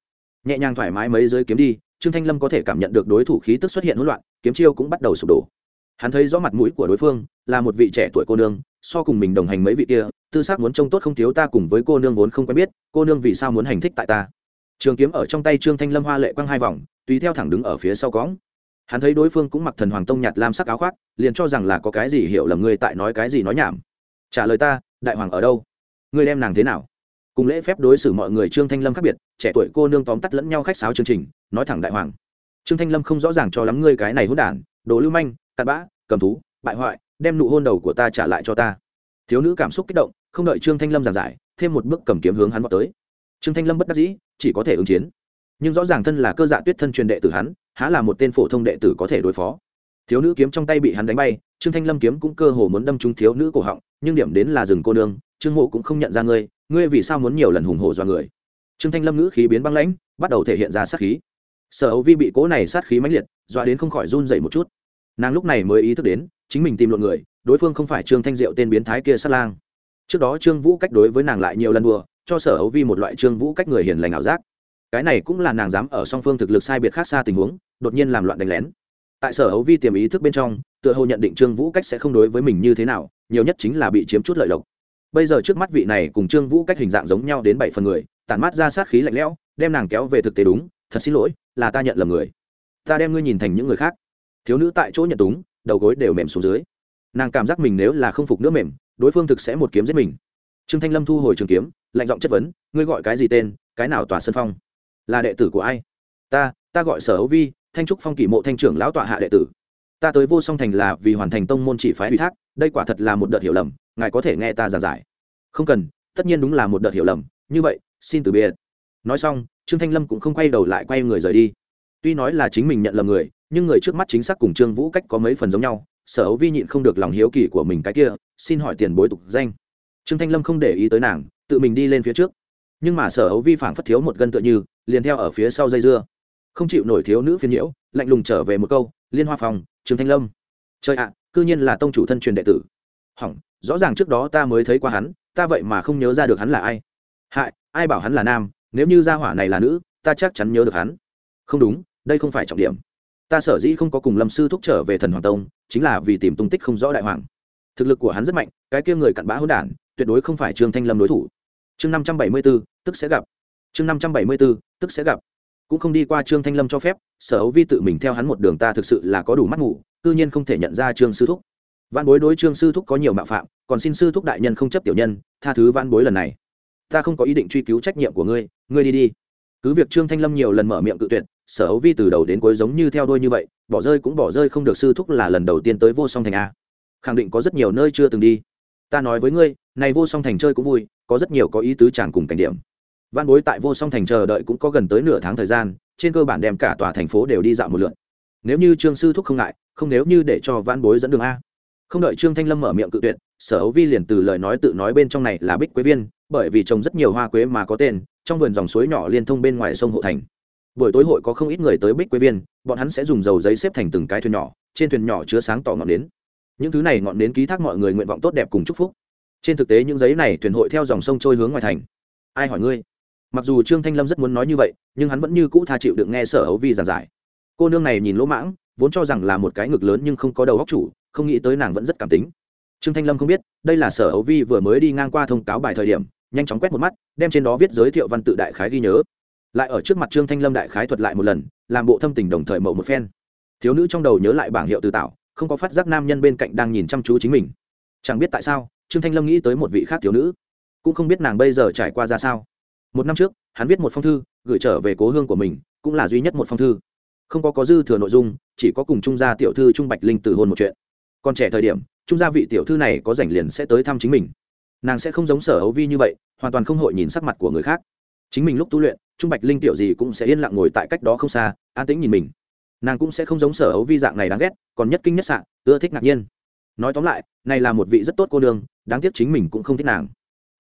Speaker 1: Nhẹ nhàng thoải mái mấy giới kiếm đi, trương thanh lâm có thể cảm nhận được đối thủ khí tức xuất hiện hỗn loạn, kiếm chiêu cũng bắt đầu sụp đổ. Hắn thấy rõ mặt mũi của đối phương, là một vị trẻ tuổi cô nương, so cùng mình đồng hành mấy vị kia, tư xác muốn trông tốt không thiếu ta cùng với cô nương vốn không quen biết, cô nương vì sao muốn hành thích tại ta? Trường kiếm ở trong tay trương thanh lâm hoa lệ quăng hai vòng, tùy theo thẳng đứng ở phía sau cõng. Hắn thấy đối phương cũng mặc thần hoàng tông nhạt lam sắc áo khoác, liền cho rằng là có cái gì hiểu lầm ngươi tại nói cái gì nói nhảm. Trả lời ta đại hoàng ở đâu? Ngươi đem nàng thế nào? Cùng lễ phép đối xử mọi người trương thanh lâm khác biệt, trẻ tuổi cô nương tóm tắt lẫn nhau khách sáo chương trình, nói thẳng đại hoàng. Trương thanh lâm không rõ ràng cho lắm ngươi cái này hôn đản, đồ lưu manh, cặn bã, cầm thú, bại hoại, đem nụ hôn đầu của ta trả lại cho ta. Thiếu nữ cảm xúc kích động, không đợi trương thanh lâm giảng giải, thêm một bước cầm kiếm hướng hắn vào tới. Trương thanh lâm bất đắc dĩ, chỉ có thể ứng chiến. Nhưng rõ ràng thân là cơ dạ tuyết thân truyền đệ tử hắn, há là một tên phổ thông đệ tử có thể đối phó thiếu nữ kiếm trong tay bị hắn đánh bay, trương thanh lâm kiếm cũng cơ hồ muốn đâm trúng thiếu nữ cổ họng, nhưng điểm đến là rừng cô nương, trương mộ cũng không nhận ra ngươi ngươi vì sao muốn nhiều lần hùng hổ do người? Trương thanh lâm ngữ khí biến băng lãnh, bắt đầu thể hiện ra sát khí. Sở hữu vi bị cố này sát khí mãnh liệt, dọa đến không khỏi run dậy một chút. Nàng lúc này mới ý thức đến, chính mình tìm luận người, đối phương không phải trương thanh diệu tên biến thái kia sát lang. Trước đó trương vũ cách đối với nàng lại nhiều lần đùa, cho sở hữu vi một loại trương vũ cách người hiền lành ảo giác. Cái này cũng là nàng dám ở song phương thực lực sai biệt khác xa tình huống, đột nhiên làm loạn đánh lén tại sở hấu vi tiềm ý thức bên trong, tựa hồ nhận định trương vũ cách sẽ không đối với mình như thế nào, nhiều nhất chính là bị chiếm chút lợi lộc. Bây giờ trước mắt vị này cùng trương vũ cách hình dạng giống nhau đến bảy phần người tản mát ra sát khí lạnh lẽo, đem nàng kéo về thực tế đúng, thật xin lỗi, là ta nhận lầm người. Ta đem ngươi nhìn thành những người khác. Thiếu nữ tại chỗ nhận túng, đầu gối đều mềm xuống dưới. Nàng cảm giác mình nếu là không phục nữa mềm, đối phương thực sẽ một kiếm giết mình. Trương thanh lâm thu hồi trường kiếm, lạnh giọng chất vấn, ngươi gọi cái gì tên? Cái nào tòa sân phong? Là đệ tử của ai? Ta ta gọi sở hữu vi thanh trúc phong kỷ mộ thanh trưởng lão tọa hạ đệ tử. Ta tới vô song thành là vì hoàn thành tông môn chỉ phái ủy thác, đây quả thật là một đợt hiểu lầm, ngài có thể nghe ta giảng giải. Không cần, tất nhiên đúng là một đợt hiểu lầm, như vậy, xin từ biệt. Nói xong, trương thanh lâm cũng không quay đầu lại quay người rời đi. Tuy nói là chính mình nhận lầm người, nhưng người trước mắt chính xác cùng trương vũ cách có mấy phần giống nhau, sở ấu vi nhịn không được lòng hiếu kỳ của mình cái kia, xin hỏi tiền bối tục danh. Trương thanh lâm không để ý tới nàng, tự mình đi lên phía trước. Nhưng mà sở ấu vi phảng phất thiếu một gân tựa như, liền theo ở phía sau dây dưa không chịu nổi thiếu nữ phiền nhiễu, lạnh lùng trở về một câu, liên hoa phòng trương thanh lâm. Trời ạ, cư nhiên là tông chủ thân truyền đệ tử. Hỏng, rõ ràng trước đó ta mới thấy qua hắn, ta vậy mà không nhớ ra được hắn là ai. Hại, ai bảo hắn là nam, nếu như gia hỏa này là nữ, ta chắc chắn nhớ được hắn. Không đúng, đây không phải trọng điểm. Ta sở dĩ không có cùng lâm sư thúc trở về thần hoàng tông, chính là vì tìm tung tích không rõ đại hoàng. Thực lực của hắn rất mạnh, cái kia người cặn bã hỗn đản, tuyệt đối không phải trương thanh lâm đối thủ. Chương năm trăm bảy mươi b ố tức sẽ gặp. Chương năm trăm bảy mươi b ố tức sẽ gặp cũng không đi qua trương thanh lâm cho phép, sở hữu vi tự mình theo hắn một đường ta thực sự là có đủ mắt ngủ, cư nhiên không thể nhận ra trương sư thúc. Văn bối đối trương sư thúc có nhiều mạo phạm, còn xin sư thúc đại nhân không chấp tiểu nhân, tha thứ văn bối lần này. Ta không có ý định truy cứu trách nhiệm của ngươi ngươi đi đi. Cứ việc trương thanh lâm nhiều lần mở miệng cự tuyệt, sở hữu vi từ đầu đến cuối giống như theo đôi như vậy, bỏ rơi cũng bỏ rơi không được sư thúc là lần đầu tiên tới vô song thành a. Khẳng định có rất nhiều nơi chưa từng đi. Ta nói với ngươi này vô song thành chơi cũng vui, có rất nhiều có ý tứ chàng cùng cảnh điểm văn bối tại vô song thành chờ đợi cũng có gần tới nửa tháng thời gian, trên cơ bản đem cả tòa thành phố đều đi dạo một lượt. Nếu như trương sư thúc không ngại, không nếu như để cho văn bối dẫn đường a. Không đợi trương thanh lâm mở miệng cự tuyệt, sở hấu vi liền từ lời nói tự nói bên trong này là bích quế viên, bởi vì trồng rất nhiều hoa quế mà có tên, trong vườn dòng suối nhỏ liên thông bên ngoài sông hộ thành. Buổi tối hội có không ít người tới bích quế viên, bọn hắn sẽ dùng dầu giấy xếp thành từng cái thuyền nhỏ, trên thuyền nhỏ chứa sáng tỏ ngọn nến. Những thứ này ngọn nến ký thác mọi người nguyện vọng tốt đẹp cùng chúc phúc. Trên thực tế những giấy này thuyền hội theo dòng sông trôi hướng ngoài thành. Ai hỏi ngươi? Mặc dù trương thanh lâm rất muốn nói như vậy, nhưng hắn vẫn như cũ tha chịu được nghe sở ấu vi giảng giải. Cô nương này nhìn lỗ mãng, vốn cho rằng là một cái ngực lớn nhưng không có đầu óc chủ, không nghĩ tới nàng vẫn rất cảm tính. Trương thanh lâm không biết, đây là sở ấu vi vừa mới đi ngang qua thông cáo bài thời điểm, nhanh chóng quét một mắt, đem trên đó viết giới thiệu văn tự đại khái ghi nhớ. Lại ở trước mặt trương thanh lâm đại khái thuật lại một lần, làm bộ thâm tình đồng thời mậu một phen. Thiếu nữ trong đầu nhớ lại bảng hiệu từ tạo, không có phát giác nam nhân bên cạnh đang nhìn chăm chú chính mình. Chẳng biết tại sao, trương thanh lâm nghĩ tới một vị khác thiếu nữ. Cũng không biết nàng bây giờ trải qua ra sao một năm trước hắn viết một phong thư gửi trở về cố hương của mình cũng là duy nhất một phong thư. Không có có dư thừa nội dung chỉ có cùng trung gia tiểu thư trung bạch linh từ hôn một chuyện. Còn trẻ thời điểm trung gia vị tiểu thư này có rảnh liền sẽ tới thăm chính mình. Nàng sẽ không giống sở hấu vi như vậy hoàn toàn không hội nhìn sắc mặt của người khác. Chính mình lúc tu luyện trung bạch linh tiểu gì cũng sẽ yên lặng ngồi tại cách đó không xa an tĩnh nhìn mình. Nàng cũng sẽ không giống sở hấu vi dạng này đáng ghét còn nhất kinh nhất sạn ưa thích ngạc nhiên. Nói tóm lại này là một vị rất tốt cô đường, đáng tiếc chính mình cũng không thích nàng.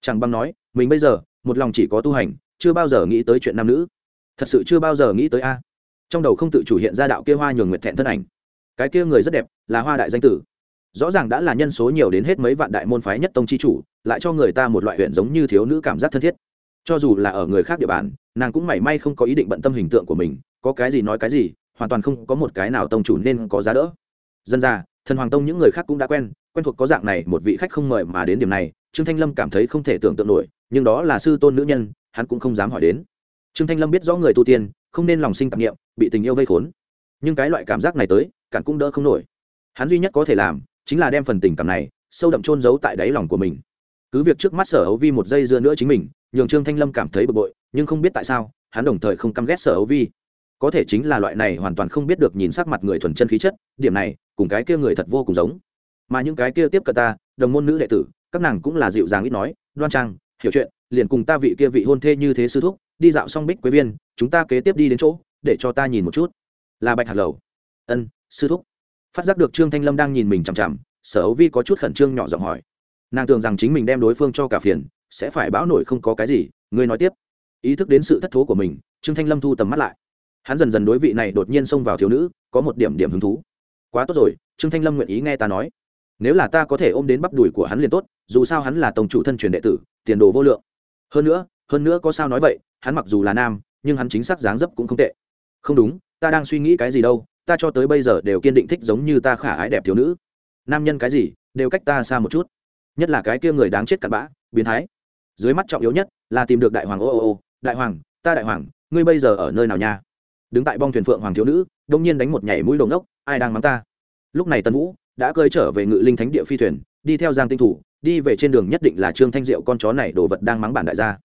Speaker 1: Chẳng bằng nói mình bây giờ một lòng chỉ có tu hành, chưa bao giờ nghĩ tới chuyện nam nữ. Thật sự chưa bao giờ nghĩ tới a. Trong đầu không tự chủ hiện ra đạo kia hoa nhường nguyệt thẹn thân ảnh. Cái kia người rất đẹp, là hoa đại danh tử. Rõ ràng đã là nhân số nhiều đến hết mấy vạn đại môn phái nhất tông chi chủ, lại cho người ta một loại huyện giống như thiếu nữ cảm giác thân thiết. Cho dù là ở người khác địa bàn, nàng cũng mảy may không có ý định bận tâm hình tượng của mình, có cái gì nói cái gì, hoàn toàn không có một cái nào tông chủ nên có giá đỡ. Dân ra thần hoàng tông những người khác cũng đã quen quen thuộc có dạng này, một vị khách không mời mà đến điểm này trương thanh lâm cảm thấy không thể tưởng tượng nổi, nhưng đó là sư tôn nữ nhân, hắn cũng không dám hỏi đến. Trương thanh lâm biết rõ người tu tiên, không nên lòng sinh tạp nghiệm bị tình yêu vây khốn. Nhưng cái loại cảm giác này tới, cản cũng đỡ không nổi. Hắn duy nhất có thể làm, chính là đem phần tình cảm này, sâu đậm trôn giấu tại đáy lòng của mình. Cứ việc trước mắt sở ấu vi một giây dưa nữa chính mình, nhường trương thanh lâm cảm thấy bực bội, nhưng không biết tại sao, hắn đồng thời không căm ghét sở ấu vi. Có thể chính là loại này hoàn toàn không biết được nhìn sắc mặt người thuần chân khí chất, điểm này, cùng cái kia người thật vô cùng giống. Mà những cái kia tiếp cận ta, đồng môn nữ đệ tử các nàng cũng là dịu dàng ít nói, đoan trang, hiểu chuyện, liền cùng ta vị kia vị hôn thê như thế sư thúc, đi dạo xong bích quế viên, chúng ta kế tiếp đi đến chỗ, để cho ta nhìn một chút. Là bạch hạt lầu. Ân, sư thúc. Phát giác được trương thanh lâm đang nhìn mình chằm chằm, sở ấu vi có chút khẩn trương nhỏ giọng hỏi. Nàng tưởng rằng chính mình đem đối phương cho cả phiền, sẽ phải bão nổi không có cái gì, ngươi nói tiếp. Ý thức đến sự thất thố của mình, trương thanh lâm thu tầm mắt lại. Hắn dần dần đối vị này đột nhiên xông vào thiếu nữ, có một điểm điểm hứng thú. Quá tốt rồi, trương thanh lâm nguyện ý nghe ta nói nếu là ta có thể ôm đến bắp đùi của hắn liền tốt, dù sao hắn là tổng chủ thân truyền đệ tử, tiền đồ vô lượng. Hơn nữa hơn nữa có sao nói vậy, hắn mặc dù là nam, nhưng hắn chính xác dáng dấp cũng không tệ. Không đúng, ta đang suy nghĩ cái gì đâu, ta cho tới bây giờ đều kiên định thích giống như ta khả ái đẹp thiếu nữ. Nam nhân cái gì, đều cách ta xa một chút. Nhất là cái kia người đáng chết cặn bã, biến thái. Dưới mắt trọng yếu nhất là tìm được đại hoàng, ô ô ô, đại hoàng, ta đại hoàng, ngươi bây giờ ở nơi nào nha? Đứng tại bong thuyền phượng hoàng thiếu nữ, đông nhiên đánh một nhảy mũi đồng ốc, ai đang mắng ta? Lúc này tân vũ đã cơi trở về ngự linh thánh địa phi thuyền, đi theo giang tinh thủ, đi về trên đường nhất định là trương thanh diệu con chó này đồ vật đang mắng bản đại gia.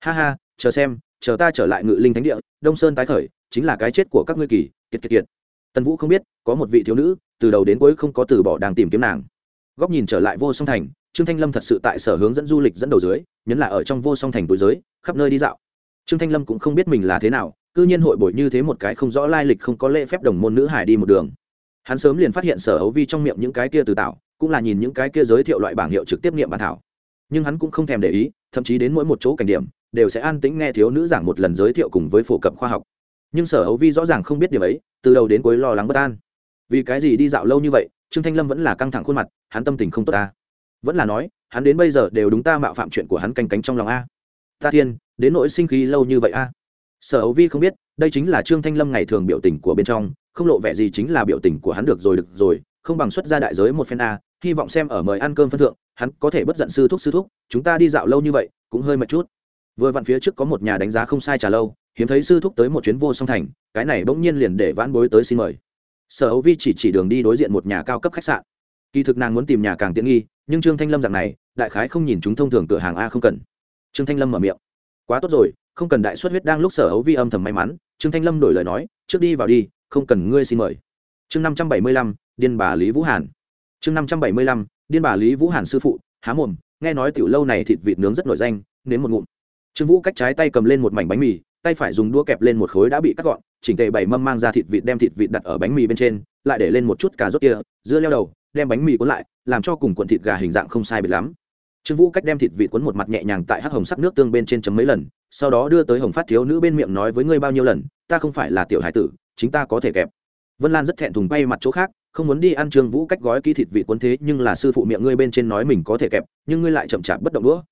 Speaker 1: Ha ha, chờ xem, chờ ta trở lại ngự linh thánh địa, đông sơn tái khởi, chính là cái chết của các ngươi kỳ, kiệt kiệt kiệt. Tần vũ không biết, có một vị thiếu nữ, từ đầu đến cuối không có từ bỏ đang tìm kiếm nàng. Góc nhìn trở lại vô song thành, trương thanh lâm thật sự tại sở hướng dẫn du lịch dẫn đầu dưới, nhấn là ở trong vô song thành túi giới, khắp nơi đi dạo. Trương thanh lâm cũng không biết mình là thế nào, cư nhiên hội bội như thế một cái không rõ lai lịch không có lễ phép đồng môn nữ hải đi một đường hắn sớm liền phát hiện sở Hấu vi trong miệng những cái kia từ tạo, cũng là nhìn những cái kia giới thiệu loại bảng hiệu trực tiếp nghiệm bản thảo. Nhưng hắn cũng không thèm để ý, thậm chí đến mỗi một chỗ cảnh điểm, đều sẽ an tĩnh nghe thiếu nữ giảng một lần giới thiệu cùng với phổ cập khoa học. Nhưng sở Hấu vi rõ ràng không biết điểm ấy, từ đầu đến cuối lo lắng bất an. Vì cái gì đi dạo lâu như vậy, trương thanh lâm vẫn là căng thẳng khuôn mặt, hắn tâm tình không tốt ta. Vẫn là nói, hắn đến bây giờ đều đúng ta mạo phạm chuyện của hắn canh cánh trong lòng a. Ta thiên, đến nỗi sinh khí lâu như vậy a. Sở Hấu vi không biết, đây chính là trương thanh lâm ngày thường biểu tình của bên trong không lộ vẻ gì chính là biểu tình của hắn được rồi được rồi, không bằng xuất ra đại giới một phen a, hy vọng xem ở mời ăn cơm phân thượng, hắn có thể bất giận sư thúc sư thúc, chúng ta đi dạo lâu như vậy, cũng hơi mệt chút. Vừa vặn phía trước có một nhà đánh giá không sai trả lâu, hiếm thấy sư thúc tới một chuyến vô song thành, cái này bỗng nhiên liền để vãn bối tới xin mời. Sở hữu vi chỉ chỉ đường đi đối diện một nhà cao cấp khách sạn. Kỳ thực nàng muốn tìm nhà càng tiện nghi, nhưng trương thanh lâm dạng này, đại khái không nhìn chúng thông thường cửa hàng a không cần. Trương thanh lâm mở miệng. Quá tốt rồi, không cần đại xuất huyết đang lúc sở hữu vi âm thầm may mắn, trương thanh lâm đổi lời nói, trước đi vào đi không cần ngươi xin mời. Chương năm trăm bảy mươi lăm, điên bà lý vũ hàn. Chương năm trăm bảy mươi lăm, điên bà lý vũ hàn sư phụ, há mồm, nghe nói tiểu lâu này thịt vịt nướng rất nổi danh, nếm một ngụm. Trương vũ cách trái tay cầm lên một mảnh bánh mì, tay phải dùng đũa kẹp lên một khối đã bị cắt gọn, chỉnh tề bảy mâm mang ra thịt vịt đem thịt vịt đặt ở bánh mì bên trên, lại để lên một chút cà rốt kia, dưa leo đầu, đem bánh mì cuốn lại, làm cho cùng cuộn thịt gà hình dạng không sai biệt lắm. Trương vũ cách đem thịt vịt cuốn một mặt nhẹ nhàng tại hắc hồng sắc nước tương bên trên chấm mấy lần, sau đó đưa tới hồng phát thiếu nữ bên miệng nói với ngươi bao nhiêu lần, ta không phải là tiểu hải tử chính ta có thể kẹp. Vân lan rất thẹn thùng bay mặt chỗ khác, không muốn đi ăn trương vũ cách gói ký thịt vị cuốn thế nhưng là sư phụ miệng ngươi bên trên nói mình có thể kẹp, nhưng ngươi lại chậm chạp bất động đũa.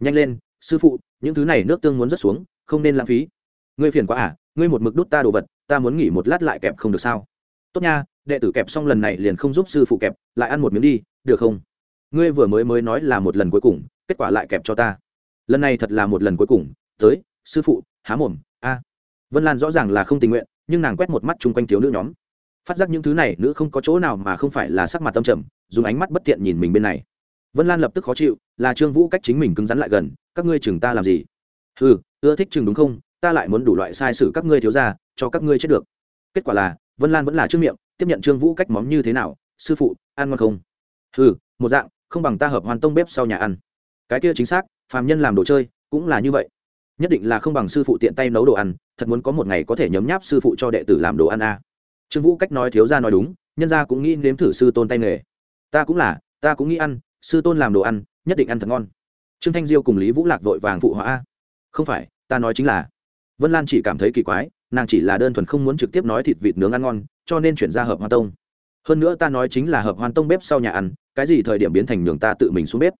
Speaker 1: Nhanh lên, sư phụ, những thứ này nước tương muốn rất xuống, không nên lãng phí. Ngươi phiền quá à ngươi một mực đút ta đồ vật, ta muốn nghỉ một lát lại kẹp không được sao? Tốt nha, đệ tử kẹp xong lần này liền không giúp sư phụ kẹp, lại ăn một miếng đi, được không? Ngươi vừa mới mới nói là một lần cuối cùng, kết quả lại kẹp cho ta. Lần này thật là một lần cuối cùng, tới, sư phụ, há mồm, a. Vân lan rõ ràng là không tình nguyện nhưng nàng quét một mắt chung quanh thiếu nữ nhóm. Phát giác những thứ này, nữ không có chỗ nào mà không phải là sắc mặt tâm trầm, dùng ánh mắt bất tiện nhìn mình bên này. Vân lan lập tức khó chịu, là trương vũ cách chính mình cứng rắn lại gần, các ngươi chừng ta làm gì? Ừ ưa thích chừng đúng không? Ta lại muốn đủ loại sai sử các ngươi thiếu ra cho các ngươi chết được. Kết quả là, vân lan vẫn là trước miệng, tiếp nhận trương vũ cách móm như thế nào? Sư phụ, ăn ngon không? Ừ một dạng, không bằng ta hợp hoàn tông bếp sau nhà ăn. Cái kia chính xác, phàm nhân làm đồ chơi, cũng là như vậy. Nhất định là không bằng sư phụ tiện tay nấu đồ ăn thật muốn có một ngày có thể nhấm nháp sư phụ cho đệ tử làm đồ ăn a. À. trương vũ cách nói thiếu ra nói đúng, nhân ra cũng nghĩ nếm thử sư tôn tay nghề. Ta cũng là, ta cũng nghĩ ăn, sư tôn làm đồ ăn, nhất định ăn thật ngon. Trương thanh diêu cùng lý vũ lạc vội vàng phụ họa a. Không phải, ta nói chính là, vân lan chỉ cảm thấy kỳ quái, nàng chỉ là đơn thuần không muốn trực tiếp nói thịt vịt nướng ăn ngon, cho nên chuyển ra hợp hoa tông. Hơn nữa ta nói chính là hợp hoàn tông bếp sau nhà ăn, cái gì thời điểm biến thành nhường ta tự mình xuống bếp.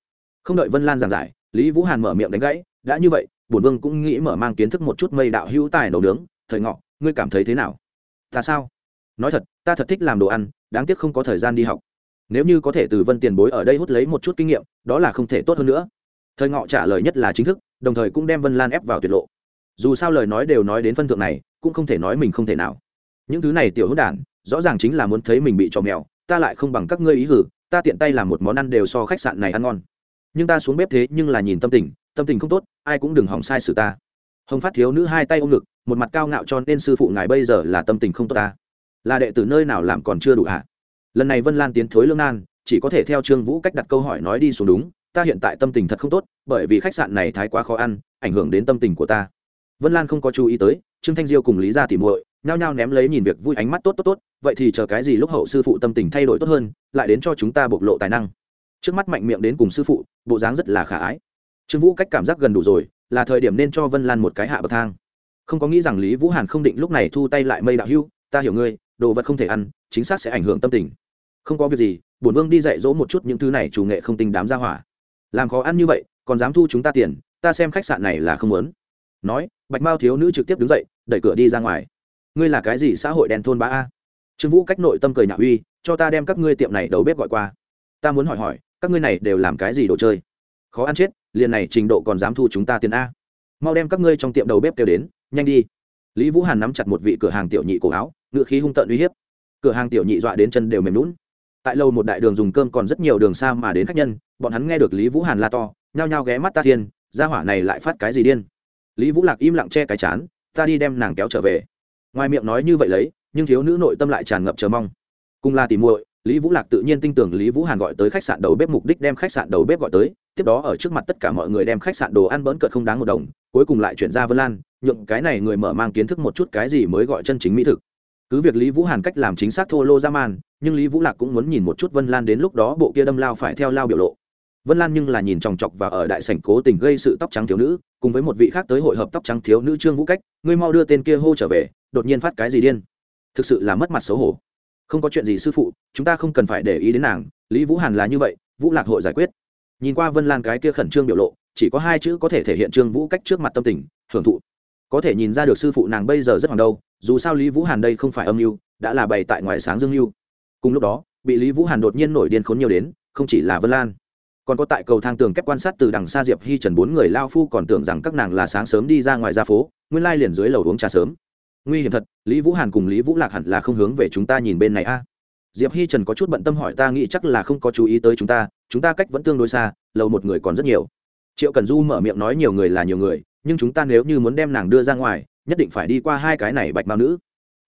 Speaker 1: Không đợi vân lan giảng giải, lý vũ hàn mở miệng đánh gãy, đã như vậy bổn vương cũng nghĩ mở mang kiến thức một chút mây đạo hữu tài nấu nướng, thời ngọ, ngươi cảm thấy thế nào? Ta sao? Nói thật, ta thật thích làm đồ ăn, đáng tiếc không có thời gian đi học. Nếu như có thể từ vân tiền bối ở đây hút lấy một chút kinh nghiệm, đó là không thể tốt hơn nữa. Thời ngọ trả lời nhất là chính thức, đồng thời cũng đem vân lan ép vào tuyệt lộ. Dù sao lời nói đều nói đến phân thượng này, cũng không thể nói mình không thể nào. Những thứ này tiểu hữu đản, rõ ràng chính là muốn thấy mình bị trò mèo, ta lại không bằng các ngươi ý hử, ta tiện tay làm một món ăn đều so khách sạn này ăn ngon. Nhưng ta xuống bếp thế nhưng là nhìn tâm tình tâm tình không tốt, ai cũng đừng hỏng sai sự ta. Hồng phát thiếu nữ hai tay ôm ngực, một mặt cao ngạo cho nên sư phụ ngài bây giờ là tâm tình không tốt ta. Là đệ tử nơi nào làm còn chưa đủ à? lần này vân lan tiến thối lương nan, chỉ có thể theo trương vũ cách đặt câu hỏi nói đi xuống đúng, ta hiện tại tâm tình thật không tốt, bởi vì khách sạn này thái quá khó ăn, ảnh hưởng đến tâm tình của ta. Vân lan không có chú ý tới, trương thanh diêu cùng lý gia tìm muội, nhao nhao ném lấy nhìn việc vui ánh mắt tốt tốt tốt, vậy thì chờ cái gì lúc hậu sư phụ tâm tình thay đổi tốt hơn, lại đến cho chúng ta bộc lộ tài năng. Trước mắt mạnh miệng đến cùng sư phụ, bộ dáng rất là khả ái trương vũ cách cảm giác gần đủ rồi, là thời điểm nên cho vân lan một cái hạ bậc thang. Không có nghĩ rằng lý vũ hàn không định lúc này thu tay lại mây đạo hưu, ta hiểu ngươi, đồ vật không thể ăn, chính xác sẽ ảnh hưởng tâm tình. Không có việc gì, bổn vương đi dạy dỗ một chút những thứ này chủ nghệ không tinh đám ra hỏa. Làm khó ăn như vậy, còn dám thu chúng ta tiền, ta xem khách sạn này là không muốn. Nói, bạch mao thiếu nữ trực tiếp đứng dậy, đẩy cửa đi ra ngoài. Ngươi là cái gì xã hội đen thôn bá a? Trương vũ cách nội tâm cười nhạo uy, cho ta đem các ngươi tiệm này đầu bếp gọi qua. Ta muốn hỏi hỏi, các ngươi này đều làm cái gì đồ chơi? Khó ăn chết liền này trình độ còn dám thu chúng ta tiền a. Mau đem các ngươi trong tiệm đầu bếp kêu đến, nhanh đi. Lý vũ hàn nắm chặt một vị cửa hàng tiểu nhị cổ áo, ngựa khí hung tợn uy hiếp. Cửa hàng tiểu nhị dọa đến chân đều mềm lún tại lâu một đại đường dùng cơm còn rất nhiều đường xa mà đến khách nhân, bọn hắn nghe được lý vũ hàn la to, nhao nhao ghé mắt ta thiên ra hỏa này lại phát cái gì điên. Lý vũ lạc im lặng che cái chán, ta đi đem nàng kéo trở về. Ngoài miệng nói như vậy lấy, nhưng thiếu nữ nội tâm lại tràn ngập chờ mong. Cùng là tìm muội lý vũ lạc tự nhiên tin tưởng lý vũ hàn gọi tới khách sạn đầu bếp mục đích đem khách sạn đầu bếp gọi tới, tiếp đó ở trước mặt tất cả mọi người đem khách sạn đồ ăn bỡn cợt không đáng một đồng, cuối cùng lại chuyển ra vân lan, nhượng cái này người mở mang kiến thức một chút cái gì mới gọi chân chính mỹ thực. Cứ việc lý vũ hàn cách làm chính xác thô lô ra man, nhưng lý vũ lạc cũng muốn nhìn một chút vân lan đến lúc đó bộ kia đâm lao phải theo lao biểu lộ. Vân lan nhưng là nhìn chòng chọc và ở đại sảnh cố tình gây sự tóc trắng thiếu nữ, cùng với một vị khác tới hội hợp tóc trắng thiếu nữ trương vũ cách, ngươi mau đưa tên kia hô trở về, đột nhiên phát cái gì điên. Thực sự là mất mặt xấu hổ không có chuyện gì sư phụ, chúng ta không cần phải để ý đến nàng, lý vũ hàn là như vậy, vũ lạc hội giải quyết. Nhìn qua vân lan cái kia khẩn trương biểu lộ, chỉ có hai chữ có thể thể hiện trương vũ cách trước mặt tâm tình, hưởng thụ. Có thể nhìn ra được sư phụ nàng bây giờ rất hoàng đâu, dù sao lý vũ hàn đây không phải âm mưu, đã là bày tại ngoài sáng dương mưu. Cùng lúc đó, bị lý vũ hàn đột nhiên nổi điên khốn nhiều đến, không chỉ là vân lan, còn có tại cầu thang tường kép quan sát từ đằng xa diệp hi trần bốn người lao phu còn tưởng rằng các nàng là sáng sớm đi ra ngoài ra phố, nguyên lai liền dưới lầu uống trà sớm nguy hiểm thật, lý vũ hàn cùng lý vũ lạc hẳn là không hướng về chúng ta nhìn bên này a. Diệp hi trần có chút bận tâm hỏi ta nghĩ chắc là không có chú ý tới chúng ta chúng ta cách vẫn tương đối xa lầu một người còn rất nhiều. Triệu cần du mở miệng nói nhiều người là nhiều người, nhưng chúng ta nếu như muốn đem nàng đưa ra ngoài, nhất định phải đi qua hai cái này bạch mao nữ.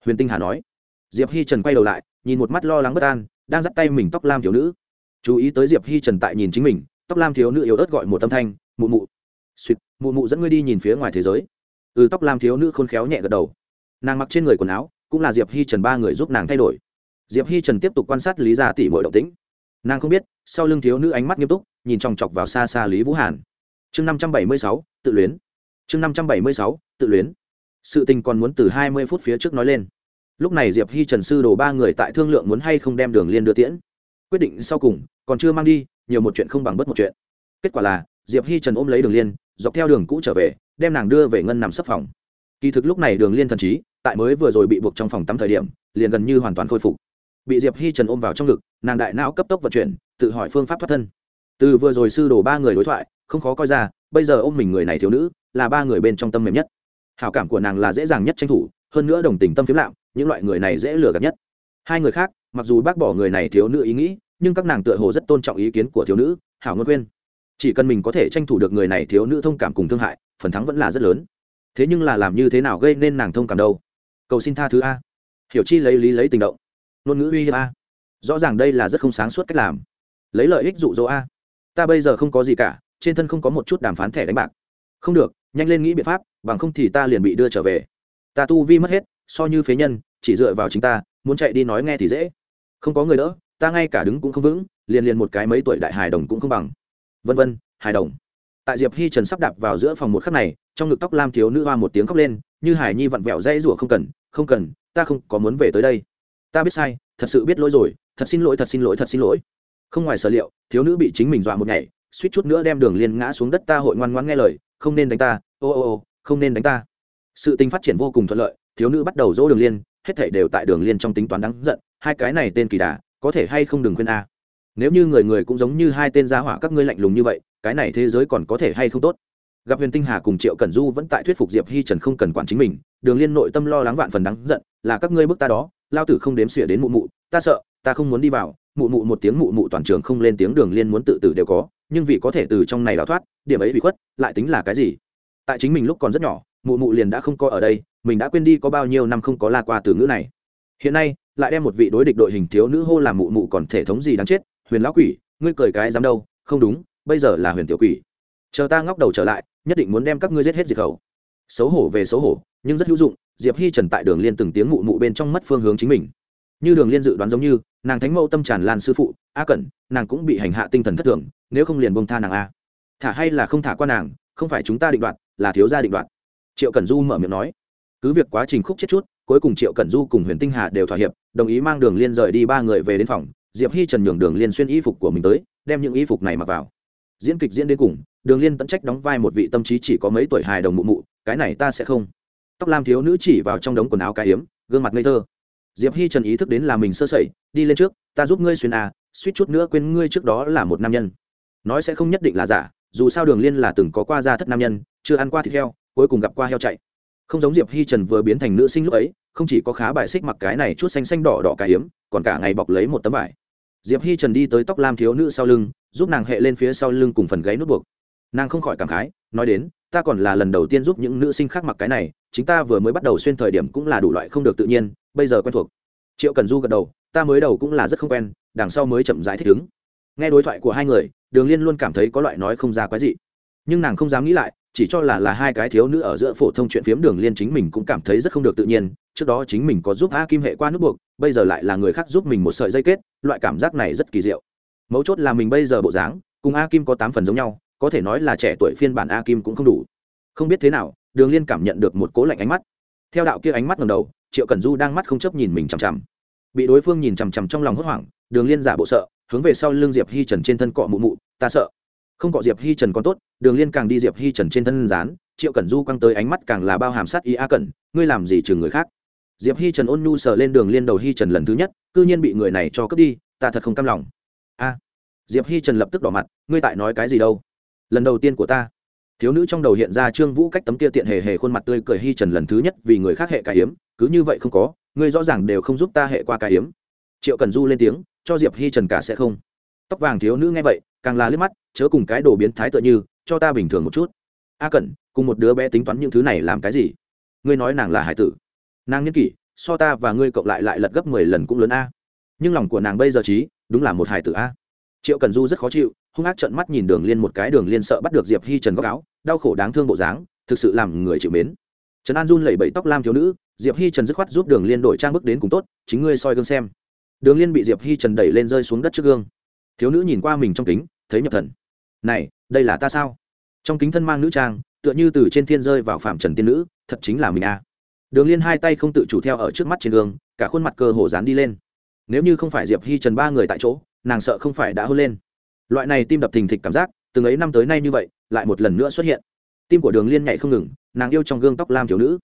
Speaker 1: Huyền tinh hà nói. Diệp hi trần quay đầu lại, nhìn một mắt lo lắng bất an, đang dắt tay mình tóc lam thiếu nữ. Chú ý tới diệp hi trần tại nhìn chính mình, tóc lam thiếu nữ yếu ớt gọi một tâm thanh, mụ mụ. Suýt mụ mụ dẫn ngươi đi nhìn phía ngoài thế giới. Ừ tóc lam thiếu nữ khôn khéo nhẹ gật đầu nàng mặc trên người quần áo, cũng là diệp hi trần ba người giúp nàng thay đổi. Diệp hi trần tiếp tục quan sát lý gia tỷ mọi động tĩnh. Nàng không biết, sau lưng thiếu nữ ánh mắt nghiêm túc, nhìn chòng chọc vào xa xa lý vũ hàn. Chương năm trăm bảy mươi sáu, tự luyến. Chương năm trăm bảy mươi sáu, tự luyến. Sự tình còn muốn từ hai mươi phút phía trước nói lên. Lúc này diệp hi trần sư đồ ba người tại thương lượng muốn hay không đem đường liên đưa tiễn. Quyết định sau cùng, còn chưa mang đi, nhiều một chuyện không bằng bất một chuyện. Kết quả là, diệp hi trần ôm lấy đường liên, dọc theo đường cũ trở về, đem nàng đưa về ngân nằm sấp phòng. Kỳ thực lúc này đường liên thần trí tại mới vừa rồi bị buộc trong phòng tắm thời điểm, liền gần như hoàn toàn khôi phục. Bị diệp hi trần ôm vào trong ngực, nàng đại não cấp tốc vận chuyển, tự hỏi phương pháp thoát thân. Từ vừa rồi sư đồ ba người đối thoại, không khó coi ra, bây giờ ôm mình người này thiếu nữ, là ba người bên trong tâm mềm nhất. Hảo cảm của nàng là dễ dàng nhất tranh thủ, hơn nữa đồng tình tâm phiếm lạm, những loại người này dễ lừa gạt nhất. Hai người khác, mặc dù bác bỏ người này thiếu nữ ý nghĩ, nhưng các nàng tựa hồ rất tôn trọng ý kiến của thiếu nữ, hảo ngôn khuyên. Chỉ cần mình có thể tranh thủ được người này thiếu nữ thông cảm cùng thương hại, phần thắng vẫn là rất lớn. Thế nhưng là làm như thế nào gây nên nàng thông cảm đâu? Cầu xin tha thứ a. Hiểu chi lấy lý lấy tình động. Ngôn ngữ uy hiếp a. Rõ ràng đây là rất không sáng suốt cách làm. Lấy lợi ích dụ dỗ a. Ta bây giờ không có gì cả, trên thân không có một chút đàm phán thẻ đánh bạc. Không được, nhanh lên nghĩ biện pháp, bằng không thì ta liền bị đưa trở về. Ta tu vi mất hết, so như phế nhân, chỉ dựa vào chính ta, muốn chạy đi nói nghe thì dễ. Không có người đỡ, ta ngay cả đứng cũng không vững, liền liền một cái mấy tuổi đại hài đồng cũng không bằng. Vân vân, hài đồng tại diệp hi trần sắp đạp vào giữa phòng một khắc này, trong ngực tóc lam thiếu nữ hoa một tiếng khóc lên, như hải nhi vặn vẹo dây rủa không cần không cần, ta không có muốn về tới đây. Ta biết sai, thật sự biết lỗi rồi, thật xin lỗi, thật xin lỗi, thật xin lỗi. Không ngoài sở liệu, thiếu nữ bị chính mình dọa một ngày, suýt chút nữa đem đường liên ngã xuống đất ta hội ngoan ngoãn nghe lời, không nên đánh ta, ô ô ô, không nên đánh ta. Sự tình phát triển vô cùng thuận lợi, thiếu nữ bắt đầu dỗ đường liên, hết thảy đều tại đường liên trong tính toán đáng giận, hai cái này tên kỳ đà, có thể hay không đừng khuyên a nếu như người người cũng giống như hai tên gia hỏa các ngươi lạnh lùng như vậy, cái này thế giới còn có thể hay không tốt? Gặp huyền tinh hà cùng triệu cẩn du vẫn tại thuyết phục diệp hi trần không cần quản chính mình, đường liên nội tâm lo lắng vạn phần đáng giận, là các ngươi bức ta đó, lao tử không đếm xỉa đến mụ mụ, ta sợ, ta không muốn đi vào, mụ mụ một tiếng mụ mụ toàn trường không lên tiếng đường liên muốn tự tử đều có, nhưng vì có thể từ trong này đào thoát, điểm ấy bị khuất, lại tính là cái gì? Tại chính mình lúc còn rất nhỏ, mụ mụ liền đã không có ở đây, mình đã quên đi có bao nhiêu năm không có la qua từ ngữ này. Hiện nay, lại đem một vị đối địch đội hình thiếu nữ hô làm mụ mụ còn thể thống gì đáng chết huyền lão quỷ, ngươi cười cái dám đâu, không đúng, bây giờ là huyền tiểu quỷ. Chờ ta ngóc đầu trở lại, nhất định muốn đem các ngươi giết hết diệt khẩu. Xấu hổ về xấu hổ, nhưng rất hữu dụng, diệp hi trần tại đường liên từng tiếng mụ mụ bên trong mất phương hướng chính mình. Như đường liên dự đoán giống như, nàng thánh mẫu tâm tràn lan sư phụ, a cẩn, nàng cũng bị hành hạ tinh thần thất thường, nếu không liền bông tha nàng a. Thả hay là không thả qua nàng, không phải chúng ta định đoạt, là thiếu gia định đoạt. Triệu cẩn du mở miệng nói. Cứ việc quá trình khúc chết chút, cuối cùng triệu cẩn du cùng huyền tinh hà đều thỏa hiệp, đồng ý mang đường liên rời đi ba người về đến phòng diệp hi trần nhường đường liên xuyên y phục của mình tới, đem những y phục này mặc vào. Diễn kịch diễn đến cùng, đường liên tận trách đóng vai một vị tâm trí chỉ có mấy tuổi hài đồng mụ mụ, cái này ta sẽ không. Tóc lam thiếu nữ chỉ vào trong đống quần áo cái hiếm gương mặt ngây thơ. Diệp hi trần ý thức đến là mình sơ sẩy, đi lên trước, ta giúp ngươi xuyên à suýt chút nữa quên ngươi trước đó là một nam nhân. Nói sẽ không nhất định là giả, dù sao đường liên là từng có qua gia thất nam nhân, chưa ăn qua thịt heo, cuối cùng gặp qua heo chạy. Không giống diệp hi trần vừa biến thành nữ sinh lúc ấy, không chỉ có khá bài xích mặc cái này chút xanh xanh đỏ đỏ cái hiếm còn cả ngày bọc lấy một tấm vải diệp hi trần đi tới tóc lam thiếu nữ sau lưng, giúp nàng hệ lên phía sau lưng cùng phần gáy nút buộc. Nàng không khỏi cảm khái, nói đến, ta còn là lần đầu tiên giúp những nữ sinh khác mặc cái này, chính ta vừa mới bắt đầu xuyên thời điểm cũng là đủ loại không được tự nhiên, bây giờ quen thuộc. Triệu cần du gật đầu, ta mới đầu cũng là rất không quen, đằng sau mới chậm rãi thích ứng. Nghe đối thoại của hai người, đường liên luôn cảm thấy có loại nói không ra quái gì nhưng nàng không dám nghĩ lại, chỉ cho là là hai cái thiếu nữ ở giữa phổ thông chuyện phiếm đường liên chính mình cũng cảm thấy rất không được tự nhiên, trước đó chính mình có giúp a kim hệ qua nút buộc bây giờ lại là người khác giúp mình một sợi dây kết, loại cảm giác này rất kỳ diệu. Mấu chốt là mình bây giờ bộ dáng, cùng a kim có tám phần giống nhau, có thể nói là trẻ tuổi phiên bản a kim cũng không đủ. Không biết thế nào, đường liên cảm nhận được một cố lạnh ánh mắt. Theo đạo kia ánh mắt ngầm đầu, triệu cần du đang mắt không chấp nhìn mình chằm chằm. Bị đối phương nhìn chằm chằm trong lòng hốt hoảng, đường liên giả bộ sợ, hướng về sau lưng diệp hi trần trên thân cọ mụ mụ, ta sợ. Không cọ diệp hi trần còn tốt, đường liên càng đi diệp hi trần trên thân dán triệu cẩn du quăng tới ánh mắt càng là bao hàm sát ý a cẩn, ngươi làm gì chừng người khác? Diệp hi trần ôn nhu sờ lên đường liên đầu hi trần lần thứ nhất c ư nhiên bị người này cho cướp đi, ta thật không cam lòng. A. Diệp hi trần lập tức đỏ mặt, ngươi tại nói cái gì đâu? Lần đầu tiên của ta. Thiếu nữ trong đầu hiện ra trương vũ cách tấm kia tiện hề hề khuôn mặt tươi cười hi trần lần thứ nhất vì người khác hệ cải hiếm cứ như vậy không có, ngươi rõ ràng đều không giúp ta hệ qua cải hiếm triệu cần du lên tiếng, cho diệp hi trần cả sẽ không. Tóc vàng thiếu nữ nghe vậy, càng là liếc mắt, chớ cùng cái đồ biến thái tựa như, cho ta bình thường một chút. A cẩn, cùng một đứa bé tính toán những thứ này làm cái gì? Ngươi nói nàng là hải tử nàng nhân kỷ, so ta và ngươi cộng lại lại lật gấp mười lần cũng lớn a. Nhưng lòng của nàng bây giờ trí, đúng là một hài tử a. Triệu cần du rất khó chịu, hung ác trận mắt nhìn đường liên một cái, đường liên sợ bắt được diệp hi trần góc áo, đau khổ đáng thương bộ dáng, thực sự làm người chịu mến. Trần an run lẩy bẩy tóc lam thiếu nữ, diệp hi trần dứt khoát giúp đường liên đổi trang bức đến cùng tốt, chính ngươi soi gương xem. Đường liên bị diệp hi trần đẩy lên rơi xuống đất trước gương. Thiếu nữ nhìn qua mình trong kính, thấy nhập thần. Này, đây là ta sao? Trong kính thân mang nữ trang, tựa như từ trên thiên rơi vào phạm trần tiên nữ, thật chính là mình a. à đường liên hai tay không tự chủ theo ở trước mắt trên gương, cả khuôn mặt cơ hồ dán đi lên. Nếu như không phải diệp hi trần ba người tại chỗ, nàng sợ không phải đã hôn lên. Loại này tim đập thình thịch cảm giác, từng ấy năm tới nay như vậy, lại một lần nữa xuất hiện. Tim của đường liên nhảy không ngừng, nàng yêu trong gương tóc lam thiếu nữ.